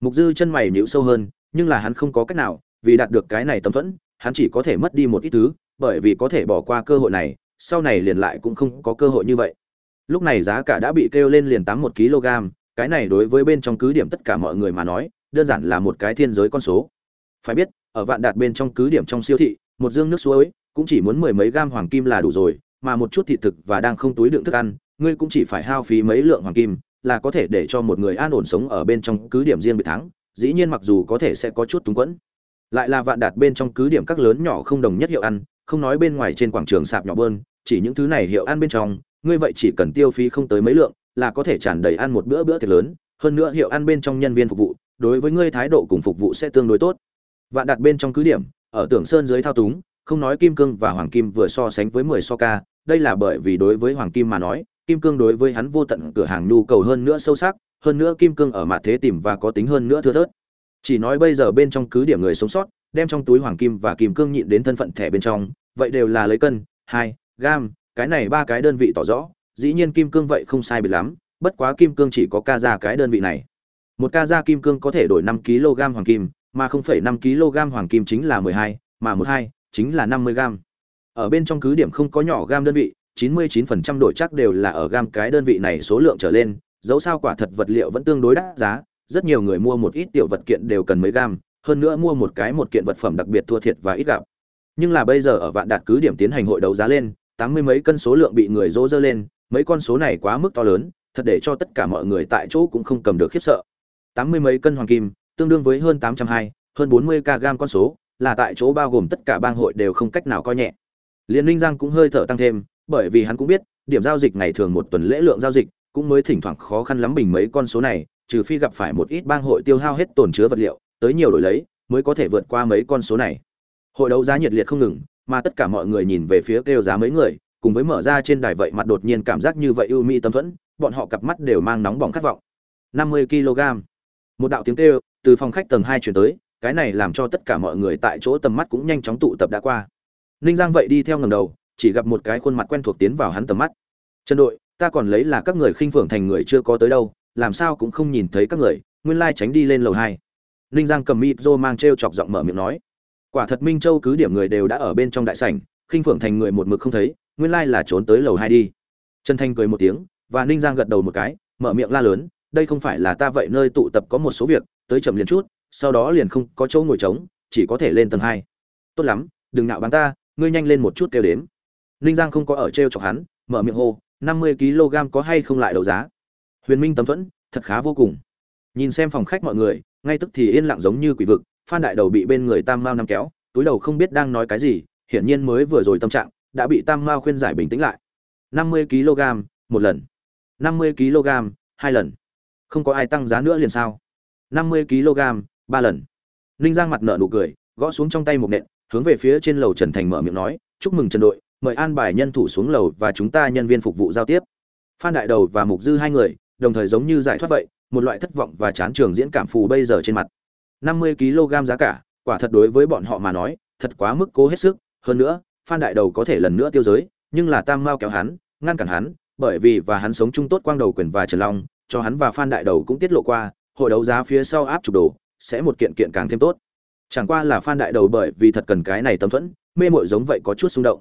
mục dư chân mày nhíu sâu hơn, nhưng là hắn không có cách nào, vì đạt được cái này tâm thuẫn, hắn chỉ có thể mất đi một ít thứ, bởi vì có thể bỏ qua cơ hội này, sau này liền lại cũng không có cơ hội như vậy. Lúc này giá cả đã bị kêu lên liền tám một kg, cái này đối với bên trong cứ điểm tất cả mọi người mà nói, đơn giản là một cái thiên giới con số. Phải biết, ở vạn đạt bên trong cứ điểm trong siêu thị, một dương nước suối, cũng chỉ muốn mười mấy gam hoàng kim là đủ rồi, mà một chút thịt thực và đang không túi đựng thức ăn, ngươi cũng chỉ phải hao phí mấy lượng hoàng kim là có thể để cho một người an ổn sống ở bên trong cứ điểm riêng biệt thắng, dĩ nhiên mặc dù có thể sẽ có chút túng quẫn. Lại là vạn đạt bên trong cứ điểm các lớn nhỏ không đồng nhất hiệu ăn, không nói bên ngoài trên quảng trường sạp nhỏ bơn, chỉ những thứ này hiệu ăn bên trong, ngươi vậy chỉ cần tiêu phí không tới mấy lượng, là có thể tràn đầy ăn một bữa bữa thiệt lớn. Hơn nữa hiệu ăn bên trong nhân viên phục vụ, đối với ngươi thái độ cùng phục vụ sẽ tương đối tốt. Vạn đạt bên trong cứ điểm, ở tưởng sơn dưới thao túng, không nói kim cương và hoàng kim vừa so sánh với mười so ca, đây là bởi vì đối với hoàng kim mà nói kim cương đối với hắn vô tận cửa hàng nhu cầu hơn nữa sâu sắc, hơn nữa kim cương ở mặt thế tìm và có tính hơn nữa thưa thớt. Chỉ nói bây giờ bên trong cứ điểm người sống sót, đem trong túi hoàng kim và kim cương nhịn đến thân phận thẻ bên trong, vậy đều là lấy cân, hai, gam, cái này ba cái đơn vị tỏ rõ, dĩ nhiên kim cương vậy không sai biệt lắm, bất quá kim cương chỉ có ca ra cái đơn vị này. Một ca ra kim cương có thể đổi năm kg hoàng kim, mà không phẩy năm kg hoàng kim chính là mười hai, mà một hai, chính là năm mươi gram ở bên trong cứ điểm không có nhỏ gam đơn vị chín mươi chín phần trăm đổi chắc đều là ở gam cái đơn vị này số lượng trở lên dẫu sao quả thật vật liệu vẫn tương đối đắt giá, rất nhiều người mua một ít tiểu vật kiện đều cần mấy gam, hơn nữa mua một cái một kiện vật phẩm đặc biệt thua thiệt và ít gặp. Nhưng là bây giờ ở vạn đạt cứ điểm tiến hành hội đấu giá lên, tám mươi mấy cân số lượng bị người dỗ dơ lên, mấy con số này quá mức to lớn, thật để cho tất cả mọi người tại chỗ cũng không cầm được khiếp sợ. tám mươi mấy cân hoàng kim, tương đương với hơn tám trăm hai, hơn bốn mươi kg con số, là tại chỗ bao gồm tất cả bang hội đều không cách nào coi nhẹ. Liên ninh giang cũng hơi thở tăng thêm bởi vì hắn cũng biết, điểm giao dịch ngày thường một tuần lễ lượng giao dịch cũng mới thỉnh thoảng khó khăn lắm bình mấy con số này, trừ phi gặp phải một ít bang hội tiêu hao hết tồn chứa vật liệu, tới nhiều đổi lấy, mới có thể vượt qua mấy con số này. Hội đấu giá nhiệt liệt không ngừng, mà tất cả mọi người nhìn về phía kêu giá mấy người, cùng với mở ra trên đài vậy mặt đột nhiên cảm giác như vậy ưu mỹ tâm thuẫn, bọn họ cặp mắt đều mang nóng bỏng khát vọng. 50 kg. Một đạo tiếng kêu từ phòng khách tầng hai chuyển tới, cái này làm cho tất cả mọi người tại chỗ tầm mắt cũng nhanh chóng tụ tập đã qua. Ninh giang vậy đi theo ngầm đầu chỉ gặp một cái khuôn mặt quen thuộc tiến vào hắn tầm mắt. Trần đội, ta còn lấy là các người khinh phượng thành người chưa có tới đâu, làm sao cũng không nhìn thấy các người, nguyên lai tránh đi lên lầu hai. Ninh giang cầm mịt rô mang t r e o chọc giọng mở miệng nói. Quả thật minh châu cứ điểm người đều đã ở bên trong đại sảnh, khinh phượng thành người một mực không thấy, nguyên lai là trốn tới lầu hai đi. Trần thanh cười một tiếng, và ninh giang gật đầu một cái, mở miệng la lớn, đây không phải là ta vậy nơi tụ tập có một số việc, tới chậm liền chút, sau đó liền không có chỗ ngồi trống, chỉ có thể lên tầng hai. Tốt lắm, đừng nạo báng ta, ngươi nhanh lên một chút kêu đếm ninh giang không có ở t r e o chọc hắn, mở miệng hô, năm mươi kg có hay không lại đấu giá? Huyền minh tấm thuẫn, thật khá vô cùng. Nhìn xem phòng khách mọi người, ngay tức thì yên lặng giống như quỷ vực, phan đại đầu bị bên người tam mao nắm kéo, túi đầu không biết đang nói cái gì, hiển nhiên mới vừa rồi tâm trạng đã bị tam mao khuyên giải bình tĩnh lại. Năm mươi kg, một lần. Năm mươi kg, hai lần. Không có ai tăng giá nữa liền sao? Năm mươi kg, ba lần. Ninh giang mặt nợ nụ cười, gõ xuống trong tay một nện, hướng về phía trên lầu trần thành mở miệng nói, chúc mừng trần đội mời an bài nhân thủ xuống lầu và chúng ta nhân viên phục vụ giao tiếp. Phan đại đầu và mục dư hai người, đồng thời giống như giải thoát vậy, một loại thất vọng và chán trường diễn cảm phù bây giờ trên mặt. Năm mươi kg giá cả, quả thật đối với bọn họ mà nói, thật quá mức cố hết sức. Hơn nữa, phan đại đầu có thể lần nữa tiêu giới, nhưng là tam mao kéo hắn, ngăn cản hắn, bởi vì và hắn sống chung tốt quang đầu quyền và trần long, cho hắn và phan đại đầu cũng tiết lộ qua, hội đấu giá phía sau áp chụp đồ, sẽ một kiện kiện càng thêm tốt. Chẳng qua là phan đại đầu bởi vì thật cần cái này tấm thuẫn, mê mội giống vậy có chút xung động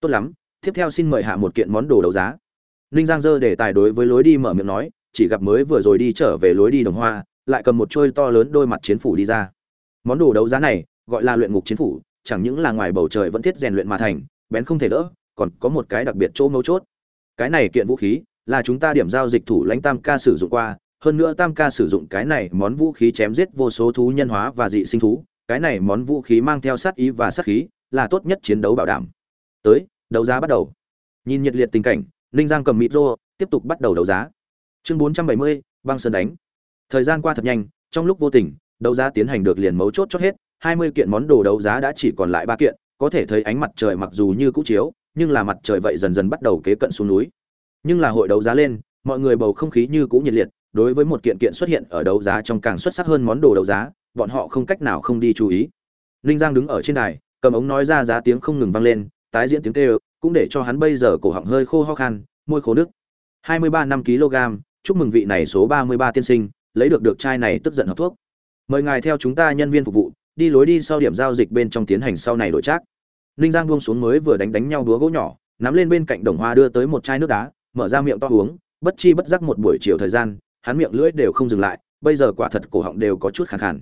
tốt lắm, tiếp theo xin mời hạ một kiện món đồ đấu giá. Ninh giang dơ để tài đối với lối đi mở miệng nói, chỉ gặp mới vừa rồi đi trở về lối đi đồng hoa, lại cầm một trôi to lớn đôi mặt chiến phủ đi ra. Món đồ đấu giá này, gọi là luyện ngục chiến phủ, chẳng những là ngoài bầu trời vẫn thiết rèn luyện mà thành, bén không thể đỡ, còn có một cái đặc biệt chỗ mấu chốt. Cái này kiện vũ khí là chúng ta điểm giao dịch thủ lãnh tam ca sử dụng qua, hơn nữa tam ca sử dụng cái này món vũ khí chém giết vô số thú nhân hóa và dị sinh thú. Cái này món vũ khí mang theo sát ý và sát khí là tốt nhất chiến đấu bảo đảm tới, đấu giá bắt đầu. Nhìn nhiệt liệt tình cảnh, ninh giang cầm mịt rô, tiếp tục bắt đầu đấu giá. Chương bốn trăm bảy mươi, băng sơn đánh. Thời gian qua thật nhanh, trong lúc vô tình, đấu giá tiến hành được liền mấu chốt chót hết, hai mươi kiện món đồ đấu giá đã chỉ còn lại ba kiện, có thể thấy ánh mặt trời mặc dù như cũ chiếu, nhưng là mặt trời vậy dần dần bắt đầu kế cận xuống núi. Nhưng là hội đấu giá lên, mọi người bầu không khí như cũ nhiệt liệt, đối với một kiện kiện xuất hiện ở đấu giá trong càng xuất sắc hơn món đồ đấu giá, bọn họ không cách nào không đi chú ý. Ninh giang đứng ở trên đài, cầm ống nói ra giá tiếng không ngừng vang lên tái diễn tiếng kêu, cũng để cho hắn bây giờ cổ họng hơi khô ho khan, môi khô nước 23 năm kg, chúc mừng vị này số 33 tiên sinh, lấy được được chai này tức giận hợp thuốc. Mời ngài theo chúng ta nhân viên phục vụ, đi lối đi sau điểm giao dịch bên trong tiến hành sau này đổi trác. Ninh giang buông xuống mới vừa đánh đánh nhau đúa gỗ nhỏ, nắm lên bên cạnh đồng hoa đưa tới một chai nước đá, mở ra miệng to uống, bất chi bất giác một buổi chiều thời gian, hắn miệng lưỡi đều không dừng lại, bây giờ quả thật cổ họng đều có chút khàn khàn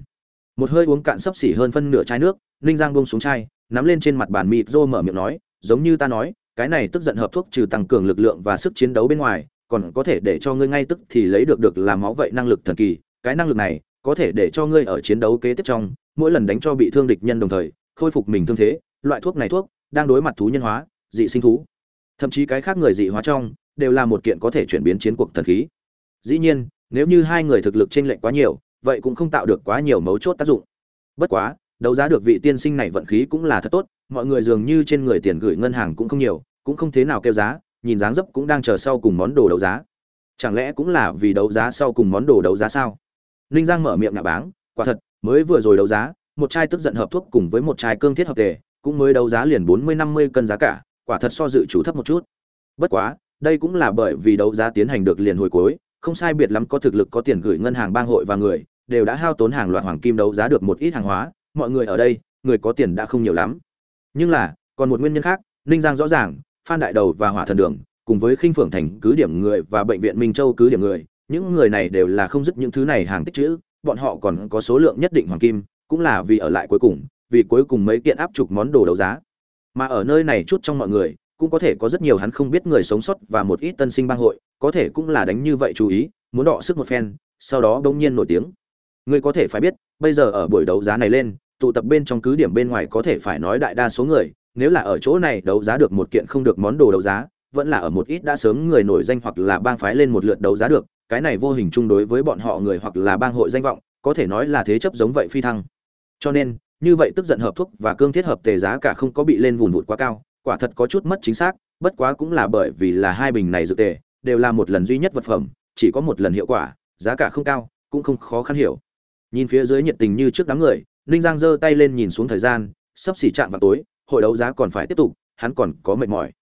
một hơi uống cạn sấp xỉ hơn phân nửa chai nước, ninh giang bông xuống chai, nắm lên trên mặt bàn mịt rô mở miệng nói, giống như ta nói, cái này tức giận hợp thuốc trừ tăng cường lực lượng và sức chiến đấu bên ngoài, còn có thể để cho ngươi ngay tức thì lấy được được làm máu vậy năng lực thần kỳ, cái năng lực này có thể để cho ngươi ở chiến đấu kế tiếp trong, mỗi lần đánh cho bị thương địch nhân đồng thời, khôi phục mình thương thế, loại thuốc này thuốc đang đối mặt thú nhân hóa, dị sinh thú. Thậm chí cái khác người dị hóa trong đều là một kiện có thể chuyển biến chiến cuộc thần khí. Dĩ nhiên, nếu như hai người thực lực chênh lệch quá nhiều vậy cũng không tạo được quá nhiều mấu chốt tác dụng. Bất quá, đấu giá được vị tiên sinh này vận khí cũng là thật tốt, mọi người dường như trên người tiền gửi ngân hàng cũng không nhiều, cũng không thế nào kêu giá, nhìn dáng dấp cũng đang chờ sau cùng món đồ đấu giá. Chẳng lẽ cũng là vì đấu giá sau cùng món đồ đấu giá sao? Ninh giang mở miệng ngạ báng, quả thật, mới vừa rồi đấu giá, một chai tức giận hợp thuốc cùng với một chai cương thiết hợp tề, cũng mới đấu giá liền bốn mươi năm mươi cân giá cả, quả thật so dự chủ thấp một chút. Bất quá, đây cũng là bởi vì đấu giá tiến hành được liền hồi cuối, không sai biệt lắm có thực lực có tiền gửi ngân hàng bang hội và người đều đã hao tốn hàng loạt hoàng kim đấu giá được một ít hàng hóa, mọi người ở đây, người có tiền đã không nhiều lắm. Nhưng là, còn một nguyên nhân khác, ninh giang rõ ràng, phan đại đầu và hỏa thần đường, cùng với khinh phượng thành cứ điểm người và bệnh viện minh châu cứ điểm người, những người này đều là không dứt những thứ này hàng tích chữ, bọn họ còn có số lượng nhất định hoàng kim, cũng là vì ở lại cuối cùng, vì cuối cùng mấy kiện áp trục món đồ đấu giá. Mà ở nơi này chút trong mọi người, cũng có thể có rất nhiều hắn không biết người sống sót và một ít tân sinh bang hội, có thể cũng là đánh như vậy chú ý, muốn đọ sức một phen, sau đó bỗng nhiên nổi tiếng ngươi có thể phải biết, bây giờ ở buổi đấu giá này lên, tụ tập bên trong cứ điểm bên ngoài có thể phải nói đại đa số người, nếu là ở chỗ này đấu giá được một kiện không được món đồ đấu giá, vẫn là ở một ít đã sớm người nổi danh hoặc là bang phái lên một lượt đấu giá được, cái này vô hình chung đối với bọn họ người hoặc là bang hội danh vọng, có thể nói là thế chấp giống vậy phi thăng. Cho nên, như vậy tức giận hợp thuốc và cương thiết hợp tề giá cả không có bị lên vùn vụt quá cao, quả thật có chút mất chính xác, bất quá cũng là bởi vì là hai bình này dự tề, đều là một lần duy nhất vật phẩm, chỉ có một lần hiệu quả, giá cả không cao, cũng không khó khăn hiểu nhìn phía dưới nhiệt tình như trước đám người ninh giang giơ tay lên nhìn xuống thời gian sắp xỉ chạm vào tối hội đấu giá còn phải tiếp tục hắn còn có mệt mỏi.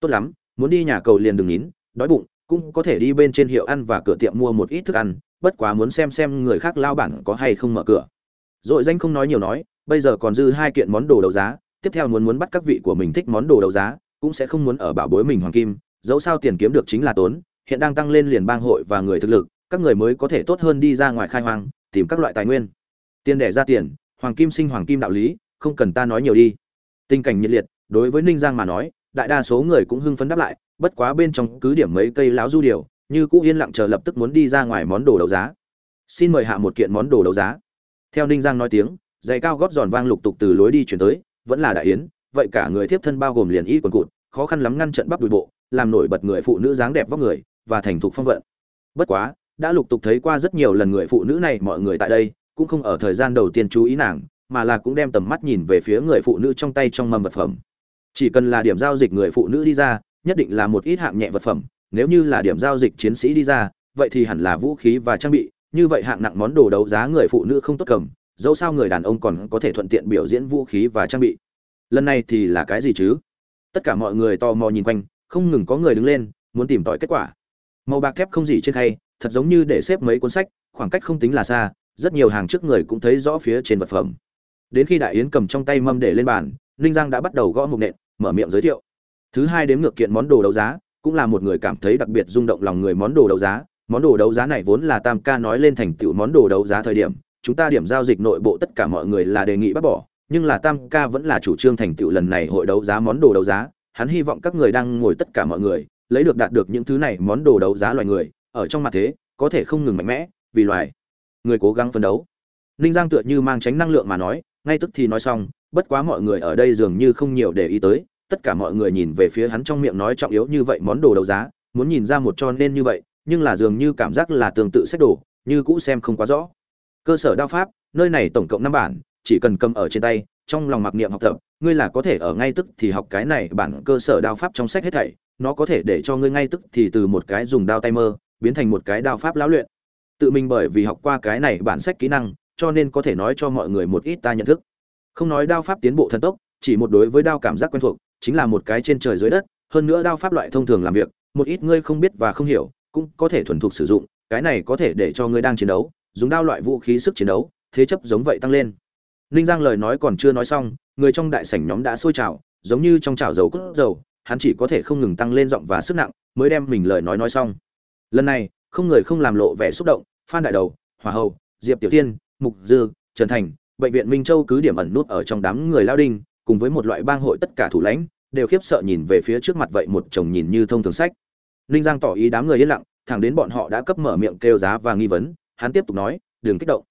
Tốt lắm muốn đi nhà cầu liền đừng nín đói bụng cũng có thể đi bên trên hiệu ăn và cửa tiệm mua một ít thức ăn bất quá muốn xem xem người khác lao bản có hay không mở cửa. Rồi danh không nói nhiều nói, bây giờ còn dư hai kiện món đồ đấu giá, tiếp theo muốn muốn bắt các vị của mình thích món đồ đấu giá, cũng sẽ không muốn ở bảo bối mình hoàng kim, dẫu sao tiền kiếm được chính là tốn, hiện đang tăng lên liền bang hội và người thực lực, các người mới có thể tốt hơn đi ra ngoài khai hoang, tìm các loại tài nguyên. Tiền đẻ ra tiền, hoàng kim sinh hoàng kim đạo lý, không cần ta nói nhiều đi. Tình cảnh nhiệt liệt, đối với Ninh Giang mà nói, đại đa số người cũng hưng phấn đáp lại, bất quá bên trong cứ điểm mấy cây láo du điều, như cũ yên lặng chờ lập tức muốn đi ra ngoài món đồ đấu giá. Xin mời hạ một kiện món đồ đấu giá. Theo Ninh Giang nói tiếng, giày cao gót giòn vang lục tục từ lối đi chuyển tới, vẫn là đại yến, vậy cả người thiếp thân bao gồm liền y quần cụt, khó khăn lắm ngăn trận bắp đùi bộ, làm nổi bật người phụ nữ dáng đẹp vóc người và thành thục phong vận. Bất quá, đã lục tục thấy qua rất nhiều lần người phụ nữ này mọi người tại đây, cũng không ở thời gian đầu tiên chú ý nàng, mà là cũng đem tầm mắt nhìn về phía người phụ nữ trong tay trong mâm vật phẩm. Chỉ cần là điểm giao dịch người phụ nữ đi ra, nhất định là một ít hạng nhẹ vật phẩm, nếu như là điểm giao dịch chiến sĩ đi ra, vậy thì hẳn là vũ khí và trang bị, như vậy hạng nặng món đồ đấu giá người phụ nữ không tốt cầm, dẫu sao người đàn ông còn có thể thuận tiện biểu diễn vũ khí và trang bị. Lần này thì là cái gì chứ? Tất cả mọi người tò mò nhìn quanh, không ngừng có người đứng lên, muốn tìm tòi kết quả. Màu bạc thép không gì trên khay, thật giống như để xếp mấy cuốn sách, khoảng cách không tính là xa, rất nhiều hàng trước người cũng thấy rõ phía trên vật phẩm. Đến khi Đại Yến cầm trong tay mâm để lên bàn, Ninh Giang đã bắt đầu gõ mục nện, mở miệng giới thiệu. Thứ hai đếm ngược kiện món đồ đấu giá, cũng là một người cảm thấy đặc biệt rung động lòng người món đồ đấu giá, món đồ đấu giá này vốn là Tam ca nói lên thành tựu món đồ đấu giá thời điểm, chúng ta điểm giao dịch nội bộ tất cả mọi người là đề nghị bác bỏ, nhưng là Tam ca vẫn là chủ trương thành tựu lần này hội đấu giá món đồ đấu giá, hắn hy vọng các người đang ngồi tất cả mọi người, lấy được đạt được những thứ này món đồ đấu giá loài người, ở trong mặt thế, có thể không ngừng mạnh mẽ, vì loài người cố gắng phấn đấu. Ninh Giang tựa như mang tránh năng lượng mà nói, ngay tức thì nói xong, bất quá mọi người ở đây dường như không nhiều để ý tới, tất cả mọi người nhìn về phía hắn trong miệng nói trọng yếu như vậy món đồ đấu giá, muốn nhìn ra một cho nên như vậy, nhưng là dường như cảm giác là tương tự sách đồ, như cũ xem không quá rõ. Cơ sở đao pháp, nơi này tổng cộng năm bản, chỉ cần cầm ở trên tay, trong lòng mặc niệm học tập, ngươi là có thể ở ngay tức thì học cái này bản cơ sở đao pháp trong sách hết thảy, nó có thể để cho ngươi ngay tức thì từ một cái dùng đao tay mơ, biến thành một cái đao pháp lão luyện. Tự mình bởi vì học qua cái này bản sách kỹ năng, cho nên có thể nói cho mọi người một ít ta nhận thức. Không nói đao pháp tiến bộ thần tốc, chỉ một đối với đao cảm giác quen thuộc, chính là một cái trên trời dưới đất, hơn nữa đao pháp loại thông thường làm việc, một ít ngươi không biết và không hiểu, cũng có thể thuần thục sử dụng, cái này có thể để cho ngươi đang chiến đấu, dùng đao loại vũ khí sức chiến đấu, thế chấp giống vậy tăng lên ninh giang lời nói còn chưa nói xong người trong đại sảnh nhóm đã sôi trào giống như trong chảo dầu cốt dầu hắn chỉ có thể không ngừng tăng lên giọng và sức nặng mới đem mình lời nói nói xong lần này, không người không làm lộ vẻ xúc động, phan đại đầu hòa hậu diệp tiểu tiên mục dư, trần thành, bệnh viện minh châu cứ điểm ẩn nút ở trong đám người lao đinh, cùng với một loại bang hội tất cả thủ lãnh, đều khiếp sợ nhìn về phía trước mặt vậy một chồng nhìn như thông thường sách. Ninh giang tỏ ý đám người yên lặng, thẳng đến bọn họ đã cấp mở miệng kêu giá và nghi vấn, hắn tiếp tục nói, đừng kích động.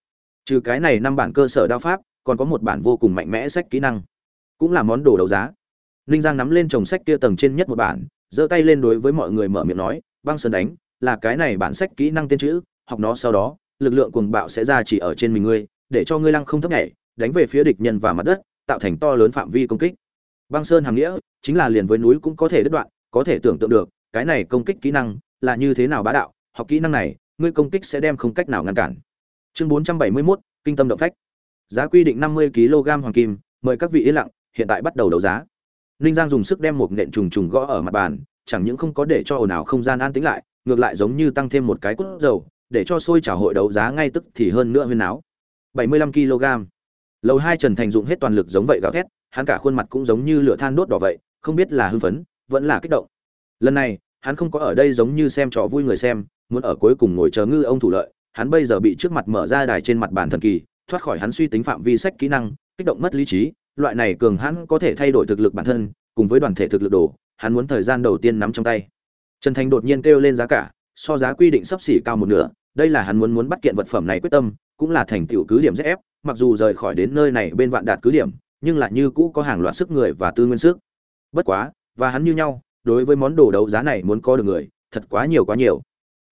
Trừ cái này năm bản cơ sở đao pháp, còn có một bản vô cùng mạnh mẽ sách kỹ năng, cũng là món đồ đấu giá. Ninh giang nắm lên chồng sách kia tầng trên nhất một bản, giơ tay lên đối với mọi người mở miệng nói, băng sơn đánh là cái này bản sách kỹ năng tên chữ học nó sau đó lực lượng cuồng bạo sẽ ra chỉ ở trên mình ngươi để cho ngươi lăng không thấp nhảy đánh về phía địch nhân và mặt đất tạo thành to lớn phạm vi công kích. Băng sơn hàm nghĩa chính là liền với núi cũng có thể đứt đoạn có thể tưởng tượng được cái này công kích kỹ năng là như thế nào bá đạo học kỹ năng này ngươi công kích sẽ đem không cách nào ngăn cản. Chương 471, kinh tâm động phách. Giá quy định 50 kg hoàng kim mời các vị yên lặng hiện tại bắt đầu đấu giá. Ninh giang dùng sức đem một nện trùng trùng gõ ở mặt bàn chẳng những không có để cho ồn ào không gian an tĩnh lại ngược lại giống như tăng thêm một cái cút dầu, để cho sôi chảo hội đấu giá ngay tức thì hơn nữa huyên áo 75 kg. Lầu hai trần thành dụng hết toàn lực giống vậy gào thét, hắn cả khuôn mặt cũng giống như lửa than đốt đỏ vậy, không biết là hưng phấn, vẫn là kích động. Lần này, hắn không có ở đây giống như xem trò vui người xem, muốn ở cuối cùng ngồi chờ ngư ông thủ lợi, hắn bây giờ bị trước mặt mở ra đài trên mặt bàn thần kỳ, thoát khỏi hắn suy tính phạm vi sách kỹ năng, kích động mất lý trí, loại này cường hắn có thể thay đổi thực lực bản thân, cùng với đoàn thể thực lực đồ, hắn muốn thời gian đầu tiên nắm trong tay trần thành đột nhiên kêu lên giá cả so giá quy định sắp xỉ cao một nửa đây là hắn muốn muốn bắt kiện vật phẩm này quyết tâm cũng là thành tựu cứ điểm ZF, mặc dù rời khỏi đến nơi này bên vạn đạt cứ điểm, nhưng lại như cũ có hàng loạt sức người và tư nguyên sức. Bất quá, và hắn như nhau, đối với món đồ đấu giá này muốn có được người, thật quá nhiều quá nhiều.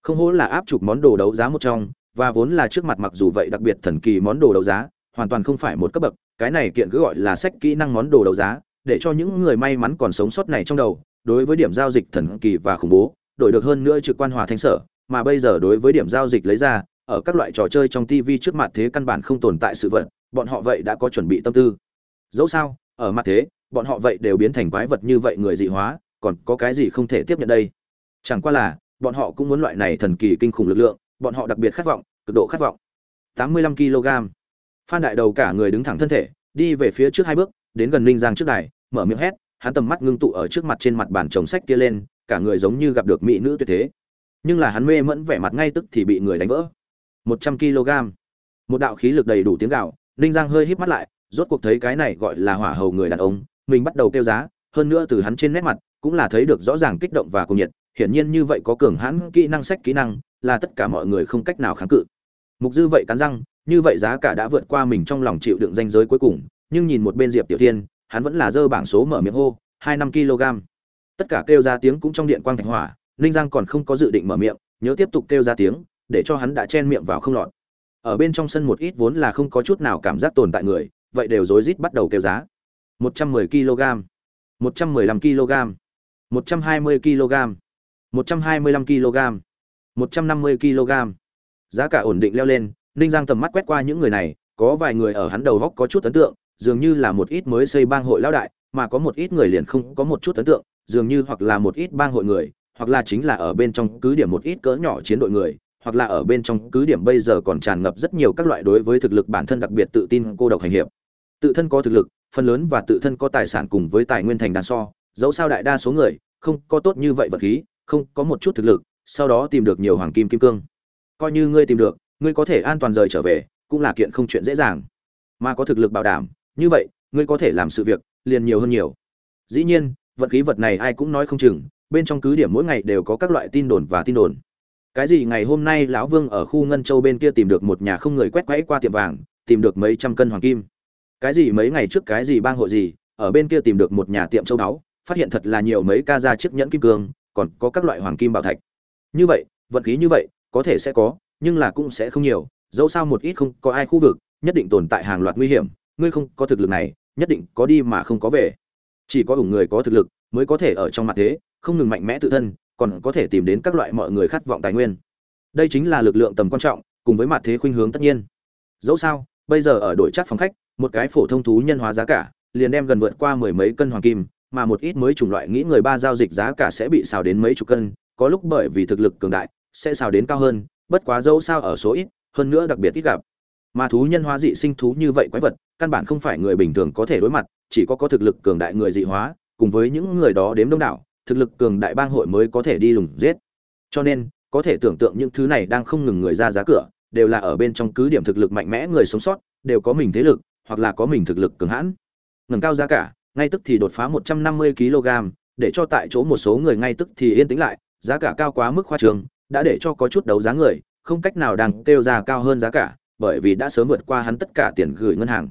Không hổ là áp chụp món đồ đấu giá một trong, và vốn là trước mặt mặc dù vậy đặc biệt thần kỳ món đồ đấu giá, hoàn toàn không phải một cấp bậc, cái này kiện cứ gọi là sách kỹ năng món đồ đấu giá, để cho những người may mắn còn sống sót này trong đầu, đối với điểm giao dịch thần kỳ và khủng bố, đổi được hơn nữa trực quan hòa thanh sở, mà bây giờ đối với điểm giao dịch lấy ra, ở các loại trò chơi trong TV trước mặt thế căn bản không tồn tại sự vật, bọn họ vậy đã có chuẩn bị tâm tư. Dẫu sao, ở mặt thế, bọn họ vậy đều biến thành quái vật như vậy người dị hóa, còn có cái gì không thể tiếp nhận đây? Chẳng qua là, bọn họ cũng muốn loại này thần kỳ kinh khủng lực lượng, bọn họ đặc biệt khát vọng, cực độ khát vọng. 85 kg. Phan Đại Đầu cả người đứng thẳng thân thể, đi về phía trước hai bước, đến gần Ninh Giang trước đài, mở miệng hét, hắn tầm mắt ngưng tụ ở trước mặt trên mặt bàn chồng sách kia lên, cả người giống như gặp được mỹ nữ tuyệt thế. Nhưng là hắn mê mẫn vẻ mặt ngay tức thì bị người đánh vỡ. Một trăm kg. Một đạo khí lực đầy đủ tiếng gạo ninh giang hơi híp mắt lại rốt cuộc thấy cái này gọi là hỏa hầu người đàn ông mình bắt đầu kêu giá hơn nữa từ hắn trên nét mặt cũng là thấy được rõ ràng kích động và cuồng nhiệt hiển nhiên như vậy có cường hãn kỹ năng sách kỹ năng là tất cả mọi người không cách nào kháng cự. Mục dư vậy cắn răng như vậy giá cả đã vượt qua mình trong lòng chịu đựng danh giới cuối cùng nhưng nhìn một bên diệp tiểu thiên hắn vẫn là dơ bảng số mở miệng hô, hai năm kg. Tất cả kêu ra tiếng cũng trong điện quang thạch hỏa, ninh giang còn không có dự định mở miệng, nhớ tiếp tục kêu ra tiếng, để cho hắn đã chen miệng vào không lọt. Ở bên trong sân một ít vốn là không có chút nào cảm giác tồn tại người, vậy đều rối rít bắt đầu kêu giá. 110 kg 115 kg 120 kg 125 kg 150 kg. Giá cả ổn định leo lên, ninh giang tầm mắt quét qua những người này, có vài người ở hắn đầu góc có chút ấn tượng dường như là một ít mới xây bang hội lão đại, mà có một ít người liền không có một chút ấn tượng, dường như hoặc là một ít bang hội người, hoặc là chính là ở bên trong cứ điểm một ít cỡ nhỏ chiến đội người, hoặc là ở bên trong cứ điểm bây giờ còn tràn ngập rất nhiều các loại đối với thực lực bản thân đặc biệt tự tin cô độc hành hiệp. Tự thân có thực lực, phần lớn và tự thân có tài sản cùng với tài nguyên thành đàn so, dẫu sao đại đa số người, không có tốt như vậy vật khí, không có một chút thực lực, sau đó tìm được nhiều hoàng kim kim cương. Coi như ngươi tìm được, ngươi có thể an toàn rời trở về, cũng là kiện không chuyện dễ dàng. Mà có thực lực bảo đảm như vậy, ngươi có thể làm sự việc, liền nhiều hơn nhiều. Dĩ nhiên vật khí vật này ai cũng nói không chừng, bên trong cứ điểm mỗi ngày đều có các loại tin đồn và tin đồn. Cái gì ngày hôm nay lão vương ở khu ngân châu bên kia tìm được một nhà không người quét quẫy qua tiệm vàng, tìm được mấy trăm cân hoàng kim. Cái gì mấy ngày trước cái gì bang hội gì, ở bên kia tìm được một nhà tiệm châu báu, phát hiện thật là nhiều mấy ca ra chiếc nhẫn kim cương, còn có các loại hoàng kim bảo thạch. Như vậy, vận khí như vậy, có thể sẽ có, nhưng là cũng sẽ không nhiều, dẫu sao một ít không có ai khu vực, nhất định tồn tại hàng loạt nguy hiểm ngươi không có thực lực này, nhất định có đi mà không có về. Chỉ có ủng người có thực lực mới có thể ở trong mặt thế, không ngừng mạnh mẽ tự thân, còn có thể tìm đến các loại mọi người khát vọng tài nguyên. Đây chính là lực lượng tầm quan trọng, cùng với mặt thế khuynh hướng tất nhiên. Dẫu sao, bây giờ ở đội chắc phòng khách, một cái phổ thông thú nhân hóa giá cả, liền đem gần vượt qua mười mấy cân hoàng kim, mà một ít mới chủng loại nghĩ người ba giao dịch giá cả sẽ bị xào đến mấy chục cân, có lúc bởi vì thực lực cường đại, sẽ xào đến cao hơn, bất quá dẫu sao ở số ít, hơn nữa đặc biệt ít gặp mà thú nhân hóa dị sinh thú như vậy quái vật, căn bản không phải người bình thường có thể đối mặt, chỉ có có thực lực cường đại người dị hóa, cùng với những người đó đếm đông đảo, thực lực cường đại bang hội mới có thể đi lùng giết. Cho nên, có thể tưởng tượng những thứ này đang không ngừng người ra giá cửa, đều là ở bên trong cứ điểm thực lực mạnh mẽ người sống sót, đều có mình thế lực, hoặc là có mình thực lực cường hãn. Ngừng cao giá cả, ngay tức thì đột phá 150 kg, để cho tại chỗ một số người ngay tức thì yên tĩnh lại, giá cả cao quá mức khoa trường đã để cho có chút đấu giá người, không cách nào đang kêu giá cao hơn giá cả bởi vì đã sớm vượt qua hắn tất cả tiền gửi ngân hàng.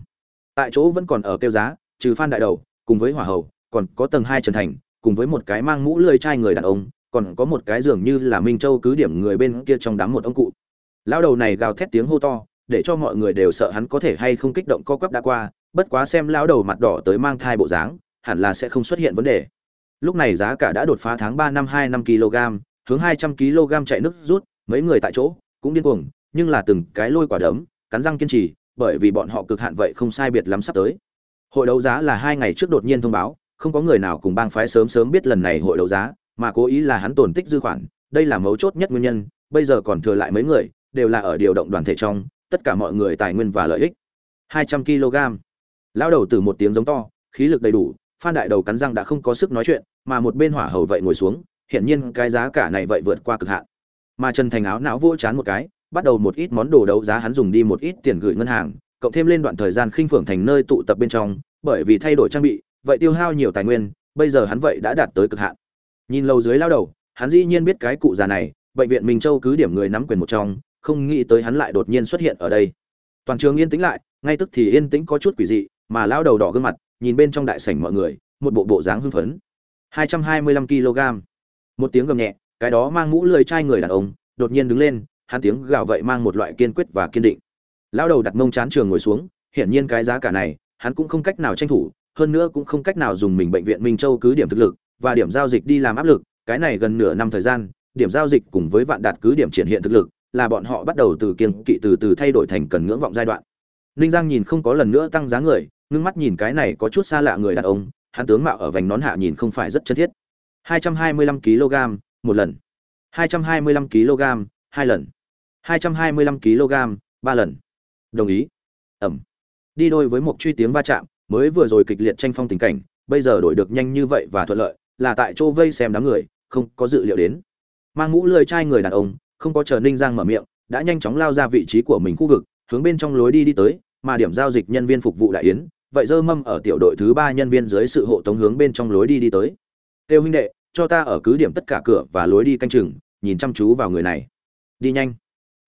Tại chỗ vẫn còn ở kêu giá, trừ phan đại đầu, cùng với hỏa hầu, còn có tầng hai trần thành, cùng với một cái mang mũ lưỡi trai người đàn ông, còn có một cái dường như là minh châu cứ điểm người bên kia trong đám một ông cụ. Lão đầu này gào thét tiếng hô to, để cho mọi người đều sợ hắn có thể hay không kích động co quắp đã qua, bất quá xem lão đầu mặt đỏ tới mang thai bộ dáng, hẳn là sẽ không xuất hiện vấn đề. Lúc này giá cả đã đột phá tháng ba năm hai năm kg, hướng hai trăm kg chạy nước rút, mấy người tại chỗ cũng điên cuồng nhưng là từng cái lôi quả đấm, cắn răng kiên trì, bởi vì bọn họ cực hạn vậy không sai biệt lắm sắp tới. Hội đấu giá là hai ngày trước đột nhiên thông báo, không có người nào cùng bang phái sớm sớm biết lần này hội đấu giá, mà cố ý là hắn tổn tích dư khoản, đây là mấu chốt nhất nguyên nhân, bây giờ còn thừa lại mấy người, đều là ở điều động đoàn thể trong, tất cả mọi người tài nguyên và lợi ích. 200 kg. Lão đầu từ một tiếng giống to, khí lực đầy đủ, phan đại đầu cắn răng đã không có sức nói chuyện, mà một bên hỏa hầu vậy ngồi xuống, hiển nhiên cái giá cả này vậy vượt qua cực hạn. Mà trần thành áo não vỗ chán một cái bắt đầu một ít món đồ đấu giá hắn dùng đi một ít tiền gửi ngân hàng, cộng thêm lên đoạn thời gian khinh phượng thành nơi tụ tập bên trong, bởi vì thay đổi trang bị, vậy tiêu hao nhiều tài nguyên, bây giờ hắn vậy đã đạt tới cực hạn. Nhìn lâu dưới lao đầu, hắn dĩ nhiên biết cái cụ già này, bệnh viện minh châu cứ điểm người nắm quyền một trong, không nghĩ tới hắn lại đột nhiên xuất hiện ở đây. Toàn trường yên tĩnh lại, ngay tức thì yên tĩnh có chút quỷ dị, mà lao đầu đỏ gương mặt, nhìn bên trong đại sảnh mọi người, một bộ bộ dáng hưng phấn. 225 kg một tiếng gầm nhẹ, cái đó mang mũ lười trai người đàn ông, đột nhiên đứng lên hắn tiếng gào vậy mang một loại kiên quyết và kiên định. Lao đầu đặt mông chán trường ngồi xuống, hiển nhiên cái giá cả này, hắn cũng không cách nào tranh thủ, hơn nữa cũng không cách nào dùng mình bệnh viện minh châu cứ điểm thực lực và điểm giao dịch đi làm áp lực, cái này gần nửa năm thời gian, điểm giao dịch cùng với vạn đạt cứ điểm triển hiện thực lực là bọn họ bắt đầu từ kiên kỵ từ từ thay đổi thành cần ngưỡng vọng giai đoạn. Ninh giang nhìn không có lần nữa tăng giá người, ngưng mắt nhìn cái này có chút xa lạ người đàn ông, hắn tướng mạo ở vành nón hạ nhìn không phải rất chân thiết. 225 kg một lần. 225 kg hai lần. 225 kg, ba lần. Đồng ý. Ẩm. Đi đôi với một truy tiếng va chạm, mới vừa rồi kịch liệt tranh phong tình cảnh, bây giờ đổi được nhanh như vậy và thuận lợi, là tại chỗ vây xem đám người, không có dự liệu đến. Mang mũ lười trai người đàn ông, không có chờ ninh giang mở miệng, đã nhanh chóng lao ra vị trí của mình khu vực, hướng bên trong lối đi đi tới, mà điểm giao dịch nhân viên phục vụ đại yến, vậy dơ mâm ở tiểu đội thứ ba nhân viên dưới sự hộ tống hướng bên trong lối đi đi tới. Tiêu huynh đệ, cho ta ở cứ điểm tất cả cửa và lối đi canh chừng, nhìn chăm chú vào người này. Đi nhanh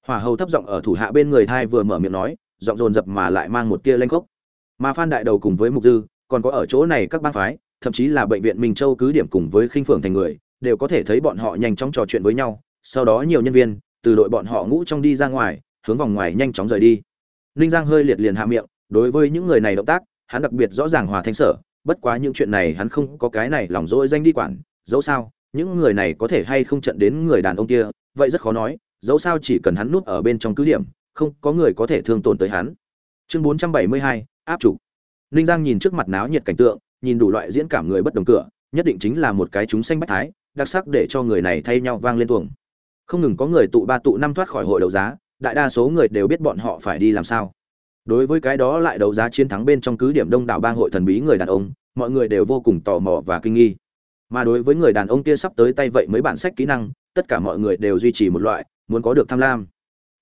hỏa hầu thấp giọng ở thủ hạ bên người thai vừa mở miệng nói, giọng dồn dập mà lại mang một tia lanh khốc. Mà phan đại đầu cùng với mục dư, còn có ở chỗ này các bang phái, thậm chí là bệnh viện minh châu cứ điểm cùng với khinh phượng thành người, đều có thể thấy bọn họ nhanh chóng trò chuyện với nhau, sau đó nhiều nhân viên, từ đội bọn họ ngũ trong đi ra ngoài, hướng vòng ngoài nhanh chóng rời đi. Ninh giang hơi liệt liền hạ miệng, đối với những người này động tác, hắn đặc biệt rõ ràng hòa thanh sở, bất quá những chuyện này hắn không có cái này lòng dỗi danh đi quản, dẫu sao, những người này có thể hay không trận đến người đàn ông kia, vậy rất khó nói dẫu sao chỉ cần hắn núp ở bên trong cứ điểm không có người có thể thương tổn tới hắn. Chương 472, áp chủ. Ninh giang nhìn trước mặt náo nhiệt cảnh tượng nhìn đủ loại diễn cảm người bất đồng cửa nhất định chính là một cái chúng xanh bách thái đặc sắc để cho người này thay nhau vang lên tuồng. Không ngừng có người tụ ba tụ năm thoát khỏi hội đấu giá đại đa số người đều biết bọn họ phải đi làm sao. Đối với cái đó lại đấu giá chiến thắng bên trong cứ điểm đông đảo bang hội thần bí người đàn ông mọi người đều vô cùng tò mò và kinh nghi. Mà đối với người đàn ông kia sắp tới tay vậy mấy bản sách kỹ năng tất cả mọi người đều duy trì một loại muốn có được tham lam.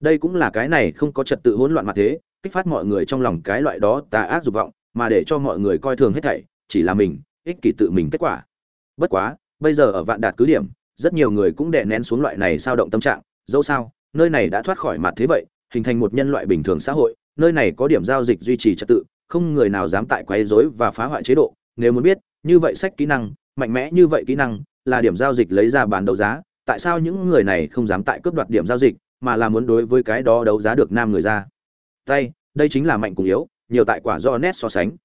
Đây cũng là cái này không có trật tự hỗn loạn mặt thế, kích phát mọi người trong lòng cái loại đó tà ác dục vọng, mà để cho mọi người coi thường hết thảy, chỉ là mình, ích kỷ tự mình kết quả. Bất quá, bây giờ ở vạn đạt cứ điểm, rất nhiều người cũng đè nén xuống loại này sao động tâm trạng, dẫu sao, nơi này đã thoát khỏi mặt thế vậy, hình thành một nhân loại bình thường xã hội, nơi này có điểm giao dịch duy trì trật tự, không người nào dám tại quấy rối và phá hoại chế độ, nếu muốn biết, như vậy sách kỹ năng, mạnh mẽ như vậy kỹ năng, là điểm giao dịch lấy ra bán đấu giá tại sao những người này không dám tại cướp đoạt điểm giao dịch, mà là muốn đối với cái đó đấu giá được nam người ra tay, đây chính là mạnh cùng yếu, nhiều tại quả do nét so sánh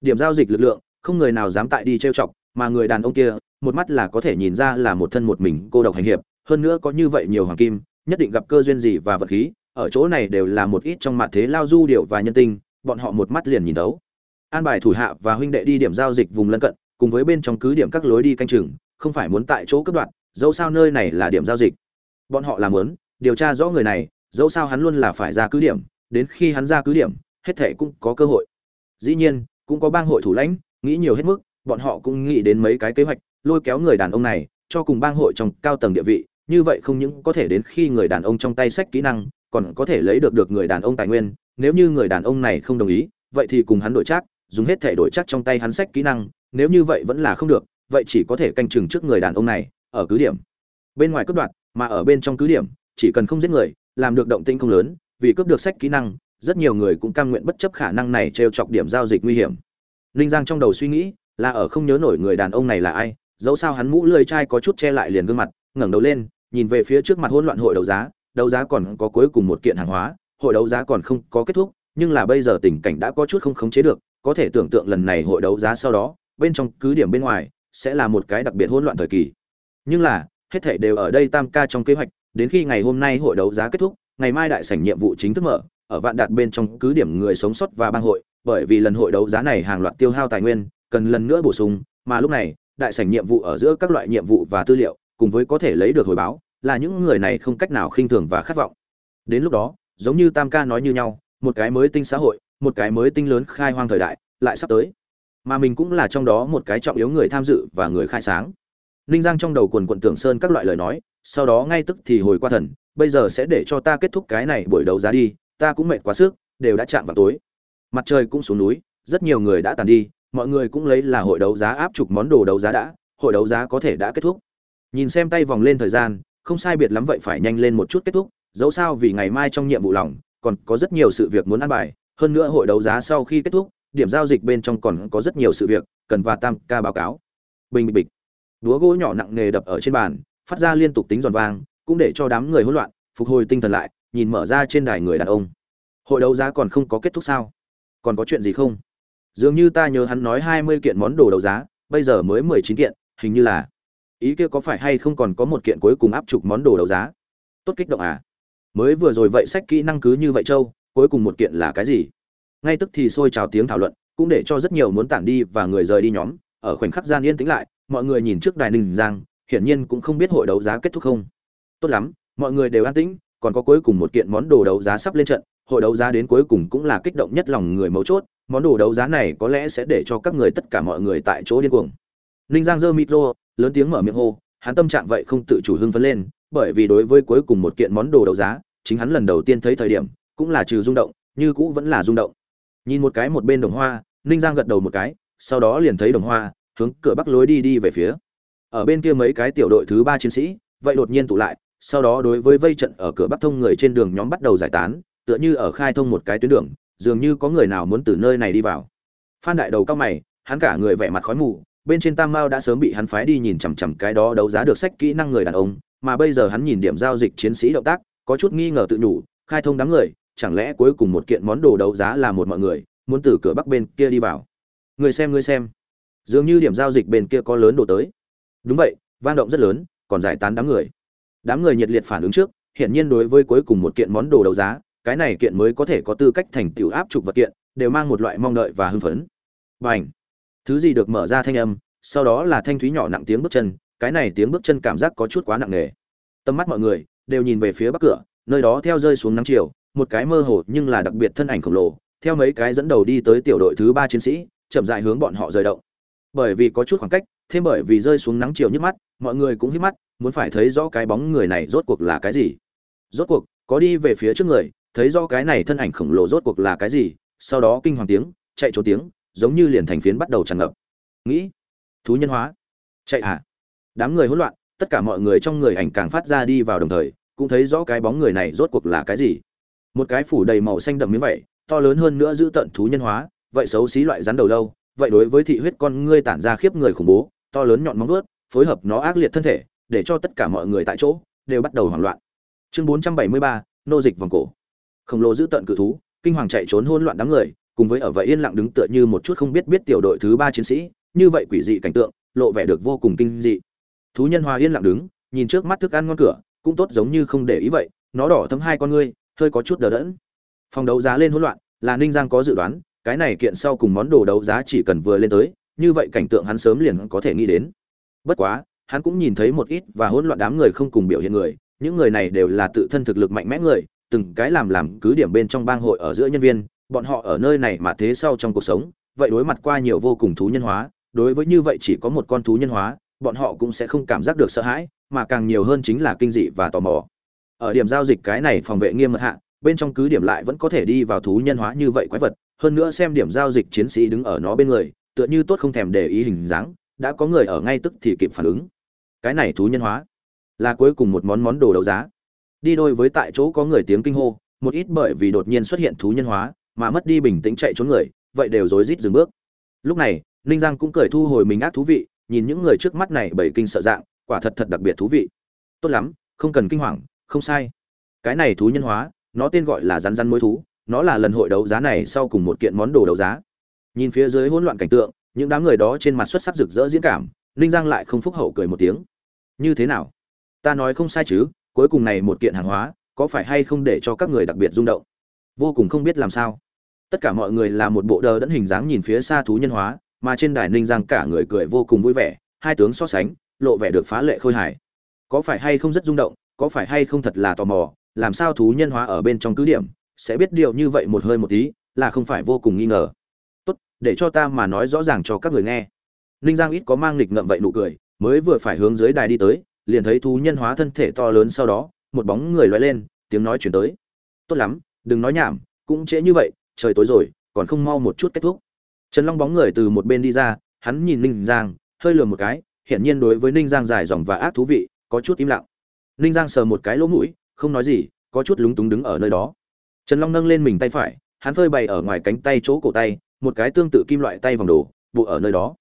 điểm giao dịch lực lượng, không người nào dám tại đi trêu chọc, mà người đàn ông kia, một mắt là có thể nhìn ra là một thân một mình cô độc hành hiệp, hơn nữa có như vậy nhiều hoàng kim, nhất định gặp cơ duyên gì và vật khí, ở chỗ này đều là một ít trong mặt thế lao du điệu và nhân tinh bọn họ một mắt liền nhìn đấu. an bài thủ hạ và huynh đệ đi điểm giao dịch vùng lân cận, cùng với bên trong cứ điểm các lối đi canh chừng, không phải muốn tại chỗ cấp đoạn dẫu sao nơi này là điểm giao dịch. Bọn họ làm muốn, điều tra rõ người này, dẫu sao hắn luôn là phải ra cứ điểm, đến khi hắn ra cứ điểm, hết thệ cũng có cơ hội. Dĩ nhiên, cũng có bang hội thủ lãnh, nghĩ nhiều hết mức, bọn họ cũng nghĩ đến mấy cái kế hoạch, lôi kéo người đàn ông này, cho cùng bang hội trong cao tầng địa vị, như vậy không những có thể đến khi người đàn ông trong tay sách kỹ năng, còn có thể lấy được được người đàn ông tài nguyên, nếu như người đàn ông này không đồng ý, vậy thì cùng hắn đổi chắc, dùng hết thể đổi chắc trong tay hắn sách kỹ năng, nếu như vậy vẫn là không được, vậy chỉ có thể canh chừng trước người đàn ông này ở cứ điểm. Bên ngoài cướp đoạt, mà ở bên trong cứ điểm, chỉ cần không giết người, làm được động tĩnh không lớn, vì cướp được sách kỹ năng, rất nhiều người cũng cam nguyện bất chấp khả năng này trêu chọc điểm giao dịch nguy hiểm. Ninh giang trong đầu suy nghĩ, là ở không nhớ nổi người đàn ông này là ai, dẫu sao hắn mũ lưỡi chai có chút che lại liền gương mặt, ngẩng đầu lên, nhìn về phía trước mặt hỗn loạn hội đấu giá đấu giá còn có cuối cùng một kiện hàng hóa, hội đấu giá còn không có kết thúc, nhưng là bây giờ tình cảnh đã có chút không khống chế được, có thể tưởng tượng lần này hội đấu giá sau đó, bên trong cứ điểm bên ngoài, sẽ là một cái đặc biệt hỗn loạn thời kỳ nhưng là, hết thảy đều ở đây tam ca trong kế hoạch, đến khi ngày hôm nay hội đấu giá kết thúc, ngày mai đại sảnh nhiệm vụ chính thức mở, ở vạn đạt bên trong cứ điểm người sống sót và bang hội, bởi vì lần hội đấu giá này hàng loạt tiêu hao tài nguyên, cần lần nữa bổ sung, mà lúc này, đại sảnh nhiệm vụ ở giữa các loại nhiệm vụ và tư liệu, cùng với có thể lấy được hồi báo, là những người này không cách nào khinh thường và khát vọng. Đến lúc đó, giống như tam ca nói như nhau, một cái mới tinh xã hội, một cái mới tinh lớn khai hoang thời đại, lại sắp tới. Mà mình cũng là trong đó một cái trọng yếu người tham dự và người khai sáng ninh giang trong đầu quần quận tưởng sơn các loại lời nói, sau đó ngay tức thì hồi qua thần, bây giờ sẽ để cho ta kết thúc cái này buổi đấu giá đi, ta cũng mệt quá sức, đều đã chạm vào tối. Mặt trời cũng xuống núi, rất nhiều người đã tàn đi, mọi người cũng lấy là hội đấu giá áp chục món đồ đấu giá đã, hội đấu giá có thể đã kết thúc. Nhìn xem tay vòng lên thời gian, không sai biệt lắm vậy phải nhanh lên một chút kết thúc, dẫu sao vì ngày mai trong nhiệm vụ lòng, còn có rất nhiều sự việc muốn ăn bài, hơn nữa hội đấu giá sau khi kết thúc, điểm giao dịch bên trong còn có rất nhiều sự việc, cần và tam ca báo cáo. Bình bịch bịch đúa gỗ nhỏ nặng nề đập ở trên bàn, phát ra liên tục tính giòn vang, cũng để cho đám người hỗn loạn, phục hồi tinh thần lại, nhìn mở ra trên đài người đàn ông. Hội đấu giá còn không có kết thúc sao? Còn có chuyện gì không? Dường như ta nhớ hắn nói hai mươi kiện món đồ đấu giá, bây giờ mới mười chín kiện, hình như là. Ý kia có phải hay không còn có một kiện cuối cùng áp chục món đồ đấu giá? Tốt kích động à? Mới vừa rồi vậy sách kỹ năng cứ như vậy châu cuối cùng một kiện là cái gì? Ngay tức thì xôi trào tiếng thảo luận, cũng để cho rất nhiều muốn tản đi và người rời đi nhóm, ở khoảnh khắc gian yên tĩnh lại mọi người nhìn trước đài ninh giang, hiển nhiên cũng không biết hội đấu giá kết thúc không. Tốt lắm, mọi người đều an tĩnh, còn có cuối cùng một kiện món đồ đấu giá sắp lên trận, hội đấu giá đến cuối cùng cũng là kích động nhất lòng người mấu chốt, món đồ đấu giá này có lẽ sẽ để cho các người tất cả mọi người tại chỗ điên cuồng. Ninh giang giơ micro, lớn tiếng mở miệng hô, hắn tâm trạng vậy không tự chủ hưng phấn lên, bởi vì đối với cuối cùng một kiện món đồ đấu giá, chính hắn lần đầu tiên thấy thời điểm, cũng là trừ rung động, như cũ vẫn là rung động. Nhìn một cái một bên đồng hoa, ninh giang gật đầu một cái, sau đó liền thấy đồng hoa hướng cửa bắc lối đi đi về phía. Ở bên kia mấy cái tiểu đội thứ ba chiến sĩ, vậy đột nhiên tụ lại, sau đó đối với vây trận ở cửa bắc thông người trên đường nhóm bắt đầu giải tán, tựa như ở khai thông một cái tuyến đường, dường như có người nào muốn từ nơi này đi vào. Phan đại đầu cao mày, hắn cả người vẻ mặt khói mù, bên trên tam mao đã sớm bị hắn phái đi nhìn chằm chằm cái đó đấu giá được sách kỹ năng người đàn ông, mà bây giờ hắn nhìn điểm giao dịch chiến sĩ động tác, có chút nghi ngờ tự nhủ, khai thông đám người, chẳng lẽ cuối cùng một kiện món đồ đấu giá là một mọi người, muốn từ cửa bắc bên kia đi vào? Người xem người xem dường như điểm giao dịch bên kia có lớn đổ tới. Đúng vậy vang động rất lớn còn giải tán đám người. Đám người nhiệt liệt phản ứng trước hiện nhiên đối với cuối cùng một kiện món đồ đấu giá cái này kiện mới có thể có tư cách thành tiểu áp trục vật kiện đều mang một loại mong đợi và hưng phấn. Bành, thứ gì được mở ra thanh âm sau đó là thanh thúy nhỏ nặng tiếng bước chân cái này tiếng bước chân cảm giác có chút quá nặng nề. Tầm mắt mọi người đều nhìn về phía bắc cửa nơi đó theo rơi xuống nắng chiều một cái mơ hồ nhưng là đặc biệt thân ảnh khổng lồ theo mấy cái dẫn đầu đi tới tiểu đội thứ ba chiến sĩ chậm rãi hướng bọn họ rời động bởi vì có chút khoảng cách, thêm bởi vì rơi xuống nắng chiều nhức mắt, mọi người cũng hít mắt, muốn phải thấy rõ cái bóng người này rốt cuộc là cái gì. Rốt cuộc, có đi về phía trước người, thấy rõ cái này thân ảnh khổng lồ rốt cuộc là cái gì, sau đó kinh hoàng tiếng, chạy trốn tiếng, giống như liền thành phiến bắt đầu tràn ngập. Nghĩ, thú nhân hóa. Chạy à? Đám người hỗn loạn, tất cả mọi người trong người ảnh càng phát ra đi vào đồng thời, cũng thấy rõ cái bóng người này rốt cuộc là cái gì. Một cái phủ đầy màu xanh đậm miếng vậy to lớn hơn nữa giữ tận thú nhân hóa, vậy xấu xí loại rắn đầu lâu vậy đối với thị huyết con ngươi tản ra khiếp người khủng bố to lớn nhọn móng vuốt phối hợp nó ác liệt thân thể để cho tất cả mọi người tại chỗ đều bắt đầu hoảng loạn. Chương 473, nô dịch vòng cổ. Khổng lồ giữ tận cự thú kinh hoàng chạy trốn hỗn loạn đám người cùng với ở vậy yên lặng đứng tựa như một chút không biết biết tiểu đội thứ ba chiến sĩ như vậy quỷ dị cảnh tượng lộ vẻ được vô cùng kinh dị. Thú nhân hòa yên lặng đứng nhìn trước mắt thức ăn ngon cửa cũng tốt giống như không để ý vậy nó đỏ thấm hai con ngươi hơi có chút đờ đẫn. Phòng đấu giá lên hỗn loạn là ninh giang có dự đoán cái này kiện sau cùng món đồ đấu giá chỉ cần vừa lên tới, như vậy cảnh tượng hắn sớm liền có thể nghĩ đến. Bất quá, hắn cũng nhìn thấy một ít và hỗn loạn đám người không cùng biểu hiện người, những người này đều là tự thân thực lực mạnh mẽ người, từng cái làm làm cứ điểm bên trong bang hội ở giữa nhân viên, bọn họ ở nơi này mà thế sau trong cuộc sống, vậy đối mặt qua nhiều vô cùng thú nhân hóa, đối với như vậy chỉ có một con thú nhân hóa, bọn họ cũng sẽ không cảm giác được sợ hãi, mà càng nhiều hơn chính là kinh dị và tò mò. Ở điểm giao dịch cái này phòng vệ nghiêm mật hạ, bên trong cứ điểm lại vẫn có thể đi vào thú nhân hóa như vậy quái vật hơn nữa xem điểm giao dịch chiến sĩ đứng ở nó bên người, tựa như tốt không thèm để ý hình dáng, đã có người ở ngay tức thì kịp phản ứng. Cái này thú nhân hóa, là cuối cùng một món món đồ đấu giá. Đi đôi với tại chỗ có người tiếng kinh hô, một ít bởi vì đột nhiên xuất hiện thú nhân hóa, mà mất đi bình tĩnh chạy trốn người, vậy đều rối rít dừng bước. Lúc này, ninh giang cũng cười thu hồi mình ác thú vị, nhìn những người trước mắt này bảy kinh sợ dạng, quả thật thật đặc biệt thú vị. Tốt lắm, không cần kinh hoàng, không sai. Cái này thú nhân hóa, nó tên gọi là rắn rắn mối thú nó là lần hội đấu giá này sau cùng một kiện món đồ đấu giá. Nhìn phía dưới hỗn loạn cảnh tượng, những đám người đó trên mặt xuất sắc rực rỡ diễn cảm, ninh giang lại không phúc hậu cười một tiếng. Như thế nào? Ta nói không sai chứ, cuối cùng này một kiện hàng hóa, có phải hay không để cho các người đặc biệt rung động? Vô cùng không biết làm sao. Tất cả mọi người là một bộ đờ đẫn hình dáng nhìn phía xa thú nhân hóa, mà trên đài ninh giang cả người cười vô cùng vui vẻ, hai tướng so sánh, lộ vẻ được phá lệ khôi hài. Có phải hay không rất rung động, có phải hay không thật là tò mò, làm sao thú nhân hóa ở bên trong cứ điểm sẽ biết điều như vậy một hơi một tí, là không phải vô cùng nghi ngờ. Tốt, để cho ta mà nói rõ ràng cho các người nghe. Ninh giang ít có mang nghịch ngậm vậy nụ cười, mới vừa phải hướng dưới đài đi tới, liền thấy thú nhân hóa thân thể to lớn sau đó, một bóng người loay lên, tiếng nói chuyển tới. Tốt lắm, đừng nói nhảm, cũng trễ như vậy, trời tối rồi, còn không mau một chút kết thúc. Trần long bóng người từ một bên đi ra, hắn nhìn ninh giang, hơi lừa một cái, hiển nhiên đối với ninh giang dài dòng và ác thú vị, có chút im lặng. Ninh giang sờ một cái lỗ mũi, không nói gì, có chút lúng túng đứng ở nơi đó trần long nâng lên mình tay phải, hắn phơi bày ở ngoài cánh tay chỗ cổ tay, một cái tương tự kim loại tay vòng đồ, bộ ở nơi đó.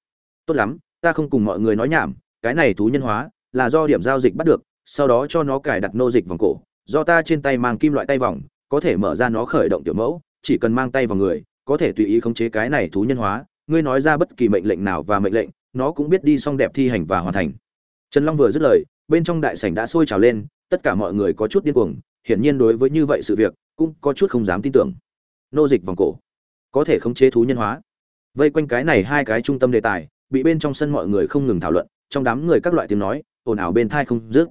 Tốt lắm, ta không cùng mọi người nói nhảm, cái này thú nhân hóa, là do điểm giao dịch bắt được, sau đó cho nó cài đặt nô dịch vòng cổ, do ta trên tay mang kim loại tay vòng, có thể mở ra nó khởi động tiểu mẫu, chỉ cần mang tay vào người, có thể tùy ý khống chế cái này thú nhân hóa, ngươi nói ra bất kỳ mệnh lệnh nào và mệnh lệnh, nó cũng biết đi xong đẹp thi hành và hoàn thành. Trần long vừa dứt lời, bên trong đại sảnh đã sôi trào lên, tất cả mọi người có chút điên cuồng, hiển nhiên đối với như vậy sự việc cũng có chút không dám tin tưởng. Nô dịch vòng cổ. Có thể khống chế thú nhân hóa. Vây quanh cái này hai cái trung tâm đề tài, bị bên trong sân mọi người không ngừng thảo luận, trong đám người các loại tiếng nói, ồn ào bên thai không dứt.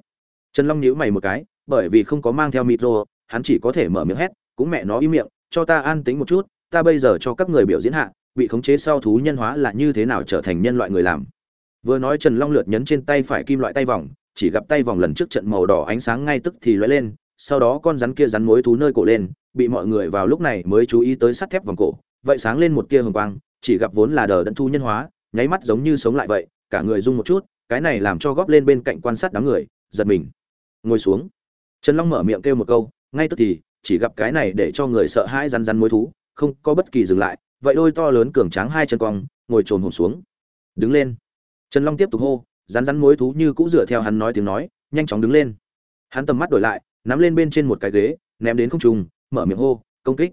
Trần long nhíu mày một cái, bởi vì không có mang theo micro hắn chỉ có thể mở miệng hét, cũng mẹ nó im miệng, cho ta an tính một chút, ta bây giờ cho các người biểu diễn hạ, bị khống chế sau thú nhân hóa là như thế nào trở thành nhân loại người làm? Vừa nói trần long lượt nhấn trên tay phải kim loại tay vòng, chỉ gặp tay vòng lần trước trận màu đỏ ánh sáng ngay tức thì lóe lên sau đó con rắn kia rắn mối thú nơi cổ lên, bị mọi người vào lúc này mới chú ý tới sắt thép vòng cổ, vậy sáng lên một tia hồng quang, chỉ gặp vốn là đờ đẫn thu nhân hóa, nháy mắt giống như sống lại vậy, cả người rung một chút, cái này làm cho góp lên bên cạnh quan sát đám người, giật mình. Ngồi xuống. Trần long mở miệng kêu một câu, ngay tức thì, chỉ gặp cái này để cho người sợ hãi rắn rắn mối thú, không có bất kỳ dừng lại, vậy đôi to lớn cường tráng hai chân cong, ngồi trồn hồn xuống. Đứng lên. Trần long tiếp tục hô, rắn rắn mối thú như cũng dựa theo hắn nói tiếng nói, nhanh chóng đứng lên. Hắn tầm mắt đổi lại nắm lên bên trên một cái ghế, ném đến không trung, mở miệng hô, công kích.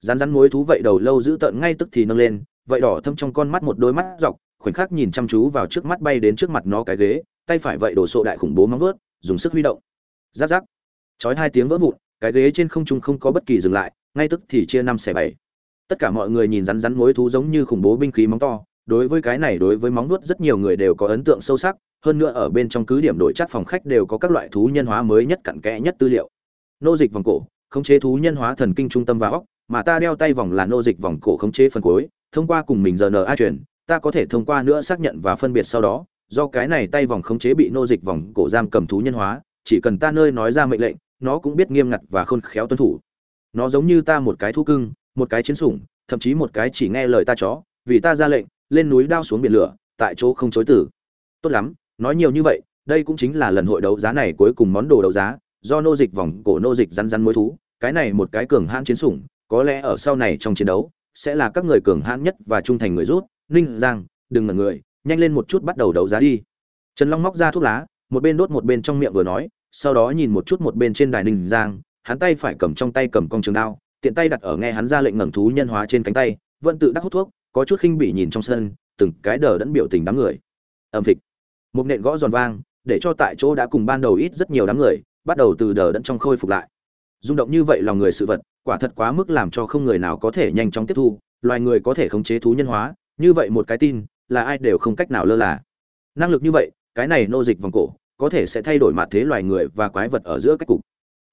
Rắn rắn mối thú vậy đầu lâu giữ tận ngay tức thì nâng lên, vậy đỏ thâm trong con mắt một đôi mắt dọc, khoảnh khắc nhìn chăm chú vào trước mắt bay đến trước mặt nó cái ghế, tay phải vậy đổ sộ đại khủng bố móng vớt dùng sức huy động. Giáp giáp. Chói hai tiếng vỡ vụn, cái ghế trên không trung không có bất kỳ dừng lại, ngay tức thì chia năm xẻ bảy. Tất cả mọi người nhìn rắn rắn mối thú giống như khủng bố binh khí móng to đối với cái này, đối với móng nuốt rất nhiều người đều có ấn tượng sâu sắc. Hơn nữa ở bên trong cứ điểm đổi chắc phòng khách đều có các loại thú nhân hóa mới nhất cặn kẽ nhất tư liệu. Nô dịch vòng cổ, khống chế thú nhân hóa thần kinh trung tâm và óc, mà ta đeo tay vòng là nô dịch vòng cổ khống chế phần cuối. Thông qua cùng mình giờ a truyền, ta có thể thông qua nữa xác nhận và phân biệt sau đó. Do cái này tay vòng khống chế bị nô dịch vòng cổ giam cầm thú nhân hóa, chỉ cần ta nơi nói ra mệnh lệnh, nó cũng biết nghiêm ngặt và khôn khéo tuân thủ. Nó giống như ta một cái thú cưng, một cái chiến sủng, thậm chí một cái chỉ nghe lời ta chó, vì ta ra lệnh lên núi đao xuống biển lửa, tại chỗ không chối tử. Tốt lắm, nói nhiều như vậy, đây cũng chính là lần hội đấu giá này cuối cùng món đồ đấu giá, do nô dịch vòng cổ nô dịch rắn rắn mối thú, cái này một cái cường hãn chiến sủng, có lẽ ở sau này trong chiến đấu, sẽ là các người cường hãn nhất và trung thành người rút. Ninh giang, đừng ngẩn người, nhanh lên một chút bắt đầu đấu giá đi. Trần long móc ra thuốc lá, một bên đốt một bên trong miệng vừa nói, sau đó nhìn một chút một bên trên đài ninh giang, hắn tay phải cầm trong tay cầm con trường đao, tiện tay đặt ở nghe hắn ra lệnh ngẩng thú nhân hóa trên cánh tay, vẫn tự đắc hút thuốc có chút khinh bỉ nhìn trong sân, từng cái đờ đẫn biểu tình đám người. Ẩm thịt một nện gõ giòn vang, để cho tại chỗ đã cùng ban đầu ít rất nhiều đám người, bắt đầu từ đờ đẫn trong khôi phục lại. Rung động như vậy lòng người sự vật, quả thật quá mức làm cho không người nào có thể nhanh chóng tiếp thu, loài người có thể khống chế thú nhân hóa, như vậy một cái tin, là ai đều không cách nào lơ là. Năng lực như vậy, cái này nô dịch vòng cổ, có thể sẽ thay đổi mặt thế loài người và quái vật ở giữa cách cục.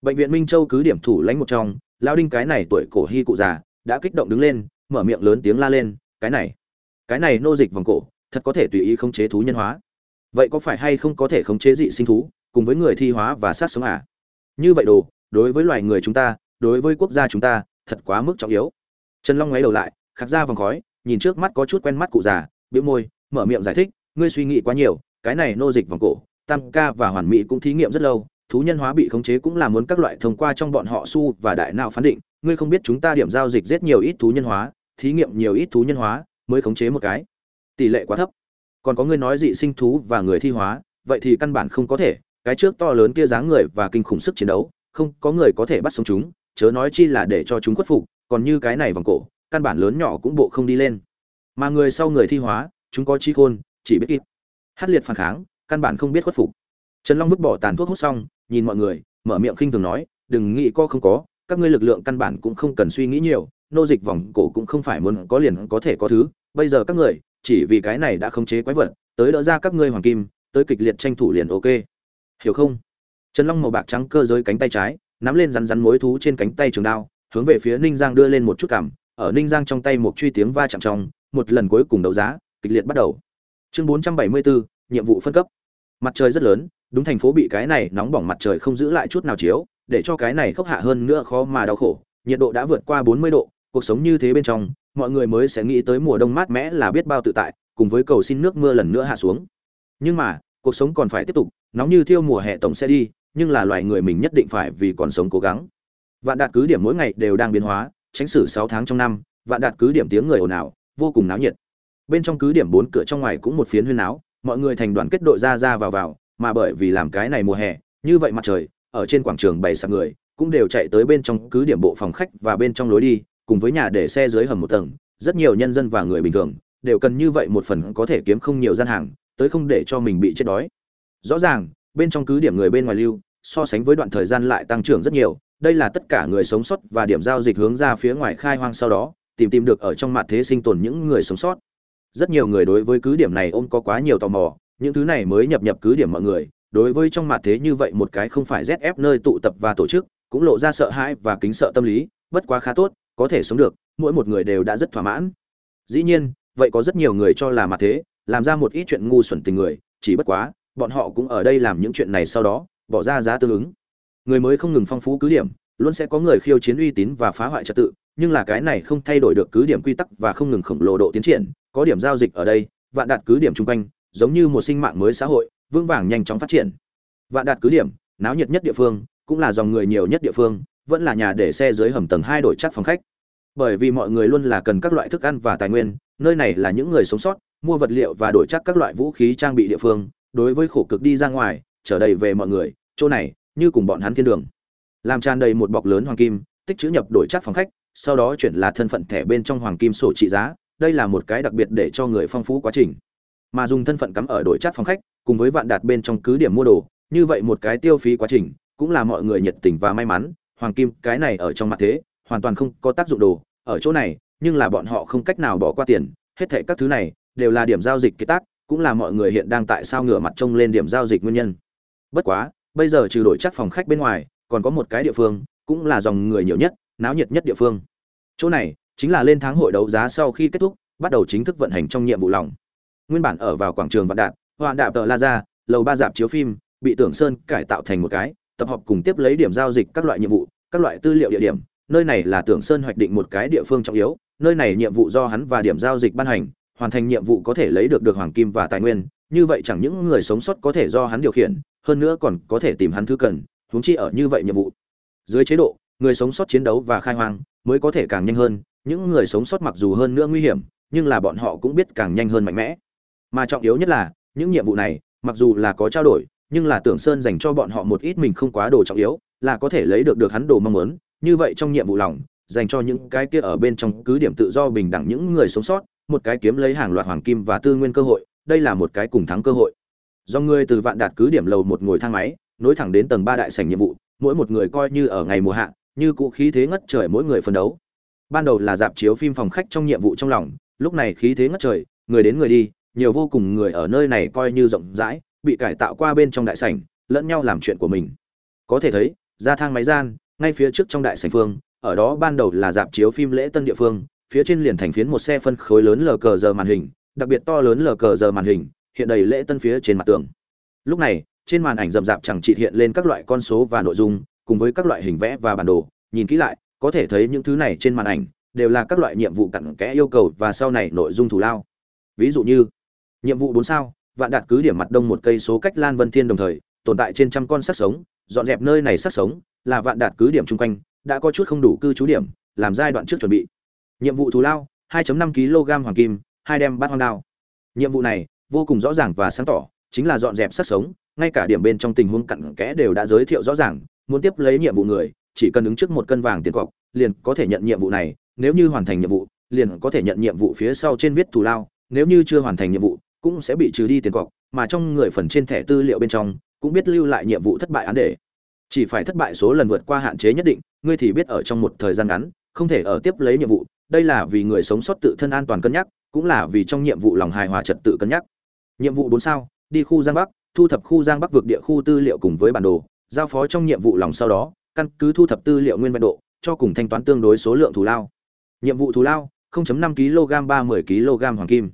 Bệnh viện minh châu cứ điểm thủ lãnh một trong lao đinh cái này tuổi cổ hy cụ già, đã kích động đứng lên, mở miệng lớn tiếng la lên cái này. Cái này nô dịch vòng cổ, thật có thể tùy ý khống chế thú nhân hóa. Vậy có phải hay không có thể khống chế dị sinh thú, cùng với người thi hóa và sát sống à? Như vậy đồ, đối với loài người chúng ta, đối với quốc gia chúng ta, thật quá mức trọng yếu. Trần long ngoáy đầu lại, khạc ra vòng khói, nhìn trước mắt có chút quen mắt cụ già, bĩu môi, mở miệng giải thích, ngươi suy nghĩ quá nhiều, cái này nô dịch vòng cổ, tam ca và hoàn mỹ cũng thí nghiệm rất lâu, thú nhân hóa bị khống chế cũng là muốn các loại thông qua trong bọn họ su và đại não phán định, ngươi không biết chúng ta điểm giao dịch rất nhiều ít thú nhân hóa thí nghiệm nhiều ít thú nhân hóa, mới khống chế một cái. Tỷ lệ quá thấp. Còn có người nói dị sinh thú và người thi hóa, vậy thì căn bản không có thể. Cái trước to lớn kia dáng người và kinh khủng sức chiến đấu, không có người có thể bắt sống chúng, chớ nói chi là để cho chúng khuất phục, còn như cái này vòng cổ, căn bản lớn nhỏ cũng bộ không đi lên. Mà người sau người thi hóa, chúng có chi khôn, chỉ biết ít. Hát liệt phản kháng, căn bản không biết khuất phục. Trần long vứt bỏ tàn thuốc hút xong, nhìn mọi người, mở miệng khinh thường nói, đừng nghĩ co không có, các ngươi lực lượng căn bản cũng không cần suy nghĩ nhiều nô dịch vòng cổ cũng không phải muốn có liền có thể có thứ. Bây giờ các người chỉ vì cái này đã khống chế quái vật tới đỡ ra các ngươi hoàng kim tới kịch liệt tranh thủ liền ok. Hiểu không? Trần long màu bạc trắng cơ giới cánh tay trái nắm lên rắn rắn mối thú trên cánh tay trường đao hướng về phía ninh giang đưa lên một chút cảm. Ở ninh giang trong tay một truy tiếng va chạm trong một lần cuối cùng đấu giá kịch liệt bắt đầu. Chương 474, nhiệm vụ phân cấp. Mặt trời rất lớn đúng thành phố bị cái này nóng bỏng mặt trời không giữ lại chút nào chiếu để cho cái này khốc hạ hơn nữa khó mà đau khổ. Nhiệt độ đã vượt qua 40 độ cuộc sống như thế bên trong, mọi người mới sẽ nghĩ tới mùa đông mát mẻ là biết bao tự tại, cùng với cầu xin nước mưa lần nữa hạ xuống. Nhưng mà, cuộc sống còn phải tiếp tục, nóng như thiêu mùa hè tổng sẽ đi, nhưng là loài người mình nhất định phải vì còn sống cố gắng. Vạn đạt cứ điểm mỗi ngày đều đang biến hóa, tránh sử 6 tháng trong năm, vạn đạt cứ điểm tiếng người ồn ào, vô cùng náo nhiệt. Bên trong cứ điểm bốn cửa trong ngoài cũng một phiến huyên náo, mọi người thành đoàn kết đội ra ra vào vào, mà bởi vì làm cái này mùa hè, như vậy mặt trời, ở trên quảng trường bày sạp người, cũng đều chạy tới bên trong cứ điểm bộ phòng khách và bên trong lối đi cùng với nhà để xe dưới hầm một tầng, rất nhiều nhân dân và người bình thường đều cần như vậy một phần có thể kiếm không nhiều gian hàng, tới không để cho mình bị chết đói. Rõ ràng, bên trong cứ điểm người bên ngoài lưu, so sánh với đoạn thời gian lại tăng trưởng rất nhiều, đây là tất cả người sống sót và điểm giao dịch hướng ra phía ngoài khai hoang sau đó, tìm tìm được ở trong mặt thế sinh tồn những người sống sót. Rất nhiều người đối với cứ điểm này ôm có quá nhiều tò mò, những thứ này mới nhập nhập cứ điểm mọi người, đối với trong mặt thế như vậy một cái không phải zf nơi tụ tập và tổ chức, cũng lộ ra sợ hãi và kính sợ tâm lý, bất quá khá tốt có thể sống được, mỗi một người đều đã rất thỏa mãn. Dĩ nhiên, vậy có rất nhiều người cho là mặt thế, làm ra một ít chuyện ngu xuẩn tình người, chỉ bất quá, bọn họ cũng ở đây làm những chuyện này sau đó, bỏ ra giá tương ứng. Người mới không ngừng phong phú cứ điểm, luôn sẽ có người khiêu chiến uy tín và phá hoại trật tự, nhưng là cái này không thay đổi được cứ điểm quy tắc và không ngừng khổng lồ độ tiến triển, có điểm giao dịch ở đây, vạn đạt cứ điểm chung quanh, giống như một sinh mạng mới xã hội, vững vàng nhanh chóng phát triển. Vạn đạt cứ điểm, náo nhiệt nhất địa phương, cũng là dòng người nhiều nhất địa phương vẫn là nhà để xe dưới hầm tầng hai đổi chắc phòng khách. Bởi vì mọi người luôn là cần các loại thức ăn và tài nguyên, nơi này là những người sống sót, mua vật liệu và đổi chắc các loại vũ khí trang bị địa phương. Đối với khổ cực đi ra ngoài, trở đầy về mọi người, chỗ này, như cùng bọn hắn thiên đường. Làm tràn đầy một bọc lớn hoàng kim, tích chữ nhập đổi chắc phòng khách, sau đó chuyển là thân phận thẻ bên trong hoàng kim sổ trị giá. Đây là một cái đặc biệt để cho người phong phú quá trình. Mà dùng thân phận cắm ở đổi chắc phòng khách, cùng với vạn đạt bên trong cứ điểm mua đồ, như vậy một cái tiêu phí quá trình, cũng là mọi người nhiệt tình và may mắn hoàng kim, cái này ở trong mặt thế, hoàn toàn không có tác dụng đồ, ở chỗ này, nhưng là bọn họ không cách nào bỏ qua tiền, hết thảy các thứ này, đều là điểm giao dịch kế tác, cũng là mọi người hiện đang tại sao ngửa mặt trông lên điểm giao dịch nguyên nhân. Bất quá, bây giờ trừ đổi chắc phòng khách bên ngoài, còn có một cái địa phương, cũng là dòng người nhiều nhất, náo nhiệt nhất địa phương. Chỗ này, chính là lên tháng hội đấu giá sau khi kết thúc, bắt đầu chính thức vận hành trong nhiệm vụ lòng. Nguyên bản ở vào quảng trường vạn đạt, hoạn đạp tờ la ra lầu ba dạp chiếu phim, bị tưởng sơn cải tạo thành một cái tập hợp cùng tiếp lấy điểm giao dịch các loại nhiệm vụ, các loại tư liệu địa điểm. Nơi này là tưởng sơn hoạch định một cái địa phương trọng yếu. Nơi này nhiệm vụ do hắn và điểm giao dịch ban hành, hoàn thành nhiệm vụ có thể lấy được được hoàng kim và tài nguyên. Như vậy chẳng những người sống sót có thể do hắn điều khiển, hơn nữa còn có thể tìm hắn thứ cần, huống chi ở như vậy nhiệm vụ. Dưới chế độ, người sống sót chiến đấu và khai hoang mới có thể càng nhanh hơn. Những người sống sót mặc dù hơn nữa nguy hiểm, nhưng là bọn họ cũng biết càng nhanh hơn mạnh mẽ. Mà trọng yếu nhất là, những nhiệm vụ này, mặc dù là có trao đổi nhưng là tưởng sơn dành cho bọn họ một ít mình không quá đồ trọng yếu, là có thể lấy được được hắn đồ mong muốn. Như vậy trong nhiệm vụ lòng, dành cho những cái kia ở bên trong cứ điểm tự do bình đẳng những người sống sót, một cái kiếm lấy hàng loạt hoàng kim và tư nguyên cơ hội, đây là một cái cùng thắng cơ hội. Do người từ vạn đạt cứ điểm lầu một ngồi thang máy, nối thẳng đến tầng ba đại sảnh nhiệm vụ, mỗi một người coi như ở ngày mùa hạ, như cũ khí thế ngất trời mỗi người phân đấu. Ban đầu là dạp chiếu phim phòng khách trong nhiệm vụ trong lòng, lúc này khí thế ngất trời, người đến người đi, nhiều vô cùng người ở nơi này coi như rộng rãi bị cải tạo qua bên trong đại sảnh, lẫn nhau làm chuyện của mình. Có thể thấy, ra thang máy gian, ngay phía trước trong đại sảnh phương, ở đó ban đầu là dạp chiếu phim lễ tân địa phương, phía trên liền thành phiến một xe phân khối lớn lờ cờ giờ màn hình, đặc biệt to lớn lờ cờ giờ màn hình, hiện đầy lễ tân phía trên mặt tường. Lúc này, trên màn ảnh rậm rạp chẳng chỉ hiện lên các loại con số và nội dung, cùng với các loại hình vẽ và bản đồ. Nhìn kỹ lại, có thể thấy những thứ này trên màn ảnh đều là các loại nhiệm vụ cặn kẽ yêu cầu và sau này nội dung thủ lao. Ví dụ như, nhiệm vụ bốn sao vạn đạt cứ điểm mặt đông một cây số cách lan vân thiên đồng thời, tồn tại trên trăm con sát sống, dọn dẹp nơi này sát sống, là vạn đạt cứ điểm chung quanh, đã có chút không đủ cư trú điểm, làm giai đoạn trước chuẩn bị. Nhiệm vụ thù lao 2.5 kg hoàng kim, hai đem bát hoang đao. Nhiệm vụ này, vô cùng rõ ràng và sáng tỏ, chính là dọn dẹp sát sống, ngay cả điểm bên trong tình huống cặn kẽ đều đã giới thiệu rõ ràng, muốn tiếp lấy nhiệm vụ người, chỉ cần ứng trước một cân vàng tiền cọc, liền có thể nhận nhiệm vụ này, nếu như hoàn thành nhiệm vụ, liền có thể nhận nhiệm vụ phía sau trên viết thù lao, nếu như chưa hoàn thành nhiệm vụ cũng sẽ bị trừ đi tiền cọc, mà trong người phần trên thẻ tư liệu bên trong cũng biết lưu lại nhiệm vụ thất bại án để chỉ phải thất bại số lần vượt qua hạn chế nhất định, ngươi thì biết ở trong một thời gian ngắn, không thể ở tiếp lấy nhiệm vụ, đây là vì người sống sót tự thân an toàn cân nhắc, cũng là vì trong nhiệm vụ lòng hài hòa trật tự cân nhắc. Nhiệm vụ bốn sao, đi khu giang bắc, thu thập khu giang bắc vực địa khu tư liệu cùng với bản đồ, giao phó trong nhiệm vụ lòng sau đó, căn cứ thu thập tư liệu nguyên vẹn độ, cho cùng thanh toán tương đối số lượng thù lao. Nhiệm vụ thù lao 0.5 kg 30 kg hoàng kim.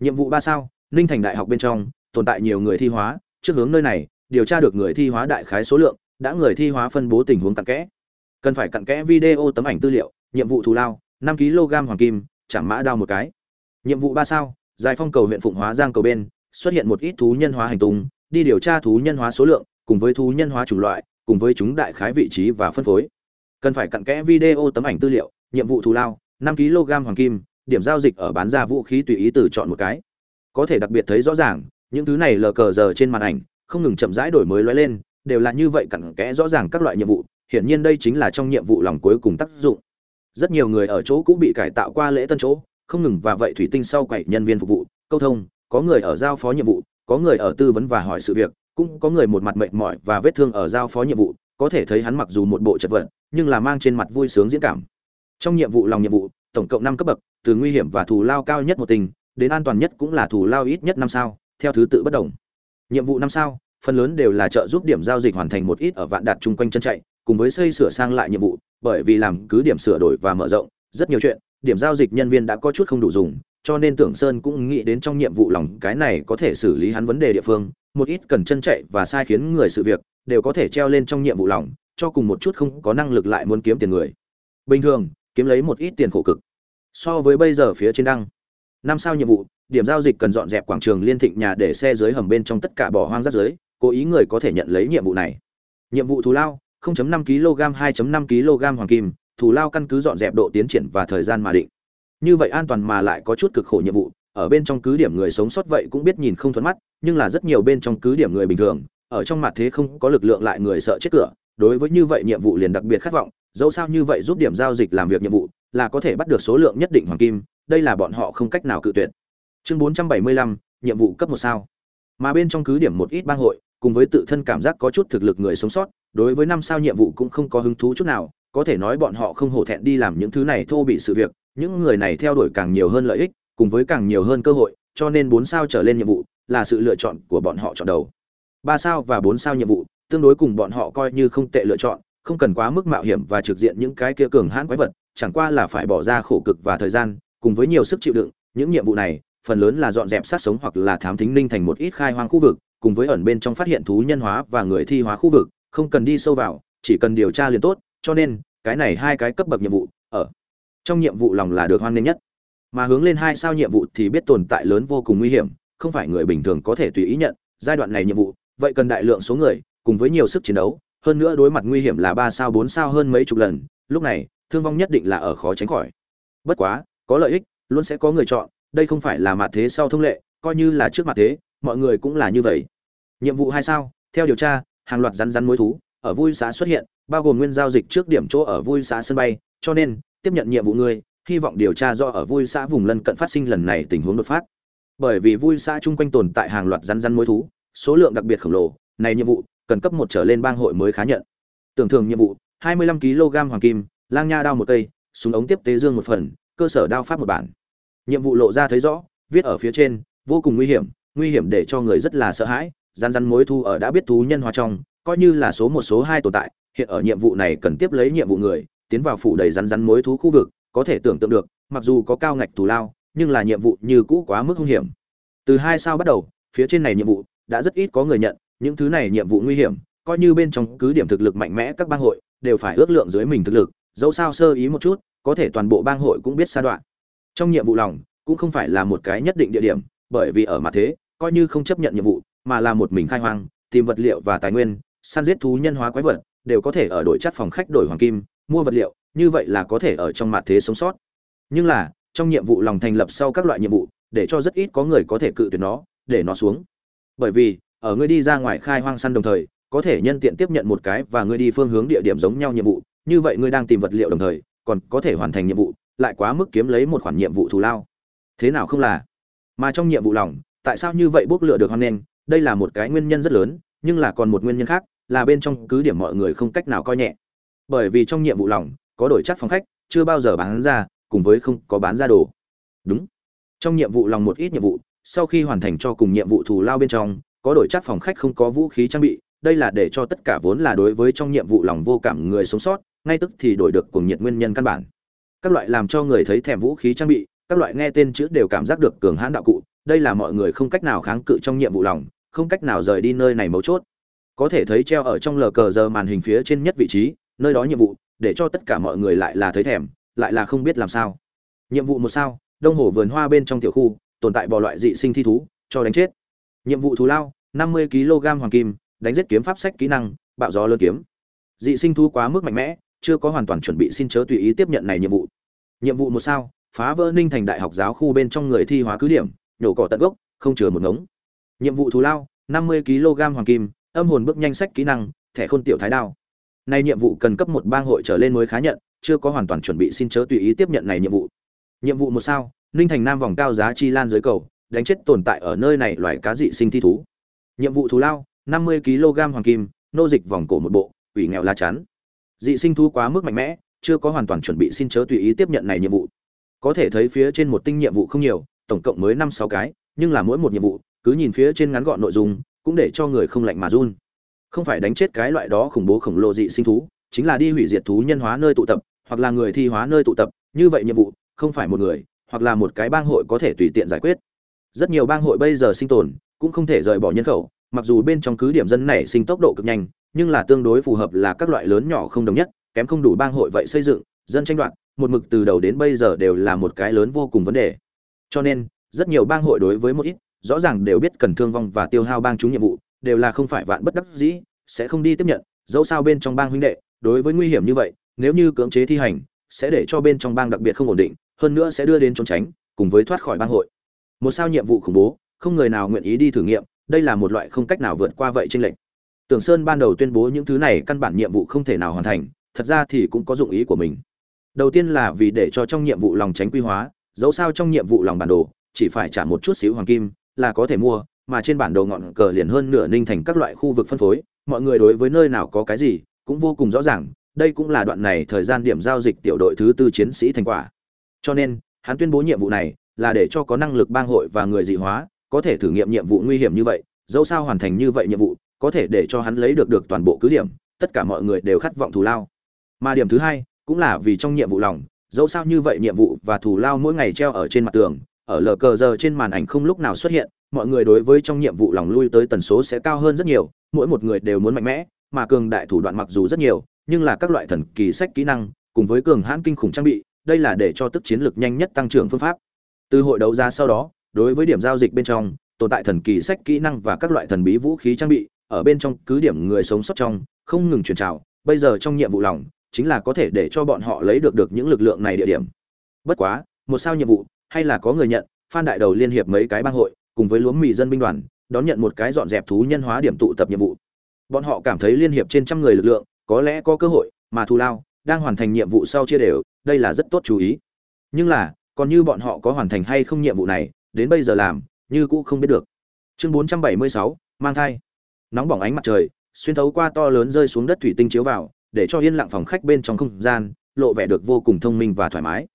Nhiệm vụ ba sao ninh thành đại học bên trong, tồn tại nhiều người thi hóa, trước hướng nơi này, điều tra được người thi hóa đại khái số lượng, đã người thi hóa phân bố tình huống cặn kẽ. Cần phải cặn kẽ video tấm ảnh tư liệu, nhiệm vụ thù lao, năm kg hoàng kim, chạm mã đao một cái. Nhiệm vụ ba sao dài phong cầu huyện phụng hóa giang cầu bên, xuất hiện một ít thú nhân hóa hành tung, đi điều tra thú nhân hóa số lượng, cùng với thú nhân hóa chủng loại, cùng với chúng đại khái vị trí và phân phối. Cần phải cặn kẽ video tấm ảnh tư liệu, nhiệm vụ thù lao, năm kg hoàng kim, điểm giao dịch ở bán ra vũ khí tùy ý từ chọn một cái có thể đặc biệt thấy rõ ràng, những thứ này lờ cờ giờ trên màn ảnh, không ngừng chậm rãi đổi mới lóe lên, đều là như vậy cặn kẽ rõ ràng các loại nhiệm vụ, hiển nhiên đây chính là trong nhiệm vụ lòng cuối cùng tác dụng. Rất nhiều người ở chỗ cũng bị cải tạo qua lễ tân chỗ, không ngừng và vậy thủy tinh sau quậy nhân viên phục vụ, câu thông, có người ở giao phó nhiệm vụ, có người ở tư vấn và hỏi sự việc, cũng có người một mặt mệt mỏi và vết thương ở giao phó nhiệm vụ, có thể thấy hắn mặc dù một bộ chật vật, nhưng là mang trên mặt vui sướng diễn cảm. Trong nhiệm vụ lòng nhiệm vụ, tổng cộng năm cấp bậc, từ nguy hiểm và thù lao cao nhất một tình đến an toàn nhất cũng là thù lao ít nhất năm sao, theo thứ tự bất đồng. Nhiệm vụ năm sao, phần lớn đều là trợ giúp điểm giao dịch hoàn thành một ít ở vạn đạt chung quanh chân chạy, cùng với xây sửa sang lại nhiệm vụ, bởi vì làm cứ điểm sửa đổi và mở rộng, rất nhiều chuyện, điểm giao dịch nhân viên đã có chút không đủ dùng, cho nên tưởng sơn cũng nghĩ đến trong nhiệm vụ lòng cái này có thể xử lý hắn vấn đề địa phương, một ít cần chân chạy và sai khiến người sự việc, đều có thể treo lên trong nhiệm vụ lòng, cho cùng một chút không có năng lực lại muốn kiếm tiền người. Bình thường, kiếm lấy một ít tiền khổ cực. So với bây giờ phía trên đăng năm sao nhiệm vụ, điểm giao dịch cần dọn dẹp quảng trường liên thịnh nhà để xe dưới hầm bên trong tất cả bỏ hoang rác dưới cố ý người có thể nhận lấy nhiệm vụ này. Nhiệm vụ thù lao 0.5 kg 2.5 kg hoàng kim, thù lao căn cứ dọn dẹp độ tiến triển và thời gian mà định. Như vậy an toàn mà lại có chút cực khổ nhiệm vụ, ở bên trong cứ điểm người sống sót vậy cũng biết nhìn không thuận mắt, nhưng là rất nhiều bên trong cứ điểm người bình thường, ở trong mặt thế không có lực lượng lại người sợ chết cửa, đối với như vậy nhiệm vụ liền đặc biệt khát vọng, dẫu sao như vậy giúp điểm giao dịch làm việc nhiệm vụ, là có thể bắt được số lượng nhất định hoàng kim đây là bọn họ không cách nào cự tuyệt. Chương 475, nhiệm vụ cấp một sao. Mà bên trong cứ điểm một ít bang hội cùng với tự thân cảm giác có chút thực lực người sống sót đối với năm sao nhiệm vụ cũng không có hứng thú chút nào có thể nói bọn họ không hổ thẹn đi làm những thứ này thô bị sự việc những người này theo đuổi càng nhiều hơn lợi ích cùng với càng nhiều hơn cơ hội cho nên bốn sao trở lên nhiệm vụ là sự lựa chọn của bọn họ chọn đầu. Ba sao và bốn sao nhiệm vụ tương đối cùng bọn họ coi như không tệ lựa chọn không cần quá mức mạo hiểm và trực diện những cái kia cường hãn quái vật chẳng qua là phải bỏ ra khổ cực và thời gian cùng với nhiều sức chịu đựng, những nhiệm vụ này, phần lớn là dọn dẹp sát sống hoặc là thám thính linh thành một ít khai hoang khu vực, cùng với ẩn bên trong phát hiện thú nhân hóa và người thi hóa khu vực, không cần đi sâu vào, chỉ cần điều tra liền tốt, cho nên, cái này hai cái cấp bậc nhiệm vụ, ở trong nhiệm vụ lòng là được hoan nghênh nhất. Mà hướng lên hai sao nhiệm vụ thì biết tồn tại lớn vô cùng nguy hiểm, không phải người bình thường có thể tùy ý nhận, giai đoạn này nhiệm vụ, vậy cần đại lượng số người, cùng với nhiều sức chiến đấu, hơn nữa đối mặt nguy hiểm là ba sao bốn sao hơn mấy chục lần, lúc này, thương vong nhất định là ở khó tránh khỏi. Bất quá có lợi ích luôn sẽ có người chọn đây không phải là mặt thế sau thông lệ coi như là trước mặt thế mọi người cũng là như vậy. Nhiệm vụ hai sao theo điều tra hàng loạt rắn rắn mối thú ở vui xã xuất hiện bao gồm nguyên giao dịch trước điểm chỗ ở vui xã sân bay cho nên tiếp nhận nhiệm vụ ngươi, hy vọng điều tra do ở vui xã vùng lân cận phát sinh lần này tình huống đột phát. Bởi vì vui xã chung quanh tồn tại hàng loạt rắn rắn mối thú số lượng đặc biệt khổng lồ này nhiệm vụ cần cấp một trở lên bang hội mới khá nhận. Tưởng thường nhiệm vụ 25 kg hoàng kim lang nha đao một cây súng ống tiếp tế dương một phần cơ sở đao pháp một bản. Nhiệm vụ lộ ra thấy rõ, viết ở phía trên, vô cùng nguy hiểm nguy hiểm để cho người rất là sợ hãi gian rắn mối thu ở đã biết thú nhân hóa trong, coi như là số một, số hai tồn tại, hiện ở nhiệm vụ này cần tiếp lấy nhiệm vụ người, tiến vào phủ đầy rắn rắn mối thú khu vực, có thể tưởng tượng được, mặc dù có cao ngạch thù lao, nhưng là nhiệm vụ như cũ quá mức hung hiểm. Từ hai sao bắt đầu, phía trên này nhiệm vụ, đã rất ít có người nhận, những thứ này nhiệm vụ nguy hiểm, coi như bên trong cứ điểm thực lực mạnh mẽ các bang hội, đều phải ước lượng dưới mình thực lực, dẫu sao sơ ý một chút có thể toàn bộ bang hội cũng biết sa đoạn. Trong nhiệm vụ lòng, cũng không phải là một cái nhất định địa điểm, bởi vì ở mặt thế, coi như không chấp nhận nhiệm vụ, mà là một mình khai hoang, tìm vật liệu và tài nguyên, săn giết thú nhân hóa quái vật, đều có thể ở đổi chất phòng khách đổi hoàng kim, mua vật liệu, như vậy là có thể ở trong mặt thế sống sót. Nhưng là, trong nhiệm vụ lòng thành lập sau các loại nhiệm vụ, để cho rất ít có người có thể cự tuyệt nó, để nó xuống. Bởi vì, ở ngươi đi ra ngoài khai hoang săn đồng thời, có thể nhân tiện tiếp nhận một cái và ngươi đi phương hướng địa điểm giống nhau nhiệm vụ, như vậy ngươi đang tìm vật liệu đồng thời còn có thể hoàn thành nhiệm vụ, lại quá mức kiếm lấy một khoản nhiệm vụ thù lao. Thế nào không là? Mà trong nhiệm vụ lòng, tại sao như vậy bốc lửa được hoan nghênh? Đây là một cái nguyên nhân rất lớn, nhưng là còn một nguyên nhân khác, là bên trong cứ điểm mọi người không cách nào coi nhẹ. Bởi vì trong nhiệm vụ lòng, có đổi chắc phòng khách, chưa bao giờ bán ra, cùng với không có bán ra đồ. Đúng. Trong nhiệm vụ lòng một ít nhiệm vụ, sau khi hoàn thành cho cùng nhiệm vụ thù lao bên trong, có đổi chắc phòng khách không có vũ khí trang bị, đây là để cho tất cả vốn là đối với trong nhiệm vụ lòng vô cảm người sống sót ngay tức thì đổi được cuồng nhiệt nguyên nhân căn bản. Các loại làm cho người thấy thèm vũ khí trang bị, các loại nghe tên chữ đều cảm giác được cường hãn đạo cụ, đây là mọi người không cách nào kháng cự trong nhiệm vụ lòng, không cách nào rời đi nơi này mấu chốt. Có thể thấy treo ở trong lờ cờ giờ màn hình phía trên nhất vị trí, nơi đó nhiệm vụ, để cho tất cả mọi người lại là thấy thèm, lại là không biết làm sao. Nhiệm vụ một sao, đông hồ vườn hoa bên trong tiểu khu, tồn tại bò loại dị sinh thi thú, cho đánh chết. Nhiệm vụ thù lao, năm mươi kg hoàng kim, đánh giết kiếm pháp sách kỹ năng, bạo gió lớn kiếm. Dị sinh thú quá mức mạnh mẽ chưa có hoàn toàn chuẩn bị xin chớ tùy ý tiếp nhận này nhiệm vụ. Nhiệm vụ một sao, phá vỡ ninh thành đại học giáo khu bên trong người thi hóa cứ điểm, nhổ cỏ tận gốc, không chừa một ngống. Nhiệm vụ thù lao, năm mươi kg hoàng kim, âm hồn bước nhanh sách kỹ năng, thẻ khôn tiểu thái đao. Nay nhiệm vụ cần cấp một bang hội trở lên mới khá nhận, chưa có hoàn toàn chuẩn bị xin chớ tùy ý tiếp nhận này nhiệm vụ. Nhiệm vụ một sao, ninh thành nam vòng cao giá chi lan dưới cầu, đánh chết tồn tại ở nơi này loài cá dị sinh thi thú. Nhiệm vụ thù lao, năm mươi kg hoàng kim, nô dịch vòng cổ một bộ, ủy nghèo lá chắn dị sinh thú quá mức mạnh mẽ, chưa có hoàn toàn chuẩn bị xin chớ tùy ý tiếp nhận này nhiệm vụ. Có thể thấy phía trên một tinh nhiệm vụ không nhiều, tổng cộng mới năm sáu cái, nhưng là mỗi một nhiệm vụ, cứ nhìn phía trên ngắn gọn nội dung, cũng để cho người không lạnh mà run. Không phải đánh chết cái loại đó khủng bố khổng lồ dị sinh thú, chính là đi hủy diệt thú nhân hóa nơi tụ tập, hoặc là người thi hóa nơi tụ tập, như vậy nhiệm vụ, không phải một người, hoặc là một cái bang hội có thể tùy tiện giải quyết. Rất nhiều bang hội bây giờ sinh tồn, cũng không thể rời bỏ nhân khẩu, mặc dù bên trong cứ điểm dân nảy sinh tốc độ cực nhanh nhưng là tương đối phù hợp là các loại lớn nhỏ không đồng nhất, kém không đủ bang hội vậy xây dựng, dân tranh đoạt, một mực từ đầu đến bây giờ đều là một cái lớn vô cùng vấn đề. Cho nên, rất nhiều bang hội đối với một ít, rõ ràng đều biết cần thương vong và tiêu hao bang chúng nhiệm vụ, đều là không phải vạn bất đắc dĩ, sẽ không đi tiếp nhận, dẫu sao bên trong bang huynh đệ, đối với nguy hiểm như vậy, nếu như cưỡng chế thi hành, sẽ để cho bên trong bang đặc biệt không ổn định, hơn nữa sẽ đưa đến trốn tránh, cùng với thoát khỏi bang hội. Một sao nhiệm vụ khủng bố, không người nào nguyện ý đi thử nghiệm, đây là một loại không cách nào vượt qua vậy trên lệnh tưởng sơn ban đầu tuyên bố những thứ này căn bản nhiệm vụ không thể nào hoàn thành, thật ra thì cũng có dụng ý của mình. Đầu tiên là vì để cho trong nhiệm vụ lòng tránh quy hóa, dẫu sao trong nhiệm vụ lòng bản đồ, chỉ phải trả một chút xíu hoàng kim là có thể mua, mà trên bản đồ ngọn cờ liền hơn nửa ninh thành các loại khu vực phân phối, mọi người đối với nơi nào có cái gì cũng vô cùng rõ ràng, đây cũng là đoạn này thời gian điểm giao dịch tiểu đội thứ tư chiến sĩ thành quả. Cho nên, hắn tuyên bố nhiệm vụ này là để cho có năng lực bang hội và người dị hóa có thể thử nghiệm nhiệm vụ nguy hiểm như vậy, dẫu sao hoàn thành như vậy nhiệm vụ có thể để cho hắn lấy được được toàn bộ cứ điểm, tất cả mọi người đều khát vọng thù lao. Mà điểm thứ hai, cũng là vì trong nhiệm vụ lòng, dẫu sao như vậy nhiệm vụ và thù lao mỗi ngày treo ở trên mặt tường, ở lờ cờ giờ trên màn ảnh không lúc nào xuất hiện, mọi người đối với trong nhiệm vụ lòng lui tới tần số sẽ cao hơn rất nhiều, mỗi một người đều muốn mạnh mẽ, mà cường đại thủ đoạn mặc dù rất nhiều, nhưng là các loại thần kỳ sách kỹ năng, cùng với cường hãn kinh khủng trang bị, đây là để cho tức chiến lược nhanh nhất tăng trưởng phương pháp. Từ hội đấu giá sau đó, đối với điểm giao dịch bên trong, tồn tại thần kỳ sách kỹ năng và các loại thần bí vũ khí trang bị ở bên trong cứ điểm người sống sót trong không ngừng truyền trào bây giờ trong nhiệm vụ lòng chính là có thể để cho bọn họ lấy được được những lực lượng này địa điểm. Bất quá một sao nhiệm vụ hay là có người nhận phan đại đầu liên hiệp mấy cái bang hội cùng với lúa mì dân binh đoàn đón nhận một cái dọn dẹp thú nhân hóa điểm tụ tập nhiệm vụ. Bọn họ cảm thấy liên hiệp trên trăm người lực lượng có lẽ có cơ hội mà thù lao đang hoàn thành nhiệm vụ sau chia đều đây là rất tốt chú ý. Nhưng là còn như bọn họ có hoàn thành hay không nhiệm vụ này đến bây giờ làm như cũ không biết được. Chương 476, mang thai nóng bỏng ánh mặt trời, xuyên thấu qua to lớn rơi xuống đất thủy tinh chiếu vào, để cho yên lặng phòng khách bên trong không gian, lộ vẻ được vô cùng thông minh và thoải mái.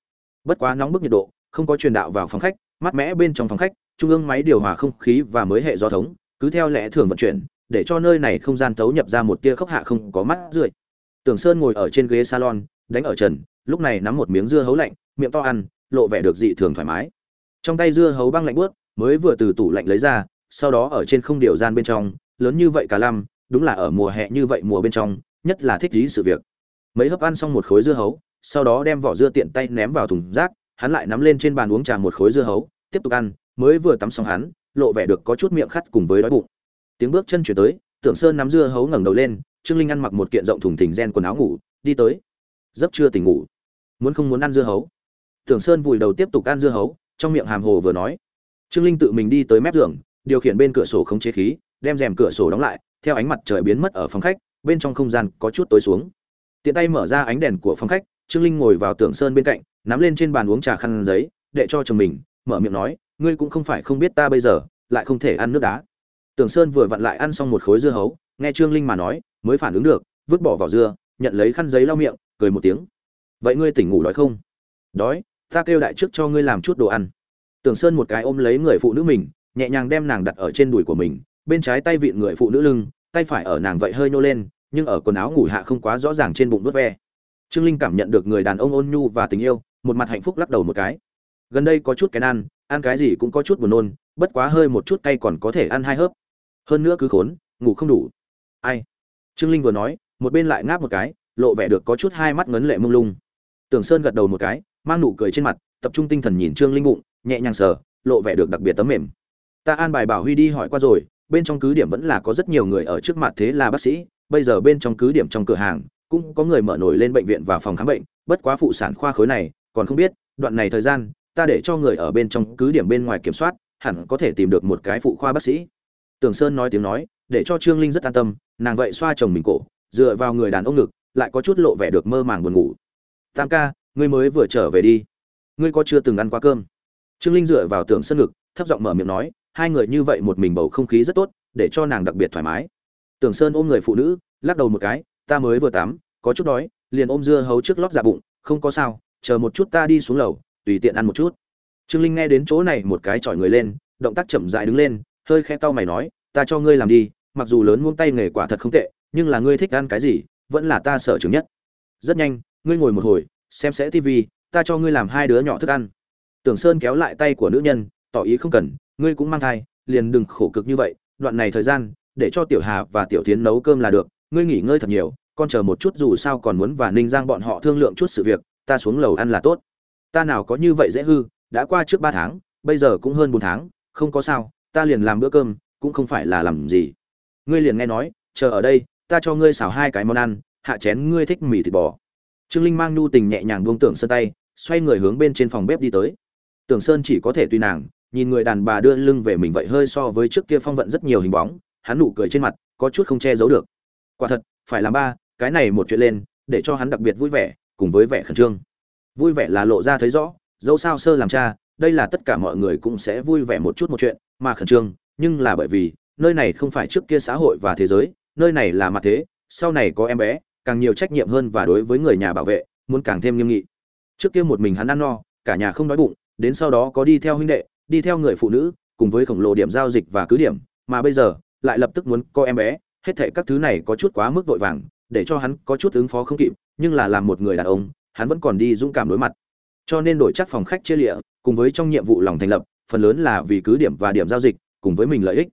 Bất quá nóng bức nhiệt độ, không có truyền đạo vào phòng khách, mát mẽ bên trong phòng khách, trung ương máy điều hòa không khí và mới hệ gió thống, cứ theo lẽ thường vận chuyển, để cho nơi này không gian thấu nhập ra một tia khốc hạ không có mắt rượi. Tưởng sơn ngồi ở trên ghế salon, đánh ở trần, lúc này nắm một miếng dưa hấu lạnh, miệng to ăn, lộ vẻ được dị thường thoải mái. Trong tay dưa hấu băng lạnh bớt mới vừa từ tủ lạnh lấy ra, sau đó ở trên không điều gian bên trong lớn như vậy cả lăm, đúng là ở mùa hè như vậy mùa bên trong, nhất là thích lý sự việc. Mấy hấp ăn xong một khối dưa hấu, sau đó đem vỏ dưa tiện tay ném vào thùng rác, hắn lại nắm lên trên bàn uống trà một khối dưa hấu, tiếp tục ăn, mới vừa tắm xong hắn, lộ vẻ được có chút miệng khát cùng với đói bụng. Tiếng bước chân chuyển tới, tưởng sơn nắm dưa hấu ngẩng đầu lên, trương linh ăn mặc một kiện rộng thùng thình gen quần áo ngủ, đi tới. Giấc chưa tỉnh ngủ. Muốn không muốn ăn dưa hấu? Tưởng sơn vùi đầu tiếp tục ăn dưa hấu, trong miệng hàm hồ vừa nói. Trương linh tự mình đi tới mép giường, điều khiển bên cửa sổ khống chế khí đem rèm cửa sổ đóng lại, theo ánh mặt trời biến mất ở phòng khách, bên trong không gian có chút tối xuống. Tiện tay mở ra ánh đèn của phòng khách, trương linh ngồi vào tường sơn bên cạnh, nắm lên trên bàn uống trà khăn giấy, để cho chồng mình, mở miệng nói, ngươi cũng không phải không biết ta bây giờ, lại không thể ăn nước đá. Tường sơn vừa vặn lại ăn xong một khối dưa hấu, nghe trương linh mà nói, mới phản ứng được, vứt bỏ vào dưa, nhận lấy khăn giấy lau miệng, cười một tiếng. Vậy ngươi tỉnh ngủ đói không? Đói, ta kêu đại trước cho ngươi làm chút đồ ăn. Tường sơn một cái ôm lấy người phụ nữ mình, nhẹ nhàng đem nàng đặt ở trên đùi của mình bên trái tay vịn người phụ nữ lưng, tay phải ở nàng vậy hơi nhô lên, nhưng ở quần áo ngủ hạ không quá rõ ràng trên bụng vớt ve. Trương linh cảm nhận được người đàn ông ôn nhu và tình yêu, một mặt hạnh phúc lắc đầu một cái. Gần đây có chút cái ăn ăn cái gì cũng có chút buồn nôn, bất quá hơi một chút cay còn có thể ăn hai hớp. Hơn nữa cứ khốn, ngủ không đủ. Ai? Trương linh vừa nói, một bên lại ngáp một cái, lộ vẻ được có chút hai mắt ngấn lệ mông lung. Tưởng sơn gật đầu một cái, mang nụ cười trên mặt, tập trung tinh thần nhìn trương linh bụng, nhẹ nhàng sờ, lộ vẻ được đặc biệt tấm mềm. Ta an bài bảo huy đi hỏi qua rồi bên trong cứ điểm vẫn là có rất nhiều người ở trước mặt thế là bác sĩ, bây giờ bên trong cứ điểm trong cửa hàng, cũng có người mở nổi lên bệnh viện và phòng khám bệnh, bất quá phụ sản khoa khối này, còn không biết, đoạn này thời gian, ta để cho người ở bên trong cứ điểm bên ngoài kiểm soát, hẳn có thể tìm được một cái phụ khoa bác sĩ. Tường sơn nói tiếng nói, để cho trương linh rất an tâm, nàng vậy xoa chồng mình cổ, dựa vào người đàn ông ngực, lại có chút lộ vẻ được mơ màng buồn ngủ. Tam ca, ngươi mới vừa trở về đi. Ngươi có chưa từng ăn qua cơm? Trương linh dựa vào tường sơn ngực, thấp giọng mở miệng nói hai người như vậy một mình bầu không khí rất tốt, để cho nàng đặc biệt thoải mái. Tưởng sơn ôm người phụ nữ, lắc đầu một cái, ta mới vừa tắm, có chút đói, liền ôm dưa hấu trước lót dạ bụng, không có sao, chờ một chút ta đi xuống lầu, tùy tiện ăn một chút. Trương linh nghe đến chỗ này một cái chọi người lên, động tác chậm dại đứng lên, hơi khẽ cau mày nói, ta cho ngươi làm đi, mặc dù lớn muông tay nghề quả thật không tệ, nhưng là ngươi thích ăn cái gì, vẫn là ta sợ chứng nhất. Rất nhanh, ngươi ngồi một hồi, xem sẽ tivi ta cho ngươi làm hai đứa nhỏ thức ăn. Tưởng sơn kéo lại tay của nữ nhân, tỏ ý không cần ngươi cũng mang thai, liền đừng khổ cực như vậy, đoạn này thời gian, để cho tiểu hà và tiểu tiến nấu cơm là được, ngươi nghỉ ngơi thật nhiều, con chờ một chút dù sao còn muốn và ninh giang bọn họ thương lượng chút sự việc, ta xuống lầu ăn là tốt. Ta nào có như vậy dễ hư, đã qua trước ba tháng, bây giờ cũng hơn bốn tháng, không có sao, ta liền làm bữa cơm, cũng không phải là làm gì. Ngươi liền nghe nói, chờ ở đây, ta cho ngươi xào hai cái món ăn, hạ chén ngươi thích mì thịt bò. Trương linh mang nhu tình nhẹ nhàng buông tưởng sơn tay, xoay người hướng bên trên phòng bếp đi tới. Tưởng sơn chỉ có thể tùy nàng nhìn người đàn bà đưa lưng về mình vậy hơi so với trước kia phong vận rất nhiều hình bóng, hắn nụ cười trên mặt, có chút không che giấu được. Quả thật, phải làm ba, cái này một chuyện lên, để cho hắn đặc biệt vui vẻ, cùng với vẻ khẩn trương. Vui vẻ là lộ ra thấy rõ, dẫu sao sơ làm cha, đây là tất cả mọi người cũng sẽ vui vẻ một chút một chuyện, mà khẩn trương, nhưng là bởi vì, nơi này không phải trước kia xã hội và thế giới, nơi này là mặt thế, sau này có em bé, càng nhiều trách nhiệm hơn và đối với người nhà bảo vệ, muốn càng thêm nghiêm nghị. Trước kia một mình hắn ăn no, cả nhà không đói bụng, đến sau đó có đi theo huynh đệ đi theo người phụ nữ, cùng với khổng lồ điểm giao dịch và cứ điểm, mà bây giờ, lại lập tức muốn có em bé. Hết thệ các thứ này có chút quá mức vội vàng, để cho hắn có chút ứng phó không kịp, nhưng là làm một người đàn ông, hắn vẫn còn đi dũng cảm đối mặt. Cho nên đổi chắc phòng khách chia lịa, cùng với trong nhiệm vụ lòng thành lập, phần lớn là vì cứ điểm và điểm giao dịch, cùng với mình lợi ích.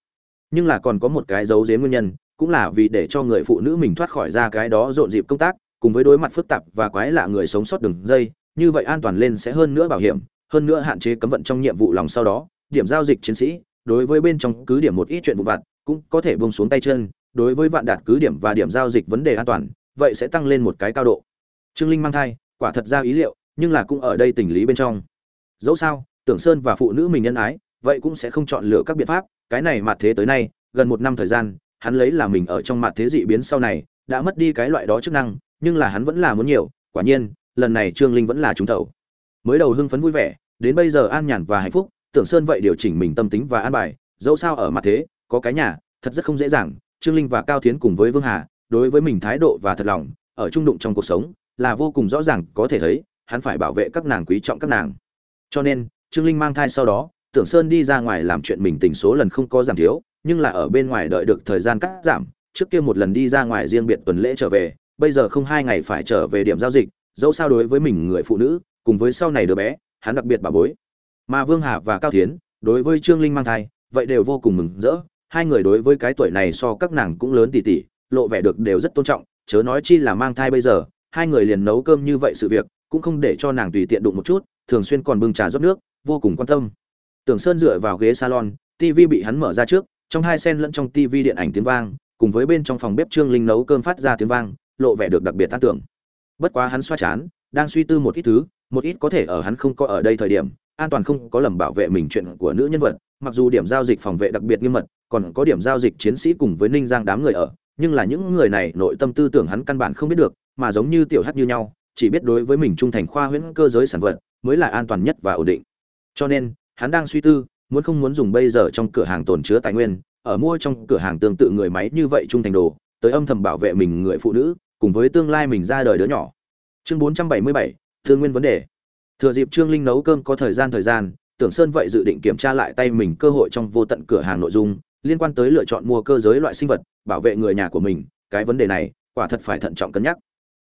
Nhưng là còn có một cái dấu dếm nguyên nhân, cũng là vì để cho người phụ nữ mình thoát khỏi ra cái đó rộn dịp công tác, cùng với đối mặt phức tạp và quái lạ người sống sót đường dây, như vậy an toàn lên sẽ hơn nữa bảo hiểm hơn nữa hạn chế cấm vận trong nhiệm vụ lòng sau đó, điểm giao dịch chiến sĩ, đối với bên trong cứ điểm một ít chuyện vụ vặt, cũng có thể buông xuống tay chân, đối với vạn đạt cứ điểm và điểm giao dịch vấn đề an toàn, vậy sẽ tăng lên một cái cao độ. Trương linh mang thai, quả thật ra ý liệu, nhưng là cũng ở đây tình lý bên trong. Dẫu sao, tưởng sơn và phụ nữ mình nhân ái, vậy cũng sẽ không chọn lựa các biện pháp, cái này mặt thế tới nay, gần một năm thời gian, hắn lấy là mình ở trong mặt thế dị biến sau này, đã mất đi cái loại đó chức năng, nhưng là hắn vẫn là muốn nhiều, quả nhiên, lần này trương linh vẫn là trúng thầu mới đầu hưng phấn vui vẻ, đến bây giờ an nhàn và hạnh phúc, tưởng sơn vậy điều chỉnh mình tâm tính và an bài, dẫu sao ở mặt thế, có cái nhà, thật rất không dễ dàng, trương linh và cao tiến cùng với vương hà, đối với mình thái độ và thật lòng, ở trung đụng trong cuộc sống, là vô cùng rõ ràng, có thể thấy, hắn phải bảo vệ các nàng quý trọng các nàng. Cho nên, trương linh mang thai sau đó, tưởng sơn đi ra ngoài làm chuyện mình tình số lần không có giảm thiếu, nhưng là ở bên ngoài đợi được thời gian cắt giảm, trước kia một lần đi ra ngoài riêng biệt tuần lễ trở về, bây giờ không hai ngày phải trở về điểm giao dịch, dẫu sao đối với mình người phụ nữ cùng với sau này đứa bé, hắn đặc biệt bà bối. Mà vương hà và cao tiến đối với trương linh mang thai, vậy đều vô cùng mừng rỡ. Hai người đối với cái tuổi này so các nàng cũng lớn tỉ tỉ, lộ vẻ được đều rất tôn trọng, chớ nói chi là mang thai bây giờ, hai người liền nấu cơm như vậy sự việc, cũng không để cho nàng tùy tiện đụng một chút, thường xuyên còn bưng trà rót nước, vô cùng quan tâm. Tưởng sơn dựa vào ghế salon tv bị hắn mở ra trước, trong hai sen lẫn trong tv điện ảnh tiếng vang, cùng với bên trong phòng bếp trương linh nấu cơm phát ra tiếng vang, lộ vẻ được đặc biệt tan tưởng. Bất quá hắn xoa chán, đang suy tư một ít thứ một ít có thể ở hắn không có ở đây thời điểm an toàn không có lầm bảo vệ mình chuyện của nữ nhân vật mặc dù điểm giao dịch phòng vệ đặc biệt nghiêm mật còn có điểm giao dịch chiến sĩ cùng với ninh giang đám người ở nhưng là những người này nội tâm tư tưởng hắn căn bản không biết được mà giống như tiểu hát như nhau chỉ biết đối với mình trung thành khoa huyễn cơ giới sản vật mới là an toàn nhất và ổn định. Cho nên hắn đang suy tư muốn không muốn dùng bây giờ trong cửa hàng tồn chứa tài nguyên ở mua trong cửa hàng tương tự người máy như vậy trung thành đồ tới âm thầm bảo vệ mình người phụ nữ cùng với tương lai mình ra đời đứa nhỏ. Chương 477, thương nguyên vấn đề. Thừa dịp trương linh nấu cơm có thời gian thời gian, tưởng sơn vậy dự định kiểm tra lại tay mình cơ hội trong vô tận cửa hàng nội dung, liên quan tới lựa chọn mua cơ giới loại sinh vật, bảo vệ người nhà của mình, cái vấn đề này, quả thật phải thận trọng cân nhắc.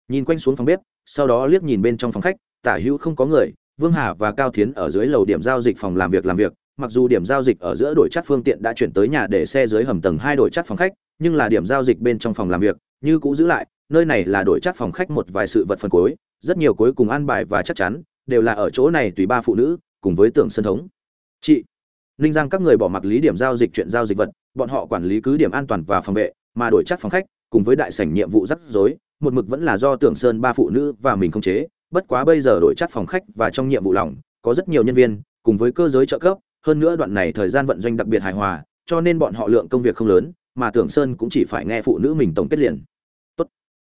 Nhìn quanh xuống phòng bếp, sau đó liếc nhìn bên trong phòng khách, tả hữu không có người, vương hà và cao thiến ở dưới lầu điểm giao dịch phòng làm việc làm việc, mặc dù điểm giao dịch ở giữa đổi chắc phương tiện đã chuyển tới nhà để xe dưới hầm tầng hai đổi chắc phòng khách, nhưng là điểm giao dịch bên trong phòng làm việc, như cũ giữ lại nơi này là đổi chắc phòng khách một vài sự vật phần cuối, rất nhiều cuối cùng an bài và chắc chắn, đều là ở chỗ này tùy ba phụ nữ, cùng với tưởng sân thống. Chị, ninh giang các người bỏ mặc lý điểm giao dịch chuyện giao dịch vật, bọn họ quản lý cứ điểm an toàn và phòng vệ, mà đổi chắc phòng khách, cùng với đại sảnh nhiệm vụ rắc rối, một mực vẫn là do tưởng sơn ba phụ nữ và mình không chế. Bất quá bây giờ đổi chắc phòng khách và trong nhiệm vụ lỏng có rất nhiều nhân viên, cùng với cơ giới trợ cấp, hơn nữa đoạn này thời gian vận doanh đặc biệt hài hòa, cho nên bọn họ lượng công việc không lớn, mà tưởng sơn cũng chỉ phải nghe phụ nữ mình tổng kết liền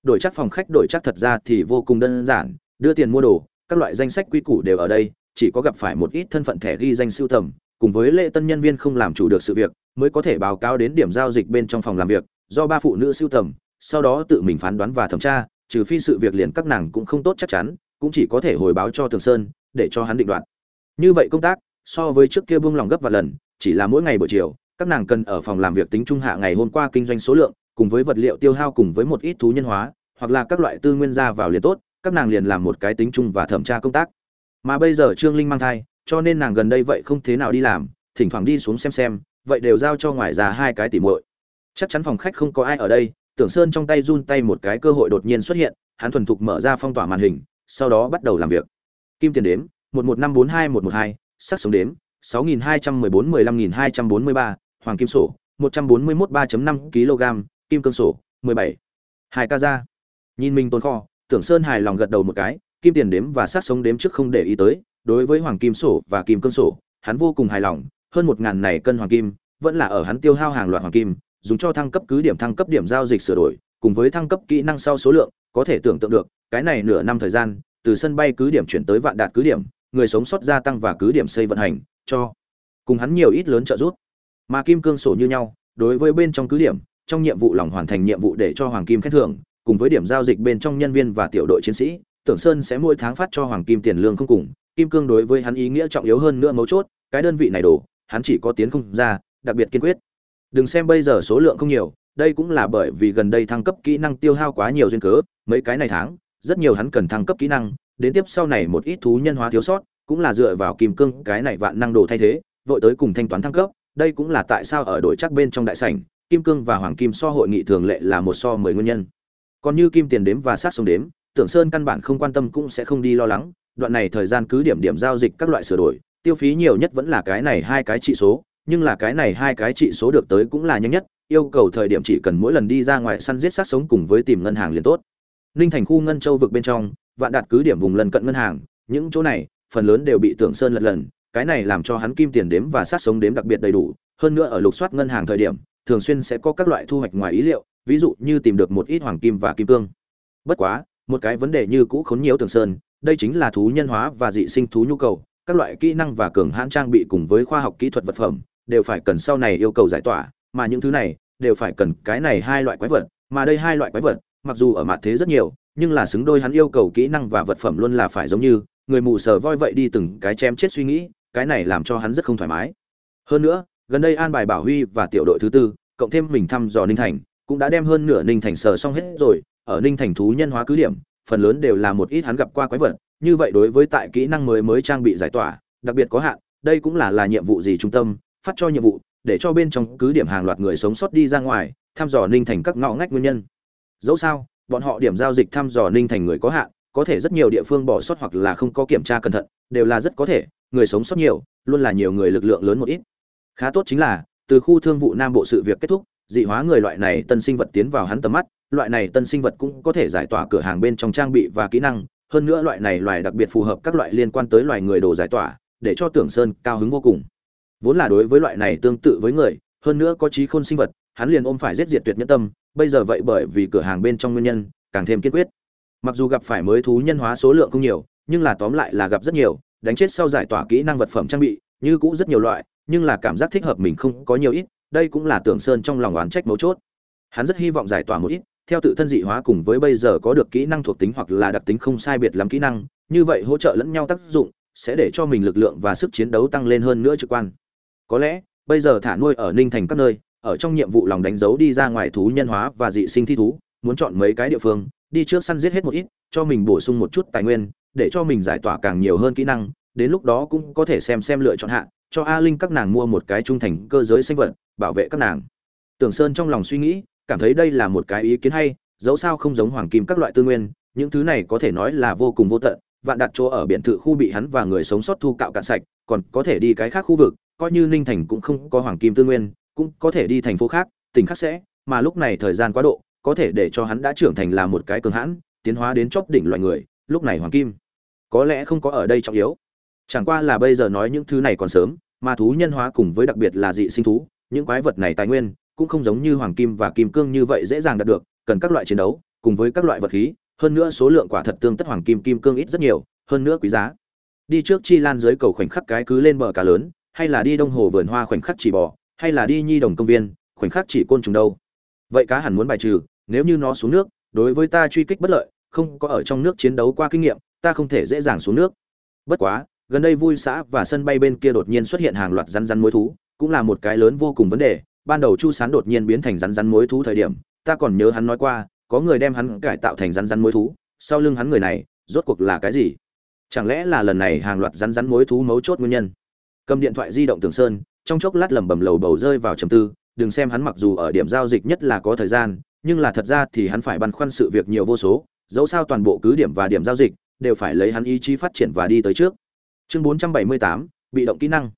đổi chắc phòng khách, đổi chắc thật ra thì vô cùng đơn giản. Đưa tiền mua đồ, các loại danh sách quy củ đều ở đây, chỉ có gặp phải một ít thân phận thẻ ghi danh sưu tầm, cùng với lễ tân nhân viên không làm chủ được sự việc, mới có thể báo cáo đến điểm giao dịch bên trong phòng làm việc, do ba phụ nữ sưu tầm, sau đó tự mình phán đoán và thẩm tra, trừ phi sự việc liền các nàng cũng không tốt chắc chắn, cũng chỉ có thể hồi báo cho tường sơn, để cho hắn định đoạt. Như vậy công tác, so với trước kia buông lòng gấp và lần, chỉ là mỗi ngày buổi chiều, các nàng cần ở phòng làm việc tính trung hạ ngày hôm qua kinh doanh số lượng cùng với vật liệu tiêu hao cùng với một ít thú nhân hóa, hoặc là các loại tư nguyên ra vào liền tốt, các nàng liền làm một cái tính chung và thẩm tra công tác. Mà bây giờ trương linh mang thai, cho nên nàng gần đây vậy không thế nào đi làm, thỉnh thoảng đi xuống xem xem, vậy đều giao cho ngoài ra hai cái tỉ muội. Chắc chắn phòng khách không có ai ở đây, tưởng sơn trong tay run tay một cái cơ hội đột nhiên xuất hiện, hắn thuần thục mở ra phong tỏa màn hình, sau đó bắt đầu làm việc. Kim tiền đếm, một một năm bốn hai một một hai, sắc sống đếm, sáu nghìn hai trăm mười bốn mười lăm nghìn hai trăm bốn mươi ba, hoàng kim sổ, một trăm bốn mươi mốt ba năm kg kim cương sổ, mười bảy. Hai ca ra. Nhìn mình tồn kho, tưởng sơn hài lòng gật đầu một cái, kim tiền đếm và sát sống đếm trước không để ý tới, đối với hoàng kim sổ và kim cương sổ, hắn vô cùng hài lòng, hơn một ngàn này cân hoàng kim, vẫn là ở hắn tiêu hao hàng loạt hoàng kim, dùng cho thăng cấp cứ điểm thăng cấp điểm giao dịch sửa đổi, cùng với thăng cấp kỹ năng sau số lượng, có thể tưởng tượng được, cái này nửa năm thời gian, từ sân bay cứ điểm chuyển tới vạn đạt cứ điểm, người sống sót gia tăng và cứ điểm xây vận hành, cho cùng hắn nhiều ít lớn trợ giúp. Mà kim cương sổ như nhau, đối với bên trong cứ điểm trong nhiệm vụ lòng hoàn thành nhiệm vụ để cho hoàng kim khen thưởng, cùng với điểm giao dịch bên trong nhân viên và tiểu đội chiến sĩ, tưởng sơn sẽ mỗi tháng phát cho hoàng kim tiền lương không cùng, kim cương đối với hắn ý nghĩa trọng yếu hơn nữa mấu chốt, cái đơn vị này đổ, hắn chỉ có tiến không ra, đặc biệt kiên quyết. Đừng xem bây giờ số lượng không nhiều, đây cũng là bởi vì gần đây thăng cấp kỹ năng tiêu hao quá nhiều duyên cớ, mấy cái này tháng, rất nhiều hắn cần thăng cấp kỹ năng, đến tiếp sau này một ít thú nhân hóa thiếu sót, cũng là dựa vào kim cương, cái này vạn năng đồ thay thế, vội tới cùng thanh toán thăng cấp, đây cũng là tại sao ở đội chắc bên trong đại sảnh kim cương và hoàng kim so hội nghị thường lệ là một so mười nguyên nhân. Còn như kim tiền đếm và sát sông đếm, tưởng sơn căn bản không quan tâm cũng sẽ không đi lo lắng, đoạn này thời gian cứ điểm điểm giao dịch các loại sửa đổi, tiêu phí nhiều nhất vẫn là cái này hai cái trị số, nhưng là cái này hai cái trị số được tới cũng là nhanh nhất, yêu cầu thời điểm chỉ cần mỗi lần đi ra ngoài săn giết sát sống cùng với tìm ngân hàng liền tốt. Ninh thành khu ngân châu vực bên trong, vạn đạt cứ điểm vùng lân cận ngân hàng, những chỗ này, phần lớn đều bị tưởng sơn lật lần, cái này làm cho hắn kim tiền đếm và sát sống đếm đặc biệt đầy đủ, hơn nữa ở lục soát ngân hàng thời điểm thường xuyên sẽ có các loại thu hoạch ngoài ý liệu, ví dụ như tìm được một ít hoàng kim và kim cương. Bất quá, một cái vấn đề như cũ khốn nhiễu thường sơn, đây chính là thú nhân hóa và dị sinh thú nhu cầu, các loại kỹ năng và cường hãn trang bị cùng với khoa học kỹ thuật vật phẩm, đều phải cần sau này yêu cầu giải tỏa, mà những thứ này, đều phải cần cái này hai loại quái vật, mà đây hai loại quái vật, mặc dù ở mặt thế rất nhiều, nhưng là xứng đôi hắn yêu cầu kỹ năng và vật phẩm luôn là phải giống như, người mù sờ voi vậy đi từng cái chém chết suy nghĩ, cái này làm cho hắn rất không thoải mái. Hơn nữa gần đây an bài bảo huy và tiểu đội thứ tư, cộng thêm mình thăm dò ninh thành, cũng đã đem hơn nửa ninh thành sờ xong hết rồi. Ở ninh thành thú nhân hóa cứ điểm, phần lớn đều là một ít hắn gặp qua quái vật. Như vậy đối với tại kỹ năng mới mới trang bị giải tỏa, đặc biệt có hạn, đây cũng là là nhiệm vụ gì trung tâm, phát cho nhiệm vụ, để cho bên trong cứ điểm hàng loạt người sống sót đi ra ngoài, thăm dò ninh thành các ngõ ngách nguyên nhân. Dẫu sao, bọn họ điểm giao dịch thăm dò ninh thành người có hạn, có thể rất nhiều địa phương bỏ sót hoặc là không có kiểm tra cẩn thận, đều là rất có thể, người sống sót nhiều, luôn là nhiều người lực lượng lớn một ít khá tốt chính là, từ khu thương vụ nam bộ sự việc kết thúc, dị hóa người loại này tân sinh vật tiến vào hắn tầm mắt, loại này tân sinh vật cũng có thể giải tỏa cửa hàng bên trong trang bị và kỹ năng, hơn nữa loại này loài đặc biệt phù hợp các loại liên quan tới loài người đồ giải tỏa, để cho tưởng sơn cao hứng vô cùng. Vốn là đối với loại này tương tự với người, hơn nữa có trí khôn sinh vật, hắn liền ôm phải giết diệt tuyệt nhất tâm, bây giờ vậy bởi vì cửa hàng bên trong nguyên nhân, càng thêm kiên quyết. Mặc dù gặp phải mới thú nhân hóa số lượng không nhiều, nhưng là tóm lại là gặp rất nhiều, đánh chết sau giải tỏa kỹ năng vật phẩm trang bị như cũ rất nhiều loại, nhưng là cảm giác thích hợp mình không có nhiều ít, đây cũng là tưởng sơn trong lòng oán trách mấu chốt. Hắn rất hy vọng giải tỏa một ít, theo tự thân dị hóa cùng với bây giờ có được kỹ năng thuộc tính hoặc là đặc tính không sai biệt lắm kỹ năng, như vậy hỗ trợ lẫn nhau tác dụng, sẽ để cho mình lực lượng và sức chiến đấu tăng lên hơn nữa trực quan. Có lẽ, bây giờ thả nuôi ở ninh thành các nơi, ở trong nhiệm vụ lòng đánh dấu đi ra ngoài thú nhân hóa và dị sinh thi thú, muốn chọn mấy cái địa phương, đi trước săn giết hết một ít, cho mình bổ sung một chút tài nguyên, để cho mình giải tỏa càng nhiều hơn kỹ năng đến lúc đó cũng có thể xem xem lựa chọn hạ, cho a linh các nàng mua một cái trung thành cơ giới sinh vật, bảo vệ các nàng. Tưởng sơn trong lòng suy nghĩ, cảm thấy đây là một cái ý kiến hay, dẫu sao không giống hoàng kim các loại tư nguyên, những thứ này có thể nói là vô cùng vô tận, vạn đặt chỗ ở biển thự khu bị hắn và người sống sót thu cạo cạn sạch, còn có thể đi cái khác khu vực, coi như ninh thành cũng không có hoàng kim tư nguyên, cũng có thể đi thành phố khác, tỉnh khác sẽ, mà lúc này thời gian quá độ, có thể để cho hắn đã trưởng thành là một cái cường hãn, tiến hóa đến chóp đỉnh loại người, lúc này hoàng kim có lẽ không có ở đây trọng yếu chẳng qua là bây giờ nói những thứ này còn sớm, mà thú nhân hóa cùng với đặc biệt là dị sinh thú, những quái vật này tài nguyên cũng không giống như hoàng kim và kim cương như vậy dễ dàng đạt được, cần các loại chiến đấu, cùng với các loại vật khí, hơn nữa số lượng quả thật tương tất hoàng kim kim cương ít rất nhiều, hơn nữa quý giá. Đi trước chi lan dưới cầu khoảnh khắc cái cứ lên bờ cá lớn, hay là đi đông hồ vườn hoa khoảnh khắc chỉ bò, hay là đi nhi đồng công viên, khoảnh khắc chỉ côn trùng đâu. Vậy cá hẳn muốn bài trừ, nếu như nó xuống nước, đối với ta truy kích bất lợi, không có ở trong nước chiến đấu qua kinh nghiệm, ta không thể dễ dàng xuống nước. Bất quá gần đây vui xã và sân bay bên kia đột nhiên xuất hiện hàng loạt rắn rắn mối thú, cũng là một cái lớn vô cùng vấn đề. Ban đầu chu sán đột nhiên biến thành rắn rắn mối thú thời điểm, ta còn nhớ hắn nói qua, có người đem hắn cải tạo thành rắn rắn mối thú, sau lưng hắn người này, rốt cuộc là cái gì? Chẳng lẽ là lần này hàng loạt rắn rắn mối thú mấu chốt nguyên nhân? Cầm điện thoại di động tường sơn, trong chốc lát lẩm bẩm lầu bầu rơi vào trầm tư, đừng xem hắn mặc dù ở điểm giao dịch nhất là có thời gian, nhưng là thật ra thì hắn phải băn khoăn sự việc nhiều vô số, dẫu sao toàn bộ cứ điểm và điểm giao dịch, đều phải lấy hắn ý chí phát triển và đi tới trước chương 478, bị động kỹ năng.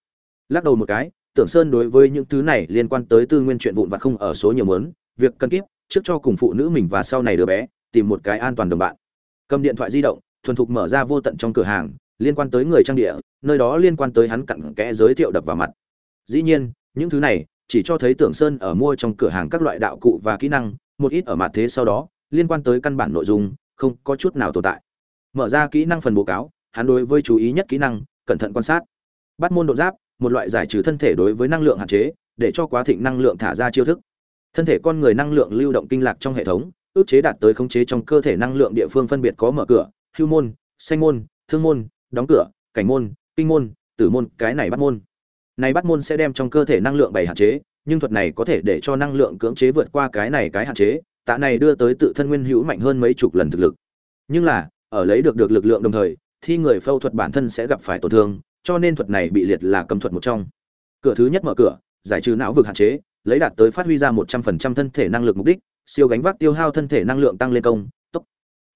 Lắc đầu một cái tưởng sơn đối với những thứ này liên quan tới tư nguyên chuyện vụn vặt không ở số nhiều mớn việc cần kiếp trước cho cùng phụ nữ mình và sau này đứa bé tìm một cái an toàn đồng bạn. Cầm điện thoại di động thuần thục mở ra vô tận trong cửa hàng liên quan tới người trang địa nơi đó liên quan tới hắn cặn kẽ giới thiệu đập vào mặt. Dĩ nhiên những thứ này chỉ cho thấy tưởng sơn ở mua trong cửa hàng các loại đạo cụ và kỹ năng một ít ở mặt thế sau đó liên quan tới căn bản nội dung không có chút nào tồn tại. Mở ra kỹ năng phần bố cáo hắn đối với chú ý nhất kỹ năng, cẩn thận quan sát. Bắt môn độ giáp, một loại giải trừ thân thể đối với năng lượng hạn chế, để cho quá thịnh năng lượng thả ra chiêu thức. Thân thể con người năng lượng lưu động kinh lạc trong hệ thống, ước chế đạt tới khống chế trong cơ thể năng lượng địa phương phân biệt có mở cửa, hưu môn, xanh môn, thương môn, đóng cửa, cảnh môn, kinh môn, tử môn, cái này bắt môn. Này bắt môn sẽ đem trong cơ thể năng lượng bảy hạn chế, nhưng thuật này có thể để cho năng lượng cưỡng chế vượt qua cái này cái hạn chế, tạ này đưa tới tự thân nguyên hữu mạnh hơn mấy chục lần thực lực. Nhưng là, ở lấy được được lực lượng đồng thời thi người phẫu thuật bản thân sẽ gặp phải tổn thương, cho nên thuật này bị liệt là cấm thuật một trong. Cửa thứ nhất mở cửa, giải trừ não vực hạn chế, lấy đạt tới phát huy ra một trăm phần trăm thân thể năng lực mục đích, siêu gánh vác tiêu hao thân thể năng lượng tăng lên công, tốc.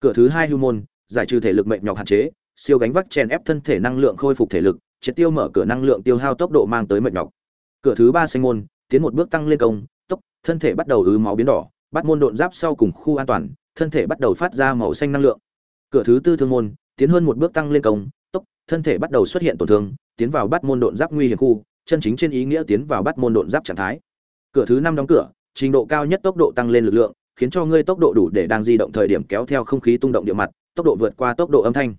Cửa thứ hai hưu môn, giải trừ thể lực mệnh nhọc hạn chế, siêu gánh vác chèn ép thân thể năng lượng khôi phục thể lực, triệt tiêu mở cửa năng lượng tiêu hao tốc độ mang tới mệnh nhọc. Cửa thứ ba xanh môn, tiến một bước tăng lên công, tốc, thân thể bắt đầu ứ máu biến đỏ, bắt môn độn giáp sau cùng khu an toàn, thân thể bắt đầu phát ra màu xanh năng lượng. Cửa thứ tư thương môn tiến hơn một bước tăng lên công, tốc, thân thể bắt đầu xuất hiện tổn thương, tiến vào bắt môn độn giáp nguy hiểm khu, chân chính trên ý nghĩa tiến vào bắt môn độn giáp trạng thái. Cửa thứ năm đóng cửa, trình độ cao nhất tốc độ tăng lên lực lượng, khiến cho ngươi tốc độ đủ để đang di động thời điểm kéo theo không khí tung động địa mặt, tốc độ vượt qua tốc độ âm thanh.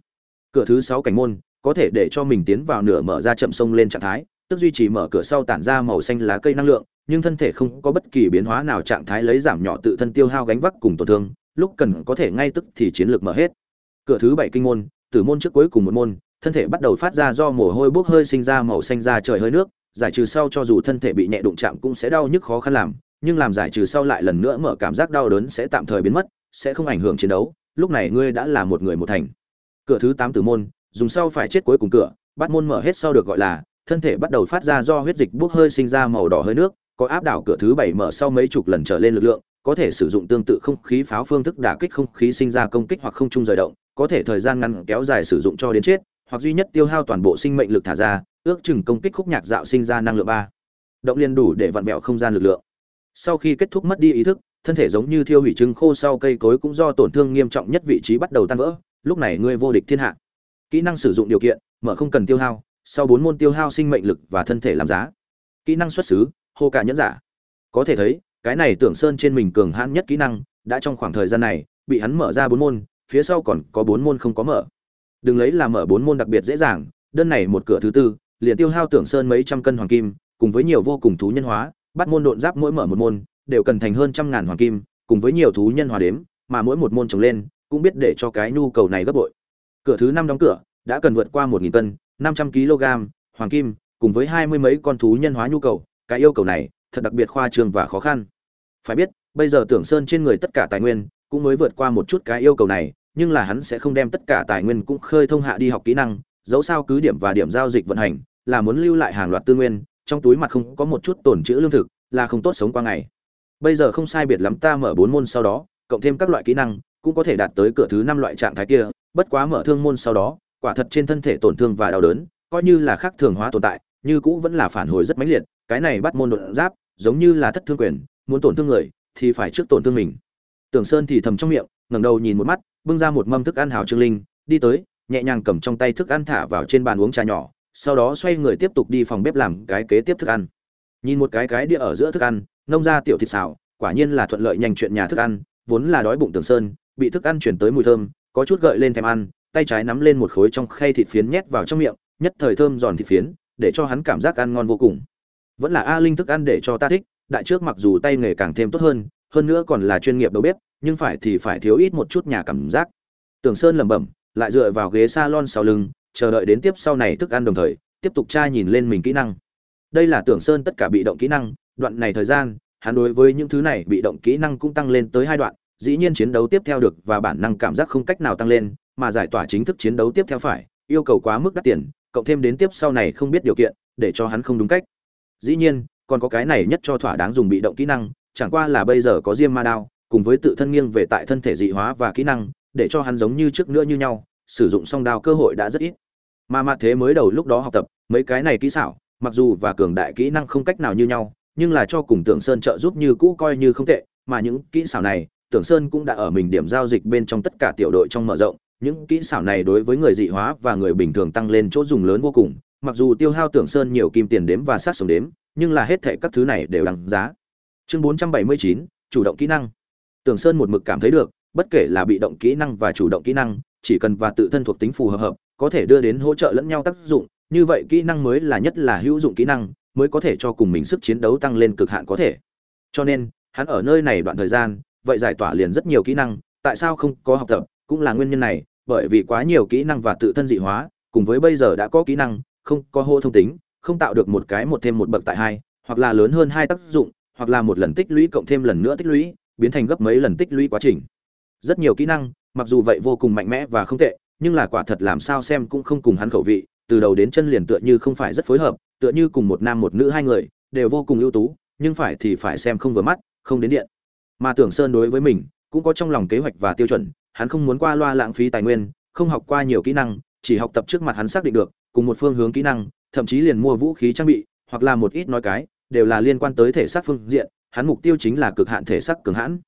Cửa thứ sáu cảnh môn, có thể để cho mình tiến vào nửa mở ra chậm sông lên trạng thái, tức duy trì mở cửa sau tản ra màu xanh lá cây năng lượng, nhưng thân thể không có bất kỳ biến hóa nào, trạng thái lấy giảm nhỏ tự thân tiêu hao gánh vác cùng tổn thương, lúc cần có thể ngay tức thì chiến lược mở hết cửa thứ bảy kinh môn, tử môn trước cuối cùng một môn, thân thể bắt đầu phát ra do mồ hôi bốc hơi sinh ra màu xanh ra trời hơi nước, giải trừ sau cho dù thân thể bị nhẹ đụng chạm cũng sẽ đau nhức khó khăn làm, nhưng làm giải trừ sau lại lần nữa mở cảm giác đau đớn sẽ tạm thời biến mất, sẽ không ảnh hưởng chiến đấu, lúc này ngươi đã là một người một thành. Cửa thứ tám tử môn, dùng sau phải chết cuối cùng cửa, bắt môn mở hết sau được gọi là, thân thể bắt đầu phát ra do huyết dịch bốc hơi sinh ra màu đỏ hơi nước, có áp đảo cửa thứ bảy mở sau mấy chục lần trở lên lực lượng, có thể sử dụng tương tự không khí pháo phương thức đả kích không khí sinh ra công kích hoặc không trung rời động có thể thời gian ngắn kéo dài sử dụng cho đến chết, hoặc duy nhất tiêu hao toàn bộ sinh mệnh lực thả ra, ước chừng công kích khúc nhạc dạo sinh ra năng lượng ba. Động liên đủ để vặn vẹo không gian lực lượng. Sau khi kết thúc mất đi ý thức, thân thể giống như thiêu hủy trứng khô sau cây cối cũng do tổn thương nghiêm trọng nhất vị trí bắt đầu tan vỡ, lúc này ngươi vô địch thiên hạ. Kỹ năng sử dụng điều kiện, mở không cần tiêu hao, sau bốn môn tiêu hao sinh mệnh lực và thân thể làm giá. Kỹ năng xuất xứ, hô cả nhẫn giả. Có thể thấy, cái này tưởng sơn trên mình cường hãn nhất kỹ năng, đã trong khoảng thời gian này, bị hắn mở ra bốn môn phía sau còn có bốn môn không có mở. Đừng lấy là mở bốn môn đặc biệt dễ dàng, đơn này một cửa thứ tư, liền tiêu hao tưởng sơn mấy trăm cân hoàng kim, cùng với nhiều vô cùng thú nhân hóa, bắt môn độn giáp mỗi mở một môn, đều cần thành hơn trăm ngàn hoàng kim, cùng với nhiều thú nhân hóa đếm, mà mỗi một môn trồng lên, cũng biết để cho cái nhu cầu này gấp bội. Cửa thứ năm đóng cửa, đã cần vượt qua một nghìn cân, năm trăm kg, hoàng kim, cùng với hai mươi mấy con thú nhân hóa nhu cầu, cái yêu cầu này thật đặc biệt khoa trương và khó khăn. Phải biết, bây giờ tưởng sơn trên người tất cả tài nguyên cũng mới vượt qua một chút cái yêu cầu này, nhưng là hắn sẽ không đem tất cả tài nguyên cũng khơi thông hạ đi học kỹ năng, dẫu sao cứ điểm và điểm giao dịch vận hành, là muốn lưu lại hàng loạt tư nguyên, trong túi mặt không có một chút tổn chữ lương thực, là không tốt sống qua ngày. Bây giờ không sai biệt lắm ta mở bốn môn sau đó, cộng thêm các loại kỹ năng, cũng có thể đạt tới cửa thứ năm loại trạng thái kia, bất quá mở thương môn sau đó, quả thật trên thân thể tổn thương và đau đớn, coi như là khác thường hóa tồn tại, như cũ vẫn là phản hồi rất mãnh liệt, cái này bắt môn đột giáp, giống như là thất thương quyền, muốn tổn thương người, thì phải trước tổn thương mình tưởng sơn thì thầm trong miệng, ngẩng đầu nhìn một mắt, bưng ra một mâm thức ăn hào trương linh, đi tới, nhẹ nhàng cầm trong tay thức ăn thả vào trên bàn uống trà nhỏ, sau đó xoay người tiếp tục đi phòng bếp làm cái kế tiếp thức ăn. Nhìn một cái cái đĩa ở giữa thức ăn, nông ra tiểu thịt xào, quả nhiên là thuận lợi nhanh chuyện nhà thức ăn, vốn là đói bụng tưởng sơn, bị thức ăn chuyển tới mùi thơm, có chút gợi lên thèm ăn, tay trái nắm lên một khối trong khay thịt phiến nhét vào trong miệng, nhất thời thơm giòn thịt phiến, để cho hắn cảm giác ăn ngon vô cùng. Vẫn là a linh thức ăn để cho ta thích, đại trước mặc dù tay nghề càng thêm tốt hơn hơn nữa còn là chuyên nghiệp đầu bếp, nhưng phải thì phải thiếu ít một chút nhà cảm giác. Tưởng sơn lẩm bẩm, lại dựa vào ghế salon sau lưng, chờ đợi đến tiếp sau này thức ăn đồng thời, tiếp tục tra nhìn lên mình kỹ năng. Đây là tưởng sơn tất cả bị động kỹ năng, đoạn này thời gian, hắn đối với những thứ này bị động kỹ năng cũng tăng lên tới hai đoạn, dĩ nhiên chiến đấu tiếp theo được và bản năng cảm giác không cách nào tăng lên, mà giải tỏa chính thức chiến đấu tiếp theo phải, yêu cầu quá mức đắt tiền, cộng thêm đến tiếp sau này không biết điều kiện, để cho hắn không đúng cách. Dĩ nhiên, còn có cái này nhất cho thỏa đáng dùng bị động kỹ năng chẳng qua là bây giờ có diêm ma đao, cùng với tự thân nghiêng về tại thân thể dị hóa và kỹ năng, để cho hắn giống như trước nữa như nhau, sử dụng song đao cơ hội đã rất ít. Mà mặt thế mới đầu lúc đó học tập, mấy cái này kỹ xảo, mặc dù và cường đại kỹ năng không cách nào như nhau, nhưng là cho cùng tưởng sơn trợ giúp như cũ coi như không tệ, mà những kỹ xảo này, tưởng sơn cũng đã ở mình điểm giao dịch bên trong tất cả tiểu đội trong mở rộng. Những kỹ xảo này đối với người dị hóa và người bình thường tăng lên chỗ dùng lớn vô cùng, mặc dù tiêu hao tưởng sơn nhiều kim tiền đếm và sát sống đếm, nhưng là hết thệ các thứ này đều đằng giá chương 479, chủ động kỹ năng. Tưởng sơn một mực cảm thấy được bất kể là bị động kỹ năng và chủ động kỹ năng chỉ cần và tự thân thuộc tính phù hợp hợp có thể đưa đến hỗ trợ lẫn nhau tác dụng như vậy kỹ năng mới là nhất là hữu dụng kỹ năng mới có thể cho cùng mình sức chiến đấu tăng lên cực hạn có thể. Cho nên hắn ở nơi này đoạn thời gian vậy giải tỏa liền rất nhiều kỹ năng tại sao không có học tập cũng là nguyên nhân này bởi vì quá nhiều kỹ năng và tự thân dị hóa cùng với bây giờ đã có kỹ năng không có hô thông tính không tạo được một cái một thêm một bậc tại hai hoặc là lớn hơn hai tác dụng hoặc là một lần tích lũy cộng thêm lần nữa tích lũy, biến thành gấp mấy lần tích lũy quá trình. Rất nhiều kỹ năng, mặc dù vậy vô cùng mạnh mẽ và không tệ, nhưng là quả thật làm sao xem cũng không cùng hắn khẩu vị, từ đầu đến chân liền tựa như không phải rất phối hợp, tựa như cùng một nam một nữ hai người, đều vô cùng ưu tú, nhưng phải thì phải xem không vừa mắt, không đến điện. Mà tưởng sơn đối với mình, cũng có trong lòng kế hoạch và tiêu chuẩn, hắn không muốn qua loa lãng phí tài nguyên, không học qua nhiều kỹ năng, chỉ học tập trước mặt hắn xác định được, cùng một phương hướng kỹ năng, thậm chí liền mua vũ khí trang bị, hoặc là một ít nói cái đều là liên quan tới thể xác phương diện, hắn mục tiêu chính là cực hạn thể xác cường hãn.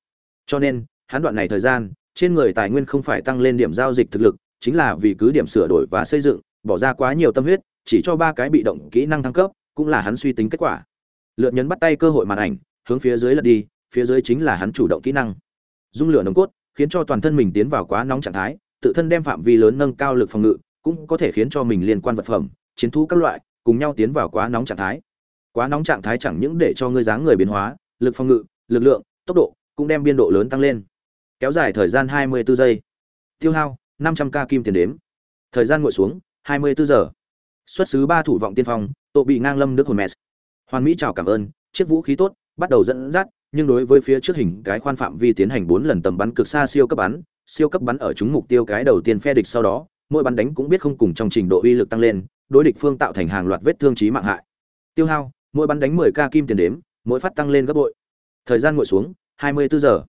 Cho nên, hắn đoạn này thời gian, trên người tài nguyên không phải tăng lên điểm giao dịch thực lực, chính là vì cứ điểm sửa đổi và xây dựng, bỏ ra quá nhiều tâm huyết, chỉ cho ba cái bị động kỹ năng thăng cấp, cũng là hắn suy tính kết quả. Lượn nhấn bắt tay cơ hội màn ảnh, hướng phía dưới lật đi, phía dưới chính là hắn chủ động kỹ năng. Dung lửa nồng cốt, khiến cho toàn thân mình tiến vào quá nóng trạng thái, tự thân đem phạm vi lớn nâng cao lực phòng ngự, cũng có thể khiến cho mình liên quan vật phẩm, chiến thú các loại, cùng nhau tiến vào quá nóng trạng thái quá nóng trạng thái chẳng những để cho ngươi dáng người biến hóa, lực phòng ngự, lực lượng, tốc độ cũng đem biên độ lớn tăng lên. Kéo dài thời gian 24 giây. Tiêu hao 500 k kim tiền đếm. Thời gian ngồi xuống 24 giờ. Xuất xứ ba thủ vọng tiên phong tội bị ngang lâm nước hồn mess hoàn mỹ chào cảm ơn, chiếc vũ khí tốt, bắt đầu dẫn dắt, nhưng đối với phía trước hình cái khoan phạm vi tiến hành bốn lần tầm bắn cực xa siêu cấp bắn, siêu cấp bắn ở chúng mục tiêu cái đầu tiên phe địch sau đó, mỗi bắn đánh cũng biết không cùng trong trình độ uy lực tăng lên, đối địch phương tạo thành hàng loạt vết thương chí mạng hại. Tiêu hao mỗi bắn đánh 10 k kim tiền đếm, mỗi phát tăng lên gấp bội. Thời gian ngồi xuống 24 giờ.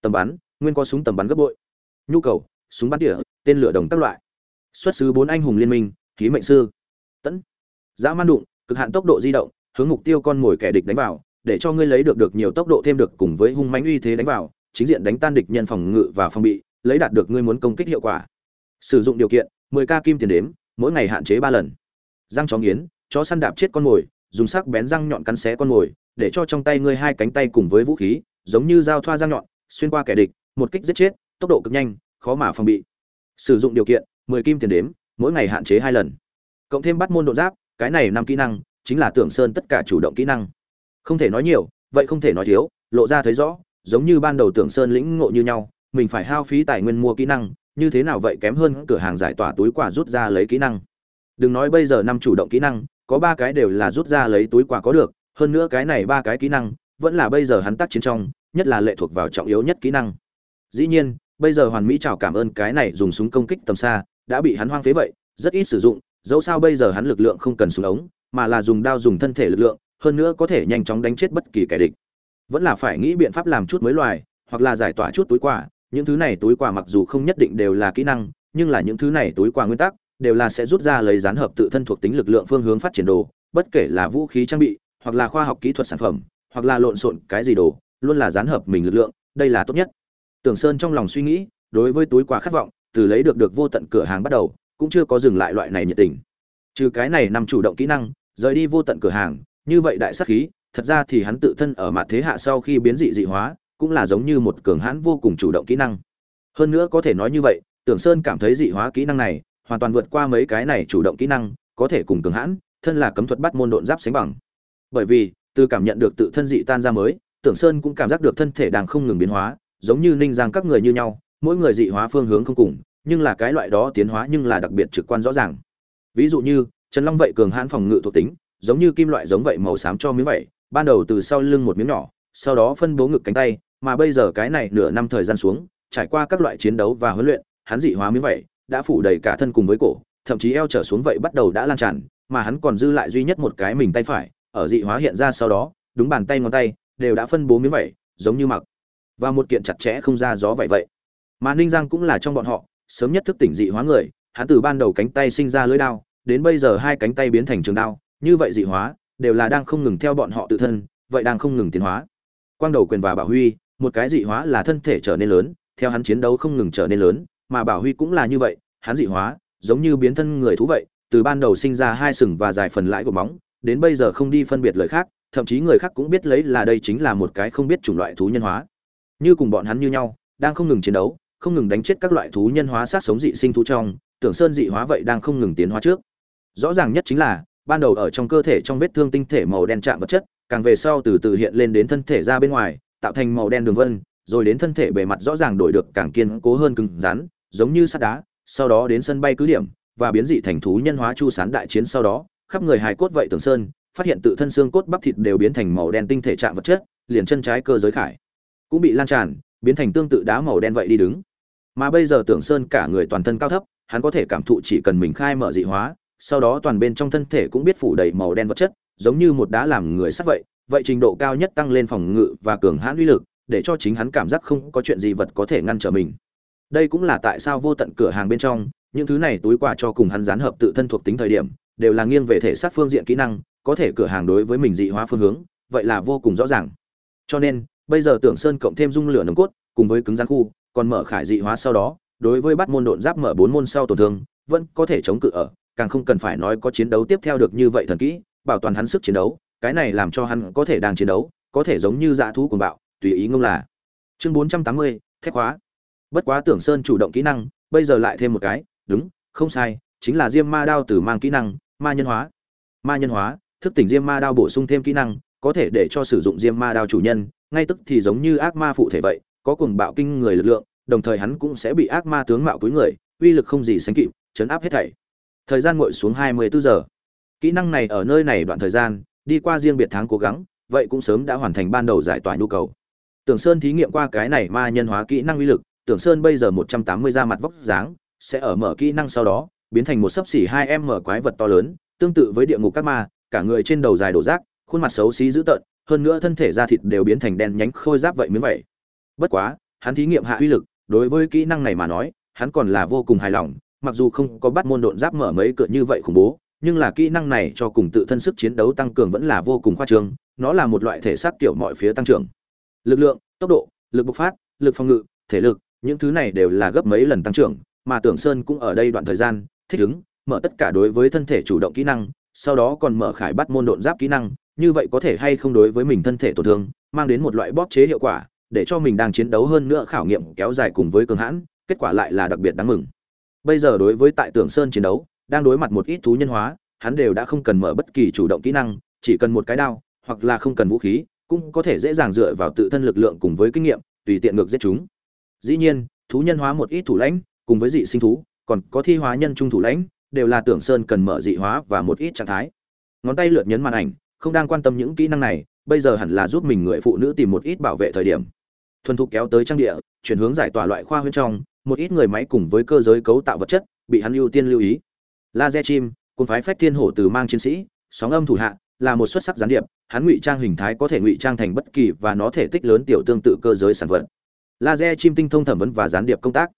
Tầm bắn, nguyên có súng tầm bắn gấp bội. Nhu cầu, súng bắn tỉa, tên lửa đồng các loại. Xuất xứ bốn anh hùng liên minh, khí mệnh sư. Tẫn dã man đụng, cực hạn tốc độ di động, hướng mục tiêu con mồi kẻ địch đánh vào, để cho ngươi lấy được được nhiều tốc độ thêm được cùng với hung mãnh uy thế đánh vào, chính diện đánh tan địch nhân phòng ngự và phòng bị, lấy đạt được ngươi muốn công kích hiệu quả. Sử dụng điều kiện 10 k kim tiền đếm, mỗi ngày hạn chế 3 lần. Răng chó nghiến, chó săn đạp chết con mồi dùng sắc bén răng nhọn cắn xé con mồi, để cho trong tay ngươi hai cánh tay cùng với vũ khí, giống như dao thoa răng nhọn, xuyên qua kẻ địch, một kích giết chết, tốc độ cực nhanh, khó mà phòng bị. Sử dụng điều kiện 10 kim tiền đếm, mỗi ngày hạn chế hai lần. Cộng thêm bắt môn độ giáp, cái này năm kỹ năng, chính là tưởng sơn tất cả chủ động kỹ năng. Không thể nói nhiều, vậy không thể nói thiếu, lộ ra thấy rõ, giống như ban đầu tưởng sơn lĩnh ngộ như nhau, mình phải hao phí tài nguyên mua kỹ năng, như thế nào vậy kém hơn cửa hàng giải tỏa túi quà rút ra lấy kỹ năng. Đừng nói bây giờ năm chủ động kỹ năng có ba cái đều là rút ra lấy túi quà có được, hơn nữa cái này ba cái kỹ năng, vẫn là bây giờ hắn tác chiến trong, nhất là lệ thuộc vào trọng yếu nhất kỹ năng. Dĩ nhiên, bây giờ hoàn mỹ chào cảm ơn cái này dùng súng công kích tầm xa, đã bị hắn hoang phế vậy, rất ít sử dụng, dẫu sao bây giờ hắn lực lượng không cần súng ống, mà là dùng đao dùng thân thể lực lượng, hơn nữa có thể nhanh chóng đánh chết bất kỳ kẻ địch. Vẫn là phải nghĩ biện pháp làm chút mới loài, hoặc là giải tỏa chút túi quà, những thứ này túi quà mặc dù không nhất định đều là kỹ năng, nhưng là những thứ này túi quà nguyên tắc đều là sẽ rút ra lấy gián hợp tự thân thuộc tính lực lượng phương hướng phát triển đồ, bất kể là vũ khí trang bị, hoặc là khoa học kỹ thuật sản phẩm, hoặc là lộn xộn cái gì đồ, luôn là gián hợp mình lực lượng, đây là tốt nhất. Tưởng sơn trong lòng suy nghĩ, đối với túi quà khát vọng, từ lấy được được vô tận cửa hàng bắt đầu, cũng chưa có dừng lại loại này nhiệt tình. Trừ cái này nằm chủ động kỹ năng, rời đi vô tận cửa hàng, như vậy đại sắc khí, thật ra thì hắn tự thân ở mặt thế hạ sau khi biến dị dị hóa, cũng là giống như một cường hãn vô cùng chủ động kỹ năng. Hơn nữa có thể nói như vậy, tưởng sơn cảm thấy dị hóa kỹ năng này hoàn toàn vượt qua mấy cái này chủ động kỹ năng, có thể cùng cường hãn, thân là cấm thuật bắt môn độn giáp sánh bằng. Bởi vì, từ cảm nhận được tự thân dị tan ra mới, tưởng sơn cũng cảm giác được thân thể đang không ngừng biến hóa, giống như ninh giang các người như nhau, mỗi người dị hóa phương hướng không cùng, nhưng là cái loại đó tiến hóa nhưng là đặc biệt trực quan rõ ràng. Ví dụ như, trần long vậy cường hãn phòng ngự thuộc tính, giống như kim loại giống vậy màu xám cho miếng vậy, ban đầu từ sau lưng một miếng nhỏ, sau đó phân bố ngực cánh tay, mà bây giờ cái này nửa năm thời gian xuống, trải qua các loại chiến đấu và huấn luyện, hắn dị hóa miếng vậy đã phủ đầy cả thân cùng với cổ, thậm chí eo trở xuống vậy bắt đầu đã lan tràn, mà hắn còn dư lại duy nhất một cái mình tay phải, ở dị hóa hiện ra sau đó, đúng bàn tay ngón tay, đều đã phân bố miếng vậy giống như mặc, và một kiện chặt chẽ không ra gió vậy vậy. Mà ninh giang cũng là trong bọn họ, sớm nhất thức tỉnh dị hóa người, hắn từ ban đầu cánh tay sinh ra lưỡi đao, đến bây giờ hai cánh tay biến thành trường đao, như vậy dị hóa, đều là đang không ngừng theo bọn họ tự thân, vậy đang không ngừng tiến hóa. Quang đầu quyền và bảo huy, một cái dị hóa là thân thể trở nên lớn, theo hắn chiến đấu không ngừng trở nên lớn, mà bảo huy cũng là như vậy hắn dị hóa, giống như biến thân người thú vậy, từ ban đầu sinh ra hai sừng và dài phần lãi của bóng, đến bây giờ không đi phân biệt lời khác, thậm chí người khác cũng biết lấy là đây chính là một cái không biết chủng loại thú nhân hóa. Như cùng bọn hắn như nhau, đang không ngừng chiến đấu, không ngừng đánh chết các loại thú nhân hóa sát sống dị sinh thú trong, tưởng sơn dị hóa vậy đang không ngừng tiến hóa trước. Rõ ràng nhất chính là, ban đầu ở trong cơ thể trong vết thương tinh thể màu đen chạm vật chất, càng về sau từ từ hiện lên đến thân thể ra bên ngoài, tạo thành màu đen đường vân, rồi đến thân thể bề mặt rõ ràng đổi được càng kiên cố hơn cứng rắn, giống như sắt đá sau đó đến sân bay cứ điểm, và biến dị thành thú nhân hóa chu sán đại chiến sau đó, khắp người hài cốt vậy tưởng sơn, phát hiện tự thân xương cốt bắp thịt đều biến thành màu đen tinh thể trạng vật chất, liền chân trái cơ giới khải cũng bị lan tràn, biến thành tương tự đá màu đen vậy đi đứng. Mà bây giờ tưởng sơn cả người toàn thân cao thấp, hắn có thể cảm thụ chỉ cần mình khai mở dị hóa, sau đó toàn bên trong thân thể cũng biết phủ đầy màu đen vật chất, giống như một đá làm người sắt vậy vậy trình độ cao nhất tăng lên phòng ngự và cường hãn uy lực, để cho chính hắn cảm giác không có chuyện gì vật có thể ngăn trở mình đây cũng là tại sao vô tận cửa hàng bên trong, những thứ này túi quà cho cùng hắn gián hợp tự thân thuộc tính thời điểm, đều là nghiêng về thể xác phương diện kỹ năng, có thể cửa hàng đối với mình dị hóa phương hướng, vậy là vô cùng rõ ràng. Cho nên, bây giờ tưởng sơn cộng thêm dung lửa nồng cốt, cùng với cứng rắn khu, còn mở khải dị hóa sau đó, đối với bắt môn độn giáp mở bốn môn sau tổn thương, vẫn có thể chống cự ở, càng không cần phải nói có chiến đấu tiếp theo được như vậy thần kỹ, bảo toàn hắn sức chiến đấu, cái này làm cho hắn có thể đang chiến đấu, có thể giống như dã thú cuồng bạo, tùy ý ngông là. Chương bốn trăm tám mươi, thép hóa bất quá tưởng sơn chủ động kỹ năng bây giờ lại thêm một cái đúng không sai chính là diêm ma đao từ mang kỹ năng ma nhân hóa. Ma nhân hóa thức tỉnh diêm ma đao bổ sung thêm kỹ năng có thể để cho sử dụng diêm ma đao chủ nhân ngay tức thì giống như ác ma phụ thể vậy có cuồng bạo kinh người lực lượng đồng thời hắn cũng sẽ bị ác ma tướng mạo cuối người uy lực không gì sánh kịp chấn áp hết thảy. Thời gian ngồi xuống hai mươi bốn giờ. Kỹ năng này ở nơi này đoạn thời gian đi qua riêng biệt tháng cố gắng vậy cũng sớm đã hoàn thành ban đầu giải tỏa nhu cầu. Tưởng Sơn thí nghiệm qua cái này ma nhân hóa kỹ năng uy lực, Tưởng Sơn bây giờ 180 ra mặt vóc dáng, sẽ ở mở kỹ năng sau đó, biến thành một sấp xỉ 2m quái vật to lớn, tương tự với địa ngục các ma, cả người trên đầu dài đổ rác, khuôn mặt xấu xí dữ tợn, hơn nữa thân thể da thịt đều biến thành đen nhánh khôi giáp vậy miếng vậy. Bất quá, hắn thí nghiệm hạ uy lực, đối với kỹ năng này mà nói, hắn còn là vô cùng hài lòng, mặc dù không có bắt môn độn giáp mở mấy cửa như vậy khủng bố, nhưng là kỹ năng này cho cùng tự thân sức chiến đấu tăng cường vẫn là vô cùng khoa trương, nó là một loại thể xác tiểu mọi phía tăng trưởng. Lực lượng, tốc độ, lực bộc phát, lực phòng ngự, thể lực, những thứ này đều là gấp mấy lần tăng trưởng, mà Tưởng Sơn cũng ở đây đoạn thời gian thích ứng, mở tất cả đối với thân thể chủ động kỹ năng, sau đó còn mở khải bắt môn độn giáp kỹ năng, như vậy có thể hay không đối với mình thân thể tổn thương, mang đến một loại bóp chế hiệu quả, để cho mình đang chiến đấu hơn nữa khảo nghiệm kéo dài cùng với cường hãn, kết quả lại là đặc biệt đáng mừng. Bây giờ đối với tại Tưởng Sơn chiến đấu, đang đối mặt một ít thú nhân hóa, hắn đều đã không cần mở bất kỳ chủ động kỹ năng, chỉ cần một cái đao, hoặc là không cần vũ khí, cũng có thể dễ dàng dựa vào tự thân lực lượng cùng với kinh nghiệm, tùy tiện ngược giết chúng. Dĩ nhiên, thú nhân hóa một ít thủ lãnh, cùng với dị sinh thú, còn có thi hóa nhân trung thủ lãnh, đều là Tưởng Sơn cần mở dị hóa và một ít trạng thái. Ngón tay lượt nhấn màn ảnh, không đang quan tâm những kỹ năng này, bây giờ hẳn là giúp mình người phụ nữ tìm một ít bảo vệ thời điểm. Thuần thục kéo tới trang địa, chuyển hướng giải tỏa loại khoa huyễn trong, một ít người máy cùng với cơ giới cấu tạo vật chất, bị hắn ưu tiên lưu ý. Laser chim, cùng phái phách thiên hổ từ mang chiến sĩ, sóng âm thủ hạ, là một xuất sắc gián điệp, hắn ngụy trang hình thái có thể ngụy trang thành bất kỳ và nó thể tích lớn tiểu tương tự cơ giới sản vật. Laser chim tinh thông thẩm vấn và gián điệp công tác.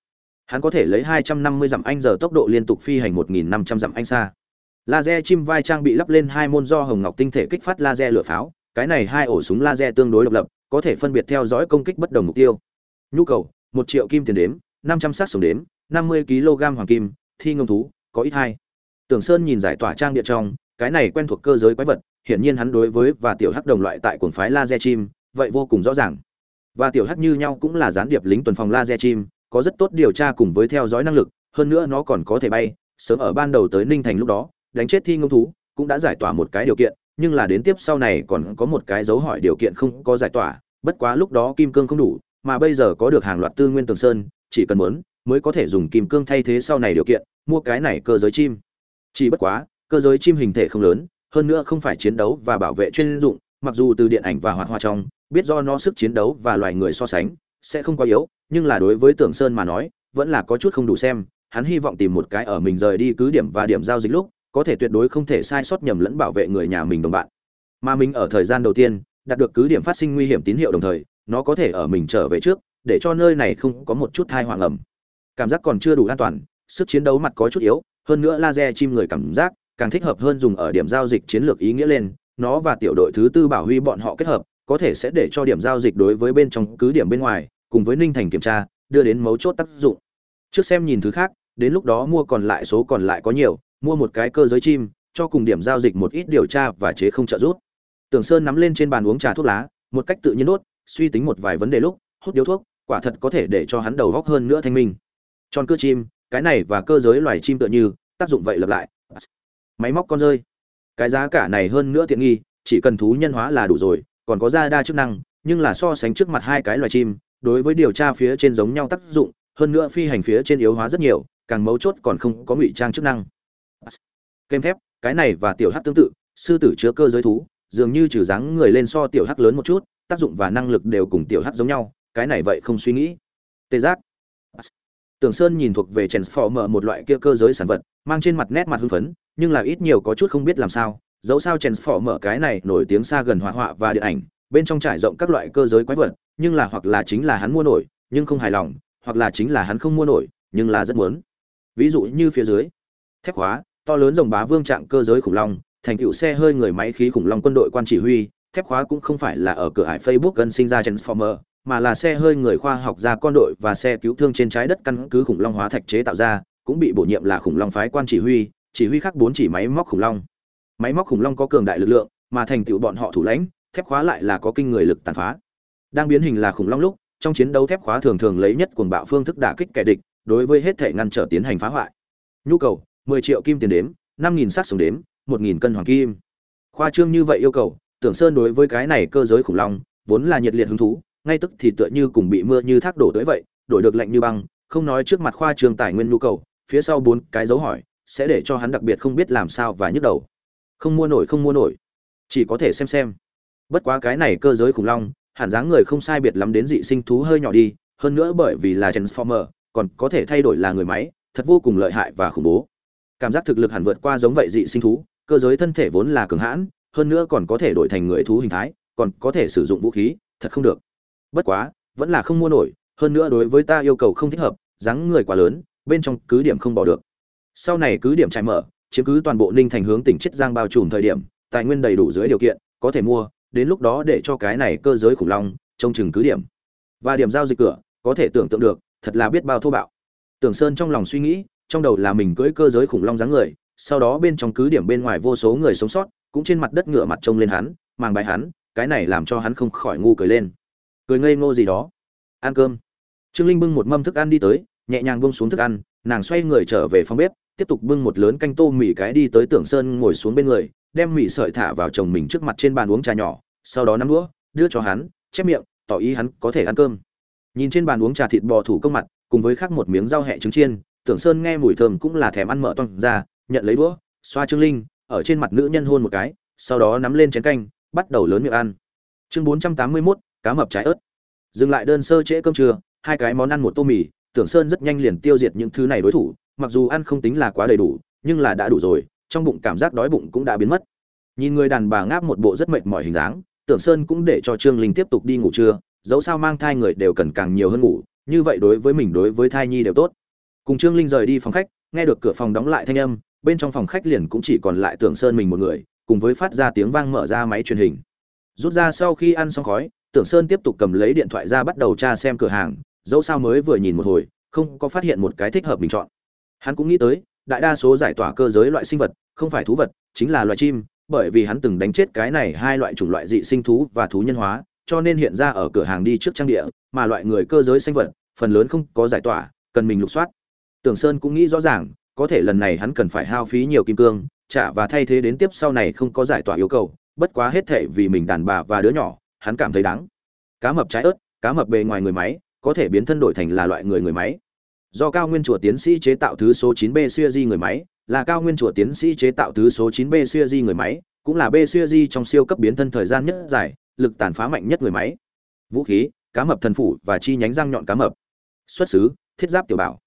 Hắn có thể lấy 250 dặm anh giờ tốc độ liên tục phi hành 1.500 dặm anh xa. Laser chim vai trang bị lắp lên hai môn do hồng ngọc tinh thể kích phát laser lửa pháo, cái này hai ổ súng laser tương đối độc lập, có thể phân biệt theo dõi công kích bất đồng mục tiêu. Nhu cầu: 1 triệu kim tiền đếm, 500 sát sống đếm, 50 kg hoàng kim, thi ngông thú, có ít hai. Tưởng Sơn nhìn giải tỏa trang địa trong, cái này quen thuộc cơ giới quái vật, hiển nhiên hắn đối với và tiểu hắc đồng loại tại cuồng phái laser chim, vậy vô cùng rõ ràng. Và tiểu hắc như nhau cũng là gián điệp lính tuần phòng laser chim, có rất tốt điều tra cùng với theo dõi năng lực, hơn nữa nó còn có thể bay, sớm ở ban đầu tới Ninh Thành lúc đó, đánh chết thi ngông thú, cũng đã giải tỏa một cái điều kiện, nhưng là đến tiếp sau này còn có một cái dấu hỏi điều kiện không có giải tỏa, bất quá lúc đó kim cương không đủ, mà bây giờ có được hàng loạt tư nguyên tường sơn, chỉ cần muốn, mới có thể dùng kim cương thay thế sau này điều kiện, mua cái này cơ giới chim. Chỉ bất quá, cơ giới chim hình thể không lớn, hơn nữa không phải chiến đấu và bảo vệ chuyên dụng, mặc dù từ điện ảnh và hoạt hoa trong, biết do nó sức chiến đấu và loài người so sánh, sẽ không quá yếu, nhưng là đối với Tưởng Sơn mà nói, vẫn là có chút không đủ xem, hắn hy vọng tìm một cái ở mình rời đi cứ điểm và điểm giao dịch lúc, có thể tuyệt đối không thể sai sót nhầm lẫn bảo vệ người nhà mình đồng bạn. Mà mình ở thời gian đầu tiên, đạt được cứ điểm phát sinh nguy hiểm tín hiệu đồng thời, nó có thể ở mình trở về trước, để cho nơi này không có một chút thai hoàng ẩm. Cảm giác còn chưa đủ an toàn, sức chiến đấu mặt có chút yếu, hơn nữa laser chim người cảm giác càng thích hợp hơn dùng ở điểm giao dịch chiến lược ý nghĩa lên, nó và tiểu đội thứ tư bảo huy bọn họ kết hợp, có thể sẽ để cho điểm giao dịch đối với bên trong cứ điểm bên ngoài, cùng với Ninh Thành kiểm tra, đưa đến mấu chốt tác dụng. Trước xem nhìn thứ khác, đến lúc đó mua còn lại số còn lại có nhiều, mua một cái cơ giới chim, cho cùng điểm giao dịch một ít điều tra và chế không trợ rút Tưởng Sơn nắm lên trên bàn uống trà thuốc lá, một cách tự nhiên đốt, suy tính một vài vấn đề lúc, hút điếu thuốc, quả thật có thể để cho hắn đầu óc hơn nữa thanh minh. Tròn cơ chim, cái này và cơ giới loài chim tựa như, tác dụng vậy lặp lại. Máy móc con rơi. Cái giá cả này hơn nữa tiện nghi, chỉ cần thú nhân hóa là đủ rồi, còn có ra đa chức năng, nhưng là so sánh trước mặt hai cái loài chim, đối với điều tra phía trên giống nhau tác dụng, hơn nữa phi hành phía trên yếu hóa rất nhiều, càng mấu chốt còn không có ngụy trang chức năng. Kem thép, cái này và tiểu hắc tương tự, sư tử chứa cơ giới thú, dường như trừ dáng người lên so tiểu hắc lớn một chút, tác dụng và năng lực đều cùng tiểu hắc giống nhau, cái này vậy không suy nghĩ. Tê giác. Tưởng Sơn nhìn thuộc về Transformer một loại kia cơ giới sản vật, mang trên mặt nét mặt hưng phấn, nhưng là ít nhiều có chút không biết làm sao, dẫu sao Transformer cái này nổi tiếng xa gần hoạt họa và điện ảnh, bên trong trải rộng các loại cơ giới quái vật, nhưng là hoặc là chính là hắn mua nổi, nhưng không hài lòng, hoặc là chính là hắn không mua nổi, nhưng là rất muốn. Ví dụ như phía dưới, thép khóa, to lớn rồng bá vương trạng cơ giới khủng long, thành tựu xe hơi người máy khí khủng long quân đội quan chỉ huy, thép khóa cũng không phải là ở cửa hải Facebook gần sinh ra Transformer, mà là xe hơi người khoa học ra con đội và xe cứu thương trên trái đất căn cứ khủng long hóa thạch chế tạo ra, cũng bị bổ nhiệm là khủng long phái quan chỉ huy, chỉ huy khác bốn chỉ máy móc khủng long. Máy móc khủng long có cường đại lực lượng, mà thành tựu bọn họ thủ lãnh, thép khóa lại là có kinh người lực tàn phá. Đang biến hình là khủng long lúc, trong chiến đấu thép khóa thường thường lấy nhất cuồng bạo phương thức đả kích kẻ địch, đối với hết thể ngăn trở tiến hành phá hoại. Nhu cầu: 10 triệu kim tiền đếm, 5000 sát sống đếm, 1000 cân hoàng kim. Khoa trương như vậy yêu cầu, Tưởng Sơn đối với cái này cơ giới khủng long, vốn là nhiệt liệt hứng thú, ngay tức thì tựa như cùng bị mưa như thác đổ tới vậy, đổi được lạnh như băng, không nói trước mặt khoa trường tài nguyên nhu cầu, phía sau bốn cái dấu hỏi, sẽ để cho hắn đặc biệt không biết làm sao và nhức đầu. Không mua nổi không mua nổi, chỉ có thể xem xem. Bất quá cái này cơ giới khủng long, hẳn dáng người không sai biệt lắm đến dị sinh thú hơi nhỏ đi hơn nữa bởi vì là transformer còn có thể thay đổi là người máy thật vô cùng lợi hại và khủng bố cảm giác thực lực hẳn vượt qua giống vậy dị sinh thú cơ giới thân thể vốn là cường hãn hơn nữa còn có thể đổi thành người thú hình thái còn có thể sử dụng vũ khí thật không được bất quá, vẫn là không mua nổi, hơn nữa đối với ta yêu cầu không thích hợp, dáng người quá lớn, bên trong cứ điểm không bỏ được. Sau này cứ điểm trải mở, chiếm cứ toàn bộ ninh thành hướng tỉnh chiết giang bao trùm thời điểm, tài nguyên đầy đủ dưới điều kiện, có thể mua, đến lúc đó để cho cái này cơ giới khủng long, trông chừng cứ điểm. Và điểm giao dịch cửa, có thể tưởng tượng được, thật là biết bao thô bạo. Tưởng sơn trong lòng suy nghĩ, trong đầu là mình cưỡi cơ giới khủng long dáng người, sau đó bên trong cứ điểm bên ngoài vô số người sống sót, cũng trên mặt đất ngựa mặt trông lên hắn mang bài hắn, cái này làm cho hắn không khỏi ngu cười lên cười ngây ngô gì đó. Ăn cơm. Trương linh bưng một mâm thức ăn đi tới nhẹ nhàng bông xuống thức ăn nàng xoay người trở về phòng bếp tiếp tục bưng một lớn canh tô mì cái đi tới tưởng sơn ngồi xuống bên người đem mì sợi thả vào chồng mình trước mặt trên bàn uống trà nhỏ sau đó nắm đũa đưa cho hắn chép miệng tỏ ý hắn có thể ăn cơm. Nhìn trên bàn uống trà thịt bò thủ công mặt cùng với khác một miếng rau hẹ trứng chiên tưởng sơn nghe mùi thơm cũng là thèm ăn mở toang ra nhận lấy đũa xoa trương linh ở trên mặt nữ nhân hôn một cái sau đó nắm lên chén canh bắt đầu lớn miệng ăn. Chương bốn trăm tám mươi 481, cá mập trái ớt. Dừng lại đơn sơ trễ cơm trưa, hai cái món ăn một tô mì, tưởng sơn rất nhanh liền tiêu diệt những thứ này đối thủ, mặc dù ăn không tính là quá đầy đủ, nhưng là đã đủ rồi, trong bụng cảm giác đói bụng cũng đã biến mất. Nhìn người đàn bà ngáp một bộ rất mệt mỏi hình dáng, tưởng sơn cũng để cho trương linh tiếp tục đi ngủ trưa, dẫu sao mang thai người đều cần càng nhiều hơn ngủ, như vậy đối với mình đối với thai nhi đều tốt. Cùng trương linh rời đi phòng khách, nghe được cửa phòng đóng lại thanh âm, bên trong phòng khách liền cũng chỉ còn lại tưởng sơn mình một người, cùng với phát ra tiếng vang mở ra máy truyền hình. Rút ra sau khi ăn xong khói tưởng sơn tiếp tục cầm lấy điện thoại ra bắt đầu tra xem cửa hàng, dẫu sao mới vừa nhìn một hồi, không có phát hiện một cái thích hợp mình chọn. Hắn cũng nghĩ tới, đại đa số giải tỏa cơ giới loại sinh vật, không phải thú vật, chính là loài chim, bởi vì hắn từng đánh chết cái này hai loại chủng loại dị sinh thú và thú nhân hóa, cho nên hiện ra ở cửa hàng đi trước trang địa, mà loại người cơ giới sinh vật, phần lớn không có giải tỏa, cần mình lục soát. Tưởng sơn cũng nghĩ rõ ràng, có thể lần này hắn cần phải hao phí nhiều kim cương trả và thay thế đến tiếp sau này không có giải tỏa yêu cầu, bất quá hết thệ vì mình đàn bà và đứa nhỏ hắn cảm thấy đáng. Cá mập trái ớt, cá mập bề ngoài người máy, có thể biến thân đổi thành là loại người người máy. Do cao nguyên chùa tiến sĩ chế tạo thứ số 9B series người máy, là cao nguyên chùa tiến sĩ chế tạo thứ số 9B series người máy, cũng là B series trong siêu cấp biến thân thời gian nhất dài, lực tàn phá mạnh nhất người máy. Vũ khí, cá mập thần phủ và chi nhánh răng nhọn cá mập. Xuất xứ, thiết giáp tiểu bảo.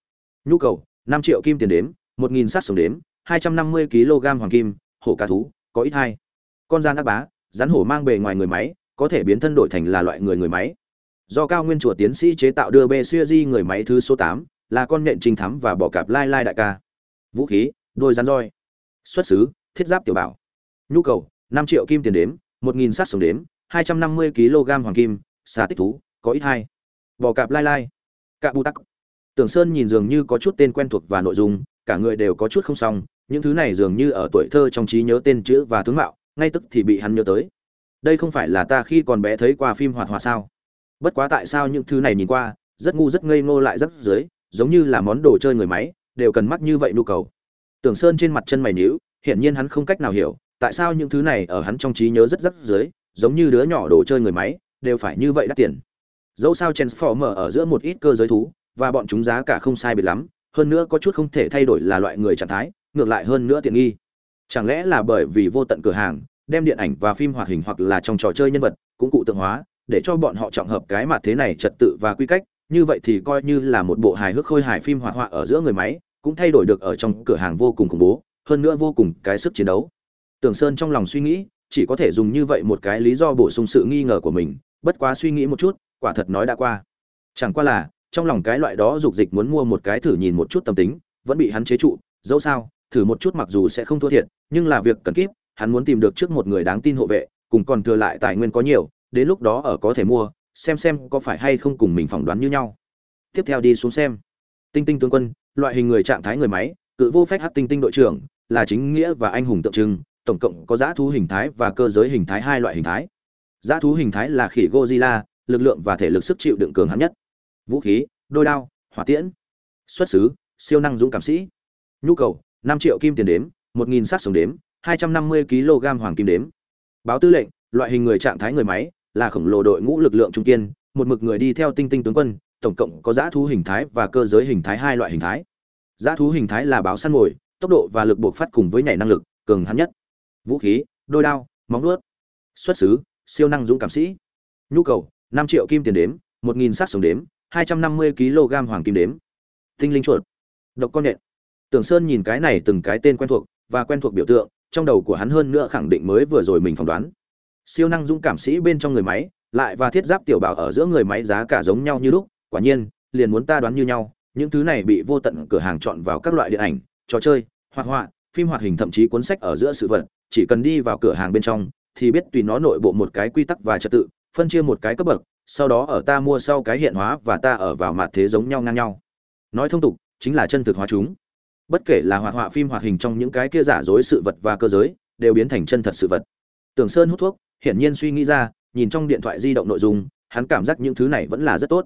Nhu cầu 5 triệu kim tiền đếm 1.000 sát sống đếm 250 kg hoàng kim, hổ cá thú, có ít hai. Con gian ác bá, rắn hổ mang bề ngoài người máy có thể biến thân đổi thành là loại người người máy. Do cao nguyên chùa tiến sĩ chế tạo đưa bê xuya di người máy thứ số tám, là con nhện trinh thắm và bỏ cạp lai lai đại ca. Vũ khí, đôi rắn roi. Xuất xứ, thiết giáp tiểu bảo. Nhu cầu, năm triệu kim tiền đếm, một nghìn sát sống đếm, hai trăm năm mươi kg hoàng kim, xà tích thú, có ít hai. Bò cạp lai lai. Cạ bu tắc. Tưởng sơn nhìn dường như có chút tên quen thuộc và nội dung, cả người đều có chút không xong, những thứ này dường như ở tuổi thơ trong trí nhớ tên chữ và tướng mạo, ngay tức thì bị hắn nhớ tới đây không phải là ta khi còn bé thấy qua phim hoạt họa sao? Bất quá tại sao những thứ này nhìn qua, rất ngu rất ngây ngô lại rất dưới, giống như là món đồ chơi người máy, đều cần mắc như vậy nhu cầu. Tưởng sơn trên mặt chân mày nhíu, hiển nhiên hắn không cách nào hiểu, tại sao những thứ này ở hắn trong trí nhớ rất rất dưới, giống như đứa nhỏ đồ chơi người máy, đều phải như vậy đắt tiền. Dẫu sao transformer ở giữa một ít cơ giới thú, và bọn chúng giá cả không sai biệt lắm, hơn nữa có chút không thể thay đổi là loại người trạng thái, ngược lại hơn nữa tiện nghi. Chẳng lẽ là bởi vì vô tận cửa hàng đem điện ảnh và phim hoạt hình hoặc là trong trò chơi nhân vật cũng cụ tượng hóa, để cho bọn họ trọng hợp cái mặt thế này trật tự và quy cách. Như vậy thì coi như là một bộ hài hước khôi hài phim hoạt họa ở giữa người máy, cũng thay đổi được ở trong cửa hàng vô cùng khủng bố, hơn nữa vô cùng cái sức chiến đấu. Tưởng sơn trong lòng suy nghĩ, chỉ có thể dùng như vậy một cái lý do bổ sung sự nghi ngờ của mình, bất quá suy nghĩ một chút, quả thật nói đã qua. Chẳng qua là, trong lòng cái loại đó dục dịch muốn mua một cái thử nhìn một chút tâm tính, vẫn bị hắn chế trụ, dẫu sao, thử một chút mặc dù sẽ không thua thiệt, nhưng là việc cần kíp hắn muốn tìm được trước một người đáng tin hộ vệ cùng còn thừa lại tài nguyên có nhiều đến lúc đó ở có thể mua xem xem có phải hay không cùng mình phỏng đoán như nhau. Tiếp theo đi xuống xem. Tinh tinh tướng quân loại hình người trạng thái người máy cự vô phách hắc tinh tinh đội trưởng là chính nghĩa và anh hùng tượng trưng tổng cộng có giã thú hình thái và cơ giới hình thái hai loại hình thái. Giã thú hình thái là khỉ Godzilla, lực lượng và thể lực sức chịu đựng cường hãn nhất. Vũ khí đôi đao hỏa tiễn. Xuất xứ siêu năng dũng cảm sĩ. Nhu cầu năm triệu kim tiền đếm một nghìn sát sống đếm hai trăm năm mươi kg hoàng kim đếm. Báo tư lệnh, loại hình người trạng thái người máy, là khổng lồ đội ngũ lực lượng trung kiên, một mực người đi theo tinh tinh tướng quân, tổng cộng có giã thú hình thái và cơ giới hình thái hai loại hình thái. Giã thú hình thái là báo săn mồi, tốc độ và lực buộc phát cùng với nhảy năng lực, cường hãn nhất. Vũ khí, đôi đao, móng vuốt, xuất xứ, siêu năng dũng cảm sĩ. Nhu cầu, năm triệu kim tiền đếm, một nghìn sát sống đếm, hai trăm năm mươi kg hoàng kim đếm. Tinh linh chuột. Độc con nện. tưởng sơn nhìn cái này từng cái tên quen thuộc và quen thuộc biểu tượng trong đầu của hắn hơn nữa khẳng định mới vừa rồi mình phỏng đoán. Siêu năng dũng cảm sĩ bên trong người máy, lại và thiết giáp tiểu bảo ở giữa người máy giá cả giống nhau như lúc, quả nhiên, liền muốn ta đoán như nhau, những thứ này bị vô tận cửa hàng chọn vào các loại điện ảnh, trò chơi, hoạt họa, phim hoạt hình thậm chí cuốn sách ở giữa sự vật, chỉ cần đi vào cửa hàng bên trong, thì biết tùy nó nội bộ một cái quy tắc và trật tự, phân chia một cái cấp bậc, sau đó ở ta mua sau cái hiện hóa và ta ở vào mặt thế giống nhau ngang nhau. Nói thông tục, chính là chân thực hóa chúng bất kể là hoạt họa phim hoạt hình trong những cái kia giả dối sự vật và cơ giới, đều biến thành chân thật sự vật. Tưởng sơn hút thuốc, hiển nhiên suy nghĩ ra, nhìn trong điện thoại di động nội dung, hắn cảm giác những thứ này vẫn là rất tốt.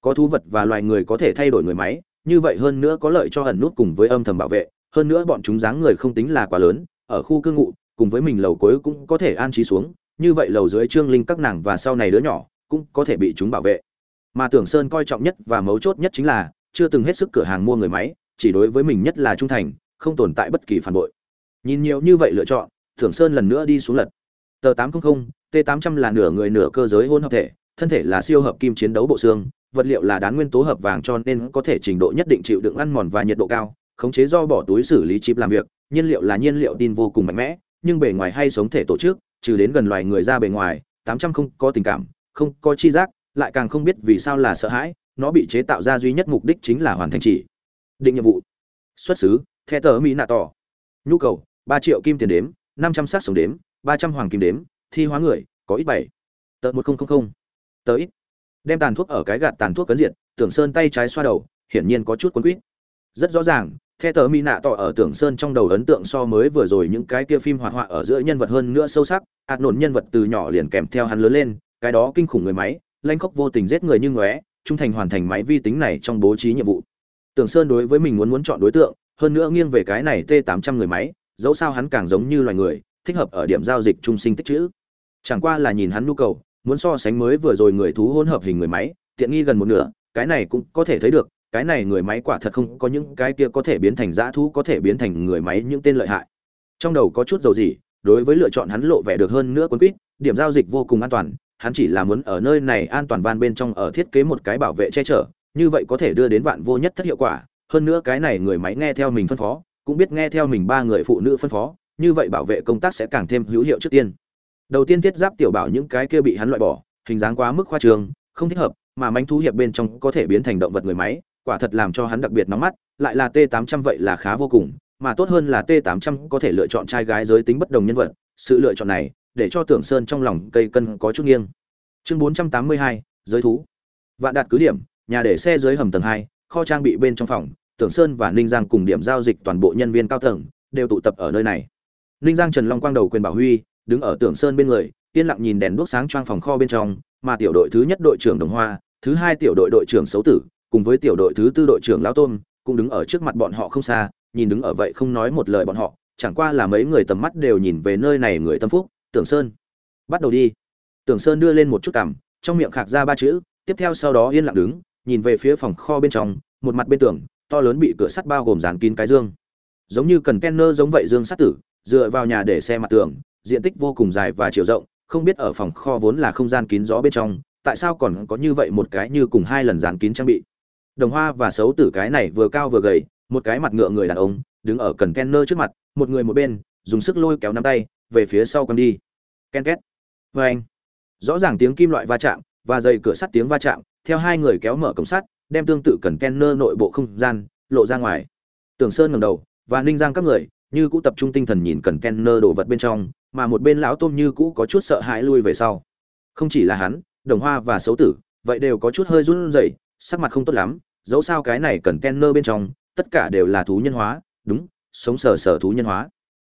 Có thú vật và loài người có thể thay đổi người máy, như vậy hơn nữa có lợi cho ẩn nút cùng với âm thầm bảo vệ, hơn nữa bọn chúng dáng người không tính là quá lớn, ở khu cư ngụ, cùng với mình lầu cuối cũng có thể an trí xuống, như vậy lầu dưới trương linh các nàng và sau này đứa nhỏ cũng có thể bị chúng bảo vệ. Mà tưởng sơn coi trọng nhất và mấu chốt nhất chính là, chưa từng hết sức cửa hàng mua người máy chỉ đối với mình nhất là trung thành, không tồn tại bất kỳ phản bội. Nhìn nhiều như vậy lựa chọn, thưởng sơn lần nữa đi xuống lật. Tờ 800 t 800 là nửa người nửa cơ giới hôn hợp thể, thân thể là siêu hợp kim chiến đấu bộ xương, vật liệu là đán nguyên tố hợp vàng cho nên có thể trình độ nhất định chịu đựng ăn mòn và nhiệt độ cao, khống chế do bỏ túi xử lý chip làm việc, nhiên liệu là nhiên liệu tin vô cùng mạnh mẽ, nhưng bề ngoài hay sống thể tổ chức, trừ đến gần loài người ra bề ngoài 800 không có tình cảm, không có chi giác, lại càng không biết vì sao là sợ hãi, nó bị chế tạo ra duy nhất mục đích chính là hoàn thành chỉ định nhiệm vụ. Xuất xứ, the tờ mỹ nạ tỏ. Nhu cầu, ba triệu kim tiền đếm, năm trăm sát sống đếm, ba trăm hoàng kim đếm, thi hóa người, có ít bảy. Tờ một nghìn tờ ít. Đem tàn thuốc ở cái gạt tàn thuốc cấn diện tưởng sơn tay trái xoa đầu, hiển nhiên có chút quấn quýt. Rất rõ ràng, the tờ mỹ nạ tỏ ở tưởng sơn trong đầu ấn tượng so mới vừa rồi những cái kia phim hoạt họa ở giữa nhân vật hơn nữa sâu sắc, ạt nổn nhân vật từ nhỏ liền kèm theo hắn lớn lên, cái đó kinh khủng người máy, lanh khóc vô tình giết người như ngóe, trung thành hoàn thành máy vi tính này trong bố trí nhiệm vụ tưởng sơn đối với mình muốn muốn chọn đối tượng, hơn nữa nghiêng về cái này t 800 người máy, dẫu sao hắn càng giống như loài người, thích hợp ở điểm giao dịch trung sinh tích chữ. Chẳng qua là nhìn hắn nhu cầu, muốn so sánh mới vừa rồi người thú hỗn hợp hình người máy, tiện nghi gần một nửa, cái này cũng có thể thấy được, cái này người máy quả thật không có những cái kia có thể biến thành dã thú, có thể biến thành người máy những tên lợi hại. Trong đầu có chút dầu gì đối với lựa chọn hắn lộ vẻ được hơn nữa quân quýt, điểm giao dịch vô cùng an toàn, hắn chỉ là muốn ở nơi này an toàn van bên trong ở thiết kế một cái bảo vệ che chở như vậy có thể đưa đến vạn vô nhất thất hiệu quả. Hơn nữa cái này người máy nghe theo mình phân phó cũng biết nghe theo mình ba người phụ nữ phân phó như vậy bảo vệ công tác sẽ càng thêm hữu hiệu trước tiên. Đầu tiên thiết giáp tiểu bảo những cái kia bị hắn loại bỏ hình dáng quá mức khoa trường không thích hợp mà manh thú hiệp bên trong có thể biến thành động vật người máy quả thật làm cho hắn đặc biệt nóng mắt lại là t 800 vậy là khá vô cùng mà tốt hơn là t 800 có thể lựa chọn trai gái giới tính bất đồng nhân vật sự lựa chọn này để cho tưởng sơn trong lòng cây cân có chút nghiêng. Chương 482, giới thú. Vạn đạt cứ điểm nhà để xe dưới hầm tầng hai, kho trang bị bên trong phòng, tưởng sơn và ninh giang cùng điểm giao dịch toàn bộ nhân viên cao tầng đều tụ tập ở nơi này. Ninh giang trần long quang đầu quyền bảo huy, đứng ở tưởng sơn bên người, yên lặng nhìn đèn đuốc sáng choang phòng kho bên trong, mà tiểu đội thứ nhất đội trưởng đồng hoa, thứ hai tiểu đội đội trưởng xấu tử, cùng với tiểu đội thứ tư đội trưởng lão tôn, cũng đứng ở trước mặt bọn họ không xa, nhìn đứng ở vậy không nói một lời bọn họ, chẳng qua là mấy người tầm mắt đều nhìn về nơi này người tâm phúc, tưởng sơn. Bắt đầu đi. Tưởng sơn đưa lên một chút cằm, trong miệng khạc ra ba chữ, tiếp theo sau đó yên lặng đứng nhìn về phía phòng kho bên trong, một mặt bên tường, to lớn bị cửa sắt bao gồm dàn kín cái dương. Giống như cần kenner giống vậy dương sắt tử, dựa vào nhà để xe mặt tường, diện tích vô cùng dài và chiều rộng, không biết ở phòng kho vốn là không gian kín gió bên trong, tại sao còn có như vậy một cái như cùng hai lần dàn kín trang bị. Đồng hoa và xấu tử cái này vừa cao vừa gầy, một cái mặt ngựa người đàn ông, đứng ở cần kenner trước mặt, một người một bên, dùng sức lôi kéo nắm tay, về phía sau con đi. Ken két. Vê anh rõ ràng tiếng kim loại va chạm và dây cửa sắt tiếng va chạm theo hai người kéo mở cổng sắt, đem tương tự cần kenner nội bộ không gian lộ ra ngoài. Tưởng sơn ngẩng đầu, và ninh giang các người, như cũ tập trung tinh thần nhìn cần kenner đồ vật bên trong, mà một bên lão tôm như cũ có chút sợ hãi lui về sau. Không chỉ là hắn, đồng hoa và xấu tử, vậy đều có chút hơi run rẩy, sắc mặt không tốt lắm, dẫu sao cái này cần kenner bên trong, tất cả đều là thú nhân hóa, đúng, sống sờ sờ thú nhân hóa.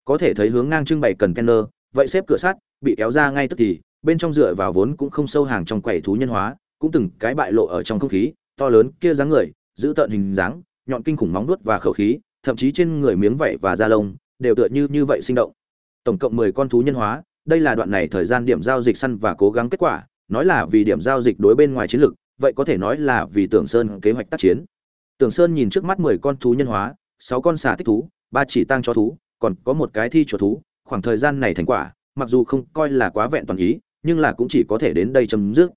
Có thể thấy hướng ngang trưng bày cần kenner, vậy xếp cửa sắt, bị kéo ra ngay tức thì, bên trong dựa vào vốn cũng không sâu hàng trong quầy thú nhân hóa cũng từng cái bại lộ ở trong không khí, to lớn kia dáng người, giữ tợn hình dáng, nhọn kinh khủng móng nuốt và khẩu khí, thậm chí trên người miếng vảy và da lông đều tựa như như vậy sinh động. Tổng cộng mười con thú nhân hóa, đây là đoạn này thời gian điểm giao dịch săn và cố gắng kết quả, nói là vì điểm giao dịch đối bên ngoài chiến lược, vậy có thể nói là vì tưởng sơn kế hoạch tác chiến. Tưởng sơn nhìn trước mắt mười con thú nhân hóa, sáu con xà tích thú, ba chỉ tăng cho thú, còn có một cái thi chuột thú, khoảng thời gian này thành quả, mặc dù không coi là quá vẹn toàn ý, nhưng là cũng chỉ có thể đến đây chấm dứt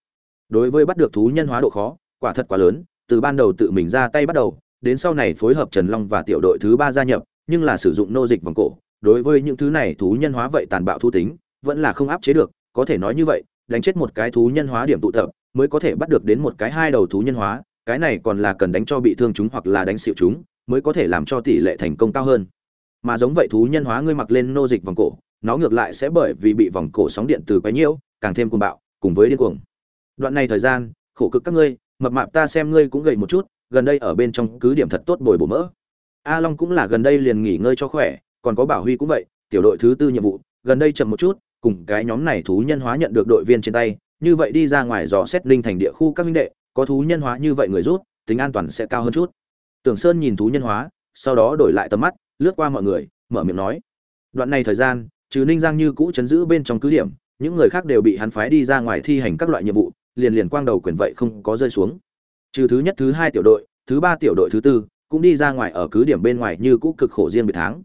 đối với bắt được thú nhân hóa độ khó, quả thật quá lớn, từ ban đầu tự mình ra tay bắt đầu, đến sau này phối hợp trần long và tiểu đội thứ ba gia nhập, nhưng là sử dụng nô dịch vòng cổ, đối với những thứ này thú nhân hóa vậy tàn bạo thu tính, vẫn là không áp chế được, có thể nói như vậy, đánh chết một cái thú nhân hóa điểm tụ tập, mới có thể bắt được đến một cái hai đầu thú nhân hóa, cái này còn là cần đánh cho bị thương chúng hoặc là đánh xịu chúng, mới có thể làm cho tỷ lệ thành công cao hơn. Mà giống vậy thú nhân hóa ngươi mặc lên nô dịch vòng cổ, nó ngược lại sẽ bởi vì bị vòng cổ sóng điện từ quấy nhiễu, càng thêm cuồng bạo, cùng với điên cuồng đoạn này thời gian, khổ cực các ngươi, mập mạp ta xem ngươi cũng gầy một chút, gần đây ở bên trong cứ điểm thật tốt bồi bổ mỡ. A long cũng là gần đây liền nghỉ ngơi cho khỏe, còn có bảo huy cũng vậy, tiểu đội thứ tư nhiệm vụ, gần đây chậm một chút, cùng cái nhóm này thú nhân hóa nhận được đội viên trên tay, như vậy đi ra ngoài dò xét linh thành địa khu các minh đệ, có thú nhân hóa như vậy người rút, tính an toàn sẽ cao hơn chút. Tưởng sơn nhìn thú nhân hóa, sau đó đổi lại tầm mắt, lướt qua mọi người, mở miệng nói. Đoạn này thời gian, trừ ninh giang như cũ chấn giữ bên trong cứ điểm, những người khác đều bị hắn phái đi ra ngoài thi hành các loại nhiệm vụ liền liền quang đầu quyền vậy không có rơi xuống. Trừ thứ nhất thứ hai tiểu đội, thứ ba tiểu đội thứ tư cũng đi ra ngoài ở cứ điểm bên ngoài như cũ cực khổ riêng biệt tháng.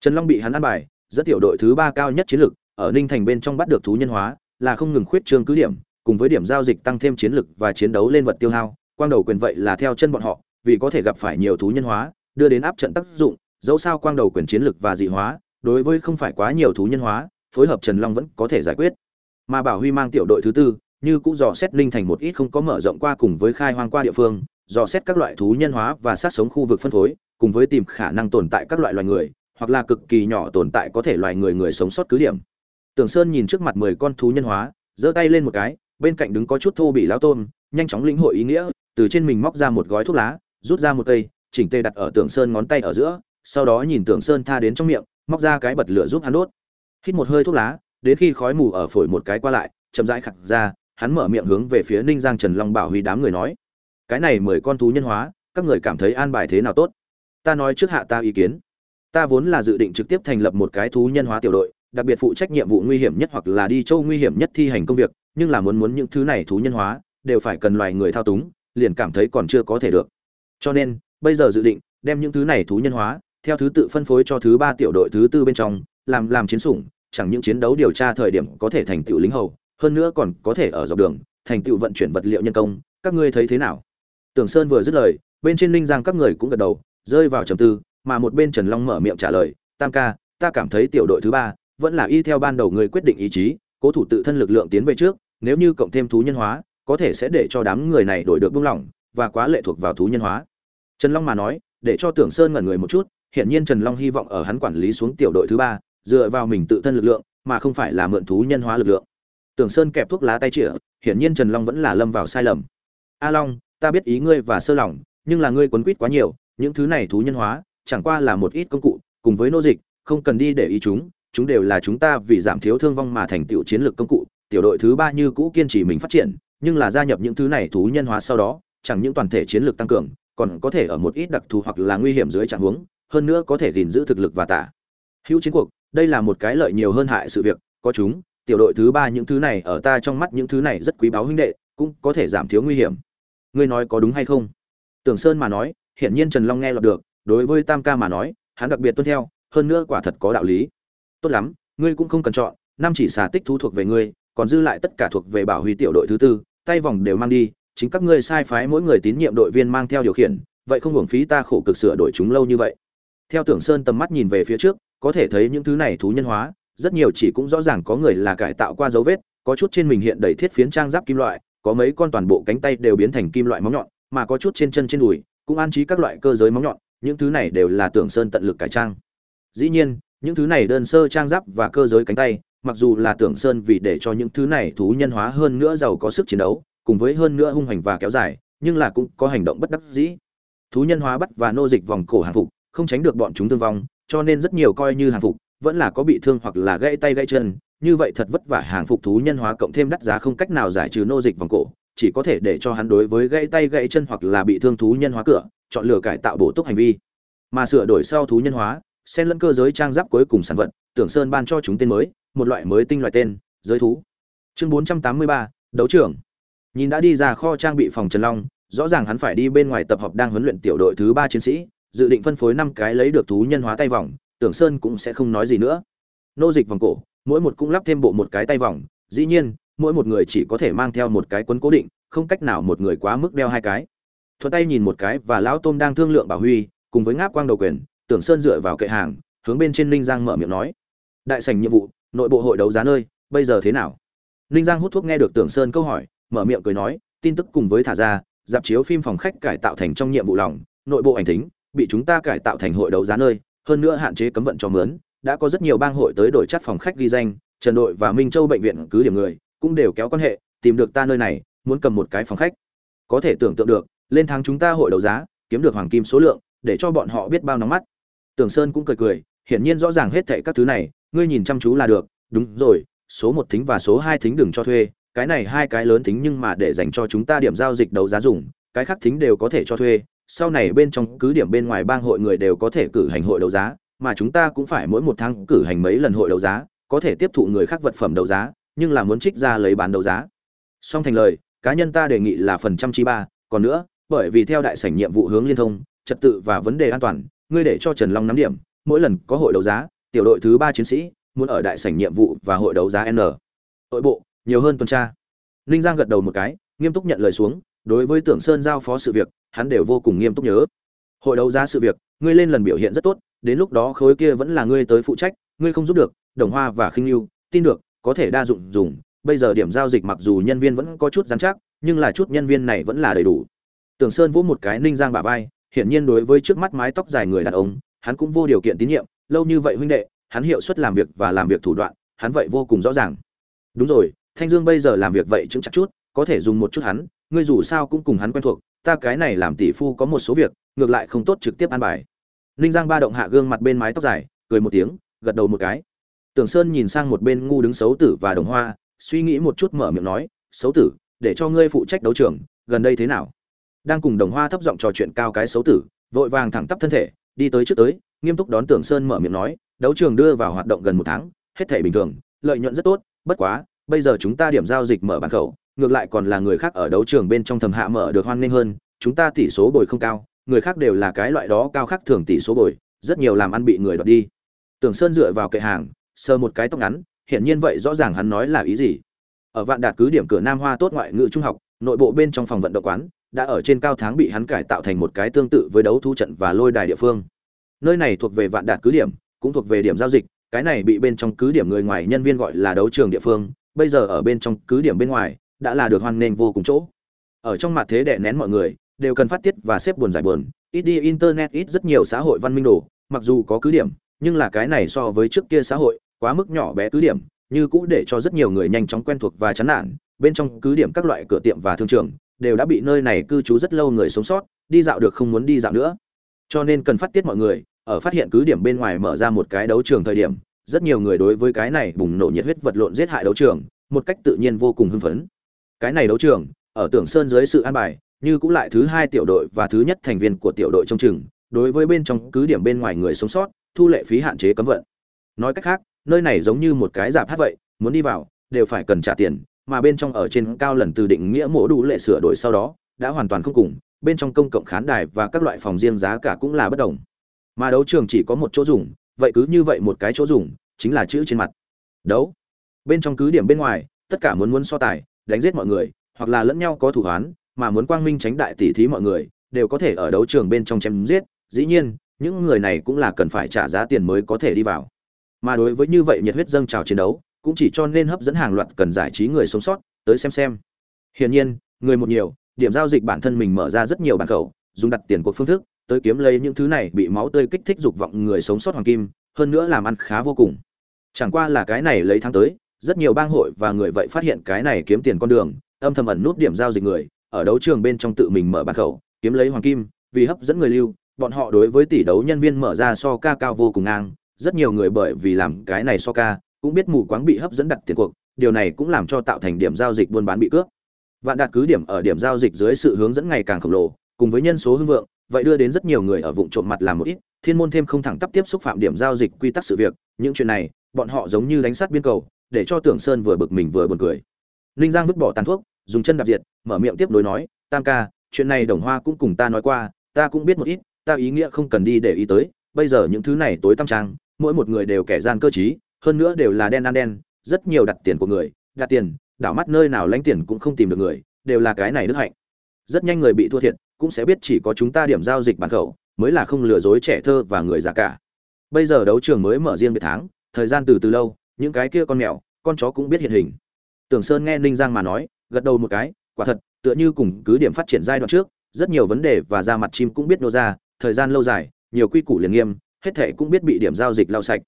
Trần long bị hắn ăn bài, dẫn tiểu đội thứ ba cao nhất chiến lực ở ninh thành bên trong bắt được thú nhân hóa, là không ngừng khuyết trương cứ điểm, cùng với điểm giao dịch tăng thêm chiến lực và chiến đấu lên vật tiêu hao, quang đầu quyền vậy là theo chân bọn họ, vì có thể gặp phải nhiều thú nhân hóa, đưa đến áp trận tác dụng, dẫu sao quang đầu quyền chiến lực và dị hóa, đối với không phải quá nhiều thú nhân hóa, phối hợp trần long vẫn có thể giải quyết. Mà bảo huy mang tiểu đội thứ tư như cũng dò xét linh thành một ít không có mở rộng qua cùng với khai hoang qua địa phương, dò xét các loại thú nhân hóa và sát sống khu vực phân phối, cùng với tìm khả năng tồn tại các loại loài người, hoặc là cực kỳ nhỏ tồn tại có thể loài người người sống sót cứ điểm. Tưởng sơn nhìn trước mặt mười con thú nhân hóa, giơ tay lên một cái, bên cạnh đứng có chút thô bị lão tôm nhanh chóng lĩnh hội ý nghĩa, từ trên mình móc ra một gói thuốc lá, rút ra một cây, chỉnh tề đặt ở tưởng sơn ngón tay ở giữa, sau đó nhìn tưởng sơn tha đến trong miệng, móc ra cái bật lửa giúp hắn đốt. Hít một hơi thuốc lá, đến khi khói mù ở phổi một cái qua lại, chậm rãi khặt ra hắn mở miệng hướng về phía ninh giang trần long bảo huy đám người nói, cái này mười con thú nhân hóa, các người cảm thấy an bài thế nào tốt? Ta nói trước hạ ta ý kiến. Ta vốn là dự định trực tiếp thành lập một cái thú nhân hóa tiểu đội, đặc biệt phụ trách nhiệm vụ nguy hiểm nhất hoặc là đi châu nguy hiểm nhất thi hành công việc, nhưng là muốn muốn những thứ này thú nhân hóa, đều phải cần loài người thao túng, liền cảm thấy còn chưa có thể được. Cho nên, bây giờ dự định, đem những thứ này thú nhân hóa, theo thứ tự phân phối cho thứ ba tiểu đội thứ tư bên trong, làm làm chiến sủng, chẳng những chiến đấu điều tra thời điểm có thể thành tựu lính hầu hơn nữa còn có thể ở dọc đường, thành tựu vận chuyển vật liệu nhân công. Các ngươi thấy thế nào? Tưởng sơn vừa dứt lời, bên trên ninh giang các người cũng gật đầu, rơi vào trầm tư, mà một bên trần long mở miệng trả lời, tam ca, ta cảm thấy tiểu đội thứ ba vẫn là y theo ban đầu người quyết định ý chí, cố thủ tự thân lực lượng tiến về trước, nếu như cộng thêm thú nhân hóa, có thể sẽ để cho đám người này đổi được buông lỏng và quá lệ thuộc vào thú nhân hóa. Trần long mà nói, để cho tưởng sơn ngẩn người một chút, hiển nhiên trần long hy vọng ở hắn quản lý xuống tiểu đội thứ ba, dựa vào mình tự thân lực lượng, mà không phải là mượn thú nhân hóa lực lượng tưởng sơn kẹp thuốc lá tay chĩa hiển nhiên trần long vẫn là lâm vào sai lầm. A long, ta biết ý ngươi và sơ lòng, nhưng là ngươi quấn quýt quá nhiều, những thứ này thú nhân hóa, chẳng qua là một ít công cụ, cùng với nô dịch, không cần đi để ý chúng chúng đều là chúng ta vì giảm thiếu thương vong mà thành tiểu chiến lược công cụ, tiểu đội thứ ba như cũ kiên trì mình phát triển, nhưng là gia nhập những thứ này thú nhân hóa sau đó, chẳng những toàn thể chiến lược tăng cường, còn có thể ở một ít đặc thù hoặc là nguy hiểm dưới trạng huống, hơn nữa có thể gìn giữ thực lực và tả. Hữu chiến cuộc, đây là một cái lợi nhiều hơn hại sự việc, có chúng tiểu đội thứ ba những thứ này ở ta trong mắt những thứ này rất quý báu huynh đệ, cũng có thể giảm thiếu nguy hiểm. Ngươi nói có đúng hay không? Tưởng sơn mà nói, hiển nhiên trần long nghe lọt được, đối với tam ca mà nói, hắn đặc biệt tuân theo, hơn nữa quả thật có đạo lý. Tốt lắm, ngươi cũng không cần chọn, năm chỉ xà tích thu thuộc về ngươi, còn dư lại tất cả thuộc về bảo huy tiểu đội thứ tư, tay vòng đều mang đi, chính các ngươi sai phái mỗi người tín nhiệm đội viên mang theo điều khiển, vậy không hưởng phí ta khổ cực sửa đổi chúng lâu như vậy. Theo tưởng sơn tầm mắt nhìn về phía trước, có thể thấy những thứ này thú nhân hóa rất nhiều chỉ cũng rõ ràng có người là cải tạo qua dấu vết, có chút trên mình hiện đầy thiết phiến trang giáp kim loại, có mấy con toàn bộ cánh tay đều biến thành kim loại móng nhọn, mà có chút trên chân trên đùi, cũng an trí các loại cơ giới móng nhọn, những thứ này đều là tưởng sơn tận lực cải trang. Dĩ nhiên, những thứ này đơn sơ trang giáp và cơ giới cánh tay, mặc dù là tưởng sơn vì để cho những thứ này thú nhân hóa hơn nữa giàu có sức chiến đấu, cùng với hơn nữa hung hành và kéo dài, nhưng là cũng có hành động bất đắc dĩ. Thú nhân hóa bắt và nô dịch vòng cổ hàng phục, không tránh được bọn chúng thương vong, cho nên rất nhiều coi như hàng phục vẫn là có bị thương hoặc là gãy tay gãy chân như vậy thật vất vả hàng phục thú nhân hóa cộng thêm đắt giá không cách nào giải trừ nô dịch vòng cổ chỉ có thể để cho hắn đối với gãy tay gãy chân hoặc là bị thương thú nhân hóa cửa chọn lựa cải tạo bổ túc hành vi. Mà sửa đổi sau thú nhân hóa xen lẫn cơ giới trang giáp cuối cùng sản vật tưởng sơn ban cho chúng tên mới một loại mới tinh loại tên giới thú. Chương 483, đấu trưởng nhìn đã đi ra kho trang bị phòng trần long rõ ràng hắn phải đi bên ngoài tập hợp đang huấn luyện tiểu đội thứ ba chiến sĩ dự định phân phối năm cái lấy được thú nhân hóa tay vòng tưởng sơn cũng sẽ không nói gì nữa. Nô dịch vòng cổ, mỗi một cũng lắp thêm bộ một cái tay vòng. Dĩ nhiên, mỗi một người chỉ có thể mang theo một cái quấn cố định, không cách nào một người quá mức đeo hai cái. Thuận tay nhìn một cái và lão tôm đang thương lượng bảo huy, cùng với ngáp quang đầu quyền, tưởng sơn dựa vào kệ hàng, hướng bên trên ninh giang mở miệng nói. Đại sảnh nhiệm vụ, nội bộ hội đấu giá nơi, bây giờ thế nào? Ninh giang hút thuốc nghe được tưởng sơn câu hỏi, mở miệng cười nói, tin tức cùng với thả ra, dạp chiếu phim phòng khách cải tạo thành trong nhiệm vụ lòng, nội bộ ảnh thính, bị chúng ta cải tạo thành hội đấu giá nơi hơn nữa hạn chế cấm vận cho mướn, đã có rất nhiều bang hội tới đổi chất phòng khách ghi danh, trần đội và minh châu bệnh viện cứ điểm người, cũng đều kéo quan hệ, tìm được ta nơi này, muốn cầm một cái phòng khách. Có thể tưởng tượng được, lên tháng chúng ta hội đấu giá, kiếm được hoàng kim số lượng, để cho bọn họ biết bao nóng mắt. Tưởng sơn cũng cười cười, hiển nhiên rõ ràng hết thảy các thứ này, ngươi nhìn chăm chú là được. Đúng rồi, số một thính và số hai thính đừng cho thuê, cái này hai cái lớn thính nhưng mà để dành cho chúng ta điểm giao dịch đấu giá dùng, cái khác thính đều có thể cho thuê sau này bên trong cứ điểm bên ngoài bang hội người đều có thể cử hành hội đấu giá, mà chúng ta cũng phải mỗi một tháng cử hành mấy lần hội đấu giá, có thể tiếp thụ người khác vật phẩm đấu giá, nhưng là muốn trích ra lấy bán đấu giá. Song thành lời, cá nhân ta đề nghị là phần trăm chi ba, còn nữa, bởi vì theo đại sảnh nhiệm vụ hướng liên thông, trật tự và vấn đề an toàn, ngươi để cho trần long nắm điểm, mỗi lần có hội đấu giá, tiểu đội thứ ba chiến sĩ muốn ở đại sảnh nhiệm vụ và hội đấu giá n. Nội bộ, nhiều hơn tuần tra. Ninh giang gật đầu một cái, nghiêm túc nhận lời xuống, đối với tưởng sơn giao phó sự việc hắn đều vô cùng nghiêm túc nhớ. Hội đấu giá sự việc, ngươi lên lần biểu hiện rất tốt, đến lúc đó khối kia vẫn là ngươi tới phụ trách, ngươi không giúp được, đồng hoa và khinh lưu, tin được, có thể đa dụng dùng, bây giờ điểm giao dịch mặc dù nhân viên vẫn có chút giám chắc, nhưng là chút nhân viên này vẫn là đầy đủ. Tưởng sơn vỗ một cái ninh giang bả vai, hiển nhiên đối với trước mắt mái tóc dài người đàn ông, hắn cũng vô điều kiện tín nhiệm, lâu như vậy huynh đệ, hắn hiệu suất làm việc và làm việc thủ đoạn, hắn vậy vô cùng rõ ràng. Đúng rồi, thanh dương bây giờ làm việc vậy chứng chắc chút, có thể dùng một chút hắn, ngươi dù sao cũng cùng hắn quen thuộc ta cái này làm tỷ phu có một số việc, ngược lại không tốt trực tiếp an bài. Ninh giang ba động hạ gương mặt bên mái tóc dài, cười một tiếng, gật đầu một cái. Tưởng sơn nhìn sang một bên ngu đứng xấu tử và đồng hoa, suy nghĩ một chút mở miệng nói, xấu tử, để cho ngươi phụ trách đấu trường, gần đây thế nào? Đang cùng đồng hoa thấp giọng trò chuyện cao cái xấu tử, vội vàng thẳng tắp thân thể, đi tới trước tới, nghiêm túc đón tưởng sơn mở miệng nói, đấu trường đưa vào hoạt động gần một tháng, hết thể bình thường, lợi nhuận rất tốt, bất quá, bây giờ chúng ta điểm giao dịch mở bàn khẩu ngược lại còn là người khác ở đấu trường bên trong thầm hạ mở được hoan nghênh hơn, chúng ta tỷ số bồi không cao, người khác đều là cái loại đó cao khác thường tỷ số bồi, rất nhiều làm ăn bị người đoạt đi. Tưởng sơn dựa vào kệ hàng, sờ một cái tóc ngắn, hiển nhiên vậy rõ ràng hắn nói là ý gì. Ở vạn đạt cứ điểm cửa nam hoa tốt ngoại ngữ trung học, nội bộ bên trong phòng vận động quán, đã ở trên cao tháng bị hắn cải tạo thành một cái tương tự với đấu thu trận và lôi đài địa phương. Nơi này thuộc về vạn đạt cứ điểm, cũng thuộc về điểm giao dịch, cái này bị bên trong cứ điểm người ngoài nhân viên gọi là đấu trường địa phương, bây giờ ở bên trong cứ điểm bên ngoài đã là được hoan nghênh vô cùng chỗ. Ở trong mặt thế đè nén mọi người, đều cần phát tiết và xếp buồn giải buồn. Ít đi internet, ít rất nhiều xã hội văn minh đồ, mặc dù có cứ điểm, nhưng là cái này so với trước kia xã hội, quá mức nhỏ bé cứ điểm, như cũ để cho rất nhiều người nhanh chóng quen thuộc và chán nản. Bên trong cứ điểm các loại cửa tiệm và thương trường, đều đã bị nơi này cư trú rất lâu người sống sót, đi dạo được không muốn đi dạo nữa. Cho nên cần phát tiết mọi người, ở phát hiện cứ điểm bên ngoài mở ra một cái đấu trường thời điểm, rất nhiều người đối với cái này bùng nổ nhiệt huyết vật lộn giết hại đấu trường, một cách tự nhiên vô cùng hưng phấn cái này đấu trường, ở tưởng sơn dưới sự an bài, như cũng lại thứ hai tiểu đội và thứ nhất thành viên của tiểu đội trong trường đối với bên trong cứ điểm bên ngoài người sống sót, thu lệ phí hạn chế cấm vận. Nói cách khác, nơi này giống như một cái giảm hát vậy, muốn đi vào, đều phải cần trả tiền, mà bên trong ở trên cao lần từ định nghĩa mổ đủ lệ sửa đổi sau đó, đã hoàn toàn không cùng, bên trong công cộng khán đài và các loại phòng riêng giá cả cũng là bất đồng. Mà đấu trường chỉ có một chỗ dùng, vậy cứ như vậy một cái chỗ dùng, chính là chữ trên mặt. Đấu. Bên trong cứ điểm bên ngoài, tất cả muốn muốn so tài đánh giết mọi người, hoặc là lẫn nhau có thủ án mà muốn quang minh tránh đại tỷ thí mọi người, đều có thể ở đấu trường bên trong chém giết. Dĩ nhiên, những người này cũng là cần phải trả giá tiền mới có thể đi vào. Mà đối với như vậy nhiệt huyết dâng trào chiến đấu, cũng chỉ cho nên hấp dẫn hàng loạt cần giải trí người sống sót, tới xem xem. Hiển nhiên, người một nhiều, điểm giao dịch bản thân mình mở ra rất nhiều bản khẩu, dùng đặt tiền cuộc phương thức, tới kiếm lấy những thứ này bị máu tươi kích thích dục vọng người sống sót hoàng kim, hơn nữa làm ăn khá vô cùng. Chẳng qua là cái này lấy tháng tới rất nhiều bang hội và người vậy phát hiện cái này kiếm tiền con đường, âm thầm ẩn nút điểm giao dịch người, ở đấu trường bên trong tự mình mở bản khẩu, kiếm lấy hoàng kim, vì hấp dẫn người lưu, bọn họ đối với tỷ đấu nhân viên mở ra so ca cao vô cùng ngang, rất nhiều người bởi vì làm cái này so ca, cũng biết mù quáng bị hấp dẫn đặt tiền cuộc, điều này cũng làm cho tạo thành điểm giao dịch buôn bán bị cướp. Vạn đạt cứ điểm ở điểm giao dịch dưới sự hướng dẫn ngày càng khổng lồ, cùng với nhân số hưng vượng, vậy đưa đến rất nhiều người ở vùng trộm mặt làm một ít, thiên môn thêm không thẳng tắp tiếp xúc phạm điểm giao dịch quy tắc sự việc, những chuyện này, bọn họ giống như đánh sát biên cầu để cho tưởng sơn vừa bực mình vừa buồn cười ninh giang vứt bỏ tàn thuốc dùng chân đạp diệt mở miệng tiếp nối nói tam ca chuyện này đồng hoa cũng cùng ta nói qua ta cũng biết một ít ta ý nghĩa không cần đi để ý tới bây giờ những thứ này tối tăm trang mỗi một người đều kẻ gian cơ trí, hơn nữa đều là đen ăn đen, rất nhiều đặt tiền của người, đặt tiền, đảo mắt nơi nào lánh tiền cũng không tìm được người, đều là cái này đức hạnh. Rất nhanh người bị thua thiệt, cũng sẽ biết chỉ có chúng ta điểm giao dịch bản khẩu, mới là không lừa dối trẻ thơ và người già cả. Bây giờ đấu trường mới mở riêng biệt tháng, thời gian từ từ lâu những cái kia con mèo, con chó cũng biết hiện hình. Tưởng sơn nghe ninh giang mà nói, gật đầu một cái, quả thật, tựa như cùng cứ điểm phát triển giai đoạn trước, rất nhiều vấn đề và ra mặt chim cũng biết nô ra, thời gian lâu dài, nhiều quy củ liền nghiêm, hết thệ cũng biết bị điểm giao dịch lau sạch.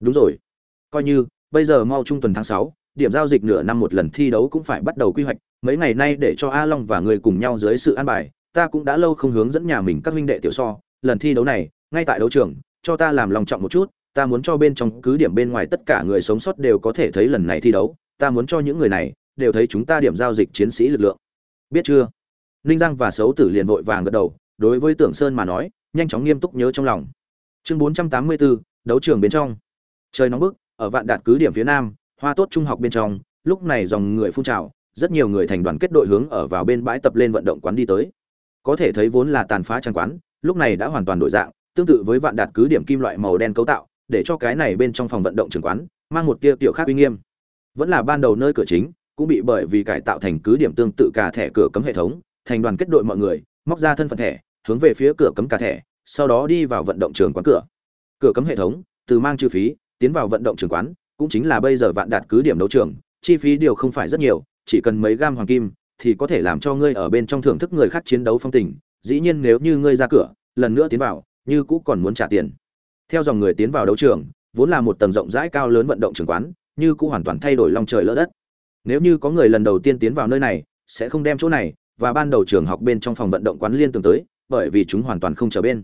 Đúng rồi. Coi như, bây giờ mau trung tuần tháng sáu, điểm giao dịch nửa năm một lần thi đấu cũng phải bắt đầu quy hoạch, mấy ngày nay để cho a long và người cùng nhau dưới sự an bài, ta cũng đã lâu không hướng dẫn nhà mình các huynh đệ tiểu so, lần thi đấu này, ngay tại đấu trường, cho ta làm lòng trọng một chút ta muốn cho bên trong cứ điểm bên ngoài tất cả người sống sót đều có thể thấy lần này thi đấu, ta muốn cho những người này đều thấy chúng ta điểm giao dịch chiến sĩ lực lượng. Biết chưa? Ninh giang và xấu tử liền vội vàng gật đầu, đối với tưởng sơn mà nói, nhanh chóng nghiêm túc nhớ trong lòng. Chương bốn trăm tám mươi bốn đấu trường bên trong. Trời nóng bức, ở vạn đạt cứ điểm phía nam, hoa tốt trung học bên trong, lúc này dòng người phun trào, rất nhiều người thành đoàn kết đội hướng ở vào bên bãi tập lên vận động quán đi tới. Có thể thấy vốn là tàn phá trang quán, lúc này đã hoàn toàn đổi dạng, tương tự với vạn đạt cứ điểm kim loại màu đen cấu tạo để cho cái này bên trong phòng vận động trường quán mang một tia tiểu khác uy nghiêm. Vẫn là ban đầu nơi cửa chính, cũng bị bởi vì cải tạo thành cứ điểm tương tự cả thẻ cửa cấm hệ thống, thành đoàn kết đội mọi người, móc ra thân phận thẻ, hướng về phía cửa cấm cả thẻ, sau đó đi vào vận động trường quán cửa. Cửa cấm hệ thống, từ mang trừ phí, tiến vào vận động trường quán, cũng chính là bây giờ vạn đạt cứ điểm đấu trường, chi phí điều không phải rất nhiều, chỉ cần mấy gam hoàng kim thì có thể làm cho ngươi ở bên trong thưởng thức người khác chiến đấu phong tình. Dĩ nhiên nếu như ngươi ra cửa, lần nữa tiến vào, như cũ còn muốn trả tiền theo dòng người tiến vào đấu trường, vốn là một tầng rộng rãi cao lớn vận động trường quán, như cũng hoàn toàn thay đổi long trời lỡ đất. Nếu như có người lần đầu tiên tiến vào nơi này, sẽ không đem chỗ này và ban đầu trường học bên trong phòng vận động quán liên tưởng tới, bởi vì chúng hoàn toàn không trở bên.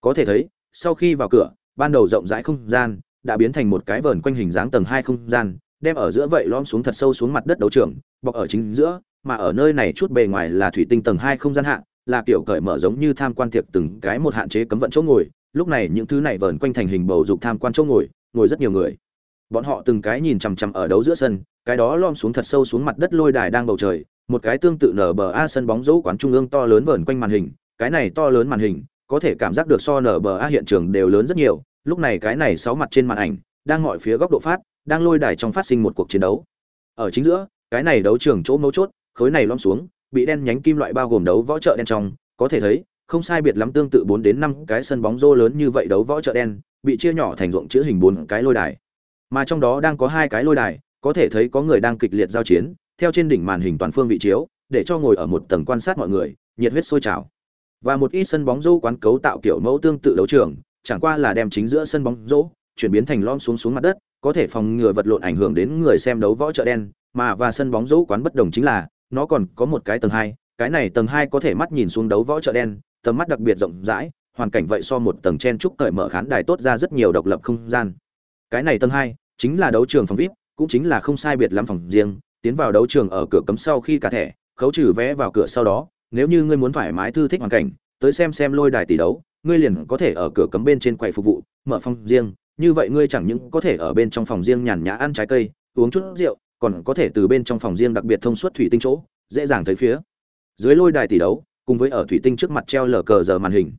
Có thể thấy, sau khi vào cửa, ban đầu rộng rãi không gian đã biến thành một cái vờn quanh hình dáng tầng hai không gian, đem ở giữa vậy lõm xuống thật sâu xuống mặt đất đấu trường, bọc ở chính giữa, mà ở nơi này chút bề ngoài là thủy tinh tầng hai không gian hạ, là kiểu cởi mở giống như tham quan tiệc từng cái một hạn chế cấm vận chỗ ngồi lúc này những thứ này vờn quanh thành hình bầu dục tham quan chỗ ngồi ngồi rất nhiều người. Bọn họ từng cái nhìn chằm chằm ở đấu giữa sân, cái đó lom xuống thật sâu xuống mặt đất lôi đài đang bầu trời, một cái tương tự nở bờ a sân bóng dấu quán trung ương to lớn vờn quanh màn hình, cái này to lớn màn hình, có thể cảm giác được so nở bờ a hiện trường đều lớn rất nhiều, lúc này cái này sáu mặt trên màn ảnh, đang mọi phía góc độ phát, đang lôi đài trong phát sinh một cuộc chiến đấu. Ở chính giữa, cái này đấu trường chỗ mấu chốt, khối này lom xuống, bị đen nhánh kim loại bao gồm đấu võ trợ đen trong, có thể thấy không sai biệt lắm tương tự bốn đến năm cái sân bóng rô lớn như vậy đấu võ chợ đen, bị chia nhỏ thành ruộng chữ hình bốn cái lôi đài. Mà trong đó đang có hai cái lôi đài, có thể thấy có người đang kịch liệt giao chiến, theo trên đỉnh màn hình toàn phương vị chiếu, để cho ngồi ở một tầng quan sát mọi người, nhiệt huyết sôi trào. Và một ít sân bóng rô quán cấu tạo kiểu mẫu tương tự đấu trường, chẳng qua là đem chính giữa sân bóng rổ chuyển biến thành lõm xuống xuống mặt đất, có thể phòng ngừa vật lộn ảnh hưởng đến người xem đấu võ chợ đen, mà và sân bóng rổ quán bất đồng chính là, nó còn có một cái tầng hai, cái này tầng hai có thể mắt nhìn xuống đấu võ chợ đen tầm mắt đặc biệt rộng rãi, hoàn cảnh vậy so một tầng chen trúc cởi mở khán đài tốt ra rất nhiều độc lập không gian. Cái này tầng hai, chính là đấu trường phòng vip, cũng chính là không sai biệt lắm phòng riêng, tiến vào đấu trường ở cửa cấm sau khi cả thẻ, khấu trừ vé vào cửa sau đó, nếu như ngươi muốn thoải mái thư thích hoàn cảnh, tới xem xem lôi đài tỷ đấu, ngươi liền có thể ở cửa cấm bên trên quầy phục vụ, mở phòng riêng, như vậy ngươi chẳng những có thể ở bên trong phòng riêng nhàn nhã ăn trái cây, uống chút rượu, còn có thể từ bên trong phòng riêng đặc biệt thông suốt thủy tinh chỗ, dễ dàng thấy phía. Dưới lôi đài tỷ đấu cùng với ở thủy tinh trước mặt treo lờ cờ giờ màn hình.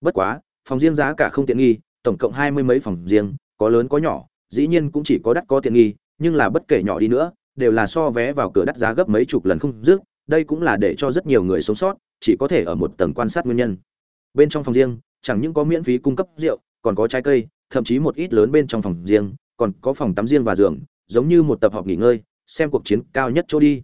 Bất quá, phòng riêng giá cả không tiện nghi, tổng cộng hai mươi mấy phòng riêng, có lớn có nhỏ, dĩ nhiên cũng chỉ có đắt có tiện nghi, nhưng là bất kể nhỏ đi nữa, đều là so vé vào cửa đắt giá gấp mấy chục lần không dứt, đây cũng là để cho rất nhiều người sống sót, chỉ có thể ở một tầng quan sát nguyên nhân. Bên trong phòng riêng, chẳng những có miễn phí cung cấp rượu, còn có trái cây, thậm chí một ít lớn bên trong phòng riêng, còn có phòng tắm riêng và giường, giống như một tập họp nghỉ ngơi, xem cuộc chiến cao nhất chỗ đi.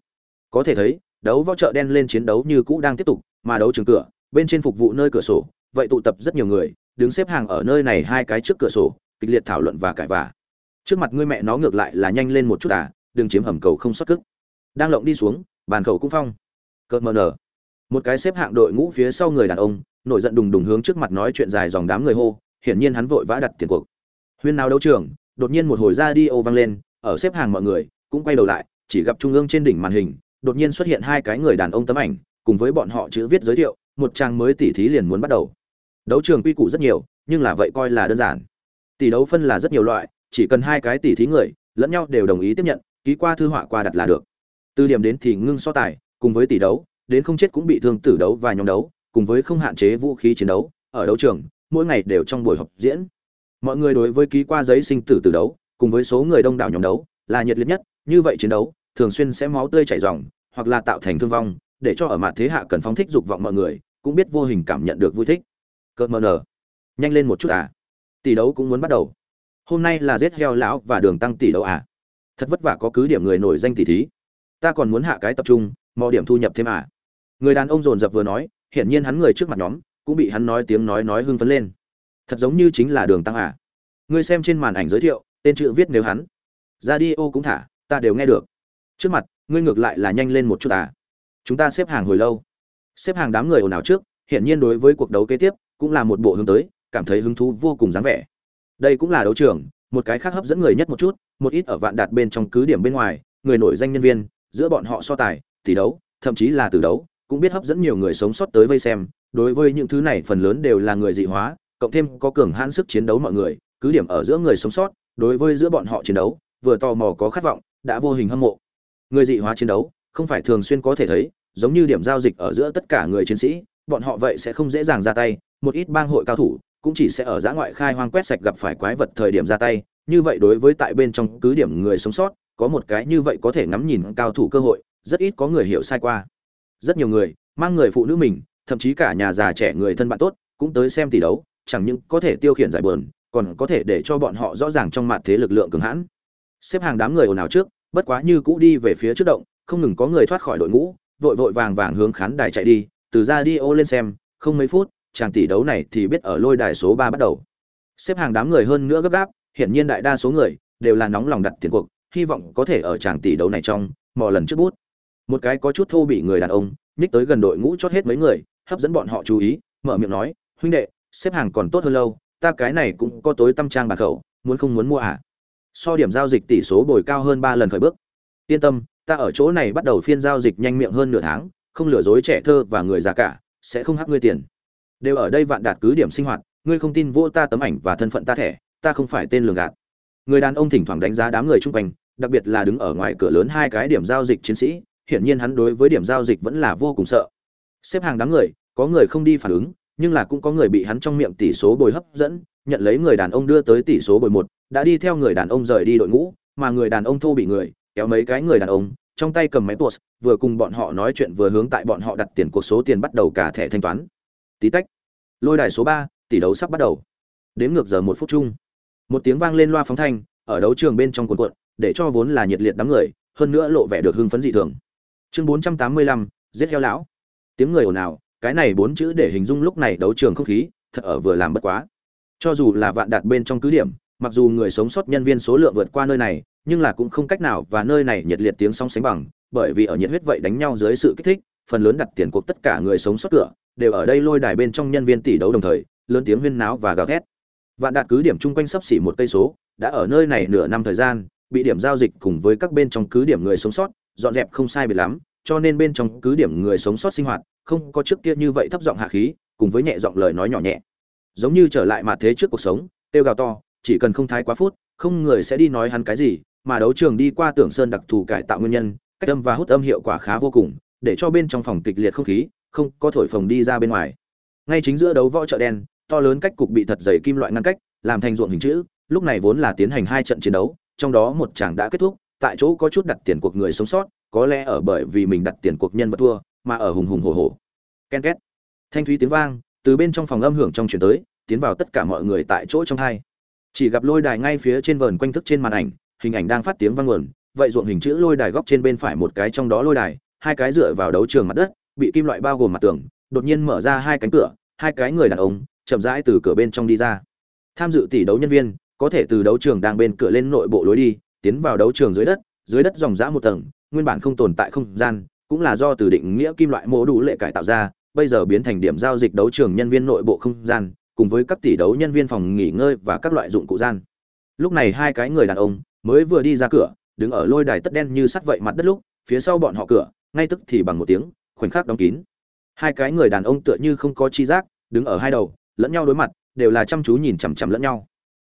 Có thể thấy, đấu võ chợ đen lên chiến đấu như cũ đang tiếp tục mà đấu trường cửa, bên trên phục vụ nơi cửa sổ, vậy tụ tập rất nhiều người, đứng xếp hàng ở nơi này hai cái trước cửa sổ, kịch liệt thảo luận và cãi vả trước mặt ngươi mẹ nó ngược lại là nhanh lên một chút à đừng chiếm hầm cầu không xuất cức đang lộng đi xuống, bàn khẩu cũng phong. Cợt mờ nở. Một cái xếp hạng đội ngũ phía sau người đàn ông, nổi giận đùng đùng hướng trước mặt nói chuyện dài dòng đám người hô, hiển nhiên hắn vội vã đặt tiền cuộc. Huyên nào đấu trường, đột nhiên một hồi ra đi ô vang lên, ở xếp hàng mọi người cũng quay đầu lại, chỉ gặp trung ương trên đỉnh màn hình, đột nhiên xuất hiện hai cái người đàn ông tấm ảnh cùng với bọn họ chữ viết giới thiệu, một trang mới tỉ thí liền muốn bắt đầu. Đấu trường quy củ rất nhiều, nhưng là vậy coi là đơn giản. Tỷ đấu phân là rất nhiều loại, chỉ cần hai cái tỷ thí người, lẫn nhau đều đồng ý tiếp nhận, ký qua thư họa qua đặt là được. Từ điểm đến thì ngưng so tài, cùng với tỷ đấu, đến không chết cũng bị thương tử đấu và nhóm đấu, cùng với không hạn chế vũ khí chiến đấu, ở đấu trường, mỗi ngày đều trong buổi họp diễn. Mọi người đối với ký qua giấy sinh tử tử đấu, cùng với số người đông đảo nhóm đấu, là nhiệt liệt nhất, như vậy chiến đấu, thường xuyên sẽ máu tươi chảy ròng, hoặc là tạo thành thương vong để cho ở mặt thế hạ cần phóng thích dục vọng mọi người, cũng biết vô hình cảm nhận được vui thích. Cợt mờ nở nhanh lên một chút à. Tỷ đấu cũng muốn bắt đầu. Hôm nay là giết heo lão và đường tăng tỷ đấu à. Thật vất vả có cứ điểm người nổi danh tỷ thí. Ta còn muốn hạ cái tập trung, mò điểm thu nhập thêm à. Người đàn ông dồn dập vừa nói, hiển nhiên hắn người trước mặt nhóm, cũng bị hắn nói tiếng nói nói hưng phấn lên. Thật giống như chính là đường tăng à. Ngươi xem trên màn ảnh giới thiệu, tên chữ viết nếu hắn. Ra đi ô cũng thả, ta đều nghe được. Trước mặt, ngươi ngược lại là nhanh lên một chút à chúng ta xếp hàng hồi lâu. Xếp hàng đám người ồn ào trước, hiển nhiên đối với cuộc đấu kế tiếp cũng là một bộ hướng tới, cảm thấy hứng thú vô cùng dáng vẻ. Đây cũng là đấu trường, một cái khác hấp dẫn người nhất một chút, một ít ở vạn đạt bên trong cứ điểm bên ngoài, người nổi danh nhân viên, giữa bọn họ so tài, tỷ đấu, thậm chí là từ đấu, cũng biết hấp dẫn nhiều người sống sót tới vây xem. Đối với những thứ này, phần lớn đều là người dị hóa, cộng thêm có cường hãn sức chiến đấu mọi người, cứ điểm ở giữa người sống sót, đối với giữa bọn họ chiến đấu, vừa tò mò có khát vọng, đã vô hình hâm mộ. Người dị hóa chiến đấu không phải thường xuyên có thể thấy, giống như điểm giao dịch ở giữa tất cả người chiến sĩ, bọn họ vậy sẽ không dễ dàng ra tay, một ít bang hội cao thủ cũng chỉ sẽ ở giã ngoại khai hoang quét sạch gặp phải quái vật thời điểm ra tay, như vậy đối với tại bên trong cứ điểm người sống sót, có một cái như vậy có thể ngắm nhìn cao thủ cơ hội, rất ít có người hiểu sai qua. Rất nhiều người, mang người phụ nữ mình, thậm chí cả nhà già trẻ người thân bạn tốt, cũng tới xem tỷ đấu, chẳng những có thể tiêu khiển giải bờn còn có thể để cho bọn họ rõ ràng trong mặt thế lực lượng cường hãn. Xếp hàng đám người ồn ào trước, bất quá như cũ đi về phía trước động không ngừng có người thoát khỏi đội ngũ, vội vội vàng vàng hướng khán đài chạy đi, từ ra đi ô lên xem, không mấy phút, chàng tỷ đấu này thì biết ở lôi đài số ba bắt đầu. Xếp hàng đám người hơn nữa gấp gáp, hiển nhiên đại đa số người đều là nóng lòng đặt tiền cuộc, hy vọng có thể ở chàng tỷ đấu này trong, mò lần trước bút. Một cái có chút thô bị người đàn ông, nhích tới gần đội ngũ chót hết mấy người, hấp dẫn bọn họ chú ý, mở miệng nói, huynh đệ, xếp hàng còn tốt hơn lâu, ta cái này cũng có tối tâm trang bạc khẩu, muốn không muốn mua à? So điểm giao dịch tỷ số bồi cao hơn ba lần khởi bước. Yên tâm ta ở chỗ này bắt đầu phiên giao dịch nhanh miệng hơn nửa tháng, không lừa dối trẻ thơ và người già cả, sẽ không hắc ngươi tiền. Đều ở đây vạn đạt cứ điểm sinh hoạt, ngươi không tin vô ta tấm ảnh và thân phận ta thẻ, ta không phải tên lường gạt. Người đàn ông thỉnh thoảng đánh giá đám người chung quanh, đặc biệt là đứng ở ngoài cửa lớn hai cái điểm giao dịch chiến sĩ, hiển nhiên hắn đối với điểm giao dịch vẫn là vô cùng sợ. Xếp hàng đám người, có người không đi phản ứng, nhưng là cũng có người bị hắn trong miệng tỷ số bồi hấp dẫn, nhận lấy người đàn ông đưa tới tỷ số bồi một, đã đi theo người đàn ông rời đi đội ngũ, mà người đàn ông thô bị người kéo mấy cái người đàn ông, trong tay cầm máy post vừa cùng bọn họ nói chuyện vừa hướng tại bọn họ đặt tiền cuộc số tiền bắt đầu cả thẻ thanh toán. Tí tách, lôi đài số ba, tỷ đấu sắp bắt đầu. Đếm ngược giờ một phút chung, một tiếng vang lên loa phóng thanh, ở đấu trường bên trong cuộn cuộn, để cho vốn là nhiệt liệt đám người, hơn nữa lộ vẻ được hưng phấn dị thường. Chương bốn trăm tám mươi lăm, giết heo lão. Tiếng người ồn ào, cái này bốn chữ để hình dung lúc này đấu trường không khí, thật ở vừa làm bất quá. Cho dù là vạn đạt bên trong cứ điểm, mặc dù người sống sót nhân viên số lượng vượt qua nơi này nhưng là cũng không cách nào và nơi này nhiệt liệt tiếng song sánh bằng, bởi vì ở nhiệt huyết vậy đánh nhau dưới sự kích thích, phần lớn đặt tiền cuộc tất cả người sống sót cửa, đều ở đây lôi đài bên trong nhân viên tỷ đấu đồng thời, lớn tiếng huyên náo và gào thét. Vạn đạt cứ điểm chung quanh sắp xỉ một cây số, đã ở nơi này nửa năm thời gian, bị điểm giao dịch cùng với các bên trong cứ điểm người sống sót, dọn dẹp không sai biệt lắm, cho nên bên trong cứ điểm người sống sót sinh hoạt, không có trước kia như vậy thấp giọng hạ khí, cùng với nhẹ giọng lời nói nhỏ nhẹ. Giống như trở lại mặt thế trước cuộc sống tiêu gào to, chỉ cần không thái quá phút, không người sẽ đi nói hắn cái gì mà đấu trường đi qua tưởng sơn đặc thù cải tạo nguyên nhân, cách âm và hút âm hiệu quả khá vô cùng, để cho bên trong phòng kịch liệt không khí, không có thổi phồng đi ra bên ngoài. Ngay chính giữa đấu võ chợ đen, to lớn cách cục bị thật dày kim loại ngăn cách, làm thành ruộng hình chữ, lúc này vốn là tiến hành hai trận chiến đấu, trong đó một chàng đã kết thúc, tại chỗ có chút đặt tiền cuộc người sống sót, có lẽ ở bởi vì mình đặt tiền cuộc nhân vật thua, mà ở hùng hùng hổ hổ. Ken két. Thanh thúy tiếng vang, từ bên trong phòng âm hưởng trong chuyển tới, tiến vào tất cả mọi người tại chỗ trong hai. Chỉ gặp lôi đài ngay phía trên vờn quanh thức trên màn ảnh hình ảnh đang phát tiếng vang nguồn, vậy ruộng hình chữ lôi đài góc trên bên phải một cái trong đó lôi đài, hai cái dựa vào đấu trường mặt đất, bị kim loại bao gồm mặt tường, đột nhiên mở ra hai cánh cửa, hai cái người đàn ông chậm rãi từ cửa bên trong đi ra. Tham dự tỷ đấu nhân viên, có thể từ đấu trường đang bên cửa lên nội bộ lối đi, tiến vào đấu trường dưới đất dưới đất dòng dã một tầng, nguyên bản không tồn tại không gian, cũng là do từ định nghĩa kim loại mô đủ lệ cải tạo ra, bây giờ biến thành điểm giao dịch đấu trường nhân viên nội bộ không gian, cùng với các tỷ đấu nhân viên phòng nghỉ ngơi và các loại dụng cụ gian. Lúc này hai cái người đàn ông mới vừa đi ra cửa, đứng ở lôi đài tất đen như sắt vậy mặt đất lúc, phía sau bọn họ cửa, ngay tức thì bằng một tiếng, khoảnh khắc đóng kín. Hai cái người đàn ông tựa như không có chi giác, đứng ở hai đầu, lẫn nhau đối mặt, đều là chăm chú nhìn chằm chằm lẫn nhau.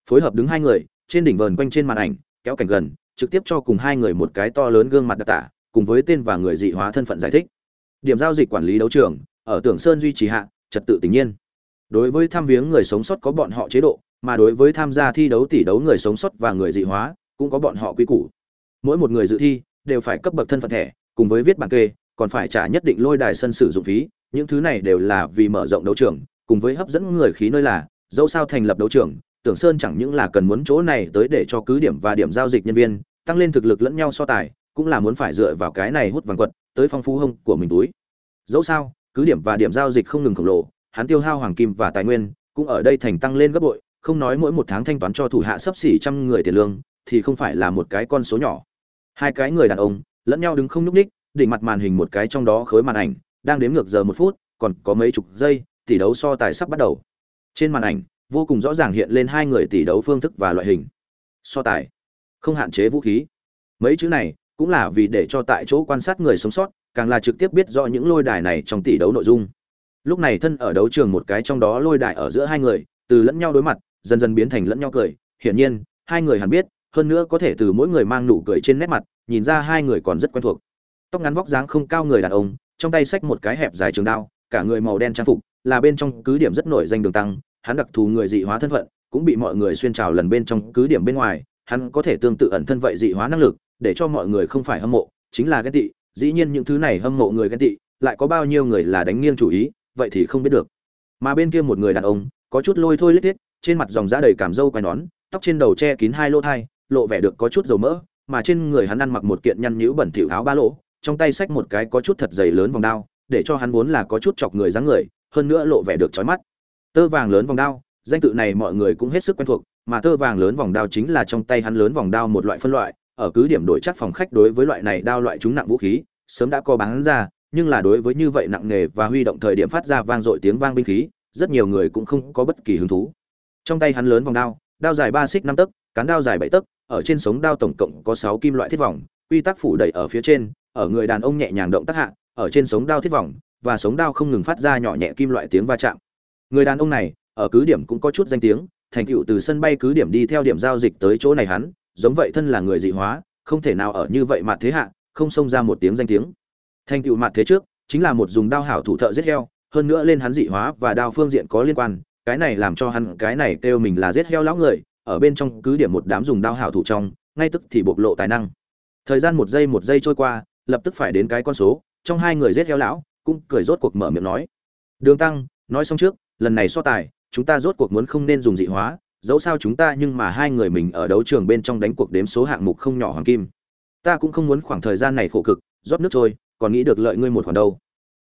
Phối hợp đứng hai người, trên đỉnh vờn quanh trên màn ảnh, kéo cảnh gần, trực tiếp cho cùng hai người một cái to lớn gương mặt đặc tả, cùng với tên và người dị hóa thân phận giải thích. Điểm giao dịch quản lý đấu trường, ở tưởng sơn duy trì hạ, trật tự tình nhiên. Đối với tham viếng người sống sót có bọn họ chế độ, mà đối với tham gia thi đấu tỷ đấu người sống sót và người dị hóa cũng có bọn họ quy củ. Mỗi một người dự thi đều phải cấp bậc thân phận thẻ, cùng với viết bản kê, còn phải trả nhất định lôi đài sân sử dụng phí. Những thứ này đều là vì mở rộng đấu trường, cùng với hấp dẫn người khí nơi là, dẫu sao thành lập đấu trường, tưởng sơn chẳng những là cần muốn chỗ này tới để cho cứ điểm và điểm giao dịch nhân viên, tăng lên thực lực lẫn nhau so tài, cũng là muốn phải dựa vào cái này hút vàng quật tới phong phú hông của mình túi. Dẫu sao, cứ điểm và điểm giao dịch không ngừng khổng lồ, hắn tiêu hao hoàng kim và tài nguyên, cũng ở đây thành tăng lên gấp bội, không nói mỗi một tháng thanh toán cho thủ hạ sấp xỉ trăm người tiền lương thì không phải là một cái con số nhỏ. Hai cái người đàn ông lẫn nhau đứng không nhúc ních đỉnh mặt màn hình một cái trong đó khối màn ảnh, đang đếm ngược giờ một phút, còn có mấy chục giây, tỷ đấu so tài sắp bắt đầu. Trên màn ảnh, vô cùng rõ ràng hiện lên hai người tỷ đấu phương thức và loại hình. So tài, không hạn chế vũ khí. Mấy chữ này cũng là vì để cho tại chỗ quan sát người sống sót, càng là trực tiếp biết rõ những lôi đài này trong tỷ đấu nội dung. Lúc này thân ở đấu trường một cái trong đó lôi đài ở giữa hai người, từ lẫn nhau đối mặt, dần dần biến thành lẫn nhau cười. Hiển nhiên, hai người hẳn biết hơn nữa có thể từ mỗi người mang nụ cười trên nét mặt, nhìn ra hai người còn rất quen thuộc. Tóc ngắn vóc dáng không cao người đàn ông, trong tay xách một cái hẹp dài trường đao, cả người màu đen trang phục, là bên trong cứ điểm rất nổi danh đường tăng, hắn đặc thù người dị hóa thân phận, cũng bị mọi người xuyên trào lần bên trong cứ điểm bên ngoài, hắn có thể tương tự ẩn thân vậy dị hóa năng lực, để cho mọi người không phải hâm mộ, chính là ghen tị, dĩ nhiên những thứ này hâm mộ người ghen tị, lại có bao nhiêu người là đánh nghiêng chủ ý, vậy thì không biết được. Mà bên kia một người đàn ông, có chút lôi thôi lết thiết, trên mặt dòng da đầy cảm râu quai nón, tóc trên đầu che kín hai lỗ thai lộ vẻ được có chút dầu mỡ, mà trên người hắn ăn mặc một kiện nhăn nhữ bẩn thỉu áo ba lỗ, trong tay xách một cái có chút thật dày lớn vòng đao, để cho hắn vốn là có chút chọc người dáng người, hơn nữa lộ vẻ được trói mắt. Tơ vàng lớn vòng đao, danh tự này mọi người cũng hết sức quen thuộc, mà tơ vàng lớn vòng đao chính là trong tay hắn lớn vòng đao một loại phân loại, ở cứ điểm đổi chắc phòng khách đối với loại này đao loại chúng nặng vũ khí, sớm đã có bán ra, nhưng là đối với như vậy nặng nghề và huy động thời điểm phát ra vang dội tiếng vang binh khí, rất nhiều người cũng không có bất kỳ hứng thú. Trong tay hắn lớn vòng đao đao dài ba xích năm tấc, cán đao dài bảy tấc ở trên sống đao tổng cộng có sáu kim loại thiết vòng, quy tắc phủ đầy ở phía trên, ở người đàn ông nhẹ nhàng động tác hạ, ở trên sống đao thiết vòng, và sống đao không ngừng phát ra nhỏ nhẹ kim loại tiếng va chạm. Người đàn ông này, ở cứ điểm cũng có chút danh tiếng, thành tựu từ sân bay cứ điểm đi theo điểm giao dịch tới chỗ này hắn, giống vậy thân là người dị hóa, không thể nào ở như vậy mà thế hạ, không xông ra một tiếng danh tiếng. Thành tựu mặt thế trước, chính là một dùng đao hảo thủ thợ giết heo, hơn nữa lên hắn dị hóa và đao phương diện có liên quan, cái này làm cho hắn, cái này kêu mình là giết heo lão người ở bên trong cứ điểm một đám dùng đao hảo thủ trong, ngay tức thì bộc lộ tài năng. Thời gian một giây một giây trôi qua, lập tức phải đến cái con số, trong hai người giết heo lão, cũng cười rốt cuộc mở miệng nói. Đường tăng, nói xong trước, lần này so tài, chúng ta rốt cuộc muốn không nên dùng dị hóa, dẫu sao chúng ta nhưng mà hai người mình ở đấu trường bên trong đánh cuộc đếm số hạng mục không nhỏ hoàng kim. Ta cũng không muốn khoảng thời gian này khổ cực, rót nước trôi, còn nghĩ được lợi ngươi một khoản đâu.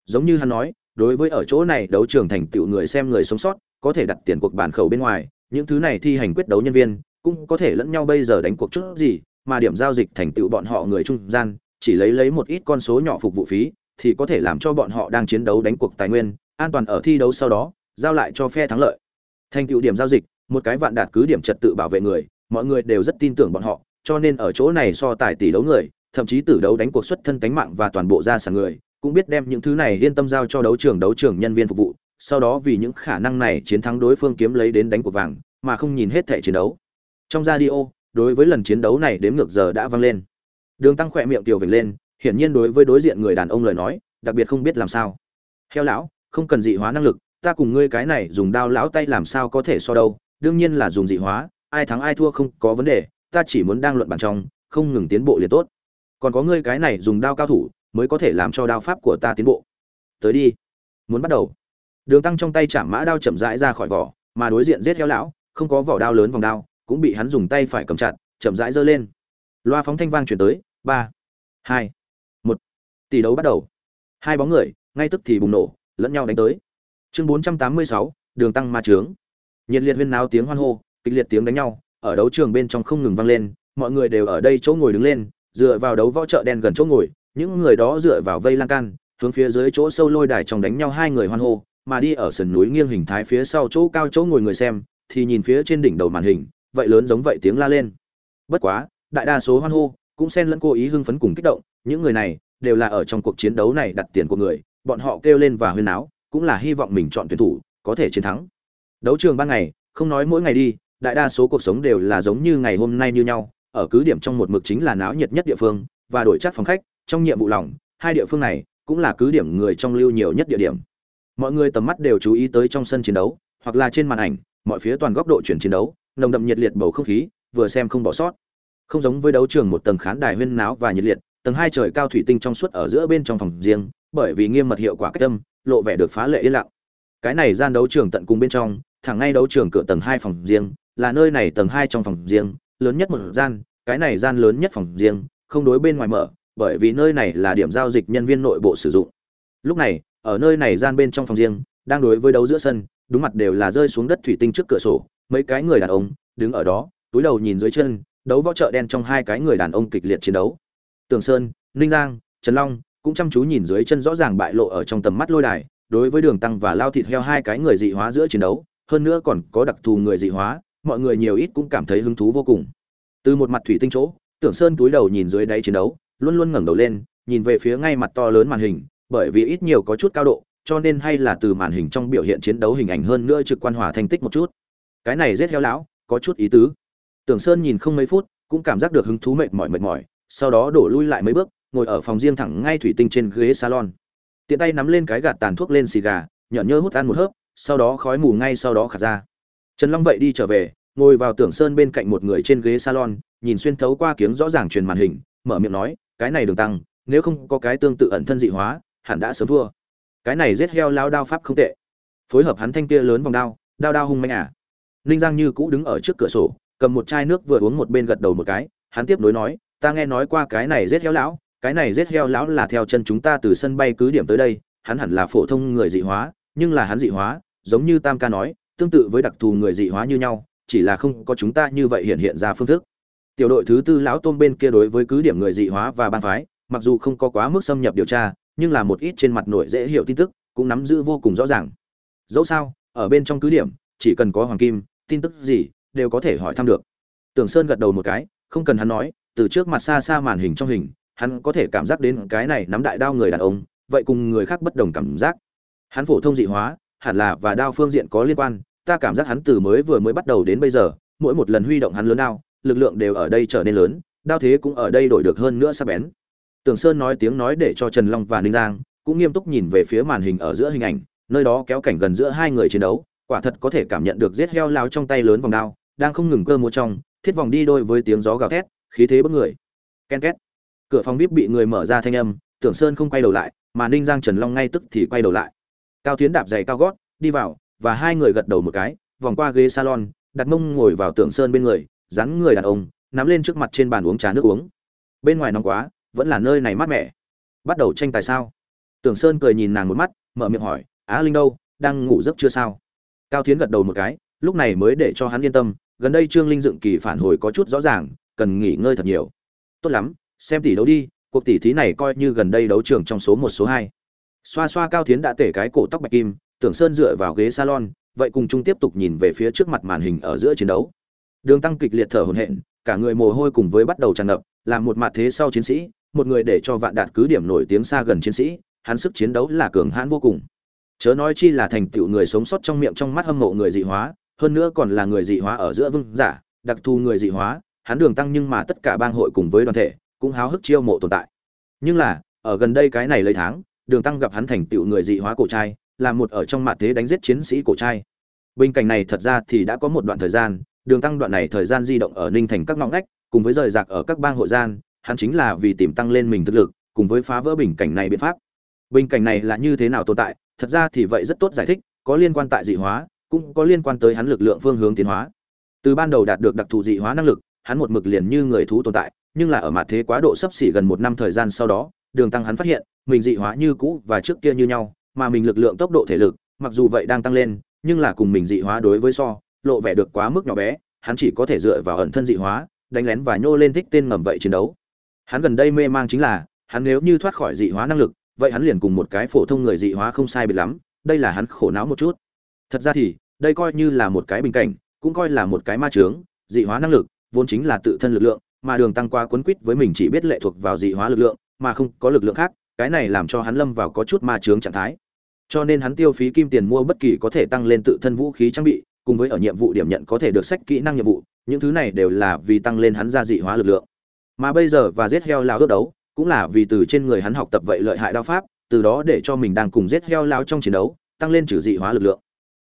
Giống như hắn nói, đối với ở chỗ này đấu trường thành tựu người xem người sống sót, có thể đặt tiền cuộc bản khẩu bên ngoài những thứ này thi hành quyết đấu nhân viên cũng có thể lẫn nhau bây giờ đánh cuộc chút gì, mà điểm giao dịch thành tựu bọn họ người trung gian, chỉ lấy lấy một ít con số nhỏ phục vụ phí, thì có thể làm cho bọn họ đang chiến đấu đánh cuộc tài nguyên, an toàn ở thi đấu sau đó, giao lại cho phe thắng lợi. Thành tựu điểm giao dịch, một cái vạn đạt cứ điểm trật tự bảo vệ người, mọi người đều rất tin tưởng bọn họ, cho nên ở chỗ này so tài tỷ đấu người, thậm chí tử đấu đánh cuộc xuất thân cánh mạng và toàn bộ gia sản người, cũng biết đem những thứ này yên tâm giao cho đấu trường đấu trường nhân viên phục vụ sau đó vì những khả năng này chiến thắng đối phương kiếm lấy đến đánh cuộc vàng, mà không nhìn hết thể chiến đấu. Trong radio, đối với lần chiến đấu này đếm ngược giờ đã vang lên. Đường tăng khỏe miệng tiểu vểnh lên, hiển nhiên đối với đối diện người đàn ông lời nói, đặc biệt không biết làm sao. Heo lão, không cần dị hóa năng lực, ta cùng ngươi cái này dùng đao lão tay làm sao có thể so đâu, đương nhiên là dùng dị hóa, ai thắng ai thua không có vấn đề, ta chỉ muốn đang luận bàn trong, không ngừng tiến bộ liền tốt. Còn có ngươi cái này dùng đao cao thủ, mới có thể làm cho đao pháp của ta tiến bộ. Tới đi. Muốn bắt đầu đường tăng trong tay chạm mã đao chậm rãi ra khỏi vỏ, mà đối diện giết heo lão, không có vỏ đao lớn vòng đao, cũng bị hắn dùng tay phải cầm chặt, chậm rãi giơ lên. Loa phóng thanh vang chuyển tới, ba, hai, một. Tỷ đấu bắt đầu. Hai bóng người, ngay tức thì bùng nổ, lẫn nhau đánh tới. Chương bốn trăm tám mươi sáu, đường tăng ma trướng nhiệt liệt huyên náo tiếng hoan hô, kịch liệt tiếng đánh nhau, ở đấu trường bên trong không ngừng vang lên, mọi người đều ở đây chỗ ngồi đứng lên, dựa vào đấu võ chợ đen gần chỗ ngồi, những người đó dựa vào vây lan can, hướng phía dưới chỗ sâu lôi đài trong đánh nhau hai người hoan hô mà đi ở sườn núi nghiêng hình thái phía sau chỗ cao chỗ ngồi người xem, thì nhìn phía trên đỉnh đầu màn hình, vậy lớn giống vậy tiếng la lên. Bất quá, đại đa số hoan hô, cũng xen lẫn cố ý hưng phấn cùng kích động, những người này đều là ở trong cuộc chiến đấu này đặt tiền của người, bọn họ kêu lên và huyên náo, cũng là hy vọng mình chọn tuyển thủ, có thể chiến thắng. Đấu trường ban ngày, không nói mỗi ngày đi, đại đa số cuộc sống đều là giống như ngày hôm nay như nhau, ở cứ điểm trong một mực chính là náo nhiệt nhất địa phương, và đổi chắc phòng khách, trong nhiệm vụ lòng, hai địa phương này cũng là cứ điểm người trong lưu nhiều nhất địa điểm mọi người tầm mắt đều chú ý tới trong sân chiến đấu, hoặc là trên màn ảnh, mọi phía toàn góc độ chuyển chiến đấu, nồng đậm nhiệt liệt bầu không khí, vừa xem không bỏ sót. Không giống với đấu trường một tầng khán đài huyên náo và nhiệt liệt, tầng hai trời cao thủy tinh trong suốt ở giữa bên trong phòng riêng, bởi vì nghiêm mật hiệu quả cách âm, lộ vẻ được phá lệ yên lặng. Cái này gian đấu trường tận cùng bên trong, thẳng ngay đấu trường cửa tầng hai phòng riêng, là nơi này tầng hai trong phòng riêng, lớn nhất một gian, cái này gian lớn nhất phòng riêng, không đối bên ngoài mở, bởi vì nơi này là điểm giao dịch nhân viên nội bộ sử dụng. Lúc này ở nơi này gian bên trong phòng riêng, đang đối với đấu giữa sân, đúng mặt đều là rơi xuống đất thủy tinh trước cửa sổ, mấy cái người đàn ông đứng ở đó, túi đầu nhìn dưới chân, đấu võ chợ đen trong hai cái người đàn ông kịch liệt chiến đấu. Tường sơn, ninh giang, trần long cũng chăm chú nhìn dưới chân rõ ràng bại lộ ở trong tầm mắt lôi đài, đối với đường tăng và lao thịt heo hai cái người dị hóa giữa chiến đấu, hơn nữa còn có đặc thù người dị hóa, mọi người nhiều ít cũng cảm thấy hứng thú vô cùng. Từ một mặt thủy tinh chỗ tưởng sơn túi đầu nhìn dưới đáy chiến đấu, luôn luôn ngẩng đầu lên, nhìn về phía ngay mặt to lớn màn hình bởi vì ít nhiều có chút cao độ, cho nên hay là từ màn hình trong biểu hiện chiến đấu hình ảnh hơn nữa trực quan hòa thành tích một chút. Cái này rất heo lão, có chút ý tứ. Tưởng sơn nhìn không mấy phút, cũng cảm giác được hứng thú mệt mỏi mệt mỏi, sau đó đổ lui lại mấy bước, ngồi ở phòng riêng thẳng ngay thủy tinh trên ghế salon. Tiện tay nắm lên cái gạt tàn thuốc lên xì gà, nhợn nhơ hút ăn một hớp, sau đó khói mù ngay sau đó khả ra. Trần long vậy đi trở về, ngồi vào tưởng sơn bên cạnh một người trên ghế salon, nhìn xuyên thấu qua kiếng rõ ràng truyền màn hình, mở miệng nói, cái này đường tăng, nếu không có cái tương tự ẩn thân dị hóa hẳn đã sớm thua. Cái này giết heo lao đao pháp không tệ. Phối hợp hắn thanh kia lớn vòng đao đao đao hung manh à. Ninh giang như cũ đứng ở trước cửa sổ, cầm một chai nước vừa uống một bên gật đầu một cái, hắn tiếp nối nói, ta nghe nói qua cái này giết heo lão, cái này giết heo lão là theo chân chúng ta từ sân bay cứ điểm tới đây, hắn hẳn là phổ thông người dị hóa, nhưng là hắn dị hóa, giống như tam ca nói, tương tự với đặc thù người dị hóa như nhau, chỉ là không có chúng ta như vậy hiện hiện ra phương thức. Tiểu đội thứ tư lão tôm bên kia đối với cứ điểm người dị hóa và ban phái, mặc dù không có quá mức xâm nhập điều tra nhưng là một ít trên mặt nội dễ hiểu tin tức, cũng nắm giữ vô cùng rõ ràng. Dẫu sao, ở bên trong cứ điểm, chỉ cần có hoàng kim, tin tức gì, đều có thể hỏi thăm được. Tưởng sơn gật đầu một cái, không cần hắn nói, từ trước mặt xa xa màn hình trong hình, hắn có thể cảm giác đến cái này nắm đại đao người đàn ông, vậy cùng người khác bất đồng cảm giác. Hắn phổ thông dị hóa, hẳn là và đao phương diện có liên quan, ta cảm giác hắn từ mới vừa mới bắt đầu đến bây giờ, mỗi một lần huy động hắn lớn đao, lực lượng đều ở đây trở nên lớn, đao thế cũng ở đây đổi được hơn nữa sắc bén. Tưởng Sơn nói tiếng nói để cho Trần Long và Ninh Giang cũng nghiêm túc nhìn về phía màn hình ở giữa hình ảnh, nơi đó kéo cảnh gần giữa hai người chiến đấu, quả thật có thể cảm nhận được giết heo lao trong tay lớn vòng đao, đang không ngừng cơ múa trong, thiết vòng đi đôi với tiếng gió gào thét, khí thế bức người. Ken két. Cửa phòng VIP bị người mở ra thanh âm, Tưởng Sơn không quay đầu lại, mà Ninh Giang Trần Long ngay tức thì quay đầu lại. Cao Tiến đạp giày cao gót, đi vào, và hai người gật đầu một cái, vòng qua ghế salon, đặt mông ngồi vào Tưởng Sơn bên người, rắn người đàn ông, nắm lên trước mặt trên bàn uống trà nước uống. Bên ngoài nóng quá, vẫn là nơi này mát mẻ. Bắt đầu tranh tài sao? Tưởng sơn cười nhìn nàng một mắt, mở miệng hỏi, á linh đâu? Đang ngủ giấc chưa sao? Cao tiến gật đầu một cái, lúc này mới để cho hắn yên tâm, gần đây trương linh dựng kỳ phản hồi có chút rõ ràng, cần nghỉ ngơi thật nhiều. Tốt lắm, xem tỷ đấu đi, cuộc tỷ thí này coi như gần đây đấu trường trong số một, số hai. Xoa xoa cao tiến đã tể cái cổ tóc bạch kim, tưởng sơn dựa vào ghế salon, vậy cùng chung tiếp tục nhìn về phía trước mặt màn hình ở giữa chiến đấu. Đường tăng kịch liệt thở hổn hển, cả người mồ hôi cùng với bắt đầu tràn ngập làm một mặt thế sau chiến sĩ một người để cho vạn đạt cứ điểm nổi tiếng xa gần chiến sĩ, hắn sức chiến đấu là cường hãn vô cùng. Chớ nói chi là thành tựu người sống sót trong miệng trong mắt hâm mộ người dị hóa, hơn nữa còn là người dị hóa ở giữa vương giả, đặc thù người dị hóa, hắn đường tăng nhưng mà tất cả bang hội cùng với đoàn thể, cũng háo hức chiêu mộ tồn tại. Nhưng là, ở gần đây cái này lấy tháng, đường tăng gặp hắn thành tựu người dị hóa cổ trai, là một ở trong mặt thế đánh giết chiến sĩ cổ trai. Bên cạnh này thật ra thì đã có một đoạn thời gian, đường tăng đoạn này thời gian di động ở ninh thành các ngõ ngách, cùng với rời rạc ở các bang hội gian hắn chính là vì tìm tăng lên mình thực lực, cùng với phá vỡ bình cảnh này biện pháp. Bình cảnh này là như thế nào tồn tại, thật ra thì vậy rất tốt giải thích, có liên quan tại dị hóa, cũng có liên quan tới hắn lực lượng phương hướng tiến hóa. Từ ban đầu đạt được đặc thù dị hóa năng lực, hắn một mực liền như người thú tồn tại, nhưng là ở mặt thế quá độ sắp xỉ gần một năm thời gian sau đó, đường tăng hắn phát hiện, mình dị hóa như cũ và trước kia như nhau, mà mình lực lượng tốc độ thể lực, mặc dù vậy đang tăng lên, nhưng là cùng mình dị hóa đối với so, lộ vẻ được quá mức nhỏ bé, hắn chỉ có thể dựa vào ẩn thân dị hóa, đánh lén và nhô lên thích tên ngầm vậy chiến đấu. Hắn gần đây mê mang chính là, hắn nếu như thoát khỏi dị hóa năng lực, vậy hắn liền cùng một cái phổ thông người dị hóa không sai biệt lắm, đây là hắn khổ não một chút. Thật ra thì, đây coi như là một cái bình cảnh, cũng coi là một cái ma chướng, dị hóa năng lực vốn chính là tự thân lực lượng, mà đường tăng qua cuốn quýt với mình chỉ biết lệ thuộc vào dị hóa lực lượng, mà không có lực lượng khác, cái này làm cho hắn lâm vào có chút ma chướng trạng thái. Cho nên hắn tiêu phí kim tiền mua bất kỳ có thể tăng lên tự thân vũ khí trang bị, cùng với ở nhiệm vụ điểm nhận có thể được sách kỹ năng nhiệm vụ, những thứ này đều là vì tăng lên hắn ra dị hóa lực lượng mà bây giờ và giết heo lao ước đấu, cũng là vì từ trên người hắn học tập vậy lợi hại đao pháp, từ đó để cho mình đang cùng giết heo lao trong chiến đấu, tăng lên trừ dị hóa lực lượng.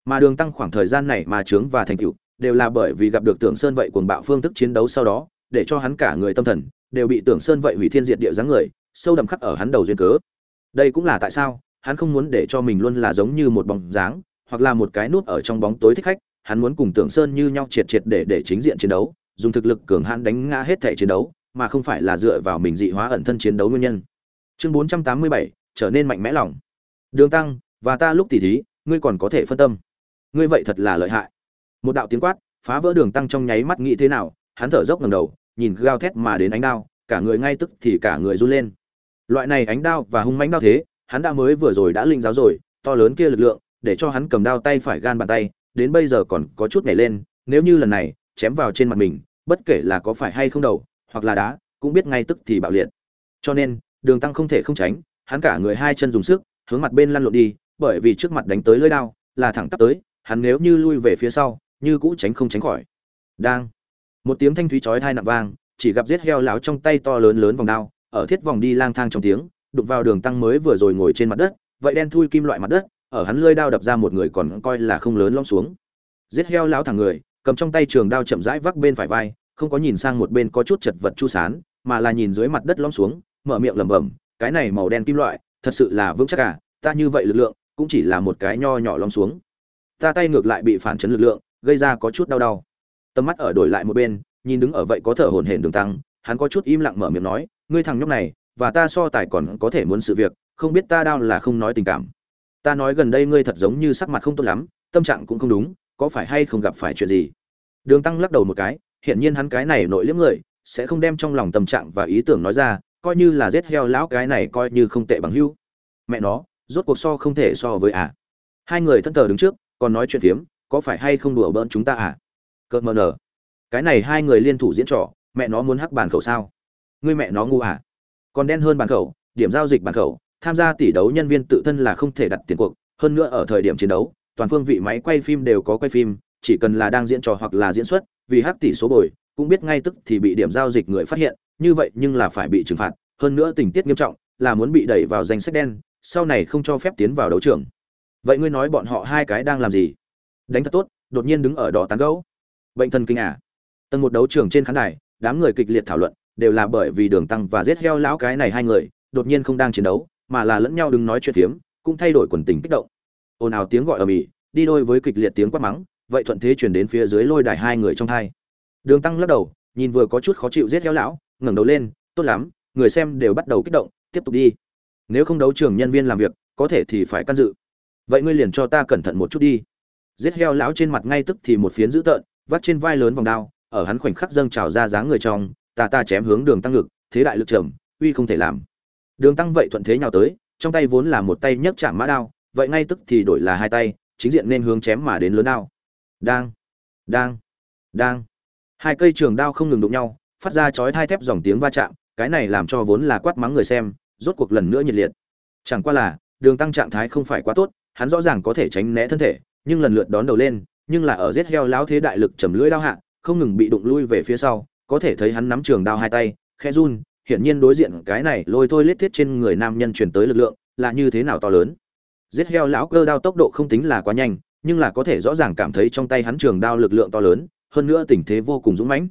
Mà đường tăng khoảng thời gian này mà trướng và thành tựu, đều là bởi vì gặp được tưởng sơn vậy cuồng bạo phương thức chiến đấu sau đó, để cho hắn cả người tâm thần, đều bị tưởng sơn vậy hủy thiên diệt địa dáng người, sâu đậm khắc ở hắn đầu duyên cớ. Đây cũng là tại sao, hắn không muốn để cho mình luôn là giống như một bóng dáng, hoặc là một cái nút ở trong bóng tối thích khách, hắn muốn cùng tưởng sơn như nhau triệt triệt để để chính diện chiến đấu, dùng thực lực cường hãn đánh ngã hết thể chiến đấu mà không phải là dựa vào mình dị hóa ẩn thân chiến đấu nguyên nhân. Chương 487, trở nên mạnh mẽ lòng. Đường tăng và ta lúc tỉ thí ngươi còn có thể phân tâm. Ngươi vậy thật là lợi hại. Một đạo tiếng quát phá vỡ đường tăng trong nháy mắt nghĩ thế nào hắn thở dốc ngẩng đầu nhìn gao thét mà đến ánh đao cả người ngay tức thì cả người run lên. Loại này ánh đao và hung mãnh đao thế hắn đã mới vừa rồi đã linh giáo rồi to lớn kia lực lượng để cho hắn cầm đao tay phải gan bàn tay đến bây giờ còn có chút nhảy lên nếu như lần này chém vào trên mặt mình bất kể là có phải hay không đầu hoặc là đá, cũng biết ngay tức thì bạo liệt. Cho nên, đường tăng không thể không tránh, hắn cả người hai chân dùng sức, hướng mặt bên lăn lộn đi, bởi vì trước mặt đánh tới lưỡi đao, là thẳng tắp tới, hắn nếu như lui về phía sau, như cũ tránh không tránh khỏi. Đang, một tiếng thanh thúy chói tai nặng vang, chỉ gặp giết heo láo trong tay to lớn lớn vòng đao, ở thiết vòng đi lang thang trong tiếng, đụng vào đường tăng mới vừa rồi ngồi trên mặt đất, vậy đen thui kim loại mặt đất, ở hắn lưỡi đao đập ra một người còn coi là không lớn lom xuống. Giết heo láo thẳng người, cầm trong tay trường đao chậm rãi vác bên phải vai không có nhìn sang một bên có chút chật vật chu sán mà là nhìn dưới mặt đất lom xuống mở miệng lẩm bẩm cái này màu đen kim loại thật sự là vững chắc cả à, ta như vậy lực lượng cũng chỉ là một cái nho nhỏ lom xuống. Ta tay ngược lại bị phản chấn lực lượng gây ra có chút đau đau. Tầm mắt ở đổi lại một bên nhìn đứng ở vậy có thở hổn hển đường tăng hắn có chút im lặng mở miệng nói ngươi thằng nhóc này và ta so tài còn có thể muốn sự việc không biết ta đau là không nói tình cảm. Ta nói gần đây ngươi thật giống như sắc mặt không tốt lắm tâm trạng cũng không đúng có phải hay không gặp phải chuyện gì? Đường tăng lắc đầu một cái hiện nhiên hắn cái này nội liếm người, sẽ không đem trong lòng tâm trạng và ý tưởng nói ra, coi như là giết heo lão cái này coi như không tệ bằng hưu. Mẹ nó, rốt cuộc so không thể so với à. Hai người thân thờ đứng trước, còn nói chuyện phiếm, có phải hay không đùa bỡn chúng ta à? Cợt mờ nở. Cái này hai người liên thủ diễn trò, mẹ nó muốn hắc bàn khẩu sao? Ngươi mẹ nó ngu à? Còn đen hơn bàn khẩu, điểm giao dịch bàn khẩu, tham gia tỷ đấu nhân viên tự thân là không thể đặt tiền cuộc, hơn nữa ở thời điểm chiến đấu, toàn phương vị máy quay phim đều có quay phim, chỉ cần là đang diễn trò hoặc là diễn xuất vì hắc tỷ số bồi, cũng biết ngay tức thì bị điểm giao dịch người phát hiện, như vậy nhưng là phải bị trừng phạt, hơn nữa tình tiết nghiêm trọng, là muốn bị đẩy vào danh sách đen, sau này không cho phép tiến vào đấu trường. Vậy ngươi nói bọn họ hai cái đang làm gì? Đánh thật tốt, đột nhiên đứng ở đó tán gẫu. Bệnh thần kinh à? Tầng một đấu trường trên khán đài, đám người kịch liệt thảo luận, đều là bởi vì đường tăng và giết heo lão cái này hai người, đột nhiên không đang chiến đấu, mà là lẫn nhau đứng nói chuyện phiếm, cũng thay đổi quần tình kích động. Ồn ào tiếng gọi ở mỹ đi đôi với kịch liệt tiếng quát mắng vậy thuận thế chuyển đến phía dưới lôi đài hai người trong hai đường tăng lắc đầu, nhìn vừa có chút khó chịu giết heo lão, ngẩng đầu lên, tốt lắm, người xem đều bắt đầu kích động, tiếp tục đi. Nếu không đấu trường nhân viên làm việc, có thể thì phải can dự. Vậy ngươi liền cho ta cẩn thận một chút đi. Giết heo lão trên mặt ngay tức thì một phiến dữ tợn vắt trên vai lớn vòng đao, ở hắn khoảnh khắc dâng trào ra dáng người trong ta ta chém hướng đường tăng ngực, thế đại lực trầm, uy không thể làm. Đường tăng vậy thuận thế nhào tới, trong tay vốn là một tay nhấc chạm mã đao, vậy ngay tức thì đổi là hai tay, chính diện nên hướng chém mà đến lớn đao đang đang đang. Hai cây trường đao không ngừng đụng nhau, phát ra chói thai thép dòng tiếng va chạm, cái này làm cho vốn là quát mắng người xem, rốt cuộc lần nữa nhiệt liệt. Chẳng qua là, đường tăng trạng thái không phải quá tốt, hắn rõ ràng có thể tránh né thân thể, nhưng lần lượt đón đầu lên, nhưng là ở giết heo lão thế đại lực chầm lưỡi đao hạ, không ngừng bị đụng lui về phía sau, có thể thấy hắn nắm trường đao hai tay, khẽ run, hiển nhiên đối diện cái này lôi thôi lết thiết trên người nam nhân truyền tới lực lượng là như thế nào to lớn. Giết heo lão cơ đao tốc độ không tính là quá nhanh nhưng là có thể rõ ràng cảm thấy trong tay hắn trường đao lực lượng to lớn, hơn nữa tình thế vô cùng dũng mãnh.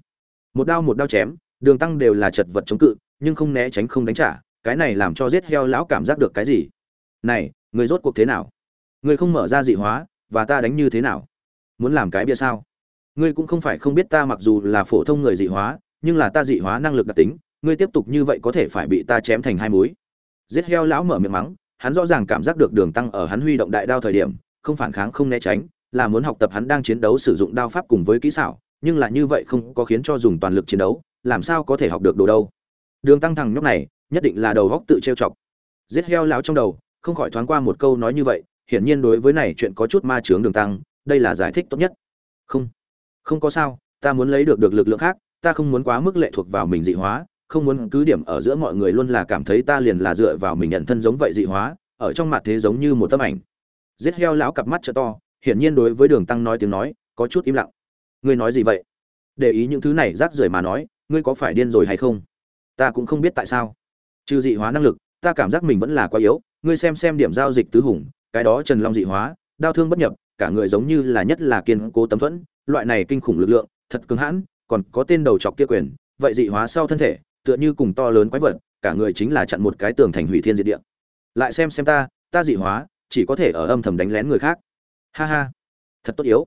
Một đao một đao chém, đường tăng đều là chật vật chống cự, nhưng không né tránh không đánh trả, cái này làm cho giết heo lão cảm giác được cái gì? Này, người rốt cuộc thế nào? Người không mở ra dị hóa, và ta đánh như thế nào? Muốn làm cái bia sao? Ngươi cũng không phải không biết ta mặc dù là phổ thông người dị hóa, nhưng là ta dị hóa năng lực đặc tính, ngươi tiếp tục như vậy có thể phải bị ta chém thành hai múi. Giết heo lão mở miệng mắng, hắn rõ ràng cảm giác được đường tăng ở hắn huy động đại đao thời điểm không phản kháng, không né tránh, là muốn học tập hắn đang chiến đấu sử dụng đao pháp cùng với kỹ xảo, nhưng là như vậy không có khiến cho dùng toàn lực chiến đấu, làm sao có thể học được đồ đâu. Đường tăng thằng nhóc này, nhất định là đầu góc tự trêu chọc. Giết heo lão trong đầu, không khỏi thoáng qua một câu nói như vậy, hiển nhiên đối với này chuyện có chút ma chướng đường tăng, đây là giải thích tốt nhất. Không không có sao, ta muốn lấy được được lực lượng khác, ta không muốn quá mức lệ thuộc vào mình dị hóa, không muốn cứ điểm ở giữa mọi người luôn là cảm thấy ta liền là dựa vào mình nhận thân giống vậy dị hóa, ở trong mặt thế giống như một tấm ảnh giết heo lão cặp mắt trợ to, hiển nhiên đối với đường tăng nói tiếng nói, có chút im lặng. Ngươi nói gì vậy? Để ý những thứ này rác rưởi mà nói, ngươi có phải điên rồi hay không? Ta cũng không biết tại sao. Trừ dị hóa năng lực, ta cảm giác mình vẫn là quá yếu, ngươi xem xem điểm giao dịch tứ hùng, cái đó trần long dị hóa, đau thương bất nhập, cả người giống như là nhất là kiên cố tấm thuẫn, loại này kinh khủng lực lượng, thật cứng hãn, còn có tên đầu chọc kia quyền, vậy dị hóa sau thân thể, tựa như cùng to lớn quái vật, cả người chính là chặn một cái tường thành hủy thiên diệt địa. Lại xem xem ta ta dị hóa chỉ có thể ở âm thầm đánh lén người khác. Ha ha, thật tốt yếu.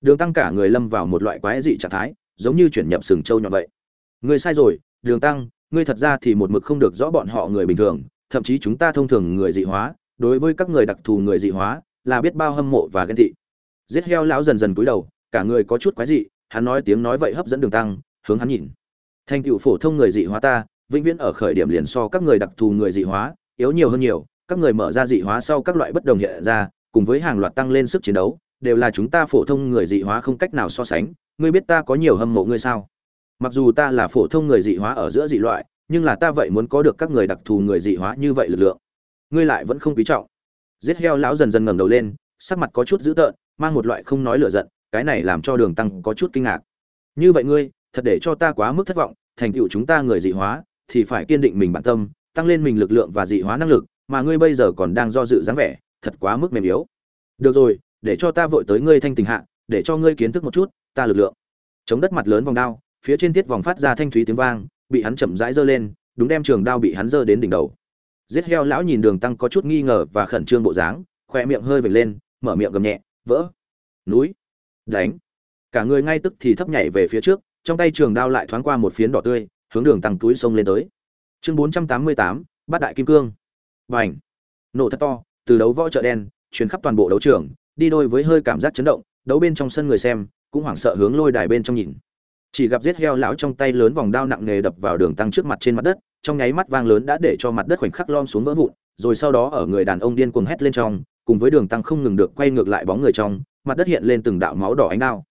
Đường tăng cả người lâm vào một loại quái dị trạng thái, giống như chuyển nhập sừng châu nhọn vậy. Ngươi sai rồi, đường tăng, ngươi thật ra thì một mực không được rõ bọn họ người bình thường, thậm chí chúng ta thông thường người dị hóa, đối với các người đặc thù người dị hóa, là biết bao hâm mộ và ghen tị. Giết heo lão dần dần cúi đầu, cả người có chút quái dị, hắn nói tiếng nói vậy hấp dẫn đường tăng, hướng hắn nhìn. Thành tựu phổ thông người dị hóa ta, vĩnh viễn ở khởi điểm liền so các người đặc thù người dị hóa, yếu nhiều hơn nhiều các người mở ra dị hóa sau các loại bất đồng hiện ra, cùng với hàng loạt tăng lên sức chiến đấu, đều là chúng ta phổ thông người dị hóa không cách nào so sánh. Ngươi biết ta có nhiều hâm mộ ngươi sao? Mặc dù ta là phổ thông người dị hóa ở giữa dị loại, nhưng là ta vậy muốn có được các người đặc thù người dị hóa như vậy lực lượng. Ngươi lại vẫn không quý trọng. Giết heo lão dần dần ngẩng đầu lên, sắc mặt có chút dữ tợn, mang một loại không nói lửa giận, cái này làm cho đường tăng có chút kinh ngạc. Như vậy ngươi, thật để cho ta quá mức thất vọng, thành tựu chúng ta người dị hóa, thì phải kiên định mình bản tâm, tăng lên mình lực lượng và dị hóa năng lực mà ngươi bây giờ còn đang do dự dáng vẻ, thật quá mức mềm yếu. Được rồi, để cho ta vội tới ngươi thanh tình hạ, để cho ngươi kiến thức một chút, ta lực lượng. Chống đất mặt lớn vòng đao, phía trên tiết vòng phát ra thanh thúy tiếng vang, bị hắn chậm rãi giơ lên, đúng đem trường đao bị hắn giơ đến đỉnh đầu. Giết heo lão nhìn đường tăng có chút nghi ngờ và khẩn trương bộ dáng, khoe miệng hơi vểnh lên, mở miệng gầm nhẹ, vỡ. Núi. Đánh. Cả người ngay tức thì thấp nhảy về phía trước, trong tay trường đao lại thoáng qua một phiến đỏ tươi, hướng đường tăng túi sông lên tới. Chương bốn trăm tám mươi tám, bát đại kim cương và ảnh. Nổ thật to, từ đấu võ chợ đen chuyến khắp toàn bộ đấu trường, đi đôi với hơi cảm giác chấn động, đấu bên trong sân người xem, cũng hoảng sợ hướng lôi đài bên trong nhìn. Chỉ gặp giết heo lão trong tay lớn vòng đao nặng nề đập vào đường tăng trước mặt trên mặt đất, trong nháy mắt vang lớn đã để cho mặt đất khoảnh khắc lom xuống vỡ vụn, rồi sau đó ở người đàn ông điên cuồng hét lên trong, cùng với đường tăng không ngừng được quay ngược lại bóng người trong, mặt đất hiện lên từng đạo máu đỏ ánh đao.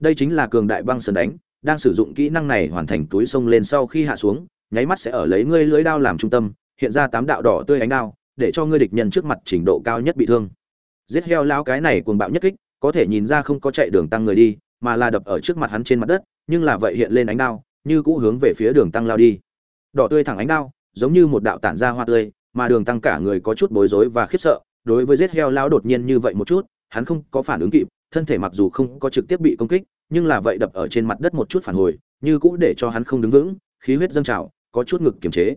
Đây chính là cường đại băng sơn đánh, đang sử dụng kỹ năng này hoàn thành túi sông lên sau khi hạ xuống, nháy mắt sẽ ở lấy ngươi lưới đao làm trung tâm hiện ra tám đạo đỏ tươi ánh đao, để cho ngươi địch nhân trước mặt trình độ cao nhất bị thương. Giết heo lão cái này cuồng bạo nhất kích, có thể nhìn ra không có chạy đường tăng người đi, mà là đập ở trước mặt hắn trên mặt đất, nhưng là vậy hiện lên ánh đao, như cũ hướng về phía đường tăng lao đi. Đỏ tươi thẳng ánh đao, giống như một đạo tản ra hoa tươi, mà đường tăng cả người có chút bối rối và khiếp sợ, đối với giết heo lão đột nhiên như vậy một chút, hắn không có phản ứng kịp, thân thể mặc dù không có trực tiếp bị công kích, nhưng là vậy đập ở trên mặt đất một chút phản hồi, như cũ để cho hắn không đứng vững, khí huyết dâng trào, có chút ngực kiềm chế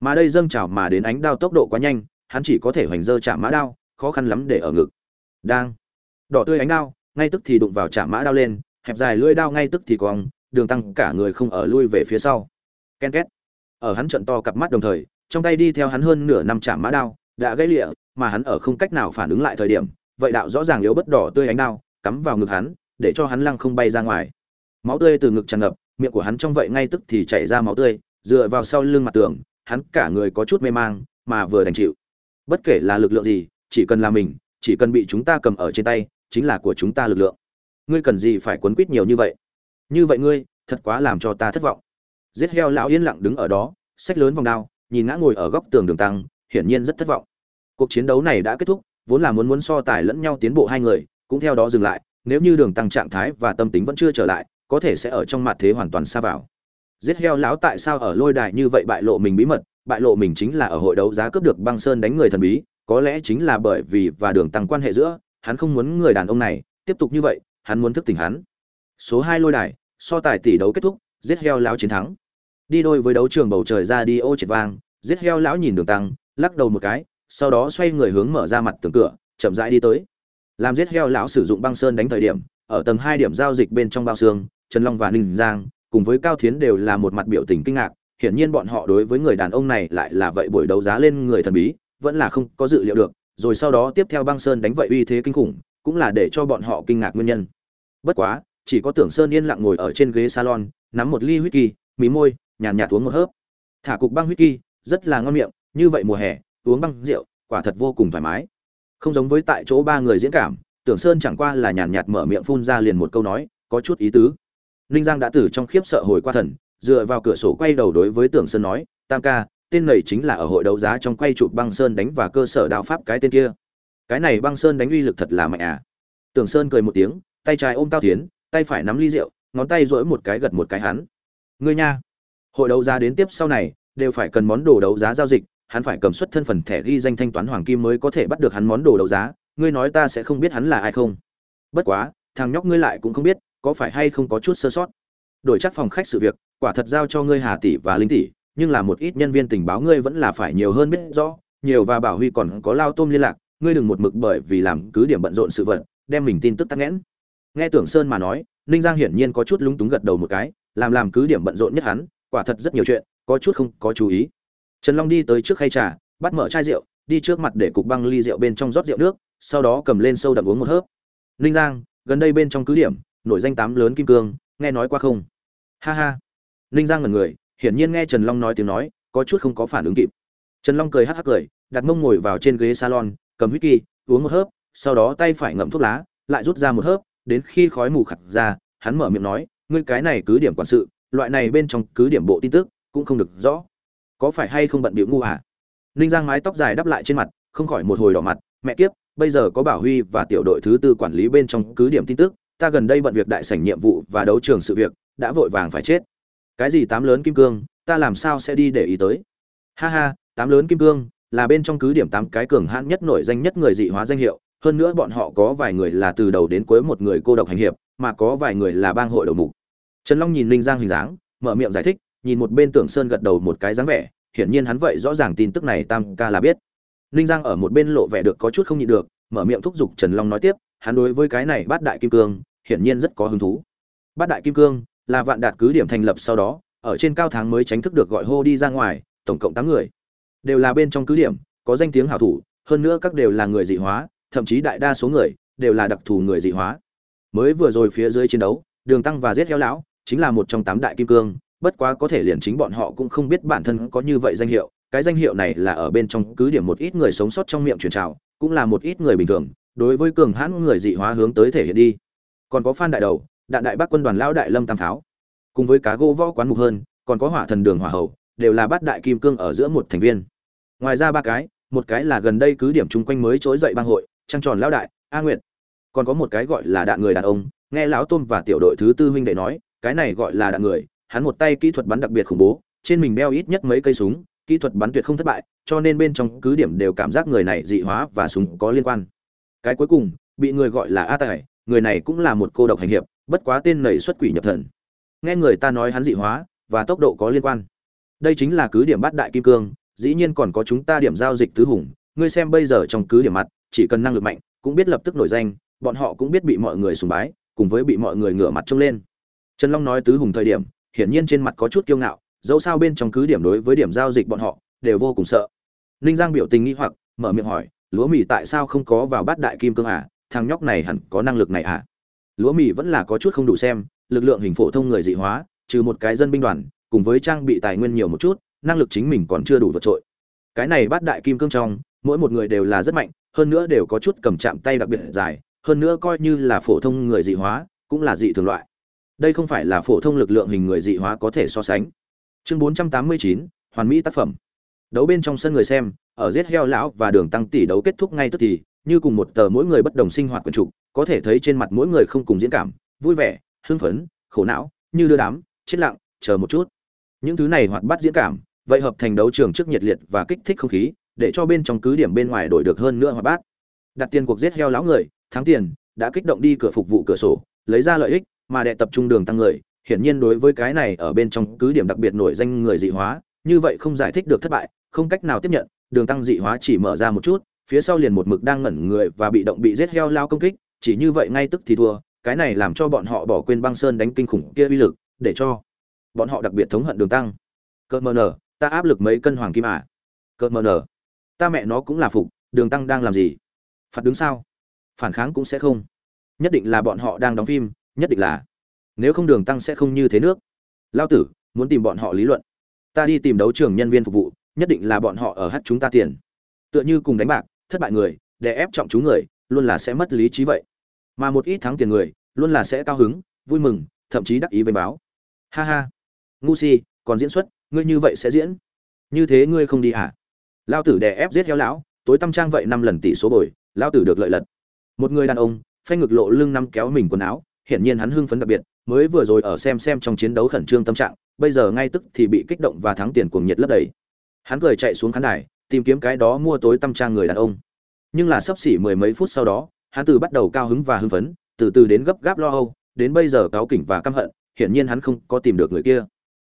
mà đây dâng trào mà đến ánh đao tốc độ quá nhanh, hắn chỉ có thể hoành dơ chạm mã đao, khó khăn lắm để ở ngực. Đang. Đỏ tươi ánh đao, ngay tức thì đụng vào chạm mã đao lên, hẹp dài lưỡi đao ngay tức thì cong, đường tăng cả người không ở lui về phía sau. Ken két. Ở hắn trận to cặp mắt đồng thời, trong tay đi theo hắn hơn nửa năm chạm mã đao, đã gãy lịa, mà hắn ở không cách nào phản ứng lại thời điểm, vậy đạo rõ ràng yếu bất đỏ tươi ánh đao, cắm vào ngực hắn, để cho hắn lăng không bay ra ngoài. Máu tươi từ ngực tràn ngập, miệng của hắn trong vậy ngay tức thì chảy ra máu tươi, dựa vào sau lưng mặt tường hắn cả người có chút mê mang, mà vừa đành chịu. Bất kể là lực lượng gì, chỉ cần là mình, chỉ cần bị chúng ta cầm ở trên tay, chính là của chúng ta lực lượng. Ngươi cần gì phải quấn quýt nhiều như vậy? Như vậy ngươi, thật quá làm cho ta thất vọng. Giết heo lão yên lặng đứng ở đó sách lớn vòng đao, nhìn ngã ngồi ở góc tường đường tăng, hiển nhiên rất thất vọng. Cuộc chiến đấu này đã kết thúc, vốn là muốn muốn so tài lẫn nhau tiến bộ hai người, cũng theo đó dừng lại, nếu như đường tăng trạng thái và tâm tính vẫn chưa trở lại, có thể sẽ ở trong mặt thế hoàn toàn xa vào giết heo lão tại sao ở lôi đài như vậy bại lộ mình bí mật, bại lộ mình chính là ở hội đấu giá cướp được băng sơn đánh người thần bí, có lẽ chính là bởi vì và đường tăng quan hệ giữa, hắn không muốn người đàn ông này tiếp tục như vậy, hắn muốn thức tỉnh hắn. Số hai lôi đài, so tài tỷ đấu kết thúc, giết heo lão chiến thắng. Đi đôi với đấu trường bầu trời ra đi ô triệt vang, giết heo lão nhìn đường tăng, lắc đầu một cái, sau đó xoay người hướng mở ra mặt tường cửa, chậm rãi đi tới. Làm giết heo lão sử dụng băng sơn đánh thời điểm, ở tầng hai điểm giao dịch bên trong bao xương, trần long và ninh giang cùng với cao thiến đều là một mặt biểu tình kinh ngạc, hiển nhiên bọn họ đối với người đàn ông này lại là vậy buổi đấu giá lên người thần bí, vẫn là không có dự liệu được, rồi sau đó tiếp theo băng sơn đánh vậy uy thế kinh khủng, cũng là để cho bọn họ kinh ngạc nguyên nhân. Bất quá, chỉ có tưởng sơn yên lặng ngồi ở trên ghế salon, nắm một ly whisky mí môi, nhàn nhạt uống một hớp. Thả cục băng whisky rất là ngon miệng, như vậy mùa hè, uống băng rượu, quả thật vô cùng thoải mái. Không giống với tại chỗ ba người diễn cảm, tưởng sơn chẳng qua là nhàn nhạt mở miệng phun ra liền một câu nói, có chút ý tứ ninh giang đã từ trong khiếp sợ hồi qua thần, dựa vào cửa sổ quay đầu đối với tưởng sơn nói, tam ca, tên này chính là ở hội đấu giá trong quay chụp băng sơn đánh và cơ sở đao pháp cái tên kia. Cái này băng sơn đánh uy lực thật là mạnh à. Tưởng sơn cười một tiếng, tay trái ôm cao tiến, tay phải nắm ly rượu, ngón tay dỗi một cái gật một cái hắn. Ngươi nha. Hội đấu giá đến tiếp sau này, đều phải cần món đồ đấu giá giao dịch, hắn phải cầm xuất thân phần thẻ ghi danh thanh toán hoàng kim mới có thể bắt được hắn món đồ đấu giá. Ngươi nói ta sẽ không biết hắn là ai không? Bất quá, thằng nhóc ngươi lại cũng không biết có phải hay không có chút sơ sót? Đổi chắc phòng khách sự việc, quả thật giao cho ngươi hà tỷ và linh tỷ, nhưng là một ít nhân viên tình báo ngươi vẫn là phải nhiều hơn biết rõ, nhiều và bảo huy còn có lao tôm liên lạc, ngươi đừng một mực bởi vì làm cứ điểm bận rộn sự vật, đem mình tin tức tắc nghẽn. Nghe tưởng sơn mà nói, ninh giang hiển nhiên có chút lúng túng gật đầu một cái, làm làm cứ điểm bận rộn nhất hắn, quả thật rất nhiều chuyện, có chút không có chú ý. Trần long đi tới trước khay trà, bắt mở chai rượu, đi trước mặt để cục băng ly rượu bên trong rót rượu nước, sau đó cầm lên sâu đậm uống một hớp. Ninh giang, gần đây bên trong cứ điểm nổi danh tám lớn kim cương, nghe nói qua không? Ha ha. Ninh giang ngẩn người, hiển nhiên nghe trần long nói tiếng nói, có chút không có phản ứng kịp. Trần long cười hắc hắc cười, đặt mông ngồi vào trên ghế salon, cầm whisky uống một hớp, sau đó tay phải ngậm thuốc lá, lại rút ra một hớp, đến khi khói mù khặt ra, hắn mở miệng nói, ngươi cái này cứ điểm quản sự, loại này bên trong cứ điểm bộ tin tức, cũng không được rõ. Có phải hay không bận bịu ngu à ninh giang mái tóc dài đắp lại trên mặt, không khỏi một hồi đỏ mặt, mẹ kiếp, bây giờ có bảo huy và tiểu đội thứ tư quản lý bên trong cứ điểm tin tức ta gần đây bận việc đại sảnh nhiệm vụ và đấu trường sự việc, đã vội vàng phải chết. Cái gì tám lớn kim cương, ta làm sao sẽ đi để ý tới? Ha ha, tám lớn kim cương, là bên trong cứ điểm tám cái cường hãn nhất nổi danh nhất người dị hóa danh hiệu, hơn nữa bọn họ có vài người là từ đầu đến cuối một người cô độc hành hiệp, mà có vài người là bang hội đầu mục. Trần long nhìn linh giang hình dáng, mở miệng giải thích, nhìn một bên tưởng sơn gật đầu một cái dáng vẻ, hiển nhiên hắn vậy rõ ràng tin tức này tam ca là biết. Linh giang ở một bên lộ vẻ được có chút không nhịn được, mở miệng thúc giục trần long nói tiếp hắn đối với cái này bát đại kim cương, hiển nhiên rất có hứng thú. Bát đại kim cương là vạn đạt cứ điểm thành lập sau đó, ở trên cao tháng mới tránh thức được gọi hô đi ra ngoài, tổng cộng tám người. Đều là bên trong cứ điểm, có danh tiếng hảo thủ, hơn nữa các đều là người dị hóa, thậm chí đại đa số người đều là đặc thù người dị hóa. Mới vừa rồi phía dưới chiến đấu, đường tăng và giết heo lão chính là một trong tám đại kim cương, bất quá có thể liền chính bọn họ cũng không biết bản thân có như vậy danh hiệu. Cái danh hiệu này là ở bên trong cứ điểm một ít người sống sót trong miệng truyền trào, cũng là một ít người bình thường đối với cường hãn người dị hóa hướng tới thể hiện đi. Còn có phan đại đầu, đạn đại bác quân đoàn lão đại lâm tam pháo. Cùng với cá gỗ võ quán mục hơn, còn có hỏa thần đường hỏa hậu đều là bát đại kim cương ở giữa một thành viên. Ngoài ra ba cái, một cái là gần đây cứ điểm chung quanh mới trỗi dậy bang hội, trăng tròn lão đại, a nguyệt. Còn có một cái gọi là đạn người đàn ông, nghe lão tôm và tiểu đội thứ tư huynh đệ nói, cái này gọi là đạn người, hắn một tay kỹ thuật bắn đặc biệt khủng bố, trên mình đeo ít nhất mấy cây súng, kỹ thuật bắn tuyệt không thất bại, cho nên bên trong cứ điểm đều cảm giác người này dị hóa và súng có liên quan cái cuối cùng, bị người gọi là a tài, người này cũng là một cô độc hành hiệp, bất quá tên nầy xuất quỷ nhập thần. Nghe người ta nói hắn dị hóa, và tốc độ có liên quan. Đây chính là cứ điểm bát đại kim cương, dĩ nhiên còn có chúng ta điểm giao dịch tứ hùng, ngươi xem bây giờ trong cứ điểm mặt, chỉ cần năng lực mạnh, cũng biết lập tức nổi danh, bọn họ cũng biết bị mọi người sùng bái, cùng với bị mọi người ngửa mặt trông lên. Trần long nói tứ hùng thời điểm, hiển nhiên trên mặt có chút kiêu ngạo, dẫu sao bên trong cứ điểm đối với điểm giao dịch bọn họ, đều vô cùng sợ. Ninh giang biểu tình nghĩ hoặc, mở miệng hỏi lúa mì tại sao không có vào bát đại kim cương à? Thằng nhóc này hẳn có năng lực này à? Lúa mì vẫn là có chút không đủ xem lực lượng hình phổ thông người dị hóa trừ một cái dân binh đoàn cùng với trang bị tài nguyên nhiều một chút năng lực chính mình còn chưa đủ vượt trội. Cái này bát đại kim cương trong mỗi một người đều là rất mạnh hơn nữa đều có chút cầm chạm tay đặc biệt dài hơn nữa coi như là phổ thông người dị hóa cũng là dị thường loại. Đây không phải là phổ thông lực lượng hình người dị hóa có thể so sánh. Chương 489, hoàn mỹ tác phẩm đấu bên trong sân người xem, ở giết heo lão và đường tăng tỷ đấu kết thúc ngay tức thì, như cùng một tờ mỗi người bất đồng sinh hoạt quần trục, có thể thấy trên mặt mỗi người không cùng diễn cảm, vui vẻ, hưng phấn, khổ não, như đưa đám, chết lặng, chờ một chút. Những thứ này hoạt bát diễn cảm, vậy hợp thành đấu trường trước nhiệt liệt và kích thích không khí, để cho bên trong cứ điểm bên ngoài đổi được hơn nữa hoạt bát. Đặt tiền cuộc giết heo lão người, thắng tiền, đã kích động đi cửa phục vụ cửa sổ, lấy ra lợi ích, mà đệ tập trung đường tăng người, hiển nhiên đối với cái này ở bên trong cứ điểm đặc biệt nổi danh người dị hóa như vậy không giải thích được thất bại, không cách nào tiếp nhận, đường tăng dị hóa chỉ mở ra một chút, phía sau liền một mực đang ngẩn người và bị động bị giết heo lao công kích, chỉ như vậy ngay tức thì thua, cái này làm cho bọn họ bỏ quên băng sơn đánh kinh khủng kia uy lực, để cho bọn họ đặc biệt thống hận đường tăng. Cợt mờ nở, ta áp lực mấy cân hoàng kim à? Cợt mờ nở, ta mẹ nó cũng là phục, đường tăng đang làm gì? Phạt đứng sao? Phản kháng cũng sẽ không. Nhất định là bọn họ đang đóng phim, nhất định là. Nếu không đường tăng sẽ không như thế nước. Lao tử, muốn tìm bọn họ lý luận ta đi tìm đấu trường nhân viên phục vụ, nhất định là bọn họ ở hát chúng ta tiền. Tựa như cùng đánh bạc, thất bại người để ép trọng chúng người, luôn là sẽ mất lý trí vậy. Mà một ít thắng tiền người, luôn là sẽ cao hứng, vui mừng, thậm chí đắc ý với báo. Ha ha. Ngu si, còn diễn xuất, ngươi như vậy sẽ diễn. Như thế ngươi không đi hả? Lao tử đè ép giết heo lão, tối tâm trang vậy năm lần tỷ số bồi lao tử được lợi lật. Một người đàn ông, phanh ngực lộ lưng năm kéo mình quần áo, hiển nhiên hắn hưng phấn đặc biệt, mới vừa rồi ở xem xem trong chiến đấu khẩn trương tâm trạng bây giờ ngay tức thì bị kích động và thắng tiền cuồng nhiệt lấp đầy. Hắn cười chạy xuống khán đài, tìm kiếm cái đó mua tối tâm trang người đàn ông. Nhưng là sắp xỉ mười mấy phút sau đó, hắn từ bắt đầu cao hứng và hưng phấn, từ từ đến gấp gáp lo âu, đến bây giờ cáo kỉnh và căm hận, hiển nhiên hắn không có tìm được người kia.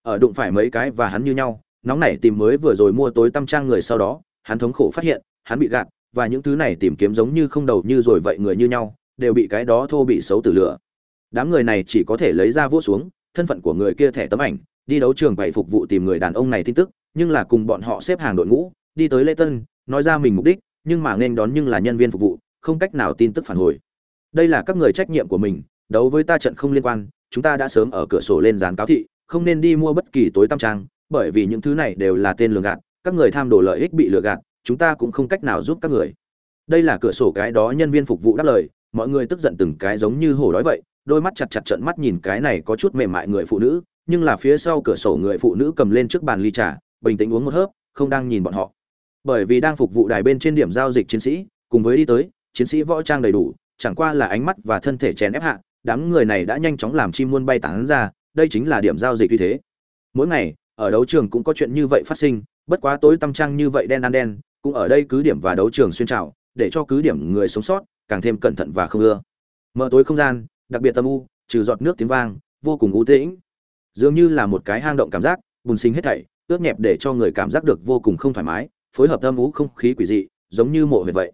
Ở đụng phải mấy cái và hắn như nhau, nóng nảy tìm mới vừa rồi mua tối tâm trang người sau đó, hắn thống khổ phát hiện, hắn bị gạt, và những thứ này tìm kiếm giống như không đầu như rồi vậy người như nhau, đều bị cái đó thô bị xấu tử lửa. Đám người này chỉ có thể lấy ra vỗ xuống thân phận của người kia thẻ tấm ảnh, đi đấu trường bày phục vụ tìm người đàn ông này tin tức, nhưng là cùng bọn họ xếp hàng đội ngũ, đi tới lễ tân, nói ra mình mục đích, nhưng mà nên đón nhưng là nhân viên phục vụ, không cách nào tin tức phản hồi. Đây là các người trách nhiệm của mình, đấu với ta trận không liên quan, chúng ta đã sớm ở cửa sổ lên dán cáo thị, không nên đi mua bất kỳ tối tam trang, bởi vì những thứ này đều là tên lừa gạt, các người tham đồ lợi ích bị lừa gạt, chúng ta cũng không cách nào giúp các người. Đây là cửa sổ cái đó nhân viên phục vụ đáp lời, mọi người tức giận từng cái giống như hổ đói vậy đôi mắt chặt chặt trận mắt nhìn cái này có chút mềm mại người phụ nữ, nhưng là phía sau cửa sổ người phụ nữ cầm lên trước bàn ly trà, bình tĩnh uống một hớp, không đang nhìn bọn họ. Bởi vì đang phục vụ đài bên trên điểm giao dịch chiến sĩ, cùng với đi tới, chiến sĩ võ trang đầy đủ, chẳng qua là ánh mắt và thân thể chèn ép hạ, đám người này đã nhanh chóng làm chim muôn bay tán ra, đây chính là điểm giao dịch như thế. Mỗi ngày, ở đấu trường cũng có chuyện như vậy phát sinh, bất quá tối tăm trang như vậy đen ăn đen, cũng ở đây cứ điểm và đấu trường xuyên trào để cho cứ điểm người sống sót càng thêm cẩn thận và không ưa. Mở tối không gian đặc biệt tâm u, trừ giọt nước tiếng vang, vô cùng u tĩnh. Dường như là một cái hang động cảm giác bùn sinh hết thảy, ướt nhẹp để cho người cảm giác được vô cùng không thoải mái, phối hợp âm ú không khí quỷ dị, giống như mộ huyệt vậy.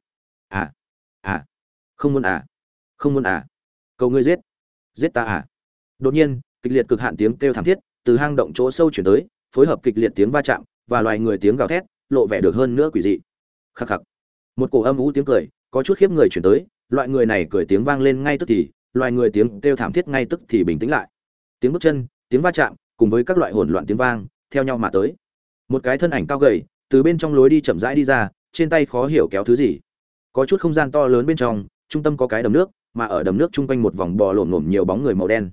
À à không muốn à không muốn à. Cầu ngươi giết giết ta à. Đột nhiên, kịch liệt cực hạn tiếng kêu thảm thiết, từ hang động chỗ sâu chuyển tới, phối hợp kịch liệt tiếng va chạm và loài người tiếng gào thét, lộ vẻ được hơn nữa quỷ dị. Khắc khắc. Một cổ âm ú tiếng cười, có chút khiếp người chuyển tới, loại người này cười tiếng vang lên ngay tức thì loài người tiếng kêu thảm thiết ngay tức thì bình tĩnh lại. Tiếng bước chân, tiếng va chạm, cùng với các loại hỗn loạn tiếng vang, theo nhau mà tới. Một cái thân ảnh cao gầy, từ bên trong lối đi chậm rãi đi ra, trên tay khó hiểu kéo thứ gì. Có chút không gian to lớn bên trong, trung tâm có cái đầm nước, mà ở đầm nước chung quanh một vòng bò lổm lổm nhiều bóng người màu đen.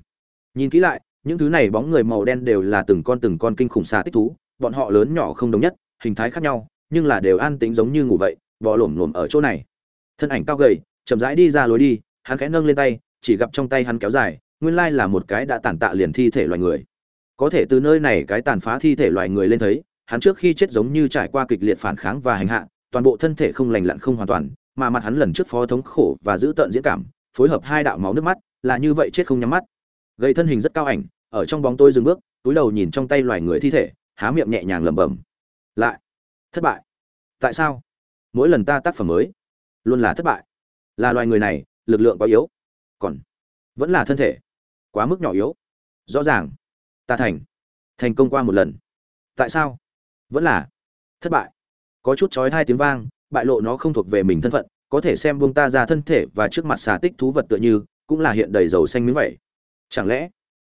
Nhìn kỹ lại, những thứ này bóng người màu đen đều là từng con từng con kinh khủng xà tích thú, bọn họ lớn nhỏ không đồng nhất, hình thái khác nhau, nhưng là đều an tĩnh giống như ngủ vậy, bò lổm lổm ở chỗ này. Thân ảnh cao gầy, chậm rãi đi ra lối đi, hắn khẽ nâng lên tay chỉ gặp trong tay hắn kéo dài, nguyên lai là một cái đã tàn tạ liền thi thể loài người. Có thể từ nơi này cái tàn phá thi thể loài người lên thấy, hắn trước khi chết giống như trải qua kịch liệt phản kháng và hành hạ, toàn bộ thân thể không lành lặn không hoàn toàn, mà mặt hắn lần trước phó thống khổ và giữ tợn diễn cảm, phối hợp hai đạo máu nước mắt, là như vậy chết không nhắm mắt. Gây thân hình rất cao ảnh, ở trong bóng tôi dừng bước, túi đầu nhìn trong tay loài người thi thể, há miệng nhẹ nhàng lẩm bẩm. Lại, thất bại. Tại sao? Mỗi lần ta tác phẩm mới, luôn là thất bại. Là loài người này, lực lượng quá yếu còn vẫn là thân thể quá mức nhỏ yếu. Rõ ràng, ta thành thành công qua một lần. Tại sao? Vẫn là thất bại. Có chút trói hai tiếng vang, bại lộ nó không thuộc về mình thân phận, có thể xem buông ta ra thân thể và trước mặt xà tích thú vật tựa như, cũng là hiện đầy dầu xanh miếng vậy. Chẳng lẽ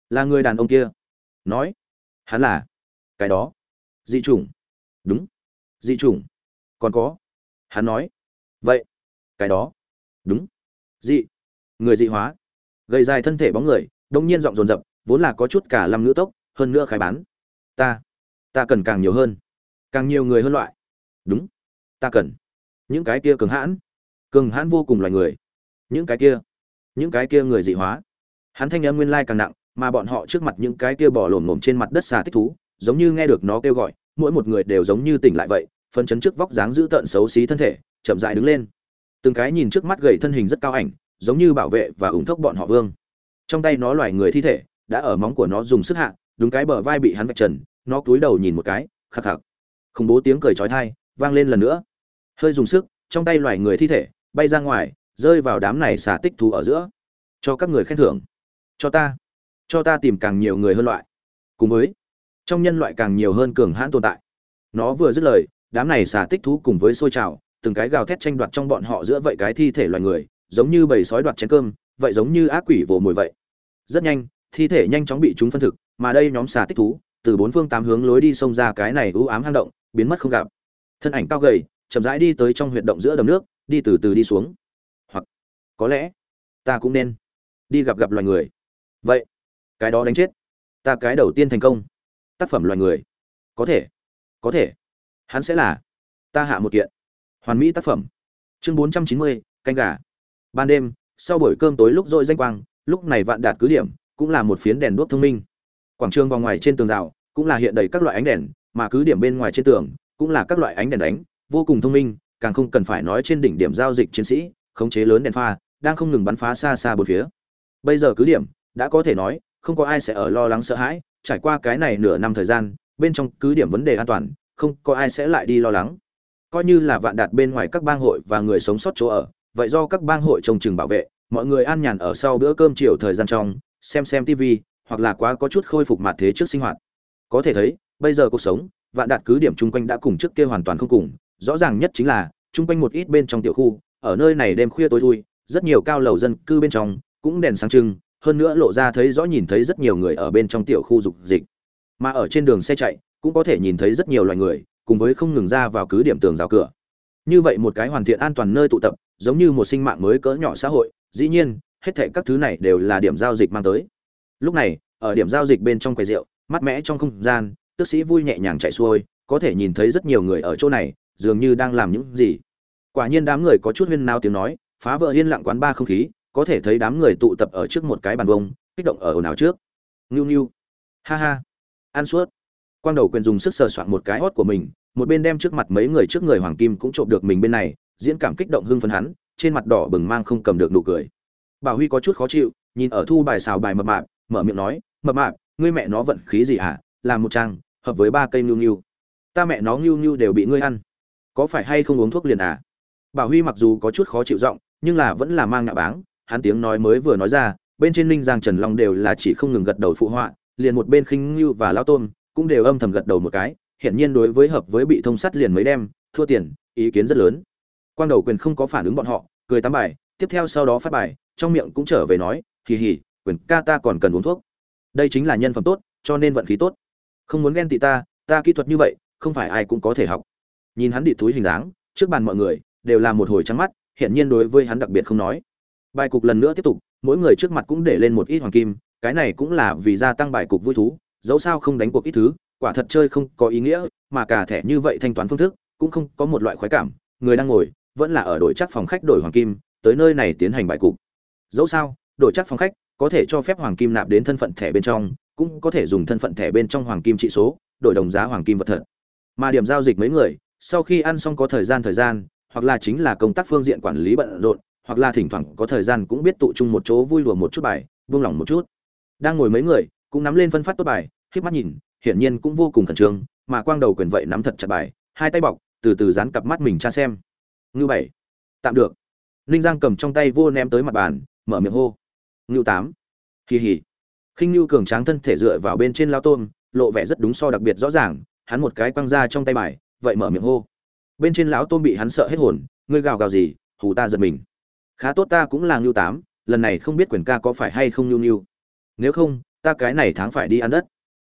là người đàn ông kia? Nói, hắn là cái đó. Dị chủng. Đúng. Dị chủng. Còn có, hắn nói, vậy, cái đó. Đúng. Dị người dị hóa. Gầy dài thân thể bóng người, đông nhiên giọng dồn dập, vốn là có chút cả lâm ngữ tốc, hơn nữa khai bán. Ta ta cần càng nhiều hơn. Càng nhiều người hơn loại. Đúng, ta cần. Những cái kia cường hãn. Cường hãn vô cùng loài người. Những cái kia, những cái kia người dị hóa. Hắn thanh âm nguyên lai càng nặng, mà bọn họ trước mặt những cái kia bỏ lổm ngổm trên mặt đất xà thích thú, giống như nghe được nó kêu gọi, mỗi một người đều giống như tỉnh lại vậy phân chấn trước vóc dáng giữ tợn xấu xí thân thể, chậm dại đứng lên. Từng cái nhìn trước mắt gầy thân hình rất cao ảnh giống như bảo vệ và ủng thốc bọn họ vương. Trong tay nó loài người thi thể, đã ở móng của nó dùng sức hạ, đúng cái bờ vai bị hắn vạch trần, nó cúi đầu nhìn một cái, khắc khắc. Khủng bố tiếng cười chói tai vang lên lần nữa. Hơi dùng sức, trong tay loài người thi thể, bay ra ngoài, rơi vào đám này xả tích thú ở giữa. Cho các người khen thưởng. Cho ta. Cho ta tìm càng nhiều người hơn loại. Cùng với, trong nhân loại càng nhiều hơn cường hãn tồn tại. Nó vừa dứt lời, đám này xả tích thú cùng với sôi trào, từng cái gào thét tranh đoạt trong bọn họ giữa vậy cái thi thể loài người giống như bầy sói đoạt chén cơm, vậy giống như ác quỷ vồ mồi vậy. Rất nhanh, thi thể nhanh chóng bị chúng phân thực, mà đây nhóm xà tích thú, từ bốn phương tám hướng lối đi xông ra cái này u ám hang động, biến mất không gặp. Thân ảnh cao gầy, chậm rãi đi tới trong huyệt động giữa đầm nước, đi từ từ đi xuống. Hoặc, có lẽ, ta cũng nên đi gặp gặp loài người. Vậy, cái đó đánh chết. Ta cái đầu tiên thành công. Tác phẩm loài người. Có thể có thể. Hắn sẽ là, ta hạ một kiện. Hoàn mỹ tác phẩm. Chương bốn trăm chín mươi, canh gà ban đêm, sau buổi cơm tối lúc dội danh quang, lúc này vạn đạt cứ điểm, cũng là một phiến đèn đuốc thông minh. Quảng trường vòng ngoài trên tường rào, cũng là hiện đầy các loại ánh đèn, mà cứ điểm bên ngoài trên tường, cũng là các loại ánh đèn đánh, vô cùng thông minh, càng không cần phải nói trên đỉnh điểm giao dịch chiến sĩ, khống chế lớn đèn pha, đang không ngừng bắn phá xa xa bốn phía. Bây giờ cứ điểm, đã có thể nói, không có ai sẽ ở lo lắng sợ hãi, trải qua cái này nửa năm thời gian, bên trong cứ điểm vấn đề an toàn, không có ai sẽ lại đi lo lắng. Coi như là vạn đạt bên ngoài các bang hội và người sống sót chỗ ở vậy do các bang hội trông chừng bảo vệ, mọi người an nhàn ở sau bữa cơm chiều thời gian trong, xem xem tv hoặc là quá có chút khôi phục mặt thế trước sinh hoạt. Có thể thấy, bây giờ cuộc sống, vạn đạt cứ điểm chung quanh đã cùng trước kia hoàn toàn không cùng, rõ ràng nhất chính là, chung quanh một ít bên trong tiểu khu, ở nơi này đêm khuya tối thui, rất nhiều cao lầu dân cư bên trong, cũng đèn sáng trưng, hơn nữa lộ ra thấy rõ nhìn thấy rất nhiều người ở bên trong tiểu khu dục dịch. Mà ở trên đường xe chạy, cũng có thể nhìn thấy rất nhiều loài người, cùng với không ngừng ra vào cứ điểm tường rào cửa. Như vậy một cái hoàn thiện an toàn nơi tụ tập giống như một sinh mạng mới cỡ nhỏ xã hội, dĩ nhiên, hết thảy các thứ này đều là điểm giao dịch mang tới. Lúc này, ở điểm giao dịch bên trong quầy rượu, mát mẽ trong không gian tức sĩ vui nhẹ nhàng chạy xuôi, có thể nhìn thấy rất nhiều người ở chỗ này, dường như đang làm những gì. Quả nhiên đám người có chút huyên nao tiếng nói, phá vỡ yên lặng quán ba không khí, có thể thấy đám người tụ tập ở trước một cái bàn bông kích động ở ồn ào trước. Ngưu ngưu ha ha. Ăn suốt. Quang đầu quyền dùng sức sờ soạn một cái hót của mình, một bên đem trước mặt mấy người trước người hoàng kim cũng trộm được mình bên này diễn cảm kích động hưng phấn hắn, trên mặt đỏ bừng mang không cầm được nụ cười. Bảo huy có chút khó chịu, nhìn ở thu bài xào bài mập mạp, mở miệng nói, mập mạp, ngươi mẹ nó vận khí gì hả? Làm một trang, hợp với ba cây nưu nưu. ta mẹ nó nưu nưu đều bị ngươi ăn. Có phải hay không uống thuốc liền à? Bảo huy mặc dù có chút khó chịu giọng, nhưng là vẫn là mang nạ báng, hắn tiếng nói mới vừa nói ra, bên trên ninh giang trần long đều là chỉ không ngừng gật đầu phụ họa, liền một bên khinh Nưu và lão tôn cũng đều âm thầm gật đầu một cái, hiển nhiên đối với hợp với bị thông sắt liền mấy đem, thua tiền, ý kiến rất lớn quang đầu quyền không có phản ứng bọn họ, cười tắm bài, tiếp theo sau đó phát bài, trong miệng cũng trở về nói, hì hì, quyền ca ta còn cần uống thuốc. Đây chính là nhân phẩm tốt, cho nên vận khí tốt. Không muốn ghen tị ta ta kỹ thuật như vậy, không phải ai cũng có thể học. Nhìn hắn đi túi hình dáng, trước bàn mọi người đều là một hồi trắng mắt, hiển nhiên đối với hắn đặc biệt không nói. Bài cục lần nữa tiếp tục, mỗi người trước mặt cũng để lên một ít hoàng kim, cái này cũng là vì gia tăng bài cục vui thú, dẫu sao không đánh cuộc ít thứ, quả thật chơi không có ý nghĩa, mà cả thẻ như vậy thanh toán phương thức cũng không có một loại khoái cảm, người đang ngồi vẫn là ở đội chắc phòng khách đổi hoàng kim, tới nơi này tiến hành bài cục. Dẫu sao, đổi chắc phòng khách có thể cho phép hoàng kim nạp đến thân phận thẻ bên trong, cũng có thể dùng thân phận thẻ bên trong hoàng kim trị số, đổi đồng giá hoàng kim vật thật. Mà điểm giao dịch mấy người, sau khi ăn xong có thời gian thời gian, hoặc là chính là công tác phương diện quản lý bận rộn, hoặc là thỉnh thoảng có thời gian cũng biết tụ chung một chỗ vui đùa một chút bài, buông lỏng một chút. Đang ngồi mấy người, cũng nắm lên phân phát tốt bài khiếp mắt nhìn, hiển nhiên cũng vô cùng khẩn trương, mà quang đầu quyền vậy nắm thật chặt bài, hai tay bọc, từ từ dán cặp mắt mình tra xem ngưu bảy. Tạm được. Ninh giang cầm trong tay vô ném tới mặt bàn, mở miệng hô. Ngưu tám. Kỳ hỉ khinh ngưu cường tráng thân thể dựa vào bên trên lao tôm, lộ vẻ rất đúng so đặc biệt rõ ràng, hắn một cái quăng ra trong tay bài, vậy mở miệng hô. Bên trên lão tôm bị hắn sợ hết hồn, ngươi gào gào gì, hù ta giật mình. Khá tốt ta cũng là ngưu tám, lần này không biết quyền ca có phải hay không ngưu ngưu. Nếu không, ta cái này tháng phải đi ăn đất.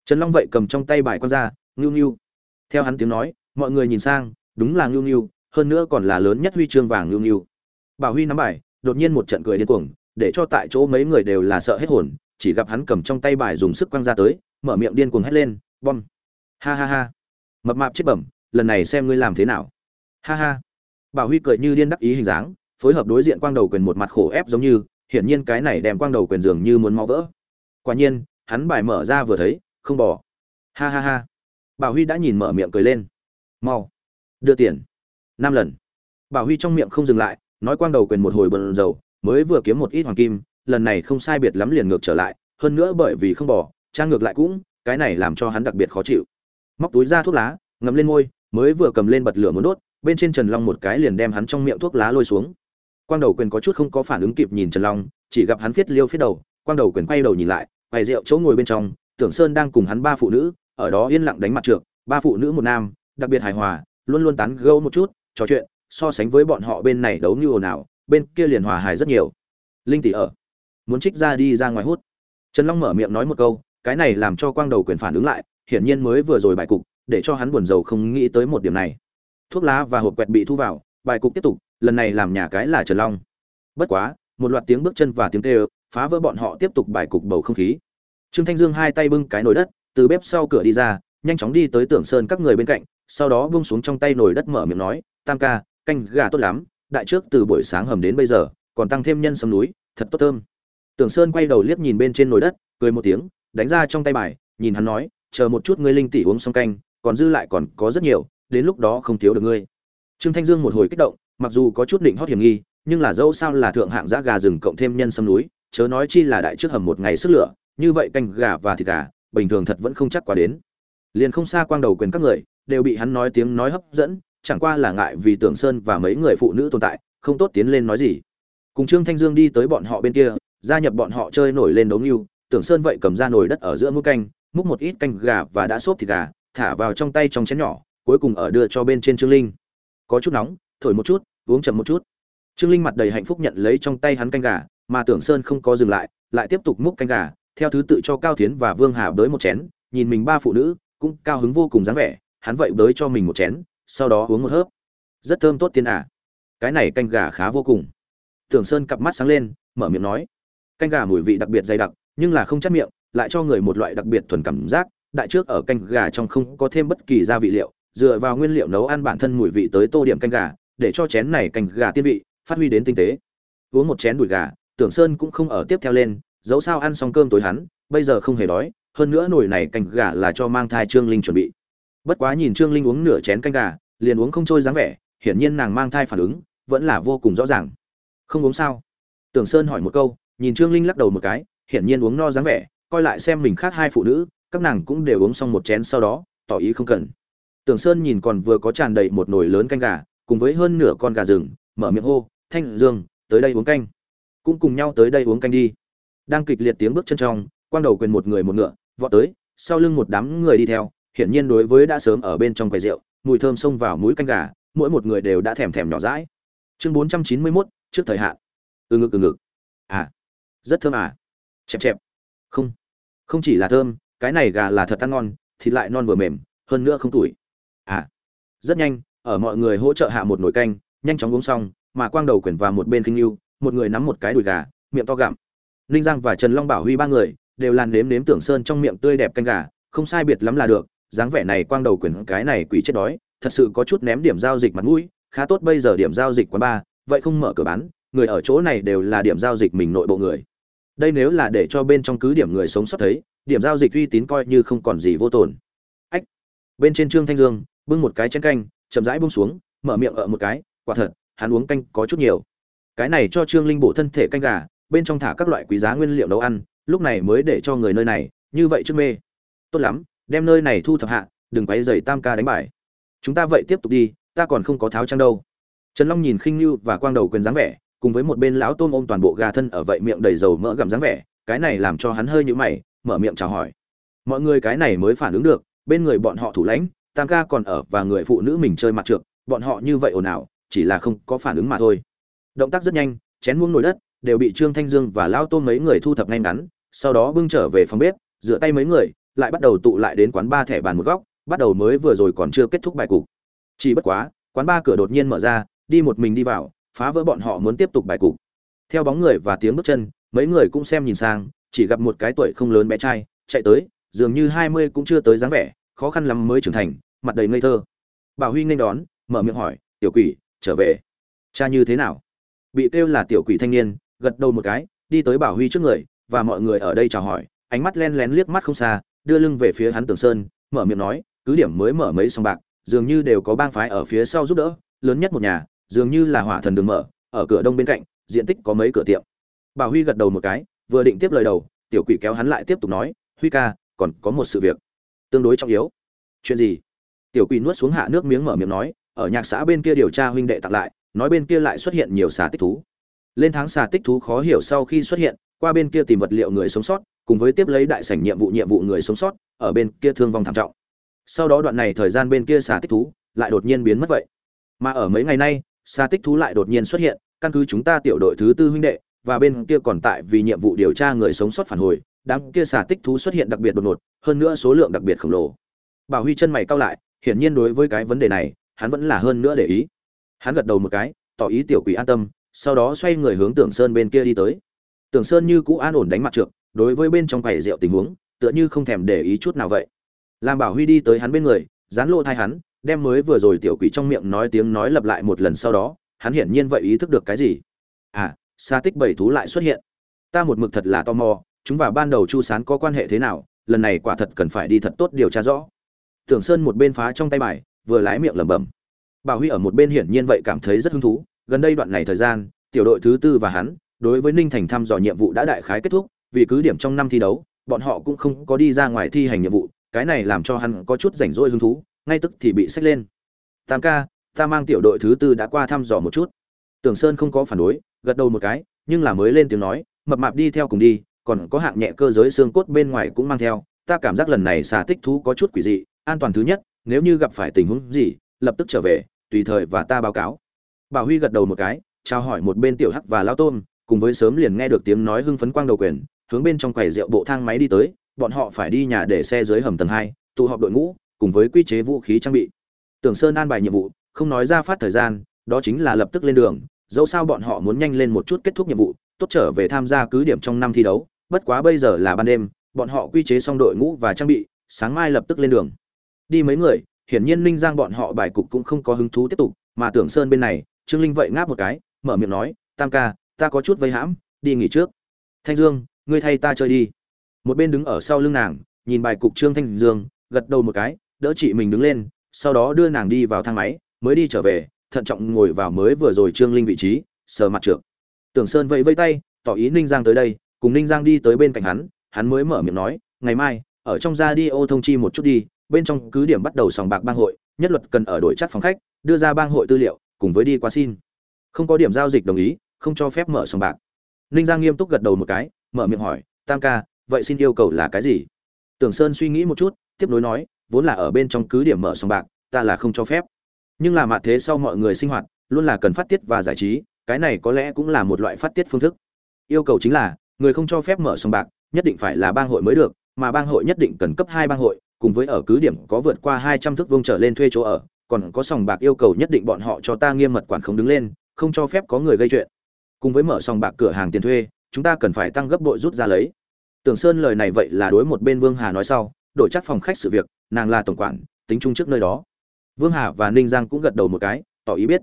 Trần long vậy cầm trong tay bài quăng ra, ngưu ngưu. Theo hắn tiếng nói, mọi người nhìn sang, đúng là ngưu ngưu hơn nữa còn là lớn nhất huy chương vàng nhu nhu. bảo huy nắm bài, đột nhiên một trận cười điên cuồng, để cho tại chỗ mấy người đều là sợ hết hồn, chỉ gặp hắn cầm trong tay bài dùng sức quăng ra tới, mở miệng điên cuồng hét lên, bom! Ha ha ha. Mập mạp chết bẩm, lần này xem ngươi làm thế nào. Ha ha. Bảo huy cười như điên đắc ý hình dáng, phối hợp đối diện quang đầu quyền một mặt khổ ép giống như, hiển nhiên cái này đem quang đầu quyền dường như muốn máu vỡ. Quả nhiên, hắn bài mở ra vừa thấy, không bỏ. Ha ha ha. Bảo huy đã nhìn mở miệng cười lên. Mau, đưa tiền năm lần. Bảo huy trong miệng không dừng lại, nói quang đầu quyền một hồi bận dầu mới vừa kiếm một ít hoàng kim, lần này không sai biệt lắm liền ngược trở lại, hơn nữa bởi vì không bỏ, trang ngược lại cũng, cái này làm cho hắn đặc biệt khó chịu. Móc túi ra thuốc lá, ngậm lên môi, mới vừa cầm lên bật lửa muốn đốt, bên trên trần long một cái liền đem hắn trong miệng thuốc lá lôi xuống. Quang đầu quyền có chút không có phản ứng kịp nhìn trần long, chỉ gặp hắn viết liêu phiết đầu, quang đầu quyền quay đầu nhìn lại bày rượu chỗ ngồi bên trong, tưởng sơn đang cùng hắn ba phụ nữ, ở đó yên lặng đánh mặt trượng, ba phụ nữ một nam, đặc biệt hài hòa, luôn luôn tán gẫu một chút trò chuyện, so sánh với bọn họ bên này đấu như ồn ào, bên kia liền hòa hài rất nhiều. Linh tỷ ở. Muốn trích ra đi ra ngoài hút. Trần long mở miệng nói một câu, cái này làm cho quang đầu quyền phản ứng lại, hiển nhiên mới vừa rồi bài cục, để cho hắn buồn rầu không nghĩ tới một điểm này. Thuốc lá và hộp quẹt bị thu vào, bài cục tiếp tục, lần này làm nhà cái là trần long. Bất quá, một loạt tiếng bước chân và tiếng kêu, phá vỡ bọn họ tiếp tục bài cục bầu không khí. Trương thanh dương hai tay bưng cái nồi đất, từ bếp sau cửa đi ra, nhanh chóng đi tới tưởng sơn các người bên cạnh, sau đó bung xuống trong tay nồi đất mở miệng nói tam ca, canh gà tốt lắm, đại trước từ buổi sáng hầm đến bây giờ, còn tăng thêm nhân sâm núi, thật tốt thơm. Tưởng sơn quay đầu liếc nhìn bên trên nồi đất, cười một tiếng, đánh ra trong tay bài, nhìn hắn nói, chờ một chút ngươi linh tỷ uống xong canh, còn dư lại còn có rất nhiều, đến lúc đó không thiếu được ngươi. Trương thanh dương một hồi kích động, mặc dù có chút định hót hiểm nghi, nhưng là dẫu sao là thượng hạng giá gà rừng cộng thêm nhân sâm núi, chớ nói chi là đại trước hầm một ngày sức lửa, như vậy canh gà và thịt gà, bình thường thật vẫn không chắc quá đến. Liền không xa quang đầu quyền các người, đều bị hắn nói tiếng nói hấp dẫn chẳng qua là ngại vì tưởng sơn và mấy người phụ nữ tồn tại, không tốt tiến lên nói gì cùng trương thanh dương đi tới bọn họ bên kia, gia nhập bọn họ chơi nổi lên đấu nhưu. tưởng sơn vậy cầm ra nồi đất ở giữa mũi canh, múc một ít canh gà và đã xốp thịt gà, thả vào trong tay trong chén nhỏ, cuối cùng ở đưa cho bên trên trương linh có chút nóng, thổi một chút, uống chậm một chút trương linh mặt đầy hạnh phúc nhận lấy trong tay hắn canh gà, mà tưởng sơn không có dừng lại lại tiếp tục múc canh gà, theo thứ tự cho cao tiến và vương hà đới một chén, nhìn mình ba phụ nữ, cũng cao hứng vô cùng dáng vẻ, hắn vậy đới cho mình một chén sau đó uống một hớp. Rất thơm tốt tiên à. Cái này canh gà khá vô cùng. Tưởng sơn cặp mắt sáng lên, mở miệng nói. Canh gà mùi vị đặc biệt dày đặc, nhưng là không chắc miệng, lại cho người một loại đặc biệt thuần cảm giác. Đại trước ở canh gà trong không có thêm bất kỳ gia vị liệu, dựa vào nguyên liệu nấu ăn bản thân mùi vị tới tô điểm canh gà, để cho chén này canh gà tiên vị, phát huy đến tinh tế. Uống một chén đùi gà, tưởng sơn cũng không ở tiếp theo lên, dẫu sao ăn xong cơm tối hắn, bây giờ không hề đói, hơn nữa nồi này canh gà là cho mang thai trương linh chuẩn bị bất quá nhìn trương linh uống nửa chén canh gà, liền uống không trôi dáng vẻ, hiển nhiên nàng mang thai phản ứng, vẫn là vô cùng rõ ràng. Không uống sao? Tưởng sơn hỏi một câu, nhìn trương linh lắc đầu một cái, hiển nhiên uống no dáng vẻ, coi lại xem mình khác hai phụ nữ, các nàng cũng đều uống xong một chén sau đó, tỏ ý không cần. Tưởng sơn nhìn còn vừa có tràn đầy một nồi lớn canh gà, cùng với hơn nửa con gà rừng, mở miệng hô, thanh dương, tới đây uống canh. Cũng cùng nhau tới đây uống canh đi. Đang kịch liệt tiếng bước chân trong, quang đầu quyền một người một ngựa, vọt tới, sau lưng một đám người đi theo hiển nhiên đối với đã sớm ở bên trong quầy rượu mùi thơm xông vào mũi canh gà mỗi một người đều đã thèm thèm nhỏ rãi chương 491, trước thời hạn. Từ ngực từ ngực. À rất thơm à. Chẹp chẹp. Không không chỉ là thơm cái này gà là thật ăn ngon thịt lại non vừa mềm hơn nữa không tuổi à rất nhanh ở mọi người hỗ trợ hạ một nồi canh nhanh chóng uống xong mà quang đầu quyển vào một bên kinh yêu một người nắm một cái đùi gà miệng to gặm. Linh giang và trần long bảo huy ba người đều làn nếm nếm tưởng sơn trong miệng tươi đẹp canh gà không sai biệt lắm là được dáng vẻ này quang đầu quyển cái này quỷ chết đói, thật sự có chút ném điểm giao dịch mặt mũi, khá tốt bây giờ điểm giao dịch quán ba vậy không mở cửa bán, người ở chỗ này đều là điểm giao dịch mình nội bộ người. Đây nếu là để cho bên trong cứ điểm người sống sót thấy, điểm giao dịch uy tín coi như không còn gì vô tồn. Ách! Bên trên trương thanh dương, bưng một cái chén canh, chậm rãi bung xuống, mở miệng ở một cái, quả thật, hắn uống canh có chút nhiều. Cái này cho trương linh bổ thân thể canh gà, bên trong thả các loại quý giá nguyên liệu nấu ăn, lúc này mới để cho người nơi này, như vậy chứ mê. Tốt lắm đem nơi này thu thập hạ, đừng quấy dày tam ca đánh bài. Chúng ta vậy tiếp tục đi, ta còn không có tháo trang đâu. Trần long nhìn khinh như và quang đầu quyền dáng vẻ, cùng với một bên lão tôm ôm toàn bộ gà thân ở vậy miệng đầy dầu mỡ gặm dáng vẻ, cái này làm cho hắn hơi nhũ mày, mở miệng chào hỏi. Mọi người cái này mới phản ứng được, bên người bọn họ thủ lãnh, tam ca còn ở và người phụ nữ mình chơi mặt trượt, bọn họ như vậy ồn ào, chỉ là không có phản ứng mà thôi. Động tác rất nhanh, chén muỗng nồi đất đều bị trương thanh dương và lao tôm mấy người thu thập ngay ngắn, sau đó bưng trở về phòng bếp, rửa tay mấy người lại bắt đầu tụ lại đến quán ba thẻ bàn một góc, bắt đầu mới vừa rồi còn chưa kết thúc bài cục. Chỉ bất quá, quán ba cửa đột nhiên mở ra, đi một mình đi vào, phá vỡ bọn họ muốn tiếp tục bài cục. Theo bóng người và tiếng bước chân, mấy người cũng xem nhìn sang, chỉ gặp một cái tuổi không lớn bé trai, chạy tới, dường như hai mươi cũng chưa tới dáng vẻ, khó khăn lắm mới trưởng thành, mặt đầy ngây thơ. Bảo huy nên đón, mở miệng hỏi, tiểu quỷ, trở về. Cha như thế nào? Bị kêu là tiểu quỷ thanh niên, gật đầu một cái, đi tới bảo huy trước người, và mọi người ở đây chào hỏi, ánh mắt len lén liếc mắt không xa đưa lưng về phía hắn tường sơn, mở miệng nói, cứ điểm mới mở mấy sòng bạc, dường như đều có bang phái ở phía sau giúp đỡ, lớn nhất một nhà, dường như là hỏa thần đường mở, ở cửa đông bên cạnh, diện tích có mấy cửa tiệm. Bảo huy gật đầu một cái, vừa định tiếp lời đầu, tiểu quỷ kéo hắn lại tiếp tục nói, huy ca, còn có một sự việc, tương đối trọng yếu. Chuyện gì? Tiểu quỷ nuốt xuống hạ nước miếng mở miệng nói, ở nhạc xã bên kia điều tra huynh đệ tặng lại, nói bên kia lại xuất hiện nhiều xà tích thú. Lên tháng xà tích thú khó hiểu sau khi xuất hiện, qua bên kia tìm vật liệu người sống sót cùng với tiếp lấy đại sảnh nhiệm vụ nhiệm vụ người sống sót, ở bên kia thương vong thảm trọng. Sau đó đoạn này thời gian bên kia xà tích thú lại đột nhiên biến mất vậy. Mà ở mấy ngày nay, xà tích thú lại đột nhiên xuất hiện, căn cứ chúng ta tiểu đội thứ tư huynh đệ, và bên kia còn tại vì nhiệm vụ điều tra người sống sót phản hồi, đám kia xà tích thú xuất hiện đặc biệt đột ngột, hơn nữa số lượng đặc biệt khổng lồ. Bảo huy chân mày cao lại, hiển nhiên đối với cái vấn đề này, hắn vẫn là hơn nữa để ý. Hắn gật đầu một cái, tỏ ý tiểu quỷ an tâm, sau đó xoay người hướng tưởng sơn bên kia đi tới. Tưởng sơn như cũ an ổn đánh mặt trượt đối với bên trong quầy rượu tình huống, tựa như không thèm để ý chút nào vậy. Làm bảo huy đi tới hắn bên người, dán lộ thai hắn, đem mới vừa rồi tiểu quỷ trong miệng nói tiếng nói lặp lại một lần sau đó, hắn hiển nhiên vậy ý thức được cái gì. À xa tích bảy thú lại xuất hiện. Ta một mực thật là tò mò, chúng và ban đầu chu sán có quan hệ thế nào, lần này quả thật cần phải đi thật tốt điều tra rõ. Tưởng sơn một bên phá trong tay bài, vừa lái miệng lẩm bẩm. Bảo huy ở một bên hiển nhiên vậy cảm thấy rất hứng thú, gần đây đoạn này thời gian, tiểu đội thứ tư và hắn, đối với ninh thành thăm dò nhiệm vụ đã đại khái kết thúc vì cứ điểm trong năm thi đấu, bọn họ cũng không có đi ra ngoài thi hành nhiệm vụ, cái này làm cho hắn có chút rảnh rỗi hứng thú, ngay tức thì bị xách lên. Tam ca, ta mang tiểu đội thứ tư đã qua thăm dò một chút. Tưởng sơn không có phản đối, gật đầu một cái, nhưng là mới lên tiếng nói, mập mạp đi theo cùng đi, còn có hạng nhẹ cơ giới xương cốt bên ngoài cũng mang theo, ta cảm giác lần này xà tích thú có chút quỷ dị, an toàn thứ nhất, nếu như gặp phải tình huống gì, lập tức trở về, tùy thời và ta báo cáo. Bảo huy gật đầu một cái, chào hỏi một bên tiểu hắc và lao tôm, cùng với sớm liền nghe được tiếng nói hưng phấn quang đầu quyền hướng bên trong quầy rượu bộ thang máy đi tới, bọn họ phải đi nhà để xe dưới hầm tầng hai, tụ họp đội ngũ, cùng với quy chế vũ khí trang bị. Tưởng sơn an bài nhiệm vụ, không nói ra phát thời gian, đó chính là lập tức lên đường, dẫu sao bọn họ muốn nhanh lên một chút kết thúc nhiệm vụ, tốt trở về tham gia cứ điểm trong năm thi đấu, bất quá bây giờ là ban đêm, bọn họ quy chế xong đội ngũ và trang bị, sáng mai lập tức lên đường. Đi mấy người, hiển nhiên ninh giang bọn họ bài cục cũng không có hứng thú tiếp tục, mà tưởng sơn bên này, trương linh vậy ngáp một cái, mở miệng nói, tam ca, ta có chút vây hãm, đi nghỉ trước. Thanh dương ngươi thay ta chơi đi. Một bên đứng ở sau lưng nàng, nhìn bài cục trương thanh dương, gật đầu một cái, đỡ chị mình đứng lên, sau đó đưa nàng đi vào thang máy, mới đi trở về, thận trọng ngồi vào mới vừa rồi trương linh vị trí, sờ mặt trượt. Tưởng sơn vẫy vây tay, tỏ ý ninh giang tới đây, cùng ninh giang đi tới bên cạnh hắn hắn mới mở miệng nói, ngày mai, ở trong ra đi ô thông chi một chút đi, bên trong cứ điểm bắt đầu sòng bạc bang hội, nhất luật cần ở đổi chắc phòng khách, đưa ra bang hội tư liệu, cùng với đi qua xin. Không có điểm giao dịch đồng ý, không cho phép mở sòng bạc. Ninh giang nghiêm túc gật đầu một cái mở miệng hỏi, tam ca, vậy xin yêu cầu là cái gì? Tưởng sơn suy nghĩ một chút, tiếp nối nói, vốn là ở bên trong cứ điểm mở sòng bạc, ta là không cho phép. Nhưng là mạ thế sau mọi người sinh hoạt, luôn là cần phát tiết và giải trí, cái này có lẽ cũng là một loại phát tiết phương thức. Yêu cầu chính là, người không cho phép mở sòng bạc, nhất định phải là bang hội mới được, mà bang hội nhất định cần cấp hai bang hội, cùng với ở cứ điểm có vượt qua hai trăm thước vông trở lên thuê chỗ ở, còn có sòng bạc yêu cầu nhất định bọn họ cho ta nghiêm mật quản không đứng lên, không cho phép có người gây chuyện. Cùng với mở sòng bạc cửa hàng tiền thuê chúng ta cần phải tăng gấp bội rút ra lấy. Tưởng sơn lời này vậy là đối một bên vương hà nói sau, đổi chắc phòng khách sự việc, nàng là tổng quản, tính chung trước nơi đó. Vương hà và ninh giang cũng gật đầu một cái, tỏ ý biết.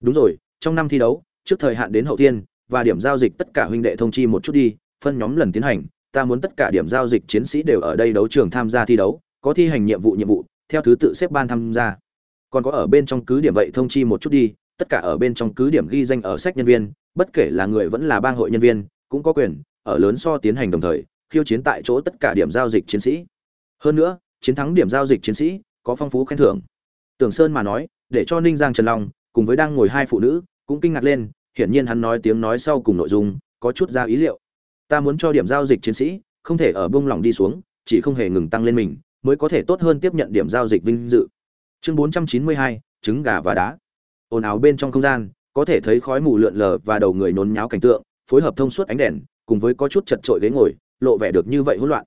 Đúng rồi, trong năm thi đấu, trước thời hạn đến hậu tiên và điểm giao dịch tất cả huynh đệ thông chi một chút đi, phân nhóm lần tiến hành, ta muốn tất cả điểm giao dịch chiến sĩ đều ở đây đấu trường tham gia thi đấu, có thi hành nhiệm vụ nhiệm vụ, theo thứ tự xếp ban tham gia. Còn có ở bên trong cứ điểm vậy thông chi một chút đi, tất cả ở bên trong cứ điểm ghi danh ở sách nhân viên, bất kể là người vẫn là bang hội nhân viên cũng có quyền ở lớn so tiến hành đồng thời khiêu chiến tại chỗ tất cả điểm giao dịch chiến sĩ. Hơn nữa chiến thắng điểm giao dịch chiến sĩ có phong phú khen thưởng. Tưởng sơn mà nói để cho ninh giang trần long cùng với đang ngồi hai phụ nữ cũng kinh ngạc lên hiển nhiên hắn nói tiếng nói sau cùng nội dung có chút ra ý liệu. Ta muốn cho điểm giao dịch chiến sĩ không thể ở bông lỏng đi xuống chỉ không hề ngừng tăng lên mình mới có thể tốt hơn tiếp nhận điểm giao dịch vinh dự. Chương 492, trứng gà và đá. Ồn ào bên trong không gian có thể thấy khói mù lượn lờ và đầu người nôn nháo cảnh tượng phối hợp thông suốt ánh đèn, cùng với có chút chật trội ghế ngồi, lộ vẻ được như vậy hỗn loạn.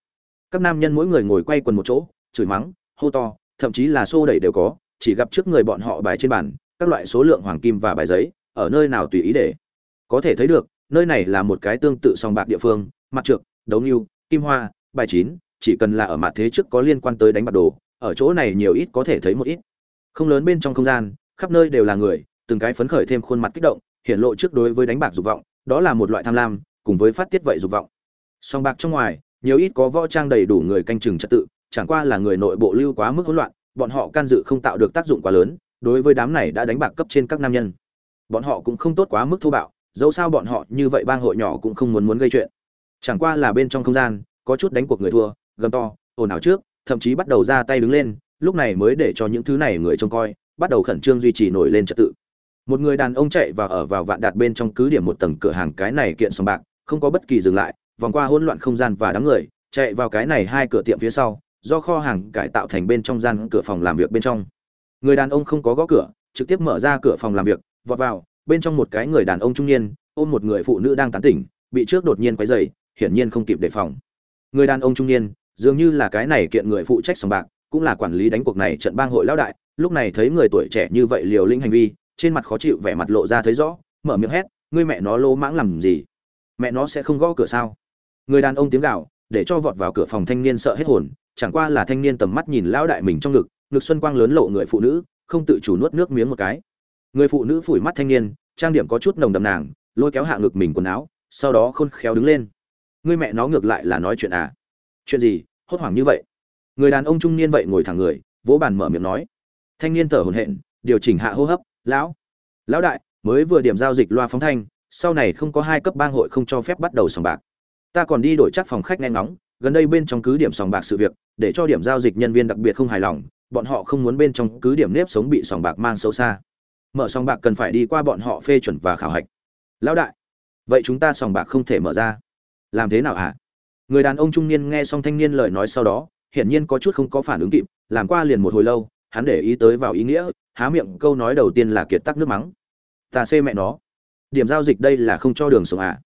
Các nam nhân mỗi người ngồi quay quần một chỗ, chửi mắng, hô to, thậm chí là xô đẩy đều có, chỉ gặp trước người bọn họ bài trên bàn, các loại số lượng hoàng kim và bài giấy, ở nơi nào tùy ý để. Có thể thấy được, nơi này là một cái tương tự song bạc địa phương, mặt trược, đấu nưu kim hoa, bài chín, chỉ cần là ở mặt thế trước có liên quan tới đánh bạc đồ, ở chỗ này nhiều ít có thể thấy một ít. Không lớn bên trong không gian, khắp nơi đều là người, từng cái phấn khởi thêm khuôn mặt kích động hiện lộ trước đối với đánh bạc dục vọng đó là một loại tham lam, cùng với phát tiết vậy dục vọng. Song bạc trong ngoài, nhiều ít có võ trang đầy đủ người canh chừng trật tự, chẳng qua là người nội bộ lưu quá mức hỗn loạn, bọn họ can dự không tạo được tác dụng quá lớn, đối với đám này đã đánh bạc cấp trên các nam nhân. Bọn họ cũng không tốt quá mức thô bạo, dẫu sao bọn họ như vậy bang hội nhỏ cũng không muốn muốn gây chuyện. Chẳng qua là bên trong không gian, có chút đánh cuộc người thua, gầm to, ồn ào trước, thậm chí bắt đầu ra tay đứng lên, lúc này mới để cho những thứ này người trông coi, bắt đầu khẩn trương duy trì nổi lên trật tự một người đàn ông chạy và ở vào vạn đạt bên trong cứ điểm một tầng cửa hàng cái này kiện sòng bạc, không có bất kỳ dừng lại, vòng qua hỗn loạn không gian và đám người, chạy vào cái này hai cửa tiệm phía sau, do kho hàng cải tạo thành bên trong gian cửa phòng làm việc bên trong. Người đàn ông không có gõ cửa, trực tiếp mở ra cửa phòng làm việc, vọt vào, bên trong một cái người đàn ông trung niên, ôm một người phụ nữ đang tán tỉnh, bị trước đột nhiên quấy dày hiển nhiên không kịp đề phòng. Người đàn ông trung niên, dường như là cái này kiện người phụ trách sòng bạc, cũng là quản lý đánh cuộc này trận bang hội lão đại, lúc này thấy người tuổi trẻ như vậy liều lĩnh hành vi trên mặt khó chịu vẻ mặt lộ ra thấy rõ, mở miệng hét, ngươi mẹ nó lô mãng làm gì? Mẹ nó sẽ không gõ cửa sao? Người đàn ông tiếng gào, để cho vọt vào cửa phòng thanh niên sợ hết hồn, chẳng qua là thanh niên tầm mắt nhìn lão đại mình trong ngực ngực xuân quang lớn lộ người phụ nữ, không tự chủ nuốt nước miếng một cái. Người phụ nữ phủi mắt thanh niên, trang điểm có chút nồng đầm nàng, lôi kéo hạ ngực mình quần áo, sau đó khôn khéo đứng lên. Người mẹ nó ngược lại là nói chuyện à? Chuyện gì? Hốt hoảng như vậy? Người đàn ông trung niên vậy ngồi thẳng người, vỗ bàn mở miệng nói. Thanh niên thở hổn hển, điều chỉnh hạ hô hấp lão lão đại, mới vừa điểm giao dịch loa phóng thanh, sau này không có hai cấp bang hội không cho phép bắt đầu sòng bạc. Ta còn đi đổi chắc phòng khách nghe ngóng, gần đây bên trong cứ điểm sòng bạc sự việc, để cho điểm giao dịch nhân viên đặc biệt không hài lòng, bọn họ không muốn bên trong cứ điểm nếp sống bị sòng bạc mang sâu xa. Mở sòng bạc cần phải đi qua bọn họ phê chuẩn và khảo hạch. Lão đại, vậy chúng ta sòng bạc không thể mở ra. Làm thế nào hả? Người đàn ông trung niên nghe xong thanh niên lời nói sau đó, hiển nhiên có chút không có phản ứng kịp, làm qua liền một hồi lâu hắn để ý tới vào ý nghĩa, há miệng câu nói đầu tiên là kiệt tắc nước mắng. Ta xê mẹ nó. Điểm giao dịch đây là không cho đường sống à?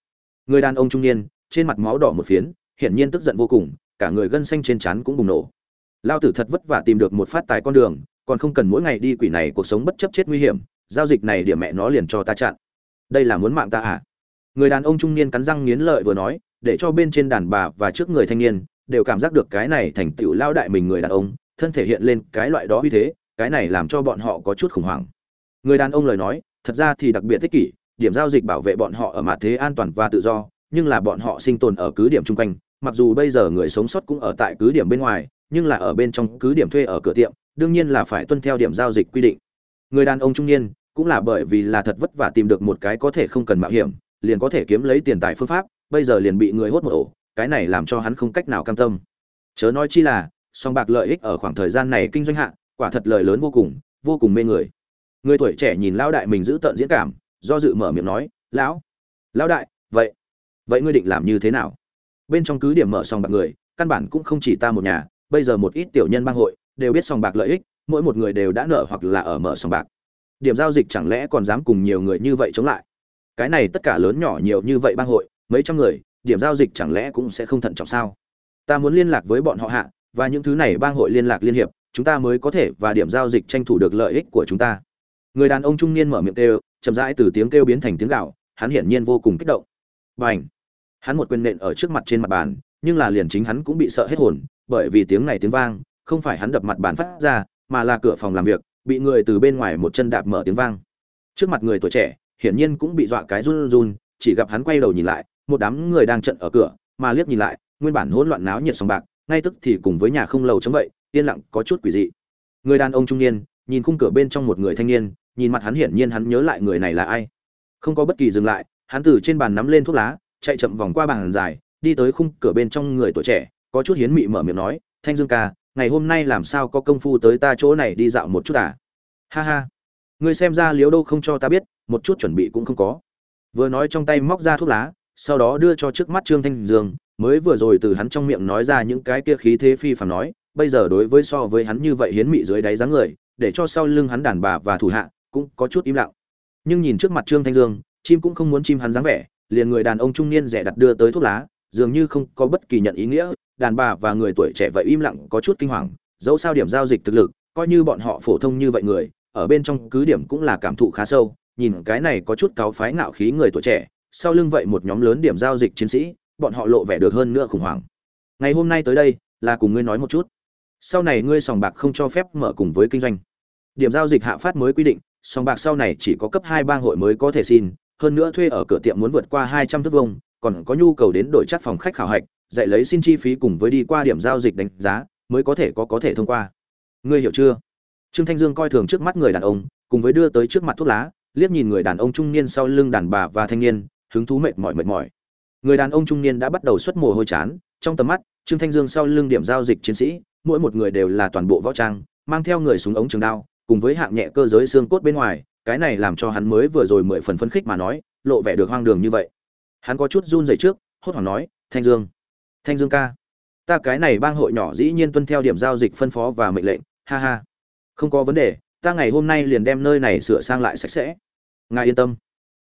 Người đàn ông trung niên, trên mặt máu đỏ một phiến, hiển nhiên tức giận vô cùng, cả người gân xanh trên trán cũng bùng nổ. Lao tử thật vất vả tìm được một phát tài con đường, còn không cần mỗi ngày đi quỷ này cuộc sống bất chấp chết nguy hiểm, giao dịch này điểm mẹ nó liền cho ta chặn. Đây là muốn mạng ta à? Người đàn ông trung niên cắn răng nghiến lợi vừa nói, để cho bên trên đàn bà và trước người thanh niên, đều cảm giác được cái này thành tựu lao đại mình người đàn ông thân thể hiện lên cái loại đó uy thế, cái này làm cho bọn họ có chút khủng hoảng. Người đàn ông lời nói, thật ra thì đặc biệt tích kỷ, điểm giao dịch bảo vệ bọn họ ở mặt thế an toàn và tự do, nhưng là bọn họ sinh tồn ở cứ điểm chung quanh, mặc dù bây giờ người sống sót cũng ở tại cứ điểm bên ngoài, nhưng là ở bên trong cứ điểm thuê ở cửa tiệm, đương nhiên là phải tuân theo điểm giao dịch quy định. Người đàn ông trung niên, cũng là bởi vì là thật vất vả tìm được một cái có thể không cần mạo hiểm, liền có thể kiếm lấy tiền tài phương pháp, bây giờ liền bị người hốt một ổ, cái này làm cho hắn không cách nào cam tâm. Chớ nói chi là song bạc lợi ích ở khoảng thời gian này kinh doanh hạ, quả thật lợi lớn vô cùng vô cùng mê người. Người tuổi trẻ nhìn lão đại mình giữ tận diễn cảm, do dự mở miệng nói, lão lão đại, vậy vậy ngươi định làm như thế nào? Bên trong cứ điểm mở sòng bạc người, căn bản cũng không chỉ ta một nhà, bây giờ một ít tiểu nhân bang hội, đều biết sòng bạc lợi ích, mỗi một người đều đã nợ hoặc là ở mở sòng bạc. Điểm giao dịch chẳng lẽ còn dám cùng nhiều người như vậy chống lại? Cái này tất cả lớn nhỏ nhiều như vậy bang hội, mấy trăm người, điểm giao dịch chẳng lẽ cũng sẽ không thận trọng sao? Ta muốn liên lạc với bọn họ hạ và những thứ này bang hội liên lạc liên hiệp, chúng ta mới có thể và điểm giao dịch tranh thủ được lợi ích của chúng ta. Người đàn ông trung niên mở miệng kêu, chậm rãi từ tiếng kêu biến thành tiếng gạo, hắn hiển nhiên vô cùng kích động. B hắn một quyền nện ở trước mặt trên mặt bàn, nhưng là liền chính hắn cũng bị sợ hết hồn, bởi vì tiếng này tiếng vang, không phải hắn đập mặt bàn phát ra, mà là cửa phòng làm việc, bị người từ bên ngoài một chân đạp mở tiếng vang. Trước mặt người tuổi trẻ, hiển nhiên cũng bị dọa cái run run, chỉ gặp hắn quay đầu nhìn lại, một đám người đang trận ở cửa, mà liếc nhìn lại, nguyên bản hỗn loạn náo nhiệt sòng bạc ngay tức thì cùng với nhà không lầu chống vậy, yên lặng, có chút quỷ dị. Người đàn ông trung niên, nhìn khung cửa bên trong một người thanh niên, nhìn mặt hắn hiển nhiên hắn nhớ lại người này là ai. Không có bất kỳ dừng lại, hắn từ trên bàn nắm lên thuốc lá, chạy chậm vòng qua bàn dài, đi tới khung cửa bên trong người tuổi trẻ, có chút hiến mị mở miệng nói, thanh dương ca, ngày hôm nay làm sao có công phu tới ta chỗ này đi dạo một chút à? Ha ha, ngươi xem ra liếu đâu không cho ta biết, một chút chuẩn bị cũng không có. Vừa nói trong tay móc ra thuốc lá, sau đó đưa cho trước mắt trương thanh dương mới vừa rồi từ hắn trong miệng nói ra những cái kia khí thế phi phàm nói, bây giờ đối với so với hắn như vậy hiến mị dưới đáy dáng người, để cho sau lưng hắn đàn bà và thủ hạ cũng có chút im lặng. Nhưng nhìn trước mặt trương thanh dương, chim cũng không muốn chim hắn dáng vẻ, liền người đàn ông trung niên rẻ đặt đưa tới thuốc lá, dường như không có bất kỳ nhận ý nghĩa, đàn bà và người tuổi trẻ vậy im lặng có chút kinh hoàng, dẫu sao điểm giao dịch thực lực, coi như bọn họ phổ thông như vậy người, ở bên trong cứ điểm cũng là cảm thụ khá sâu, nhìn cái này có chút cáo phái ngạo khí người tuổi trẻ, sau lưng vậy một nhóm lớn điểm giao dịch chiến sĩ bọn họ lộ vẻ được hơn nữa khủng hoảng. Ngày hôm nay tới đây, là cùng ngươi nói một chút. Sau này ngươi sòng bạc không cho phép mở cùng với kinh doanh. Điểm giao dịch hạ phát mới quy định, sòng bạc sau này chỉ có cấp hai bang hội mới có thể xin, hơn nữa thuê ở cửa tiệm muốn vượt qua hai trăm thước vông còn có nhu cầu đến đổi chắc phòng khách khảo hạch, dạy lấy xin chi phí cùng với đi qua điểm giao dịch đánh giá, mới có thể có có thể thông qua. Ngươi hiểu chưa? Trương thanh dương coi thường trước mắt người đàn ông, cùng với đưa tới trước mặt thuốc lá, liếc nhìn người đàn ông trung niên sau lưng đàn bà và thanh niên, hứng thú mệt mỏi mệt mỏi người đàn ông trung niên đã bắt đầu xuất mồ hôi chán, trong tầm mắt, trương thanh dương sau lưng điểm giao dịch chiến sĩ, mỗi một người đều là toàn bộ võ trang, mang theo người súng ống trường đao, cùng với hạng nhẹ cơ giới xương cốt bên ngoài, cái này làm cho hắn mới vừa rồi mười phần phấn khích mà nói, lộ vẻ được hoang đường như vậy. Hắn có chút run rẩy trước, hốt hoảng nói, thanh dương thanh dương ca, ta cái này bang hội nhỏ dĩ nhiên tuân theo điểm giao dịch phân phó và mệnh lệnh, ha ha, không có vấn đề, ta ngày hôm nay liền đem nơi này sửa sang lại sạch sẽ. Ngài yên tâm.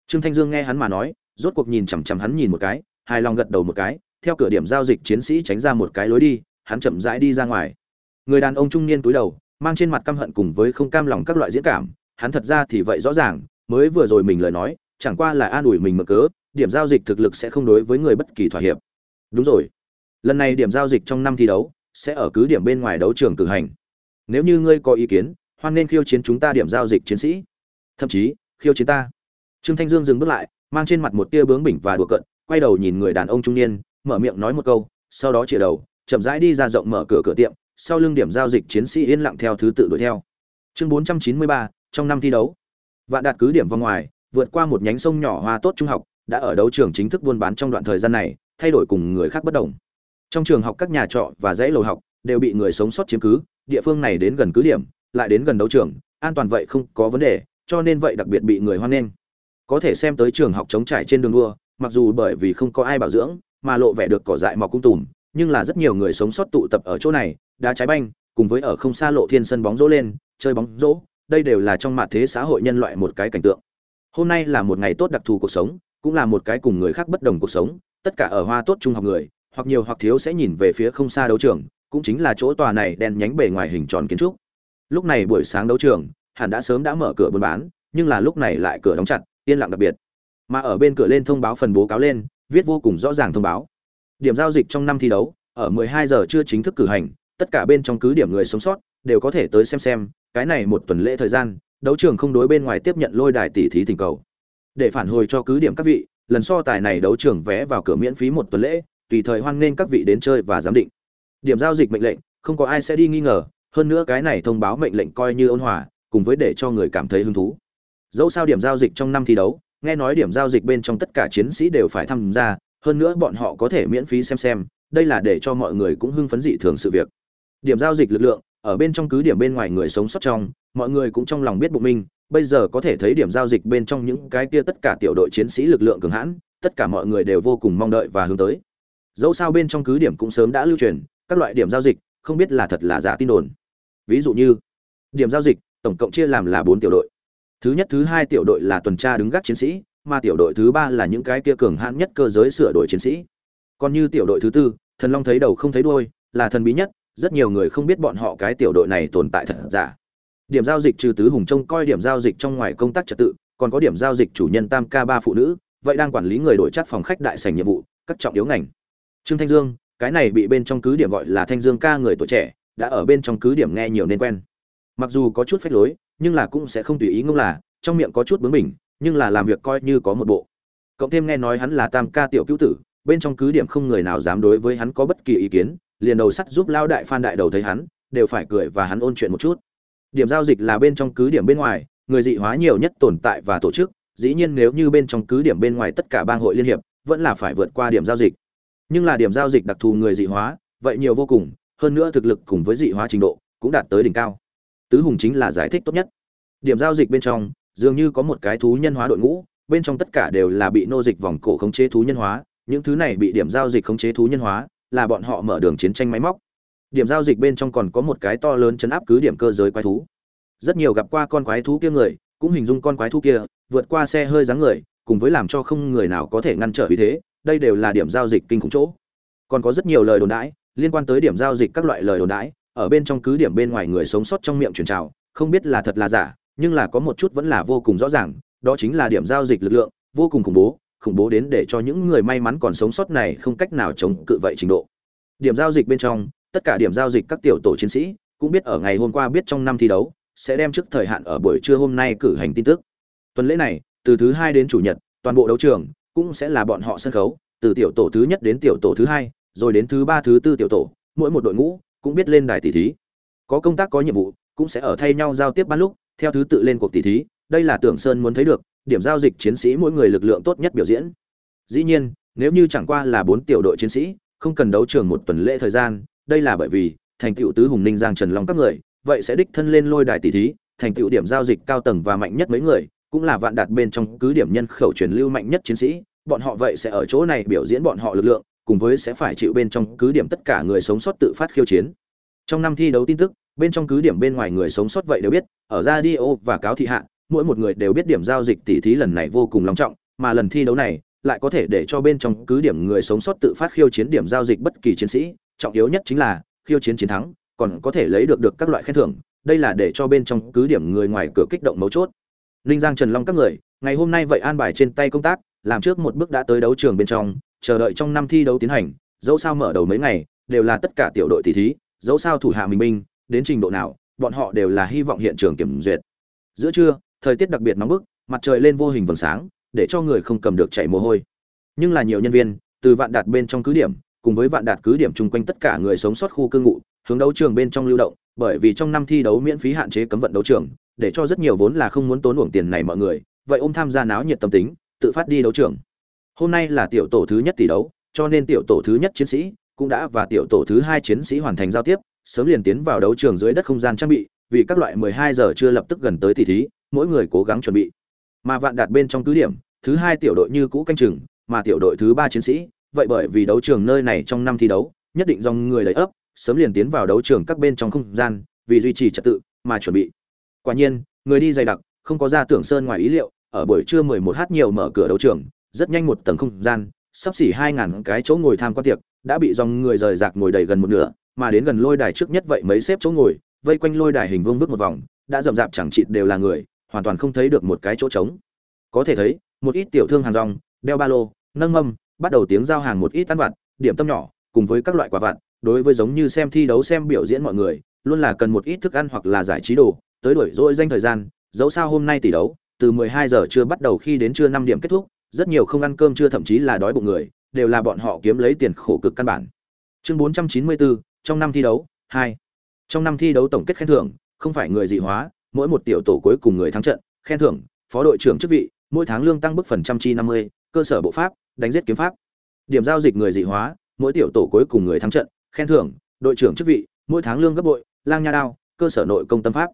Trương thanh dương nghe hắn mà nói rốt cuộc nhìn chằm chằm hắn nhìn một cái, hài lòng gật đầu một cái, theo cửa điểm giao dịch chiến sĩ tránh ra một cái lối đi, hắn chậm rãi đi ra ngoài. Người đàn ông trung niên túi đầu, mang trên mặt căm hận cùng với không cam lòng các loại diễn cảm, hắn thật ra thì vậy rõ ràng, mới vừa rồi mình lời nói, chẳng qua là an ủi mình mở cớ, điểm giao dịch thực lực sẽ không đối với người bất kỳ thỏa hiệp. Đúng rồi. Lần này điểm giao dịch trong năm thi đấu, sẽ ở cứ điểm bên ngoài đấu trường cử hành. Nếu như ngươi có ý kiến, hoan nên khiêu chiến chúng ta điểm giao dịch chiến sĩ. Thậm chí, khiêu chiến ta. Trương thanh dương dừng bước lại mang trên mặt một tia bướng bỉnh và đùa cận quay đầu nhìn người đàn ông trung niên mở miệng nói một câu sau đó chĩa đầu chậm rãi đi ra rộng mở cửa cửa tiệm sau lưng điểm giao dịch chiến sĩ yên lặng theo thứ tự đuổi theo. Chương 493, trong năm thi đấu. Vạn đạt cứ điểm vòng ngoài vượt qua một nhánh sông nhỏ hoa tốt trung học đã ở đấu trường chính thức buôn bán trong đoạn thời gian này thay đổi cùng người khác bất đồng. Trong trường học các nhà trọ và dãy lầu học đều bị người sống sót chiếm cứ địa phương này đến gần cứ điểm lại đến gần đấu trường an toàn vậy không có vấn đề cho nên vậy đặc biệt bị người hoan nghênh có thể xem tới trường học chống trải trên đường đua, mặc dù bởi vì không có ai bảo dưỡng, mà lộ vẻ được cỏ dại mọc cung tùm, nhưng là rất nhiều người sống sót tụ tập ở chỗ này, đá trái banh, cùng với ở không xa lộ thiên sân bóng rổ lên, chơi bóng rổ đây đều là trong mặt thế xã hội nhân loại một cái cảnh tượng. Hôm nay là một ngày tốt đặc thù cuộc sống, cũng là một cái cùng người khác bất đồng cuộc sống, tất cả ở hoa tốt trung học người, hoặc nhiều hoặc thiếu sẽ nhìn về phía không xa đấu trường, cũng chính là chỗ tòa này đen nhánh bề ngoài hình tròn kiến trúc. Lúc này buổi sáng đấu trường, hẳn đã sớm đã mở cửa buôn bán, nhưng là lúc này lại cửa đóng chặt yên lặng đặc biệt. Mà ở bên cửa lên thông báo phần bố cáo lên, viết vô cùng rõ ràng thông báo. Điểm giao dịch trong năm thi đấu, ở 12 giờ chưa chính thức cử hành, tất cả bên trong cứ điểm người sống sót đều có thể tới xem xem, cái này một tuần lễ thời gian, đấu trường không đối bên ngoài tiếp nhận lôi đài tỷ thí tình cầu. Để phản hồi cho cứ điểm các vị, lần so tài này đấu trường vé vào cửa miễn phí một tuần lễ, tùy thời hoan nghênh các vị đến chơi và giám định. Điểm giao dịch mệnh lệnh, không có ai sẽ đi nghi ngờ, hơn nữa cái này thông báo mệnh lệnh coi như ôn hòa, cùng với để cho người cảm thấy hứng thú dẫu sao điểm giao dịch trong năm thi đấu, nghe nói điểm giao dịch bên trong tất cả chiến sĩ đều phải tham gia, hơn nữa bọn họ có thể miễn phí xem xem, đây là để cho mọi người cũng hưng phấn dị thường sự việc. Điểm giao dịch lực lượng, ở bên trong cứ điểm bên ngoài người sống sót trong, mọi người cũng trong lòng biết bụng mình, bây giờ có thể thấy điểm giao dịch bên trong những cái kia tất cả tiểu đội chiến sĩ lực lượng cường hãn, tất cả mọi người đều vô cùng mong đợi và hướng tới. Dẫu sao bên trong cứ điểm cũng sớm đã lưu truyền, các loại điểm giao dịch, không biết là thật là giả tin đồn. Ví dụ như, điểm giao dịch, tổng cộng chia làm là bốn tiểu đội thứ nhất thứ hai tiểu đội là tuần tra đứng gác chiến sĩ, mà tiểu đội thứ ba là những cái kia cường hãn nhất cơ giới sửa đổi chiến sĩ. Còn như tiểu đội thứ tư, thần long thấy đầu không thấy đuôi, là thần bí nhất, rất nhiều người không biết bọn họ cái tiểu đội này tồn tại thật giả. Điểm giao dịch trừ tứ hùng trông coi điểm giao dịch trong ngoài công tác trật tự, còn có điểm giao dịch chủ nhân tam ca ba phụ nữ, vậy đang quản lý người đổi chắc phòng khách đại sành nhiệm vụ, các trọng yếu ngành. Trương thanh dương, cái này bị bên trong cứ điểm gọi là thanh dương ca người tuổi trẻ, đã ở bên trong cứ điểm nghe nhiều nên quen. Mặc dù có chút phách lối nhưng là cũng sẽ không tùy ý ngông là, trong miệng có chút bướng bỉnh, nhưng là làm việc coi như có một bộ. Cộng thêm nghe nói hắn là tam ca tiểu cứu tử, bên trong cứ điểm không người nào dám đối với hắn có bất kỳ ý kiến, liền đầu sắt giúp lao đại phan đại đầu thấy hắn, đều phải cười và hắn ôn chuyện một chút. Điểm giao dịch là bên trong cứ điểm bên ngoài, người dị hóa nhiều nhất tồn tại và tổ chức, dĩ nhiên nếu như bên trong cứ điểm bên ngoài tất cả bang hội liên hiệp, vẫn là phải vượt qua điểm giao dịch. Nhưng là điểm giao dịch đặc thù người dị hóa, vậy nhiều vô cùng, hơn nữa thực lực cùng với dị hóa trình độ, cũng đạt tới đỉnh cao tứ hùng chính là giải thích tốt nhất. Điểm giao dịch bên trong, dường như có một cái thú nhân hóa đội ngũ, bên trong tất cả đều là bị nô dịch vòng cổ khống chế thú nhân hóa, những thứ này bị điểm giao dịch khống chế thú nhân hóa, là bọn họ mở đường chiến tranh máy móc. Điểm giao dịch bên trong còn có một cái to lớn chấn áp cứ điểm cơ giới quái thú. Rất nhiều gặp qua con quái thú kia người, cũng hình dung con quái thú kia, vượt qua xe hơi dáng người, cùng với làm cho không người nào có thể ngăn trở vì thế, đây đều là điểm giao dịch kinh khủng chỗ. Còn có rất nhiều lời đồn đãi, liên quan tới điểm giao dịch các loại lời đồn đãi ở bên trong cứ điểm bên ngoài người sống sót trong miệng truyền trào, không biết là thật là giả, nhưng là có một chút vẫn là vô cùng rõ ràng, đó chính là điểm giao dịch lực lượng, vô cùng khủng bố khủng bố đến để cho những người may mắn còn sống sót này không cách nào chống cự vậy trình độ. Điểm giao dịch bên trong, tất cả điểm giao dịch các tiểu tổ chiến sĩ cũng biết ở ngày hôm qua biết trong năm thi đấu sẽ đem trước thời hạn ở buổi trưa hôm nay cử hành tin tức. Tuần lễ này, từ thứ hai đến chủ nhật, toàn bộ đấu trường cũng sẽ là bọn họ sân khấu, từ tiểu tổ thứ nhất đến tiểu tổ thứ hai, rồi đến thứ ba, thứ tư tiểu tổ, mỗi một đội ngũ cũng biết lên đài tỷ thí. Có công tác, có nhiệm vụ, cũng sẽ ở thay nhau giao tiếp ban lúc, theo thứ tự lên cuộc tỷ thí, đây là tưởng sơn muốn thấy được, điểm giao dịch chiến sĩ mỗi người lực lượng tốt nhất biểu diễn. Dĩ nhiên, nếu như chẳng qua là bốn tiểu đội chiến sĩ, không cần đấu trường một tuần lễ thời gian, đây là bởi vì, thành tựu tứ hùng ninh giang trần long các người, vậy sẽ đích thân lên lôi đài tỷ thí, thành tựu điểm giao dịch cao tầng và mạnh nhất mấy người, cũng là vạn đạt bên trong cứ điểm nhân khẩu truyền lưu mạnh nhất chiến sĩ, bọn họ vậy sẽ ở chỗ này biểu diễn bọn họ lực lượng cùng với sẽ phải chịu bên trong cứ điểm tất cả người sống sót tự phát khiêu chiến. Trong năm thi đấu tin tức, bên trong cứ điểm bên ngoài người sống sót vậy đều biết, ở radio và cáo thị hạ, mỗi một người đều biết điểm giao dịch tỷ thí lần này vô cùng long trọng, mà lần thi đấu này lại có thể để cho bên trong cứ điểm người sống sót tự phát khiêu chiến điểm giao dịch bất kỳ chiến sĩ, trọng yếu nhất chính là khiêu chiến chiến thắng, còn có thể lấy được được các loại khen thưởng, đây là để cho bên trong cứ điểm người ngoài cửa kích động mấu chốt. Linh giang trần long các người, ngày hôm nay vậy an bài trên tay công tác, làm trước một bước đã tới đấu trường bên trong chờ đợi trong năm thi đấu tiến hành, dẫu sao mở đầu mấy ngày, đều là tất cả tiểu đội tỷ thí, dẫu sao thủ hạ mình binh, đến trình độ nào, bọn họ đều là hy vọng hiện trường kiểm duyệt. Giữa trưa, thời tiết đặc biệt nóng bức, mặt trời lên vô hình vầng sáng, để cho người không cầm được chảy mồ hôi. Nhưng là nhiều nhân viên, từ vạn đạt bên trong cứ điểm, cùng với vạn đạt cứ điểm chung quanh tất cả người sống sót khu cư ngụ, hướng đấu trường bên trong lưu động, bởi vì trong năm thi đấu miễn phí hạn chế cấm vận đấu trường, để cho rất nhiều vốn là không muốn tốn uổng tiền này mọi người, vậy ôm tham gia náo nhiệt tâm tính, tự phát đi đấu trường hôm nay là tiểu tổ thứ nhất tỷ đấu, cho nên tiểu tổ thứ nhất chiến sĩ cũng đã và tiểu tổ thứ hai chiến sĩ hoàn thành giao tiếp, sớm liền tiến vào đấu trường dưới đất không gian trang bị, vì các loại 12 giờ chưa lập tức gần tới tỷ thí, mỗi người cố gắng chuẩn bị. Mà vạn đạt bên trong cứ điểm, thứ hai tiểu đội như cũ canh chừng, mà tiểu đội thứ ba chiến sĩ, vậy bởi vì đấu trường nơi này trong năm thi đấu, nhất định dòng người đầy ấp, sớm liền tiến vào đấu trường các bên trong không gian, vì duy trì trật tự mà chuẩn bị. Quả nhiên, người đi dày đặc, không có ra tưởng sơn ngoài ý liệu, ở buổi trưa 11h nhiều mở cửa đấu trường rất nhanh một tầng không gian, sắp xỉ hai ngàn cái chỗ ngồi tham quan tiệc, đã bị dòng người rời rạc ngồi đầy gần một nửa, mà đến gần lôi đài trước nhất vậy mấy xếp chỗ ngồi, vây quanh lôi đài hình vuông vức một vòng, đã rậm rạp chẳng chịt đều là người, hoàn toàn không thấy được một cái chỗ trống. Có thể thấy, một ít tiểu thương hàng rong, đeo ba lô, nâng mâm, bắt đầu tiếng giao hàng một ít ăn vặt, điểm tâm nhỏ, cùng với các loại quả vặt, đối với giống như xem thi đấu xem biểu diễn mọi người, luôn là cần một ít thức ăn hoặc là giải trí đồ, tới đổi dỗi danh thời gian, dẫu sao hôm nay tỷ đấu, từ 12 giờ trưa bắt đầu khi đến trưa 5 điểm kết thúc rất nhiều không ăn cơm chưa thậm chí là đói bụng người đều là bọn họ kiếm lấy tiền khổ cực căn bản. Chương 494, trong năm thi đấu 2. trong năm thi đấu tổng kết khen thưởng không phải người dị hóa mỗi một tiểu tổ cuối cùng người thắng trận khen thưởng phó đội trưởng chức vị mỗi tháng lương tăng bức phần trăm chi 50, cơ sở bộ pháp đánh giết kiếm pháp. Điểm giao dịch người dị hóa mỗi tiểu tổ cuối cùng người thắng trận khen thưởng đội trưởng chức vị mỗi tháng lương gấp bội lang nha đao cơ sở nội công tâm pháp.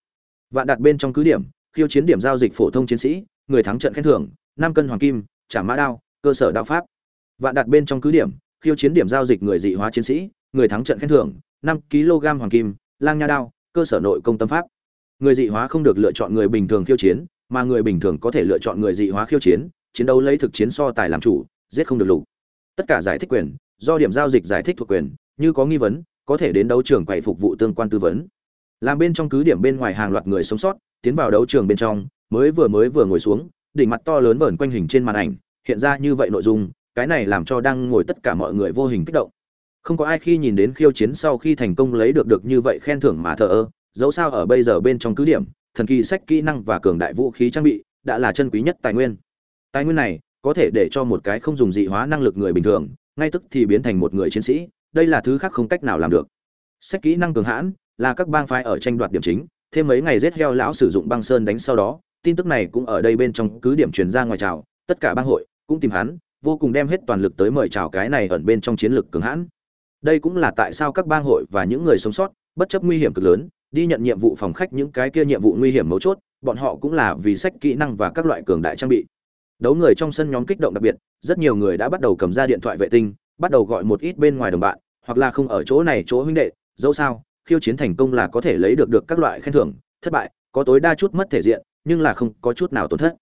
Vạn đặt bên trong cứ điểm khiêu chiến điểm giao dịch phổ thông chiến sĩ người thắng trận khen thưởng năm cân hoàng kim trả mã đao, cơ sở đao pháp. Vạn đặt bên trong cứ điểm, khiêu chiến điểm giao dịch người dị hóa chiến sĩ, người thắng trận khen thưởng, năm kg hoàng kim, lang nha đao, cơ sở nội công tâm pháp. Người dị hóa không được lựa chọn người bình thường khiêu chiến, mà người bình thường có thể lựa chọn người dị hóa khiêu chiến chiến đấu lấy thực chiến so tài làm chủ, giết không được lục. Tất cả giải thích quyền, do điểm giao dịch giải thích thuộc quyền, như có nghi vấn, có thể đến đấu trường quầy phục vụ tương quan tư vấn. Làm bên trong cứ điểm bên ngoài hàng loạt người sống sót, tiến vào đấu trường bên trong, mới vừa mới vừa ngồi xuống đỉnh mặt to lớn vờn quanh hình trên màn ảnh, hiện ra như vậy nội dung, cái này làm cho đang ngồi tất cả mọi người vô hình kích động. Không có ai khi nhìn đến khiêu chiến sau khi thành công lấy được được như vậy khen thưởng mà thờ ơ, dẫu sao ở bây giờ bên trong cứ điểm, thần kỳ sách kỹ năng và cường đại vũ khí trang bị đã là chân quý nhất tài nguyên. Tài nguyên này có thể để cho một cái không dùng dị hóa năng lực người bình thường, ngay tức thì biến thành một người chiến sĩ, đây là thứ khác không cách nào làm được. Sách kỹ năng cường hãn là các bang phái ở tranh đoạt điểm chính, thêm mấy ngày giết heo lão sử dụng băng sơn đánh sau đó tin tức này cũng ở đây bên trong, cứ điểm truyền ra ngoài chào, tất cả bang hội cũng tìm hắn, vô cùng đem hết toàn lực tới mời chào cái này ẩn bên trong chiến lược cường hãn. Đây cũng là tại sao các bang hội và những người sống sót bất chấp nguy hiểm cực lớn, đi nhận nhiệm vụ phòng khách những cái kia nhiệm vụ nguy hiểm mấu chốt, bọn họ cũng là vì sách kỹ năng và các loại cường đại trang bị. Đấu người trong sân nhóm kích động đặc biệt, rất nhiều người đã bắt đầu cầm ra điện thoại vệ tinh, bắt đầu gọi một ít bên ngoài đồng bạn, hoặc là không ở chỗ này chỗ huynh đệ, dẫu sao, khiêu chiến thành công là có thể lấy được được các loại khen thưởng, thất bại, có tối đa chút mất thể diện nhưng là không có chút nào tổn thất.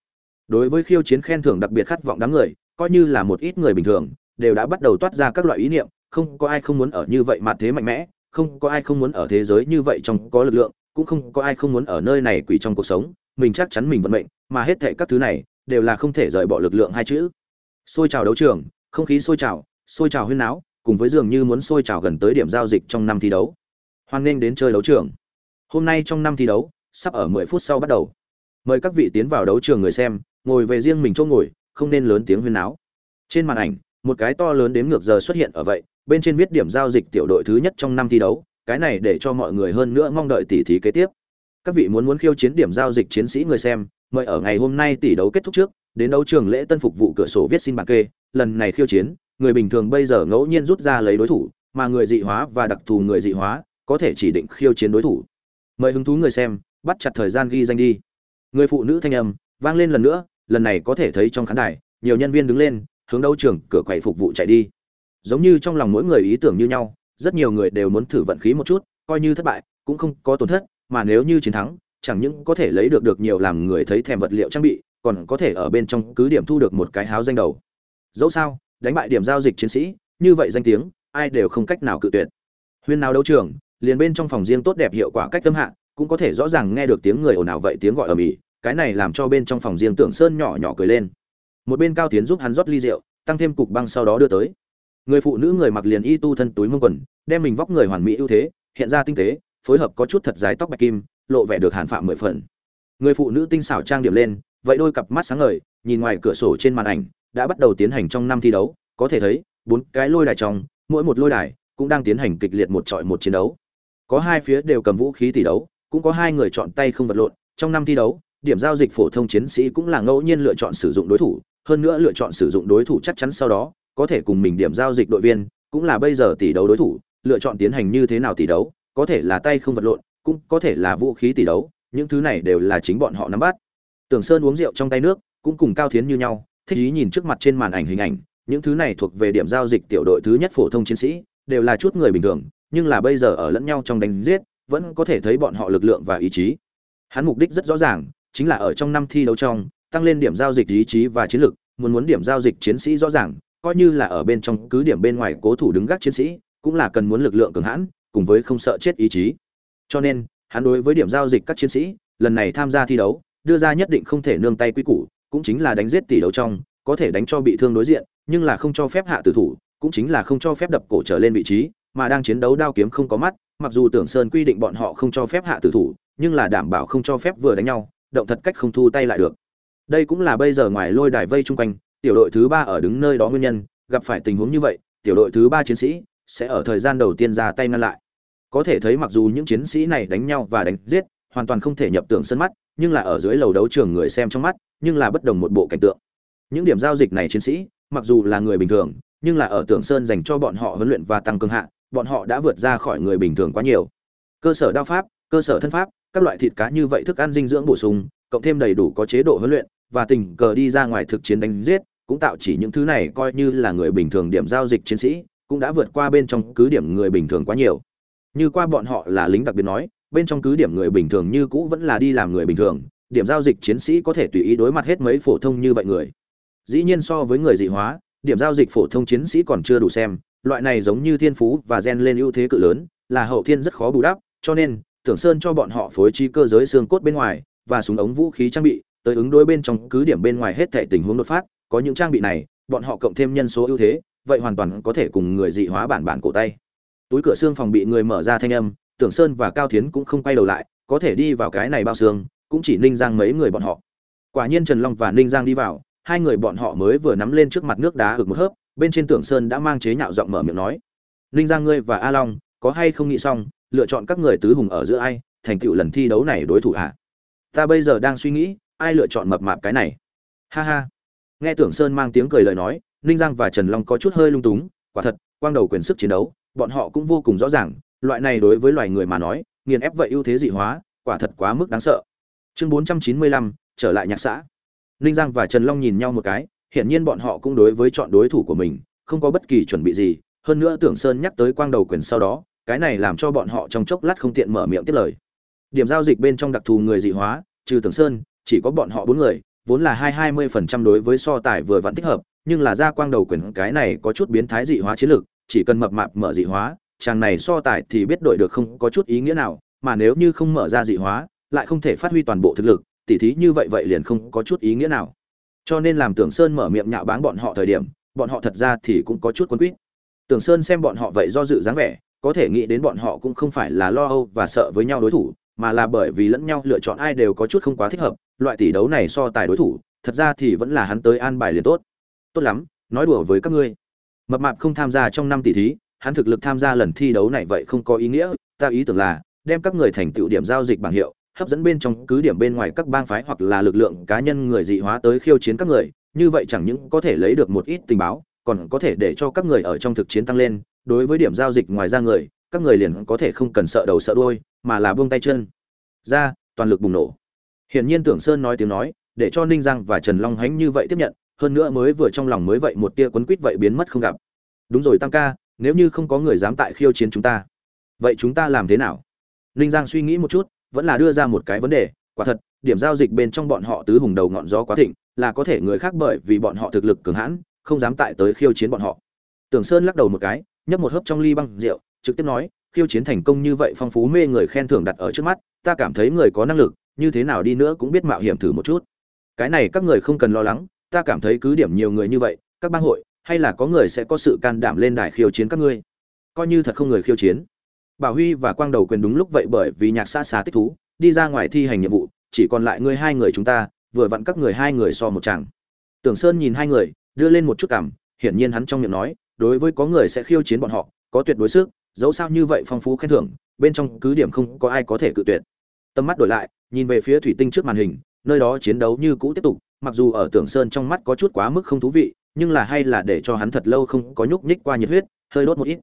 Đối với khiêu chiến khen thưởng đặc biệt khát vọng đám người, coi như là một ít người bình thường, đều đã bắt đầu toát ra các loại ý niệm, không có ai không muốn ở như vậy mà thế mạnh mẽ, không có ai không muốn ở thế giới như vậy trong có lực lượng, cũng không có ai không muốn ở nơi này quỷ trong cuộc sống, mình chắc chắn mình vận mệnh, mà hết thệ các thứ này, đều là không thể rời bỏ lực lượng hai chữ. Xôi trào đấu trường, không khí sôi trào sôi trào huyên náo, cùng với dường như muốn sôi trào gần tới điểm giao dịch trong năm thi đấu. Hoan nghênh đến chơi đấu trường. Hôm nay trong năm thi đấu, sắp ở 10 phút sau bắt đầu mời các vị tiến vào đấu trường người xem, ngồi về riêng mình chỗ ngồi, không nên lớn tiếng huyên náo. Trên màn ảnh, một cái to lớn đếm ngược giờ xuất hiện ở vậy, bên trên viết điểm giao dịch tiểu đội thứ nhất trong năm thi đấu, cái này để cho mọi người hơn nữa mong đợi tỷ thí kế tiếp. Các vị muốn muốn khiêu chiến điểm giao dịch chiến sĩ người xem, mời ở ngày hôm nay tỷ đấu kết thúc trước, đến đấu trường lễ tân phục vụ cửa sổ viết xin bảng kê, lần này khiêu chiến, người bình thường bây giờ ngẫu nhiên rút ra lấy đối thủ, mà người dị hóa và đặc thù người dị hóa, có thể chỉ định khiêu chiến đối thủ. Mời hứng thú người xem, bắt chặt thời gian ghi danh đi người phụ nữ thanh âm vang lên lần nữa, lần này có thể thấy trong khán đài, nhiều nhân viên đứng lên, hướng đấu trường cửa quầy phục vụ chạy đi. Giống như trong lòng mỗi người ý tưởng như nhau, rất nhiều người đều muốn thử vận khí một chút, coi như thất bại, cũng không có tổn thất, mà nếu như chiến thắng, chẳng những có thể lấy được được nhiều làm người thấy thèm vật liệu trang bị, còn có thể ở bên trong cứ điểm thu được một cái háo danh đầu. Dẫu sao, đánh bại điểm giao dịch chiến sĩ, như vậy danh tiếng, ai đều không cách nào cự tuyệt. Huyên nào đấu trường, liền bên trong phòng riêng tốt đẹp hiệu quả cách tâm hạ, cũng có thể rõ ràng nghe được tiếng người ồn ào vậy tiếng gọi ở mỹ cái này làm cho bên trong phòng riêng tưởng sơn nhỏ nhỏ cười lên. Một bên cao tiến giúp hắn rót ly rượu, tăng thêm cục băng sau đó đưa tới. Người phụ nữ người mặc liền y tu thân túi mông quần, đem mình vóc người hoàn mỹ ưu thế, hiện ra tinh tế, phối hợp có chút thật dài tóc bạch kim, lộ vẻ được hàn phạm mười phần. Người phụ nữ tinh xảo trang điểm lên, vậy đôi cặp mắt sáng ngời, nhìn ngoài cửa sổ trên màn ảnh, đã bắt đầu tiến hành trong năm thi đấu. Có thể thấy, bốn cái lôi đài trong, mỗi một lôi đài cũng đang tiến hành kịch liệt một trọi một chiến đấu. Có hai phía đều cầm vũ khí tỷ đấu, cũng có hai người chọn tay không vật lộn, trong năm thi đấu điểm giao dịch phổ thông chiến sĩ cũng là ngẫu nhiên lựa chọn sử dụng đối thủ, hơn nữa lựa chọn sử dụng đối thủ chắc chắn sau đó, có thể cùng mình điểm giao dịch đội viên, cũng là bây giờ tỷ đấu đối thủ, lựa chọn tiến hành như thế nào tỷ đấu, có thể là tay không vật lộn, cũng có thể là vũ khí tỷ đấu, những thứ này đều là chính bọn họ nắm bắt. Tưởng sơn uống rượu trong tay nước, cũng cùng cao thiến như nhau, thích ý nhìn trước mặt trên màn ảnh hình ảnh, những thứ này thuộc về điểm giao dịch tiểu đội thứ nhất phổ thông chiến sĩ, đều là chút người bình thường, nhưng là bây giờ ở lẫn nhau trong đánh giết, vẫn có thể thấy bọn họ lực lượng và ý chí. Hắn mục đích rất rõ ràng chính là ở trong năm thi đấu trong, tăng lên điểm giao dịch ý chí và chiến lược muốn muốn điểm giao dịch chiến sĩ rõ ràng, coi như là ở bên trong, cứ điểm bên ngoài cố thủ đứng gác chiến sĩ, cũng là cần muốn lực lượng cường hãn, cùng với không sợ chết ý chí. Cho nên, hắn đối với điểm giao dịch các chiến sĩ, lần này tham gia thi đấu, đưa ra nhất định không thể nương tay quy củ, cũng chính là đánh giết tỷ đấu trong, có thể đánh cho bị thương đối diện, nhưng là không cho phép hạ tử thủ, cũng chính là không cho phép đập cổ trở lên vị trí, mà đang chiến đấu đao kiếm không có mắt, mặc dù tưởng sơn quy định bọn họ không cho phép hạ tử thủ, nhưng là đảm bảo không cho phép vừa đánh nhau động thật cách không thu tay lại được. Đây cũng là bây giờ ngoài lôi đài vây chung quanh, tiểu đội thứ ba ở đứng nơi đó nguyên nhân, gặp phải tình huống như vậy, tiểu đội thứ ba chiến sĩ sẽ ở thời gian đầu tiên ra tay ngăn lại. Có thể thấy mặc dù những chiến sĩ này đánh nhau và đánh giết, hoàn toàn không thể nhập tưởng sân mắt, nhưng là ở dưới lầu đấu trường người xem trong mắt, nhưng là bất đồng một bộ cảnh tượng. Những điểm giao dịch này chiến sĩ, mặc dù là người bình thường, nhưng là ở tưởng sơn dành cho bọn họ huấn luyện và tăng cường hạ, bọn họ đã vượt ra khỏi người bình thường quá nhiều. Cơ sở đao pháp cơ sở thân pháp, các loại thịt cá như vậy thức ăn dinh dưỡng bổ sung, cộng thêm đầy đủ có chế độ huấn luyện và tình cờ đi ra ngoài thực chiến đánh giết, cũng tạo chỉ những thứ này coi như là người bình thường điểm giao dịch chiến sĩ, cũng đã vượt qua bên trong cứ điểm người bình thường quá nhiều. Như qua bọn họ là lính đặc biệt nói, bên trong cứ điểm người bình thường như cũ vẫn là đi làm người bình thường, điểm giao dịch chiến sĩ có thể tùy ý đối mặt hết mấy phổ thông như vậy người. Dĩ nhiên so với người dị hóa, điểm giao dịch phổ thông chiến sĩ còn chưa đủ xem, loại này giống như thiên phú và gen lên ưu thế cự lớn, là hậu thiên rất khó bù đắp, cho nên tưởng sơn cho bọn họ phối chi cơ giới xương cốt bên ngoài và súng ống vũ khí trang bị, tới ứng đối bên trong cứ điểm bên ngoài hết thảy tình huống đột phát. Có những trang bị này, bọn họ cộng thêm nhân số ưu thế, vậy hoàn toàn có thể cùng người dị hóa bản bản cổ tay. Túi cửa xương phòng bị người mở ra thanh âm, tưởng sơn và cao thiến cũng không quay đầu lại, có thể đi vào cái này bao xương, cũng chỉ ninh giang mấy người bọn họ. Quả nhiên trần long và ninh giang đi vào, hai người bọn họ mới vừa nắm lên trước mặt nước đá ực một hớp, bên trên tưởng sơn đã mang chế nhạo giọng mở miệng nói. Ninh giang ngươi và a long, có hay không nghĩ xong lựa chọn các người tứ hùng ở giữa ai, thành tựu lần thi đấu này đối thủ ạ ta bây giờ đang suy nghĩ, ai lựa chọn mập mạp cái này? Ha ha. Nghe tưởng sơn mang tiếng cười lời nói, ninh giang và trần long có chút hơi lung túng, quả thật, quang đầu quyền sức chiến đấu, bọn họ cũng vô cùng rõ ràng, loại này đối với loài người mà nói, nghiền ép vậy ưu thế dị hóa, quả thật quá mức đáng sợ. Chương bốn trăm chín mươi lăm, trở lại nhạc xã. Ninh giang và trần long nhìn nhau một cái, hiển nhiên bọn họ cũng đối với chọn đối thủ của mình, không có bất kỳ chuẩn bị gì. Hơn nữa tưởng sơn nhắc tới quang đầu quyền sau đó cái này làm cho bọn họ trong chốc lát không tiện mở miệng tiếp lời. Điểm giao dịch bên trong đặc thù người dị hóa, trừ tưởng sơn, chỉ có bọn họ bốn người, vốn là hai hai mươi phần trăm đối với so tài vừa vẫn thích hợp, nhưng là ra quang đầu quyền cái này có chút biến thái dị hóa chiến lược, chỉ cần mập mạp mở dị hóa, chàng này so tài thì biết đội được không có chút ý nghĩa nào, mà nếu như không mở ra dị hóa, lại không thể phát huy toàn bộ thực lực, tỉ thí như vậy vậy liền không có chút ý nghĩa nào. Cho nên làm tưởng sơn mở miệng nhạo báng bọn họ thời điểm, bọn họ thật ra thì cũng có chút quân quýt. Tưởng sơn xem bọn họ vậy do dự dáng vẻ có thể nghĩ đến bọn họ cũng không phải là lo âu và sợ với nhau đối thủ, mà là bởi vì lẫn nhau lựa chọn ai đều có chút không quá thích hợp, loại tỷ đấu này so tài đối thủ, thật ra thì vẫn là hắn tới an bài liền tốt. Tốt lắm, nói đùa với các ngươi. Mập mạp không tham gia trong năm tỷ thí, hắn thực lực tham gia lần thi đấu này vậy không có ý nghĩa, ta ý tưởng là, đem các người thành tựu điểm giao dịch bảng hiệu, hấp dẫn bên trong cứ điểm bên ngoài các bang phái hoặc là lực lượng cá nhân người dị hóa tới khiêu chiến các người, như vậy chẳng những có thể lấy được một ít tình báo, còn có thể để cho các người ở trong thực chiến tăng lên đối với điểm giao dịch ngoài ra người, các người liền có thể không cần sợ đầu sợ đuôi, mà là buông tay chân. Ra, toàn lực bùng nổ. Hiển nhiên tưởng sơn nói tiếng nói, để cho ninh giang và trần long hánh như vậy tiếp nhận, hơn nữa mới vừa trong lòng mới vậy một tia quấn quýt vậy biến mất không gặp. Đúng rồi tam ca, nếu như không có người dám tại khiêu chiến chúng ta, vậy chúng ta làm thế nào? Ninh giang suy nghĩ một chút, vẫn là đưa ra một cái vấn đề, quả thật, điểm giao dịch bên trong bọn họ tứ hùng đầu ngọn gió quá thịnh, là có thể người khác bởi vì bọn họ thực lực cường hãn, không dám tại tới khiêu chiến bọn họ. Tưởng sơn lắc đầu một cái nhấp một hớp trong ly băng rượu, trực tiếp nói, khiêu chiến thành công như vậy phong phú mê người khen thưởng đặt ở trước mắt, ta cảm thấy người có năng lực, như thế nào đi nữa cũng biết mạo hiểm thử một chút. Cái này các người không cần lo lắng, ta cảm thấy cứ điểm nhiều người như vậy, các bang hội, hay là có người sẽ có sự can đảm lên đài khiêu chiến các ngươi. Coi như thật không người khiêu chiến. Bảo huy và quang đầu quyền đúng lúc vậy bởi vì nhạc xã xá tích thú, đi ra ngoài thi hành nhiệm vụ, chỉ còn lại ngươi hai người chúng ta, vừa vặn các người hai người so một chàng. Tưởng sơn nhìn hai người, đưa lên một chút cảm, hiển nhiên hắn trong miệng nói đối với có người sẽ khiêu chiến bọn họ, có tuyệt đối sức, dẫu sao như vậy phong phú khen thưởng, bên trong cứ điểm không có ai có thể cự tuyệt. Tầm mắt đổi lại, nhìn về phía thủy tinh trước màn hình, nơi đó chiến đấu như cũ tiếp tục, mặc dù ở tưởng sơn trong mắt có chút quá mức không thú vị, nhưng là hay là để cho hắn thật lâu không có nhúc nhích qua nhiệt huyết, hơi đốt một ít.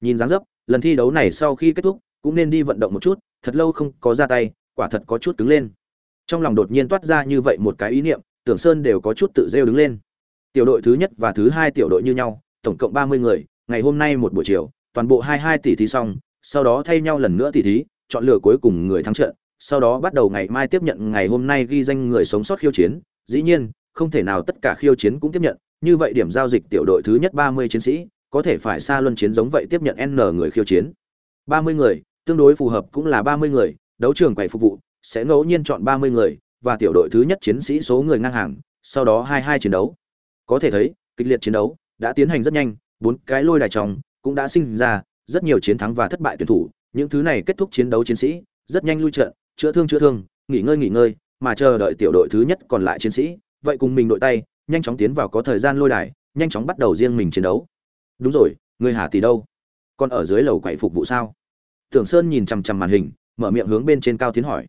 Nhìn dáng dấp, lần thi đấu này sau khi kết thúc, cũng nên đi vận động một chút, thật lâu không có ra tay, quả thật có chút cứng lên. Trong lòng đột nhiên toát ra như vậy một cái ý niệm, tưởng sơn đều có chút tự rêu đứng lên. Tiểu đội thứ nhất và thứ hai tiểu đội như nhau tổng cộng ba mươi người, ngày hôm nay một buổi chiều, toàn bộ hai hai tỷ thí xong, sau đó thay nhau lần nữa tỷ thí, chọn lựa cuối cùng người thắng trận, sau đó bắt đầu ngày mai tiếp nhận ngày hôm nay ghi danh người sống sót khiêu chiến. Dĩ nhiên, không thể nào tất cả khiêu chiến cũng tiếp nhận, như vậy điểm giao dịch tiểu đội thứ nhất ba mươi chiến sĩ, có thể phải xa luân chiến giống vậy tiếp nhận n người khiêu chiến. Ba mươi người, tương đối phù hợp cũng là ba mươi người, đấu trường quầy phục vụ, sẽ ngẫu nhiên chọn ba mươi người, và tiểu đội thứ nhất chiến sĩ số người ngang hàng, sau đó hai hai chiến đấu. Có thể thấy, kịch liệt chiến đấu đã tiến hành rất nhanh, bốn cái lôi đài tròng cũng đã sinh ra rất nhiều chiến thắng và thất bại tuyển thủ. Những thứ này kết thúc chiến đấu chiến sĩ, rất nhanh lui trận, chữa thương chữa thương, nghỉ ngơi nghỉ ngơi, mà chờ đợi tiểu đội thứ nhất còn lại chiến sĩ. Vậy cùng mình đội tay, nhanh chóng tiến vào có thời gian lôi đài, nhanh chóng bắt đầu riêng mình chiến đấu. Đúng rồi, người hà tỷ đâu? Còn ở dưới lầu quậy phục vụ sao? Tưởng sơn nhìn chằm chằm màn hình, mở miệng hướng bên trên cao tiến hỏi.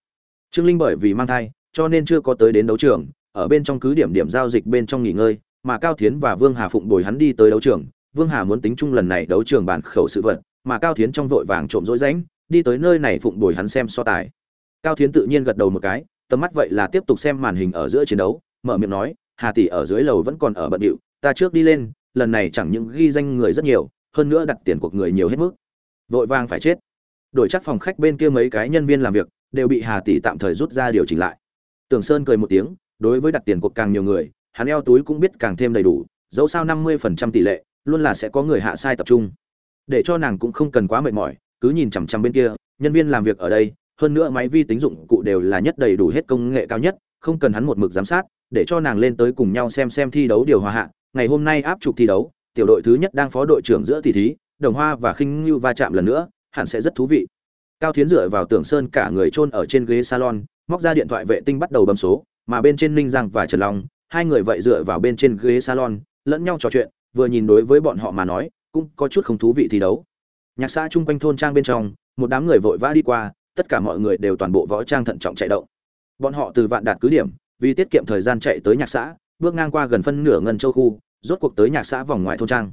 Trương linh bởi vì mang thai, cho nên chưa có tới đến đấu trường, ở bên trong cứ điểm điểm giao dịch bên trong nghỉ ngơi mà cao Thiến và vương hà phụng bồi hắn đi tới đấu trường. Vương hà muốn tính chung lần này đấu trường bản khẩu sự vật, mà cao Thiến trong vội vàng trộm rỗi rãnh, đi tới nơi này phụng bồi hắn xem so tài. Cao Thiến tự nhiên gật đầu một cái, tầm mắt vậy là tiếp tục xem màn hình ở giữa chiến đấu, mở miệng nói, hà tỷ ở dưới lầu vẫn còn ở bận điệu, ta trước đi lên, lần này chẳng những ghi danh người rất nhiều, hơn nữa đặt tiền cuộc người nhiều hết mức. Vội vàng phải chết. Đổi chắc phòng khách bên kia mấy cái nhân viên làm việc, đều bị hà tỷ tạm thời rút ra điều chỉnh lại. Tường sơn cười một tiếng, đối với đặt tiền cuộc càng nhiều người hắn eo túi cũng biết càng thêm đầy đủ, dẫu sao năm mươi phần trăm tỷ lệ, luôn là sẽ có người hạ sai tập trung. Để cho nàng cũng không cần quá mệt mỏi, cứ nhìn chằm chằm bên kia, nhân viên làm việc ở đây, hơn nữa máy vi tính dụng cụ đều là nhất đầy đủ hết công nghệ cao nhất, không cần hắn một mực giám sát, để cho nàng lên tới cùng nhau xem xem thi đấu điều hòa hạ, ngày hôm nay áp trục thi đấu, tiểu đội thứ nhất đang phó đội trưởng giữa tỷ thí, đồng hoa và khinh như va chạm lần nữa, hẳn sẽ rất thú vị. Cao thiến dựa vào tường sơn cả người chôn ở trên ghế salon, móc ra điện thoại vệ tinh bắt đầu bấm số, mà bên trên ninh giang và trần long hai người vậy dựa vào bên trên ghế salon, lẫn nhau trò chuyện, vừa nhìn đối với bọn họ mà nói, cũng có chút không thú vị thi đấu. Nhạc xã chung quanh thôn trang bên trong, một đám người vội vã đi qua, tất cả mọi người đều toàn bộ võ trang thận trọng chạy động. Bọn họ từ vạn đạt cứ điểm, vì tiết kiệm thời gian chạy tới nhạc xã, bước ngang qua gần phân nửa ngân châu khu, rốt cuộc tới nhạc xã vòng ngoài thôn trang.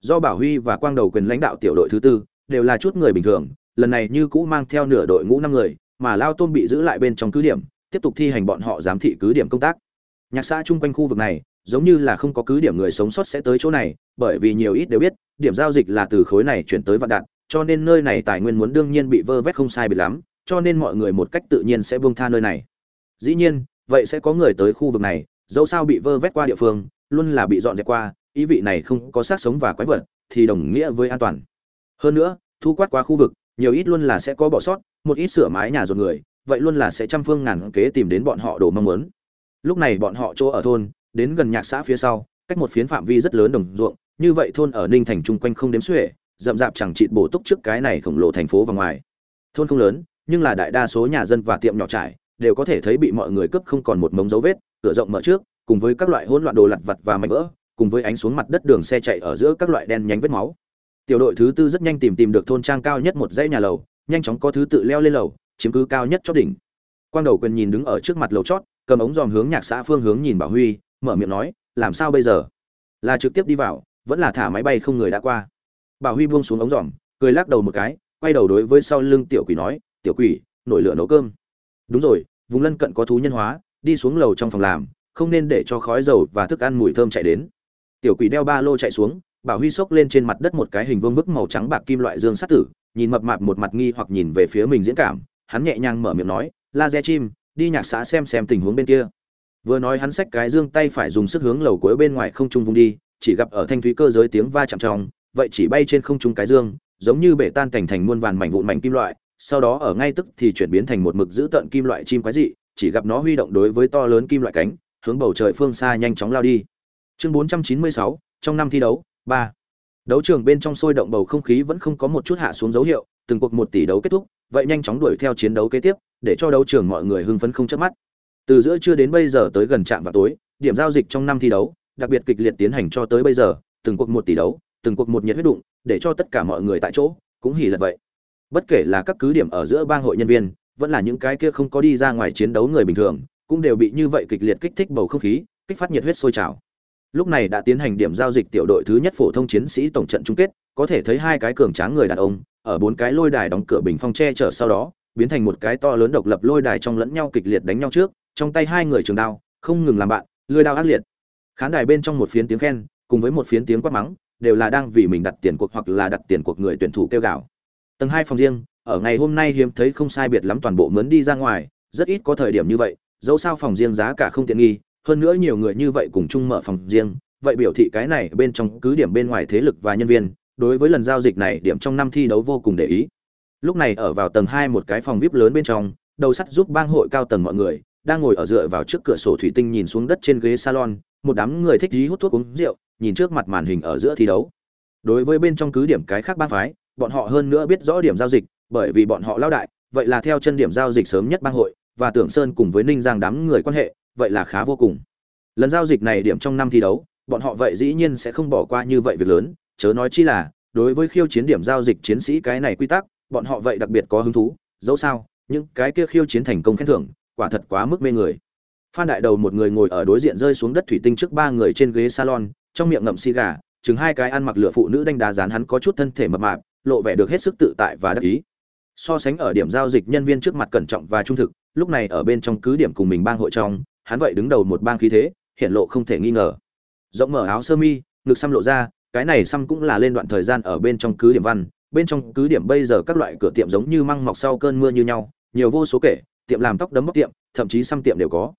Do bảo huy và quang đầu quyền lãnh đạo tiểu đội thứ tư, đều là chút người bình thường, lần này như cũ mang theo nửa đội ngũ năm người, mà lao tôn bị giữ lại bên trong cứ điểm, tiếp tục thi hành bọn họ giám thị cứ điểm công tác nhạc xã chung quanh khu vực này, giống như là không có cứ điểm người sống sót sẽ tới chỗ này, bởi vì nhiều ít đều biết, điểm giao dịch là từ khối này chuyển tới vạn đạn cho nên nơi này tài nguyên muốn đương nhiên bị vơ vét không sai biệt lắm, cho nên mọi người một cách tự nhiên sẽ buông tha nơi này. Dĩ nhiên, vậy sẽ có người tới khu vực này, dẫu sao bị vơ vét qua địa phương, luôn là bị dọn dẹp qua, ý vị này không có sát sống và quái vật, thì đồng nghĩa với an toàn. Hơn nữa, thu quát qua khu vực, nhiều ít luôn là sẽ có bỏ sót, một ít sửa mái nhà dọn người, vậy luôn là sẽ trăm phương ngàn kế tìm đến bọn họ đồ mong muốn lúc này bọn họ chỗ ở thôn, đến gần nhạc xã phía sau, cách một phiến phạm vi rất lớn đồng ruộng, như vậy thôn ở ninh thành chung quanh không đếm xuể, rậm rạp chẳng chịt bổ túc trước cái này khổng lồ thành phố và ngoài. Thôn không lớn, nhưng là đại đa số nhà dân và tiệm nhỏ trải, đều có thể thấy bị mọi người cướp không còn một mống dấu vết, cửa rộng mở trước, cùng với các loại hỗn loạn đồ lặt vặt và mảnh vỡ, cùng với ánh xuống mặt đất đường xe chạy ở giữa các loại đen nhánh vết máu. Tiểu đội thứ tư rất nhanh tìm tìm được thôn trang cao nhất một dãy nhà lầu, nhanh chóng có thứ tự leo lên lầu, chiếm cứ cao nhất chót đỉnh. Quang đầu quyền nhìn đứng ở trước mặt lầu chót cầm ống dòm hướng nhạc xã phương hướng nhìn bảo huy, mở miệng nói, làm sao bây giờ? Là trực tiếp đi vào, vẫn là thả máy bay không người đã qua. Bảo huy buông xuống ống dòm, cười lắc đầu một cái, quay đầu đối với sau lưng tiểu quỷ nói, tiểu quỷ, nổi lửa nấu cơm. Đúng rồi, vùng lân cận có thú nhân hóa, đi xuống lầu trong phòng làm, không nên để cho khói dầu và thức ăn mùi thơm chạy đến. Tiểu quỷ đeo ba lô chạy xuống, bảo huy xốc lên trên mặt đất một cái hình vương vức màu trắng bạc kim loại dương sắt tử, nhìn mập mạp một mặt nghi hoặc nhìn về phía mình diễn cảm, hắn nhẹ nhàng mở miệng nói, laser chim đi nhạc xã xem xem tình huống bên kia. Vừa nói hắn xách cái dương tay phải dùng sức hướng lầu cuối bên ngoài không trung vung đi chỉ gặp ở thanh thúy cơ giới tiếng va chạm trong vậy chỉ bay trên không trung cái dương giống như bể tan thành thành muôn vàn mảnh vụn mảnh kim loại sau đó ở ngay tức thì chuyển biến thành một mực giữ tận kim loại chim quái dị chỉ gặp nó huy động đối với to lớn kim loại cánh hướng bầu trời phương xa nhanh chóng lao đi. Chương 496, trong năm thi đấu ba. Đấu trường bên trong sôi động bầu không khí vẫn không có một chút hạ xuống dấu hiệu từng cuộc một tỷ đấu kết thúc vậy nhanh chóng đuổi theo chiến đấu kế tiếp để cho đấu trường mọi người hưng phấn không chớp mắt. Từ giữa trưa đến bây giờ tới gần trạm vào tối, điểm giao dịch trong năm thi đấu, đặc biệt kịch liệt tiến hành cho tới bây giờ, từng cuộc một tỷ đấu, từng cuộc một nhiệt huyết đụng, để cho tất cả mọi người tại chỗ cũng hỉ lật vậy. Bất kể là các cứ điểm ở giữa bang hội nhân viên, vẫn là những cái kia không có đi ra ngoài chiến đấu người bình thường, cũng đều bị như vậy kịch liệt kích thích bầu không khí, kích phát nhiệt huyết sôi trào. Lúc này đã tiến hành điểm giao dịch tiểu đội thứ nhất phổ thông chiến sĩ tổng trận chung kết, có thể thấy hai cái cường tráng người đàn ông, ở bốn cái lôi đài đóng cửa bình phong che chở sau đó biến thành một cái to lớn độc lập lôi đài trong lẫn nhau kịch liệt đánh nhau trước, trong tay hai người trường đao, không ngừng làm bạn lưỡi đao ác liệt. Khán đài bên trong một phiến tiếng khen, cùng với một phiến tiếng quát mắng, đều là đang vì mình đặt tiền cuộc hoặc là đặt tiền cuộc người tuyển thủ kêu gào. Tầng hai phòng riêng, ở ngày hôm nay hiếm thấy không sai biệt lắm toàn bộ mướn đi ra ngoài, rất ít có thời điểm như vậy, dẫu sao phòng riêng giá cả không tiện nghi, hơn nữa nhiều người như vậy cùng chung mở phòng riêng, vậy biểu thị cái này bên trong cứ điểm bên ngoài thế lực và nhân viên, đối với lần giao dịch này điểm trong năm thi đấu vô cùng để ý lúc này ở vào tầng hai một cái phòng vip lớn bên trong, đầu sắt giúp bang hội cao tầng mọi người, đang ngồi ở dựa vào trước cửa sổ thủy tinh nhìn xuống đất trên ghế salon, một đám người thích dí hút thuốc uống rượu, nhìn trước mặt màn hình ở giữa thi đấu. Đối với bên trong cứ điểm cái khác bang phái, bọn họ hơn nữa biết rõ điểm giao dịch, bởi vì bọn họ lao đại, vậy là theo chân điểm giao dịch sớm nhất bang hội, và tưởng sơn cùng với ninh giang đám người quan hệ, vậy là khá vô cùng. Lần giao dịch này điểm trong năm thi đấu, bọn họ vậy dĩ nhiên sẽ không bỏ qua như vậy việc lớn, chớ nói chi là, đối với khiêu chiến điểm giao dịch chiến sĩ cái này quy tắc bọn họ vậy đặc biệt có hứng thú, dẫu sao, những cái kia khiêu chiến thành công khen thưởng, quả thật quá mức mê người. Phan đại đầu một người ngồi ở đối diện rơi xuống đất thủy tinh trước ba người trên ghế salon, trong miệng ngậm xì gà, chừng hai cái ăn mặc lửa phụ nữ đánh đá dán hắn có chút thân thể mập mạp, lộ vẻ được hết sức tự tại và đắc ý. So sánh ở điểm giao dịch nhân viên trước mặt cẩn trọng và trung thực, lúc này ở bên trong cứ điểm cùng mình bang hội trong, hắn vậy đứng đầu một bang khí thế, hiện lộ không thể nghi ngờ. Rộng mở áo sơ mi, ngực xăm lộ ra, cái này xăm cũng là lên đoạn thời gian ở bên trong cứ điểm văn bên trong cứ điểm bây giờ các loại cửa tiệm giống như măng mọc sau cơn mưa như nhau, nhiều vô số kể, tiệm làm tóc đấm bóc tiệm, thậm chí xăm tiệm đều có.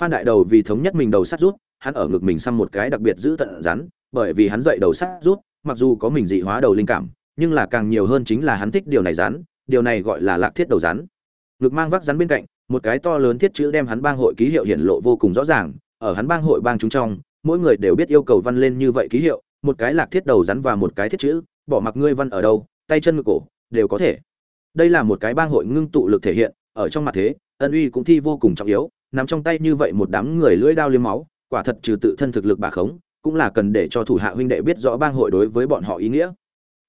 Phan đại đầu vì thống nhất mình đầu sắt rút, hắn ở ngực mình xăm một cái đặc biệt giữ tận rắn, bởi vì hắn dậy đầu sắt rút, mặc dù có mình dị hóa đầu linh cảm, nhưng là càng nhiều hơn chính là hắn thích điều này rắn, điều này gọi là lạc thiết đầu rắn. Ngực mang vác rắn bên cạnh, một cái to lớn thiết chữ đem hắn bang hội ký hiệu hiển lộ vô cùng rõ ràng, ở hắn bang hội bang chúng trong, mỗi người đều biết yêu cầu văn lên như vậy ký hiệu, một cái lạc thiết đầu rắn và một cái thiết chữ, bỏ mặc ngươi văn ở đâu tay chân ngực cổ, đều có thể. Đây là một cái bang hội ngưng tụ lực thể hiện, ở trong mặt thế, ân uy cũng thi vô cùng trọng yếu, nằm trong tay như vậy một đám người lưỡi đao liếm máu, quả thật trừ tự thân thực lực bà khống, cũng là cần để cho thủ hạ huynh đệ biết rõ bang hội đối với bọn họ ý nghĩa.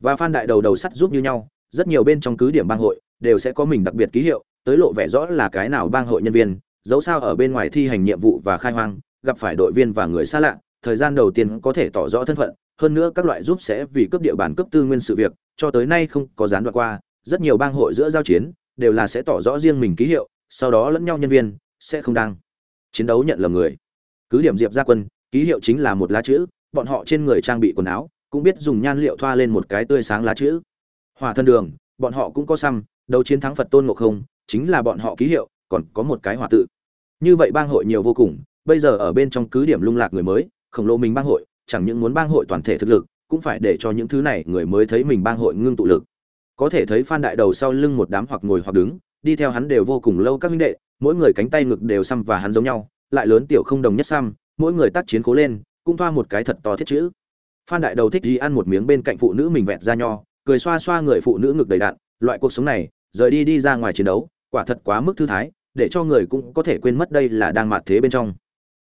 Và phan đại đầu đầu sắt giúp như nhau, rất nhiều bên trong cứ điểm bang hội, đều sẽ có mình đặc biệt ký hiệu, tới lộ vẻ rõ là cái nào bang hội nhân viên, dẫu sao ở bên ngoài thi hành nhiệm vụ và khai hoang, gặp phải đội viên và người xa lạ, thời gian đầu tiên có thể tỏ rõ thân phận hơn nữa các loại giúp sẽ vì cướp địa bàn cướp tư nguyên sự việc, cho tới nay không có gián đoạn qua, rất nhiều bang hội giữa giao chiến, đều là sẽ tỏ rõ riêng mình ký hiệu, sau đó lẫn nhau nhân viên, sẽ không đang chiến đấu nhận lầm người. Cứ điểm diệp ra quân, ký hiệu chính là một lá chữ, bọn họ trên người trang bị quần áo, cũng biết dùng nhan liệu thoa lên một cái tươi sáng lá chữ. Hỏa thân đường, bọn họ cũng có xăm, đấu chiến thắng phật tôn ngộ không, chính là bọn họ ký hiệu, còn có một cái hỏa tự. Như vậy bang hội nhiều vô cùng, bây giờ ở bên trong cứ điểm lung lạc người mới, khổng lồ mình bang hội chẳng những muốn bang hội toàn thể thực lực, cũng phải để cho những thứ này người mới thấy mình bang hội ngưng tụ lực. Có thể thấy phan đại đầu sau lưng một đám hoặc ngồi hoặc đứng, đi theo hắn đều vô cùng lâu các minh đệ, mỗi người cánh tay ngực đều xăm và hắn giống nhau, lại lớn tiểu không đồng nhất xăm, mỗi người tác chiến cố lên, cũng thoa một cái thật to thiết chữ. Phan đại đầu thích gì ăn một miếng bên cạnh phụ nữ mình vẹt ra nho, cười xoa xoa người phụ nữ ngực đầy đạn, loại cuộc sống này, rời đi đi ra ngoài chiến đấu, quả thật quá mức thư thái, để cho người cũng có thể quên mất đây là đang mạt thế bên trong.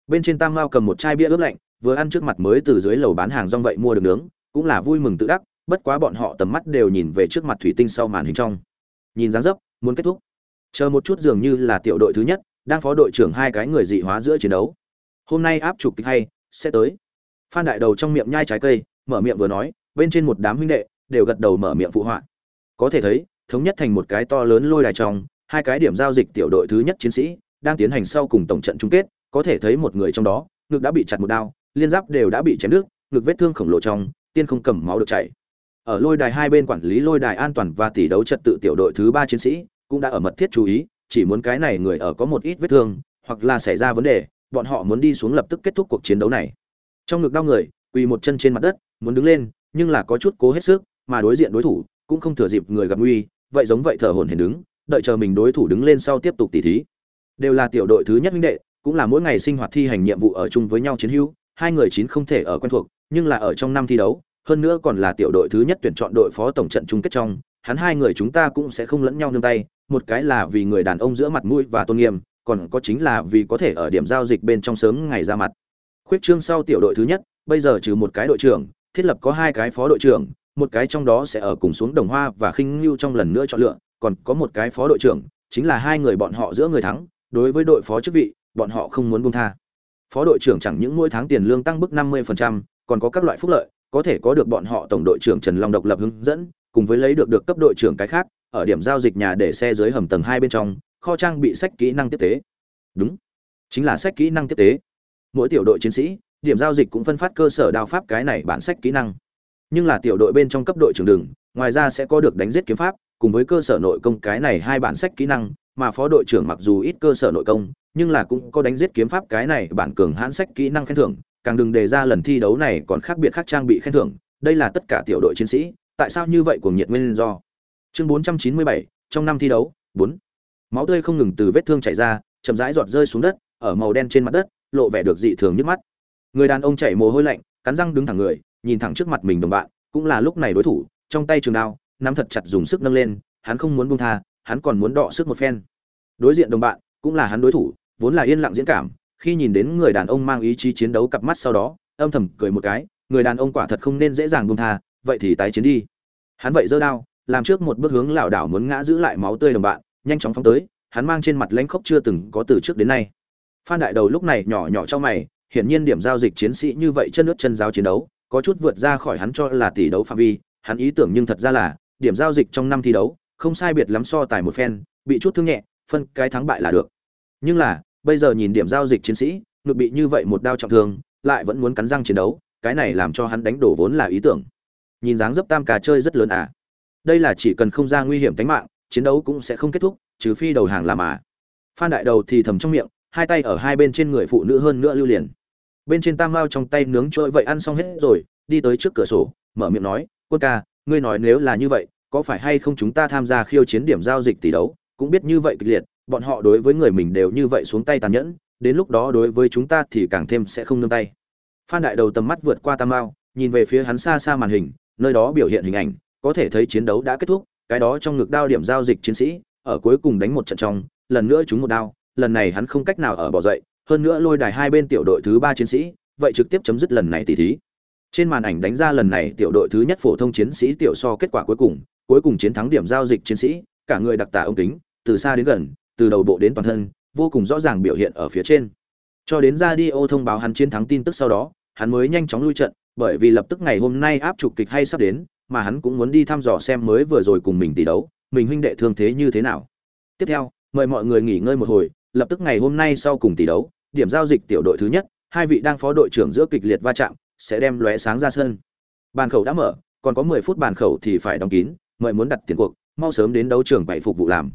Bên trên tam mao cầm một chai bia ướp lạnh vừa ăn trước mặt mới từ dưới lầu bán hàng rong vậy mua được nướng, cũng là vui mừng tự đắc, bất quá bọn họ tầm mắt đều nhìn về trước mặt thủy tinh sau màn hình trong. Nhìn dáng dấp, muốn kết thúc. Chờ một chút dường như là tiểu đội thứ nhất, đang phó đội trưởng hai cái người dị hóa giữa chiến đấu. Hôm nay áp chụp kịch hay, sẽ tới. Phan đại đầu trong miệng nhai trái cây, mở miệng vừa nói, bên trên một đám huynh đệ, đều gật đầu mở miệng phụ họa. Có thể thấy, thống nhất thành một cái to lớn lôi đài trong, hai cái điểm giao dịch tiểu đội thứ nhất chiến sĩ, đang tiến hành sau cùng tổng trận chung kết, có thể thấy một người trong đó, ngực đã bị chặt một đao liên giáp đều đã bị chém đứt, ngực vết thương khổng lồ trong, tiên không cầm máu được chảy. Ở lôi đài hai bên quản lý lôi đài an toàn và tỷ đấu trật tự tiểu đội thứ ba chiến sĩ cũng đã ở mật thiết chú ý, chỉ muốn cái này người ở có một ít vết thương, hoặc là xảy ra vấn đề, bọn họ muốn đi xuống lập tức kết thúc cuộc chiến đấu này. Trong ngực đau người, quỳ một chân trên mặt đất, muốn đứng lên, nhưng là có chút cố hết sức, mà đối diện đối thủ cũng không thừa dịp người gặp nguy, vậy giống vậy thở hổn hển đứng, đợi chờ mình đối thủ đứng lên sau tiếp tục tỉ thí. Đều là tiểu đội thứ nhất minh đệ, cũng là mỗi ngày sinh hoạt thi hành nhiệm vụ ở chung với nhau chiến hữu hai người chín không thể ở quen thuộc, nhưng là ở trong năm thi đấu, hơn nữa còn là tiểu đội thứ nhất tuyển chọn đội phó tổng trận chung kết trong, hắn hai người chúng ta cũng sẽ không lẫn nhau nương tay, một cái là vì người đàn ông giữa mặt mũi và tôn nghiêm, còn có chính là vì có thể ở điểm giao dịch bên trong sớm ngày ra mặt. Khuyết trương sau tiểu đội thứ nhất, bây giờ trừ một cái đội trưởng, thiết lập có hai cái phó đội trưởng, một cái trong đó sẽ ở cùng xuống đồng hoa và khinh lưu trong lần nữa chọn lựa, còn có một cái phó đội trưởng, chính là hai người bọn họ giữa người thắng, đối với đội phó chức vị, bọn họ không muốn buông tha phó đội trưởng chẳng những mỗi tháng tiền lương tăng bức 50%, còn có các loại phúc lợi có thể có được bọn họ tổng đội trưởng Trần Long độc lập hướng dẫn cùng với lấy được được cấp đội trưởng cái khác ở điểm giao dịch nhà để xe dưới hầm tầng hai bên trong kho trang bị sách kỹ năng tiếp tế. Đúng chính là sách kỹ năng tiếp tế. Mỗi tiểu đội chiến sĩ điểm giao dịch cũng phân phát cơ sở đao pháp cái này bản sách kỹ năng. Nhưng là tiểu đội bên trong cấp đội trưởng đường ngoài ra sẽ có được đánh giết kiếm pháp cùng với cơ sở nội công cái này hai bản sách kỹ năng mà phó đội trưởng mặc dù ít cơ sở nội công nhưng là cũng có đánh giết kiếm pháp cái này bản cường hãn sách kỹ năng khen thưởng càng đừng đề ra lần thi đấu này còn khác biệt khác trang bị khen thưởng đây là tất cả tiểu đội chiến sĩ tại sao như vậy cuồng nhiệt nguyên do? Chương 497, trong năm thi đấu 4. máu tươi không ngừng từ vết thương chảy ra chậm rãi giọt rơi xuống đất ở màu đen trên mặt đất lộ vẻ được dị thường nhức mắt. Người đàn ông chảy mồ hôi lạnh cắn răng đứng thẳng người nhìn thẳng trước mặt mình đồng bạn cũng là lúc này đối thủ trong tay trường đao nắm thật chặt dùng sức nâng lên hắn không muốn buông tha hắn còn muốn đọ sức một phen. Đối diện đồng bạn cũng là hắn đối thủ vốn là yên lặng diễn cảm, khi nhìn đến người đàn ông mang ý chí chiến đấu cặp mắt sau đó, âm thầm cười một cái, người đàn ông quả thật không nên dễ dàng buông tha, vậy thì tái chiến đi. Hắn vậy giơ đao, làm trước một bước hướng lảo đảo muốn ngã giữ lại máu tươi đồng bạn, nhanh chóng phóng tới, hắn mang trên mặt lãnh khốc chưa từng có từ trước đến nay. Phan đại đầu lúc này nhỏ nhỏ trong mày, hiển nhiên điểm giao dịch chiến sĩ như vậy chân nước chân giáo chiến đấu, có chút vượt ra khỏi hắn cho là tỷ đấu phạm vi, hắn ý tưởng nhưng thật ra là, điểm giao dịch trong năm thi đấu, không sai biệt lắm so tài một phen, bị chút thương nhẹ, phân cái thắng bại là được. Nhưng là bây giờ nhìn điểm giao dịch chiến sĩ, ngực bị như vậy một đao trọng thương, lại vẫn muốn cắn răng chiến đấu, cái này làm cho hắn đánh đổ vốn là ý tưởng. Nhìn dáng dấp tam cà chơi rất lớn à. Đây là chỉ cần không ra nguy hiểm tính mạng, chiến đấu cũng sẽ không kết thúc, trừ phi đầu hàng làm à phan đại đầu thì thầm trong miệng, hai tay ở hai bên trên người phụ nữ hơn nữa lưu liền. Bên trên tam mao trong tay nướng trôi vậy ăn xong hết rồi, đi tới trước cửa sổ, mở miệng nói, quân ca, ngươi nói nếu là như vậy, có phải hay không chúng ta tham gia khiêu chiến điểm giao dịch tỷ đấu? Cũng biết như vậy kịch liệt bọn họ đối với người mình đều như vậy xuống tay tàn nhẫn, đến lúc đó đối với chúng ta thì càng thêm sẽ không nương tay. Phan đại đầu tầm mắt vượt qua tam mao, nhìn về phía hắn xa xa màn hình, nơi đó biểu hiện hình ảnh, có thể thấy chiến đấu đã kết thúc, cái đó trong ngực đao điểm giao dịch chiến sĩ, ở cuối cùng đánh một trận trong, lần nữa chúng một đao, lần này hắn không cách nào ở bỏ dậy, hơn nữa lôi đài hai bên tiểu đội thứ ba chiến sĩ, vậy trực tiếp chấm dứt lần này tỷ thí. Trên màn ảnh đánh ra lần này tiểu đội thứ nhất phổ thông chiến sĩ tiểu so kết quả cuối cùng cuối cùng chiến thắng điểm giao dịch chiến sĩ, cả người đặc tả ông kính, từ xa đến gần từ đầu bộ đến toàn thân, vô cùng rõ ràng biểu hiện ở phía trên. Cho đến ra đi ô thông báo hắn chiến thắng tin tức sau đó, hắn mới nhanh chóng lui trận, bởi vì lập tức ngày hôm nay áp trục kịch hay sắp đến, mà hắn cũng muốn đi thăm dò xem mới vừa rồi cùng mình tỷ đấu, mình huynh đệ thương thế như thế nào. Tiếp theo, mời mọi người nghỉ ngơi một hồi, lập tức ngày hôm nay sau cùng tỷ đấu, điểm giao dịch tiểu đội thứ nhất, hai vị đang phó đội trưởng giữa kịch liệt va chạm, sẽ đem lóe sáng ra sân. Bàn khẩu đã mở, còn có mười phút bàn khẩu thì phải đóng kín, mời muốn đặt tiền cuộc, mau sớm đến đấu trường bảy phục vụ làm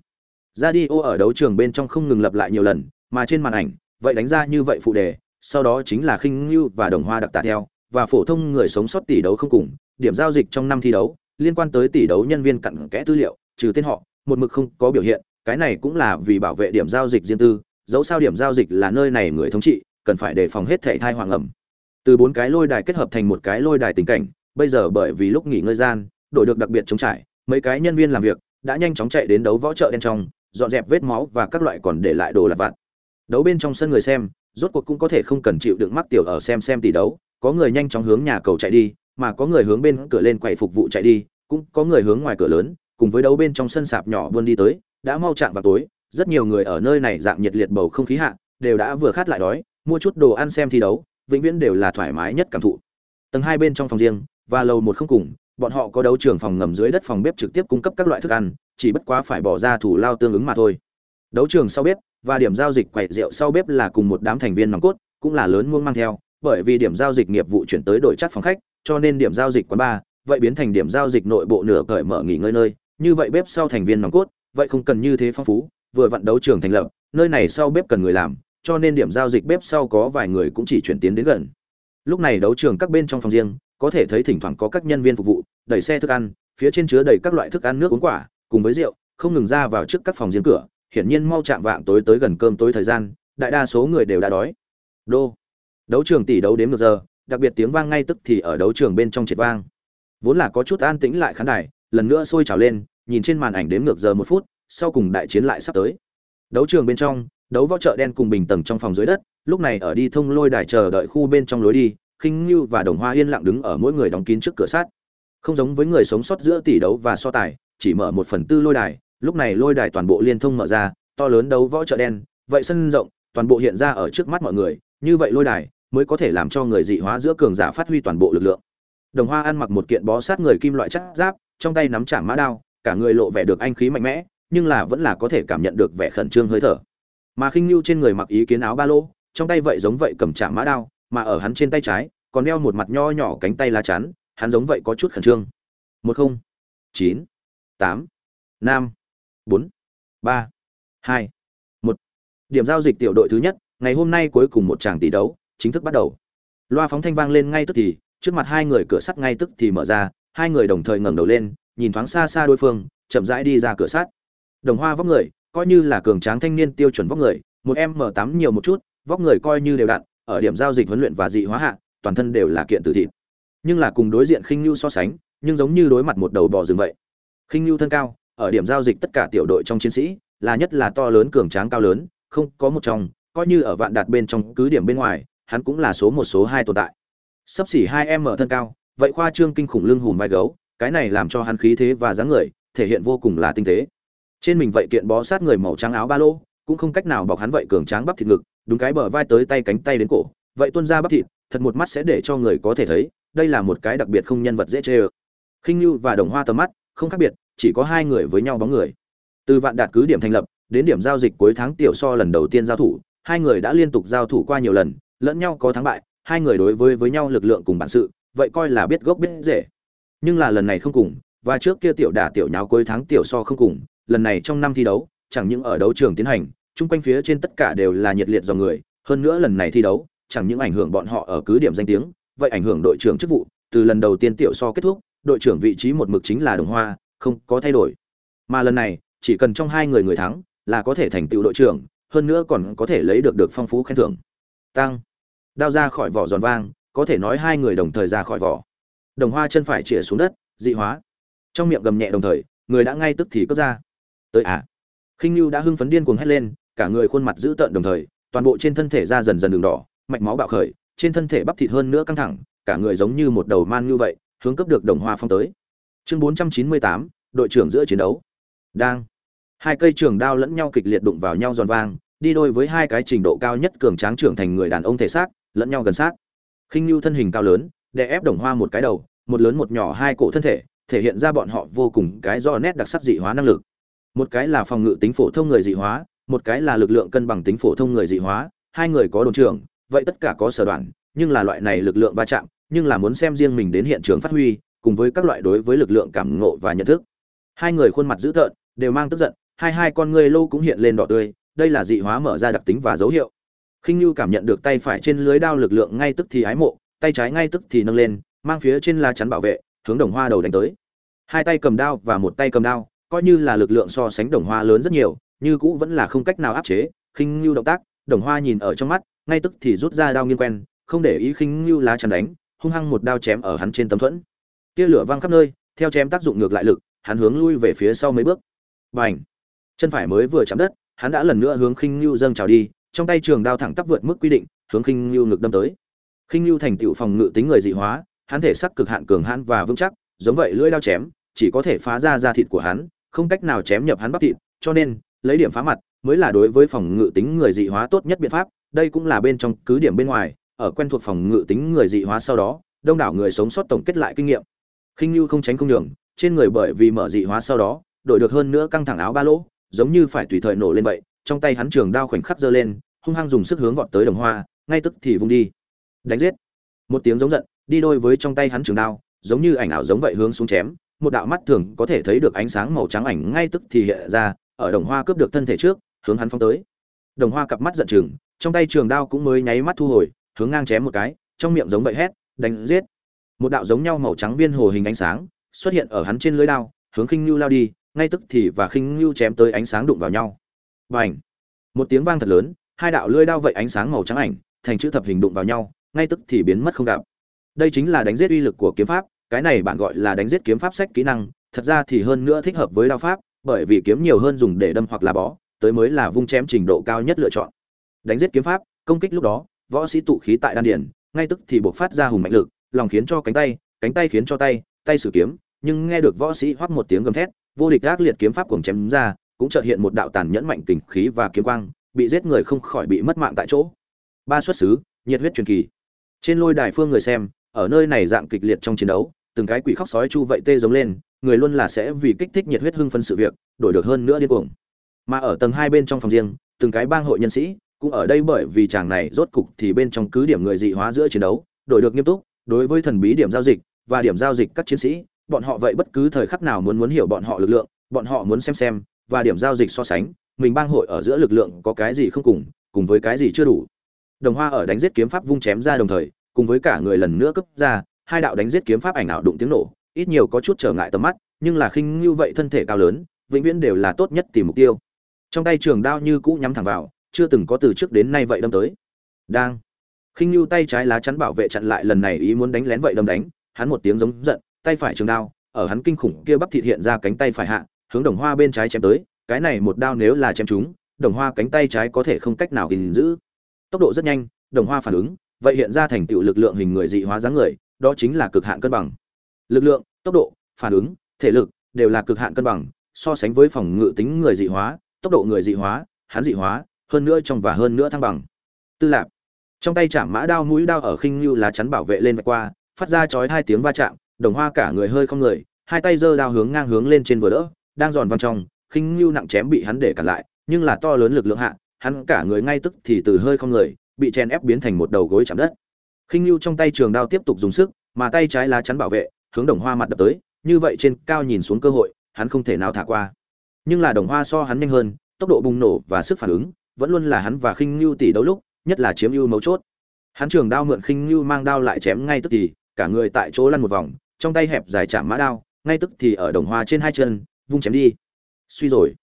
radio ở đấu trường bên trong không ngừng lặp lại nhiều lần, mà trên màn ảnh, vậy đánh ra như vậy phụ đề, sau đó chính là khinh lưu và đồng hoa đặc tả theo, và phổ thông người sống sót tỷ đấu không cùng, điểm giao dịch trong năm thi đấu, liên quan tới tỷ đấu nhân viên cặn kẽ tư liệu, trừ tên họ, một mực không có biểu hiện, cái này cũng là vì bảo vệ điểm giao dịch riêng tư, dẫu sao điểm giao dịch là nơi này người thống trị, cần phải đề phòng hết thảy thai hoàng ẩm. Từ bốn cái lôi đài kết hợp thành một cái lôi đài tình cảnh, bây giờ bởi vì lúc nghỉ ngơi gian, đổi được đặc biệt chống trải, mấy cái nhân viên làm việc, đã nhanh chóng chạy đến đấu võ chợ đen trong dọn dẹp vết máu và các loại còn để lại đồ lặt vặt. Đấu bên trong sân người xem, rốt cuộc cũng có thể không cần chịu đựng mắc tiểu ở xem xem tỷ đấu. Có người nhanh chóng hướng nhà cầu chạy đi, mà có người hướng bên cửa lên quầy phục vụ chạy đi, cũng có người hướng ngoài cửa lớn, cùng với đấu bên trong sân sạp nhỏ buôn đi tới, đã mau chạm vào tối, rất nhiều người ở nơi này dạng nhiệt liệt bầu không khí hạ, đều đã vừa khát lại đói, mua chút đồ ăn xem thi đấu, vĩnh viễn đều là thoải mái nhất cảm thụ. Tầng hai bên trong phòng riêng, và lầu một không cùng bọn họ có đấu trường phòng ngầm dưới đất phòng bếp trực tiếp cung cấp các loại thức ăn, chỉ bất quá phải bỏ ra thủ lao tương ứng mà thôi. Đấu trường sau bếp và điểm giao dịch quầy rượu sau bếp là cùng một đám thành viên nòng cốt, cũng là lớn muông mang theo, bởi vì điểm giao dịch nghiệp vụ chuyển tới đội chắc phòng khách, cho nên điểm giao dịch quán bar, vậy biến thành điểm giao dịch nội bộ nửa cởi mở nghỉ ngơi nơi. Như vậy bếp sau thành viên nòng cốt, vậy không cần như thế phong phú, vừa vận đấu trường thành lập, nơi này sau bếp cần người làm, cho nên điểm giao dịch bếp sau có vài người cũng chỉ chuyển tiến đến gần. Lúc này đấu trường các bên trong phòng riêng có thể thấy thỉnh thoảng có các nhân viên phục vụ, đẩy xe thức ăn, phía trên chứa đầy các loại thức ăn nước uống quả, cùng với rượu, không ngừng ra vào trước các phòng riêng cửa, hiển nhiên mau chạm vạng tối tới gần cơm tối thời gian, đại đa số người đều đã đói. Đô. Đấu trường tỷ đấu đến một giờ, đặc biệt tiếng vang ngay tức thì ở đấu trường bên trong triệt vang. Vốn là có chút an tĩnh lại khán đài, lần nữa sôi trào lên, nhìn trên màn ảnh đếm ngược giờ một phút, sau cùng đại chiến lại sắp tới. Đấu trường bên trong, đấu võ chợ đen cùng bình tầng trong phòng dưới đất, lúc này ở đi thông lôi đài chờ đợi khu bên trong lối đi khinh ngưu và đồng hoa yên lặng đứng ở mỗi người đóng kín trước cửa sát không giống với người sống sót giữa tỷ đấu và so tài, chỉ mở một phần tư lôi đài, lúc này lôi đài toàn bộ liên thông mở ra, to lớn đấu võ chợ đen, vậy sân rộng, toàn bộ hiện ra ở trước mắt mọi người, như vậy lôi đài mới có thể làm cho người dị hóa giữa cường giả phát huy toàn bộ lực lượng. Đồng hoa ăn mặc một kiện bó sát người kim loại chắc giáp, trong tay nắm chạm mã đao, cả người lộ vẻ được anh khí mạnh mẽ, nhưng là vẫn là có thể cảm nhận được vẻ khẩn trương hơi thở. Mà khinh Lưu trên người mặc ý kiến áo ba lô, trong tay vậy giống vậy cầm chạm mã đao mà ở hắn trên tay trái, còn đeo một mặt nho nhỏ cánh tay lá chắn, hắn giống vậy có chút khẩn trương. Một không, chín, tám, năm, bốn, ba, hai, một. Điểm giao dịch tiểu đội thứ nhất, ngày hôm nay cuối cùng một tràng tỷ đấu, chính thức bắt đầu. Loa phóng thanh vang lên ngay tức thì, trước mặt hai người cửa sắt ngay tức thì mở ra, hai người đồng thời ngẩng đầu lên, nhìn thoáng xa xa đối phương, chậm rãi đi ra cửa sắt. Đồng hoa vóc người, coi như là cường tráng thanh niên tiêu chuẩn vóc người, một m tám nhiều một chút, vóc người coi như đều đặn ở điểm giao dịch huấn luyện và dị hóa hạ, toàn thân đều là kiện tử thịt. Nhưng là cùng đối diện khinh nhu so sánh, nhưng giống như đối mặt một đầu bò rừng vậy. Khinh nhu thân cao, ở điểm giao dịch tất cả tiểu đội trong chiến sĩ, là nhất là to lớn cường tráng cao lớn, không có một trong, coi như ở vạn đạt bên trong cứ điểm bên ngoài, hắn cũng là số một, số hai tồn tại. Sấp xỉ hai em mở thân cao, vậy khoa trương kinh khủng lưng hùm vai gấu, cái này làm cho hắn khí thế và dáng người, thể hiện vô cùng là tinh tế. Trên mình vậy kiện bó sát người màu trắng áo ba lô, cũng không cách nào bọc hắn vậy cường tráng bắp thịt ngực đúng cái bờ vai tới tay cánh tay đến cổ, vậy tuôn ra bắp thịt, thật một mắt sẽ để cho người có thể thấy, đây là một cái đặc biệt không nhân vật dễ chê ơ. Khinh như và đồng hoa tầm mắt không khác biệt, chỉ có hai người với nhau bóng người. Từ vạn đạt cứ điểm thành lập, đến điểm giao dịch cuối tháng tiểu so lần đầu tiên giao thủ, hai người đã liên tục giao thủ qua nhiều lần, lẫn nhau có thắng bại, hai người đối với với nhau lực lượng cùng bản sự, vậy coi là biết gốc biết rễ. Nhưng là lần này không cùng, và trước kia tiểu đả tiểu nháo cuối tháng tiểu so không cùng, lần này trong năm thi đấu, chẳng những ở đấu trường tiến hành chung quanh phía trên tất cả đều là nhiệt liệt dòng người, hơn nữa lần này thi đấu, chẳng những ảnh hưởng bọn họ ở cứ điểm danh tiếng, vậy ảnh hưởng đội trưởng chức vụ, từ lần đầu tiên tiểu so kết thúc, đội trưởng vị trí một mực chính là đồng hoa, không có thay đổi. Mà lần này, chỉ cần trong hai người người thắng, là có thể thành tựu đội trưởng, hơn nữa còn có thể lấy được được phong phú khen thưởng. Tăng. Đao ra khỏi vỏ giòn vang, có thể nói hai người đồng thời ra khỏi vỏ. Đồng hoa chân phải chĩa xuống đất, dị hóa. Trong miệng gầm nhẹ đồng thời, người đã ngay tức thì cất ra. Tới à. Khinh lưu đã hưng phấn điên cuồng hét lên cả người khuôn mặt dữ tợn đồng thời toàn bộ trên thân thể da dần dần đường đỏ mạch máu bạo khởi trên thân thể bắp thịt hơn nữa căng thẳng cả người giống như một đầu man như vậy hướng cấp được đồng hoa phong tới. Chương 498, đội trưởng giữa chiến đấu. Đang. Hai cây trường đao lẫn nhau kịch liệt đụng vào nhau giòn vang đi đôi với hai cái trình độ cao nhất cường tráng trưởng thành người đàn ông thể xác lẫn nhau gần sát. Khinh lưu thân hình cao lớn đè ép đồng hoa một cái đầu một lớn một nhỏ hai cổ thân thể thể hiện ra bọn họ vô cùng cái do nét đặc sắc dị hóa năng lực. Một cái là phòng ngự tính phổ thông người dị hóa một cái là lực lượng cân bằng tính phổ thông người dị hóa, hai người có đồn trưởng, vậy tất cả có sở đoạn, nhưng là loại này lực lượng va chạm, nhưng là muốn xem riêng mình đến hiện trường phát huy, cùng với các loại đối với lực lượng cảm ngộ và nhận thức. Hai người khuôn mặt dữ tợn, đều mang tức giận, hai hai con ngươi lâu cũng hiện lên đỏ tươi, đây là dị hóa mở ra đặc tính và dấu hiệu. Khinh nhu cảm nhận được tay phải trên lưới đao lực lượng ngay tức thì ái mộ, tay trái ngay tức thì nâng lên, mang phía trên là chắn bảo vệ, hướng đồng hoa đầu đánh tới. Hai tay cầm đao và một tay cầm đao, coi như là lực lượng so sánh đồng hoa lớn rất nhiều như cũ vẫn là không cách nào áp chế, khinh ngưu động tác, đồng hoa nhìn ở trong mắt, ngay tức thì rút ra đao nghiêng quen, không để ý khinh ngưu lá chắn đánh, hung hăng một đao chém ở hắn trên tấm thuẫn. Tia lửa văng khắp nơi, theo chém tác dụng ngược lại lực, hắn hướng lui về phía sau mấy bước. Bành! Chân phải mới vừa chạm đất, hắn đã lần nữa hướng khinh ngưu dâng trào đi, trong tay trường đao thẳng tắp vượt mức quy định, hướng khinh ngưu ngực đâm tới. Khinh ngưu thành tựu phòng ngự tính người dị hóa, hắn thể sắc cực hạn cường hãn và vững chắc, giống vậy lưỡi đao chém, chỉ có thể phá ra da thịt của hắn, không cách nào chém nhập hắn bắp thịt, cho nên lấy điểm phá mặt, mới là đối với phòng ngự tính người dị hóa tốt nhất biện pháp, đây cũng là bên trong cứ điểm bên ngoài, ở quen thuộc phòng ngự tính người dị hóa sau đó, đông đảo người sống sót tổng kết lại kinh nghiệm. Khinh lưu không tránh không nhường, trên người bởi vì mở dị hóa sau đó, đổi được hơn nữa căng thẳng áo ba lỗ, giống như phải tùy thời nổ lên vậy, trong tay hắn trường đao khoảnh khắc giơ lên, hung hăng dùng sức hướng vọt tới đồng hoa, ngay tức thì vung đi. Đánh giết. Một tiếng giống giận, đi đôi với trong tay hắn trường đao, giống như ảnh ảo giống vậy hướng xuống chém, một đạo mắt thường có thể thấy được ánh sáng màu trắng ảnh ngay tức thì hiện ra ở đồng hoa cướp được thân thể trước, hướng hắn phóng tới. Đồng hoa cặp mắt giận chừng, trong tay trường đao cũng mới nháy mắt thu hồi, hướng ngang chém một cái, trong miệng giống vậy hét, đánh giết. Một đạo giống nhau màu trắng viên hồ hình ánh sáng xuất hiện ở hắn trên lưới đao, hướng khinh ngưu lao đi, ngay tức thì và khinh ngưu chém tới ánh sáng đụng vào nhau. Và ảnh một tiếng vang thật lớn, hai đạo lưỡi đao vậy ánh sáng màu trắng ảnh, thành chữ thập hình đụng vào nhau, ngay tức thì biến mất không gặp. Đây chính là đánh giết uy lực của kiếm pháp, cái này bạn gọi là đánh giết kiếm pháp sách kỹ năng, thật ra thì hơn nữa thích hợp với đao pháp bởi vì kiếm nhiều hơn dùng để đâm hoặc là bó tới mới là vung chém trình độ cao nhất lựa chọn. Đánh giết kiếm pháp công kích lúc đó võ sĩ tụ khí tại đan điền, ngay tức thì buộc phát ra hùng mạnh lực lòng khiến cho cánh tay cánh tay khiến cho tay tay sử kiếm nhưng nghe được võ sĩ hoắc một tiếng gầm thét vô địch ác liệt kiếm pháp cuồng chém ra cũng chợt hiện một đạo tàn nhẫn mạnh kình khí và kiếm quang bị giết người không khỏi bị mất mạng tại chỗ. Ba xuất xứ nhiệt huyết truyền kỳ. Trên lôi đài phương người xem ở nơi này dạng kịch liệt trong chiến đấu từng cái quỷ khóc sói chu vậy tê giống lên người luôn là sẽ vì kích thích nhiệt huyết hưng phân sự việc, đổi được hơn nữa điên cuồng. Mà ở tầng hai bên trong phòng riêng, từng cái bang hội nhân sĩ cũng ở đây bởi vì chàng này rốt cục thì bên trong cứ điểm người dị hóa giữa chiến đấu, đổi được nghiêm túc, đối với thần bí điểm giao dịch và điểm giao dịch các chiến sĩ, bọn họ vậy bất cứ thời khắc nào muốn muốn hiểu bọn họ lực lượng, bọn họ muốn xem xem và điểm giao dịch so sánh, mình bang hội ở giữa lực lượng có cái gì không cùng cùng với cái gì chưa đủ. Đồng hoa ở đánh giết kiếm pháp vung chém ra đồng thời, cùng với cả người lần nữa cấp ra, hai đạo đánh giết kiếm pháp ảnh ảo đụng tiếng nổ ít nhiều có chút trở ngại tầm mắt, nhưng là khinh như vậy thân thể cao lớn, vĩnh viễn đều là tốt nhất tìm mục tiêu. Trong tay trường đao như cũ nhắm thẳng vào, chưa từng có từ trước đến nay vậy đâm tới. Đang. Khinh như tay trái lá chắn bảo vệ chặn lại lần này ý muốn đánh lén vậy đâm đánh, hắn một tiếng giống giận, tay phải trường đao, ở hắn kinh khủng kia bắp thịt hiện ra cánh tay phải hạ, hướng đồng hoa bên trái chém tới, cái này một đao nếu là chém chúng đồng hoa cánh tay trái có thể không cách nào gìn giữ. Tốc độ rất nhanh, đồng hoa phản ứng, vậy hiện ra thành tựu lực lượng hình người dị hóa dáng người, đó chính là cực hạn cân bằng. Lực lượng tốc độ, phản ứng, thể lực đều là cực hạn cân bằng, so sánh với phòng ngự tính người dị hóa, tốc độ người dị hóa, hắn dị hóa, hơn nữa trong và hơn nữa thăng bằng. Tư lạc trong tay chạm mã đao mũi đao ở khinh như lá chắn bảo vệ lên vạch qua, phát ra chói hai tiếng va chạm, đồng hoa cả người hơi không người, hai tay giơ đao hướng ngang hướng lên trên vừa đỡ, đang giòn văng trong, khinh như nặng chém bị hắn để cản lại, nhưng là to lớn lực lượng hạ, hắn cả người ngay tức thì từ hơi không người, bị chèn ép biến thành một đầu gối chạm đất. Khinh như trong tay trường đao tiếp tục dùng sức, mà tay trái lá chắn bảo vệ hướng đồng hoa mặt đập tới, như vậy trên cao nhìn xuống cơ hội, hắn không thể nào thả qua. Nhưng là đồng hoa so hắn nhanh hơn, tốc độ bùng nổ và sức phản ứng, vẫn luôn là hắn và khinh ngưu tỷ đấu lúc, nhất là chiếm ưu mấu chốt. Hắn trường đao mượn khinh ngưu mang đao lại chém ngay tức thì, cả người tại chỗ lăn một vòng, trong tay hẹp dài chạm mã đao, ngay tức thì ở đồng hoa trên hai chân, vung chém đi. Suy rồi.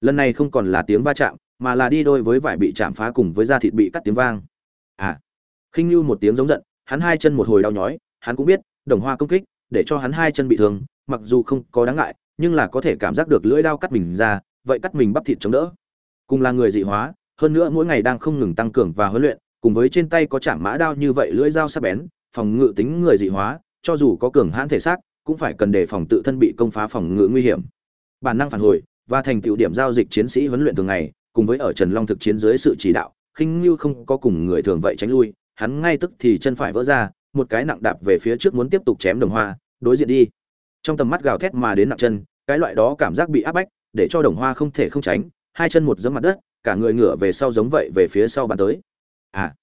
Lần này không còn là tiếng va chạm, mà là đi đôi với vải bị chạm phá cùng với da thịt bị cắt tiếng vang. À. Khinh ngưu một tiếng giống giận, hắn hai chân một hồi đau nhói, hắn cũng biết, đồng hoa công kích để cho hắn hai chân bị thương, mặc dù không có đáng ngại, nhưng là có thể cảm giác được lưỡi đao cắt mình ra, vậy cắt mình bắp thịt chống đỡ. Cùng là người dị hóa, hơn nữa mỗi ngày đang không ngừng tăng cường và huấn luyện, cùng với trên tay có chạm mã đao như vậy lưỡi dao sắc bén, phòng ngự tính người dị hóa, cho dù có cường hãn thể xác, cũng phải cần đề phòng tự thân bị công phá phòng ngự nguy hiểm. Bản năng phản hồi và thành tựu điểm giao dịch chiến sĩ huấn luyện thường ngày, cùng với ở trần long thực chiến dưới sự chỉ đạo, khinh Lưu không có cùng người thường vậy tránh lui, hắn ngay tức thì chân phải vỡ ra một cái nặng đạp về phía trước muốn tiếp tục chém đồng hoa, đối diện đi. Trong tầm mắt gào thét mà đến nặng chân, cái loại đó cảm giác bị áp bách, để cho đồng hoa không thể không tránh, hai chân một giấm mặt đất, cả người ngửa về sau giống vậy về phía sau bàn tới. À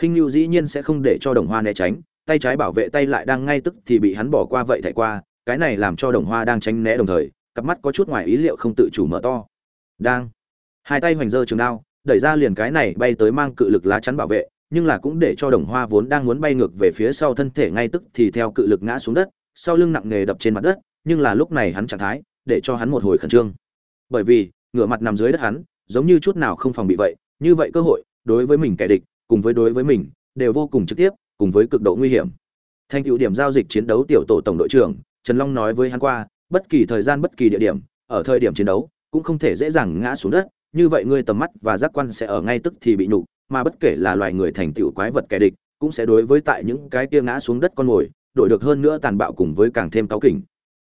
khinh lưu dĩ nhiên sẽ không để cho đồng hoa né tránh, tay trái bảo vệ tay lại đang ngay tức thì bị hắn bỏ qua vậy thảy qua, cái này làm cho đồng hoa đang tránh né đồng thời, cặp mắt có chút ngoài ý liệu không tự chủ mở to. Đang, hai tay hoành dơ trường đao, đẩy ra liền cái này bay tới mang cự lực lá chắn bảo vệ nhưng là cũng để cho đồng hoa vốn đang muốn bay ngược về phía sau thân thể ngay tức thì theo cự lực ngã xuống đất, sau lưng nặng nề đập trên mặt đất, nhưng là lúc này hắn trạng thái, để cho hắn một hồi khẩn trương. Bởi vì, ngửa mặt nằm dưới đất hắn, giống như chút nào không phòng bị vậy, như vậy cơ hội, đối với mình kẻ địch, cùng với đối với mình, đều vô cùng trực tiếp, cùng với cực độ nguy hiểm. Thành tựu điểm giao dịch chiến đấu tiểu tổ tổng đội trưởng, trần long nói với hắn qua, bất kỳ thời gian bất kỳ địa điểm, ở thời điểm chiến đấu, cũng không thể dễ dàng ngã xuống đất, như vậy ngươi tầm mắt và giác quan sẽ ở ngay tức thì bị nhục mà bất kể là loài người thành tựu quái vật kẻ địch, cũng sẽ đối với tại những cái kia ngã xuống đất con ngồi đổi được hơn nữa tàn bạo cùng với càng thêm cáo kỉnh.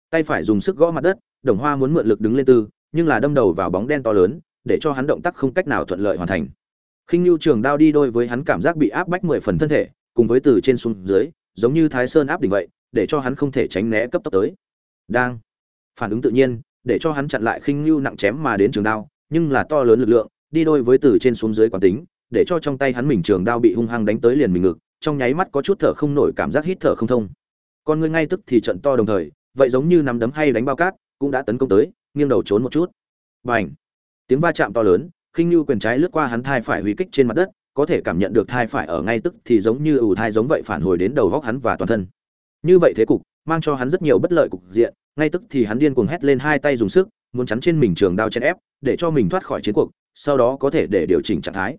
Tay phải dùng sức gõ mặt đất, đồng hoa muốn mượn lực đứng lên tư, nhưng là đâm đầu vào bóng đen to lớn, để cho hắn động tác không cách nào thuận lợi hoàn thành. Khinh Nưu trường đao đi đôi với hắn cảm giác bị áp bách mười phần thân thể, cùng với từ trên xuống dưới, giống như thái sơn áp đỉnh vậy, để cho hắn không thể tránh né cấp tốc tới. Đang. Phản ứng tự nhiên, để cho hắn chặn lại khinh Nưu nặng chém mà đến trường đao, nhưng là to lớn lực lượng, đi đôi với từ trên xuống dưới quán tính để cho trong tay hắn mình trường đao bị hung hăng đánh tới liền mình ngực, trong nháy mắt có chút thở không nổi, cảm giác hít thở không thông. Con ngươi ngay tức thì trận to đồng thời, vậy giống như nắm đấm hay đánh bao cát, cũng đã tấn công tới, nghiêng đầu trốn một chút. Bành! Tiếng va chạm to lớn, khinh như quyền trái lướt qua hắn thai phải hủy kích trên mặt đất, có thể cảm nhận được thai phải ở ngay tức thì giống như ủ thai giống vậy phản hồi đến đầu góc hắn và toàn thân. Như vậy thế cục, mang cho hắn rất nhiều bất lợi cục diện, ngay tức thì hắn điên cuồng hét lên hai tay dùng sức, muốn chắn trên mình trường đao chen ép, để cho mình thoát khỏi chiến cuộc, sau đó có thể để điều chỉnh trạng thái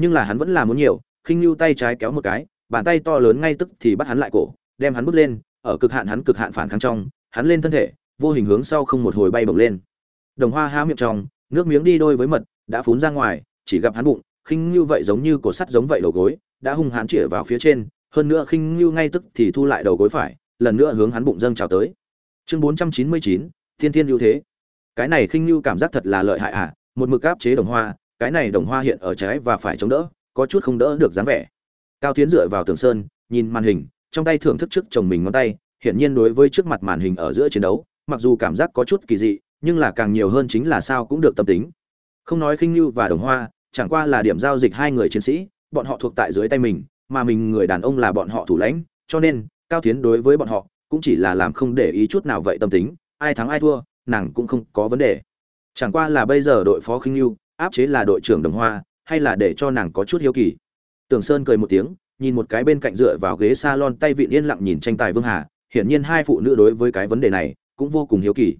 nhưng là hắn vẫn là muốn nhiều, khinh lưu tay trái kéo một cái, bàn tay to lớn ngay tức thì bắt hắn lại cổ, đem hắn bước lên, ở cực hạn hắn cực hạn phản kháng trong, hắn lên thân thể, vô hình hướng sau không một hồi bay bổng lên. Đồng hoa há miệng trong, nước miếng đi đôi với mật, đã phún ra ngoài, chỉ gặp hắn bụng, khinh Lưu vậy giống như cổ sắt giống vậy đầu gối, đã hung hãn chĩa vào phía trên, hơn nữa khinh Lưu ngay tức thì thu lại đầu gối phải, lần nữa hướng hắn bụng dâng trào tới. Chương bốn trăm chín mươi chín, thiên thiên ưu thế. Cái này khinh Lưu cảm giác thật là lợi hại à một mực áp chế đồng hoa cái này đồng hoa hiện ở trái và phải chống đỡ, có chút không đỡ được dáng vẻ. Cao tiến dựa vào tường sơn, nhìn màn hình, trong tay thưởng thức trước chồng mình ngón tay, hiển nhiên đối với trước mặt màn hình ở giữa chiến đấu, mặc dù cảm giác có chút kỳ dị, nhưng là càng nhiều hơn chính là sao cũng được tâm tính. Không nói khinh như và đồng hoa, chẳng qua là điểm giao dịch hai người chiến sĩ, bọn họ thuộc tại dưới tay mình, mà mình người đàn ông là bọn họ thủ lãnh, cho nên, cao tiến đối với bọn họ cũng chỉ là làm không để ý chút nào vậy tâm tính, ai thắng ai thua, nàng cũng không có vấn đề. Chẳng qua là bây giờ đội phó khinh lưu áp chế là đội trưởng đồng hoa, hay là để cho nàng có chút hiếu kỳ? Tưởng sơn cười một tiếng, nhìn một cái bên cạnh dựa vào ghế salon tay vịn yên lặng nhìn tranh tài vương hà, hiển nhiên hai phụ nữ đối với cái vấn đề này cũng vô cùng hiếu kỳ.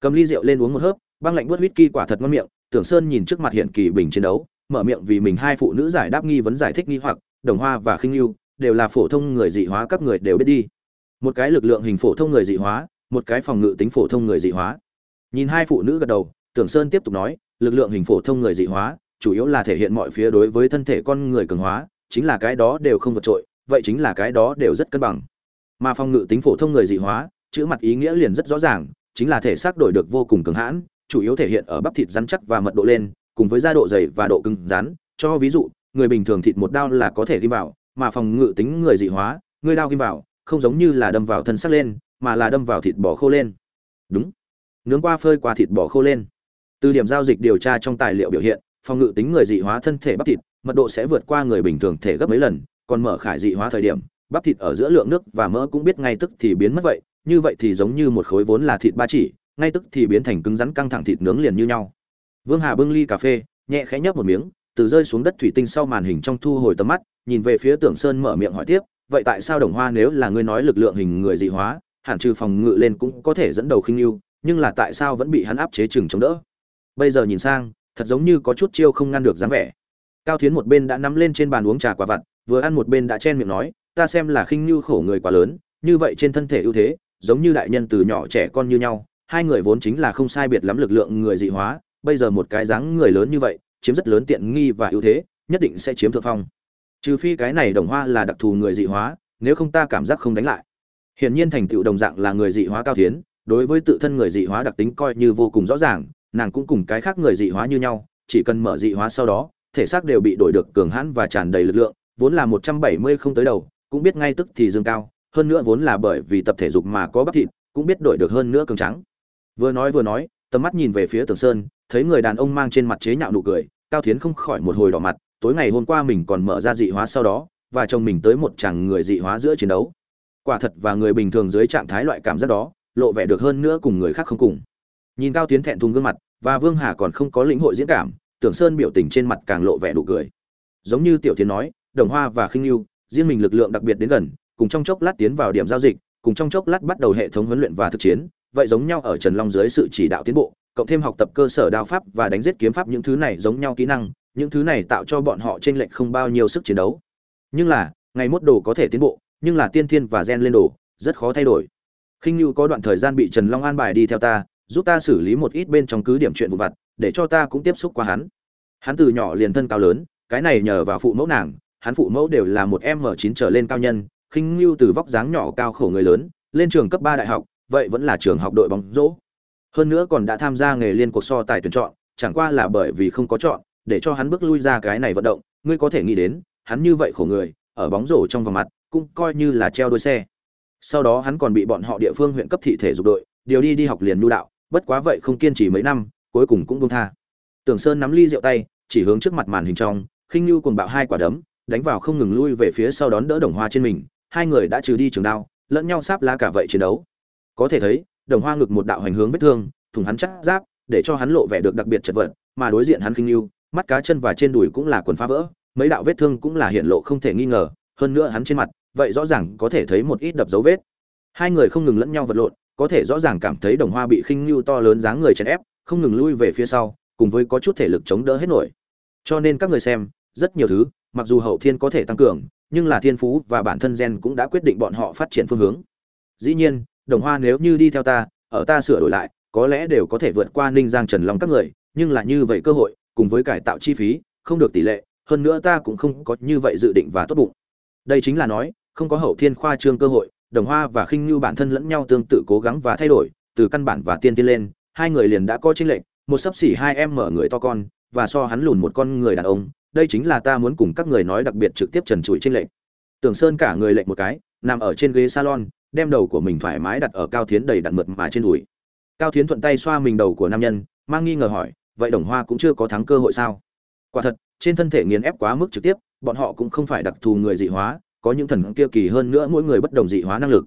Cầm ly rượu lên uống một hớp, băng lạnh bớt whisky quả thật ngon miệng tưởng sơn nhìn trước mặt hiện kỳ bình chiến đấu, mở miệng vì mình hai phụ nữ giải đáp nghi vấn giải thích nghi hoặc, đồng hoa và khinh lưu đều là phổ thông người dị hóa, các người đều biết đi. Một cái lực lượng hình phổ thông người dị hóa, một cái phòng ngự tính phổ thông người dị hóa. Nhìn hai phụ nữ gật đầu tưởng sơn tiếp tục nói lực lượng hình phổ thông người dị hóa, chủ yếu là thể hiện mọi phía đối với thân thể con người cường hóa, chính là cái đó đều không vượt trội, vậy chính là cái đó đều rất cân bằng. Mà phòng ngự tính phổ thông người dị hóa chữ mặt ý nghĩa liền rất rõ ràng, chính là thể xác đổi được vô cùng cường hãn, chủ yếu thể hiện ở bắp thịt rắn chắc và mật độ lên, cùng với da độ dày và độ cứng rắn. Cho ví dụ, người bình thường thịt một đao là có thể ghi vào, mà phòng ngự tính người dị hóa, người đao ghi vào, không giống như là đâm vào thân xác lên, mà là đâm vào thịt bò khô lên. Đúng. Nướng qua phơi qua thịt bò khô lên từ điểm giao dịch điều tra trong tài liệu biểu hiện, phòng ngự tính người dị hóa thân thể bắp thịt, mật độ sẽ vượt qua người bình thường thể gấp mấy lần, còn mở khải dị hóa thời điểm, bắp thịt ở giữa lượng nước và mỡ cũng biết ngay tức thì biến mất vậy, như vậy thì giống như một khối vốn là thịt ba chỉ, ngay tức thì biến thành cứng rắn căng thẳng thịt nướng liền như nhau. Vương hà bưng ly cà phê, nhẹ khẽ nhấp một miếng, từ rơi xuống đất thủy tinh sau màn hình trong thu hồi tầm mắt, nhìn về phía tưởng sơn mở miệng hỏi tiếp, vậy tại sao đồng hoa nếu là ngươi nói lực lượng hình người dị hóa, hẳn trừ phòng ngự lên cũng có thể dẫn đầu khinh lưu, nhưng là tại sao vẫn bị hắn áp chế chừng chống đỡ? Bây giờ nhìn sang, thật giống như có chút chiêu không ngăn được dáng vẻ. Cao thiến một bên đã nắm lên trên bàn uống trà quả vặt, vừa ăn một bên đã chen miệng nói, ta xem là khinh như khổ người quá lớn, như vậy trên thân thể ưu thế, giống như đại nhân từ nhỏ trẻ con như nhau, hai người vốn chính là không sai biệt lắm lực lượng người dị hóa, bây giờ một cái dáng người lớn như vậy, chiếm rất lớn tiện nghi và ưu thế, nhất định sẽ chiếm thượng phong. Trừ phi cái này đồng hoa là đặc thù người dị hóa, nếu không ta cảm giác không đánh lại. Hiển nhiên thành tựu đồng dạng là người dị hóa cao thiến, đối với tự thân người dị hóa đặc tính coi như vô cùng rõ ràng nàng cũng cùng cái khác người dị hóa như nhau, chỉ cần mở dị hóa sau đó, thể xác đều bị đổi được cường hãn và tràn đầy lực lượng, vốn là một trăm bảy mươi không tới đầu, cũng biết ngay tức thì dương cao, hơn nữa vốn là bởi vì tập thể dục mà có bắp thịt, cũng biết đổi được hơn nữa cường trắng vừa nói vừa nói, tầm mắt nhìn về phía tường sơn, thấy người đàn ông mang trên mặt chế nhạo nụ cười, cao thiến không khỏi một hồi đỏ mặt, tối ngày hôm qua mình còn mở ra dị hóa sau đó, và chồng mình tới một chàng người dị hóa giữa chiến đấu. Quả thật và người bình thường dưới trạng thái loại cảm giác đó, lộ vẻ được hơn nữa cùng người khác không cùng nhìn cao tiến thẹn thùng gương mặt, và vương hà còn không có lĩnh hội diễn cảm, tưởng sơn biểu tình trên mặt càng lộ vẻ đủ cười. Giống như tiểu tiến nói, đồng hoa và khinh lưu riêng mình lực lượng đặc biệt đến gần, cùng trong chốc lát tiến vào điểm giao dịch, cùng trong chốc lát bắt đầu hệ thống huấn luyện và thực chiến, vậy giống nhau ở trần long dưới sự chỉ đạo tiến bộ, cộng thêm học tập cơ sở đao pháp và đánh giết kiếm pháp những thứ này giống nhau kỹ năng, những thứ này tạo cho bọn họ trên lệnh không bao nhiêu sức chiến đấu. Nhưng là, ngày mốt đồ có thể tiến bộ, nhưng là tiên thiên và gen lên đồ, rất khó thay đổi. Khinh như có đoạn thời gian bị trần long an bài đi theo ta giúp ta xử lý một ít bên trong cứ điểm chuyện vụ vặt, để cho ta cũng tiếp xúc qua hắn. Hắn từ nhỏ liền thân cao lớn, cái này nhờ vào phụ mẫu nàng, hắn phụ mẫu đều là một m chín trở lên cao nhân, khinh ngưu từ vóc dáng nhỏ cao khổ người lớn, lên trường cấp ba đại học, vậy vẫn là trường học đội bóng rổ hơn nữa còn đã tham gia nghề liên cuộc so tài tuyển chọn, chẳng qua là bởi vì không có chọn, để cho hắn bước lui ra cái này vận động, ngươi có thể nghĩ đến, hắn như vậy khổ người, ở bóng rổ trong vòng mặt, cũng coi như là treo đôi xe. Sau đó hắn còn bị bọn họ địa phương huyện cấp thị thể dục đội, điều đi đi học liền nhu đạo bất quá vậy không kiên trì mấy năm, cuối cùng cũng buông tha. Tưởng sơn nắm ly rượu tay, chỉ hướng trước mặt màn hình trong, khinh nhu cùng bạo hai quả đấm, đánh vào không ngừng lui về phía sau đón đỡ đồng hoa trên mình, hai người đã trừ đi trường đao, lẫn nhau sáp lá cả vậy chiến đấu. Có thể thấy, đồng hoa ngực một đạo hành hướng vết thương, thủng hắn chắc giáp, để cho hắn lộ vẻ được đặc biệt chật vật, mà đối diện hắn khinh nhu, mắt cá chân và trên đùi cũng là quần phá vỡ, mấy đạo vết thương cũng là hiện lộ không thể nghi ngờ, hơn nữa hắn trên mặt, vậy rõ ràng có thể thấy một ít đập dấu vết. Hai người không ngừng lẫn nhau vật lộn có thể rõ ràng cảm thấy đồng hoa bị khinh nhu to lớn dáng người chèn ép, không ngừng lui về phía sau, cùng với có chút thể lực chống đỡ hết nổi. Cho nên các người xem, rất nhiều thứ, mặc dù hậu thiên có thể tăng cường, nhưng là thiên phú và bản thân gen cũng đã quyết định bọn họ phát triển phương hướng. Dĩ nhiên, đồng hoa nếu như đi theo ta, ở ta sửa đổi lại, có lẽ đều có thể vượt qua ninh giang trần long các người, nhưng là như vậy cơ hội, cùng với cải tạo chi phí, không được tỷ lệ, hơn nữa ta cũng không có như vậy dự định và tốt bụng. Đây chính là nói, không có hậu thiên khoa trương cơ hội đồng hoa và khinh như bản thân lẫn nhau tương tự cố gắng và thay đổi, từ căn bản và tiên tiên lên, hai người liền đã có chênh lệch, một sấp xỉ hai em mở người to con, và so hắn lùn một con người đàn ông, đây chính là ta muốn cùng các người nói đặc biệt trực tiếp trần trụi trên lệnh tưởng sơn cả người lệnh một cái, nằm ở trên ghế salon, đem đầu của mình thoải mái đặt ở cao thiến đầy đặn mượt mà trên đùi. Cao thiến thuận tay xoa mình đầu của nam nhân, mang nghi ngờ hỏi, vậy đồng hoa cũng chưa có thắng cơ hội sao? Quả thật, trên thân thể nghiền ép quá mức trực tiếp, bọn họ cũng không phải đặc thù người dị hóa có những thần kia kỳ hơn nữa mỗi người bất đồng dị hóa năng lực.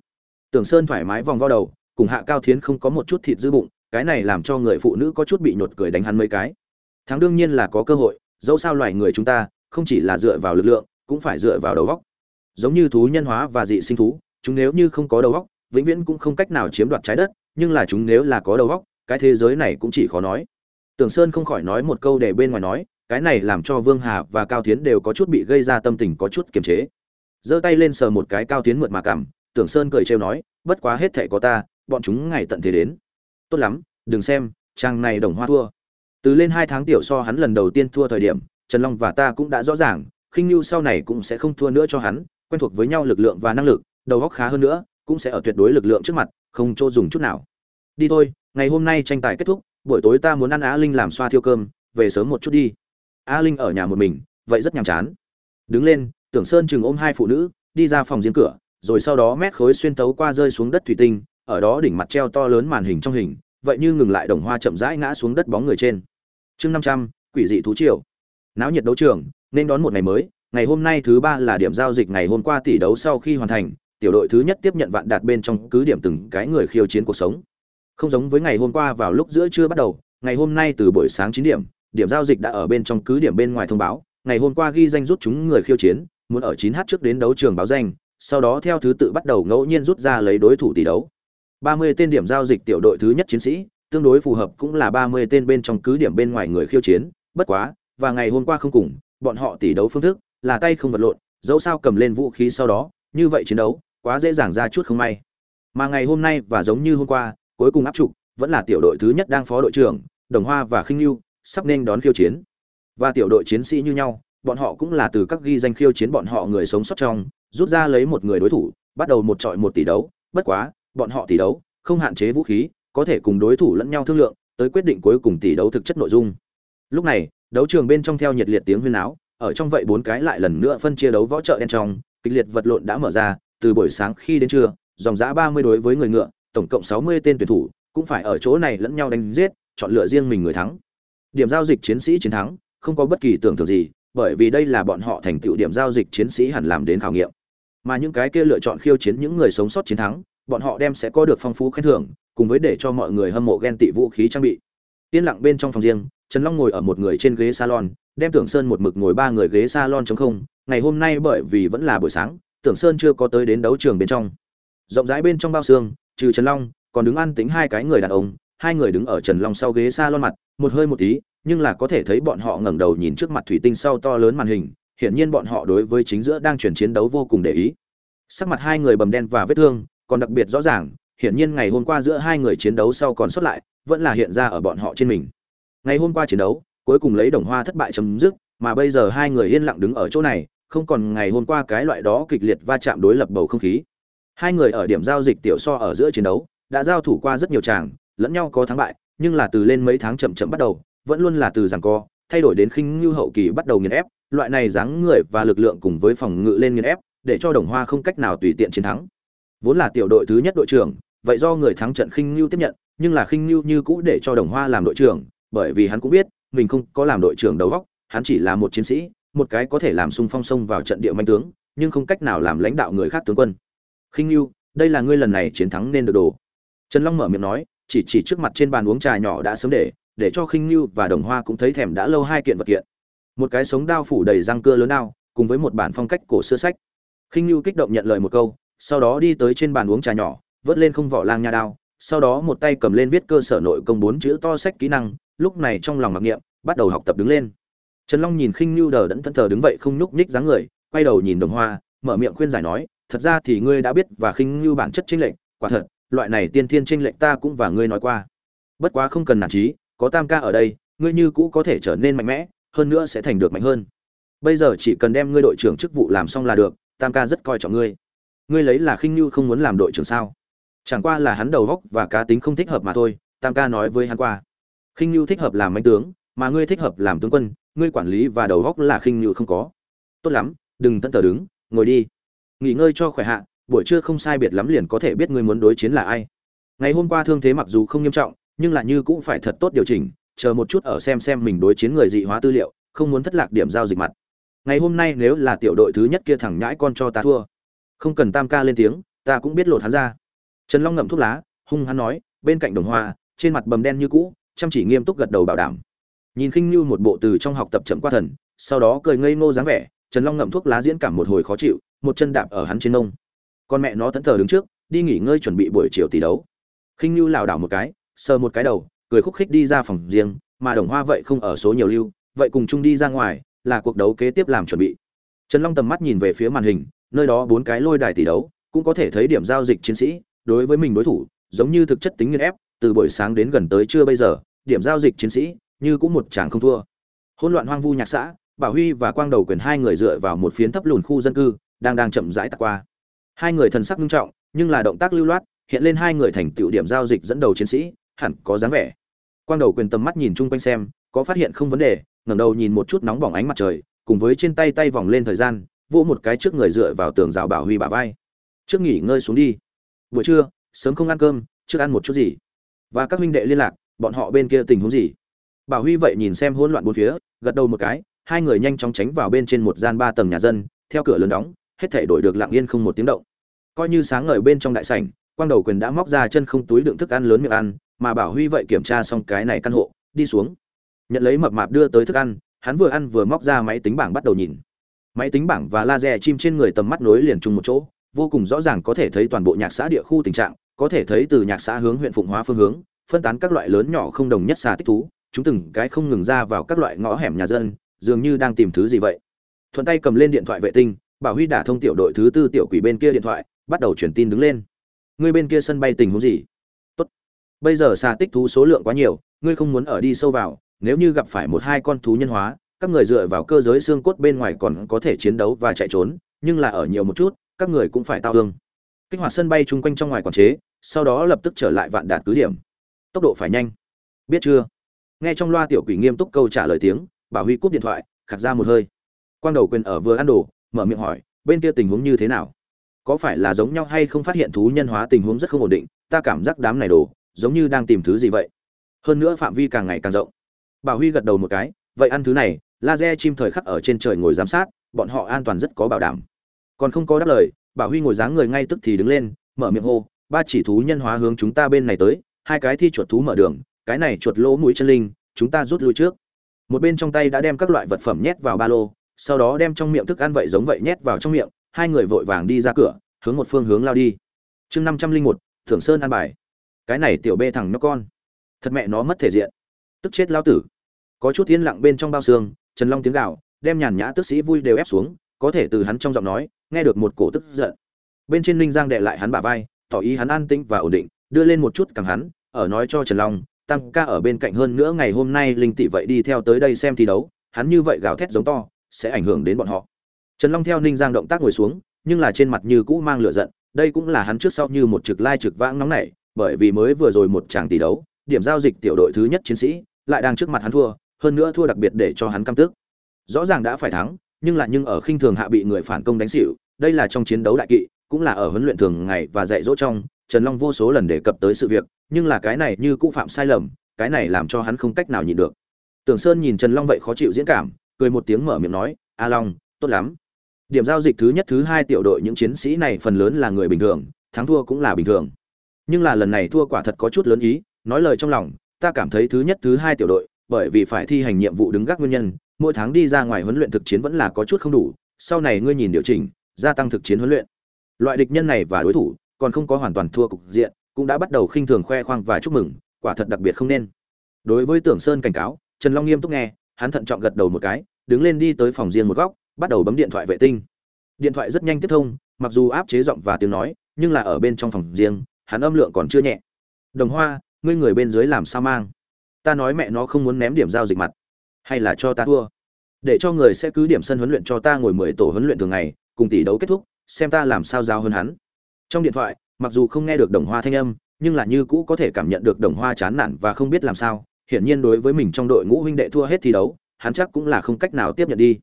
Tưởng sơn thoải mái vòng vo đầu, cùng hạ cao thiến không có một chút thịt dư bụng, cái này làm cho người phụ nữ có chút bị nhột cười đánh hắn mấy cái. Thắng đương nhiên là có cơ hội, dẫu sao loài người chúng ta, không chỉ là dựa vào lực lượng, cũng phải dựa vào đầu óc. Giống như thú nhân hóa và dị sinh thú, chúng nếu như không có đầu óc, vĩnh viễn cũng không cách nào chiếm đoạt trái đất, nhưng là chúng nếu là có đầu óc, cái thế giới này cũng chỉ khó nói. Tưởng sơn không khỏi nói một câu để bên ngoài nói, cái này làm cho vương hà và cao tiến đều có chút bị gây ra tâm tình có chút kiềm chế giơ tay lên sờ một cái cao tiến mượt mà cảm, tưởng sơn cười trêu nói, bất quá hết thệ có ta, bọn chúng ngày tận thế đến. Tốt lắm, đừng xem trang này đồng hoa thua. Từ lên hai tháng tiểu so hắn lần đầu tiên thua thời điểm, trần long và ta cũng đã rõ ràng, khinh lưu sau này cũng sẽ không thua nữa cho hắn, quen thuộc với nhau lực lượng và năng lực, đầu óc khá hơn nữa, cũng sẽ ở tuyệt đối lực lượng trước mặt, không chỗ dùng chút nào. Đi thôi, ngày hôm nay tranh tài kết thúc, buổi tối ta muốn ăn á linh làm xoa thiêu cơm, về sớm một chút đi. A linh ở nhà một mình, vậy rất nhàm chán. Đứng lên tưởng sơn chừng ôm hai phụ nữ, đi ra phòng giếng cửa, rồi sau đó mét khối xuyên tấu qua rơi xuống đất thủy tinh, ở đó đỉnh mặt treo to lớn màn hình trong hình, vậy như ngừng lại đồng hoa chậm rãi ngã xuống đất bóng người trên. Chương năm trăm, quỷ dị thú triều. Náo nhiệt đấu trường, nên đón một ngày mới, ngày hôm nay thứ ba là điểm giao dịch ngày hôm qua tỷ đấu sau khi hoàn thành, tiểu đội thứ nhất tiếp nhận vạn đạt bên trong cứ điểm từng cái người khiêu chiến cuộc sống. Không giống với ngày hôm qua vào lúc giữa trưa bắt đầu, ngày hôm nay từ buổi sáng chín điểm điểm giao dịch đã ở bên trong cứ điểm bên ngoài thông báo, ngày hôm qua ghi danh rút chúng người khiêu chiến muốn ở 9h trước đến đấu trường báo danh sau đó theo thứ tự bắt đầu ngẫu nhiên rút ra lấy đối thủ tỷ đấu. 30 tên điểm giao dịch tiểu đội thứ nhất chiến sĩ tương đối phù hợp cũng là 30 tên bên trong cứ điểm bên ngoài người khiêu chiến bất quá và ngày hôm qua không cùng bọn họ tỷ đấu phương thức là tay không vật lộn dẫu sao cầm lên vũ khí sau đó như vậy chiến đấu quá dễ dàng ra chút không may. Mà ngày hôm nay và giống như hôm qua cuối cùng áp trụ, vẫn là tiểu đội thứ nhất đang phó đội trưởng đồng hoa và khinh lưu sắp nên đón khiêu chiến. Và tiểu đội chiến sĩ như nhau bọn họ cũng là từ các ghi danh khiêu chiến bọn họ người sống sót trong, rút ra lấy một người đối thủ, bắt đầu một trọi một tỷ đấu. Bất quá, bọn họ tỷ đấu, không hạn chế vũ khí, có thể cùng đối thủ lẫn nhau thương lượng, tới quyết định cuối cùng tỷ đấu thực chất nội dung. Lúc này, đấu trường bên trong theo nhiệt liệt tiếng huyên áo, ở trong vậy bốn cái lại lần nữa phân chia đấu võ trợ đen trong, kịch liệt vật lộn đã mở ra, từ buổi sáng khi đến trưa, dòng giã ba mươi đối với người ngựa, tổng cộng sáu mươi tên tuyển thủ, cũng phải ở chỗ này lẫn nhau đánh giết, chọn lựa riêng mình người thắng. Điểm giao dịch chiến sĩ chiến thắng, không có bất kỳ tưởng tượng gì bởi vì đây là bọn họ thành tựu điểm giao dịch chiến sĩ hẳn làm đến khảo nghiệm. Mà những cái kia lựa chọn khiêu chiến những người sống sót chiến thắng, bọn họ đem sẽ có được phong phú khen thưởng, cùng với để cho mọi người hâm mộ ghen tị vũ khí trang bị. Tiên lặng bên trong phòng riêng, trần long ngồi ở một người trên ghế salon, đem tưởng sơn một mực ngồi ba người ghế salon trống không. Ngày hôm nay bởi vì vẫn là buổi sáng, tưởng sơn chưa có tới đến đấu trường bên trong. Rộng rãi bên trong bao xương, trừ trần long, còn đứng ăn tính hai cái người đàn ông hai người đứng ở trần long sau ghế salon mặt, một hơi một tí, nhưng là có thể thấy bọn họ ngẩng đầu nhìn trước mặt thủy tinh sau to lớn màn hình, hiển nhiên bọn họ đối với chính giữa đang chuyển chiến đấu vô cùng để ý. Sắc mặt hai người bầm đen và vết thương, còn đặc biệt rõ ràng, hiển nhiên ngày hôm qua giữa hai người chiến đấu sau còn xuất lại, vẫn là hiện ra ở bọn họ trên mình. Ngày hôm qua chiến đấu, cuối cùng lấy đồng hoa thất bại chấm dứt, mà bây giờ hai người yên lặng đứng ở chỗ này, không còn ngày hôm qua cái loại đó kịch liệt va chạm đối lập bầu không khí. Hai người ở điểm giao dịch tiểu so ở giữa chiến đấu, đã giao thủ qua rất nhiều tràng lẫn nhau có thắng bại nhưng là từ lên mấy tháng chậm chậm bắt đầu vẫn luôn là từ giằng co thay đổi đến khinh như hậu kỳ bắt đầu nghiền ép loại này dáng người và lực lượng cùng với phòng ngự lên nghiền ép để cho đồng hoa không cách nào tùy tiện chiến thắng. Vốn là tiểu đội thứ nhất đội trưởng vậy do người thắng trận khinh như tiếp nhận nhưng là khinh như như cũ để cho đồng hoa làm đội trưởng bởi vì hắn cũng biết mình không có làm đội trưởng đầu góc hắn chỉ là một chiến sĩ một cái có thể làm sung phong sông vào trận địa manh tướng nhưng không cách nào làm lãnh đạo người khác tướng quân. Khinh Nưu, đây là ngươi lần này chiến thắng nên được đồ trần long mở miệng nói chỉ chỉ trước mặt trên bàn uống trà nhỏ đã sớm để để cho khinh như và đồng hoa cũng thấy thèm đã lâu hai kiện vật kiện. Một cái sống đao phủ đầy răng cưa lớn đao, cùng với một bản phong cách cổ xưa sách. Khinh như kích động nhận lời một câu, sau đó đi tới trên bàn uống trà nhỏ, vớt lên không vỏ lang nha đao, sau đó một tay cầm lên viết cơ sở nội công bốn chữ to sách kỹ năng, lúc này trong lòng mặc niệm, bắt đầu học tập đứng lên. Trần long nhìn khinh như đờ đẫn thân thờ đứng vậy không nhúc nhích dáng người, quay đầu nhìn đồng hoa, mở miệng khuyên giải nói, thật ra thì ngươi đã biết và khinh như bản chất chính lệnh quả thật loại này tiên thiên tranh lệch ta cũng và ngươi nói qua. Bất quá không cần nản trí có tam ca ở đây, ngươi như cũ có thể trở nên mạnh mẽ, hơn nữa sẽ thành được mạnh hơn. Bây giờ chỉ cần đem ngươi đội trưởng chức vụ làm xong là được, tam ca rất coi trọng ngươi. Ngươi lấy là khinh như không muốn làm đội trưởng sao? Chẳng qua là hắn đầu góc và cá tính không thích hợp mà thôi, tam ca nói với hắn qua. Khinh như thích hợp làm mạnh tướng, mà ngươi thích hợp làm tướng quân, ngươi quản lý và đầu góc là khinh như không có. Tốt lắm, đừng tận tờ đứng, ngồi đi. Nghỉ ngơi cho khỏe hạ buổi trưa không sai biệt lắm liền có thể biết ngươi muốn đối chiến là ai. Ngày hôm qua thương thế mặc dù không nghiêm trọng, nhưng là như cũng phải thật tốt điều chỉnh, chờ một chút ở xem xem mình đối chiến người dị hóa tư liệu, không muốn thất lạc điểm giao dịch mặt. Ngày hôm nay nếu là tiểu đội thứ nhất kia thẳng nhãi con cho ta thua. Không cần tam ca lên tiếng, ta cũng biết lột hắn ra. Trần long ngậm thuốc lá, hung hắn nói, bên cạnh đồng hoa, trên mặt bầm đen như cũ, chăm chỉ nghiêm túc gật đầu bảo đảm. Nhìn khinh như một bộ từ trong học tập chậm qua thần, sau đó cười ngây ngô dáng vẻ, trần long ngậm thuốc lá diễn cảm một hồi khó chịu, một chân đạp ở hắn trên nông con mẹ nó thẫn thờ đứng trước, đi nghỉ ngơi chuẩn bị buổi chiều tỷ đấu. Khinh lưu lảo đảo một cái, sờ một cái đầu, cười khúc khích đi ra phòng riêng, mà đồng hoa vậy không ở số nhiều lưu, vậy cùng chung đi ra ngoài, là cuộc đấu kế tiếp làm chuẩn bị. Trần long tầm mắt nhìn về phía màn hình, nơi đó bốn cái lôi đài tỷ đấu, cũng có thể thấy điểm giao dịch chiến sĩ, đối với mình đối thủ, giống như thực chất tính nghiên ép, từ buổi sáng đến gần tới trưa bây giờ, điểm giao dịch chiến sĩ, như cũng một chàng không thua. Hỗn loạn hoang vu nhạc xã, bảo huy và quang đầu quyền hai người dựa vào một phiến thấp lùn khu dân cư, đang đang chậm rãi tạt qua hai người thần sắc nghiêm trọng, nhưng là động tác lưu loát, hiện lên hai người thành tựu điểm giao dịch dẫn đầu chiến sĩ, hẳn có dáng vẻ. Quang đầu quyền tầm mắt nhìn chung quanh xem, có phát hiện không vấn đề, ngẩng đầu nhìn một chút nóng bỏng ánh mặt trời, cùng với trên tay tay vòng lên thời gian, vỗ một cái trước người dựa vào tường rào bảo huy bả vai. Trước nghỉ ngơi xuống đi. Buổi trưa, sớm không ăn cơm, trước ăn một chút gì. Và các huynh đệ liên lạc, bọn họ bên kia tình huống gì? Bảo huy vậy nhìn xem hỗn loạn bốn phía, gật đầu một cái, hai người nhanh chóng tránh vào bên trên một gian ba tầng nhà dân, theo cửa lớn đóng hết thể đổi được lặng yên không một tiếng động. Coi như sáng ngời bên trong đại sảnh, quang đầu quyền đã móc ra chân không túi đựng thức ăn lớn miệng ăn, mà bảo huy vậy kiểm tra xong cái này căn hộ, đi xuống. Nhận lấy mập mạp đưa tới thức ăn, hắn vừa ăn vừa móc ra máy tính bảng bắt đầu nhìn. Máy tính bảng và laser chim trên người tầm mắt nối liền chung một chỗ, vô cùng rõ ràng có thể thấy toàn bộ nhạc xã địa khu tình trạng, có thể thấy từ nhạc xã hướng huyện phụng hóa phương hướng, phân tán các loại lớn nhỏ không đồng nhất xà tích thú, chúng từng cái không ngừng ra vào các loại ngõ hẻm nhà dân, dường như đang tìm thứ gì vậy. Thuận tay cầm lên điện thoại vệ tinh bảo huy đả thông tiểu đội thứ tư tiểu quỷ bên kia điện thoại, bắt đầu truyền tin đứng lên. Ngươi bên kia sân bay tình huống gì? Tốt. Bây giờ xà tích thú số lượng quá nhiều, ngươi không muốn ở đi sâu vào, nếu như gặp phải một hai con thú nhân hóa, các người dựa vào cơ giới xương cốt bên ngoài còn có thể chiến đấu và chạy trốn, nhưng là ở nhiều một chút, các người cũng phải tao hương. Kích hoạt sân bay chung quanh trong ngoài quản chế, sau đó lập tức trở lại vạn đạt cứ điểm. Tốc độ phải nhanh. Biết chưa? Nghe trong loa tiểu quỷ nghiêm túc câu trả lời tiếng, bảo huy cúp điện thoại, khạc ra một hơi. Quang đầu quyền ở vừa ăn đồ mở miệng hỏi, bên kia tình huống như thế nào? Có phải là giống nhau hay không phát hiện thú nhân hóa tình huống rất không ổn định, ta cảm giác đám này đồ, giống như đang tìm thứ gì vậy. Hơn nữa phạm vi càng ngày càng rộng. Bà huy gật đầu một cái, vậy ăn thứ này, laser chim thời khắc ở trên trời ngồi giám sát, bọn họ an toàn rất có bảo đảm. Còn không có đáp lời bà huy ngồi dáng người ngay tức thì đứng lên, mở miệng hô, ba chỉ thú nhân hóa hướng chúng ta bên này tới, hai cái thi chuột thú mở đường, cái này chuột lỗ mũi chân linh, chúng ta rút lui trước. Một bên trong tay đã đem các loại vật phẩm nhét vào ba lô sau đó đem trong miệng thức ăn vậy giống vậy nhét vào trong miệng, hai người vội vàng đi ra cửa, hướng một phương hướng lao đi. Chương năm trăm linh một, thưởng sơn ăn bài. Cái này tiểu bê thằng nó con. Thật mẹ nó mất thể diện. Tức chết lao tử. Có chút yên lặng bên trong bao xương, trần long tiếng gạo đem nhàn nhã tức sĩ vui đều ép xuống, có thể từ hắn trong giọng nói, nghe được một cổ tức giận. Bên trên ninh giang đè lại hắn bả vai, tỏ ý hắn an tĩnh và ổn định, đưa lên một chút cằm hắn, ở nói cho trần long tăng ca ở bên cạnh hơn nữa ngày hôm nay linh tỷ vậy đi theo tới đây xem thi đấu, hắn như vậy gào thét giống to sẽ ảnh hưởng đến bọn họ. Trần long theo ninh giang động tác ngồi xuống, nhưng là trên mặt như cũ mang lửa giận, đây cũng là hắn trước sau như một trực lai trực vãng nóng nảy, bởi vì mới vừa rồi một tràng tỷ đấu, điểm giao dịch tiểu đội thứ nhất chiến sĩ, lại đang trước mặt hắn thua, hơn nữa thua đặc biệt để cho hắn căm tức. Rõ ràng đã phải thắng, nhưng là nhưng ở khinh thường hạ bị người phản công đánh xỉu, đây là trong chiến đấu đại kỵ, cũng là ở huấn luyện thường ngày và dạy dỗ trong, trần long vô số lần đề cập tới sự việc, nhưng là cái này như cũng phạm sai lầm, cái này làm cho hắn không cách nào nhịn được. Tưởng sơn nhìn trần long vậy khó chịu diễn cảm cười một tiếng mở miệng nói, a long, tốt lắm. Điểm giao dịch thứ nhất, thứ hai tiểu đội những chiến sĩ này phần lớn là người bình thường, thắng thua cũng là bình thường. Nhưng là lần này thua quả thật có chút lớn ý, nói lời trong lòng, ta cảm thấy thứ nhất, thứ hai tiểu đội, bởi vì phải thi hành nhiệm vụ đứng gác nguyên nhân, mỗi tháng đi ra ngoài huấn luyện thực chiến vẫn là có chút không đủ, sau này ngươi nhìn điều chỉnh, gia tăng thực chiến huấn luyện. Loại địch nhân này và đối thủ, còn không có hoàn toàn thua cục diện, cũng đã bắt đầu khinh thường khoe khoang và chúc mừng, quả thật đặc biệt không nên. Đối với tưởng sơn cảnh cáo, trần long nghiêm túc nghe hắn thận trọng gật đầu một cái, đứng lên đi tới phòng riêng một góc, bắt đầu bấm điện thoại vệ tinh. Điện thoại rất nhanh tiếp thông, mặc dù áp chế giọng và tiếng nói, nhưng là ở bên trong phòng riêng, hắn âm lượng còn chưa nhẹ. Đồng hoa, ngươi người bên dưới làm sao mang? Ta nói mẹ nó không muốn ném điểm giao dịch mặt. Hay là cho ta thua? Để cho người sẽ cứ điểm sân huấn luyện cho ta ngồi mười tổ huấn luyện thường ngày, cùng tỷ đấu kết thúc, xem ta làm sao giao hơn hắn. Trong điện thoại, mặc dù không nghe được đồng hoa thanh âm, nhưng là như cũ có thể cảm nhận được đồng hoa chán nản và không biết làm sao hiển nhiên đối với mình trong đội ngũ huynh đệ thua hết thi đấu, hắn chắc cũng là không cách nào tiếp nhận đi.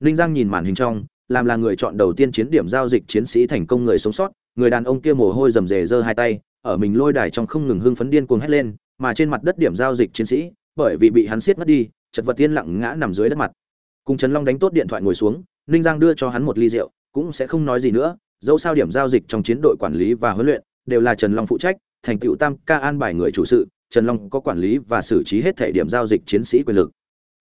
Ninh giang nhìn màn hình trong, làm là người chọn đầu tiên chiến điểm giao dịch chiến sĩ thành công người sống sót, người đàn ông kia mồ hôi rầm rề giơ hai tay, ở mình lôi đài trong không ngừng hưng phấn điên cuồng hét lên, mà trên mặt đất điểm giao dịch chiến sĩ, bởi vì bị hắn siết mất đi, chật vật tiên lặng ngã nằm dưới đất mặt. Cùng trần long đánh tốt điện thoại ngồi xuống, ninh giang đưa cho hắn một ly rượu, cũng sẽ không nói gì nữa, dẫu sao điểm giao dịch trong chiến đội quản lý và huấn luyện đều là trần long phụ trách, thành tựu tam ca an bài người chủ sự trần long có quản lý và xử trí hết thể điểm giao dịch chiến sĩ quyền lực.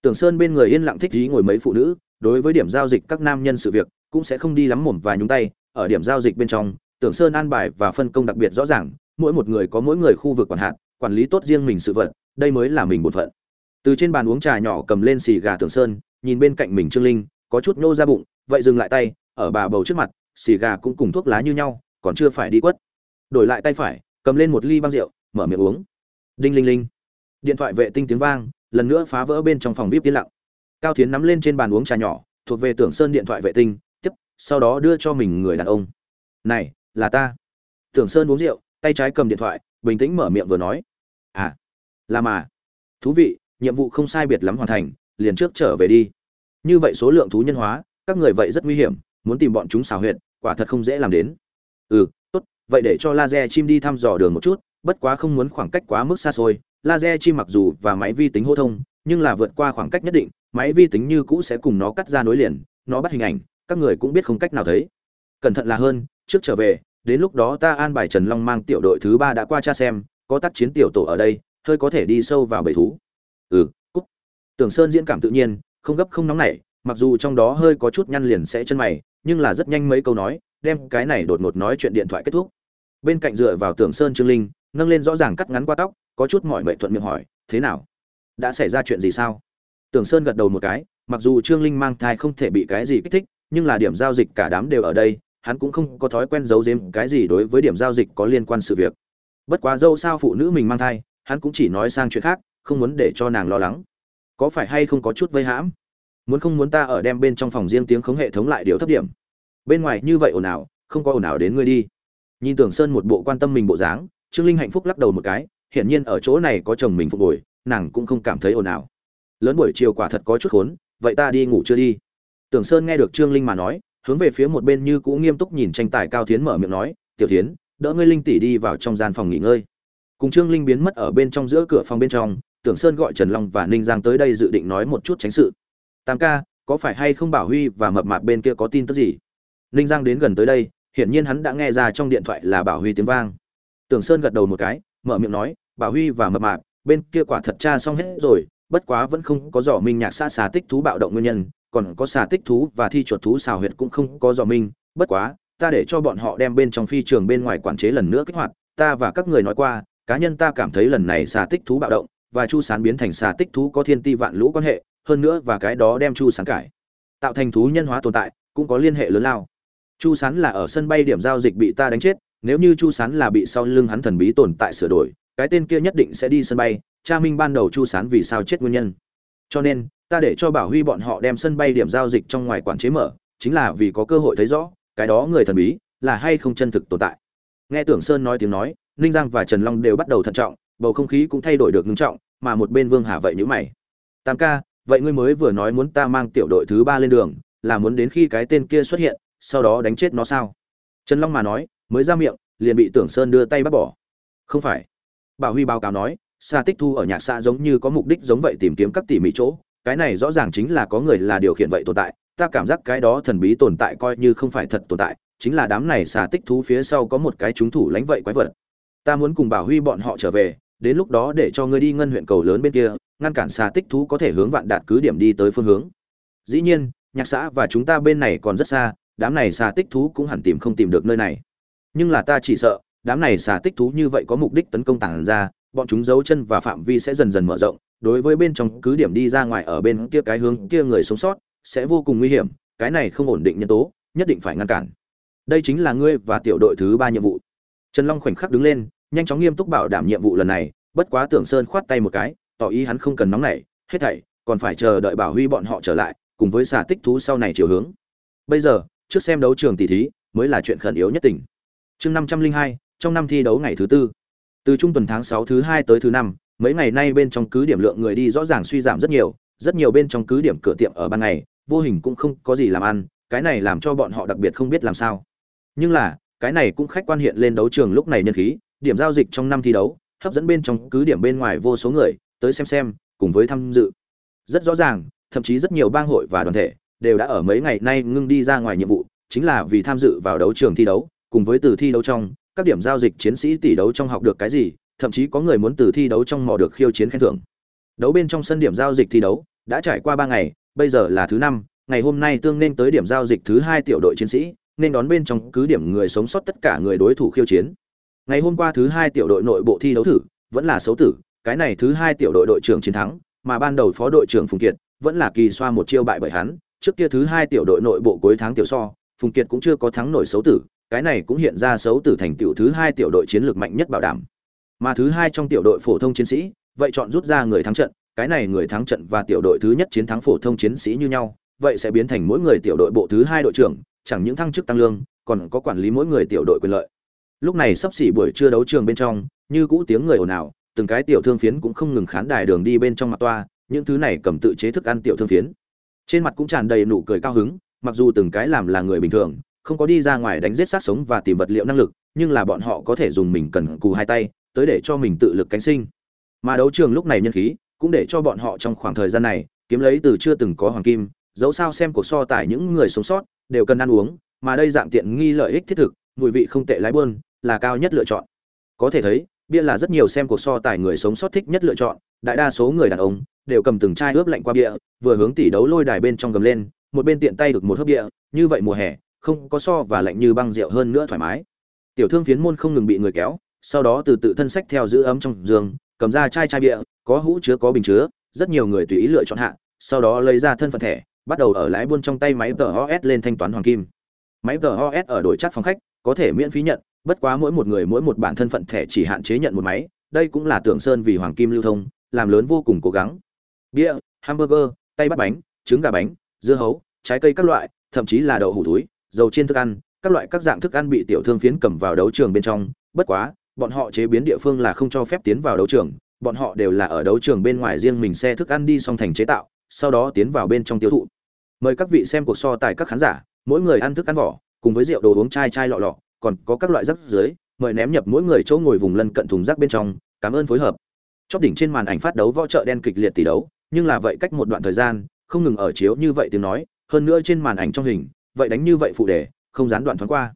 Tưởng sơn bên người yên lặng thích trí ngồi mấy phụ nữ, đối với điểm giao dịch các nam nhân sự việc, cũng sẽ không đi lắm mồm và nhúng tay. Ở điểm giao dịch bên trong, tưởng sơn an bài và phân công đặc biệt rõ ràng, mỗi một người có mỗi người khu vực quản hạt, quản lý tốt riêng mình sự vật, đây mới là mình bổn phận. Từ trên bàn uống trà nhỏ cầm lên xì gà tưởng sơn, nhìn bên cạnh mình trương linh, có chút nô ra bụng, vậy dừng lại tay, ở bà bầu trước mặt, xì gà cũng cùng thuốc lá như nhau, còn chưa phải đi quất. Đổi lại tay phải, cầm lên một ly băng rượu, mở miệng uống đinh linh linh. Điện thoại vệ tinh tiếng vang, lần nữa phá vỡ bên trong phòng vip yên lặng. Cao tiến nắm lên trên bàn uống trà nhỏ, thuộc về tưởng sơn điện thoại vệ tinh, tiếp, sau đó đưa cho mình người đàn ông. Này, là ta. Tưởng sơn uống rượu, tay trái cầm điện thoại, bình tĩnh mở miệng vừa nói. À là mà. Thú vị, nhiệm vụ không sai biệt lắm hoàn thành, liền trước trở về đi. Như vậy số lượng thú nhân hóa, các người vậy rất nguy hiểm, muốn tìm bọn chúng xào huyệt, quả thật không dễ làm đến. Ừ tốt, vậy để cho laser chim đi thăm dò đường một chút bất quá không muốn khoảng cách quá mức xa xôi, laser chi mặc dù và máy vi tính hô thông, nhưng là vượt qua khoảng cách nhất định, máy vi tính như cũ sẽ cùng nó cắt ra nối liền, nó bắt hình ảnh, các người cũng biết không cách nào thấy. Cẩn thận là hơn, trước trở về, đến lúc đó ta an bài trần long mang tiểu đội thứ ba đã qua cha xem, có tác chiến tiểu tổ ở đây, hơi có thể đi sâu vào bầy thú. Ừ cúc tưởng sơn diễn cảm tự nhiên, không gấp không nóng nảy, mặc dù trong đó hơi có chút nhăn liền sẽ chân mày, nhưng là rất nhanh mấy câu nói, đem cái này đột ngột nói chuyện điện thoại kết thúc. Bên cạnh dựa vào tưởng sơn trương linh nâng lên rõ ràng cắt ngắn qua tóc, có chút mọi mệnh thuận miệng hỏi, thế nào? Đã xảy ra chuyện gì sao? Tưởng sơn gật đầu một cái, mặc dù trương linh mang thai không thể bị cái gì kích thích, nhưng là điểm giao dịch cả đám đều ở đây, hắn cũng không có thói quen giấu giếm cái gì đối với điểm giao dịch có liên quan sự việc. Bất quá dâu sao phụ nữ mình mang thai, hắn cũng chỉ nói sang chuyện khác, không muốn để cho nàng lo lắng. Có phải hay không có chút vây hãm? Muốn không muốn ta ở đem bên trong phòng riêng tiếng khống hệ thống lại điều thấp điểm? Bên ngoài như vậy ồn ào, không có ồn ào đến ngươi đi. Nhìn tưởng sơn một bộ quan tâm mình bộ dáng trương linh hạnh phúc lắc đầu một cái, hiển nhiên ở chỗ này có chồng mình phục hồi, nàng cũng không cảm thấy ồn ào. Lớn buổi chiều quả thật có chút khốn, vậy ta đi ngủ chưa đi? Tưởng sơn nghe được trương linh mà nói, hướng về phía một bên như cũ nghiêm túc nhìn tranh tài cao tiến mở miệng nói, tiểu tiến đỡ ngươi linh tỷ đi vào trong gian phòng nghỉ ngơi. Cùng trương linh biến mất ở bên trong giữa cửa phòng bên trong, tưởng sơn gọi trần long và ninh giang tới đây dự định nói một chút tránh sự. Tám ca, có phải hay không bảo huy và mập mạp bên kia có tin tức gì? Ninh giang đến gần tới đây, hiển nhiên hắn đã nghe ra trong điện thoại là bảo huy tiếng vang tưởng sơn gật đầu một cái, mở miệng nói, Bà huy và mập mạp, bên kia quả thật tra xong hết rồi, bất quá vẫn không có dò minh nhạc xa xà tích thú bạo động nguyên nhân, còn có xà tích thú và thi chuột thú xào huyệt cũng không có dò minh, bất quá, ta để cho bọn họ đem bên trong phi trường bên ngoài quản chế lần nữa kích hoạt, ta và các người nói qua, cá nhân ta cảm thấy lần này xà tích thú bạo động và chu sán biến thành xà tích thú có thiên ti vạn lũ quan hệ, hơn nữa và cái đó đem chu sán cải, tạo thành thú nhân hóa tồn tại, cũng có liên hệ lớn lao. Chu sán là ở sân bay điểm giao dịch bị ta đánh chết nếu như chu sán là bị sau lưng hắn thần bí tồn tại sửa đổi, cái tên kia nhất định sẽ đi sân bay, cha minh ban đầu chu sán vì sao chết nguyên nhân. Cho nên, ta để cho bảo huy bọn họ đem sân bay điểm giao dịch trong ngoài quản chế mở, chính là vì có cơ hội thấy rõ, cái đó người thần bí là hay không chân thực tồn tại. Nghe tưởng sơn nói tiếng nói, ninh giang và trần long đều bắt đầu thận trọng, bầu không khí cũng thay đổi được ngưng trọng, mà một bên vương hà vậy nhữ mày. Tam ca, vậy ngươi mới vừa nói muốn ta mang tiểu đội thứ ba lên đường, là muốn đến khi cái tên kia xuất hiện, sau đó đánh chết nó sao? Trần long mà nói mới ra miệng, liền bị tưởng sơn đưa tay bắt bỏ. Không phải. Bảo huy báo cáo nói xa tích thu ở nhạc xã giống như có mục đích giống vậy tìm kiếm các tỉ mỉ chỗ, cái này rõ ràng chính là có người là điều khiển vậy tồn tại, ta cảm giác cái đó thần bí tồn tại coi như không phải thật tồn tại, chính là đám này xà tích thú phía sau có một cái chúng thủ lãnh vậy quái vật. Ta muốn cùng bảo huy bọn họ trở về, đến lúc đó để cho ngươi đi ngân huyện cầu lớn bên kia, ngăn cản xà tích thú có thể hướng vạn đạt cứ điểm đi tới phương hướng. Dĩ nhiên, nhạc xã và chúng ta bên này còn rất xa, đám này xà tích thú cũng hẳn tìm không tìm được nơi này nhưng là ta chỉ sợ, đám này xà tích thú như vậy có mục đích tấn công tàng ra, bọn chúng giấu chân và phạm vi sẽ dần dần mở rộng, đối với bên trong cứ điểm đi ra ngoài ở bên kia cái hướng kia người sống sót, sẽ vô cùng nguy hiểm, cái này không ổn định nhân tố, nhất định phải ngăn cản. Đây chính là ngươi và tiểu đội thứ ba nhiệm vụ. Trần long khoảnh khắc đứng lên, nhanh chóng nghiêm túc bảo đảm nhiệm vụ lần này, bất quá tưởng sơn khoát tay một cái, tỏ ý hắn không cần nóng nảy, hết thảy, còn phải chờ đợi bảo huy bọn họ trở lại, cùng với xà tích thú sau này chiều hướng. Bây giờ, trước xem đấu trường tỷ thí, mới là chuyện khẩn yếu nhất tỉnh chương năm trăm linh hai, trong năm thi đấu ngày thứ tư. Từ trung tuần tháng sáu thứ hai tới thứ năm, mấy ngày nay bên trong cứ điểm lượng người đi rõ ràng suy giảm rất nhiều rất nhiều bên trong cứ điểm cửa tiệm ở ban ngày, vô hình cũng không có gì làm ăn, cái này làm cho bọn họ đặc biệt không biết làm sao. Nhưng là, cái này cũng khách quan hiện lên đấu trường lúc này nhân khí, điểm giao dịch trong năm thi đấu, hấp dẫn bên trong cứ điểm bên ngoài vô số người, tới xem xem, cùng với tham dự. Rất rõ ràng, thậm chí rất nhiều bang hội và đoàn thể, đều đã ở mấy ngày nay ngưng đi ra ngoài nhiệm vụ, chính là vì tham dự vào đấu trường thi đấu cùng với từ thi đấu trong, các điểm giao dịch chiến sĩ tỷ đấu trong học được cái gì, thậm chí có người muốn từ thi đấu trong mò được khiêu chiến khen thưởng. Đấu bên trong sân điểm giao dịch thi đấu, đã trải qua ba ngày, bây giờ là thứ năm, ngày hôm nay tương nên tới điểm giao dịch thứ hai tiểu đội chiến sĩ, nên đón bên trong cứ điểm người sống sót tất cả người đối thủ khiêu chiến. Ngày hôm qua thứ hai tiểu đội nội bộ thi đấu thử, vẫn là xấu tử, cái này thứ hai tiểu đội đội trưởng chiến thắng, mà ban đầu phó đội trưởng phùng kiệt vẫn là kỳ xoa một chiêu bại bởi hắn, trước kia thứ hai tiểu đội nội bộ cuối tháng tiểu so, phùng kiệt cũng chưa có thắng nổi xấu tử cái này cũng hiện ra xấu tử thành tiểu thứ hai tiểu đội chiến lược mạnh nhất bảo đảm. Mà thứ hai trong tiểu đội phổ thông chiến sĩ, vậy chọn rút ra người thắng trận, cái này người thắng trận và tiểu đội thứ nhất chiến thắng phổ thông chiến sĩ như nhau, vậy sẽ biến thành mỗi người tiểu đội bộ thứ hai đội trưởng, chẳng những thăng chức tăng lương, còn có quản lý mỗi người tiểu đội quyền lợi. Lúc này sắp xỉ buổi trưa đấu trường bên trong, như cũ tiếng người ồn ào, từng cái tiểu thương phiến cũng không ngừng khán đài đường đi bên trong mặt toa, những thứ này cầm tự chế thức ăn tiểu thương phiến. Trên mặt cũng tràn đầy nụ cười cao hứng, mặc dù từng cái làm là người bình thường không có đi ra ngoài đánh giết sát sống và tìm vật liệu năng lực, nhưng là bọn họ có thể dùng mình cần cù hai tay, tới để cho mình tự lực cánh sinh. Mà đấu trường lúc này nhân khí, cũng để cho bọn họ trong khoảng thời gian này, kiếm lấy từ chưa từng có hoàng kim, dẫu sao xem cuộc so tài những người sống sót, đều cần ăn uống, mà đây dạng tiện nghi lợi ích thiết thực, mùi vị không tệ lái buôn là cao nhất lựa chọn. Có thể thấy, bia là rất nhiều xem cuộc so tài người sống sót thích nhất lựa chọn, đại đa số người đàn ông đều cầm từng chai ướp lạnh qua bia, vừa hướng tỷ đấu lôi đài bên trong gầm lên, một bên tiện tay được một hớp bia, như vậy mùa hè không có so và lạnh như băng rượu hơn nữa thoải mái. Tiểu thương phiến môn không ngừng bị người kéo, sau đó từ tự thân sách theo giữ ấm trong giường, cầm ra chai chai bia, có hũ chứa, có bình chứa, rất nhiều người tùy ý lựa chọn hạ, sau đó lấy ra thân phận thẻ, bắt đầu ở lái buôn trong tay máy TOS lên thanh toán hoàng kim. Máy TOS ở đổi chắc phòng khách, có thể miễn phí nhận, bất quá mỗi một người mỗi một bản thân phận thẻ chỉ hạn chế nhận một máy, đây cũng là tưởng sơn vì hoàng kim lưu thông, làm lớn vô cùng cố gắng. Bia, hamburger, tay bắt bánh, trứng gà bánh, dưa hấu, trái cây các loại, thậm chí là đậu hủ túi dầu chiên thức ăn, các loại các dạng thức ăn bị tiểu thương phiến cầm vào đấu trường bên trong. Bất quá, bọn họ chế biến địa phương là không cho phép tiến vào đấu trường. Bọn họ đều là ở đấu trường bên ngoài riêng mình xe thức ăn đi xong thành chế tạo, sau đó tiến vào bên trong tiêu thụ. Mời các vị xem cuộc so tài các khán giả, mỗi người ăn thức ăn vỏ, cùng với rượu đồ uống chai chai lọ lọ, còn có các loại rác dưới mời ném nhập mỗi người chỗ ngồi vùng lân cận thùng rác bên trong. Cảm ơn phối hợp. Chóp đỉnh trên màn ảnh phát đấu võ trợ đen kịch liệt tỷ đấu, nhưng là vậy cách một đoạn thời gian, không ngừng ở chiếu như vậy tiếng nói, hơn nữa trên màn ảnh trong hình vậy đánh như vậy phụ đề, không gián đoạn thoáng qua.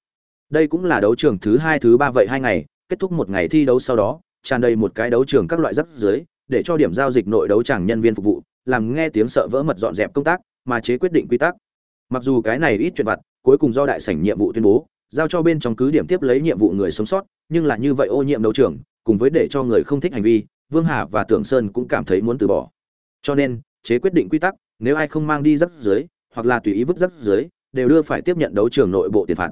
Đây cũng là đấu trường thứ hai, thứ ba vậy hai ngày, kết thúc một ngày thi đấu sau đó, tràn đầy một cái đấu trường các loại rắc dưới để cho điểm giao dịch nội đấu chẳng nhân viên phục vụ, làm nghe tiếng sợ vỡ mật dọn dẹp công tác, mà chế quyết định quy tắc. Mặc dù cái này ít chuyện vặt, cuối cùng do đại sảnh nhiệm vụ tuyên bố, giao cho bên trong cứ điểm tiếp lấy nhiệm vụ người sống sót, nhưng là như vậy ô nhiễm đấu trường, cùng với để cho người không thích hành vi, vương hà và tưởng sơn cũng cảm thấy muốn từ bỏ. Cho nên, chế quyết định quy tắc, nếu ai không mang đi rắc dưới hoặc là tùy ý vứt rắc dưới đều đưa phải tiếp nhận đấu trường nội bộ tiền phạt.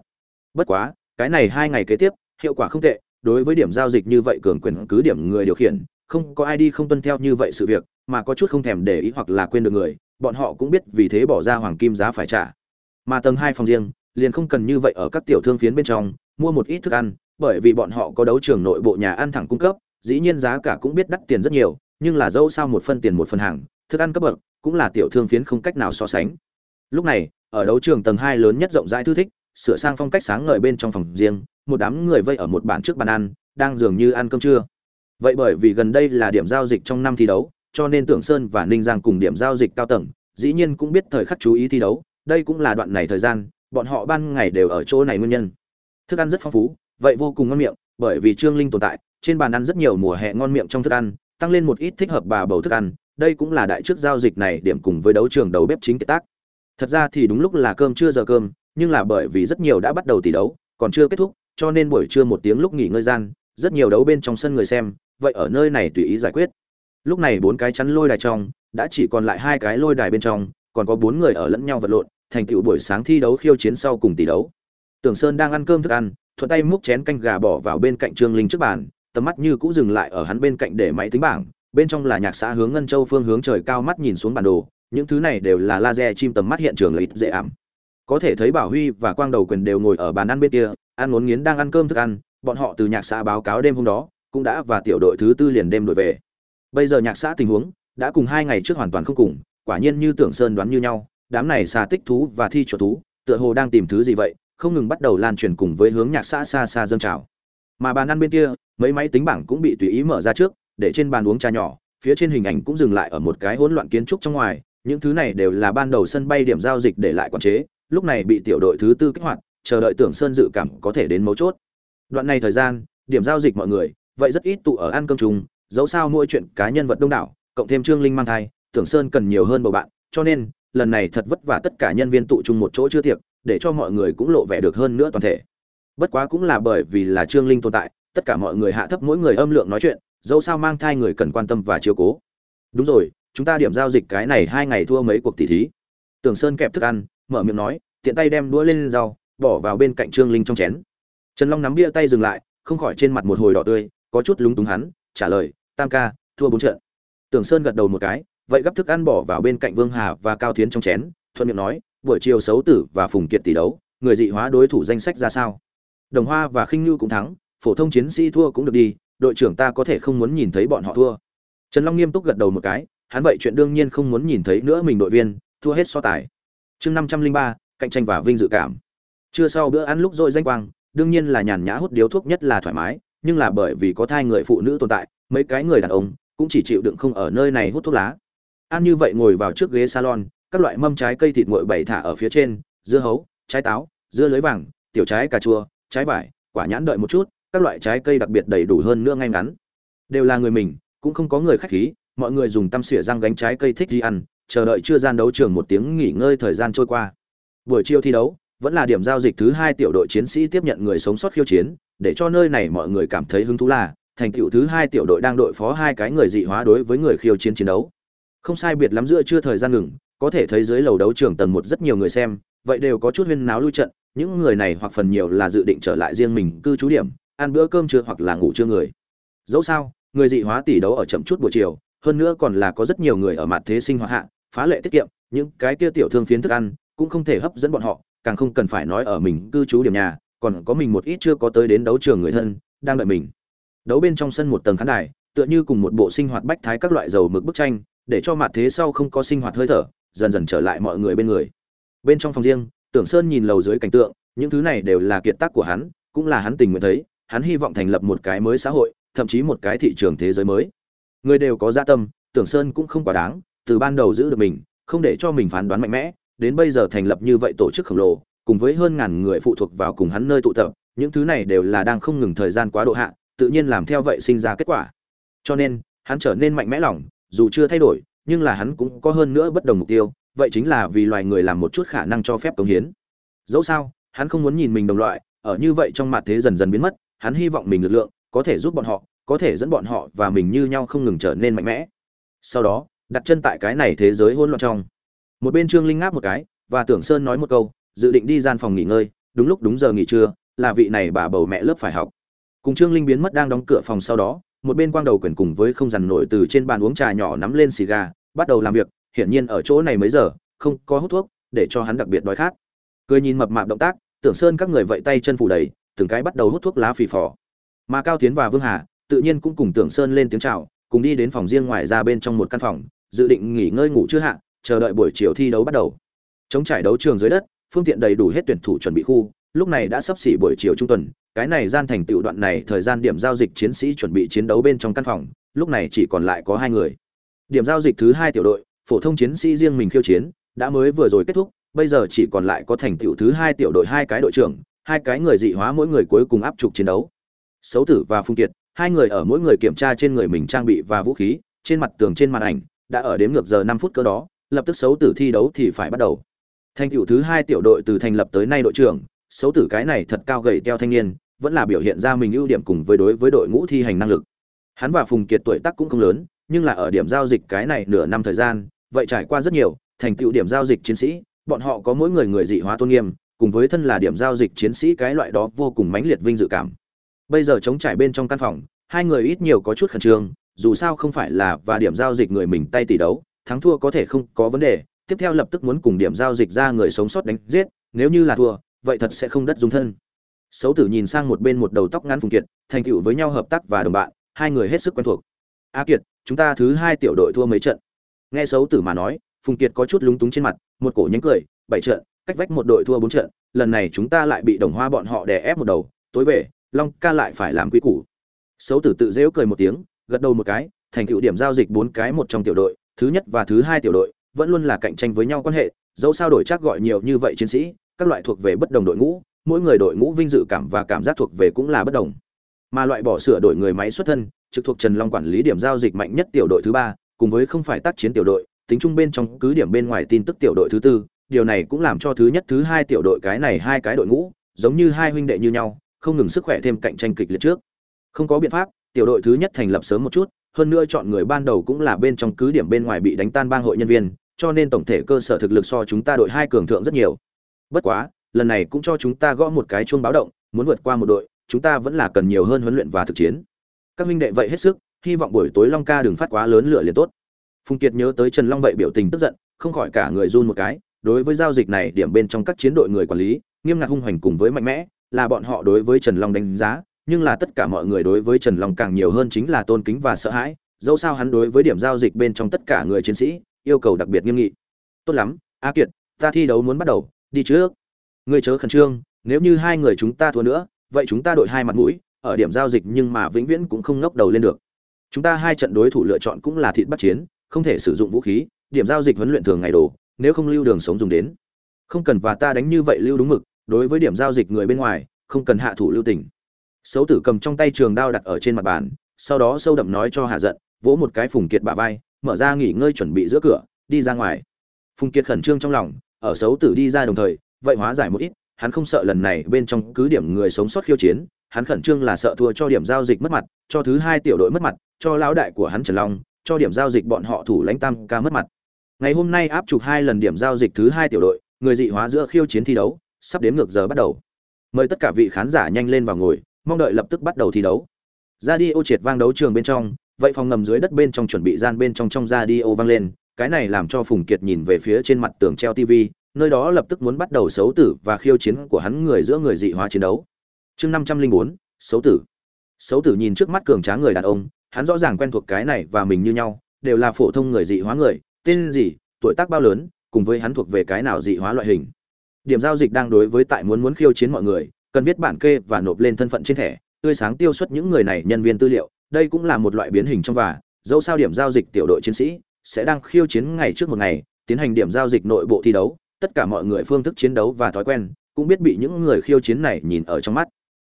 Bất quá, cái này hai ngày kế tiếp, hiệu quả không tệ, đối với điểm giao dịch như vậy cường quyền cứ điểm người điều khiển, không có ai đi không tuân theo như vậy sự việc, mà có chút không thèm để ý hoặc là quên được người, bọn họ cũng biết vì thế bỏ ra hoàng kim giá phải trả. Mà tầng hai phòng riêng, liền không cần như vậy ở các tiểu thương phiến bên trong, mua một ít thức ăn, bởi vì bọn họ có đấu trường nội bộ nhà ăn thẳng cung cấp, dĩ nhiên giá cả cũng biết đắt tiền rất nhiều, nhưng là dẫu sao một phân tiền một phần hàng, thức ăn cấp bậc, cũng là tiểu thương phiến không cách nào so sánh. Lúc này ở đấu trường tầng hai lớn nhất rộng rãi thư thích, sửa sang phong cách sáng ngời bên trong phòng riêng, một đám người vây ở một bàn trước bàn ăn, đang dường như ăn cơm trưa. Vậy bởi vì gần đây là điểm giao dịch trong năm thi đấu, cho nên tưởng sơn và ninh giang cùng điểm giao dịch cao tầng, dĩ nhiên cũng biết thời khắc chú ý thi đấu, đây cũng là đoạn này thời gian, bọn họ ban ngày đều ở chỗ này nguyên nhân. Thức ăn rất phong phú, vậy vô cùng ngon miệng, bởi vì trương linh tồn tại, trên bàn ăn rất nhiều mùa hè ngon miệng trong thức ăn, tăng lên một ít thích hợp bà bầu thức ăn, đây cũng là đại trước giao dịch này điểm cùng với đấu trường đầu bếp chính kế tác thật ra thì đúng lúc là cơm chưa giờ cơm, nhưng là bởi vì rất nhiều đã bắt đầu tỷ đấu, còn chưa kết thúc, cho nên buổi trưa một tiếng lúc nghỉ ngơi gian, rất nhiều đấu bên trong sân người xem, vậy ở nơi này tùy ý giải quyết. Lúc này bốn cái chắn lôi đài trong, đã chỉ còn lại hai cái lôi đài bên trong, còn có bốn người ở lẫn nhau vật lộn, thành tựu buổi sáng thi đấu khiêu chiến sau cùng tỷ đấu. Tưởng sơn đang ăn cơm thức ăn, thuận tay múc chén canh gà bỏ vào bên cạnh trương linh trước bàn, tầm mắt như cũ dừng lại ở hắn bên cạnh để máy tính bảng, bên trong là nhạc xã hướng ngân châu phương hướng trời cao mắt nhìn xuống bản đồ những thứ này đều là laser chim tầm mắt hiện trường lợi dễ ảm. Có thể thấy bảo huy và quang đầu quyền đều ngồi ở bàn ăn bên kia, ăn ngốn nghiến đang ăn cơm thức ăn, bọn họ từ nhạc xã báo cáo đêm hôm đó, cũng đã và tiểu đội thứ tư liền đêm đổi về. Bây giờ nhạc xã tình huống đã cùng hai ngày trước hoàn toàn không cùng, quả nhiên như tưởng sơn đoán như nhau, đám này xà tích thú và thi chuột thú, tựa hồ đang tìm thứ gì vậy, không ngừng bắt đầu lan truyền cùng với hướng nhạc xã xa xa dâng trào. Mà bàn ăn bên kia, mấy máy tính bảng cũng bị tùy ý mở ra trước, để trên bàn uống trà nhỏ, phía trên hình ảnh cũng dừng lại ở một cái hỗn loạn kiến trúc trong ngoài những thứ này đều là ban đầu sân bay điểm giao dịch để lại quản chế, lúc này bị tiểu đội thứ tư kích hoạt, chờ đợi tưởng sơn dự cảm có thể đến mấu chốt. Đoạn này thời gian, điểm giao dịch mọi người, vậy rất ít tụ ở ăn cơm chung, dẫu sao mỗi chuyện cá nhân vật đông đảo, cộng thêm trương linh mang thai, tưởng sơn cần nhiều hơn bầu bạn, cho nên, lần này thật vất vả tất cả nhân viên tụ chung một chỗ chưa tiệc, để cho mọi người cũng lộ vẻ được hơn nữa toàn thể. Bất quá cũng là bởi vì là trương linh tồn tại, tất cả mọi người hạ thấp mỗi người âm lượng nói chuyện, dẫu sao mang thai người cần quan tâm và chiếu cố. Đúng rồi chúng ta điểm giao dịch cái này hai ngày thua mấy cuộc tỷ thí. Tưởng sơn kẹp thức ăn, mở miệng nói, tiện tay đem đũa lên rau, bỏ vào bên cạnh trương linh trong chén. Trần long nắm bia tay dừng lại, không khỏi trên mặt một hồi đỏ tươi, có chút lúng túng hắn, trả lời, tam ca, thua bốn trận. Tưởng sơn gật đầu một cái, vậy gấp thức ăn bỏ vào bên cạnh vương hà và cao tiến trong chén, thuận miệng nói, buổi chiều xấu tử và phùng kiệt tỷ đấu, người dị hóa đối thủ danh sách ra sao? Đồng hoa và khinh nhu cũng thắng, phổ thông chiến sĩ thua cũng được đi, đội trưởng ta có thể không muốn nhìn thấy bọn họ thua. Trần long nghiêm túc gật đầu một cái hắn vậy chuyện đương nhiên không muốn nhìn thấy nữa mình đội viên, thua hết so tài. Chương năm trăm linh ba, cạnh tranh và vinh dự cảm. Trưa sau bữa ăn lúc rồi danh quang, đương nhiên là nhàn nhã hút điếu thuốc nhất là thoải mái, nhưng là bởi vì có thai người phụ nữ tồn tại, mấy cái người đàn ông cũng chỉ chịu đựng không ở nơi này hút thuốc lá. Ăn như vậy ngồi vào trước ghế salon, các loại mâm trái cây thịt nguội bày thả ở phía trên, dưa hấu, trái táo, dưa lưới vàng, tiểu trái cà chua, trái vải, quả nhãn đợi một chút, các loại trái cây đặc biệt đầy đủ hơn nữa ngay ngắn. Đều là người mình, cũng không có người khách khí mọi người dùng tăm xỉa răng gánh trái cây thích đi ăn, chờ đợi chưa gian đấu trường một tiếng nghỉ ngơi thời gian trôi qua. Buổi chiều thi đấu, vẫn là điểm giao dịch thứ hai tiểu đội chiến sĩ tiếp nhận người sống sót khiêu chiến, để cho nơi này mọi người cảm thấy hứng thú là, thành tựu thứ hai tiểu đội đang đội phó hai cái người dị hóa đối với người khiêu chiến chiến đấu. Không sai biệt lắm giữa chưa thời gian ngừng, có thể thấy dưới lầu đấu trường tầng một rất nhiều người xem, vậy đều có chút huyên náo lui trận, những người này hoặc phần nhiều là dự định trở lại riêng mình cư trú điểm, ăn bữa cơm trưa hoặc là ngủ trưa người. Dẫu sao, người dị hóa tỷ đấu ở chậm chút buổi chiều hơn nữa còn là có rất nhiều người ở mặt thế sinh hoạt hạ, phá lệ tiết kiệm, những cái kia tiểu thương phiến thức ăn cũng không thể hấp dẫn bọn họ, càng không cần phải nói ở mình cư trú điểm nhà, còn có mình một ít chưa có tới đến đấu trường người thân, đang đợi mình. Đấu bên trong sân một tầng khán đài, tựa như cùng một bộ sinh hoạt bách thái các loại dầu mực bức tranh, để cho mặt thế sau không có sinh hoạt hơi thở, dần dần trở lại mọi người bên người. Bên trong phòng riêng, tưởng sơn nhìn lầu dưới cảnh tượng, những thứ này đều là kiệt tác của hắn, cũng là hắn tình nguyện thấy, hắn hy vọng thành lập một cái mới xã hội, thậm chí một cái thị trường thế giới mới người đều có dạ tâm, tưởng sơn cũng không quá đáng, từ ban đầu giữ được mình, không để cho mình phán đoán mạnh mẽ, đến bây giờ thành lập như vậy tổ chức khổng lồ, cùng với hơn ngàn người phụ thuộc vào cùng hắn nơi tụ tập, những thứ này đều là đang không ngừng thời gian quá độ hạ, tự nhiên làm theo vậy sinh ra kết quả. Cho nên, hắn trở nên mạnh mẽ lòng, dù chưa thay đổi, nhưng là hắn cũng có hơn nữa bất đồng mục tiêu, vậy chính là vì loài người làm một chút khả năng cho phép cống hiến. Dẫu sao, hắn không muốn nhìn mình đồng loại, ở như vậy trong mặt thế dần dần biến mất, hắn hy vọng mình lực lượng có thể giúp bọn họ có thể dẫn bọn họ và mình như nhau không ngừng trở nên mạnh mẽ. Sau đó, đặt chân tại cái này thế giới hỗn loạn trong. Một bên trương linh ngáp một cái, và tưởng sơn nói một câu, dự định đi gian phòng nghỉ ngơi, đúng lúc đúng giờ nghỉ trưa, là vị này bà bầu mẹ lớp phải học. Cùng trương linh biến mất đang đóng cửa phòng sau đó, một bên quang đầu quyển cùng với không dằn nổi từ trên bàn uống trà nhỏ nắm lên xì gà, bắt đầu làm việc, hiển nhiên ở chỗ này mấy giờ, không có hút thuốc, để cho hắn đặc biệt đói khát. Cười nhìn mập mạp động tác, tưởng sơn các người vẫy tay chân phủ đầy, từng cái bắt đầu hút thuốc lá phì phò. Mà cao tiến và vương hà tự nhiên cũng cùng tưởng sơn lên tiếng chào, cùng đi đến phòng riêng ngoài ra bên trong một căn phòng, dự định nghỉ ngơi ngủ chưa hạ, chờ đợi buổi chiều thi đấu bắt đầu. Chống trải đấu trường dưới đất, phương tiện đầy đủ hết tuyển thủ chuẩn bị khu, lúc này đã sắp xỉ buổi chiều trung tuần, cái này gian thành tựu đoạn này thời gian điểm giao dịch chiến sĩ chuẩn bị chiến đấu bên trong căn phòng, lúc này chỉ còn lại có hai người. Điểm giao dịch thứ hai tiểu đội, phổ thông chiến sĩ riêng mình khiêu chiến, đã mới vừa rồi kết thúc, bây giờ chỉ còn lại có thành tựu thứ hai tiểu đội hai cái đội trưởng, hai cái người dị hóa mỗi người cuối cùng áp trục chiến đấu. Sấu tử và phung kiệt hai người ở mỗi người kiểm tra trên người mình trang bị và vũ khí, trên mặt tường trên màn ảnh, đã ở đếm ngược giờ năm phút cơ đó, lập tức xấu tử thi đấu thì phải bắt đầu. Thành tựu thứ hai tiểu đội từ thành lập tới nay đội trưởng, xấu tử cái này thật cao gầy teo thanh niên, vẫn là biểu hiện ra mình ưu điểm cùng với đối với đội ngũ thi hành năng lực. Hắn và phùng kiệt tuổi tác cũng không lớn, nhưng là ở điểm giao dịch cái này nửa năm thời gian, vậy trải qua rất nhiều, thành tựu điểm giao dịch chiến sĩ, bọn họ có mỗi người người dị hóa tôn nghiêm, cùng với thân là điểm giao dịch chiến sĩ cái loại đó vô cùng mãnh liệt vinh dự cảm bây giờ chống trải bên trong căn phòng, hai người ít nhiều có chút khẩn trương, dù sao không phải là và điểm giao dịch người mình tay tỷ đấu, thắng thua có thể không có vấn đề. Tiếp theo lập tức muốn cùng điểm giao dịch ra người sống sót đánh giết, nếu như là thua, vậy thật sẽ không đất dung thân. Xấu tử nhìn sang một bên một đầu tóc ngắn phùng kiệt, thành cựu với nhau hợp tác và đồng bạn, hai người hết sức quen thuộc. A kiệt, chúng ta thứ hai tiểu đội thua mấy trận? Nghe xấu tử mà nói, phùng kiệt có chút lúng túng trên mặt, một cổ nhánh cười, bảy trận, cách vách một đội thua bốn trận, lần này chúng ta lại bị đồng hoa bọn họ đè ép một đầu, tối về long ca lại phải làm quý củ. Xấu tử tự dễu cười một tiếng, gật đầu một cái, thành tựu điểm giao dịch bốn cái một trong tiểu đội, thứ nhất và thứ hai tiểu đội, vẫn luôn là cạnh tranh với nhau quan hệ, dẫu sao đổi chắc gọi nhiều như vậy chiến sĩ, các loại thuộc về bất đồng đội ngũ, mỗi người đội ngũ vinh dự cảm và cảm giác thuộc về cũng là bất đồng. Mà loại bỏ sửa đổi người máy xuất thân, trực thuộc trần long quản lý điểm giao dịch mạnh nhất tiểu đội thứ ba, cùng với không phải tác chiến tiểu đội, tính chung bên trong cứ điểm bên ngoài tin tức tiểu đội thứ tư, điều này cũng làm cho thứ nhất, thứ hai tiểu đội cái này hai cái đội ngũ, giống như hai huynh đệ như nhau không ngừng sức khỏe thêm cạnh tranh kịch liệt trước. Không có biện pháp, tiểu đội thứ nhất thành lập sớm một chút, hơn nữa chọn người ban đầu cũng là bên trong cứ điểm bên ngoài bị đánh tan bang hội nhân viên, cho nên tổng thể cơ sở thực lực so chúng ta đội hai cường thượng rất nhiều. Bất quá, lần này cũng cho chúng ta gõ một cái chuông báo động, muốn vượt qua một đội, chúng ta vẫn là cần nhiều hơn huấn luyện và thực chiến. Các huynh đệ vậy hết sức, hy vọng buổi tối long ca đừng phát quá lớn lửa liền tốt. Phùng kiệt nhớ tới trần long vậy biểu tình tức giận, không khỏi cả người run một cái, đối với giao dịch này điểm bên trong các chiến đội người quản lý, nghiêm ngặt hung hoành cùng với mạnh mẽ là bọn họ đối với trần long đánh giá, nhưng là tất cả mọi người đối với trần long càng nhiều hơn chính là tôn kính và sợ hãi, dẫu sao hắn đối với điểm giao dịch bên trong tất cả người chiến sĩ, yêu cầu đặc biệt nghiêm nghị. Tốt lắm, a kiệt, ta thi đấu muốn bắt đầu, đi trước. Ngươi chớ khẩn trương, nếu như hai người chúng ta thua nữa, vậy chúng ta đội hai mặt mũi, ở điểm giao dịch nhưng mà vĩnh viễn cũng không ngóc đầu lên được. Chúng ta hai trận đối thủ lựa chọn cũng là thịt bắt chiến, không thể sử dụng vũ khí, điểm giao dịch huấn luyện thường ngày đồ, nếu không lưu đường sống dùng đến. Không cần và ta đánh như vậy lưu đúng mực đối với điểm giao dịch người bên ngoài, không cần hạ thủ lưu tình. Xấu tử cầm trong tay trường đao đặt ở trên mặt bàn, sau đó sâu đậm nói cho hạ giận, vỗ một cái phùng kiệt bả vai, mở ra nghỉ ngơi chuẩn bị giữa cửa, đi ra ngoài. Phùng kiệt khẩn trương trong lòng, ở xấu tử đi ra đồng thời, vậy hóa giải một ít, hắn không sợ lần này bên trong cứ điểm người sống sót khiêu chiến, hắn khẩn trương là sợ thua cho điểm giao dịch mất mặt, cho thứ hai tiểu đội mất mặt, cho lão đại của hắn trần long, cho điểm giao dịch bọn họ thủ lãnh tam ca mất mặt. Ngày hôm nay áp chụp hai lần điểm giao dịch thứ hai tiểu đội, người dị hóa giữa khiêu chiến thi đấu sắp đến ngược giờ bắt đầu. Mời tất cả vị khán giả nhanh lên vào ngồi, mong đợi lập tức bắt đầu thi đấu. Ra đi ô triệt vang đấu trường bên trong, vậy phòng ngầm dưới đất bên trong chuẩn bị gian bên trong trong ra đi ô vang lên, cái này làm cho phùng kiệt nhìn về phía trên mặt tường treo tv nơi đó lập tức muốn bắt đầu xấu tử và khiêu chiến của hắn người giữa người dị hóa chiến đấu. Chương năm trăm linh bốn, xấu tử. Xấu tử nhìn trước mắt cường tráng người đàn ông, hắn rõ ràng quen thuộc cái này và mình như nhau, đều là phổ thông người dị hóa người, tên gì, tuổi tác bao lớn, cùng với hắn thuộc về cái nào dị hóa loại hình điểm giao dịch đang đối với tại muốn muốn khiêu chiến mọi người, cần viết bản kê và nộp lên thân phận trên thẻ, tươi sáng tiêu xuất những người này nhân viên tư liệu, đây cũng là một loại biến hình trong và dẫu sao điểm giao dịch tiểu đội chiến sĩ sẽ đang khiêu chiến ngày trước một ngày, tiến hành điểm giao dịch nội bộ thi đấu, tất cả mọi người phương thức chiến đấu và thói quen cũng biết bị những người khiêu chiến này nhìn ở trong mắt.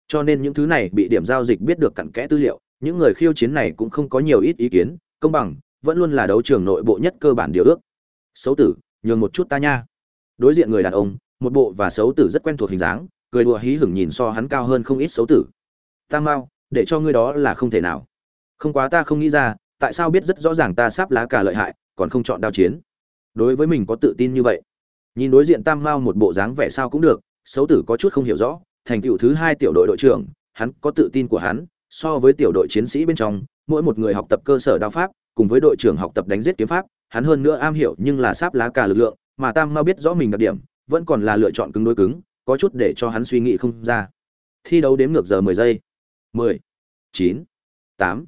Cho nên những thứ này bị điểm giao dịch biết được cặn kẽ tư liệu, những người khiêu chiến này cũng không có nhiều ít ý kiến, công bằng, vẫn luôn là đấu trường nội bộ nhất cơ bản điều ước. Xấu tử, nhường một chút ta nha. Đối diện người đàn ông một bộ và xấu tử rất quen thuộc hình dáng, cười đùa hí hửng nhìn so hắn cao hơn không ít xấu tử. Tam mao để cho ngươi đó là không thể nào. Không quá ta không nghĩ ra, tại sao biết rất rõ ràng ta sắp lá cả lợi hại, còn không chọn đao chiến. Đối với mình có tự tin như vậy. Nhìn đối diện tam mao một bộ dáng vẻ sao cũng được, xấu tử có chút không hiểu rõ, thành tựu thứ hai tiểu đội đội trưởng, hắn có tự tin của hắn, so với tiểu đội chiến sĩ bên trong, mỗi một người học tập cơ sở đao pháp, cùng với đội trưởng học tập đánh giết kiếm pháp, hắn hơn nữa am hiểu nhưng là sáp lá cả lực lượng, mà tam mao biết rõ mình đặc điểm vẫn còn là lựa chọn cứng đối cứng, có chút để cho hắn suy nghĩ không ra. Thi đấu đếm ngược giờ mười giây. Mười, chín, tám.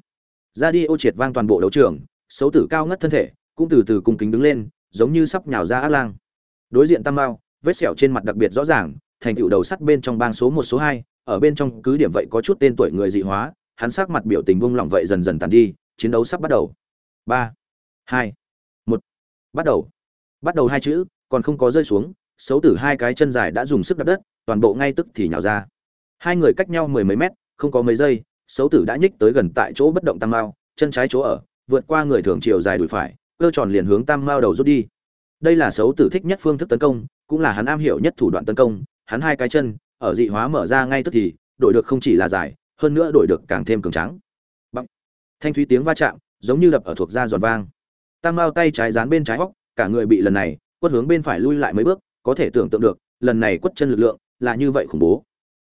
Ra đi triệt vang toàn bộ đấu trường, xấu tử cao ngất thân thể, cũng từ từ cung kính đứng lên, giống như sắp nhào ra ác lang. Đối diện tam mao, vết sẹo trên mặt đặc biệt rõ ràng, thành tựu đầu sắt bên trong bang số một số hai, ở bên trong cứ điểm vậy có chút tên tuổi người dị hóa, hắn sắc mặt biểu tình buông lỏng vậy dần dần tàn đi, chiến đấu sắp bắt đầu. Ba, hai, một, bắt đầu. Bắt đầu hai chữ, còn không có rơi xuống xấu tử hai cái chân dài đã dùng sức đập đất, toàn bộ ngay tức thì nhào ra. Hai người cách nhau mười mấy mét, không có mấy giây, xấu tử đã nhích tới gần tại chỗ bất động tam mao, chân trái chỗ ở, vượt qua người thường chiều dài đùi phải, cơ tròn liền hướng tam mao đầu rút đi. Đây là xấu tử thích nhất phương thức tấn công, cũng là hắn am hiểu nhất thủ đoạn tấn công, hắn hai cái chân, ở dị hóa mở ra ngay tức thì, đổi được không chỉ là dài, hơn nữa đổi được càng thêm cường tráng. Bằng thanh thúy tiếng va chạm, giống như đập ở thuộc da giòn vang. Tam mao tay trái dán bên trái hóc cả người bị lần này, quất hướng bên phải lui lại mấy bước có thể tưởng tượng được, lần này quất chân lực lượng là như vậy khủng bố.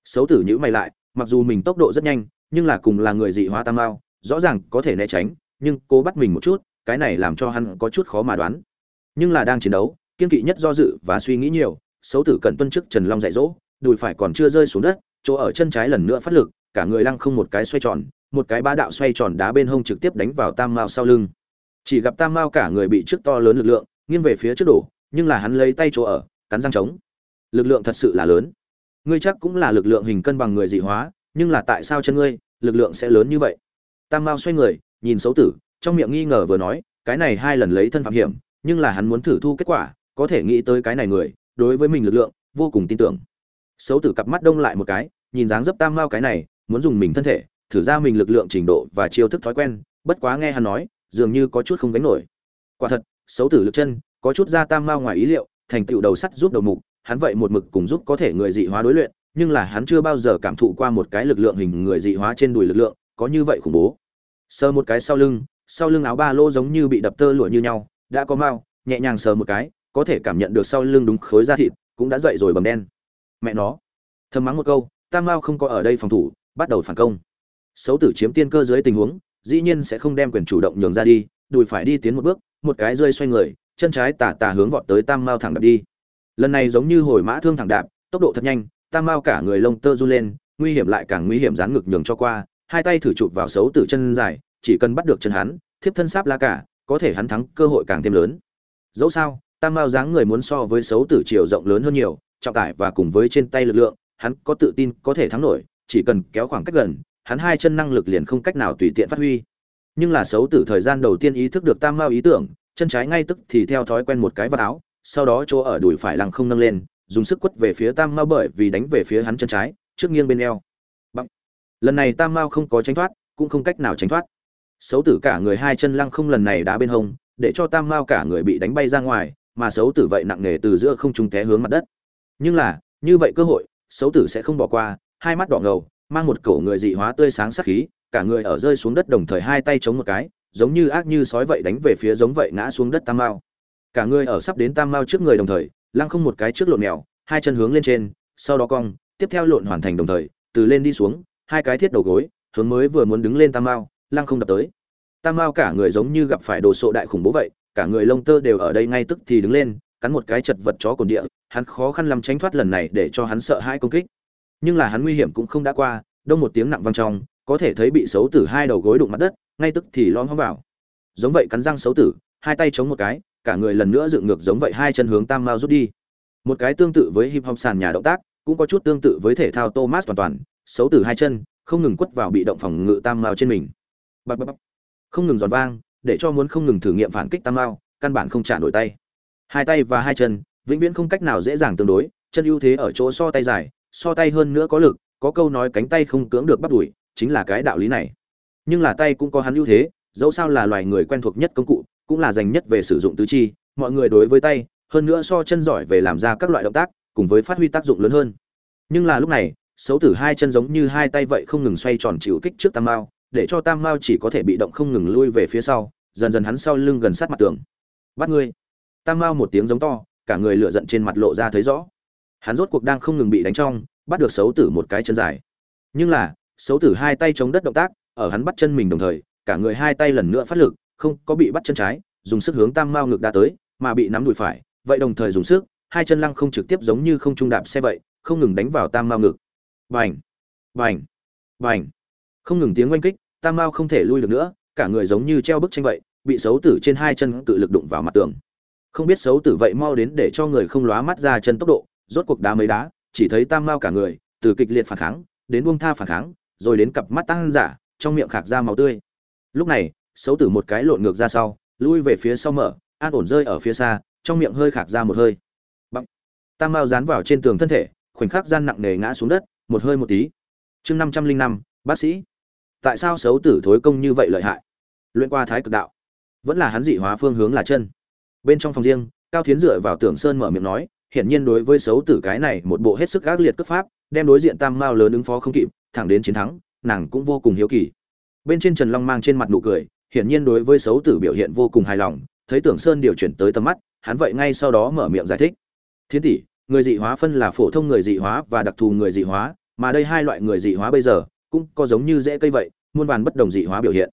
Xấu tử nhữ mày lại, mặc dù mình tốc độ rất nhanh, nhưng là cùng là người dị hóa tam mao, rõ ràng có thể né tránh, nhưng cố bắt mình một chút, cái này làm cho hắn có chút khó mà đoán. Nhưng là đang chiến đấu, kiên kỵ nhất do dự và suy nghĩ nhiều, xấu tử cận tuân chức trần long dạy dỗ, đùi phải còn chưa rơi xuống đất, chỗ ở chân trái lần nữa phát lực, cả người lăng không một cái xoay tròn, một cái ba đạo xoay tròn đá bên hông trực tiếp đánh vào tam mao sau lưng. Chỉ gặp tam mao cả người bị trước to lớn lực lượng nghiêng về phía trước đổ, nhưng là hắn lấy tay chỗ ở cắn răng trống. Lực lượng thật sự là lớn. Ngươi chắc cũng là lực lượng hình cân bằng người dị hóa, nhưng là tại sao chân ngươi, lực lượng sẽ lớn như vậy? Tam mao xoay người, nhìn xấu tử, trong miệng nghi ngờ vừa nói, cái này hai lần lấy thân phạm hiểm, nhưng là hắn muốn thử thu kết quả, có thể nghĩ tới cái này người, đối với mình lực lượng, vô cùng tin tưởng. Xấu tử cặp mắt đông lại một cái, nhìn dáng dấp tam mao cái này, muốn dùng mình thân thể, thử ra mình lực lượng trình độ và chiêu thức thói quen, bất quá nghe hắn nói, dường như có chút không gánh nổi. Quả thật, xấu tử lực chân, có chút ra tam mao ngoài ý liệu thành tựu đầu sắt giúp đầu mục, hắn vậy một mực cùng giúp có thể người dị hóa đối luyện, nhưng là hắn chưa bao giờ cảm thụ qua một cái lực lượng hình người dị hóa trên đùi lực lượng, có như vậy khủng bố. Sờ một cái sau lưng sau lưng áo ba lô giống như bị đập tơ lụa như nhau, đã có mao nhẹ nhàng sờ một cái, có thể cảm nhận được sau lưng đúng khối da thịt, cũng đã dậy rồi bầm đen. Mẹ nó. Thầm mắng một câu, tam mao không có ở đây phòng thủ, bắt đầu phản công. Xấu tử chiếm tiên cơ dưới tình huống, dĩ nhiên sẽ không đem quyền chủ động nhường ra đi, đùi phải đi tiến một bước, một cái rơi xoay người chân trái tả tả hướng vọt tới tam mao thẳng đạp đi. Lần này giống như hồi mã thương thẳng đạp, tốc độ thật nhanh, tam mao cả người lông tơ run lên, nguy hiểm lại càng nguy hiểm dán ngực nhường cho qua, hai tay thử chụp vào xấu tử chân dài, chỉ cần bắt được chân hắn, thiếp thân sáp la cả, có thể hắn thắng cơ hội càng thêm lớn. Dẫu sao, tam mao dáng người muốn so với xấu tử chiều rộng lớn hơn nhiều, trọng tải và cùng với trên tay lực lượng, hắn có tự tin có thể thắng nổi, chỉ cần kéo khoảng cách gần, hắn hai chân năng lực liền không cách nào tùy tiện phát huy. Nhưng là xấu tử thời gian đầu tiên ý thức được tam mao ý tưởng chân trái ngay tức thì theo thói quen một cái vạt áo, sau đó chỗ ở đùi phải lăng không nâng lên, dùng sức quất về phía tam mao bởi vì đánh về phía hắn chân trái, trước nghiêng bên eo. Bằng. lần này tam mao không có tránh thoát, cũng không cách nào tránh thoát. Xấu tử cả người hai chân lăng không lần này đá bên hông, để cho tam mao cả người bị đánh bay ra ngoài, mà xấu tử vậy nặng nề từ giữa không trung té hướng mặt đất. Nhưng là, như vậy cơ hội, xấu tử sẽ không bỏ qua, hai mắt đỏ ngầu, mang một cổ người dị hóa tươi sáng sắc khí, cả người ở rơi xuống đất đồng thời hai tay chống một cái giống như ác như sói vậy đánh về phía giống vậy ngã xuống đất tam mao. Cả người ở sắp đến tam mao trước người đồng thời, lăng không một cái trước lộn mèo, hai chân hướng lên trên, sau đó cong, tiếp theo lộn hoàn thành đồng thời, từ lên đi xuống, hai cái thiết đầu gối, hướng mới vừa muốn đứng lên tam mao, lăng không đập tới. Tam mao cả người giống như gặp phải đồ sộ đại khủng bố vậy, cả người lông tơ đều ở đây ngay tức thì đứng lên, cắn một cái chật vật chó cồn địa, hắn khó khăn làm tránh thoát lần này để cho hắn sợ hai công kích. Nhưng là hắn nguy hiểm cũng không đã qua, đông một tiếng nặng vang trong, có thể thấy bị xấu từ hai đầu gối đụng mặt đất ngay tức thì lom hóm vào. Giống vậy cắn răng xấu tử, hai tay chống một cái, cả người lần nữa dựng ngược giống vậy hai chân hướng tam mao rút đi. Một cái tương tự với hip hop sàn nhà động tác, cũng có chút tương tự với thể thao thomas hoàn toàn, xấu tử hai chân, không ngừng quất vào bị động phòng ngự tam mao trên mình. Bập bập. Không ngừng giòn vang, để cho muốn không ngừng thử nghiệm phản kích tam mao, căn bản không trả nổi tay. Hai tay và hai chân, vĩnh viễn không cách nào dễ dàng tương đối, chân ưu thế ở chỗ so tay dài, so tay hơn nữa có lực, có câu nói cánh tay không cưỡng được bắt đuổi, chính là cái đạo lý này nhưng là tay cũng có hắn ưu thế, dẫu sao là loài người quen thuộc nhất công cụ, cũng là dành nhất về sử dụng tứ chi, mọi người đối với tay, hơn nữa so chân giỏi về làm ra các loại động tác, cùng với phát huy tác dụng lớn hơn. Nhưng là lúc này, xấu tử hai chân giống như hai tay vậy không ngừng xoay tròn chịu kích trước tam mao, để cho tam mao chỉ có thể bị động không ngừng lui về phía sau, dần dần hắn sau lưng gần sát mặt tường. Bắt ngươi. Tam mao một tiếng giống to, cả người lựa giận trên mặt lộ ra thấy rõ. Hắn rốt cuộc đang không ngừng bị đánh trong, bắt được xấu tử một cái chân dài. Nhưng là, xấu tử hai tay chống đất động tác ở hắn bắt chân mình đồng thời, cả người hai tay lần nữa phát lực, không có bị bắt chân trái, dùng sức hướng tam mao ngực đã tới, mà bị nắm đùi phải, vậy đồng thời dùng sức, hai chân lăng không trực tiếp giống như không trung đạp xe vậy, không ngừng đánh vào tam mao ngực. Vành vành vành không ngừng tiếng oanh kích, tam mao không thể lui được nữa, cả người giống như treo bức tranh vậy, bị xấu tử trên hai chân tự lực đụng vào mặt tường. Không biết xấu tử vậy mau đến để cho người không lóa mắt ra chân tốc độ, rốt cuộc đá mấy đá, chỉ thấy tam mao cả người, từ kịch liệt phản kháng, đến buông tha phản kháng, rồi đến cặp mắt tăng giả trong miệng khạc ra máu tươi. Lúc này, xấu tử một cái lộn ngược ra sau, lui về phía sau mở, an ổn rơi ở phía xa, trong miệng hơi khạc ra một hơi. Bằng. tam mao dán vào trên tường thân thể, khoảnh khắc gian nặng nề ngã xuống đất, một hơi một tí. Chương năm trăm linh năm, bác sĩ. Tại sao xấu tử thối công như vậy lợi hại? Luyện qua thái cực đạo. Vẫn là hắn dị hóa phương hướng là chân. Bên trong phòng riêng, cao thiến dựa vào tường sơn mở miệng nói, hiển nhiên đối với xấu tử cái này một bộ hết sức ác liệt cấp pháp, đem đối diện tam mao lớn ứng phó không kịp, thẳng đến chiến thắng nàng cũng vô cùng hiếu kỳ. Bên trên trần long mang trên mặt nụ cười, hiển nhiên đối với xấu tử biểu hiện vô cùng hài lòng, thấy tưởng sơn điều chuyển tới tầm mắt, hắn vậy ngay sau đó mở miệng giải thích. Thiên tỷ, người dị hóa phân là phổ thông người dị hóa và đặc thù người dị hóa, mà đây hai loại người dị hóa bây giờ cũng có giống như rễ cây vậy, muôn vàn bất đồng dị hóa biểu hiện.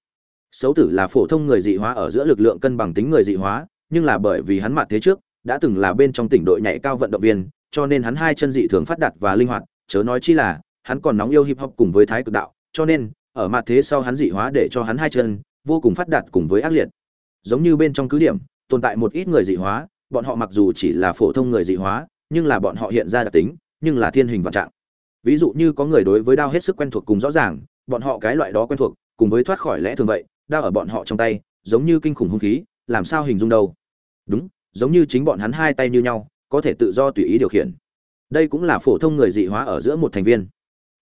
Xấu tử là phổ thông người dị hóa ở giữa lực lượng cân bằng tính người dị hóa, nhưng là bởi vì hắn mặt thế trước, đã từng là bên trong tỉnh đội nhảy cao vận động viên, cho nên hắn hai chân dị thường phát đạt và linh hoạt, chớ nói chi là, hắn còn nóng yêu hip hop cùng với thái cực đạo cho nên, ở mặt thế sau hắn dị hóa để cho hắn hai chân, vô cùng phát đạt cùng với ác liệt. Giống như bên trong cứ điểm, tồn tại một ít người dị hóa, bọn họ mặc dù chỉ là phổ thông người dị hóa, nhưng là bọn họ hiện ra đặc tính, nhưng là thiên hình vạn trạng. Ví dụ như có người đối với đao hết sức quen thuộc cùng rõ ràng, bọn họ cái loại đó quen thuộc, cùng với thoát khỏi lẽ thường vậy, đao ở bọn họ trong tay, giống như kinh khủng hung khí, làm sao hình dung đâu? Đúng, giống như chính bọn hắn hai tay như nhau, có thể tự do tùy ý điều khiển. Đây cũng là phổ thông người dị hóa ở giữa một thành viên.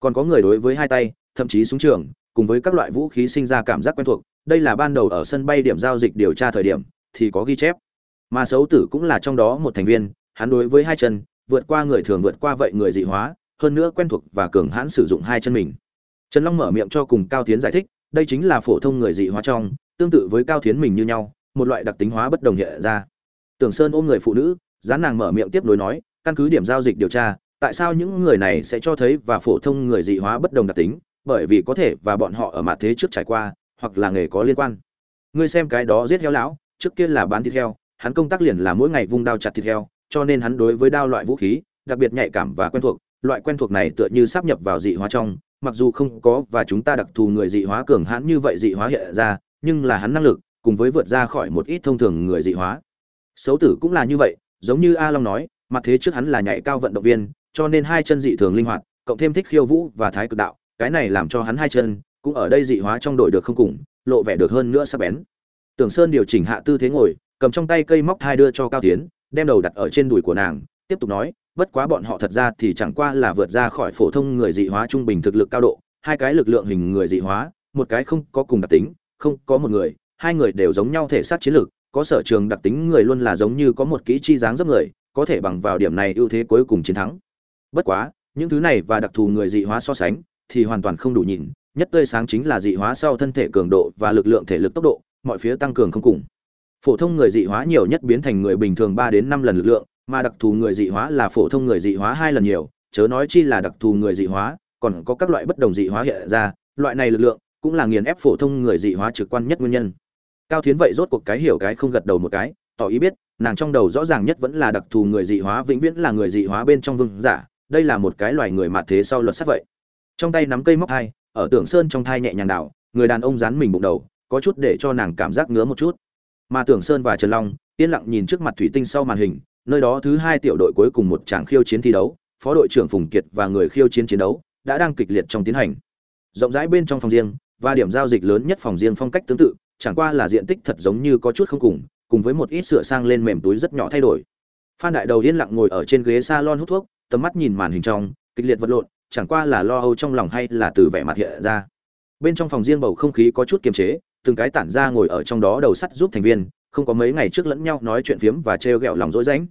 Còn có người đối với hai tay thậm chí súng trường, cùng với các loại vũ khí sinh ra cảm giác quen thuộc. Đây là ban đầu ở sân bay điểm giao dịch điều tra thời điểm, thì có ghi chép. Mà xấu tử cũng là trong đó một thành viên, hắn đối với hai chân, vượt qua người thường vượt qua vậy người dị hóa, hơn nữa quen thuộc và cường hãn sử dụng hai chân mình. Trần long mở miệng cho cùng cao tiến giải thích, đây chính là phổ thông người dị hóa trong, tương tự với cao tiến mình như nhau, một loại đặc tính hóa bất đồng hiện ra. Tưởng sơn ôm người phụ nữ gián nàng mở miệng tiếp nối nói, căn cứ điểm giao dịch điều tra, tại sao những người này sẽ cho thấy và phổ thông người dị hóa bất đồng đặc tính? Bởi vì có thể và bọn họ ở mặt thế trước trải qua, hoặc là nghề có liên quan. Ngươi xem cái đó giết heo lão, trước kia là bán thịt heo, hắn công tác liền là mỗi ngày vung đao chặt thịt heo, cho nên hắn đối với đao loại vũ khí, đặc biệt nhạy cảm và quen thuộc, loại quen thuộc này tựa như sắp nhập vào dị hóa trong, mặc dù không có và chúng ta đặc thù người dị hóa cường hãn như vậy dị hóa hiện ra, nhưng là hắn năng lực, cùng với vượt ra khỏi một ít thông thường người dị hóa. Xấu tử cũng là như vậy, giống như a long nói, mặt thế trước hắn là nhạy cao vận động viên, cho nên hai chân dị thường linh hoạt, cộng thêm thích khiêu vũ và thái cực đạo cái này làm cho hắn hai chân cũng ở đây dị hóa trong đội được không cùng, lộ vẻ được hơn nữa sắc bén. Tưởng sơn điều chỉnh hạ tư thế ngồi, cầm trong tay cây móc thai đưa cho cao tiến, đem đầu đặt ở trên đùi của nàng, tiếp tục nói, bất quá bọn họ thật ra thì chẳng qua là vượt ra khỏi phổ thông người dị hóa trung bình thực lực cao độ, hai cái lực lượng hình người dị hóa, một cái không có cùng đặc tính, không có một người, hai người đều giống nhau thể xác chiến lược, có sở trường đặc tính người luôn là giống như có một kỹ chi dáng dấp người, có thể bằng vào điểm này ưu thế cuối cùng chiến thắng. Bất quá, những thứ này và đặc thù người dị hóa so sánh thì hoàn toàn không đủ nhìn, nhất tươi sáng chính là dị hóa sau thân thể cường độ và lực lượng thể lực tốc độ, mọi phía tăng cường không cùng. Phổ thông người dị hóa nhiều nhất biến thành người bình thường ba đến năm lần lực lượng, mà đặc thù người dị hóa là phổ thông người dị hóa hai lần nhiều, chớ nói chi là đặc thù người dị hóa, còn có các loại bất đồng dị hóa hiện ra, loại này lực lượng cũng là nghiền ép phổ thông người dị hóa trực quan nhất nguyên nhân. Cao thiến vậy rốt cuộc cái hiểu cái không gật đầu một cái, tỏ ý biết, nàng trong đầu rõ ràng nhất vẫn là đặc thù người dị hóa vĩnh viễn là người dị hóa bên trong vương giả, đây là một cái loài người mà thế sau luật sắc vậy trong tay nắm cây móc thai, ở tưởng sơn trong thai nhẹ nhàng đảo, người đàn ông dán mình bụng đầu, có chút để cho nàng cảm giác ngứa một chút. Mà tưởng sơn và trần long, yên lặng nhìn trước mặt thủy tinh sau màn hình, nơi đó thứ hai tiểu đội cuối cùng một tràng khiêu chiến thi đấu, phó đội trưởng phùng kiệt và người khiêu chiến chiến đấu, đã đang kịch liệt trong tiến hành. Rộng rãi bên trong phòng riêng, và điểm giao dịch lớn nhất phòng riêng phong cách tương tự, chẳng qua là diện tích thật giống như có chút không cùng cùng với một ít sửa sang lên mềm túi rất nhỏ thay đổi. Phan đại đầu yên lặng ngồi ở trên ghế salon hút thuốc, tầm mắt nhìn màn hình trong, kịch liệt vật lộn chẳng qua là lo âu trong lòng hay là từ vẻ mặt hiện ra. Bên trong phòng riêng bầu không khí có chút kiềm chế, từng cái tản ra ngồi ở trong đó đầu sắt giúp thành viên, không có mấy ngày trước lẫn nhau nói chuyện phiếm và trêu ghẹo lòng rỗi rãnh.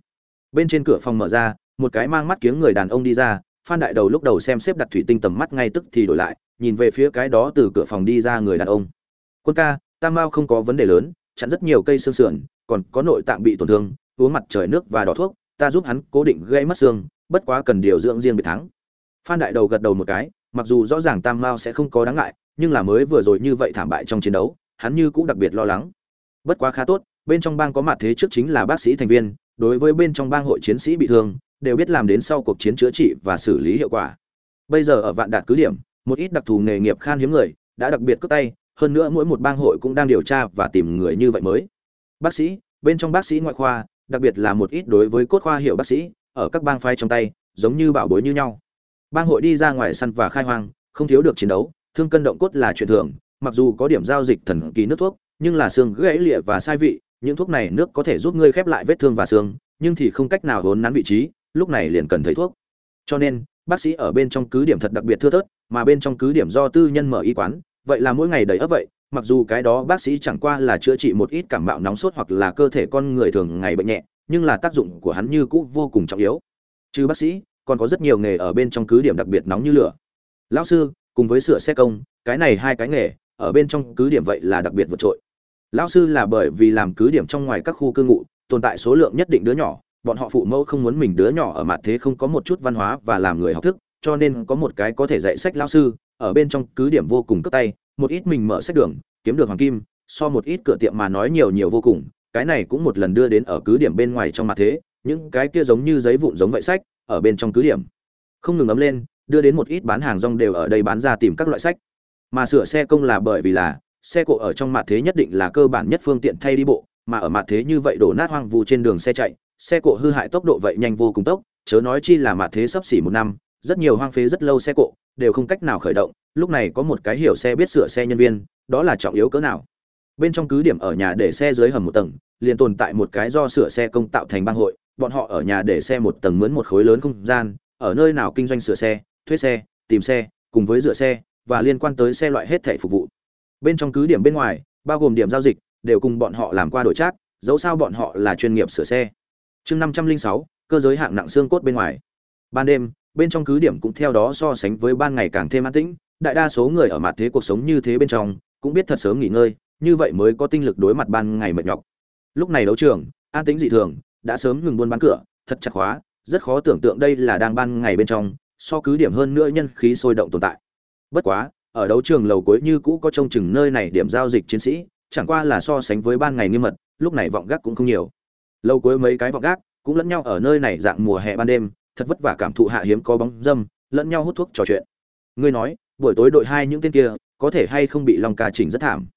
Bên trên cửa phòng mở ra, một cái mang mắt kiếng người đàn ông đi ra, phan đại đầu lúc đầu xem xếp đặt thủy tinh tầm mắt ngay tức thì đổi lại, nhìn về phía cái đó từ cửa phòng đi ra người đàn ông. Quân ca, tam mao không có vấn đề lớn, chặn rất nhiều cây xương sườn, còn có nội tạng bị tổn thương, uống mặt trời nước và đỏ thuốc, ta giúp hắn cố định gây mất xương, bất quá cần điều dưỡng riêng biệt thắng phan đại đầu gật đầu một cái, mặc dù rõ ràng tam mao sẽ không có đáng ngại, nhưng là mới vừa rồi như vậy thảm bại trong chiến đấu, hắn như cũng đặc biệt lo lắng. Bất quá khá tốt, bên trong bang có mặt thế trước chính là bác sĩ thành viên, đối với bên trong bang hội chiến sĩ bị thương, đều biết làm đến sau cuộc chiến chữa trị và xử lý hiệu quả. Bây giờ ở vạn đạt cứ điểm, một ít đặc thù nghề nghiệp khan hiếm người, đã đặc biệt cướp tay, hơn nữa mỗi một bang hội cũng đang điều tra và tìm người như vậy mới. Bác sĩ, bên trong bác sĩ ngoại khoa, đặc biệt là một ít đối với cốt khoa hiệu bác sĩ, ở các bang phái trong tay, giống như bảo bối như nhau bang hội đi ra ngoài săn và khai hoang, không thiếu được chiến đấu, thương cân động cốt là chuyện thường, mặc dù có điểm giao dịch thần kỳ nước thuốc, nhưng là xương gãy lịa và sai vị, những thuốc này nước có thể giúp ngươi khép lại vết thương và xương, nhưng thì không cách nào vốn nắn vị trí, lúc này liền cần thấy thuốc. Cho nên, bác sĩ ở bên trong cứ điểm thật đặc biệt thưa thớt, mà bên trong cứ điểm do tư nhân mở y quán, vậy là mỗi ngày đầy ấp vậy, mặc dù cái đó bác sĩ chẳng qua là chữa trị một ít cảm mạo nóng sốt hoặc là cơ thể con người thường ngày bệnh nhẹ, nhưng là tác dụng của hắn như cũ vô cùng trọng yếu. Chứ bác sĩ còn có rất nhiều nghề ở bên trong cứ điểm đặc biệt nóng như lửa. Lão sư, cùng với sửa xe công, cái này hai cái nghề, ở bên trong cứ điểm vậy là đặc biệt vượt trội. Lão sư là bởi vì làm cứ điểm trong ngoài các khu cư ngụ, tồn tại số lượng nhất định đứa nhỏ, bọn họ phụ mẫu không muốn mình đứa nhỏ ở mặt thế không có một chút văn hóa và làm người học thức, cho nên có một cái có thể dạy sách lão sư, ở bên trong cứ điểm vô cùng cấp tay, một ít mình mở sách đường, kiếm được hoàng kim, so một ít cửa tiệm mà nói nhiều nhiều vô cùng, cái này cũng một lần đưa đến ở cứ điểm bên ngoài trong mặt thế, những cái kia giống như giấy vụn giống vậy sách ở bên trong cứ điểm. Không ngừng ấm lên, đưa đến một ít bán hàng rong đều ở đây bán ra tìm các loại sách. Mà sửa xe công là bởi vì là, xe cộ ở trong mặt thế nhất định là cơ bản nhất phương tiện thay đi bộ, mà ở mặt thế như vậy đổ nát hoang vu trên đường xe chạy, xe cộ hư hại tốc độ vậy nhanh vô cùng tốc, chớ nói chi là mặt thế sắp xỉ một năm, rất nhiều hoang phế rất lâu xe cộ đều không cách nào khởi động, lúc này có một cái hiểu xe biết sửa xe nhân viên, đó là trọng yếu cỡ nào. Bên trong cứ điểm ở nhà để xe dưới hầm một tầng, liền tồn tại một cái do sửa xe công tạo thành bang hội bọn họ ở nhà để xe một tầng mướn một khối lớn không gian, ở nơi nào kinh doanh sửa xe, thuê xe, tìm xe, cùng với rửa xe, và liên quan tới xe loại hết thảy phục vụ. Bên trong cứ điểm bên ngoài, bao gồm điểm giao dịch, đều cùng bọn họ làm qua đổi trác, dẫu sao bọn họ là chuyên nghiệp sửa xe. Chương năm trăm linh sáu, cơ giới hạng nặng xương cốt bên ngoài. Ban đêm, bên trong cứ điểm cũng theo đó so sánh với ban ngày càng thêm an tĩnh, đại đa số người ở mặt thế cuộc sống như thế bên trong, cũng biết thật sớm nghỉ ngơi, như vậy mới có tinh lực đối mặt ban ngày mệt nhọc. Lúc này đấu trường, an tĩnh dị thường đã sớm ngừng buôn bán cửa, thật chặt khóa, rất khó tưởng tượng đây là đang ban ngày bên trong, so cứ điểm hơn nữa nhân khí sôi động tồn tại. Bất quá, ở đấu trường lầu cuối như cũ có trông chừng nơi này điểm giao dịch chiến sĩ, chẳng qua là so sánh với ban ngày nghiêm mật, lúc này vọng gác cũng không nhiều. Lầu cuối mấy cái vọng gác cũng lẫn nhau ở nơi này dạng mùa hè ban đêm, thật vất vả cảm thụ hạ hiếm có bóng dâm, lẫn nhau hút thuốc trò chuyện. Ngươi nói, buổi tối đội hai những tên kia, có thể hay không bị long ca chỉnh rất thảm?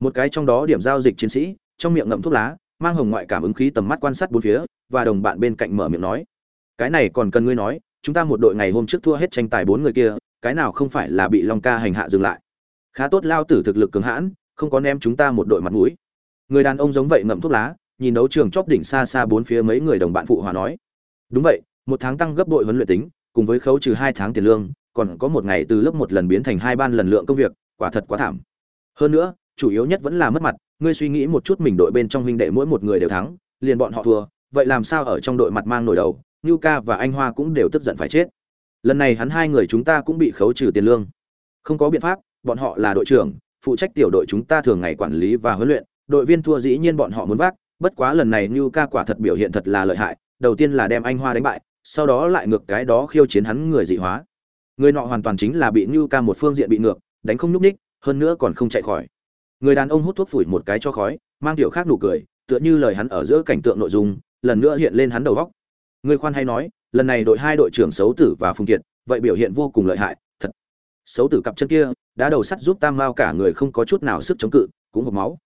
Một cái trong đó điểm giao dịch chiến sĩ, trong miệng ngậm thuốc lá mang hồng ngoại cảm ứng khí tầm mắt quan sát bốn phía, và đồng bạn bên cạnh mở miệng nói, cái này còn cần ngươi nói, chúng ta một đội ngày hôm trước thua hết tranh tài bốn người kia, cái nào không phải là bị long ca hành hạ dừng lại? Khá tốt lao tử thực lực cường hãn, không có ném chúng ta một đội mặt mũi. Người đàn ông giống vậy ngậm thuốc lá, nhìn đấu trường chóp đỉnh xa xa bốn phía mấy người đồng bạn phụ hòa nói, đúng vậy, một tháng tăng gấp đội huấn luyện tính, cùng với khấu trừ hai tháng tiền lương, còn có một ngày từ lớp một lần biến thành hai ban lần lượng công việc, quả thật quá thảm. Hơn nữa chủ yếu nhất vẫn là mất mặt ngươi suy nghĩ một chút mình đội bên trong huynh đệ mỗi một người đều thắng liền bọn họ thua vậy làm sao ở trong đội mặt mang nổi đầu Nưu Ca và anh Hoa cũng đều tức giận phải chết. Lần này hắn hai người chúng ta cũng bị khấu trừ tiền lương. Không có biện pháp, bọn họ là đội trưởng, phụ trách tiểu đội chúng ta thường ngày quản lý và huấn luyện, đội viên thua dĩ nhiên bọn họ muốn vác, bất quá lần này Nưu Ca quả thật biểu hiện thật là lợi hại, đầu tiên là đem anh Hoa đánh bại, sau đó lại ngược cái đó khiêu chiến hắn người dị hóa. Người nọ hoàn toàn chính là bị Nưu Ca một phương diện bị ngược, đánh không nhúc ních, hơn nữa còn không chạy khỏi. Người đàn ông hút thuốc phủi một cái cho khói, mang tiểu khác nụ cười, tựa như lời hắn ở giữa cảnh tượng nội dung, lần nữa hiện lên hắn đầu góc Người khoan hay nói, lần này đội hai đội trưởng xấu tử và Phùng Kiệt, vậy biểu hiện vô cùng lợi hại, thật. Xấu tử cặp chân kia, đã đầu sắt giúp Tam Mao cả người không có chút nào sức chống cự, cũng hộp máu.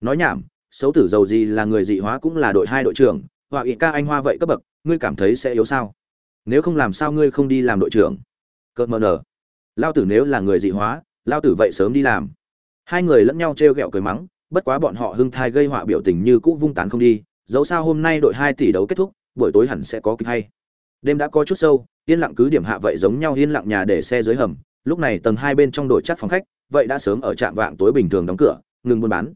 Nói nhảm, xấu tử giàu gì là người dị hóa cũng là đội hai đội trưởng, họa ỷ ca anh hoa vậy cấp bậc, ngươi cảm thấy sẽ yếu sao? Nếu không làm sao ngươi không đi làm đội trưởng? cợt mờ nở. Lao tử nếu là người dị hóa, lao tử vậy sớm đi làm. Hai người lẫn nhau trêu ghẹo cười mắng, bất quá bọn họ hưng thai gây họa biểu tình như cũ vung tán không đi, dẫu sao hôm nay đội hai tỷ đấu kết thúc, buổi tối hẳn sẽ có kịch hay. Đêm đã có chút sâu yên lặng cứ điểm hạ vậy giống nhau yên lặng nhà để xe dưới hầm lúc này tầng hai bên trong đội chắc phòng khách vậy đã sớm ở trạm vạng tối bình thường đóng cửa ngừng buôn bán.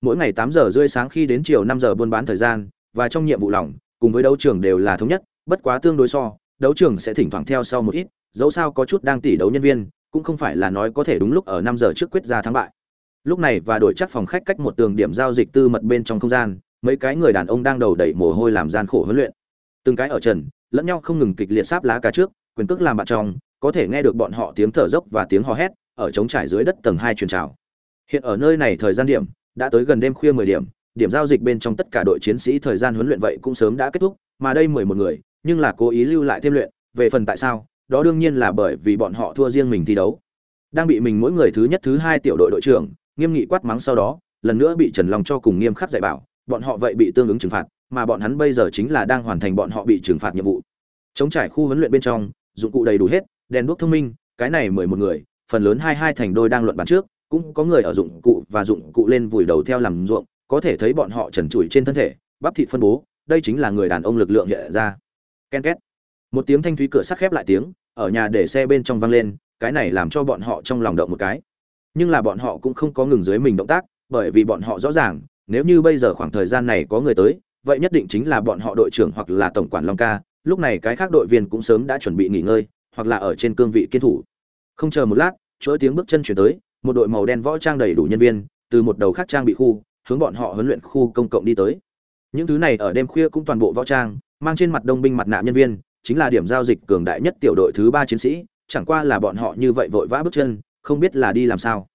Mỗi ngày tám giờ rưỡi sáng khi đến chiều năm giờ buôn bán thời gian và trong nhiệm vụ lỏng cùng với đấu trường đều là thống nhất bất quá tương đối so đấu trường sẽ thỉnh thoảng theo sau một ít dẫu sao có chút đang tỷ đấu nhân viên cũng không phải là nói có thể đúng lúc ở năm giờ trước quyết ra thắng bại lúc này và đổi chắc phòng khách cách một tường điểm giao dịch tư mật bên trong không gian, mấy cái người đàn ông đang đầu đẩy mồ hôi làm gian khổ huấn luyện. Từng cái ở trần, lẫn nhau không ngừng kịch liệt sáp lá cá trước, quyền cước làm bạn trong, có thể nghe được bọn họ tiếng thở dốc và tiếng hò hét, ở trống trải dưới đất tầng hai truyền trào. Hiện ở nơi này thời gian điểm, đã tới gần đêm khuya mười điểm điểm giao dịch bên trong tất cả đội chiến sĩ thời gian huấn luyện vậy cũng sớm đã kết thúc, mà đây mười một người, nhưng là cố ý lưu lại thêm luyện, về phần tại sao, đó đương nhiên là bởi vì bọn họ thua riêng mình thi đấu. Đang bị mình mỗi người thứ nhất thứ hai tiểu đội đội trưởng nghiêm nghị quát mắng sau đó, lần nữa bị trần long cho cùng nghiêm khắc dạy bảo, bọn họ vậy bị tương ứng trừng phạt, mà bọn hắn bây giờ chính là đang hoàn thành bọn họ bị trừng phạt nhiệm vụ. Chống trải khu huấn luyện bên trong, dụng cụ đầy đủ hết, đèn đuốc thông minh, cái này mười một người, phần lớn hai hai thành đôi đang luận bàn trước, cũng có người ở dụng cụ và dụng cụ lên vùi đầu theo làm ruộng, có thể thấy bọn họ trần trụi trên thân thể, bắp thịt phân bố, đây chính là người đàn ông lực lượng hiện ra. Ken két. Một tiếng thanh thúy cửa sắt khép lại tiếng, ở nhà để xe bên trong vang lên, cái này làm cho bọn họ trong lòng động một cái nhưng là bọn họ cũng không có ngừng dưới mình động tác, bởi vì bọn họ rõ ràng, nếu như bây giờ khoảng thời gian này có người tới, vậy nhất định chính là bọn họ đội trưởng hoặc là tổng quản long ca, lúc này cái khác đội viên cũng sớm đã chuẩn bị nghỉ ngơi, hoặc là ở trên cương vị kiên thủ. Không chờ một lát, chuỗi tiếng bước chân chuyển tới, một đội màu đen võ trang đầy đủ nhân viên, từ một đầu khác trang bị khu, hướng bọn họ huấn luyện khu công cộng đi tới. Những thứ này ở đêm khuya cũng toàn bộ võ trang, mang trên mặt đông binh mặt nạ nhân viên, chính là điểm giao dịch cường đại nhất tiểu đội thứ ba chiến sĩ, chẳng qua là bọn họ như vậy vội vã bước chân không biết là đi làm sao.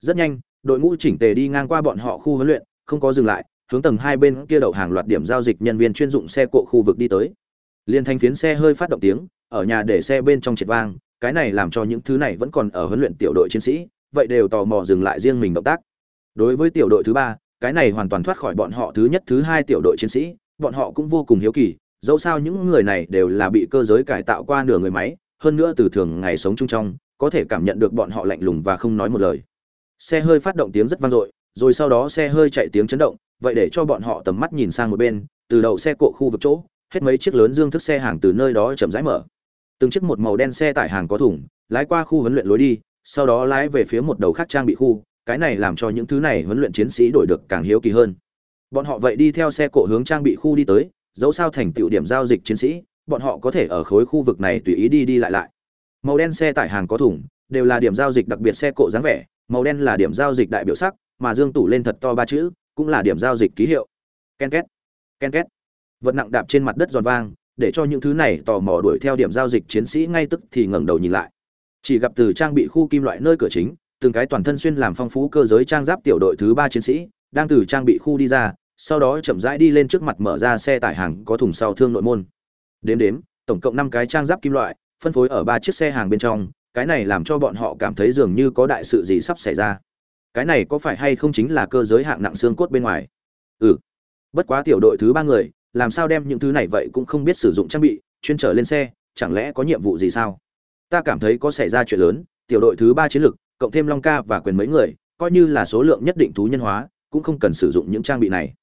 Rất nhanh, đội ngũ chỉnh tề đi ngang qua bọn họ khu huấn luyện, không có dừng lại, hướng tầng hai bên kia đậu hàng loạt điểm giao dịch nhân viên chuyên dụng xe cộ khu vực đi tới. Liên thanh phiến xe hơi phát động tiếng, ở nhà để xe bên trong triệt vang, cái này làm cho những thứ này vẫn còn ở huấn luyện tiểu đội chiến sĩ, vậy đều tò mò dừng lại riêng mình động tác. Đối với tiểu đội thứ ba, cái này hoàn toàn thoát khỏi bọn họ thứ nhất, thứ hai tiểu đội chiến sĩ, bọn họ cũng vô cùng hiếu kỳ, dẫu sao những người này đều là bị cơ giới cải tạo qua nửa người máy, hơn nữa từ thường ngày sống chung trong có thể cảm nhận được bọn họ lạnh lùng và không nói một lời. Xe hơi phát động tiếng rất vang dội, rồi sau đó xe hơi chạy tiếng chấn động, vậy để cho bọn họ tầm mắt nhìn sang một bên, từ đầu xe cộ khu vực chỗ, hết mấy chiếc lớn dương thức xe hàng từ nơi đó chậm rãi mở. Từng chiếc một màu đen xe tải hàng có thùng, lái qua khu huấn luyện lối đi, sau đó lái về phía một đầu khác trang bị khu, cái này làm cho những thứ này huấn luyện chiến sĩ đổi được càng hiếu kỳ hơn. Bọn họ vậy đi theo xe cộ hướng trang bị khu đi tới, dẫu sao thành tựu điểm giao dịch chiến sĩ, bọn họ có thể ở khối khu vực này tùy ý đi đi lại lại màu đen xe tải hàng có thùng, đều là điểm giao dịch đặc biệt xe cộ dáng vẻ, màu đen là điểm giao dịch đại biểu sắc, mà dương tủ lên thật to ba chữ, cũng là điểm giao dịch ký hiệu. Ken két ken két. Vật nặng đạp trên mặt đất giòn vang, để cho những thứ này tò mò đuổi theo điểm giao dịch chiến sĩ ngay tức thì ngẩng đầu nhìn lại. Chỉ gặp từ trang bị khu kim loại nơi cửa chính, từng cái toàn thân xuyên làm phong phú cơ giới trang giáp tiểu đội thứ ba chiến sĩ, đang từ trang bị khu đi ra, sau đó chậm rãi đi lên trước mặt mở ra xe tải hàng có thùng sau thương nội môn. Đếm đếm, tổng cộng năm cái trang giáp kim loại phân phối ở ba chiếc xe hàng bên trong, cái này làm cho bọn họ cảm thấy dường như có đại sự gì sắp xảy ra. Cái này có phải hay không chính là cơ giới hạng nặng xương cốt bên ngoài? Ừ. Bất quá tiểu đội thứ ba người, làm sao đem những thứ này vậy cũng không biết sử dụng trang bị, chuyên trở lên xe, chẳng lẽ có nhiệm vụ gì sao? Ta cảm thấy có xảy ra chuyện lớn, tiểu đội thứ ba chiến lược cộng thêm long ca và quyền mấy người, coi như là số lượng nhất định thú nhân hóa, cũng không cần sử dụng những trang bị này.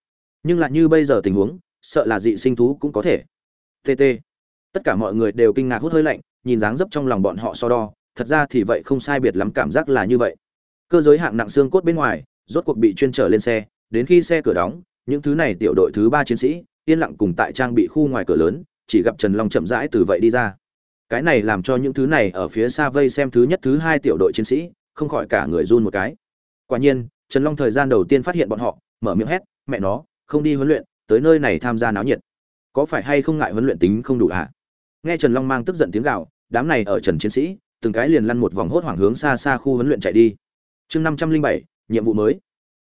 Nhưng lại như bây giờ tình huống, sợ là dị sinh thú cũng có thể. Tt tất cả mọi người đều kinh ngạc hút hơi lạnh nhìn dáng dấp trong lòng bọn họ so đo, thật ra thì vậy không sai biệt lắm cảm giác là như vậy. Cơ giới hạng nặng xương cốt bên ngoài, rốt cuộc bị chuyên trở lên xe, đến khi xe cửa đóng, những thứ này tiểu đội thứ ba chiến sĩ, yên lặng cùng tại trang bị khu ngoài cửa lớn, chỉ gặp trần long chậm rãi từ vậy đi ra. Cái này làm cho những thứ này ở phía xa vây xem thứ nhất, thứ hai tiểu đội chiến sĩ, không khỏi cả người run một cái. Quả nhiên, trần long thời gian đầu tiên phát hiện bọn họ, mở miệng hét, mẹ nó, không đi huấn luyện, tới nơi này tham gia náo nhiệt. Có phải hay không ngại huấn luyện tính không đủ hả? à? Nghe trần long mang tức giận tiếng gạo đám này ở trần chiến sĩ, từng cái liền lăn một vòng hốt hoảng hướng xa xa khu huấn luyện chạy đi. Chương năm trăm linh bảy, nhiệm vụ mới.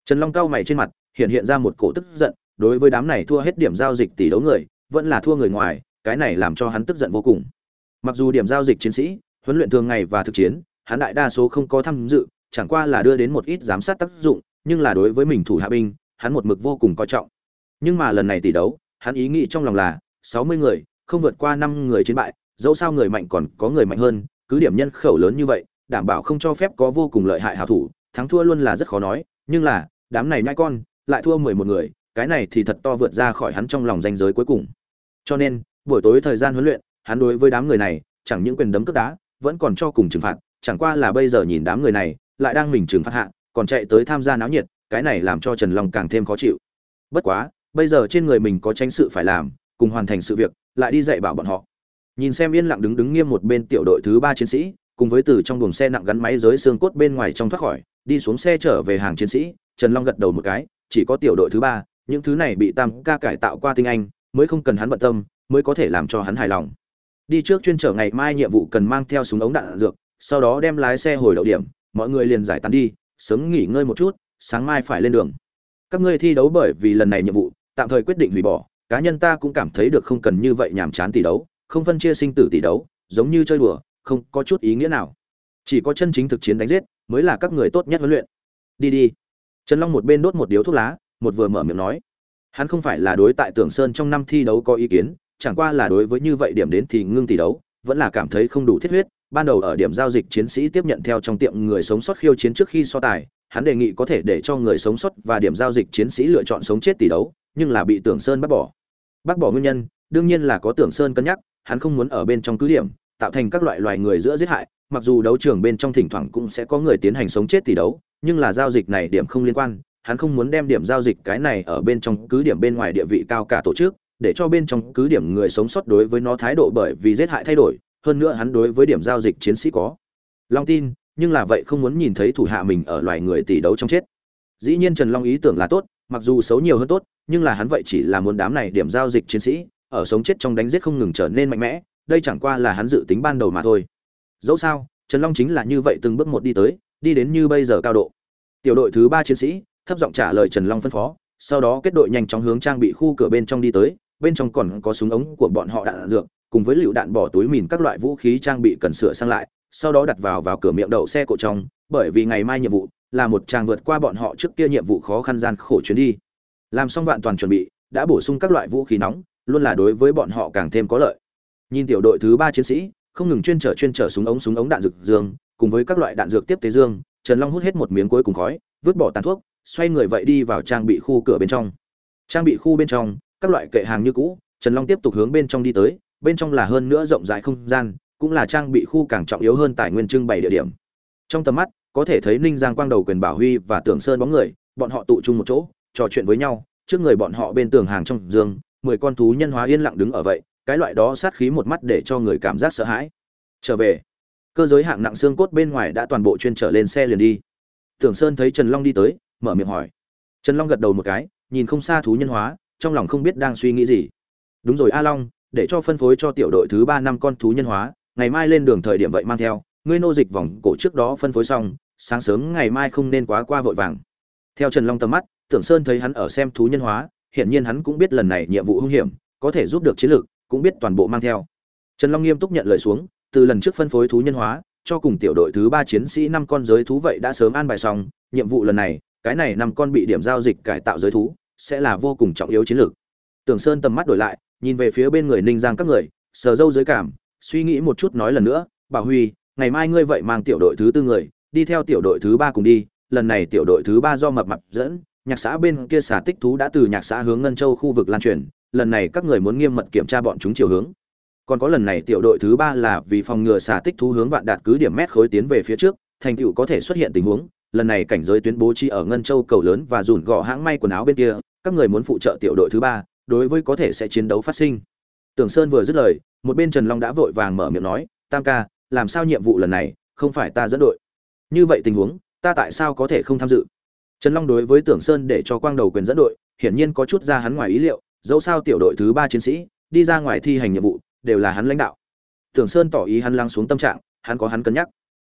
Trần long cao mày trên mặt, hiện hiện ra một cổ tức giận, đối với đám này thua hết điểm giao dịch tỷ đấu người, vẫn là thua người ngoài, cái này làm cho hắn tức giận vô cùng. Mặc dù điểm giao dịch chiến sĩ, huấn luyện thường ngày và thực chiến, hắn đại đa số không có tham dự, chẳng qua là đưa đến một ít giám sát tác dụng, nhưng là đối với mình thủ hạ binh, hắn một mực vô cùng coi trọng. Nhưng mà lần này tỷ đấu, hắn ý nghĩ trong lòng là, sáu mươi người không vượt qua năm người chiến bại, dẫu sao người mạnh còn có người mạnh hơn, cứ điểm nhân khẩu lớn như vậy, đảm bảo không cho phép có vô cùng lợi hại hảo thủ, thắng thua luôn là rất khó nói, nhưng là, đám này nhai con, lại thua mười một người, cái này thì thật to vượt ra khỏi hắn trong lòng danh giới cuối cùng. Cho nên, buổi tối thời gian huấn luyện, hắn đối với đám người này, chẳng những quyền đấm cướp đá, vẫn còn cho cùng trừng phạt, chẳng qua là bây giờ nhìn đám người này, lại đang mình trừng phạt hạ, còn chạy tới tham gia náo nhiệt, cái này làm cho trần long càng thêm khó chịu. Bất quá, bây giờ trên người mình có tránh sự phải làm, cùng hoàn thành sự việc lại đi dạy bảo bọn họ. Nhìn xem yên lặng đứng đứng nghiêm một bên tiểu đội thứ ba chiến sĩ, cùng với từ trong buồng xe nặng gắn máy giới xương cốt bên ngoài trong thoát khỏi, đi xuống xe trở về hàng chiến sĩ, trần long gật đầu một cái, chỉ có tiểu đội thứ ba, những thứ này bị tam ca cải tạo qua tinh anh, mới không cần hắn bận tâm, mới có thể làm cho hắn hài lòng. Đi trước chuyên trở ngày mai nhiệm vụ cần mang theo súng ống đạn dược, sau đó đem lái xe hồi đậu điểm, mọi người liền giải tán đi, sớm nghỉ ngơi một chút, sáng mai phải lên đường. Các ngươi thi đấu bởi vì lần này nhiệm vụ, tạm thời quyết định hủy bỏ cá nhân ta cũng cảm thấy được không cần như vậy nhàm chán tỷ đấu, không phân chia sinh tử tỷ đấu, giống như chơi đùa, không có chút ý nghĩa nào. Chỉ có chân chính thực chiến đánh giết mới là các người tốt nhất huấn luyện. Đi đi. Trần long một bên đốt một điếu thuốc lá, một vừa mở miệng nói. Hắn không phải là đối tại tưởng sơn trong năm thi đấu có ý kiến, chẳng qua là đối với như vậy điểm đến thì ngưng tỷ đấu, vẫn là cảm thấy không đủ thiết huyết. Ban đầu ở điểm giao dịch chiến sĩ tiếp nhận theo trong tiệm người sống sót khiêu chiến trước khi so tài, hắn đề nghị có thể để cho người sống sót và điểm giao dịch chiến sĩ lựa chọn sống chết tỷ đấu nhưng là bị tưởng sơn bác bỏ. Bác bỏ nguyên nhân, đương nhiên là có tưởng sơn cân nhắc, hắn không muốn ở bên trong cứ điểm, tạo thành các loại loài người giữa giết hại, mặc dù đấu trường bên trong thỉnh thoảng cũng sẽ có người tiến hành sống chết tỷ đấu, nhưng là giao dịch này điểm không liên quan, hắn không muốn đem điểm giao dịch cái này ở bên trong cứ điểm bên ngoài địa vị cao cả tổ chức, để cho bên trong cứ điểm người sống sót đối với nó thái độ bởi vì giết hại thay đổi, hơn nữa hắn đối với điểm giao dịch chiến sĩ có. Long tin, nhưng là vậy không muốn nhìn thấy thủ hạ mình ở loài người tỷ đấu trong chết. Dĩ nhiên trần long ý tưởng là tốt, mặc dù xấu nhiều hơn tốt nhưng là hắn vậy chỉ là muốn đám này điểm giao dịch chiến sĩ, ở sống chết trong đánh giết không ngừng trở nên mạnh mẽ, đây chẳng qua là hắn dự tính ban đầu mà thôi. Dẫu sao, trần long chính là như vậy từng bước một đi tới, đi đến như bây giờ cao độ. Tiểu đội thứ ba chiến sĩ, thấp giọng trả lời trần long phân phó, sau đó kết đội nhanh chóng hướng trang bị khu cửa bên trong đi tới, bên trong còn có súng ống của bọn họ đạn dược, cùng với lựu đạn bỏ túi mìn các loại vũ khí trang bị cần sửa sang lại, sau đó đặt vào vào cửa miệng đậu xe cộ trong, bởi vì ngày mai nhiệm vụ là một chàng vượt qua bọn họ trước kia nhiệm vụ khó khăn gian khổ chuyến đi làm xong vạn toàn chuẩn bị, đã bổ sung các loại vũ khí nóng, luôn là đối với bọn họ càng thêm có lợi. Nhìn tiểu đội thứ ba chiến sĩ, không ngừng chuyên trở chuyên trở súng ống súng ống đạn dược dương, cùng với các loại đạn dược tiếp tế dương, trần long hút hết một miếng cuối cùng khói, vứt bỏ tàn thuốc, xoay người vậy đi vào trang bị khu cửa bên trong. Trang bị khu bên trong, các loại kệ hàng như cũ, trần long tiếp tục hướng bên trong đi tới, bên trong là hơn nữa rộng rãi không gian, cũng là trang bị khu càng trọng yếu hơn tài nguyên trưng bày địa điểm. Trong tầm mắt, có thể thấy ninh giang quang đầu quyền bảo huy và tưởng sơn bóng người, bọn họ tụ chung một chỗ trò chuyện với nhau, trước người bọn họ bên tường hàng trong giường, mười con thú nhân hóa yên lặng đứng ở vậy, cái loại đó sát khí một mắt để cho người cảm giác sợ hãi. Trở về, cơ giới hạng nặng xương cốt bên ngoài đã toàn bộ chuyên trở lên xe liền đi. Tưởng sơn thấy trần long đi tới, mở miệng hỏi. Trần long gật đầu một cái, nhìn không xa thú nhân hóa, trong lòng không biết đang suy nghĩ gì. Đúng rồi a long, để cho phân phối cho tiểu đội thứ ba năm con thú nhân hóa, ngày mai lên đường thời điểm vậy mang theo, ngươi nô dịch vòng cổ trước đó phân phối xong, sáng sớm ngày mai không nên quá qua vội vàng. Theo trần long tầm mắt tưởng sơn thấy hắn ở xem thú nhân hóa, hiển nhiên hắn cũng biết lần này nhiệm vụ hung hiểm, có thể giúp được chiến lược, cũng biết toàn bộ mang theo. Trần long nghiêm túc nhận lời xuống, từ lần trước phân phối thú nhân hóa, cho cùng tiểu đội thứ ba chiến sĩ năm con giới thú vậy đã sớm an bài xong, nhiệm vụ lần này, cái này năm con bị điểm giao dịch cải tạo giới thú, sẽ là vô cùng trọng yếu chiến lược. Tưởng sơn tầm mắt đổi lại, nhìn về phía bên người ninh giang các người, sờ dâu dưới cảm, suy nghĩ một chút nói lần nữa, bảo huy, ngày mai ngươi vậy mang tiểu đội thứ tư người, đi theo tiểu đội thứ ba cùng đi, lần này tiểu đội thứ ba do mập mập dẫn nhạc xã bên kia xả tích thú đã từ nhạc xã hướng ngân châu khu vực lan truyền, lần này các người muốn nghiêm mật kiểm tra bọn chúng chiều hướng. Còn có lần này tiểu đội thứ ba là vì phòng ngừa xả tích thú hướng vạn đạt cứ điểm mét khối tiến về phía trước, thành tựu có thể xuất hiện tình huống, lần này cảnh giới tuyến bố trí ở ngân châu cầu lớn và dùn gò hãng may quần áo bên kia, các người muốn phụ trợ tiểu đội thứ ba, đối với có thể sẽ chiến đấu phát sinh. Tưởng sơn vừa dứt lời, một bên trần long đã vội vàng mở miệng nói, tam ca, làm sao nhiệm vụ lần này, không phải ta dẫn đội? Như vậy tình huống, ta tại sao có thể không tham dự? Trần long đối với tưởng sơn để cho quang đầu quyền dẫn đội, hiển nhiên có chút ra hắn ngoài ý liệu, dẫu sao tiểu đội thứ ba chiến sĩ, đi ra ngoài thi hành nhiệm vụ, đều là hắn lãnh đạo. Tưởng sơn tỏ ý hắn lắng xuống tâm trạng, hắn có hắn cân nhắc.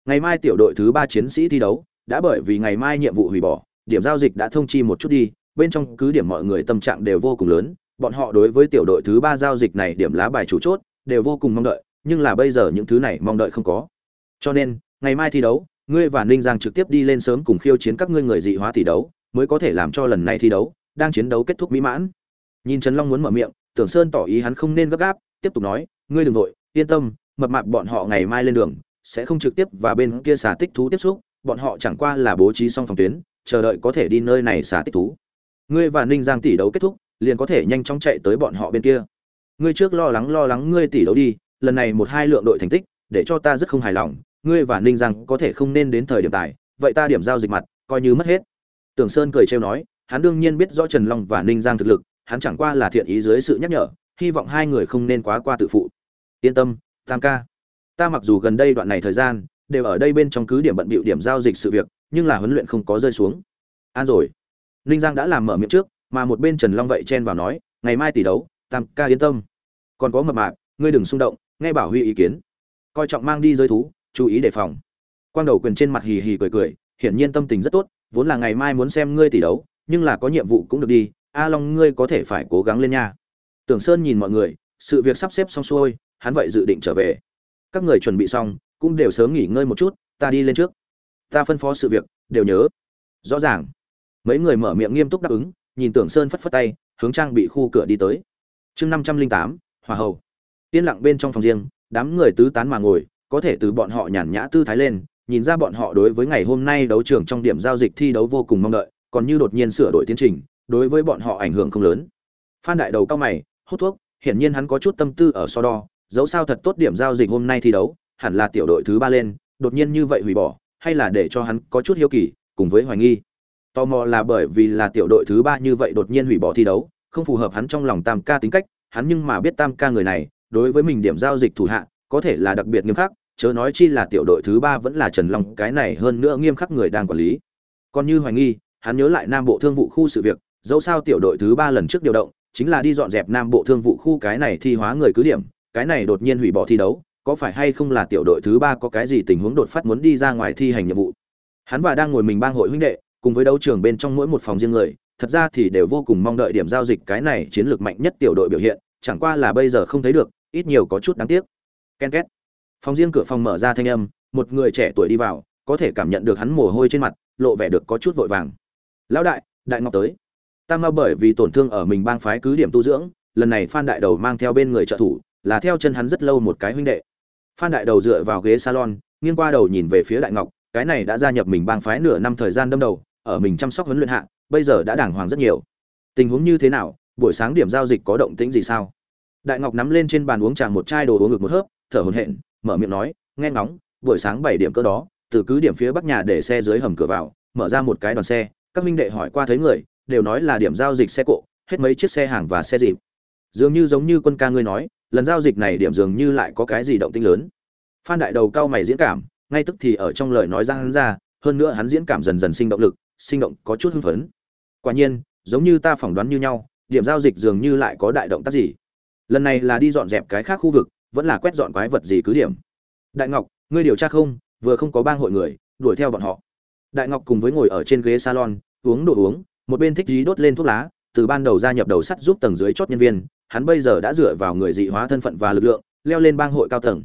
Ngày mai tiểu đội thứ ba chiến sĩ thi đấu, đã bởi vì ngày mai nhiệm vụ hủy bỏ, điểm giao dịch đã thông chi một chút đi, bên trong cứ điểm mọi người tâm trạng đều vô cùng lớn, bọn họ đối với tiểu đội thứ ba giao dịch này điểm lá bài chủ chốt, đều vô cùng mong đợi, nhưng là bây giờ những thứ này mong đợi không có. Cho nên, ngày mai thi đấu ngươi và ninh giang trực tiếp đi lên sớm cùng khiêu chiến các ngươi người dị hóa tỷ đấu, mới có thể làm cho lần này thi đấu đang chiến đấu kết thúc mỹ mãn. Nhìn trần long muốn mở miệng, tưởng sơn tỏ ý hắn không nên gấp gáp, tiếp tục nói, ngươi đừng vội, yên tâm, mập mạp bọn họ ngày mai lên đường, sẽ không trực tiếp và bên kia xả tích thú tiếp xúc, bọn họ chẳng qua là bố trí xong phòng tuyến, chờ đợi có thể đi nơi này xả tích thú. Ngươi và ninh giang tỷ đấu kết thúc, liền có thể nhanh chóng chạy tới bọn họ bên kia. Ngươi trước lo lắng lo lắng ngươi tỷ đấu đi, lần này một hai lượng đội thành tích, để cho ta rất không hài lòng ngươi và ninh giang có thể không nên đến thời điểm tài, vậy ta điểm giao dịch mặt, coi như mất hết. Tưởng sơn cười trêu nói, hắn đương nhiên biết rõ trần long và ninh giang thực lực, hắn chẳng qua là thiện ý dưới sự nhắc nhở, hy vọng hai người không nên quá qua tự phụ. Yên tâm, tam ca. Ta mặc dù gần đây đoạn này thời gian, đều ở đây bên trong cứ điểm bận bịu điểm giao dịch sự việc, nhưng là huấn luyện không có rơi xuống. An rồi. Ninh giang đã làm mở miệng trước, mà một bên trần long vậy chen vào nói, ngày mai tỷ đấu, tam ca yên tâm. Còn có mập mạp, ngươi đừng xung động, nghe bảo huy ý kiến. Coi trọng mang đi giới thú chú ý đề phòng. Quang đầu quyền trên mặt hì hì cười cười, hiển nhiên tâm tình rất tốt, vốn là ngày mai muốn xem ngươi tỷ đấu, nhưng là có nhiệm vụ cũng được đi, a long ngươi có thể phải cố gắng lên nha. Tưởng sơn nhìn mọi người, sự việc sắp xếp xong xuôi, hắn vậy dự định trở về. Các người chuẩn bị xong, cũng đều sớm nghỉ ngơi một chút, ta đi lên trước. Ta phân phó sự việc, đều nhớ. Rõ ràng. Mấy người mở miệng nghiêm túc đáp ứng, nhìn tưởng sơn phất phất tay, hướng trang bị khu cửa đi tới. Chương năm trăm linh tám, hòa hậu. Yên lặng bên trong phòng riêng, đám người tứ tán mà ngồi có thể từ bọn họ nhàn nhã tư thái lên, nhìn ra bọn họ đối với ngày hôm nay đấu trường trong điểm giao dịch thi đấu vô cùng mong đợi, còn như đột nhiên sửa đổi tiến trình, đối với bọn họ ảnh hưởng không lớn. Phan đại đầu cao mày, hút thuốc, hiển nhiên hắn có chút tâm tư ở so đo, dẫu sao thật tốt điểm giao dịch hôm nay thi đấu, hẳn là tiểu đội thứ ba lên, đột nhiên như vậy hủy bỏ, hay là để cho hắn có chút hiếu kỳ, cùng với hoài nghi. Tò mò là bởi vì là tiểu đội thứ ba như vậy đột nhiên hủy bỏ thi đấu, không phù hợp hắn trong lòng tam ca tính cách, hắn nhưng mà biết tam ca người này, đối với mình điểm giao dịch thủ hạ, có thể là đặc biệt nghiêm khắc chớ nói chi là tiểu đội thứ ba vẫn là trần long, cái này hơn nữa nghiêm khắc người đang quản lý. Còn như hoài nghi, hắn nhớ lại nam bộ thương vụ khu sự việc, dẫu sao tiểu đội thứ ba lần trước điều động, chính là đi dọn dẹp nam bộ thương vụ khu cái này thi hóa người cứ điểm, cái này đột nhiên hủy bỏ thi đấu, có phải hay không là tiểu đội thứ ba có cái gì tình huống đột phát muốn đi ra ngoài thi hành nhiệm vụ? Hắn và đang ngồi mình bang hội huynh đệ, cùng với đấu trường bên trong mỗi một phòng riêng người, thật ra thì đều vô cùng mong đợi điểm giao dịch cái này chiến lược mạnh nhất tiểu đội biểu hiện, chẳng qua là bây giờ không thấy được, ít nhiều có chút đáng tiếc. Ken két phòng riêng cửa phòng mở ra thanh âm, một người trẻ tuổi đi vào, có thể cảm nhận được hắn mồ hôi trên mặt, lộ vẻ được có chút vội vàng. Lão đại đại ngọc tới. Tam mao bởi vì tổn thương ở mình bang phái cứ điểm tu dưỡng, lần này phan đại đầu mang theo bên người trợ thủ, là theo chân hắn rất lâu một cái huynh đệ. Phan đại đầu dựa vào ghế salon, nghiêng qua đầu nhìn về phía đại ngọc, cái này đã gia nhập mình bang phái nửa năm thời gian đâm đầu, ở mình chăm sóc huấn luyện hạ, bây giờ đã đàng hoàng rất nhiều. Tình huống như thế nào? Buổi sáng điểm giao dịch có động tĩnh gì sao? Đại ngọc nắm lên trên bàn uống trà một chai đồ uống ngực một hớp, thở hổn hển mở miệng nói, nghe ngóng, buổi sáng bảy điểm cơ đó, từ cứ điểm phía bắc nhà để xe dưới hầm cửa vào, mở ra một cái đoàn xe, các minh đệ hỏi qua thấy người, đều nói là điểm giao dịch xe cộ, hết mấy chiếc xe hàng và xe dịp. Dường như giống như quân ca ngươi nói, lần giao dịch này điểm dường như lại có cái gì động tĩnh lớn. Phan đại đầu cao mày diễn cảm, ngay tức thì ở trong lời nói ra hắn ra, hơn nữa hắn diễn cảm dần dần sinh động lực, sinh động có chút hưng phấn. Quả nhiên, giống như ta phỏng đoán như nhau, điểm giao dịch dường như lại có đại động tác gì. Lần này là đi dọn dẹp cái khác khu vực vẫn là quét dọn quái vật gì cứ điểm. Đại ngọc, ngươi điều tra không, vừa không có bang hội người, đuổi theo bọn họ. Đại ngọc cùng với ngồi ở trên ghế salon, uống đồ uống, một bên thích dí đốt lên thuốc lá, từ ban đầu gia nhập đầu sắt giúp tầng dưới chốt nhân viên, hắn bây giờ đã dựa vào người dị hóa thân phận và lực lượng, leo lên bang hội cao tầng.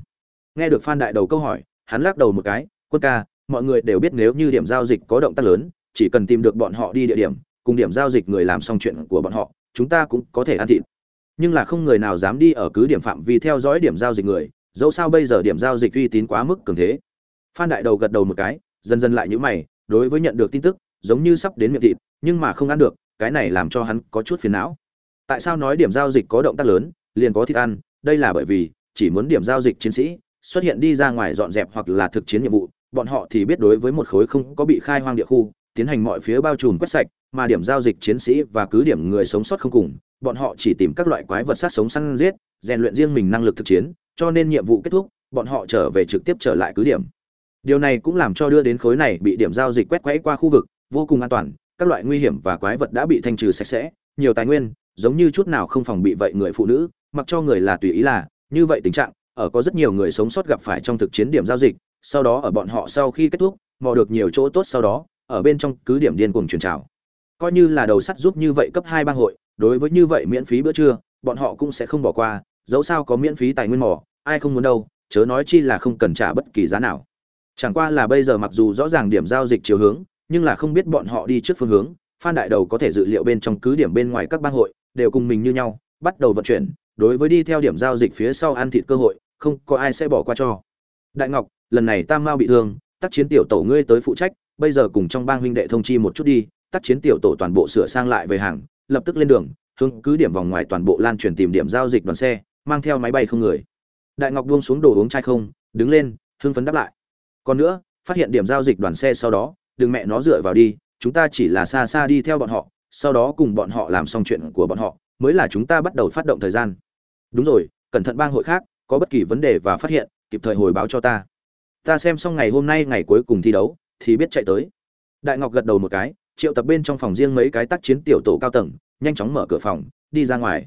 Nghe được phan đại đầu câu hỏi, hắn lắc đầu một cái, quân ca, mọi người đều biết nếu như điểm giao dịch có động tác lớn, chỉ cần tìm được bọn họ đi địa điểm, cùng điểm giao dịch người làm xong chuyện của bọn họ, chúng ta cũng có thể ăn thịt nhưng là không người nào dám đi ở cứ điểm phạm vi theo dõi điểm giao dịch người, dẫu sao bây giờ điểm giao dịch uy tín quá mức cường thế. Phan đại đầu gật đầu một cái, dần dần lại nhíu mày, đối với nhận được tin tức, giống như sắp đến miệng thịt, nhưng mà không ăn được, cái này làm cho hắn có chút phiền não. Tại sao nói điểm giao dịch có động tác lớn, liền có thịt ăn, đây là bởi vì, chỉ muốn điểm giao dịch chiến sĩ, xuất hiện đi ra ngoài dọn dẹp hoặc là thực chiến nhiệm vụ, bọn họ thì biết đối với một khối không có bị khai hoang địa khu tiến hành mọi phía bao trùm quét sạch, mà điểm giao dịch chiến sĩ và cứ điểm người sống sót không cùng, bọn họ chỉ tìm các loại quái vật sát sống săn giết, rèn luyện riêng mình năng lực thực chiến, cho nên nhiệm vụ kết thúc, bọn họ trở về trực tiếp trở lại cứ điểm. Điều này cũng làm cho đưa đến khối này bị điểm giao dịch quét quét qua khu vực, vô cùng an toàn, các loại nguy hiểm và quái vật đã bị thanh trừ sạch sẽ, nhiều tài nguyên, giống như chút nào không phòng bị vậy người phụ nữ, mặc cho người là tùy ý là, như vậy tình trạng, ở có rất nhiều người sống sót gặp phải trong thực chiến điểm giao dịch, sau đó ở bọn họ sau khi kết thúc, mò được nhiều chỗ tốt sau đó ở bên trong cứ điểm điên cuồng truyền trào. Coi như là đầu sắt giúp như vậy cấp hai bang hội, đối với như vậy miễn phí bữa trưa, bọn họ cũng sẽ không bỏ qua, dẫu sao có miễn phí tài nguyên mỏ, ai không muốn đâu, chớ nói chi là không cần trả bất kỳ giá nào. Chẳng qua là bây giờ mặc dù rõ ràng điểm giao dịch chiều hướng, nhưng là không biết bọn họ đi trước phương hướng, phan đại đầu có thể dự liệu bên trong cứ điểm bên ngoài các bang hội, đều cùng mình như nhau, bắt đầu vận chuyển, đối với đi theo điểm giao dịch phía sau ăn thịt cơ hội, không có ai sẽ bỏ qua cho. Đại ngọc, lần này tam mao bị thương, tác chiến tiểu tổ ngươi tới phụ trách bây giờ cùng trong bang huynh đệ thông chi một chút đi, tác chiến tiểu tổ toàn bộ sửa sang lại về hàng, lập tức lên đường, hướng cứ điểm vòng ngoài toàn bộ lan truyền tìm điểm giao dịch đoàn xe, mang theo máy bay không người. Đại ngọc buông xuống đồ uống chai không, đứng lên, hưng phấn đáp lại. Còn nữa, phát hiện điểm giao dịch đoàn xe sau đó, đừng mẹ nó dựa vào đi, chúng ta chỉ là xa xa đi theo bọn họ, sau đó cùng bọn họ làm xong chuyện của bọn họ, mới là chúng ta bắt đầu phát động thời gian. Đúng rồi, cẩn thận bang hội khác, có bất kỳ vấn đề và phát hiện, kịp thời hồi báo cho ta. Ta xem xong ngày hôm nay ngày cuối cùng thi đấu thì biết chạy tới. Đại ngọc gật đầu một cái, triệu tập bên trong phòng riêng mấy cái tác chiến tiểu tổ cao tầng, nhanh chóng mở cửa phòng, đi ra ngoài.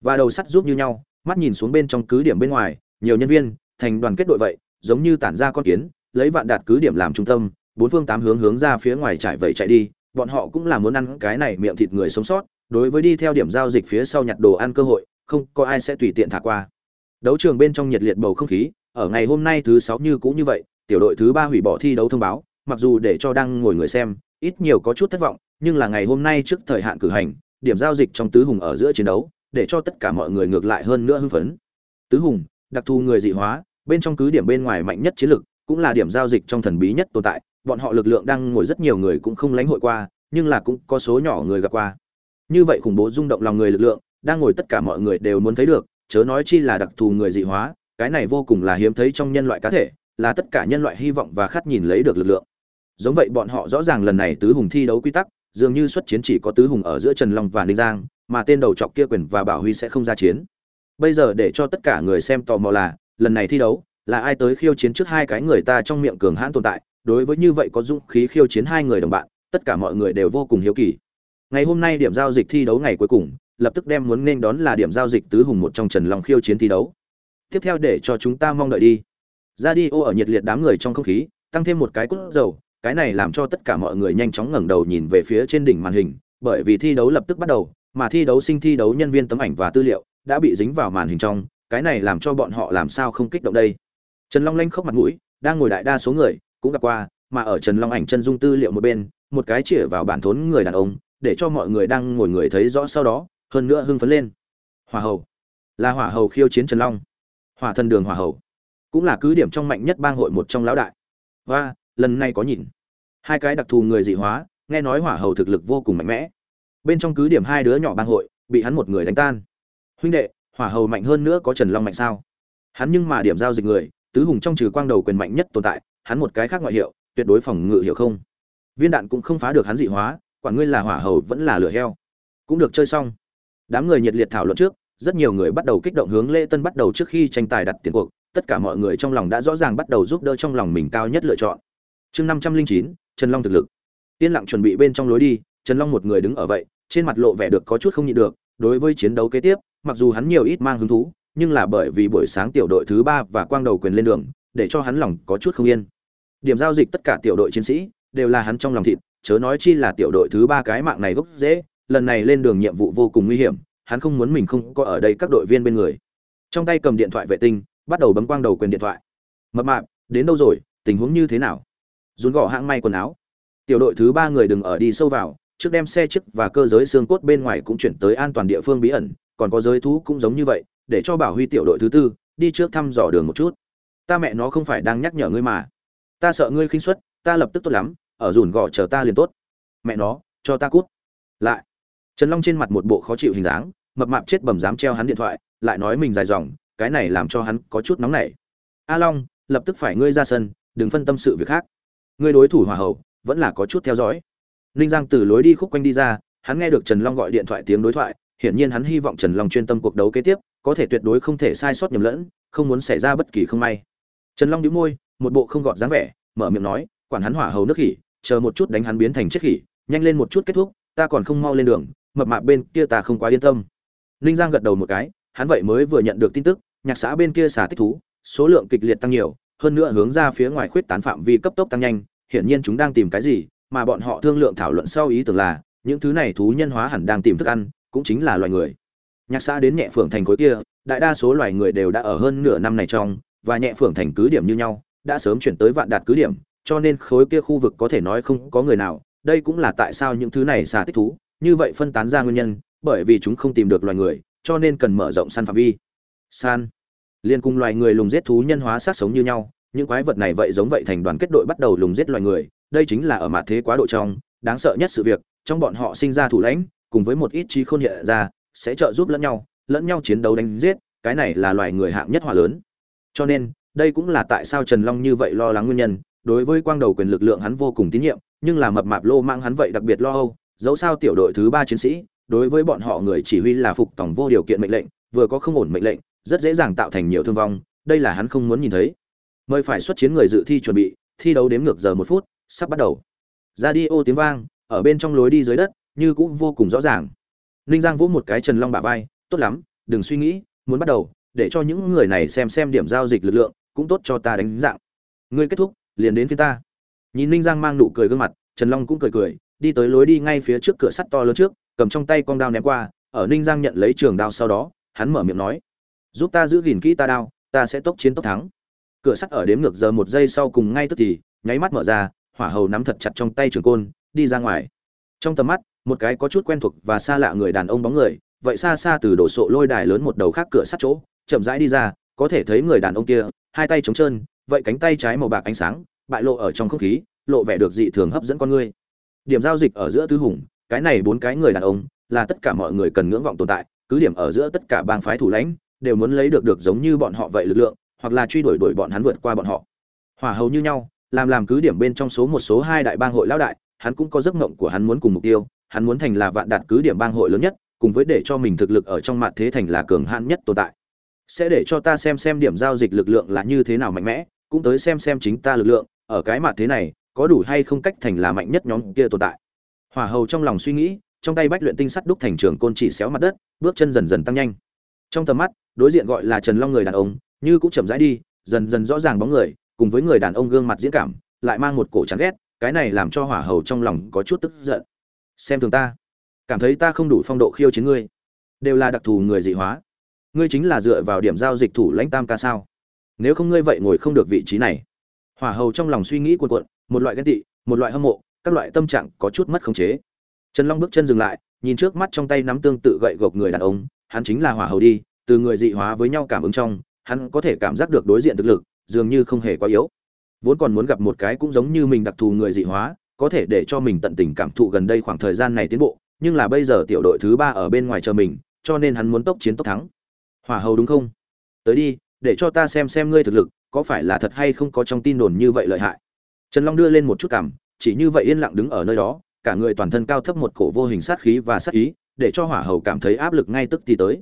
Và đầu sắt giúp như nhau, mắt nhìn xuống bên trong cứ điểm bên ngoài, nhiều nhân viên, thành đoàn kết đội vậy, giống như tản ra con kiến, lấy vạn đạt cứ điểm làm trung tâm, bốn phương tám hướng hướng ra phía ngoài trải vậy chạy đi, bọn họ cũng là muốn ăn cái này miệng thịt người sống sót, đối với đi theo điểm giao dịch phía sau nhặt đồ ăn cơ hội, không có ai sẽ tùy tiện thả qua. Đấu trường bên trong nhiệt liệt bầu không khí, ở ngày hôm nay thứ sáu như cũng như vậy, tiểu đội thứ ba hủy bỏ thi đấu thông báo mặc dù để cho đang ngồi người xem, ít nhiều có chút thất vọng, nhưng là ngày hôm nay trước thời hạn cử hành, điểm giao dịch trong tứ hùng ở giữa chiến đấu, để cho tất cả mọi người ngược lại hơn nữa hưng phấn. Tứ hùng, đặc thù người dị hóa, bên trong cứ điểm bên ngoài mạnh nhất chiến lực, cũng là điểm giao dịch trong thần bí nhất tồn tại, bọn họ lực lượng đang ngồi rất nhiều người cũng không lánh hội qua, nhưng là cũng có số nhỏ người gặp qua. Như vậy khủng bố rung động lòng người lực lượng, đang ngồi tất cả mọi người đều muốn thấy được, chớ nói chi là đặc thù người dị hóa, cái này vô cùng là hiếm thấy trong nhân loại cá thể, là tất cả nhân loại hy vọng và khát nhìn lấy được lực lượng giống vậy bọn họ rõ ràng lần này tứ hùng thi đấu quy tắc, dường như xuất chiến chỉ có tứ hùng ở giữa trần long và ninh giang, mà tên đầu trọc kia quyền và bảo huy sẽ không ra chiến. Bây giờ để cho tất cả người xem tò mò là, lần này thi đấu, là ai tới khiêu chiến trước hai cái người ta trong miệng cường hãn tồn tại, đối với như vậy có dũng khí khiêu chiến hai người đồng bạn, tất cả mọi người đều vô cùng hiếu kỳ. Ngày hôm nay điểm giao dịch thi đấu ngày cuối cùng, lập tức đem muốn nên đón là điểm giao dịch tứ hùng một trong trần long khiêu chiến thi đấu. Tiếp theo để cho chúng ta mong đợi đi. Ra đi ô ở nhiệt liệt đám người trong không khí, tăng thêm một cái cút dầu cái này làm cho tất cả mọi người nhanh chóng ngẩng đầu nhìn về phía trên đỉnh màn hình, bởi vì thi đấu lập tức bắt đầu, mà thi đấu sinh thi đấu nhân viên tấm ảnh và tư liệu đã bị dính vào màn hình trong, cái này làm cho bọn họ làm sao không kích động đây? Trần long lanh khóc mặt mũi, đang ngồi đại đa số người cũng gặp qua, mà ở trần long ảnh chân dung tư liệu một bên, một cái chĩa vào bản thốn người đàn ông, để cho mọi người đang ngồi người thấy rõ sau đó, hơn nữa hưng phấn lên. Hỏa hầu. Là hỏa hầu khiêu chiến trần long. Hỏa thần đường hỏa hầu. Cũng là cứ điểm trong mạnh nhất bang hội một trong lão đại. Và lần này có nhìn. Hai cái đặc thù người dị hóa, nghe nói hỏa hầu thực lực vô cùng mạnh mẽ. Bên trong cứ điểm hai đứa nhỏ bang hội, bị hắn một người đánh tan. Huynh đệ, hỏa hầu mạnh hơn nữa có trần long mạnh sao? Hắn nhưng mà điểm giao dịch người, tứ hùng trong trừ quang đầu quyền mạnh nhất tồn tại, hắn một cái khác ngoại hiệu, tuyệt đối phòng ngự hiểu không? Viên đạn cũng không phá được hắn dị hóa quản ngươi là hỏa hầu vẫn là lửa heo. Cũng được chơi xong. Đám người nhiệt liệt thảo luận trước, rất nhiều người bắt đầu kích động hướng lễ tân bắt đầu trước khi tranh tài đặt tiền cuộc, tất cả mọi người trong lòng đã rõ ràng bắt đầu giúp đỡ trong lòng mình cao nhất lựa chọn chương năm trăm linh chín, trần long thực lực. Yên lặng chuẩn bị bên trong lối đi, trần long một người đứng ở vậy, trên mặt lộ vẻ được có chút không nhịn được, đối với chiến đấu kế tiếp, mặc dù hắn nhiều ít mang hứng thú, nhưng là bởi vì buổi sáng tiểu đội thứ ba và quang đầu quyền lên đường, để cho hắn lòng có chút không yên. Điểm giao dịch tất cả tiểu đội chiến sĩ, đều là hắn trong lòng thịt, chớ nói chi là tiểu đội thứ ba cái mạng này gốc dễ, lần này lên đường nhiệm vụ vô cùng nguy hiểm, hắn không muốn mình không có ở đây các đội viên bên người. Trong tay cầm điện thoại vệ tinh, bắt đầu bấm quang đầu quyền điện thoại. Mập mạp, đến đâu rồi, tình huống như thế nào? Dùn gọ hãng may quần áo. Tiểu đội thứ ba người đừng ở đi sâu vào, trước đem xe chức và cơ giới xương cốt bên ngoài cũng chuyển tới an toàn địa phương bí ẩn, còn có giới thú cũng giống như vậy, để cho bảo huy tiểu đội thứ tư, đi trước thăm dò đường một chút. Ta mẹ nó không phải đang nhắc nhở ngươi mà. Ta sợ ngươi khinh suất, ta lập tức tốt lắm, ở dùn gò chờ ta liền tốt. Mẹ nó, cho ta cút. Lại, trần long trên mặt một bộ khó chịu hình dáng, mập mạp chết bầm dám treo hắn điện thoại, lại nói mình dài dòng, cái này làm cho hắn có chút nóng nảy. A long, lập tức phải ngươi ra sân, đừng phân tâm sự việc khác ngươi đối thủ hỏa hậu, vẫn là có chút theo dõi. Ninh giang từ lối đi khúc quanh đi ra, hắn nghe được trần long gọi điện thoại tiếng đối thoại, hiển nhiên hắn hy vọng trần long chuyên tâm cuộc đấu kế tiếp, có thể tuyệt đối không thể sai sót nhầm lẫn, không muốn xảy ra bất kỳ không may. Trần long nhíu môi, một bộ không gọt dáng vẻ, mở miệng nói, quản hắn hỏa hầu nước khỉ, chờ một chút đánh hắn biến thành chết khỉ, nhanh lên một chút kết thúc, ta còn không mau lên đường, mập mạp bên kia ta không quá yên tâm. Ninh giang gật đầu một cái, hắn vậy mới vừa nhận được tin tức, nhạc xã bên kia xả tích thú, số lượng kịch liệt tăng nhiều, hơn nữa hướng ra phía ngoài khuyết tán phạm vi cấp tốc tăng nhanh hiển nhiên chúng đang tìm cái gì, mà bọn họ thương lượng thảo luận sau ý tưởng là, những thứ này thú nhân hóa hẳn đang tìm thức ăn, cũng chính là loài người. Nhạc xã đến nhẹ phượng thành khối kia, đại đa số loài người đều đã ở hơn nửa năm này trong, và nhẹ phượng thành cứ điểm như nhau, đã sớm chuyển tới vạn đạt cứ điểm, cho nên khối kia khu vực có thể nói không có người nào. Đây cũng là tại sao những thứ này xà tích thú, như vậy phân tán ra nguyên nhân, bởi vì chúng không tìm được loài người, cho nên cần mở rộng săn phạm vi. San. Liên cùng loài người lùng giết thú nhân hóa sát sống như nhau những quái vật này vậy giống vậy thành đoàn kết đội bắt đầu lùng giết loài người, đây chính là ở mặt thế quá độ trong, đáng sợ nhất sự việc, trong bọn họ sinh ra thủ lãnh, cùng với một ít trí khôn hiện ra, sẽ trợ giúp lẫn nhau lẫn nhau chiến đấu đánh giết, cái này là loài người hạng nhất hỏa lớn. Cho nên, đây cũng là tại sao trần long như vậy lo lắng nguyên nhân, đối với quang đầu quyền lực lượng hắn vô cùng tín nhiệm, nhưng là mập mạp lô mang hắn vậy đặc biệt lo âu, dẫu sao tiểu đội thứ ba chiến sĩ, đối với bọn họ người chỉ huy là phục tổng vô điều kiện mệnh lệnh, vừa có không ổn mệnh lệnh, rất dễ dàng tạo thành nhiều thương vong, đây là hắn không muốn nhìn thấy mời phải xuất chiến người dự thi chuẩn bị, thi đấu đếm ngược giờ một phút, sắp bắt đầu. Ra đi ô tiếng vang, ở bên trong lối đi dưới đất, như cũng vô cùng rõ ràng. Ninh giang vỗ một cái trần long bả vai, tốt lắm, đừng suy nghĩ, muốn bắt đầu, để cho những người này xem xem điểm giao dịch lực lượng, cũng tốt cho ta đánh dạng. Ngươi kết thúc, liền đến phía ta. Nhìn ninh giang mang nụ cười gương mặt, trần long cũng cười cười, đi tới lối đi ngay phía trước cửa sắt to lớn trước, cầm trong tay con đao ném qua, ở ninh giang nhận lấy trường đao sau đó, hắn mở miệng nói, giúp ta giữ gìn kỹ ta đao, ta sẽ tốc chiến tốc thắng cửa sắt ở đếm ngược giờ một giây sau cùng ngay tức thì, nháy mắt mở ra, hỏa hầu nắm thật chặt trong tay trường côn, đi ra ngoài. Trong tầm mắt, một cái có chút quen thuộc và xa lạ người đàn ông bóng người, vậy xa xa từ đổ sộ lôi đài lớn một đầu khác cửa sắt chỗ, chậm rãi đi ra, có thể thấy người đàn ông kia, hai tay trống trơn, vậy cánh tay trái màu bạc ánh sáng, bại lộ ở trong không khí, lộ vẻ được dị thường hấp dẫn con người. Điểm giao dịch ở giữa tứ hùng, cái này bốn cái người đàn ông, là tất cả mọi người cần ngưỡng vọng tồn tại, cứ điểm ở giữa tất cả bang phái thủ lãnh, đều muốn lấy được được giống như bọn họ vậy lực lượng hoặc là truy đuổi đuổi bọn hắn vượt qua bọn họ. Hỏa hầu như nhau, làm làm cứ điểm bên trong số một số hai đại bang hội lão đại, hắn cũng có giấc mộng của hắn muốn cùng mục tiêu, hắn muốn thành là vạn đạt cứ điểm bang hội lớn nhất, cùng với để cho mình thực lực ở trong mặt thế thành là cường hãn nhất tồn tại. Sẽ để cho ta xem xem điểm giao dịch lực lượng là như thế nào mạnh mẽ, cũng tới xem xem chính ta lực lượng, ở cái mặt thế này, có đủ hay không cách thành là mạnh nhất nhóm kia tồn tại. Hỏa hầu trong lòng suy nghĩ, trong tay bách luyện tinh sắt đúc thành trường côn chỉ xéo mặt đất, bước chân dần dần tăng nhanh. Trong tầm mắt, đối diện gọi là trần long người đàn ông như cũng chậm rãi đi, dần dần rõ ràng bóng người, cùng với người đàn ông gương mặt diễn cảm, lại mang một cổ chán ghét, cái này làm cho hỏa hầu trong lòng có chút tức giận. Xem thường ta. Cảm thấy ta không đủ phong độ khiêu chiến ngươi. Đều là đặc thù người dị hóa. Ngươi chính là dựa vào điểm giao dịch thủ lãnh tam ca sao? Nếu không ngươi vậy ngồi không được vị trí này. Hỏa hầu trong lòng suy nghĩ cuộn cuộn, một loại ghen tị, một loại hâm mộ, các loại tâm trạng có chút mất khống chế. Trần long bước chân dừng lại, nhìn trước mắt trong tay nắm tương tự gậy gộc người đàn ông, hắn chính là hỏa hầu đi, từ người dị hóa với nhau cảm ứng trong hắn có thể cảm giác được đối diện thực lực, dường như không hề quá yếu. Vốn còn muốn gặp một cái cũng giống như mình đặc thù người dị hóa, có thể để cho mình tận tình cảm thụ gần đây khoảng thời gian này tiến bộ, nhưng là bây giờ tiểu đội thứ ba ở bên ngoài chờ mình, cho nên hắn muốn tốc chiến tốc thắng. Hỏa hầu đúng không? Tới đi, để cho ta xem xem ngươi thực lực, có phải là thật hay không có trong tin đồn như vậy lợi hại. Trần long đưa lên một chút cảm, chỉ như vậy yên lặng đứng ở nơi đó, cả người toàn thân cao thấp một cổ vô hình sát khí và sát ý, để cho hỏa hầu cảm thấy áp lực ngay tức thì tới.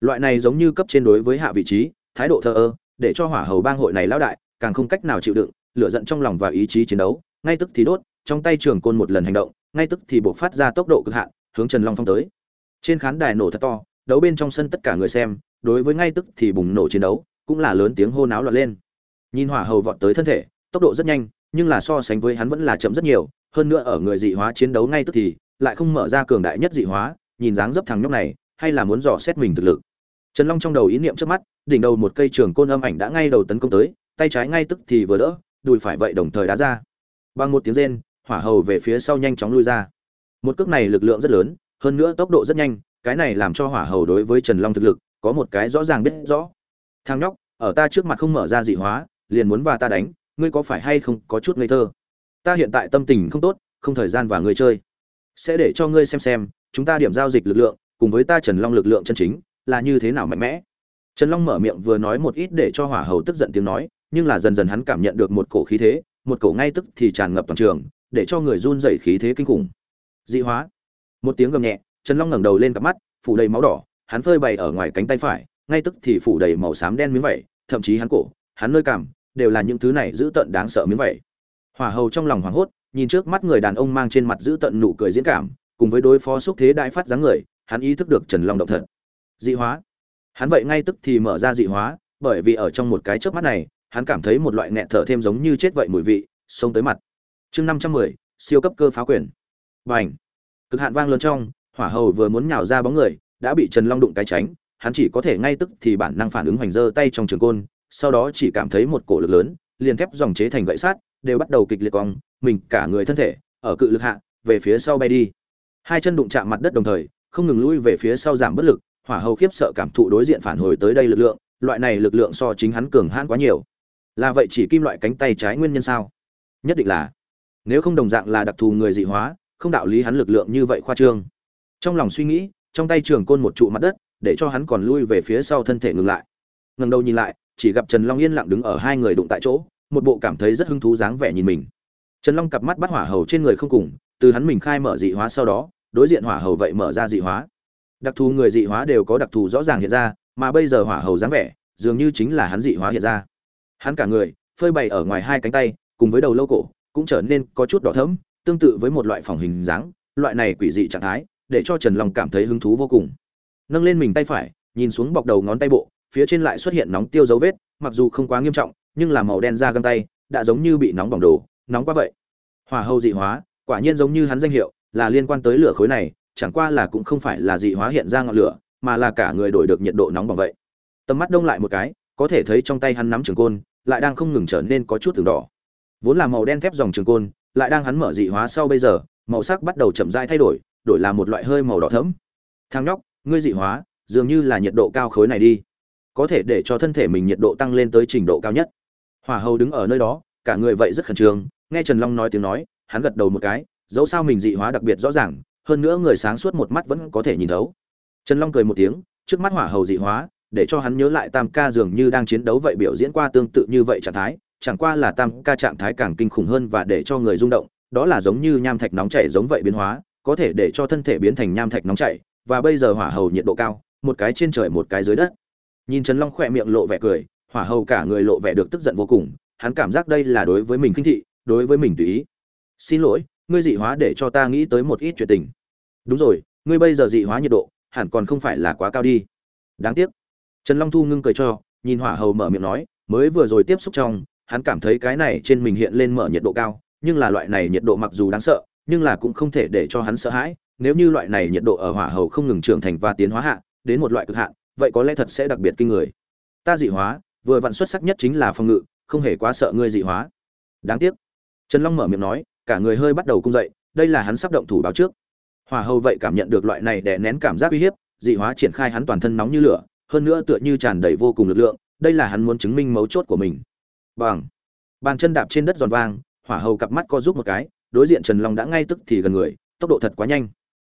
Loại này giống như cấp trên đối với hạ vị trí thái độ thờ ơ, để cho hỏa hầu bang hội này lão đại càng không cách nào chịu đựng, lửa giận trong lòng và ý chí chiến đấu. Ngay tức thì đốt, trong tay trường côn một lần hành động, ngay tức thì buộc phát ra tốc độ cực hạn, hướng trần long phong tới. Trên khán đài nổ thật to, đấu bên trong sân tất cả người xem, đối với ngay tức thì bùng nổ chiến đấu, cũng là lớn tiếng hô náo loạn lên. Nhìn hỏa hầu vọt tới thân thể, tốc độ rất nhanh, nhưng là so sánh với hắn vẫn là chậm rất nhiều, hơn nữa ở người dị hóa chiến đấu ngay tức thì lại không mở ra cường đại nhất dị hóa, nhìn dáng dấp thằng nhóc này, hay là muốn dò xét mình thực lực. Trần long trong đầu ý niệm trước mắt đỉnh đầu một cây trường côn âm ảnh đã ngay đầu tấn công tới, tay trái ngay tức thì vừa đỡ, đùi phải vậy đồng thời đá ra. Bằng một tiếng rên, hỏa hầu về phía sau nhanh chóng lui ra. Một cước này lực lượng rất lớn, hơn nữa tốc độ rất nhanh, cái này làm cho hỏa hầu đối với trần long thực lực có một cái rõ ràng biết rõ. Thằng nhóc, ở ta trước mặt không mở ra dị hóa, liền muốn và ta đánh, ngươi có phải hay không có chút ngây thơ? Ta hiện tại tâm tình không tốt, không thời gian và ngươi chơi. Sẽ để cho ngươi xem xem, chúng ta điểm giao dịch lực lượng, cùng với ta trần long lực lượng chân chính, là như thế nào mạnh mẽ trần long mở miệng vừa nói một ít để cho hỏa hầu tức giận tiếng nói nhưng là dần dần hắn cảm nhận được một cổ khí thế một cổ ngay tức thì tràn ngập toàn trường để cho người run rẩy khí thế kinh khủng. Dị hóa. Một tiếng gầm nhẹ trần long ngẩng đầu lên cặp mắt phủ đầy máu đỏ hắn phơi bày ở ngoài cánh tay phải ngay tức thì phủ đầy màu xám đen miếng vảy, thậm chí hắn cổ hắn nơi cảm đều là những thứ này giữ tận đáng sợ miếng vảy. hỏa hầu trong lòng hoảng hốt nhìn trước mắt người đàn ông mang trên mặt giữ tận nụ cười diễn cảm cùng với đối phó xúc thế đại phát dáng người hắn ý thức được trần long động thật. Dị hóa hắn vậy ngay tức thì mở ra dị hóa, bởi vì ở trong một cái chớp mắt này, hắn cảm thấy một loại nghẹt thở thêm giống như chết vậy mùi vị, xông tới mặt. Chương năm trăm mười, siêu cấp cơ phá quyền. Bành! Cực hạn vang lớn trong, hỏa hầu vừa muốn nhào ra bóng người, đã bị trần long đụng cái tránh, hắn chỉ có thể ngay tức thì bản năng phản ứng hoành giơ tay trong trường côn, sau đó chỉ cảm thấy một cổ lực lớn, liền thép dòng chế thành gậy sát, đều bắt đầu kịch liệt cong, mình cả người thân thể, ở cự lực hạ, về phía sau bay đi. Hai chân đụng chạm mặt đất đồng thời, không ngừng lui về phía sau giảm bất lực hỏa hầu khiếp sợ cảm thụ đối diện phản hồi tới đây lực lượng, loại này lực lượng so chính hắn cường hãn quá nhiều. Là vậy chỉ kim loại cánh tay trái nguyên nhân sao? Nhất định là. Nếu không đồng dạng là đặc thù người dị hóa, không đạo lý hắn lực lượng như vậy khoa trương. Trong lòng suy nghĩ, trong tay trường côn một trụ mặt đất, để cho hắn còn lui về phía sau thân thể ngừng lại. Ngần đầu nhìn lại, chỉ gặp trần long yên lặng đứng ở hai người đụng tại chỗ, một bộ cảm thấy rất hứng thú dáng vẻ nhìn mình. Trần long cặp mắt bắt hỏa hầu trên người không cùng, từ hắn mình khai mở dị hóa sau đó, đối diện hỏa hầu vậy mở ra dị hóa đặc thù người dị hóa đều có đặc thù rõ ràng hiện ra, mà bây giờ hỏa hầu dáng vẻ, dường như chính là hắn dị hóa hiện ra. Hắn cả người, phơi bày ở ngoài hai cánh tay, cùng với đầu lâu cổ, cũng trở nên có chút đỏ thẫm, tương tự với một loại phòng hình dáng, loại này quỷ dị trạng thái, để cho trần long cảm thấy hứng thú vô cùng. Nâng lên mình tay phải, nhìn xuống bọc đầu ngón tay bộ, phía trên lại xuất hiện nóng tiêu dấu vết, mặc dù không quá nghiêm trọng, nhưng là màu đen da găng tay, đã giống như bị nóng bỏng đồ, nóng quá vậy. Hỏa hầu dị hóa, quả nhiên giống như hắn danh hiệu, là liên quan tới lửa khối này chẳng qua là cũng không phải là dị hóa hiện ra ngọn lửa, mà là cả người đổi được nhiệt độ nóng bằng vậy. Tầm mắt đông lại một cái, có thể thấy trong tay hắn nắm trường côn, lại đang không ngừng trở nên có chút từng đỏ. Vốn là màu đen thép dòng trường côn, lại đang hắn mở dị hóa sau bây giờ, màu sắc bắt đầu chậm rãi thay đổi đổi là một loại hơi màu đỏ thẫm. Thang nhóc, ngươi dị hóa, dường như là nhiệt độ cao khối này đi. Có thể để cho thân thể mình nhiệt độ tăng lên tới trình độ cao nhất. Hỏa hầu đứng ở nơi đó, cả người vậy rất khẩn trương, nghe trần long nói tiếng nói, hắn gật đầu một cái, dẫu sao mình dị hóa đặc biệt rõ ràng hơn nữa người sáng suốt một mắt vẫn có thể nhìn thấu. Trần long cười một tiếng, trước mắt hỏa hầu dị hóa, để cho hắn nhớ lại tam ca dường như đang chiến đấu vậy biểu diễn qua tương tự như vậy trạng thái, chẳng qua là tam ca trạng thái càng kinh khủng hơn và để cho người rung động, đó là giống như nham thạch nóng chảy giống vậy biến hóa, có thể để cho thân thể biến thành nham thạch nóng chảy, và bây giờ hỏa hầu nhiệt độ cao, một cái trên trời một cái dưới đất. Nhìn trần long khỏe miệng lộ vẻ cười, hỏa hầu cả người lộ vẻ được tức giận vô cùng, hắn cảm giác đây là đối với mình khinh thị, đối với mình tùy ý. Xin lỗi, ngươi dị hóa để cho ta nghĩ tới một ít chuyện tình đúng rồi, ngươi bây giờ dị hóa nhiệt độ, hẳn còn không phải là quá cao đi. Đáng tiếc. Trần long thu ngưng cười cho, nhìn hỏa hầu mở miệng nói, mới vừa rồi tiếp xúc trong, hắn cảm thấy cái này trên mình hiện lên mở nhiệt độ cao, nhưng là loại này nhiệt độ mặc dù đáng sợ, nhưng là cũng không thể để cho hắn sợ hãi. Nếu như loại này nhiệt độ ở hỏa hầu không ngừng trưởng thành và tiến hóa hạ, đến một loại cực hạn, vậy có lẽ thật sẽ đặc biệt kinh người. Ta dị hóa, vừa vặn xuất sắc nhất chính là phòng ngự, không hề quá sợ ngươi dị hóa. Đáng tiếc. Trần long mở miệng nói, cả người hơi bắt đầu cung dậy, đây là hắn sắp động thủ báo trước hỏa hầu vậy cảm nhận được loại này đè nén cảm giác uy hiếp, dị hóa triển khai hắn toàn thân nóng như lửa, hơn nữa tựa như tràn đầy vô cùng lực lượng, đây là hắn muốn chứng minh mấu chốt của mình. Bằng. Bàn chân đạp trên đất giòn vang, hỏa hầu cặp mắt co giúp một cái, đối diện trần long đã ngay tức thì gần người, tốc độ thật quá nhanh.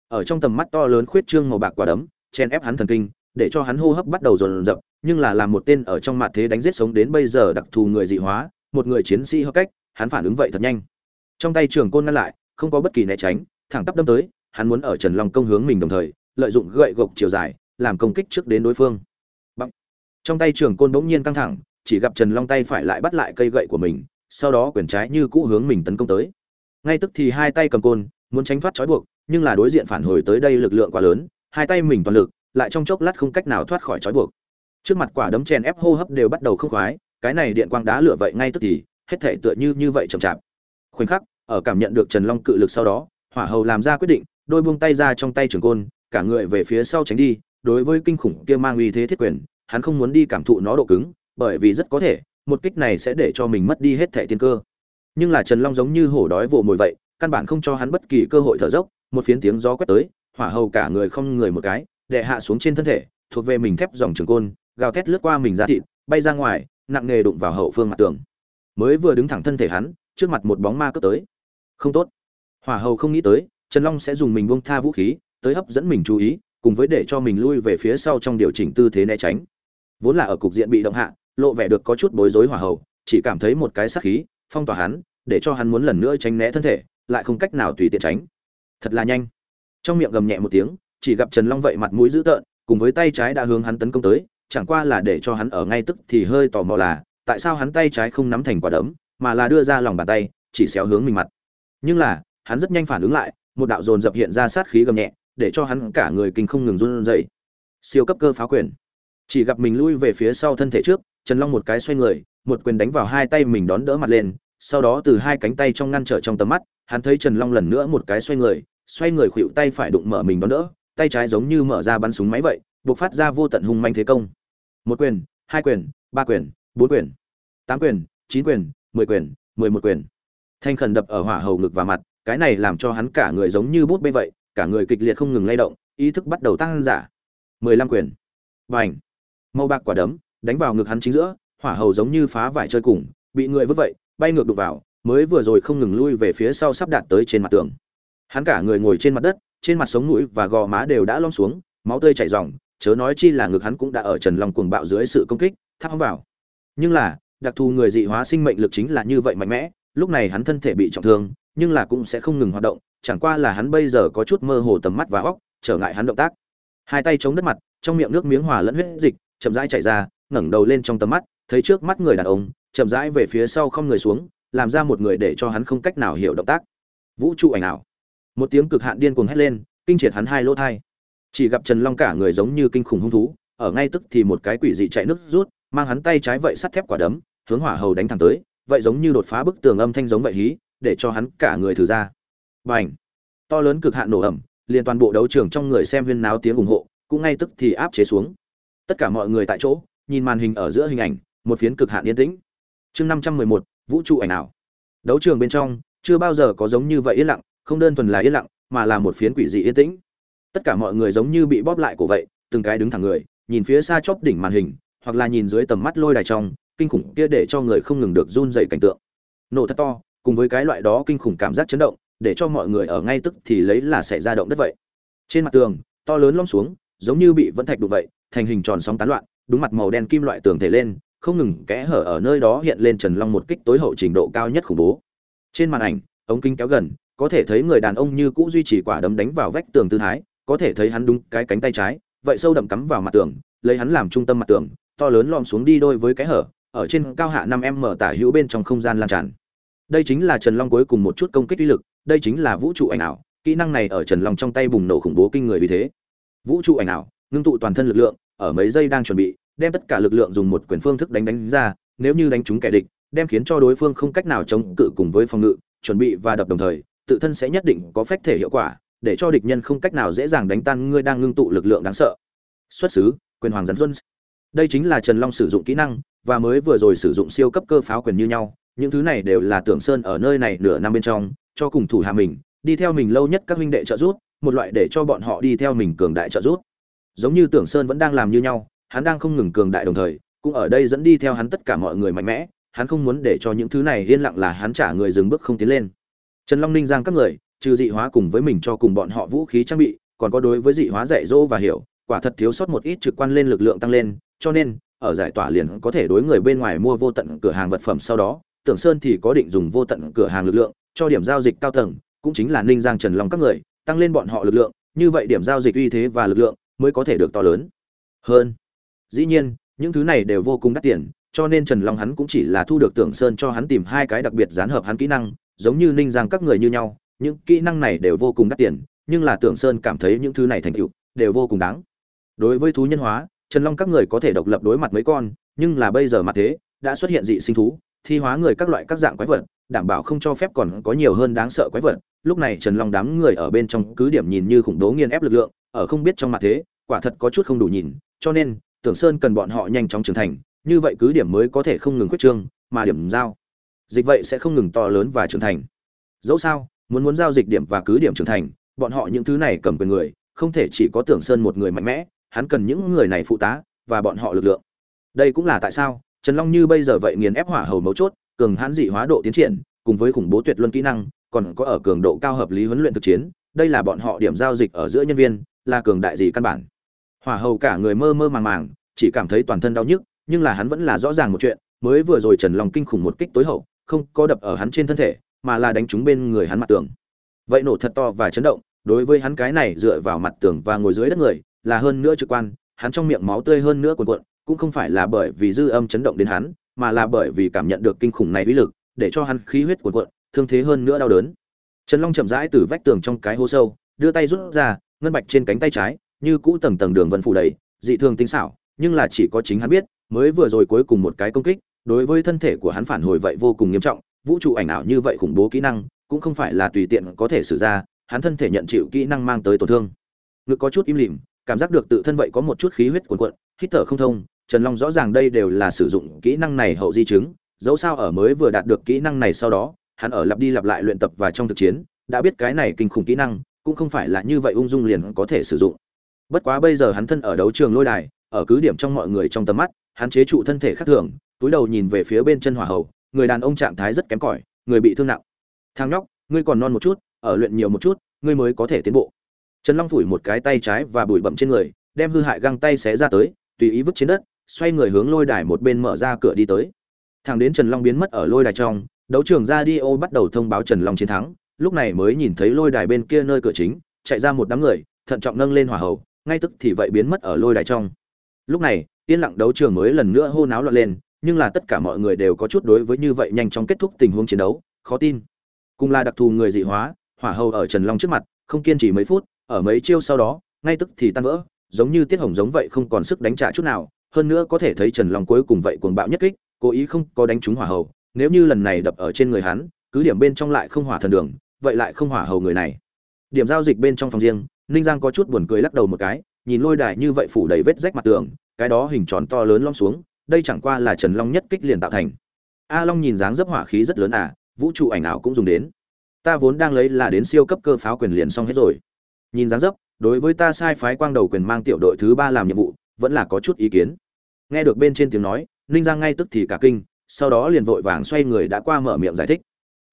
Ở trong tầm mắt to lớn khuyết trương màu bạc quả đấm chen ép hắn thần kinh, để cho hắn hô hấp bắt đầu dồn dập, nhưng là làm một tên ở trong mặt thế đánh giết sống đến bây giờ đặc thù người dị hóa, một người chiến sĩ hợp cách, hắn phản ứng vậy thật nhanh. Trong tay trường côn ngăn lại, không có bất kỳ né tránh, thẳng tắp đâm tới hắn muốn ở trần long công hướng mình đồng thời, lợi dụng gậy gộc chiều dài, làm công kích trước đến đối phương. Bằng. trong tay trường côn bỗng nhiên căng thẳng, chỉ gặp trần long tay phải lại bắt lại cây gậy của mình, sau đó quyền trái như cũ hướng mình tấn công tới. Ngay tức thì hai tay cầm côn, muốn tránh thoát trói buộc, nhưng là đối diện phản hồi tới đây lực lượng quá lớn, hai tay mình toàn lực, lại trong chốc lát không cách nào thoát khỏi trói buộc. Trước mặt quả đấm chèn ép hô hấp đều bắt đầu không khoái, cái này điện quang đá lửa vậy ngay tức thì, hết thể tựa như như vậy chậm chạp. Khoảnh khắc, ở cảm nhận được trần long cự lực sau đó, hỏa hầu làm ra quyết định đôi buông tay ra trong tay trường côn, cả người về phía sau tránh đi, đối với kinh khủng kia mang uy thế thiết quyền, hắn không muốn đi cảm thụ nó độ cứng, bởi vì rất có thể, một kích này sẽ để cho mình mất đi hết thẻ tiên cơ. Nhưng là trần long giống như hổ đói vồ mồi vậy, căn bản không cho hắn bất kỳ cơ hội thở dốc, một phiến tiếng gió quét tới, hỏa hầu cả người không người một cái đệ hạ xuống trên thân thể, thuộc về mình thép dòng trường côn, gào thét lướt qua mình ra thịt, bay ra ngoài, nặng nề đụng vào hậu phương mặt tường. Mới vừa đứng thẳng thân thể hắn, trước mặt một bóng ma cướp tới. Không tốt. Hỏa hầu không nghĩ tới trần long sẽ dùng mình buông tha vũ khí tới hấp dẫn mình chú ý cùng với để cho mình lui về phía sau trong điều chỉnh tư thế né tránh. Vốn là ở cục diện bị động hạ lộ vẻ được có chút bối rối hỏa hậu, chỉ cảm thấy một cái sát khí phong tỏa hắn để cho hắn muốn lần nữa tránh né thân thể lại không cách nào tùy tiện tránh. Thật là nhanh. Trong miệng gầm nhẹ một tiếng chỉ gặp trần long vậy mặt mũi dữ tợn cùng với tay trái đã hướng hắn tấn công tới chẳng qua là để cho hắn ở ngay tức thì hơi tò mò là tại sao hắn tay trái không nắm thành quả đấm mà là đưa ra lòng bàn tay chỉ xéo hướng mình mặt. Nhưng là hắn rất nhanh phản ứng lại một đạo dồn dập hiện ra sát khí gầm nhẹ, để cho hắn cả người kinh không ngừng run rẩy. Siêu cấp cơ phá quyền. Chỉ gặp mình lui về phía sau thân thể trước, trần long một cái xoay người, một quyền đánh vào hai tay mình đón đỡ mặt lên, sau đó từ hai cánh tay trong ngăn trở trong tầm mắt, hắn thấy trần long lần nữa một cái xoay người xoay người khuỵu tay phải đụng mở mình đón đỡ, tay trái giống như mở ra bắn súng máy vậy, buộc phát ra vô tận hung manh thế công. Một quyền, hai quyền, ba quyền, bốn quyền, tám quyền, chín quyền, mười quyền, mười một quyền. Thanh khẩn đập ở hỏa hầu ngực và mặt cái này làm cho hắn cả người giống như bút bê vậy, cả người kịch liệt không ngừng lay động, ý thức bắt đầu tăng giả. Mười lăm quyền. Và màu bạc quả đấm, đánh vào ngực hắn chính giữa, hỏa hầu giống như phá vải chơi cùng, bị người vứt vậy, bay ngược đục vào, mới vừa rồi không ngừng lui về phía sau sắp đạt tới trên mặt tường. Hắn cả người ngồi trên mặt đất, trên mặt sống mũi và gò má đều đã lom xuống, máu tươi chảy ròng, chớ nói chi là ngực hắn cũng đã ở trần long cuồng bạo dưới sự công kích thăm vào. Nhưng là, đặc thù người dị hóa sinh mệnh lực chính là như vậy mạnh mẽ, lúc này hắn thân thể bị trọng thương nhưng là cũng sẽ không ngừng hoạt động chẳng qua là hắn bây giờ có chút mơ hồ tầm mắt và óc trở ngại hắn động tác. Hai tay chống đất mặt trong miệng nước miếng hòa lẫn huyết dịch chậm rãi chảy ra ngẩng đầu lên trong tầm mắt thấy trước mắt người đàn ông chậm rãi về phía sau không người xuống làm ra một người để cho hắn không cách nào hiểu động tác. Vũ trụ ảnh ảo. Một tiếng cực hạn điên cuồng hét lên kinh triệt hắn hai lỗ tai, chỉ gặp trần long cả người giống như kinh khủng hung thú ở ngay tức thì một cái quỷ dị chạy nước rút mang hắn tay trái vậy sắt thép quả đấm hướng hỏa hầu đánh thẳng tới vậy giống như đột phá bức tường âm thanh giống vậy hí để cho hắn cả người thử ra. Và to lớn cực hạn nổ ẩm, liền toàn bộ đấu trường trong người xem huyên náo tiếng ủng hộ, cũng ngay tức thì áp chế xuống. Tất cả mọi người tại chỗ, nhìn màn hình ở giữa hình ảnh, một phiến cực hạn yên tĩnh. Chương năm trăm mười một, vũ trụ ảnh ảo. Đấu trường bên trong, chưa bao giờ có giống như vậy yên lặng, không đơn thuần là yên lặng, mà là một phiến quỷ dị yên tĩnh. Tất cả mọi người giống như bị bóp lại cổ vậy, từng cái đứng thẳng người, nhìn phía xa chóp đỉnh màn hình, hoặc là nhìn dưới tầm mắt lôi đài trong, kinh khủng kia để cho người không ngừng được run rẩy cảnh tượng. Nổ thật to cùng với cái loại đó kinh khủng cảm giác chấn động, để cho mọi người ở ngay tức thì lấy là sẽ ra động đất vậy. Trên mặt tường, to lớn lom xuống, giống như bị vẫn thạch đục vậy, thành hình tròn sóng tán loạn, đúng mặt màu đen kim loại tường thể lên, không ngừng kẽ hở ở nơi đó hiện lên trần long một kích tối hậu trình độ cao nhất khủng bố. Trên màn ảnh, ống kính kéo gần, có thể thấy người đàn ông như cũ duy trì quả đấm đánh vào vách tường tư thái, có thể thấy hắn đúng cái cánh tay trái, vậy sâu đậm cắm vào mặt tường, lấy hắn làm trung tâm mặt tường, to lớn lom xuống đi đôi với cái hở, ở trên cao hạ năm em mở tả hữu bên trong không gian lan tràn đây chính là trần long cuối cùng một chút công kích uy lực, đây chính là vũ trụ ảnh ảo, kỹ năng này ở trần long trong tay bùng nổ khủng bố kinh người vì thế. Vũ trụ ảnh ảo, ngưng tụ toàn thân lực lượng, ở mấy giây đang chuẩn bị, đem tất cả lực lượng dùng một quyền phương thức đánh đánh ra, nếu như đánh trúng kẻ địch, đem khiến cho đối phương không cách nào chống cự cùng với phòng ngự, chuẩn bị và đập đồng thời, tự thân sẽ nhất định có phách thể hiệu quả, để cho địch nhân không cách nào dễ dàng đánh tan ngươi đang ngưng tụ lực lượng đáng sợ. Xuất xứ, quyền hoàng dẫn xuân. Đây chính là trần long sử dụng kỹ năng, và mới vừa rồi sử dụng siêu cấp cơ pháo quyền như nhau những thứ này đều là tưởng sơn ở nơi này nửa năm bên trong, cho cùng thủ hạ mình, đi theo mình lâu nhất các huynh đệ trợ giúp, một loại để cho bọn họ đi theo mình cường đại trợ giúp. Giống như tưởng sơn vẫn đang làm như nhau, hắn đang không ngừng cường đại đồng thời, cũng ở đây dẫn đi theo hắn tất cả mọi người mạnh mẽ, hắn không muốn để cho những thứ này yên lặng là hắn trả người dừng bước không tiến lên. Trần long ninh giang các người, trừ dị hóa cùng với mình cho cùng bọn họ vũ khí trang bị, còn có đối với dị hóa dạy dỗ và hiểu, quả thật thiếu sót một ít trực quan lên lực lượng tăng lên, cho nên, ở giải tỏa liền có thể đối người bên ngoài mua vô tận cửa hàng vật phẩm sau đó tưởng sơn thì có định dùng vô tận cửa hàng lực lượng, cho điểm giao dịch cao tầng, cũng chính là ninh giang trần long các người, tăng lên bọn họ lực lượng, như vậy điểm giao dịch uy thế và lực lượng mới có thể được to lớn. Hơn, dĩ nhiên, những thứ này đều vô cùng đắt tiền, cho nên trần long hắn cũng chỉ là thu được tưởng sơn cho hắn tìm hai cái đặc biệt gián hợp hắn kỹ năng, giống như ninh giang các người như nhau, những kỹ năng này đều vô cùng đắt tiền, nhưng là tưởng sơn cảm thấy những thứ này thành tựu đều vô cùng đáng. Đối với thú nhân hóa, trần long các người có thể độc lập đối mặt mấy con, nhưng là bây giờ mặt thế, đã xuất hiện dị sinh thú thi hóa người các loại các dạng quái vật, đảm bảo không cho phép còn có nhiều hơn đáng sợ quái vật. Lúc này trần long đám người ở bên trong cứ điểm nhìn như khủng bố nghiền ép lực lượng, ở không biết trong mặt thế, quả thật có chút không đủ nhìn, cho nên, tưởng sơn cần bọn họ nhanh chóng trưởng thành, như vậy cứ điểm mới có thể không ngừng quyết trương, mà điểm giao. Dịch vậy sẽ không ngừng to lớn và trưởng thành. Dẫu sao, muốn muốn giao dịch điểm và cứ điểm trưởng thành, bọn họ những thứ này cầm quyền người, không thể chỉ có tưởng sơn một người mạnh mẽ, hắn cần những người này phụ tá và bọn họ lực lượng. Đây cũng là tại sao trần long như bây giờ vậy nghiền ép hỏa hầu mấu chốt, cường hãn dị hóa độ tiến triển, cùng với khủng bố tuyệt luân kỹ năng, còn có ở cường độ cao hợp lý huấn luyện thực chiến, đây là bọn họ điểm giao dịch ở giữa nhân viên, là cường đại gì căn bản. Hỏa hầu cả người mơ mơ màng màng, chỉ cảm thấy toàn thân đau nhức, nhưng là hắn vẫn là rõ ràng một chuyện, mới vừa rồi trần long kinh khủng một kích tối hậu, không có đập ở hắn trên thân thể, mà là đánh trúng bên người hắn mặt tường. Vậy nổ thật to và chấn động, đối với hắn cái này dựa vào mặt tường và ngồi dưới đất người, là hơn nữa trực quan, hắn trong miệng máu tươi hơn nữa cuồn cuộn cũng không phải là bởi vì dư âm chấn động đến hắn, mà là bởi vì cảm nhận được kinh khủng này uy lực, để cho hắn khí huyết cuồn cuộn, thương thế hơn nữa đau đớn. Trần long chậm rãi từ vách tường trong cái hố sâu, đưa tay rút ra, ngân bạch trên cánh tay trái, như cũ tầng tầng đường vân phủ đầy, dị thường tinh xảo, nhưng là chỉ có chính hắn biết, mới vừa rồi cuối cùng một cái công kích, đối với thân thể của hắn phản hồi vậy vô cùng nghiêm trọng, vũ trụ ảnh ảo như vậy khủng bố kỹ năng, cũng không phải là tùy tiện có thể sử ra, hắn thân thể nhận chịu kỹ năng mang tới tổn thương. Ngực có chút im lìm, cảm giác được tự thân vậy có một chút khí huyết cuồn cuộn, hít thở không thông trần long rõ ràng đây đều là sử dụng kỹ năng này hậu di chứng, dẫu sao ở mới vừa đạt được kỹ năng này sau đó, hắn ở lặp đi lặp lại luyện tập và trong thực chiến, đã biết cái này kinh khủng kỹ năng, cũng không phải là như vậy ung dung liền có thể sử dụng. Bất quá bây giờ hắn thân ở đấu trường lôi đài, ở cứ điểm trong mọi người trong tầm mắt, hắn chế trụ thân thể khác thường, túi đầu nhìn về phía bên chân hỏa hầu, người đàn ông trạng thái rất kém cỏi, người bị thương nặng. Thang nhóc, ngươi còn non một chút, ở luyện nhiều một chút, ngươi mới có thể tiến bộ. Trần long phủi một cái tay trái và bụi bậm trên người, đem hư hại găng tay xé ra tới, tùy ý vứt trên đất xoay người hướng lôi đài một bên mở ra cửa đi tới. Thằng đến trần long biến mất ở lôi đài trong, đấu trường ra đi ô bắt đầu thông báo trần long chiến thắng. Lúc này mới nhìn thấy lôi đài bên kia nơi cửa chính, chạy ra một đám người, thận trọng nâng lên hỏa hầu, ngay tức thì vậy biến mất ở lôi đài trong. Lúc này, yên lặng đấu trường mới lần nữa hô náo loạn lên, nhưng là tất cả mọi người đều có chút đối với như vậy nhanh chóng kết thúc tình huống chiến đấu, khó tin. Cùng là đặc thù người dị hóa, hỏa hầu ở trần long trước mặt, không kiên trì mấy phút, ở mấy chiêu sau đó, ngay tức thì tan vỡ, giống như tiết hồng giống vậy không còn sức đánh trả chút nào hơn nữa có thể thấy trần long cuối cùng vậy cuồng bạo nhất kích, cố ý không có đánh trúng hỏa hầu, nếu như lần này đập ở trên người hắn, cứ điểm bên trong lại không hỏa thần đường, vậy lại không hỏa hầu người này. Điểm giao dịch bên trong phòng riêng, ninh giang có chút buồn cười lắc đầu một cái, nhìn lôi đài như vậy phủ đầy vết rách mặt tường, cái đó hình tròn to lớn long xuống, đây chẳng qua là trần long nhất kích liền tạo thành. A long nhìn dáng dấp hỏa khí rất lớn à vũ trụ ảnh ảo cũng dùng đến. Ta vốn đang lấy là đến siêu cấp cơ pháo quyền liền xong hết rồi. Nhìn dáng dấp, đối với ta sai phái quang đầu quyền mang tiểu đội thứ ba làm nhiệm vụ, vẫn là có chút ý kiến nghe được bên trên tiếng nói, ninh giang ngay tức thì cả kinh, sau đó liền vội vàng xoay người đã qua mở miệng giải thích.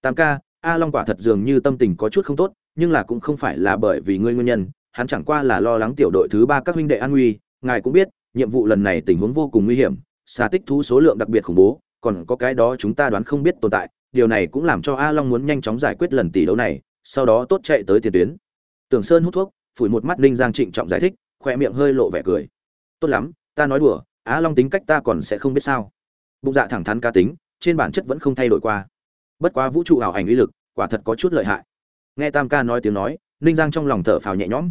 Tam ca, a long quả thật dường như tâm tình có chút không tốt, nhưng là cũng không phải là bởi vì ngươi nguyên nhân, hắn chẳng qua là lo lắng tiểu đội thứ ba các huynh đệ an nguy, ngài cũng biết, nhiệm vụ lần này tình huống vô cùng nguy hiểm, xà tích thú số lượng đặc biệt khủng bố, còn có cái đó chúng ta đoán không biết tồn tại, điều này cũng làm cho a long muốn nhanh chóng giải quyết lần tỷ đấu này, sau đó tốt chạy tới tiền tuyến. Tưởng sơn hút thuốc, phủi một mắt ninh giang trịnh trọng giải thích, khoe miệng hơi lộ vẻ cười. Tốt lắm, ta nói đùa á long tính cách ta còn sẽ không biết sao. Bụng dạ thẳng thắn cá tính, trên bản chất vẫn không thay đổi qua. Bất quá vũ trụ ảo ảnh uy lực, quả thật có chút lợi hại. Nghe tam ca nói tiếng nói, ninh giang trong lòng thở phào nhẹ nhõm.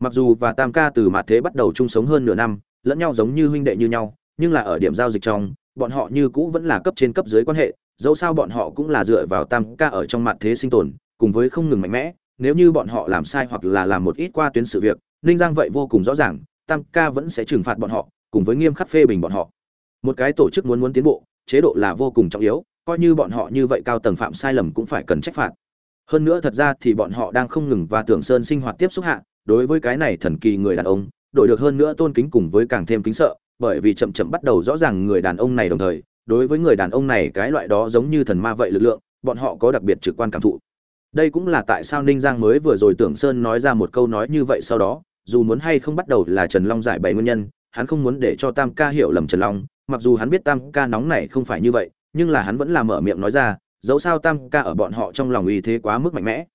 Mặc dù và tam ca từ mạt thế bắt đầu chung sống hơn nửa năm, lẫn nhau giống như huynh đệ như nhau, nhưng là ở điểm giao dịch trong, bọn họ như cũ vẫn là cấp trên cấp dưới quan hệ, dẫu sao bọn họ cũng là dựa vào tam ca ở trong mặt thế sinh tồn, cùng với không ngừng mạnh mẽ, nếu như bọn họ làm sai hoặc là làm một ít qua tuyến sự việc, ninh giang vậy vô cùng rõ ràng, tam ca vẫn sẽ trừng phạt bọn họ cùng với nghiêm khắc phê bình bọn họ. Một cái tổ chức muốn muốn tiến bộ, chế độ là vô cùng trọng yếu, coi như bọn họ như vậy cao tầng phạm sai lầm cũng phải cần trách phạt. Hơn nữa thật ra thì bọn họ đang không ngừng và tưởng sơn sinh hoạt tiếp xúc hạ, đối với cái này thần kỳ người đàn ông, đổi được hơn nữa tôn kính cùng với càng thêm kính sợ, bởi vì chậm chậm bắt đầu rõ ràng người đàn ông này đồng thời, đối với người đàn ông này cái loại đó giống như thần ma vậy lực lượng, bọn họ có đặc biệt trực quan cảm thụ. Đây cũng là tại sao ninh giang mới vừa rồi tưởng sơn nói ra một câu nói như vậy sau đó, dù muốn hay không bắt đầu là trần long giải bày nguyên nhân hắn không muốn để cho tam ca hiểu lầm trần long, mặc dù hắn biết tam ca nóng này không phải như vậy, nhưng là hắn vẫn là mở miệng nói ra, dẫu sao tam ca ở bọn họ trong lòng uy thế quá mức mạnh mẽ.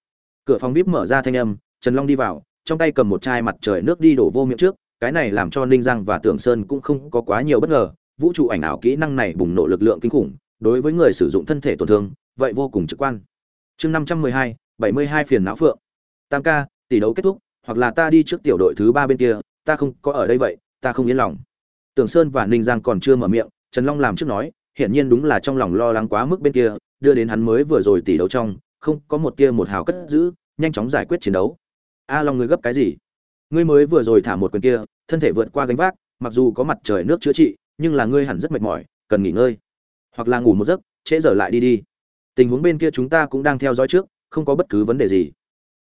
Cửa phòng vip mở ra thanh âm, trần long đi vào, trong tay cầm một chai mặt trời nước đi đổ vô miệng trước, cái này làm cho ninh giang và tưởng sơn cũng không có quá nhiều bất ngờ, vũ trụ ảnh ảo kỹ năng này bùng nổ lực lượng kinh khủng, đối với người sử dụng thân thể tổn thương, vậy vô cùng trực quan. Chương năm trăm mười hai, bảy mươi hai phiền não phượng. Tam ca, tỷ đấu kết thúc, hoặc là ta đi trước tiểu đội thứ ba bên kia, ta không có ở đây vậy ta không yên lòng. Tưởng sơn và ninh giang còn chưa mở miệng, trần long làm trước nói, hiển nhiên đúng là trong lòng lo lắng quá mức bên kia, đưa đến hắn mới vừa rồi tỷ đấu trong, không có một tia một hào cất giữ, nhanh chóng giải quyết chiến đấu. A long ngươi gấp cái gì? Ngươi mới vừa rồi thả một quyền kia, thân thể vượt qua gánh vác, mặc dù có mặt trời nước chữa trị, nhưng là ngươi hẳn rất mệt mỏi, cần nghỉ ngơi. Hoặc là ngủ một giấc, trễ giờ lại đi đi. Tình huống bên kia chúng ta cũng đang theo dõi trước, không có bất cứ vấn đề gì.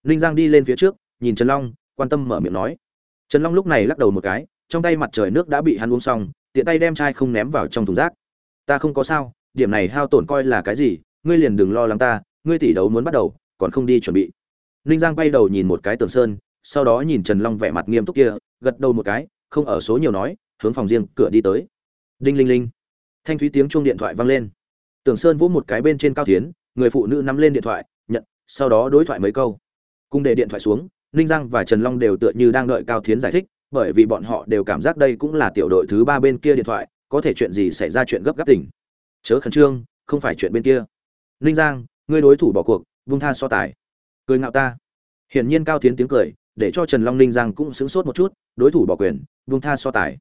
Ninh giang đi lên phía trước, nhìn trần long, quan tâm mở miệng nói. Trần long lúc này lắc đầu một cái trong tay mặt trời nước đã bị hắn uống xong, tiện tay đem chai không ném vào trong thùng rác. Ta không có sao, điểm này hao tổn coi là cái gì, ngươi liền đừng lo lắng ta, ngươi tỷ đấu muốn bắt đầu, còn không đi chuẩn bị. Ninh giang bay đầu nhìn một cái tường sơn, sau đó nhìn trần long vẻ mặt nghiêm túc kia, gật đầu một cái, không ở số nhiều nói, hướng phòng riêng cửa đi tới. Đinh linh linh. Thanh thúy tiếng chuông điện thoại vang lên. Tường sơn vỗ một cái bên trên cao tiến, người phụ nữ nắm lên điện thoại, nhận, sau đó đối thoại mấy câu. Cùng để điện thoại xuống, ninh giang và trần long đều tựa như đang đợi cao tiến giải thích bởi vì bọn họ đều cảm giác đây cũng là tiểu đội thứ ba bên kia điện thoại, có thể chuyện gì xảy ra chuyện gấp gáp tỉnh chớ khẩn trương, không phải chuyện bên kia. Ninh giang, ngươi đối thủ bỏ cuộc, vung tha so tài. Cười ngạo ta. Hiển nhiên cao tiến tiếng cười, để cho trần long ninh giang cũng sững sốt một chút, đối thủ bỏ quyền, vung tha so tài.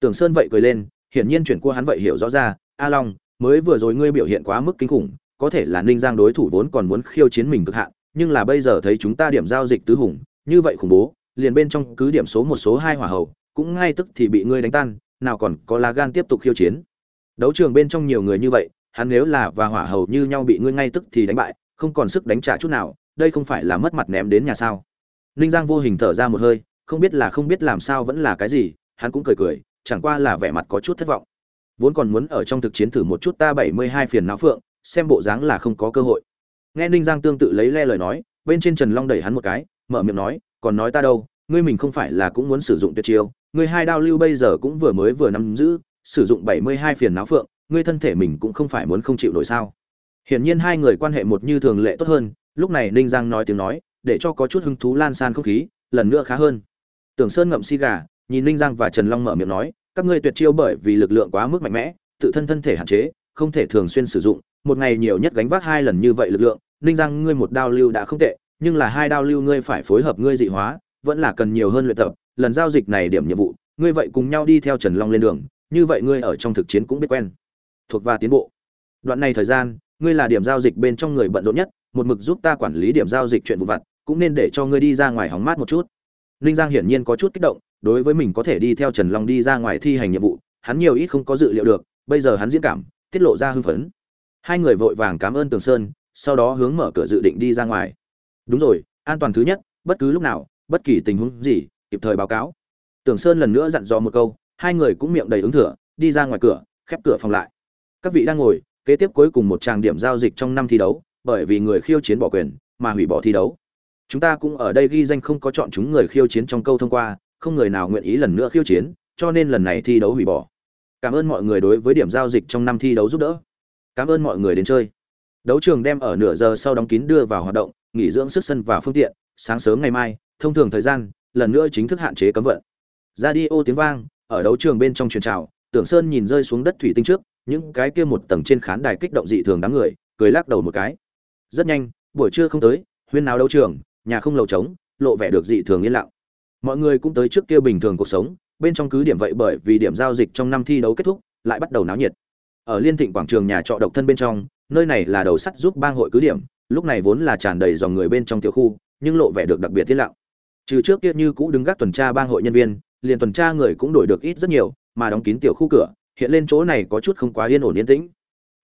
Tưởng sơn vậy cười lên, hiển nhiên chuyển qua hắn vậy hiểu rõ ra, a long, mới vừa rồi ngươi biểu hiện quá mức kinh khủng, có thể là ninh giang đối thủ vốn còn muốn khiêu chiến mình cực hạn, nhưng là bây giờ thấy chúng ta điểm giao dịch tứ hùng, như vậy khủng bố liền bên trong cứ điểm số một số hai hỏa hậu cũng ngay tức thì bị ngươi đánh tan, nào còn có lá gan tiếp tục khiêu chiến. Đấu trường bên trong nhiều người như vậy, hắn nếu là và hỏa hầu như nhau bị ngươi ngay tức thì đánh bại, không còn sức đánh trả chút nào, đây không phải là mất mặt ném đến nhà sao? Ninh giang vô hình thở ra một hơi, không biết là không biết làm sao vẫn là cái gì, hắn cũng cười cười, chẳng qua là vẻ mặt có chút thất vọng. Vốn còn muốn ở trong thực chiến thử một chút ta bảy mươi hai phiền não phượng, xem bộ dáng là không có cơ hội. Nghe ninh giang tương tự lấy le lời nói, bên trên trần long đẩy hắn một cái, mở miệng nói còn nói ta đâu, ngươi mình không phải là cũng muốn sử dụng tuyệt chiêu, ngươi hai đao lưu bây giờ cũng vừa mới vừa nắm giữ, sử dụng bảy mươi hai phiền não phượng, ngươi thân thể mình cũng không phải muốn không chịu nổi sao? Hiển nhiên hai người quan hệ một như thường lệ tốt hơn, lúc này ninh giang nói tiếng nói, để cho có chút hứng thú lan san không khí, lần nữa khá hơn. Tưởng sơn ngậm si gà, nhìn ninh giang và trần long mở miệng nói, các ngươi tuyệt chiêu bởi vì lực lượng quá mức mạnh mẽ, tự thân thân thể hạn chế, không thể thường xuyên sử dụng, một ngày nhiều nhất gánh vác hai lần như vậy lực lượng, ninh giang, ngươi một đao lưu đã không tệ nhưng là hai đao lưu ngươi phải phối hợp ngươi dị hóa, vẫn là cần nhiều hơn luyện tập, lần giao dịch này điểm nhiệm vụ, ngươi vậy cùng nhau đi theo trần long lên đường, như vậy ngươi ở trong thực chiến cũng biết quen. Thuộc và tiến bộ. Đoạn này thời gian, ngươi là điểm giao dịch bên trong người bận rộn nhất, một mực giúp ta quản lý điểm giao dịch chuyện vụ vặt, cũng nên để cho ngươi đi ra ngoài hóng mát một chút. Ninh giang hiển nhiên có chút kích động, đối với mình có thể đi theo trần long đi ra ngoài thi hành nhiệm vụ, hắn nhiều ít không có dự liệu được, bây giờ hắn diễn cảm, tiết lộ ra hưng phấn. Hai người vội vàng cảm ơn tường sơn, sau đó hướng mở cửa dự định đi ra ngoài đúng rồi, an toàn thứ nhất, bất cứ lúc nào, bất kỳ tình huống gì, kịp thời báo cáo. Tưởng sơn lần nữa dặn dò một câu, hai người cũng miệng đầy ứng thửa đi ra ngoài cửa, khép cửa phòng lại. Các vị đang ngồi, kế tiếp cuối cùng một tràng điểm giao dịch trong năm thi đấu, bởi vì người khiêu chiến bỏ quyền, mà hủy bỏ thi đấu. Chúng ta cũng ở đây ghi danh không có chọn chúng người khiêu chiến trong câu thông qua, không người nào nguyện ý lần nữa khiêu chiến, cho nên lần này thi đấu hủy bỏ. Cảm ơn mọi người đối với điểm giao dịch trong năm thi đấu giúp đỡ. Cảm ơn mọi người đến chơi. Đấu trường đem ở nửa giờ sau đóng kín đưa vào hoạt động nghỉ dưỡng sức sân và phương tiện, sáng sớm ngày mai, thông thường thời gian, lần nữa chính thức hạn chế cấm vận. Radio tiếng vang, ở đấu trường bên trong truyền trào, tưởng sơn nhìn rơi xuống đất thủy tinh trước, những cái kia một tầng trên khán đài kích động dị thường đám người, cười lắc đầu một cái. Rất nhanh, buổi trưa không tới, huyên náo đấu trường, nhà không lầu trống, lộ vẻ được dị thường yên lặng. Mọi người cũng tới trước kia bình thường cuộc sống, bên trong cứ điểm vậy bởi vì điểm giao dịch trong năm thi đấu kết thúc, lại bắt đầu náo nhiệt. Ở liên thịnh quảng trường nhà trọ độc thân bên trong, nơi này là đầu sắt giúp bang hội cứ điểm lúc này vốn là tràn đầy dòng người bên trong tiểu khu, nhưng lộ vẻ được đặc biệt tiết lặng. Trừ trước kia như cũ đứng gác tuần tra bang hội nhân viên, liền tuần tra người cũng đổi được ít rất nhiều, mà đóng kín tiểu khu cửa, hiện lên chỗ này có chút không quá yên ổn yên tĩnh.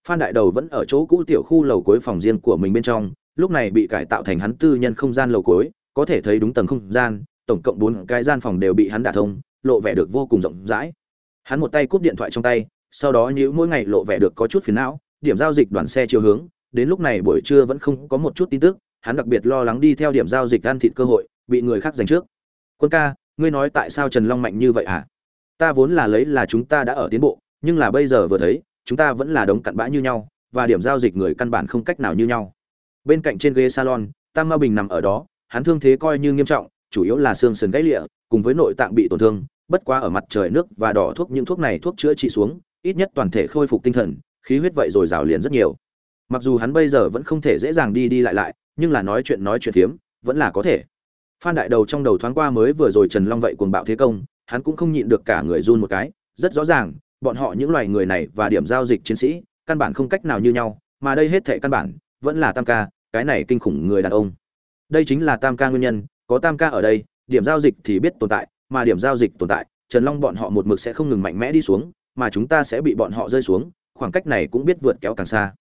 Phan đại đầu vẫn ở chỗ cũ tiểu khu lầu cuối phòng riêng của mình bên trong, lúc này bị cải tạo thành hắn tư nhân không gian lầu cuối, có thể thấy đúng tầng không gian, tổng cộng bốn cái gian phòng đều bị hắn đả thông, lộ vẻ được vô cùng rộng rãi. Hắn một tay cúp điện thoại trong tay, sau đó nhíu mỗi ngày lộ vẻ được có chút phiền não, điểm giao dịch đoàn xe chiều hướng đến lúc này buổi trưa vẫn không có một chút tin tức hắn đặc biệt lo lắng đi theo điểm giao dịch ăn thịt cơ hội bị người khác giành trước. Quân ca ngươi nói tại sao trần long mạnh như vậy à? ta vốn là lấy là chúng ta đã ở tiến bộ nhưng là bây giờ vừa thấy chúng ta vẫn là đống cặn bã như nhau và điểm giao dịch người căn bản không cách nào như nhau. Bên cạnh trên ghế salon tam ma bình nằm ở đó hắn thương thế coi như nghiêm trọng chủ yếu là xương sườn gãy lìa, cùng với nội tạng bị tổn thương bất quá ở mặt trời nước và đỏ thuốc những thuốc này thuốc chữa trị xuống ít nhất toàn thể khôi phục tinh thần khí huyết vậy rồi rào liền rất nhiều mặc dù hắn bây giờ vẫn không thể dễ dàng đi đi lại lại, nhưng là nói chuyện nói chuyện phiếm, vẫn là có thể. Phan đại đầu trong đầu thoáng qua mới vừa rồi trần long vậy cuồng bạo thế công, hắn cũng không nhịn được cả người run một cái. Rất rõ ràng, bọn họ những loài người này và điểm giao dịch chiến sĩ, căn bản không cách nào như nhau, mà đây hết thệ căn bản, vẫn là tam ca, cái này kinh khủng người đàn ông. Đây chính là tam ca nguyên nhân, có tam ca ở đây, điểm giao dịch thì biết tồn tại, mà điểm giao dịch tồn tại, trần long bọn họ một mực sẽ không ngừng mạnh mẽ đi xuống, mà chúng ta sẽ bị bọn họ rơi xuống, khoảng cách này cũng biết vượt kéo càng xa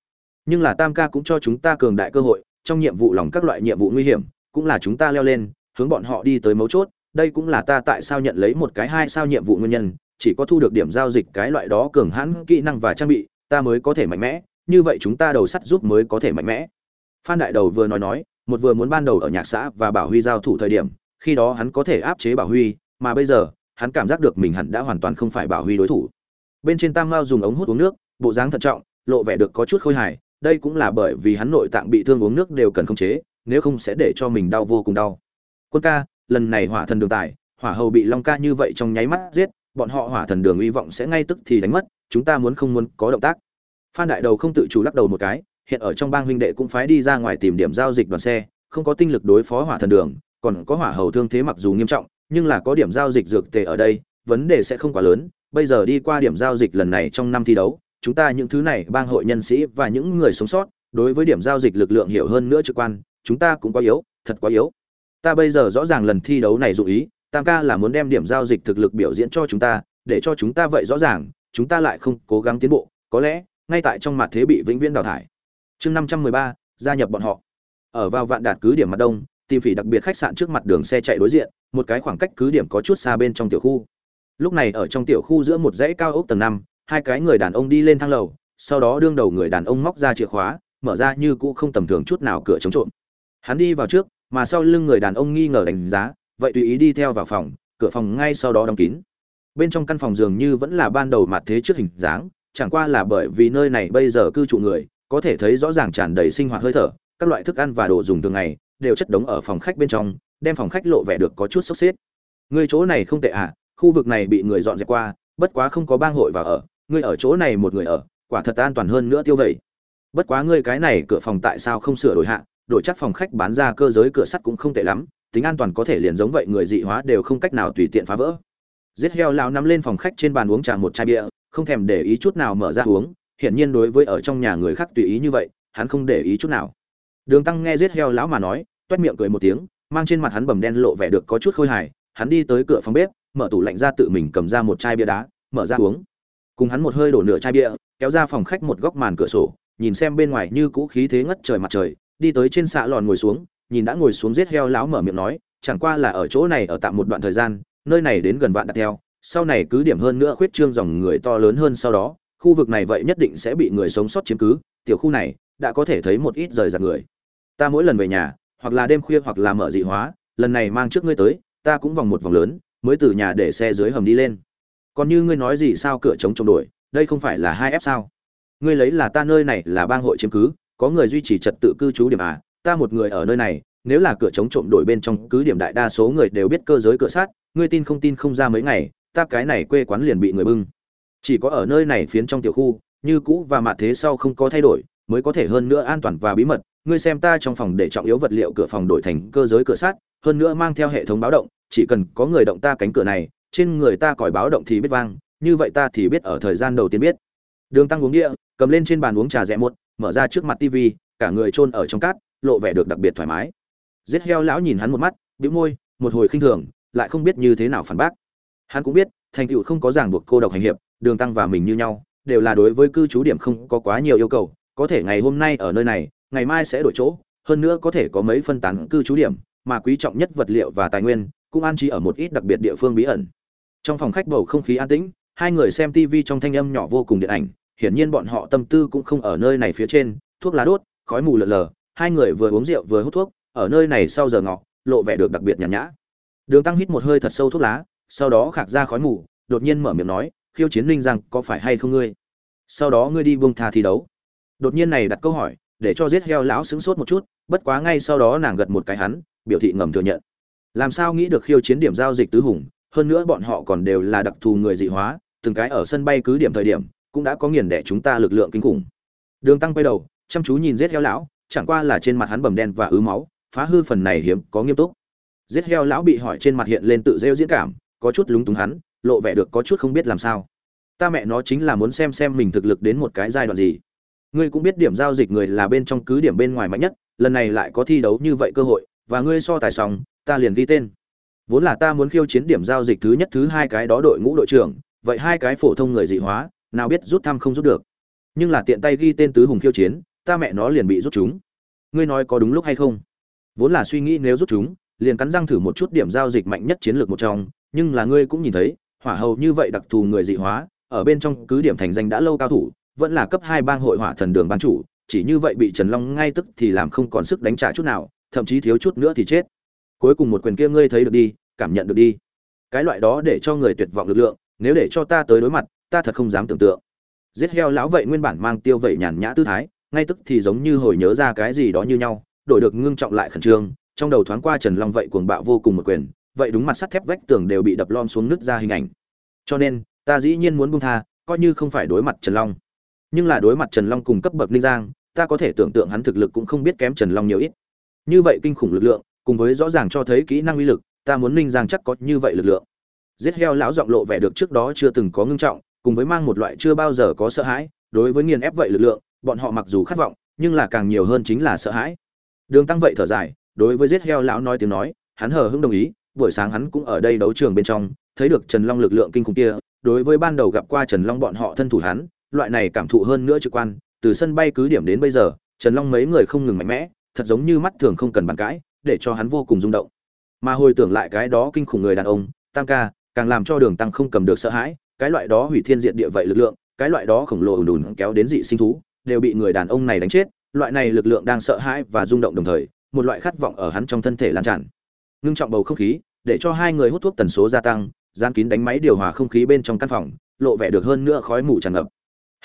nhưng là tam ca cũng cho chúng ta cường đại cơ hội, trong nhiệm vụ lòng các loại nhiệm vụ nguy hiểm, cũng là chúng ta leo lên, hướng bọn họ đi tới mấu chốt. Đây cũng là ta tại sao nhận lấy một cái hai sao nhiệm vụ nguyên nhân, chỉ có thu được điểm giao dịch cái loại đó cường hãn kỹ năng và trang bị, ta mới có thể mạnh mẽ. Như vậy chúng ta đầu sắt giúp mới có thể mạnh mẽ. Phan đại đầu vừa nói nói, một vừa muốn ban đầu ở nhạc xã và bảo huy giao thủ thời điểm, khi đó hắn có thể áp chế bảo huy, mà bây giờ, hắn cảm giác được mình hẳn đã hoàn toàn không phải bảo huy đối thủ. Bên trên tam mao dùng ống hút uống nước, bộ dáng thận trọng, lộ vẻ được có chút khôi hài đây cũng là bởi vì hắn nội tạng bị thương uống nước đều cần khống chế, nếu không sẽ để cho mình đau vô cùng đau. Quân ca, lần này hỏa thần đường tài, hỏa hầu bị long ca như vậy trong nháy mắt giết, bọn họ hỏa thần đường hy vọng sẽ ngay tức thì đánh mất, chúng ta muốn không muốn có động tác. Phan đại đầu không tự chủ lắc đầu một cái, hiện ở trong bang huynh đệ cũng phái đi ra ngoài tìm điểm giao dịch đoàn xe, không có tinh lực đối phó hỏa thần đường, còn có hỏa hầu thương thế mặc dù nghiêm trọng, nhưng là có điểm giao dịch dược tề ở đây, vấn đề sẽ không quá lớn, bây giờ đi qua điểm giao dịch lần này trong năm thi đấu chúng ta những thứ này bang hội nhân sĩ và những người sống sót, đối với điểm giao dịch lực lượng hiểu hơn nữa trực quan, chúng ta cũng quá yếu, thật quá yếu. Ta bây giờ rõ ràng lần thi đấu này dụ ý, tam ca là muốn đem điểm giao dịch thực lực biểu diễn cho chúng ta, để cho chúng ta vậy rõ ràng, chúng ta lại không cố gắng tiến bộ, có lẽ, ngay tại trong mặt thế bị vĩnh viễn đào thải. Chương năm trăm mười ba, gia nhập bọn họ. Ở vào vạn đạt cứ điểm mặt đông, tìm phỉ đặc biệt khách sạn trước mặt đường xe chạy đối diện, một cái khoảng cách cứ điểm có chút xa bên trong tiểu khu. Lúc này ở trong tiểu khu giữa một dãy cao ốc tầng năm hai cái người đàn ông đi lên thang lầu, sau đó đương đầu người đàn ông móc ra chìa khóa, mở ra như cũ không tầm thường chút nào cửa chống trộm. Hắn đi vào trước, mà sau lưng người đàn ông nghi ngờ đánh giá, vậy tùy ý đi theo vào phòng, cửa phòng ngay sau đó đóng kín. Bên trong căn phòng dường như vẫn là ban đầu mặt thế trước hình dáng, chẳng qua là bởi vì nơi này bây giờ cư trụ người, có thể thấy rõ ràng tràn đầy sinh hoạt hơi thở, các loại thức ăn và đồ dùng thường ngày đều chất đống ở phòng khách bên trong, đem phòng khách lộ vẻ được có chút sốc xếp. Người chỗ này không tệ à khu vực này bị người dọn dẹp qua, bất quá không có bang hội và ở ngươi ở chỗ này một người ở, quả thật an toàn hơn nữa tiêu vậy. Bất quá ngươi cái này cửa phòng tại sao không sửa đổi hạ, đổi chắc phòng khách bán ra cơ giới cửa sắt cũng không tệ lắm, tính an toàn có thể liền giống vậy người dị hóa đều không cách nào tùy tiện phá vỡ. Giết heo lao nắm lên phòng khách trên bàn uống trà một chai bia, không thèm để ý chút nào mở ra uống, hiển nhiên đối với ở trong nhà người khác tùy ý như vậy, hắn không để ý chút nào. Đường tăng nghe giết heo lão mà nói, toét miệng cười một tiếng, mang trên mặt hắn bầm đen lộ vẻ được có chút khôi hài, hắn đi tới cửa phòng bếp, mở tủ lạnh ra tự mình cầm ra một chai bia đá, mở ra uống cùng hắn một hơi đổ nửa chai bia, kéo ra phòng khách một góc màn cửa sổ, nhìn xem bên ngoài như cũ khí thế ngất trời mặt trời, đi tới trên xạ lòn ngồi xuống, nhìn đã ngồi xuống giết heo láo mở miệng nói, chẳng qua là ở chỗ này ở tạm một đoạn thời gian, nơi này đến gần vạn đặt theo, sau này cứ điểm hơn nữa khuyết trương dòng người to lớn hơn sau đó, khu vực này vậy nhất định sẽ bị người sống sót chiếm cứ, tiểu khu này đã có thể thấy một ít rời rạc người. Ta mỗi lần về nhà, hoặc là đêm khuya hoặc là mở dị hóa, lần này mang trước ngươi tới, ta cũng vòng một vòng lớn, mới từ nhà để xe dưới hầm đi lên còn như ngươi nói gì sao cửa chống chống đổi đây không phải là hai ép sao? Ngươi lấy là ta nơi này là bang hội chiếm cứ, có người duy trì trật tự cư trú điểm à ta một người ở nơi này, nếu là cửa chống trộm đổi bên trong cứ điểm đại đa số người đều biết cơ giới cửa sát, ngươi tin không tin không ra mấy ngày, ta cái này quê quán liền bị người bưng. Chỉ có ở nơi này phiến trong tiểu khu, như cũ và mạ thế sau không có thay đổi, mới có thể hơn nữa an toàn và bí mật. Ngươi xem ta trong phòng để trọng yếu vật liệu cửa phòng đổi thành cơ giới cửa sát, hơn nữa mang theo hệ thống báo động, chỉ cần có người động ta cánh cửa này trên người ta còi báo động thì biết vang, như vậy ta thì biết ở thời gian đầu tiên biết. Đường tăng uống địa, cầm lên trên bàn uống trà rẽ một mở ra trước mặt tivi cả người chôn ở trong cát, lộ vẻ được đặc biệt thoải mái. Giết heo lão nhìn hắn một mắt, bĩu môi, một hồi khinh thường, lại không biết như thế nào phản bác. Hắn cũng biết, thành tựu không có ràng buộc cô độc hành hiệp, đường tăng và mình như nhau, đều là đối với cư trú điểm không có quá nhiều yêu cầu, có thể ngày hôm nay ở nơi này, ngày mai sẽ đổi chỗ, hơn nữa có thể có mấy phân tán cư trú điểm, mà quý trọng nhất vật liệu và tài nguyên, cũng an trí ở một ít đặc biệt địa phương bí ẩn trong phòng khách bầu không khí an tĩnh, hai người xem tv trong thanh âm nhỏ vô cùng điện ảnh, hiển nhiên bọn họ tâm tư cũng không ở nơi này phía trên, thuốc lá đốt, khói mù lờ lờ, hai người vừa uống rượu vừa hút thuốc, ở nơi này sau giờ ngọ, lộ vẻ được đặc biệt nhàn nhã. Đường tăng hít một hơi thật sâu thuốc lá, sau đó khạc ra khói mù, đột nhiên mở miệng nói, khiêu chiến linh rằng có phải hay không ngươi? Sau đó ngươi đi buông tha thi đấu. Đột nhiên này đặt câu hỏi, để cho giết heo lão sững sốt một chút, bất quá ngay sau đó nàng gật một cái hắn, biểu thị ngầm thừa nhận. Làm sao nghĩ được khiêu chiến điểm giao dịch tứ hùng hơn nữa bọn họ còn đều là đặc thù người dị hóa, từng cái ở sân bay cứ điểm thời điểm, cũng đã có nghiền đẻ chúng ta lực lượng kinh khủng. Đường tăng quay đầu, chăm chú nhìn giết heo lão, chẳng qua là trên mặt hắn bầm đen và ứ máu, phá hư phần này hiếm, có nghiêm túc. Giết heo lão bị hỏi trên mặt hiện lên tự rêu diễn cảm, có chút lúng túng hắn, lộ vẻ được có chút không biết làm sao. Ta mẹ nó chính là muốn xem xem mình thực lực đến một cái giai đoạn gì. Ngươi cũng biết điểm giao dịch người là bên trong cứ điểm bên ngoài mạnh nhất, lần này lại có thi đấu như vậy cơ hội, và ngươi so tài xong, ta liền ghi tên vốn là ta muốn khiêu chiến điểm giao dịch thứ nhất thứ hai cái đó đội ngũ đội trưởng, vậy hai cái phổ thông người dị hóa, nào biết rút thăm không rút được. Nhưng là tiện tay ghi tên tứ hùng khiêu chiến, ta mẹ nó liền bị rút chúng. Ngươi nói có đúng lúc hay không? Vốn là suy nghĩ nếu rút chúng, liền cắn răng thử một chút điểm giao dịch mạnh nhất chiến lược một trong, nhưng là ngươi cũng nhìn thấy, hỏa hầu như vậy đặc thù người dị hóa, ở bên trong cứ điểm thành danh đã lâu cao thủ, vẫn là cấp hai bang hội hỏa thần đường ban chủ, chỉ như vậy bị trần long ngay tức thì làm không còn sức đánh trả chút nào, thậm chí thiếu chút nữa thì chết cuối cùng một quyền kia ngươi thấy được đi, cảm nhận được đi. Cái loại đó để cho người tuyệt vọng lực lượng, nếu để cho ta tới đối mặt, ta thật không dám tưởng tượng. Giết heo lão vậy nguyên bản mang tiêu vậy nhàn nhã tư thái, ngay tức thì giống như hồi nhớ ra cái gì đó như nhau, đổi được ngưng trọng lại khẩn trương, trong đầu thoáng qua trần long vậy cuồng bạo vô cùng một quyền, vậy đúng mặt sắt thép vách tường đều bị đập lom xuống nứt ra hình ảnh. Cho nên, ta dĩ nhiên muốn buông tha, coi như không phải đối mặt trần long. Nhưng là đối mặt trần long cùng cấp bậc ninh giang, ta có thể tưởng tượng hắn thực lực cũng không biết kém trần long nhiều ít. Như vậy kinh khủng lực lượng cùng với rõ ràng cho thấy kỹ năng uy lực, ta muốn ninh giang chắc có như vậy lực lượng. Giết heo lão giọng lộ vẻ được trước đó chưa từng có ngưng trọng, cùng với mang một loại chưa bao giờ có sợ hãi, đối với nghiền ép vậy lực lượng, bọn họ mặc dù khát vọng, nhưng là càng nhiều hơn chính là sợ hãi. Đường tăng vậy thở dài, đối với giết heo lão nói tiếng nói, hắn hờ hững đồng ý, buổi sáng hắn cũng ở đây đấu trường bên trong, thấy được trần long lực lượng kinh khủng kia, đối với ban đầu gặp qua trần long bọn họ thân thủ hắn, loại này cảm thụ hơn nữa trực quan, từ sân bay cứ điểm đến bây giờ, trần long mấy người không ngừng mạnh mẽ, thật giống như mắt thường không cần bàn cãi để cho hắn vô cùng rung động. Mà hồi tưởng lại cái đó kinh khủng người đàn ông, tam ca, càng làm cho đường tăng không cầm được sợ hãi, cái loại đó hủy thiên diện địa vậy lực lượng, cái loại đó khổng lồ ùn ùn kéo đến dị sinh thú, đều bị người đàn ông này đánh chết, loại này lực lượng đang sợ hãi và rung động đồng thời, một loại khát vọng ở hắn trong thân thể lan tràn. Ngưng trọng bầu không khí, để cho hai người hút thuốc tần số gia tăng gian kín đánh máy điều hòa không khí bên trong căn phòng, lộ vẻ được hơn nữa khói mù tràn ngập.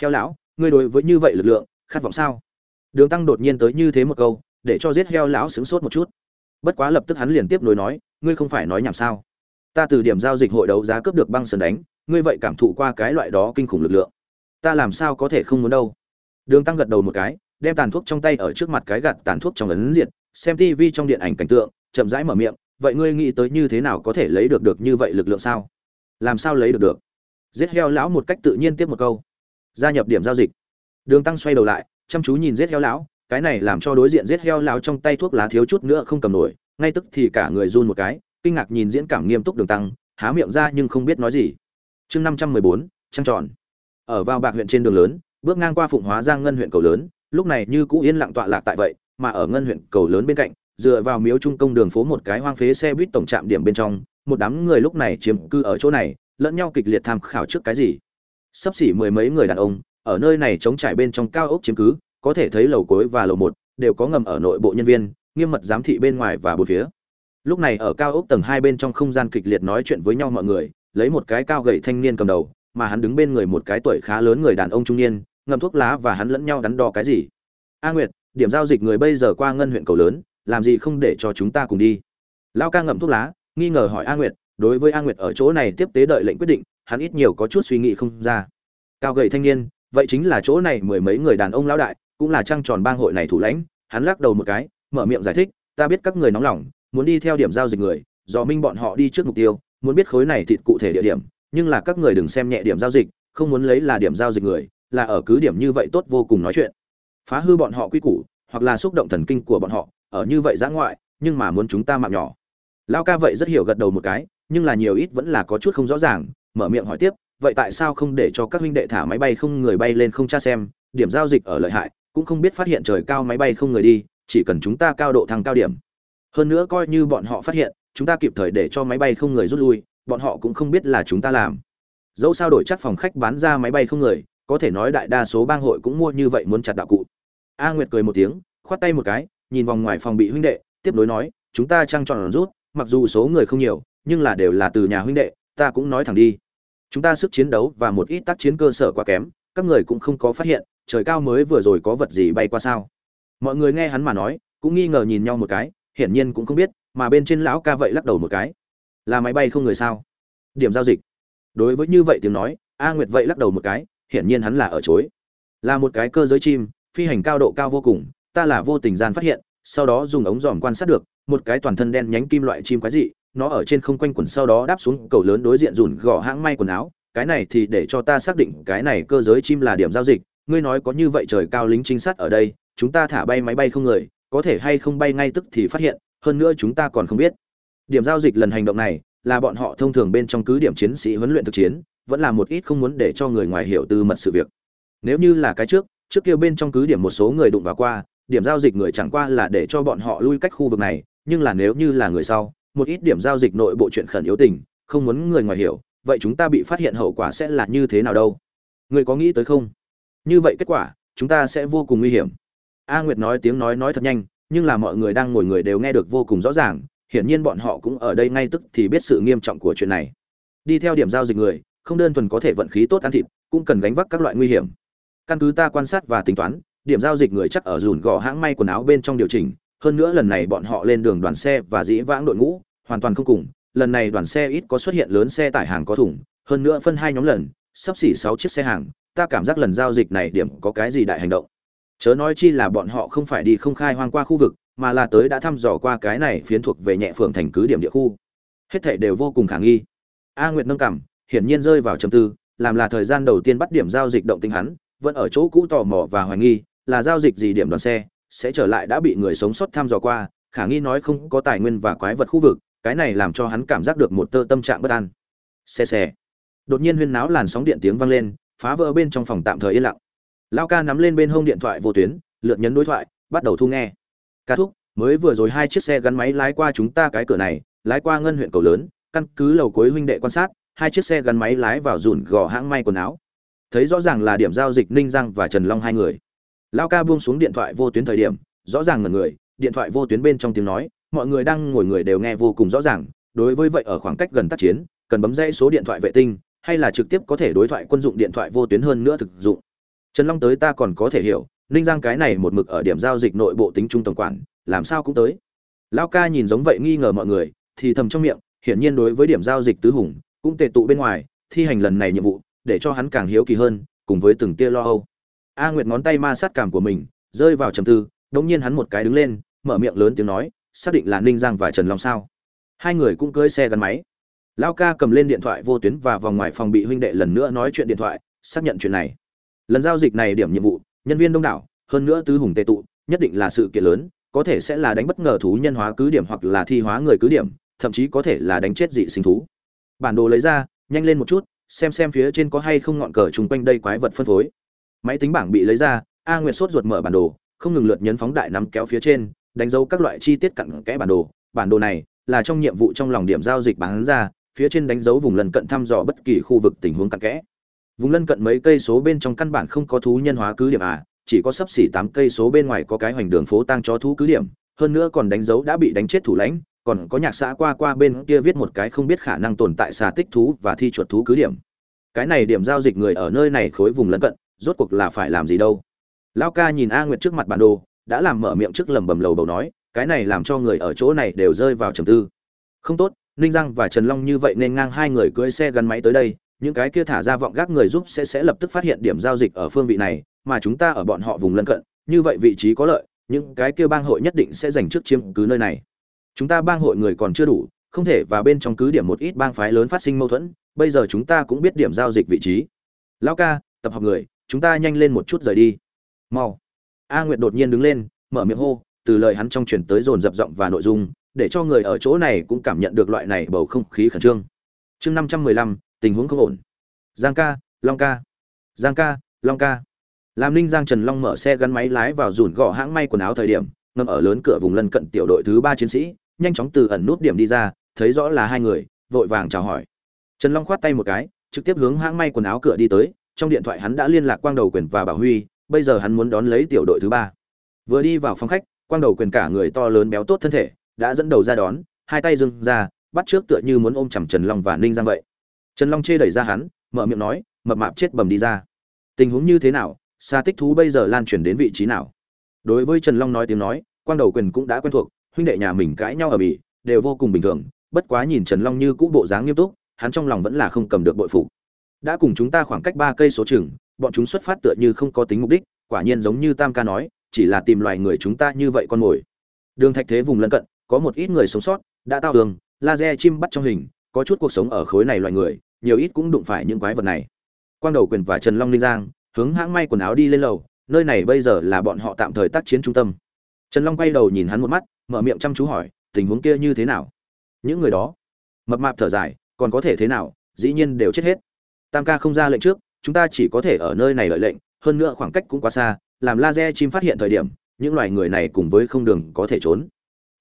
Heo lão, ngươi đối với như vậy lực lượng, khát vọng sao? Đường tăng đột nhiên tới như thế một câu, để cho giết heo lão sững sốt một chút bất quá lập tức hắn liền tiếp nối nói, ngươi không phải nói nhảm sao? Ta từ điểm giao dịch hội đấu giá cướp được băng sơn đánh, ngươi vậy cảm thụ qua cái loại đó kinh khủng lực lượng. Ta làm sao có thể không muốn đâu? Đường tăng gật đầu một cái, đem tàn thuốc trong tay ở trước mặt cái gạt tàn thuốc trong ấn diệt xem tv trong điện ảnh cảnh tượng, chậm rãi mở miệng, vậy ngươi nghĩ tới như thế nào có thể lấy được được như vậy lực lượng sao? Làm sao lấy được được? Giết heo lão một cách tự nhiên tiếp một câu. Gia nhập điểm giao dịch. Đường tăng xoay đầu lại, chăm chú nhìn giết heo lão cái này làm cho đối diện giết heo lão trong tay thuốc lá thiếu chút nữa không cầm nổi, ngay tức thì cả người run một cái, kinh ngạc nhìn diễn cảm nghiêm túc đường tăng, há miệng ra nhưng không biết nói gì. Chương năm trăm mười bốn, trăng tròn. Ở vào bạc huyện trên đường lớn, bước ngang qua phụng hóa giang ngân huyện cầu lớn, lúc này như cũ yên lặng tọa lạc tại vậy, mà ở ngân huyện cầu lớn bên cạnh, dựa vào miếu trung công đường phố một cái hoang phế xe buýt tổng trạm điểm bên trong, một đám người lúc này chiếm cư ở chỗ này, lẫn nhau kịch liệt tham khảo trước cái gì. Sắp xỉ mười mấy người đàn ông, ở nơi này chống trải bên trong cao ốc chiếm cứ có thể thấy lầu cuối và lầu một đều có ngầm ở nội bộ nhân viên, nghiêm mật giám thị bên ngoài và bốn phía. Lúc này ở cao ốc tầng hai bên trong không gian kịch liệt nói chuyện với nhau mọi người, lấy một cái cao gầy thanh niên cầm đầu, mà hắn đứng bên người một cái tuổi khá lớn người đàn ông trung niên, ngậm thuốc lá và hắn lẫn nhau đắn đo cái gì. A nguyệt, điểm giao dịch người bây giờ qua ngân huyện cầu lớn, làm gì không để cho chúng ta cùng đi? Lao ca ngậm thuốc lá, nghi ngờ hỏi a nguyệt, đối với a nguyệt ở chỗ này tiếp tế đợi lệnh quyết định, hắn ít nhiều có chút suy nghĩ không ra. Cao gầy thanh niên, vậy chính là chỗ này mười mấy người đàn ông lão đại cũng là trăng tròn bang hội này thủ lãnh, hắn lắc đầu một cái, mở miệng giải thích, ta biết các người nóng lòng, muốn đi theo điểm giao dịch người dò minh bọn họ đi trước mục tiêu, muốn biết khối này thịt cụ thể địa điểm, nhưng là các người đừng xem nhẹ điểm giao dịch, không muốn lấy là điểm giao dịch người, là ở cứ điểm như vậy tốt vô cùng nói chuyện. Phá hư bọn họ quy củ, hoặc là xúc động thần kinh của bọn họ, ở như vậy giã ngoại, nhưng mà muốn chúng ta mạng nhỏ. Lao ca vậy rất hiểu gật đầu một cái, nhưng là nhiều ít vẫn là có chút không rõ ràng, mở miệng hỏi tiếp, vậy tại sao không để cho các huynh đệ thả máy bay không người bay lên không tra xem, điểm giao dịch ở lợi hại cũng không biết phát hiện trời cao máy bay không người đi, chỉ cần chúng ta cao độ thăng cao điểm. Hơn nữa coi như bọn họ phát hiện, chúng ta kịp thời để cho máy bay không người rút lui, bọn họ cũng không biết là chúng ta làm. Dẫu sao đổi chắc phòng khách bán ra máy bay không người, có thể nói đại đa số bang hội cũng mua như vậy muốn chặt đạo cụ. A nguyệt cười một tiếng, khoát tay một cái, nhìn vòng ngoài phòng bị huynh đệ, tiếp nối nói, chúng ta trăng tròn rút, mặc dù số người không nhiều, nhưng là đều là từ nhà huynh đệ, ta cũng nói thẳng đi. Chúng ta sức chiến đấu và một ít tác chiến cơ sở quá kém, các người cũng không có phát hiện trời cao mới vừa rồi có vật gì bay qua sao? Mọi người nghe hắn mà nói, cũng nghi ngờ nhìn nhau một cái, hiển nhiên cũng không biết, mà bên trên lão ca vậy lắc đầu một cái. Là máy bay không người sao? Điểm giao dịch. Đối với như vậy tiếng nói, a nguyệt vậy lắc đầu một cái, hiển nhiên hắn là ở chối. Là một cái cơ giới chim, phi hành cao độ cao vô cùng, ta là vô tình gian phát hiện, sau đó dùng ống dòm quan sát được, một cái toàn thân đen nhánh kim loại chim quái dị, nó ở trên không quanh quẩn sau đó đáp xuống cầu lớn đối diện rủn gõ hãng may quần áo, cái này thì để cho ta xác định cái này cơ giới chim là điểm giao dịch ngươi nói có như vậy trời cao lính trinh sát ở đây, chúng ta thả bay máy bay không người, có thể hay không bay ngay tức thì phát hiện, hơn nữa chúng ta còn không biết. Điểm giao dịch lần hành động này, là bọn họ thông thường bên trong cứ điểm chiến sĩ huấn luyện thực chiến, vẫn là một ít không muốn để cho người ngoài hiểu tư mật sự việc. Nếu như là cái trước trước kia bên trong cứ điểm một số người đụng vào qua, điểm giao dịch người chẳng qua là để cho bọn họ lui cách khu vực này, nhưng là nếu như là người sau, một ít điểm giao dịch nội bộ chuyện khẩn yếu tình, không muốn người ngoài hiểu, vậy chúng ta bị phát hiện hậu quả sẽ là như thế nào đâu? Người có nghĩ tới không? Như vậy kết quả, chúng ta sẽ vô cùng nguy hiểm. A nguyệt nói tiếng nói nói thật nhanh, nhưng là mọi người đang ngồi người đều nghe được vô cùng rõ ràng, hiển nhiên bọn họ cũng ở đây ngay tức thì biết sự nghiêm trọng của chuyện này. Đi theo điểm giao dịch người, không đơn thuần có thể vận khí tốt ăn thịt, cũng cần gánh vác các loại nguy hiểm. Căn cứ ta quan sát và tính toán, điểm giao dịch người chắc ở dùn gò hãng may quần áo bên trong điều chỉnh, hơn nữa lần này bọn họ lên đường đoàn xe và dĩ vãng đội ngũ, hoàn toàn không cùng, lần này đoàn xe ít có xuất hiện lớn xe tải hàng có thủng hơn nữa phân hai nhóm lần, sắp xỉ sáu chiếc xe hàng ta cảm giác lần giao dịch này điểm có cái gì đại hành động. Chớ nói chi là bọn họ không phải đi không khai hoang qua khu vực, mà là tới đã thăm dò qua cái này phiến thuộc về nhẹ phường thành cứ điểm địa khu. Hết thảy đều vô cùng khả nghi. A nguyệt nâng cảm hiển nhiên rơi vào trầm tư, làm là thời gian đầu tiên bắt điểm giao dịch động tinh hắn, vẫn ở chỗ cũ tò mò và hoài nghi, là giao dịch gì điểm đoàn xe, sẽ trở lại đã bị người sống sót thăm dò qua, khả nghi nói không có tài nguyên và quái vật khu vực, cái này làm cho hắn cảm giác được một tơ tâm trạng bất an. Xe xe. Đột nhiên huyên náo làn sóng điện tiếng vang lên phá vỡ bên trong phòng tạm thời yên lặng. Lao ca nắm lên bên hông điện thoại vô tuyến, lượt nhấn đối thoại, bắt đầu thu nghe. Ca thúc, mới vừa rồi hai chiếc xe gắn máy lái qua chúng ta cái cửa này, lái qua ngân huyện cầu lớn, căn cứ lầu cuối huynh đệ quan sát, hai chiếc xe gắn máy lái vào dùn gò hãng may quần áo. Thấy rõ ràng là điểm giao dịch ninh giang và trần long hai người. Lao ca buông xuống điện thoại vô tuyến thời điểm, rõ ràng ngần người, điện thoại vô tuyến bên trong tiếng nói, mọi người đang ngồi người đều nghe vô cùng rõ ràng, đối với vậy ở khoảng cách gần tác chiến, cần bấm dây số điện thoại vệ tinh hay là trực tiếp có thể đối thoại quân dụng điện thoại vô tuyến hơn nữa thực dụng. Trần long tới ta còn có thể hiểu, ninh giang cái này một mực ở điểm giao dịch nội bộ tính trung tổng quản, làm sao cũng tới. Lao ca nhìn giống vậy nghi ngờ mọi người, thì thầm trong miệng, hiển nhiên đối với điểm giao dịch tứ hùng, cũng tề tụ bên ngoài, thi hành lần này nhiệm vụ, để cho hắn càng hiếu kỳ hơn, cùng với từng tia lo âu. A nguyệt ngón tay ma sát cảm của mình, rơi vào trầm tư, đống nhiên hắn một cái đứng lên, mở miệng lớn tiếng nói, xác định là ninh giang và trần long sao? Hai người cũng cưỡi xe gắn máy lao ca cầm lên điện thoại vô tuyến và vòng ngoài phòng bị huynh đệ lần nữa nói chuyện điện thoại, xác nhận chuyện này. Lần giao dịch này điểm nhiệm vụ, nhân viên đông đảo, hơn nữa tứ hùng tệ tụ, nhất định là sự kiện lớn, có thể sẽ là đánh bất ngờ thú nhân hóa cứ điểm hoặc là thi hóa người cứ điểm, thậm chí có thể là đánh chết dị sinh thú. Bản đồ lấy ra, nhanh lên một chút, xem xem phía trên có hay không ngọn cờ chung quanh đây quái vật phân phối. Máy tính bảng bị lấy ra, a nguyệt sốt ruột mở bản đồ, không ngừng lượt nhấn phóng đại nắm kéo phía trên, đánh dấu các loại chi tiết cặn kẽ bản đồ. Bản đồ này là trong nhiệm vụ trong lòng điểm giao dịch bán ra phía trên đánh dấu vùng lân cận thăm dò bất kỳ khu vực tình huống cặn kẽ. Vùng lân cận mấy cây số bên trong căn bản không có thú nhân hóa cứ điểm à chỉ có sấp xỉ tám cây số bên ngoài có cái hoành đường phố tăng cho thú cứ điểm, hơn nữa còn đánh dấu đã bị đánh chết thủ lãnh, còn có nhạc xã qua qua bên kia viết một cái không biết khả năng tồn tại xà tích thú và thi chuột thú cứ điểm. Cái này điểm giao dịch người ở nơi này khối vùng lân cận, rốt cuộc là phải làm gì đâu. Lao ca nhìn a nguyệt trước mặt bản đồ, đã làm mở miệng trước lầm bầm lầu bầu nói, cái này làm cho người ở chỗ này đều rơi vào trầm tư. Không tốt ninh giang và trần long như vậy nên ngang hai người cưỡi xe gắn máy tới đây, những cái kia thả ra vọng gác người giúp sẽ sẽ lập tức phát hiện điểm giao dịch ở phương vị này, mà chúng ta ở bọn họ vùng lân cận, như vậy vị trí có lợi, những cái kia bang hội nhất định sẽ giành trước chiếm cứ nơi này. Chúng ta bang hội người còn chưa đủ, không thể và bên trong cứ điểm một ít bang phái lớn phát sinh mâu thuẫn, bây giờ chúng ta cũng biết điểm giao dịch vị trí. Lão ca, tập hợp người, chúng ta nhanh lên một chút rời đi. Mau. A nguyệt đột nhiên đứng lên, mở miệng hô, từ lời hắn trong truyền tới dồn dập giọng và nội dung để cho người ở chỗ này cũng cảm nhận được loại này bầu không khí khẩn trương. Chương năm trăm mười lăm, tình huống không ổn. Giang ca, long ca. Giang ca, long ca. Làm ninh giang trần long mở xe gắn máy lái vào rủn gõ hãng may quần áo thời điểm, ngầm ở lớn cửa vùng lân cận tiểu đội thứ ba chiến sĩ, nhanh chóng từ ẩn nút điểm đi ra, thấy rõ là hai người, vội vàng chào hỏi. Trần long khoát tay một cái, trực tiếp hướng hãng may quần áo cửa đi tới, trong điện thoại hắn đã liên lạc quang đầu quyền và bảo huy, bây giờ hắn muốn đón lấy tiểu đội thứ ba. Vừa đi vào phòng khách, quang đầu quyền cả người to lớn béo tốt thân thể đã dẫn đầu ra đón, hai tay dưng ra, bắt trước tựa như muốn ôm chầm trần long và ninh giang vậy. Trần long chê đẩy ra hắn, mở miệng nói, mập mạp chết bầm đi ra. Tình huống như thế nào? Xa tích thú bây giờ lan truyền đến vị trí nào? Đối với trần long nói tiếng nói, quang đầu quyền cũng đã quen thuộc, huynh đệ nhà mình cãi nhau ở bỉ, đều vô cùng bình thường, bất quá nhìn trần long như cũ bộ dáng nghiêm túc, hắn trong lòng vẫn là không cầm được bội phục. Đã cùng chúng ta khoảng cách ba cây số chừng, bọn chúng xuất phát tựa như không có tính mục đích, quả nhiên giống như tam ca nói, chỉ là tìm loài người chúng ta như vậy con mồi. Đường thạch thế vùng lân cận có một ít người sống sót, đã tao tường, laser chim bắt trong hình, có chút cuộc sống ở khối này loài người, nhiều ít cũng đụng phải những quái vật này. Quang đầu quyền và trần long linh giang hướng hãng may quần áo đi lên lầu, nơi này bây giờ là bọn họ tạm thời tác chiến trung tâm. Trần long quay đầu nhìn hắn một mắt, mở miệng chăm chú hỏi, tình huống kia như thế nào? Những người đó, mập mạp thở dài, còn có thể thế nào? Dĩ nhiên đều chết hết. Tam ca không ra lệnh trước, chúng ta chỉ có thể ở nơi này lợi lệnh, hơn nữa khoảng cách cũng quá xa, làm laser chim phát hiện thời điểm, những loài người này cùng với không đường có thể trốn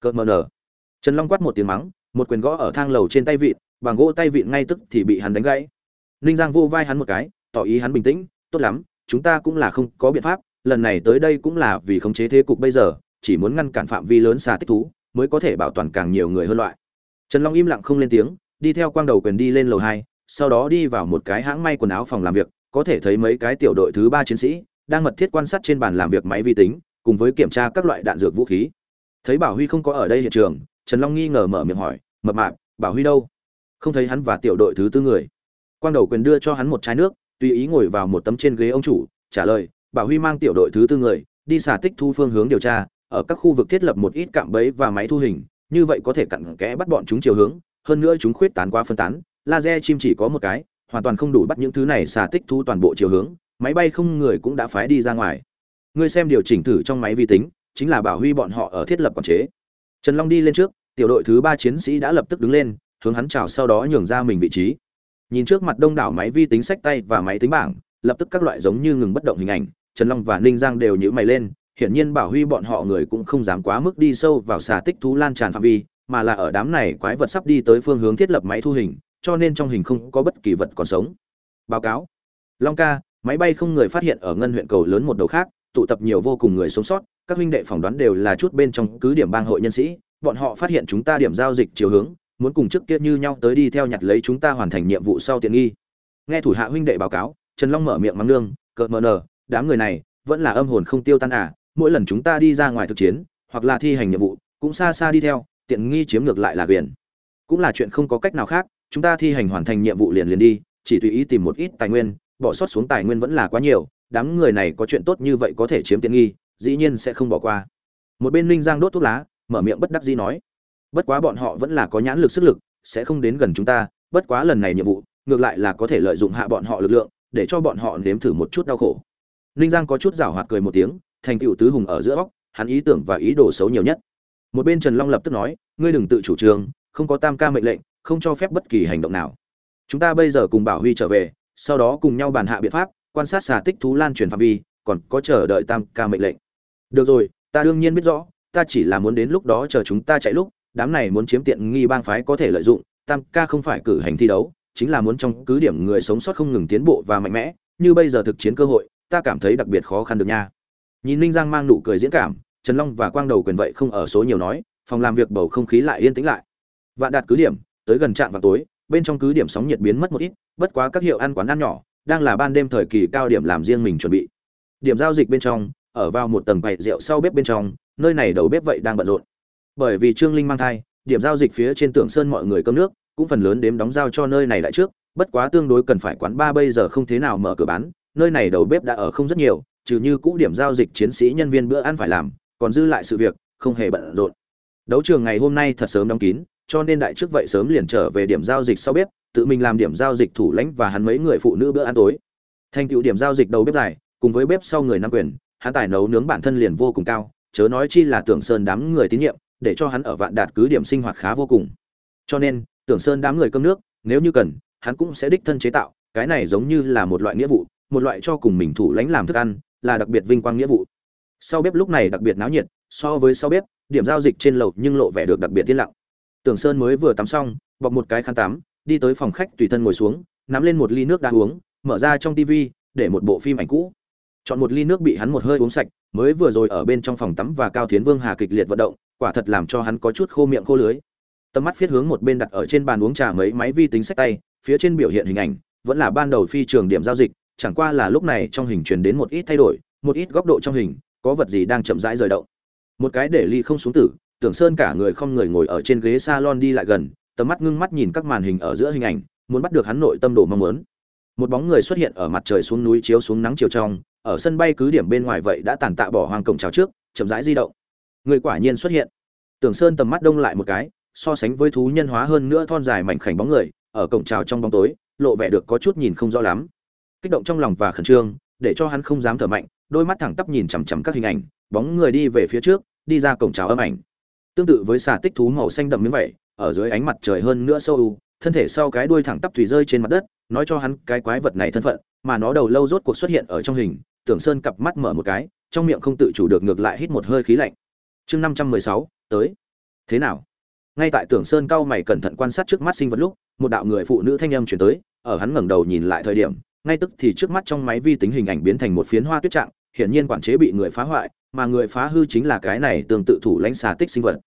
cợt mờ nở trần long quát một tiếng mắng, một quyền gõ ở thang lầu trên tay vịn bằng gỗ tay vịn ngay tức thì bị hắn đánh gãy. Ninh giang vô vai hắn một cái, tỏ ý hắn bình tĩnh, tốt lắm, chúng ta cũng là không có biện pháp, lần này tới đây cũng là vì khống chế thế cục bây giờ, chỉ muốn ngăn cản phạm vi lớn xa tích thú, mới có thể bảo toàn càng nhiều người hơn loại. Trần long im lặng không lên tiếng, đi theo quang đầu quyền đi lên lầu hai, sau đó đi vào một cái hãng may quần áo phòng làm việc, có thể thấy mấy cái tiểu đội thứ ba chiến sĩ, đang mật thiết quan sát trên bàn làm việc máy vi tính, cùng với kiểm tra các loại đạn dược vũ khí thấy bảo huy không có ở đây hiện trường, trần long nghi ngờ mở miệng hỏi, mập mạp, bảo huy đâu? Không thấy hắn và tiểu đội thứ tư người. Quang đầu quyền đưa cho hắn một chai nước, tùy ý ngồi vào một tấm trên ghế ông chủ, trả lời, bảo huy mang tiểu đội thứ tư người, đi xả tích thu phương hướng điều tra, ở các khu vực thiết lập một ít cạm bẫy và máy thu hình, như vậy có thể cặn kẽ bắt bọn chúng chiều hướng, hơn nữa chúng khuyết tán qua phân tán, laser chim chỉ có một cái, hoàn toàn không đủ bắt những thứ này xả tích thu toàn bộ chiều hướng, máy bay không người cũng đã phái đi ra ngoài. Ngươi xem điều chỉnh thử trong máy vi tính chính là bảo huy bọn họ ở thiết lập quản chế. Trần long đi lên trước, tiểu đội thứ ba chiến sĩ đã lập tức đứng lên, hướng hắn chào sau đó nhường ra mình vị trí. Nhìn trước mặt đông đảo máy vi tính sách tay và máy tính bảng, lập tức các loại giống như ngừng bất động hình ảnh, trần long và ninh giang đều nhữ mày lên, hiển nhiên bảo huy bọn họ người cũng không dám quá mức đi sâu vào xà tích thú lan tràn phạm vi, mà là ở đám này quái vật sắp đi tới phương hướng thiết lập máy thu hình, cho nên trong hình không có bất kỳ vật còn sống. Báo cáo. Long ca, máy bay không người phát hiện ở ngân huyện cầu lớn một đầu khác, tụ tập nhiều vô cùng người sống sót các huynh đệ phỏng đoán đều là chút bên trong cứ điểm bang hội nhân sĩ bọn họ phát hiện chúng ta điểm giao dịch chiều hướng muốn cùng trước kia như nhau tới đi theo nhặt lấy chúng ta hoàn thành nhiệm vụ sau tiện nghi. Nghe thủ hạ huynh đệ báo cáo trần long mở miệng mắng nương cợt mờ nở, đám người này vẫn là âm hồn không tiêu tan à mỗi lần chúng ta đi ra ngoài thực chiến hoặc là thi hành nhiệm vụ cũng xa xa đi theo tiện nghi chiếm ngược lại là quyền. Cũng là chuyện không có cách nào khác chúng ta thi hành hoàn thành nhiệm vụ liền liền đi chỉ tùy ý tìm một ít tài nguyên bỏ sót xuống tài nguyên vẫn là quá nhiều đám người này có chuyện tốt như vậy có thể chiếm tiện nghi dĩ nhiên sẽ không bỏ qua. Một bên linh giang đốt thuốc lá, mở miệng bất đắc dĩ nói, bất quá bọn họ vẫn là có nhãn lực sức lực, sẽ không đến gần chúng ta, bất quá lần này nhiệm vụ, ngược lại là có thể lợi dụng hạ bọn họ lực lượng, để cho bọn họ nếm thử một chút đau khổ. Ninh giang có chút rảo hoạt cười một tiếng, thành tựu tứ hùng ở giữa óc, hắn ý tưởng và ý đồ xấu nhiều nhất. Một bên trần long lập tức nói, ngươi đừng tự chủ trương không có tam ca mệnh lệnh, không cho phép bất kỳ hành động nào. Chúng ta bây giờ cùng bảo huy trở về, sau đó cùng nhau bàn hạ biện pháp, quan sát xà tích thú lan truyền phạm vi, còn có chờ đợi tam ca mệnh lệnh được rồi, ta đương nhiên biết rõ, ta chỉ là muốn đến lúc đó chờ chúng ta chạy lúc, đám này muốn chiếm tiện nghi bang phái có thể lợi dụng, tam ca không phải cử hành thi đấu, chính là muốn trong cứ điểm người sống sót không ngừng tiến bộ và mạnh mẽ, như bây giờ thực chiến cơ hội, ta cảm thấy đặc biệt khó khăn được nha. Nhìn ninh giang mang nụ cười diễn cảm, trần long và quang đầu quyền vậy không ở số nhiều nói, phòng làm việc bầu không khí lại yên tĩnh lại. Vạn đạt cứ điểm, tới gần trạm vào tối, bên trong cứ điểm sóng nhiệt biến mất một ít, bất quá các hiệu ăn quán ăn nhỏ, đang là ban đêm thời kỳ cao điểm làm riêng mình chuẩn bị. Điểm giao dịch bên trong ở vào một tầng bày rượu sau bếp bên trong, nơi này đầu bếp vậy đang bận rộn. Bởi vì trương linh mang thai, điểm giao dịch phía trên tưởng sơn mọi người cơm nước, cũng phần lớn đếm đóng giao cho nơi này lại trước, bất quá tương đối cần phải quán ba bây giờ không thế nào mở cửa bán, nơi này đầu bếp đã ở không rất nhiều, trừ như cũ điểm giao dịch chiến sĩ nhân viên bữa ăn phải làm, còn dư lại sự việc, không hề bận rộn. Đấu trường ngày hôm nay thật sớm đóng kín, cho nên đại trước vậy sớm liền trở về điểm giao dịch sau bếp, tự mình làm điểm giao dịch thủ lãnh và hắn mấy người phụ nữ bữa ăn tối. Thành tựu điểm giao dịch đầu bếp dài, cùng với bếp sau người nam quyền hắn tài nấu nướng bản thân liền vô cùng cao, chớ nói chi là tưởng sơn đám người tín nhiệm, để cho hắn ở vạn đạt cứ điểm sinh hoạt khá vô cùng. Cho nên, tưởng sơn đám người cơm nước, nếu như cần, hắn cũng sẽ đích thân chế tạo, cái này giống như là một loại nghĩa vụ, một loại cho cùng mình thủ lãnh làm thức ăn, là đặc biệt vinh quang nghĩa vụ. Sau bếp lúc này đặc biệt náo nhiệt, so với sau bếp, điểm giao dịch trên lầu nhưng lộ vẻ được đặc biệt yên lặng. Tưởng sơn mới vừa tắm xong, bọc một cái khăn tắm, đi tới phòng khách tùy thân ngồi xuống, nắm lên một ly nước đã uống, mở ra trong tivi, để một bộ phim ảnh cũ chọn một ly nước bị hắn một hơi uống sạch, mới vừa rồi ở bên trong phòng tắm và cao thiến vương hà kịch liệt vận động, quả thật làm cho hắn có chút khô miệng khô lưới. Tầm mắt viết hướng một bên đặt ở trên bàn uống trà mấy máy vi tính sách tay, phía trên biểu hiện hình ảnh, vẫn là ban đầu phi trường điểm giao dịch, chẳng qua là lúc này trong hình truyền đến một ít thay đổi, một ít góc độ trong hình, có vật gì đang chậm rãi rời động. Một cái để ly không xuống tử, tưởng sơn cả người không người ngồi ở trên ghế salon đi lại gần, tầm mắt ngưng mắt nhìn các màn hình ở giữa hình ảnh, muốn bắt được hắn nội tâm đồ mong muốn. Một bóng người xuất hiện ở mặt trời xuống núi chiếu xuống nắng chiều trong ở sân bay cứ điểm bên ngoài vậy đã tàn tạ bỏ hoang cổng chào trước, chậm rãi di động. Người quả nhiên xuất hiện. Tưởng sơn tầm mắt đông lại một cái, so sánh với thú nhân hóa hơn nữa thon dài mảnh khảnh bóng người, ở cổng chào trong bóng tối, lộ vẻ được có chút nhìn không rõ lắm. Kích động trong lòng và khẩn trương, để cho hắn không dám thở mạnh, đôi mắt thẳng tắp nhìn chằm chằm các hình ảnh, bóng người đi về phía trước, đi ra cổng chào âm ảnh. Tương tự với xà tích thú màu xanh đậm miếng vậy, ở dưới ánh mặt trời hơn nữa sâu u, thân thể sau cái đuôi thẳng tắp thủy rơi trên mặt đất, nói cho hắn cái quái vật này thân phận, mà nó đầu lâu rốt cuộc xuất hiện ở trong hình tưởng sơn cặp mắt mở một cái, trong miệng không tự chủ được ngược lại hít một hơi khí lạnh. Chương năm trăm mười sáu, tới. Thế nào? Ngay tại tưởng sơn cao mày cẩn thận quan sát trước mắt sinh vật lúc, một đạo người phụ nữ thanh âm truyền tới, ở hắn ngẩng đầu nhìn lại thời điểm, ngay tức thì trước mắt trong máy vi tính hình ảnh biến thành một phiến hoa tuyết trạng, hiển nhiên quản chế bị người phá hoại, mà người phá hư chính là cái này tương tự thủ lãnh xà tích sinh vật.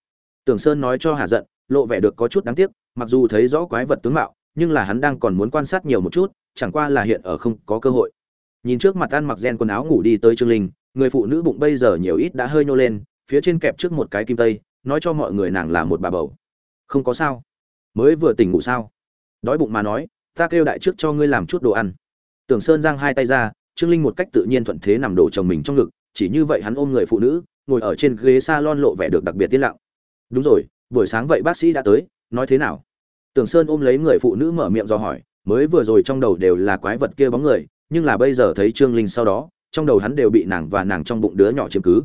Tưởng sơn nói cho hà giận, lộ vẻ được có chút đáng tiếc, mặc dù thấy rõ quái vật tướng mạo, nhưng là hắn đang còn muốn quan sát nhiều một chút, chẳng qua là hiện ở không có cơ hội nhìn trước mặt ăn mặc gen quần áo ngủ đi tới trương linh, người phụ nữ bụng bây giờ nhiều ít đã hơi nhô lên, phía trên kẹp trước một cái kim tây, nói cho mọi người nàng là một bà bầu. Không có sao. Mới vừa tỉnh ngủ sao? Đói bụng mà nói, ta kêu đại trước cho ngươi làm chút đồ ăn. Tưởng sơn giang hai tay ra, trương linh một cách tự nhiên thuận thế nằm đổ chồng mình trong ngực, chỉ như vậy hắn ôm người phụ nữ, ngồi ở trên ghế s a lon lộ vẻ được đặc biệt tiên lặng. Đúng rồi, buổi sáng vậy bác sĩ đã tới, nói thế nào? Tưởng sơn ôm lấy người phụ nữ mở miệng do hỏi, mới vừa rồi trong đầu đều là quái vật kia bóng người nhưng là bây giờ thấy trương linh sau đó, trong đầu hắn đều bị nàng và nàng trong bụng đứa nhỏ chiếm cứ.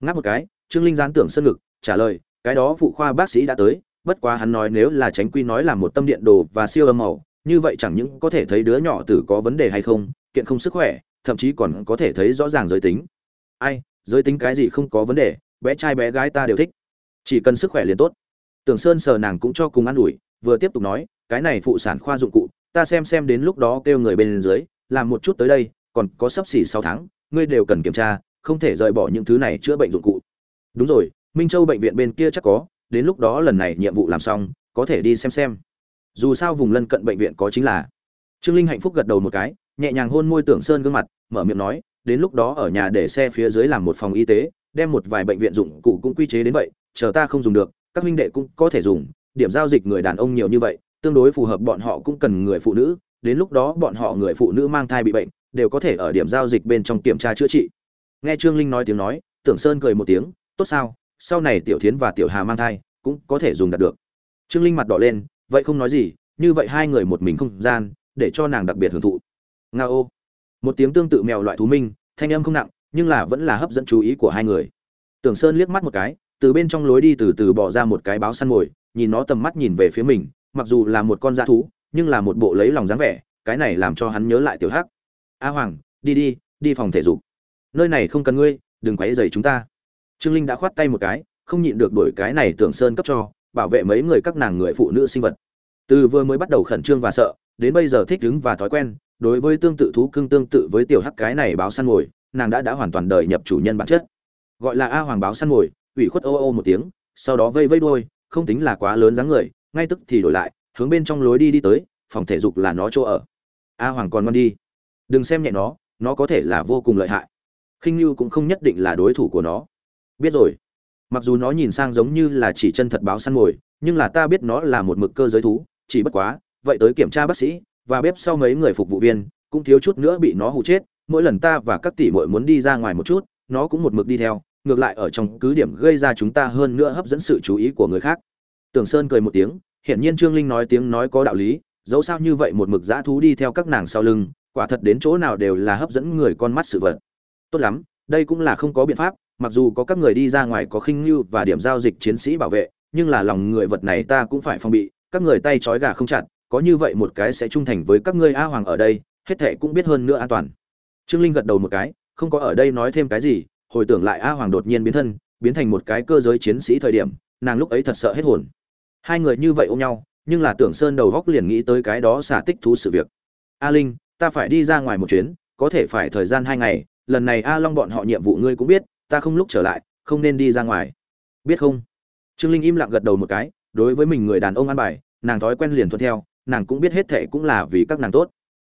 Ngáp một cái, trương linh gián tưởng sơn ngực, trả lời, cái đó phụ khoa bác sĩ đã tới, bất quá hắn nói nếu là tránh quy nói là một tâm điện đồ và siêu âm màu, như vậy chẳng những có thể thấy đứa nhỏ tử có vấn đề hay không, kiện không sức khỏe, thậm chí còn có thể thấy rõ ràng giới tính. Ai, giới tính cái gì không có vấn đề, bé trai bé gái ta đều thích. Chỉ cần sức khỏe liền tốt. Tưởng sơn sờ nàng cũng cho cùng ă n ủi, vừa tiếp tục nói, cái này phụ sản khoa dụng cụ, ta xem xem đến lúc đó kêu người bên dưới làm một chút tới đây, còn có sắp xỉ sáu tháng, ngươi đều cần kiểm tra, không thể rời bỏ những thứ này chữa bệnh dụng cụ. Đúng rồi, minh châu bệnh viện bên kia chắc có, đến lúc đó lần này nhiệm vụ làm xong, có thể đi xem xem. Dù sao vùng lân cận bệnh viện có chính là. Trương linh hạnh phúc gật đầu một cái, nhẹ nhàng hôn môi tưởng sơn gương mặt, mở miệng nói, đến lúc đó ở nhà để xe phía dưới làm một phòng y tế, đem một vài bệnh viện dụng cụ cũng quy chế đến vậy, chờ ta không dùng được, các huynh đệ cũng có thể dùng, điểm giao dịch người đàn ông nhiều như vậy, tương đối phù hợp bọn họ cũng cần người phụ nữ đến lúc đó bọn họ người phụ nữ mang thai bị bệnh, đều có thể ở điểm giao dịch bên trong kiểm tra chữa trị. Nghe trương linh nói tiếng nói, tưởng sơn cười một tiếng, tốt sao, sau này tiểu thiến và tiểu hà mang thai, cũng có thể dùng đạt được. Trương linh mặt đỏ lên, vậy không nói gì, như vậy hai người một mình không gian, để cho nàng đặc biệt hưởng thụ. Nga ô. Một tiếng tương tự mèo loại thú minh, thanh âm không nặng, nhưng là vẫn là hấp dẫn chú ý của hai người. Tưởng sơn liếc mắt một cái, từ bên trong lối đi từ từ bỏ ra một cái báo săn mồi nhìn nó tầm mắt nhìn về phía mình, mặc dù là một con dã thú nhưng là một bộ lấy lòng dáng vẻ, cái này làm cho hắn nhớ lại tiểu hắc. A hoàng, đi đi đi phòng thể dục. Nơi này không cần ngươi, đừng quấy rầy chúng ta. Trương linh đã khoát tay một cái, không nhịn được đổi cái này tưởng sơn cấp cho, bảo vệ mấy người các nàng người phụ nữ sinh vật. Từ vừa mới bắt đầu khẩn trương và sợ, đến bây giờ thích ứng và thói quen, đối với tương tự thú cưng tương tự với tiểu hắc cái này báo săn ngồi, nàng đã đã hoàn toàn đời nhập chủ nhân bản chất. Gọi là a hoàng báo săn ngồi, ủy khuất ô ô một tiếng, sau đó vây vây đuôi, không tính là quá lớn dáng người, ngay tức thì đổi lại hướng bên trong lối đi đi tới, phòng thể dục là nó chỗ ở. A hoàng còn ngon đi. Đừng xem nhẹ nó nó có thể là vô cùng lợi hại. Khinh lưu cũng không nhất định là đối thủ của nó. Biết rồi. Mặc dù nó nhìn sang giống như là chỉ chân thật báo săn mồi nhưng là ta biết nó là một mực cơ giới thú, chỉ bất quá, vậy tới kiểm tra bác sĩ, và bếp sau mấy người phục vụ viên, cũng thiếu chút nữa bị nó hụ chết, mỗi lần ta và các tỷ muội muốn đi ra ngoài một chút, nó cũng một mực đi theo, ngược lại ở trong cứ điểm gây ra chúng ta hơn nữa hấp dẫn sự chú ý của người khác. Tường sơn cười một tiếng hiển nhiên trương linh nói tiếng nói có đạo lý, dẫu sao như vậy một mực dã thú đi theo các nàng sau lưng, quả thật đến chỗ nào đều là hấp dẫn người con mắt sự vật. Tốt lắm, đây cũng là không có biện pháp, mặc dù có các người đi ra ngoài có khinh lưu và điểm giao dịch chiến sĩ bảo vệ, nhưng là lòng người vật này ta cũng phải phòng bị, các người tay trói gà không chặt, có như vậy một cái sẽ trung thành với các ngươi a hoàng ở đây, hết thệ cũng biết hơn nữa an toàn. Trương linh gật đầu một cái, không có ở đây nói thêm cái gì, hồi tưởng lại a hoàng đột nhiên biến thân, biến thành một cái cơ giới chiến sĩ thời điểm, nàng lúc ấy thật sợ hết hồn hai người như vậy ôm nhau, nhưng là tưởng sơn đầu góc liền nghĩ tới cái đó xả tích thú sự việc. A linh, ta phải đi ra ngoài một chuyến, có thể phải thời gian hai ngày, lần này a long bọn họ nhiệm vụ ngươi cũng biết, ta không lúc trở lại, không nên đi ra ngoài. Biết không? Trương linh im lặng gật đầu một cái, đối với mình người đàn ông ăn bài, nàng thói quen liền thuận theo, nàng cũng biết hết thệ cũng là vì các nàng tốt.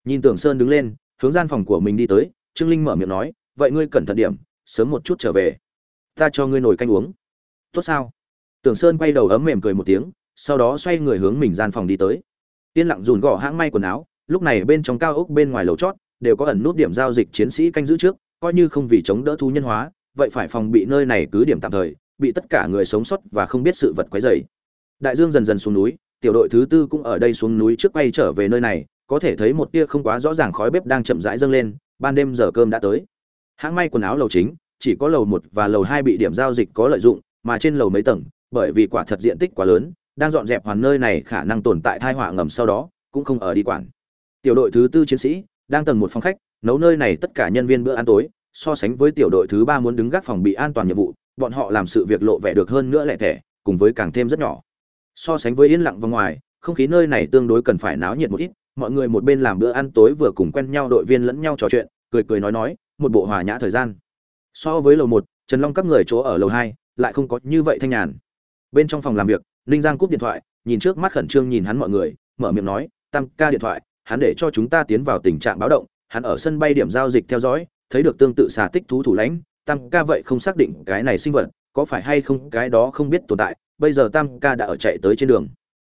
Nhìn tưởng sơn đứng lên, hướng gian phòng của mình đi tới, trương linh mở miệng nói, vậy ngươi cẩn thận điểm, sớm một chút trở về. Ta cho ngươi nổi canh uống. Tốt sao? Tưởng sơn quay đầu ấm mềm cười một tiếng, sau đó xoay người hướng mình gian phòng đi tới. Yên lặng dùn gõ hãng may quần áo, lúc này bên trong cao ốc bên ngoài lầu chót, đều có ẩn nút điểm giao dịch chiến sĩ canh giữ trước, coi như không vì chống đỡ thu nhân hóa, vậy phải phòng bị nơi này cứ điểm tạm thời, bị tất cả người sống sót và không biết sự vật quấy rầy. Đại dương dần dần xuống núi, tiểu đội thứ tư cũng ở đây xuống núi trước quay trở về nơi này, có thể thấy một tia không quá rõ ràng khói bếp đang chậm rãi dâng lên, ban đêm giờ cơm đã tới. Hãng may quần áo lầu chính, chỉ có lầu một và lầu hai bị điểm giao dịch có lợi dụng, mà trên lầu mấy tầng bởi vì quả thật diện tích quá lớn, đang dọn dẹp hoàn nơi này khả năng tồn tại thai họa ngầm sau đó, cũng không ở đi quản. Tiểu đội thứ tư chiến sĩ, đang tầng một phòng khách, nấu nơi này tất cả nhân viên bữa ăn tối, so sánh với tiểu đội thứ ba muốn đứng gác phòng bị an toàn nhiệm vụ, bọn họ làm sự việc lộ vẻ được hơn nữa lẻ thẻ cùng với càng thêm rất nhỏ. So sánh với yên lặng và ngoài, không khí nơi này tương đối cần phải náo nhiệt một ít, mọi người một bên làm bữa ăn tối vừa cùng quen nhau đội viên lẫn nhau trò chuyện, cười cười nói nói, một bộ hòa nhã thời gian. So với lầu một, trần long các người chỗ ở lầu hai, lại không có như vậy thanh nhàn bên trong phòng làm việc, ninh giang cúp điện thoại, nhìn trước mắt khẩn trương nhìn hắn mọi người, mở miệng nói, tam ca điện thoại, hắn để cho chúng ta tiến vào tình trạng báo động, hắn ở sân bay điểm giao dịch theo dõi, thấy được tương tự xà tích thú thủ lãnh, tam ca vậy không xác định cái này sinh vật, có phải hay không cái đó không biết tồn tại, bây giờ tam ca đã ở chạy tới trên đường.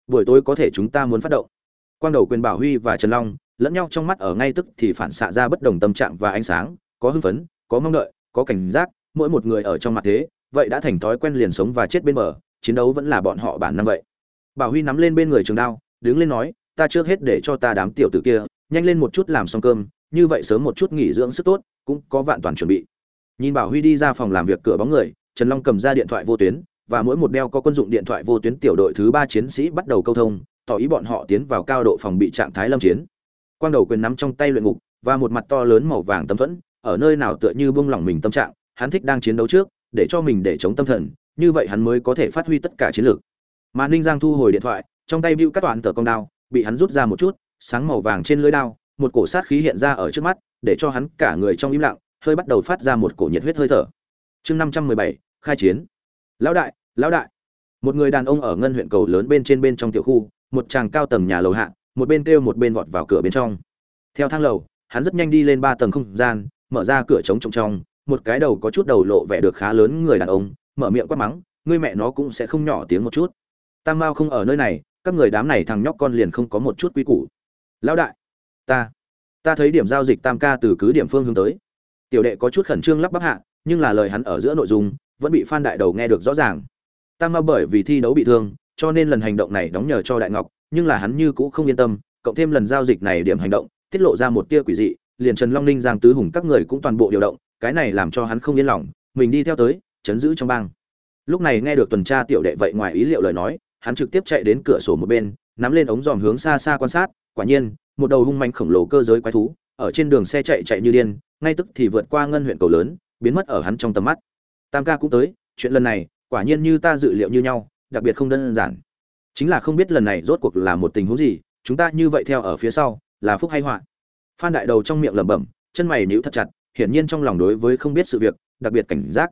Buổi tối có thể chúng ta muốn phát động. Quang đầu quyền bảo huy và trần long lẫn nhau trong mắt ở ngay tức thì phản xạ ra bất đồng tâm trạng và ánh sáng, có hưng phấn, có mong đợi, có cảnh giác, mỗi một người ở trong mặt thế, vậy đã thành thói quen liền sống và chết bên bờ chiến đấu vẫn là bọn họ bản năng vậy. Bảo huy nắm lên bên người trường đao, đứng lên nói, ta trước hết để cho ta đám tiểu tử kia, nhanh lên một chút làm xong cơm, như vậy sớm một chút nghỉ dưỡng sức tốt, cũng có vạn toàn chuẩn bị. Nhìn bảo huy đi ra phòng làm việc cửa bóng người, trần long cầm ra điện thoại vô tuyến, và mỗi một đeo có quân dụng điện thoại vô tuyến tiểu đội thứ ba chiến sĩ bắt đầu câu thông, tỏ ý bọn họ tiến vào cao độ phòng bị trạng thái lâm chiến. Quang đầu quyền nắm trong tay luyện ngục, và một mặt to lớn màu vàng tâm thuẫn, ở nơi nào tựa như buông lỏng mình tâm trạng, hắn thích đang chiến đấu trước, để cho mình để chống tâm thần như vậy hắn mới có thể phát huy tất cả chiến lược. Mà ninh giang thu hồi điện thoại, trong tay bưu các toàn tờ công đao, bị hắn rút ra một chút, sáng màu vàng trên lưỡi đao, một cổ sát khí hiện ra ở trước mắt, để cho hắn cả người trong im lặng, hơi bắt đầu phát ra một cổ nhiệt huyết hơi thở. Chương năm trăm mười bảy, khai chiến. Lão đại lão đại. Một người đàn ông ở ngân huyện cầu lớn bên trên bên trong tiểu khu, một chàng cao tầng nhà lầu hạ, một bên kêu một bên vọt vào cửa bên trong. Theo thang lầu, hắn rất nhanh đi lên ba tầng không gian, mở ra cửa trống trống trong một cái đầu có chút đầu lộ vẻ được khá lớn người đàn ông mở miệng quát mắng, ngươi mẹ nó cũng sẽ không nhỏ tiếng một chút. Tam mao không ở nơi này, các người đám này thằng nhóc con liền không có một chút quy củ. Lão đại, ta ta thấy điểm giao dịch tam ca từ cứ điểm phương hướng tới. Tiểu đệ có chút khẩn trương lắp bắp hạ, nhưng là lời hắn ở giữa nội dung, vẫn bị phan đại đầu nghe được rõ ràng. Tam mao bởi vì thi đấu bị thương, cho nên lần hành động này đóng nhờ cho đại ngọc, nhưng là hắn như cũ không yên tâm, cộng thêm lần giao dịch này điểm hành động, tiết lộ ra một tia quỷ dị, liền trần long ninh, giang tứ hùng các người cũng toàn bộ điều động, cái này làm cho hắn không yên lòng, mình đi theo tới chấn giữ trong bang. Lúc này nghe được tuần tra tiểu đệ vậy ngoài ý liệu lời nói, hắn trực tiếp chạy đến cửa sổ một bên, nắm lên ống dòm hướng xa xa quan sát, quả nhiên, một đầu hung manh khổng lồ cơ giới quái thú, ở trên đường xe chạy chạy như điên, ngay tức thì vượt qua ngân huyện cầu lớn, biến mất ở hắn trong tầm mắt. Tam ca cũng tới, chuyện lần này, quả nhiên như ta dự liệu như nhau, đặc biệt không đơn giản. Chính là không biết lần này rốt cuộc là một tình huống gì, chúng ta như vậy theo ở phía sau, là phúc hay họa? Phan đại đầu trong miệng lẩm bẩm, chân mày níu thật chặt, hiển nhiên trong lòng đối với không biết sự việc, đặc biệt cảnh giác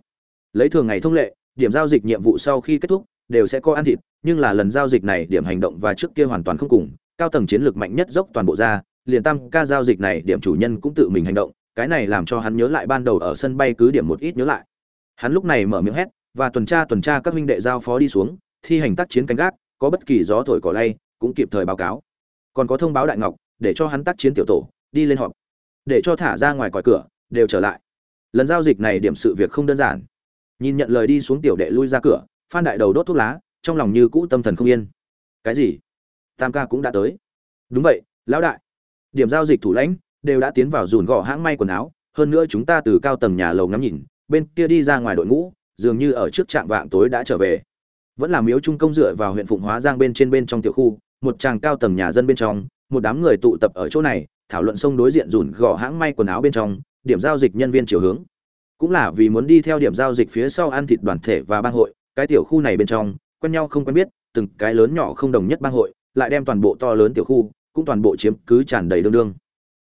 lấy thường ngày thông lệ, điểm giao dịch nhiệm vụ sau khi kết thúc, đều sẽ có ăn thịt, nhưng là lần giao dịch này điểm hành động và trước kia hoàn toàn không cùng, cao tầng chiến lược mạnh nhất dốc toàn bộ ra, liền tam ca giao dịch này điểm chủ nhân cũng tự mình hành động, cái này làm cho hắn nhớ lại ban đầu ở sân bay cứ điểm một ít nhớ lại. Hắn lúc này mở miệng hét, và tuần tra tuần tra, các huynh đệ giao phó đi xuống, thi hành tác chiến canh gác, có bất kỳ gió thổi cỏ lay, cũng kịp thời báo cáo. Còn có thông báo đại ngọc, để cho hắn tác chiến tiểu tổ, đi lên họp. Để cho thả ra ngoài còi cửa, đều trở lại. Lần giao dịch này điểm sự việc không đơn giản nhìn nhận lời đi xuống tiểu đệ lui ra cửa, phan đại đầu đốt thuốc lá, trong lòng như cũ tâm thần không yên. Cái gì? Tam ca cũng đã tới. Đúng vậy, lão đại. Điểm giao dịch thủ lãnh đều đã tiến vào dùn gõ hãng may quần áo, hơn nữa chúng ta từ cao tầng nhà lầu ngắm nhìn, bên kia đi ra ngoài đội ngũ, dường như ở trước trạm vạng tối đã trở về. Vẫn là miếu trung công dựa vào huyện phụng hóa giang bên trên bên trong tiểu khu, một tràng cao tầng nhà dân bên trong, một đám người tụ tập ở chỗ này, thảo luận sông đối diện rủn gò hãng may quần áo bên trong, điểm giao dịch nhân viên chiều hướng cũng là vì muốn đi theo điểm giao dịch phía sau ăn thịt đoàn thể và bang hội, cái tiểu khu này bên trong, quen nhau không quen biết, từng cái lớn nhỏ không đồng nhất bang hội, lại đem toàn bộ to lớn tiểu khu, cũng toàn bộ chiếm cứ tràn đầy đương đương.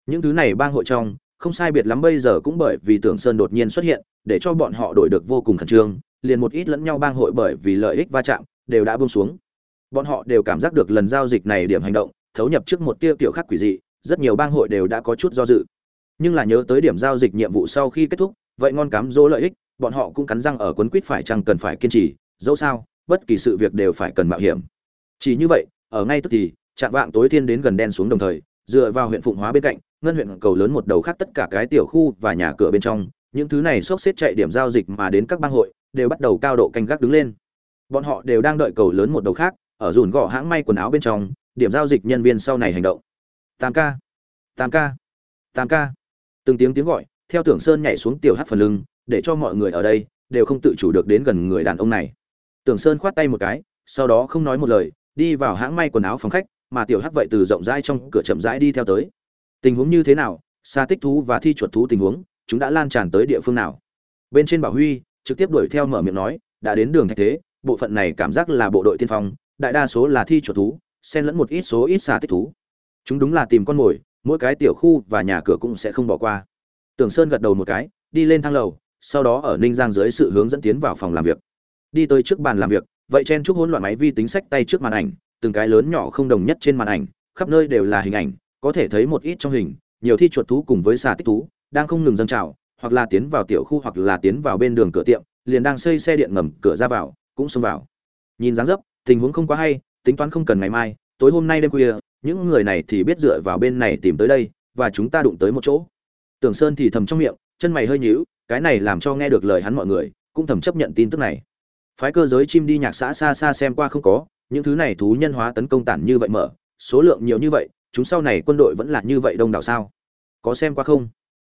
Những thứ này bang hội trong, không sai biệt lắm bây giờ cũng bởi vì tưởng sơn đột nhiên xuất hiện, để cho bọn họ đổi được vô cùng khẩn trương, liền một ít lẫn nhau bang hội bởi vì lợi ích va chạm, đều đã buông xuống. Bọn họ đều cảm giác được lần giao dịch này điểm hành động, thấu nhập trước một tia tiểu khác quỷ dị, rất nhiều bang hội đều đã có chút do dự. Nhưng là nhớ tới điểm giao dịch nhiệm vụ sau khi kết thúc vậy ngon cám dỗ lợi ích, bọn họ cũng cắn răng ở quấn quýt phải chăng cần phải kiên trì, dẫu sao, bất kỳ sự việc đều phải cần mạo hiểm. Chỉ như vậy, ở ngay tức thì chạm vạng tối thiên đến gần đen xuống đồng thời, dựa vào huyện phụng hóa bên cạnh, ngân huyện cầu lớn một đầu khác tất cả cái tiểu khu và nhà cửa bên trong, những thứ này xốc xếp chạy điểm giao dịch mà đến các bang hội, đều bắt đầu cao độ canh gác đứng lên. Bọn họ đều đang đợi cầu lớn một đầu khác, ở dùn gõ hãng may quần áo bên trong, điểm giao dịch nhân viên sau này hành động. Tam ca tam ca tam ca. Từng tiếng tiếng gọi theo tưởng sơn nhảy xuống tiểu hát phần lưng, để cho mọi người ở đây đều không tự chủ được đến gần người đàn ông này. Tưởng sơn khoát tay một cái, sau đó không nói một lời, đi vào hãng may quần áo phòng khách, mà tiểu hát vậy từ rộng rãi trong cửa chậm rãi đi theo tới. Tình huống như thế nào, xa tích thú và thi chuột thú tình huống, chúng đã lan tràn tới địa phương nào? Bên trên bảo huy, trực tiếp đuổi theo mở miệng nói, đã đến đường thạch thế, bộ phận này cảm giác là bộ đội tiên phong, đại đa số là thi chuột thú, xen lẫn một ít số ít xà tích thú. Chúng đúng là tìm con mồi, mỗi cái tiểu khu và nhà cửa cũng sẽ không bỏ qua tưởng sơn gật đầu một cái, đi lên thang lầu, sau đó ở ninh giang dưới sự hướng dẫn tiến vào phòng làm việc. Đi tới trước bàn làm việc, vậy chen chúc hỗn loạn máy vi tính sách tay trước màn ảnh, từng cái lớn nhỏ không đồng nhất trên màn ảnh, khắp nơi đều là hình ảnh, có thể thấy một ít trong hình, nhiều thi chuột thú cùng với xà tích thú, đang không ngừng dâng trào, hoặc là tiến vào tiểu khu hoặc là tiến vào bên đường cửa tiệm, liền đang xây xe điện ngầm, cửa ra vào, cũng xông vào. Nhìn dáng dấp, tình huống không quá hay, tính toán không cần ngày mai, tối hôm nay đêm khuya, những người này thì biết dựa vào bên này tìm tới đây, và chúng ta đụng tới một chỗ tưởng sơn thì thầm trong miệng, chân mày hơi nhíu, cái này làm cho nghe được lời hắn mọi người, cũng thầm chấp nhận tin tức này. Phái cơ giới chim đi nhạc xã xa xa xem qua không có, những thứ này thú nhân hóa tấn công tản như vậy mở, số lượng nhiều như vậy, chúng sau này quân đội vẫn là như vậy đông đảo sao? Có xem qua không?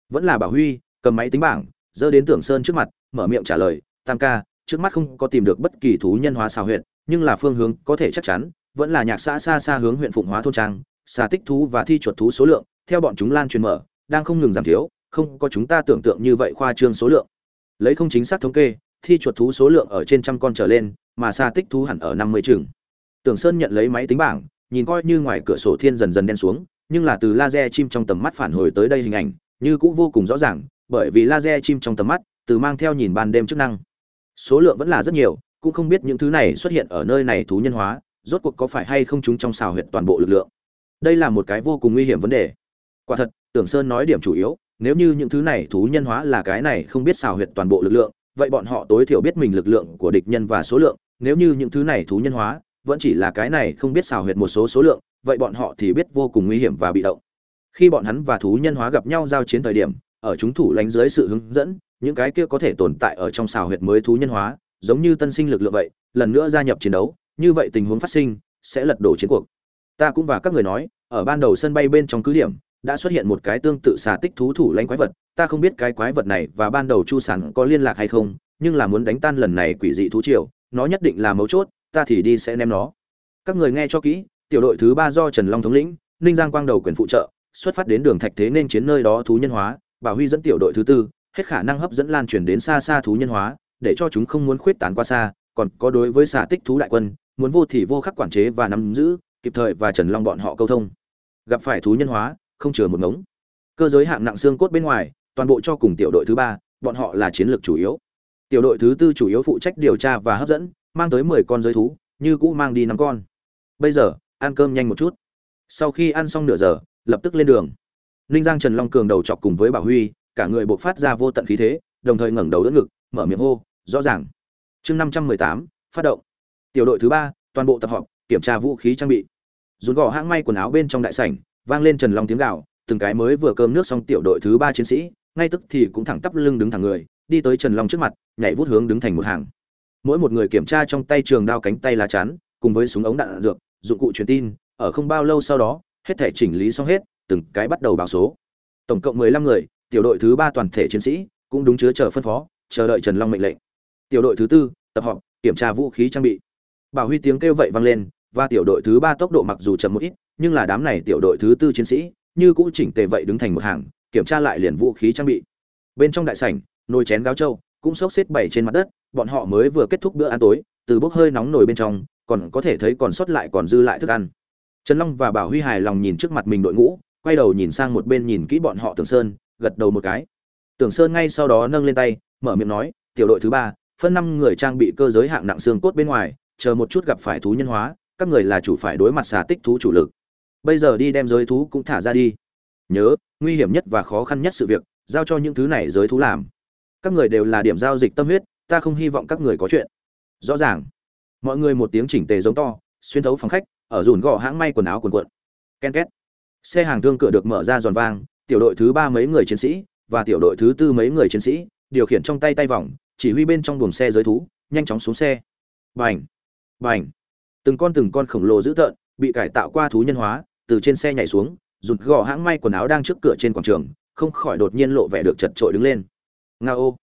Vẫn là bảo huy, cầm máy tính bảng dơ đến tưởng sơn trước mặt, mở miệng trả lời, tam ca, trước mắt không có tìm được bất kỳ thú nhân hóa xào huyện nhưng là phương hướng có thể chắc chắn, vẫn là nhạc xã xa xa hướng huyện phụng hóa thôn trang, xà tích thú và thi chuột thú số lượng, theo bọn chúng lan truyền mở đang không ngừng giảm thiếu, không có chúng ta tưởng tượng như vậy khoa trương số lượng. Lấy không chính xác thống kê, thi chuột thú số lượng ở trên trăm con trở lên, mà xa tích thú hẳn ở năm mươi chừng. Tưởng sơn nhận lấy máy tính bảng, nhìn coi như ngoài cửa sổ thiên dần dần đen xuống, nhưng là từ laser chim trong tầm mắt phản hồi tới đây hình ảnh, như cũng vô cùng rõ ràng, bởi vì laser chim trong tầm mắt, từ mang theo nhìn ban đêm chức năng. Số lượng vẫn là rất nhiều, cũng không biết những thứ này xuất hiện ở nơi này thú nhân hóa, rốt cuộc có phải hay không chúng trong xào huyệt toàn bộ lực lượng. Đây là một cái vô cùng nguy hiểm vấn đề quả thật, tưởng sơn nói điểm chủ yếu, nếu như những thứ này thú nhân hóa là cái này không biết xào huyệt toàn bộ lực lượng, vậy bọn họ tối thiểu biết mình lực lượng của địch nhân và số lượng, nếu như những thứ này thú nhân hóa, vẫn chỉ là cái này không biết xào huyệt một số số lượng, vậy bọn họ thì biết vô cùng nguy hiểm và bị động. Khi bọn hắn và thú nhân hóa gặp nhau giao chiến thời điểm, ở chúng thủ lánh dưới sự hướng dẫn, những cái kia có thể tồn tại ở trong xào huyệt mới thú nhân hóa, giống như tân sinh lực lượng vậy, lần nữa gia nhập chiến đấu, như vậy tình huống phát sinh, sẽ lật đổ chiến cuộc. Ta cũng và các người nói, ở ban đầu sân bay bên trong cứ điểm đã xuất hiện một cái tương tự xà tích thú thủ lãnh quái vật, ta không biết cái quái vật này và ban đầu chu sản có liên lạc hay không, nhưng là muốn đánh tan lần này quỷ dị thú triều, nó nhất định là mấu chốt, ta thì đi sẽ ném nó. Các người nghe cho kỹ, tiểu đội thứ ba do trần long thống lĩnh, ninh giang quang đầu quyền phụ trợ, xuất phát đến đường thạch thế nên chiến nơi đó thú nhân hóa, bà huy dẫn tiểu đội thứ tư, hết khả năng hấp dẫn lan truyền đến xa xa thú nhân hóa, để cho chúng không muốn khuyết tán qua xa, còn có đối với xà tích thú đại quân, muốn vô thì vô khắc quản chế và nắm giữ, kịp thời và trần long bọn họ câu thông. Gặp phải thú nhân hóa không chừa một ngống. Cơ giới hạng nặng xương cốt bên ngoài, toàn bộ cho cùng tiểu đội thứ ba, bọn họ là chiến lược chủ yếu. Tiểu đội thứ tư chủ yếu phụ trách điều tra và hấp dẫn, mang tới mười con giới thú, như cũ mang đi năm con. Bây giờ, ăn cơm nhanh một chút. Sau khi ăn xong nửa giờ, lập tức lên đường. Ninh giang trần long cường đầu chọc cùng với bảo huy, cả người buộc phát ra vô tận khí thế, đồng thời ngẩng đầu đỡ ngực, mở miệng hô, rõ ràng. Chương năm trăm mười tám, phát động. Tiểu đội thứ ba, toàn bộ tập họp, kiểm tra vũ khí trang bị. Dùn gò hãng may quần áo bên trong đại sảnh vang lên trần long tiếng gạo từng cái mới vừa cơm nước xong tiểu đội thứ ba chiến sĩ ngay tức thì cũng thẳng tắp lưng đứng thẳng người đi tới trần long trước mặt nhảy vút hướng đứng thành một hàng. Mỗi một người kiểm tra trong tay trường đao cánh tay lá chắn cùng với súng ống đạn, đạn dược dụng cụ truyền tin ở không bao lâu sau đó hết thể chỉnh lý xong hết từng cái bắt đầu báo số. Tổng cộng mười lăm người tiểu đội thứ ba toàn thể chiến sĩ cũng đúng chứa chờ phân phó chờ đợi trần long mệnh lệnh. Tiểu đội thứ tư tập họp kiểm tra vũ khí trang bị. Bảo huy tiếng kêu vậy vang lên và tiểu đội thứ ba tốc độ mặc dù chậm một ít nhưng là đám này tiểu đội thứ tư chiến sĩ, như cũ chỉnh tề vậy đứng thành một hàng, kiểm tra lại liền vũ khí trang bị. Bên trong đại sảnh, nồi chén gáo trâu, cũng xốc xếp bảy trên mặt đất, bọn họ mới vừa kết thúc bữa ăn tối, từ bốc hơi nóng nồi bên trong, còn có thể thấy còn sót lại còn dư lại thức ăn. Trần long và bảo huy hài lòng nhìn trước mặt mình đội ngũ, quay đầu nhìn sang một bên nhìn kỹ bọn họ tưởng sơn, gật đầu một cái. Tưởng sơn ngay sau đó nâng lên tay, mở miệng nói, tiểu đội thứ ba, phân năm người trang bị cơ giới hạng nặng xương cốt bên ngoài, chờ một chút gặp phải thú nhân hóa, các người là chủ phải đối mặt xà tích thú chủ lực bây giờ đi đem giới thú cũng thả ra đi. Nhớ, nguy hiểm nhất và khó khăn nhất sự việc, giao cho những thứ này giới thú làm. Các người đều là điểm giao dịch tâm huyết, ta không hy vọng các người có chuyện. Rõ ràng. Mọi người một tiếng chỉnh tề giống to, xuyên thấu phòng khách, ở dùn gò hãng may quần áo quần quận ken két. Xe hàng thương cửa được mở ra giòn vang, tiểu đội thứ ba mấy người chiến sĩ, và tiểu đội thứ tư mấy người chiến sĩ, điều khiển trong tay tay vòng, chỉ huy bên trong buồng xe giới thú, nhanh chóng xuống xe. Bành! Bành! Từng con từng con khổng lồ dữ tợn, bị cải tạo qua thú nhân hóa từ trên xe nhảy xuống rụt gò hãng may quần áo đang trước cửa trên quảng trường, không khỏi đột nhiên lộ vẻ được chật trội đứng lên. Nga ô.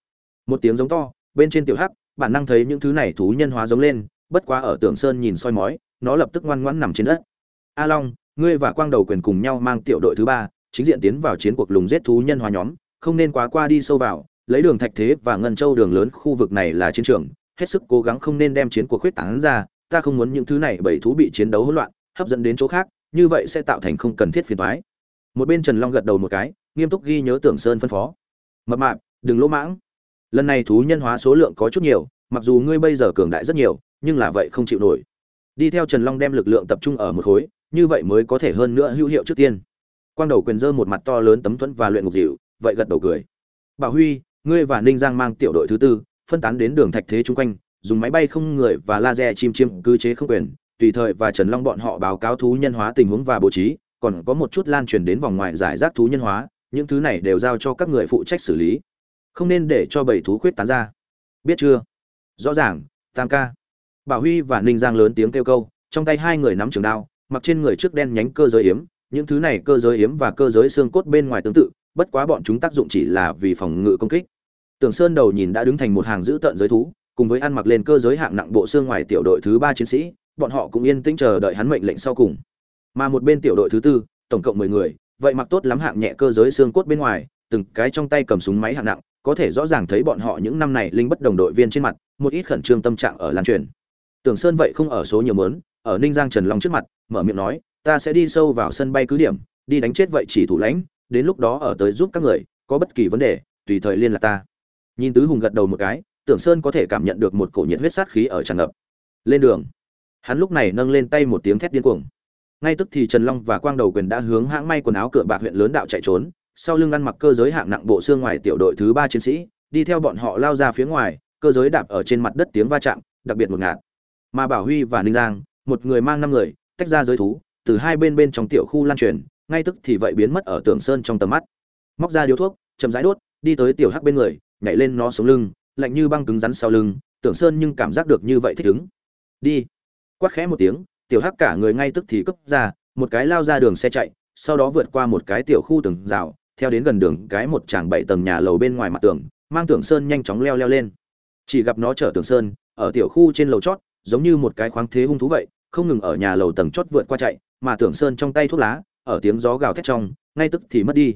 Một tiếng giống to, bên trên tiểu hắc, bản năng thấy những thứ này thú nhân hóa giống lên, bất quá ở tưởng sơn nhìn soi mói, nó lập tức ngoan ngoãn nằm trên đất. A long, ngươi và quang đầu quyền cùng nhau mang tiểu đội thứ ba, chính diện tiến vào chiến cuộc lùng giết thú nhân hóa nhóm, không nên quá qua đi sâu vào, lấy đường thạch thế và ngân châu đường lớn khu vực này là chiến trường, hết sức cố gắng không nên đem chiến cuộc huyết tán ra, ta không muốn những thứ này bảy thú bị chiến đấu hỗn loạn, hấp dẫn đến chỗ khác như vậy sẽ tạo thành không cần thiết phiền toái. Một bên trần long gật đầu một cái, nghiêm túc ghi nhớ tưởng sơn phân phó. Mập mạp, đừng lỗ mãng. Lần này thú nhân hóa số lượng có chút nhiều, mặc dù ngươi bây giờ cường đại rất nhiều, nhưng là vậy không chịu nổi. Đi theo trần long đem lực lượng tập trung ở một khối, như vậy mới có thể hơn nữa hữu hiệu trước tiên. Quang đầu quyền giơ một mặt to lớn tấm thuẫn và luyện ngục dịu, vậy gật đầu cười. Bảo huy, ngươi và ninh giang mang tiểu đội thứ tư, phân tán đến đường thạch thế chung quanh, dùng máy bay không người và laser chim chiêm cứ chế không quyền tùy thời và trần long bọn họ báo cáo thú nhân hóa tình huống và bố trí, còn có một chút lan truyền đến vòng ngoài giải rác thú nhân hóa, những thứ này đều giao cho các người phụ trách xử lý. Không nên để cho bảy thú khuyết tán ra. Biết chưa? Rõ ràng, tam ca. Bảo huy và ninh giang lớn tiếng kêu câu, trong tay hai người nắm trường đao, mặc trên người trước đen nhánh cơ giới yếm, những thứ này cơ giới yếm và cơ giới xương cốt bên ngoài tương tự, bất quá bọn chúng tác dụng chỉ là vì phòng ngự công kích. Tưởng sơn đầu nhìn đã đứng thành một hàng giữ tận giới thú, cùng với ăn mặc lên cơ giới hạng nặng bộ xương ngoài tiểu đội thứ ba chiến sĩ bọn họ cũng yên tĩnh chờ đợi hắn mệnh lệnh sau cùng. Mà một bên tiểu đội thứ tư, tổng cộng mười người, vậy mặc tốt lắm hạng nhẹ cơ giới xương cốt bên ngoài, từng cái trong tay cầm súng máy hạng nặng, có thể rõ ràng thấy bọn họ những năm này linh bất đồng đội viên trên mặt, một ít khẩn trương tâm trạng ở lan truyền. Tưởng sơn vậy không ở số nhiều mớn, ở ninh giang trần long trước mặt, mở miệng nói, ta sẽ đi sâu vào sân bay cứ điểm, đi đánh chết vậy chỉ thủ lãnh, đến lúc đó ở tới giúp các người, có bất kỳ vấn đề, tùy thời liên lạc ta. Nhìn tứ hùng gật đầu một cái, tưởng sơn có thể cảm nhận được một cổ nhiệt huyết sát khí ở tràn ngập. Lên đường hắn lúc này nâng lên tay một tiếng thét điên cuồng. Ngay tức thì trần long và quang đầu quyền đã hướng hãng may quần áo cửa bạc huyện lớn đạo chạy trốn, sau lưng ăn mặc cơ giới hạng nặng bộ xương ngoài tiểu đội thứ ba chiến sĩ, đi theo bọn họ lao ra phía ngoài, cơ giới đạp ở trên mặt đất tiếng va chạm, đặc biệt một ngạt. Mà bảo huy và ninh giang, một người mang năm người, tách ra giới thú, từ hai bên bên trong tiểu khu lan truyền, ngay tức thì vậy biến mất ở tường sơn trong tầm mắt. Móc ra điếu thuốc, chậm rãi đốt, đi tới tiểu hắc bên người, nhảy lên nó xuống lưng, lạnh như băng cứng rắn sau lưng tưởng sơn nhưng cảm giác được như vậy thích ứng. Đi quát khẽ một tiếng, tiểu hắc cả người ngay tức thì cấp ra, một cái lao ra đường xe chạy, sau đó vượt qua một cái tiểu khu tường rào, theo đến gần đường cái một tràng bảy tầng nhà lầu bên ngoài mặt tường, mang tưởng sơn nhanh chóng leo leo lên. Chỉ gặp nó chở tường sơn, ở tiểu khu trên lầu chót, giống như một cái khoáng thế hung thú vậy, không ngừng ở nhà lầu tầng chót vượt qua chạy, mà tưởng sơn trong tay thuốc lá, ở tiếng gió gào thét trong, ngay tức thì mất đi.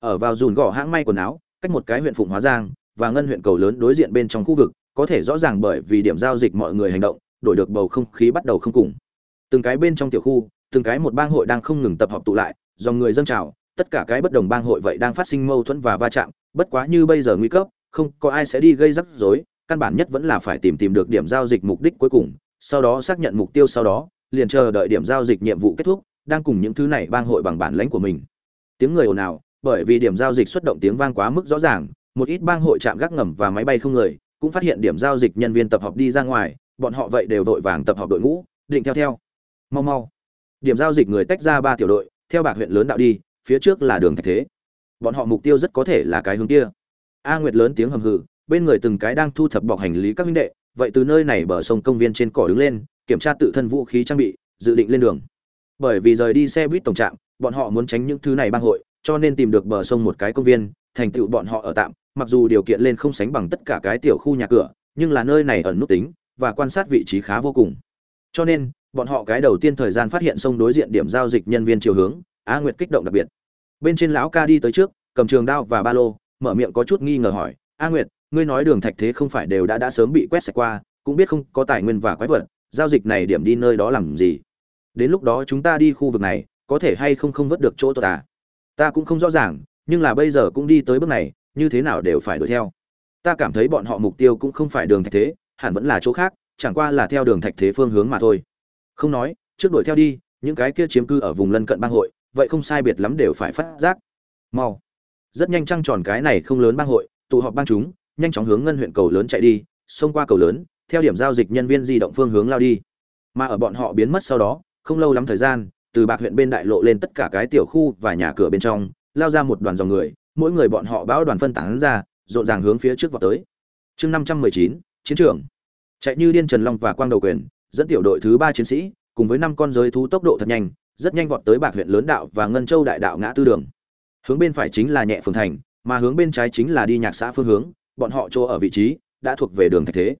Ở vào dùn gò hãng may quần áo, cách một cái huyện phụng hóa giang và ngân huyện cầu lớn đối diện bên trong khu vực, có thể rõ ràng bởi vì điểm giao dịch mọi người hành động đổi được bầu không khí bắt đầu không cùng. Từng cái bên trong tiểu khu, từng cái một bang hội đang không ngừng tập hợp tụ lại, dòng người dâng trào, tất cả cái bất đồng bang hội vậy đang phát sinh mâu thuẫn và va chạm, bất quá như bây giờ nguy cấp, không có ai sẽ đi gây rắc rối, căn bản nhất vẫn là phải tìm tìm được điểm giao dịch mục đích cuối cùng, sau đó xác nhận mục tiêu sau đó, liền chờ đợi điểm giao dịch nhiệm vụ kết thúc, đang cùng những thứ này bang hội bằng bản lãnh của mình. Tiếng người ồn ào, bởi vì điểm giao dịch xuất động tiếng vang quá mức rõ ràng, một ít bang hội chạm gác ngầm và máy bay không người, cũng phát hiện điểm giao dịch nhân viên tập hợp đi ra ngoài bọn họ vậy đều vội vàng tập hợp đội ngũ, định theo theo. Mau mau. Điểm giao dịch người tách ra ba tiểu đội, theo bạc huyện lớn đạo đi, phía trước là đường thạch thế. Bọn họ mục tiêu rất có thể là cái hướng kia. A nguyệt lớn tiếng hầm hừ, bên người từng cái đang thu thập bọc hành lý các huynh đệ, vậy từ nơi này bờ sông công viên trên cỏ đứng lên, kiểm tra tự thân vũ khí trang bị, dự định lên đường. Bởi vì rời đi xe buýt tổng trạm, bọn họ muốn tránh những thứ này bang hội, cho nên tìm được bờ sông một cái công viên, thành tựu bọn họ ở tạm, mặc dù điều kiện lên không sánh bằng tất cả cái tiểu khu nhà cửa, nhưng là nơi này ẩn nút tính và quan sát vị trí khá vô cùng. Cho nên, bọn họ cái đầu tiên thời gian phát hiện sông đối diện điểm giao dịch nhân viên chiều hướng, á nguyệt kích động đặc biệt. Bên trên lão ca đi tới trước, cầm trường đao và ba lô, mở miệng có chút nghi ngờ hỏi a nguyệt, ngươi nói đường thạch thế không phải đều đã đã sớm bị quét sạch qua, cũng biết không có tài nguyên và quái vật, giao dịch này điểm đi nơi đó làm gì? Đến lúc đó chúng ta đi khu vực này, có thể hay không không vớt được chỗ tốt à? Ta cũng không rõ ràng, nhưng là bây giờ cũng đi tới bước này, như thế nào đều phải đuổi theo. Ta cảm thấy bọn họ mục tiêu cũng không phải đường thạch thế hẳn vẫn là chỗ khác, chẳng qua là theo đường thạch thế phương hướng mà thôi. Không nói, trước đuổi theo đi, những cái kia chiếm cư ở vùng lân cận bang hội, vậy không sai biệt lắm đều phải phát giác. Mau. Rất nhanh trăng tròn cái này không lớn bang hội, tụ họp bang chúng, nhanh chóng hướng ngân huyện cầu lớn chạy đi, xông qua cầu lớn, theo điểm giao dịch nhân viên di động phương hướng lao đi. Mà ở bọn họ biến mất sau đó, không lâu lắm thời gian, từ bạc huyện bên đại lộ lên tất cả cái tiểu khu và nhà cửa bên trong, lao ra một đoàn dòng người, mỗi người bọn họ bão đoàn phân tán ra, rộn ràng hướng phía trước vào tới. Chương năm trăm mười chín chiến trường. Chạy như điên trần long và quang đầu quyền, dẫn tiểu đội thứ ba chiến sĩ, cùng với năm con giới thú tốc độ thật nhanh, rất nhanh vọt tới bạc huyện lớn đạo và ngân châu đại đạo ngã tư đường. Hướng bên phải chính là nhẹ phường thành, mà hướng bên trái chính là đi nhạc xã phương hướng, bọn họ chỗ ở vị trí đã thuộc về đường thạch thế.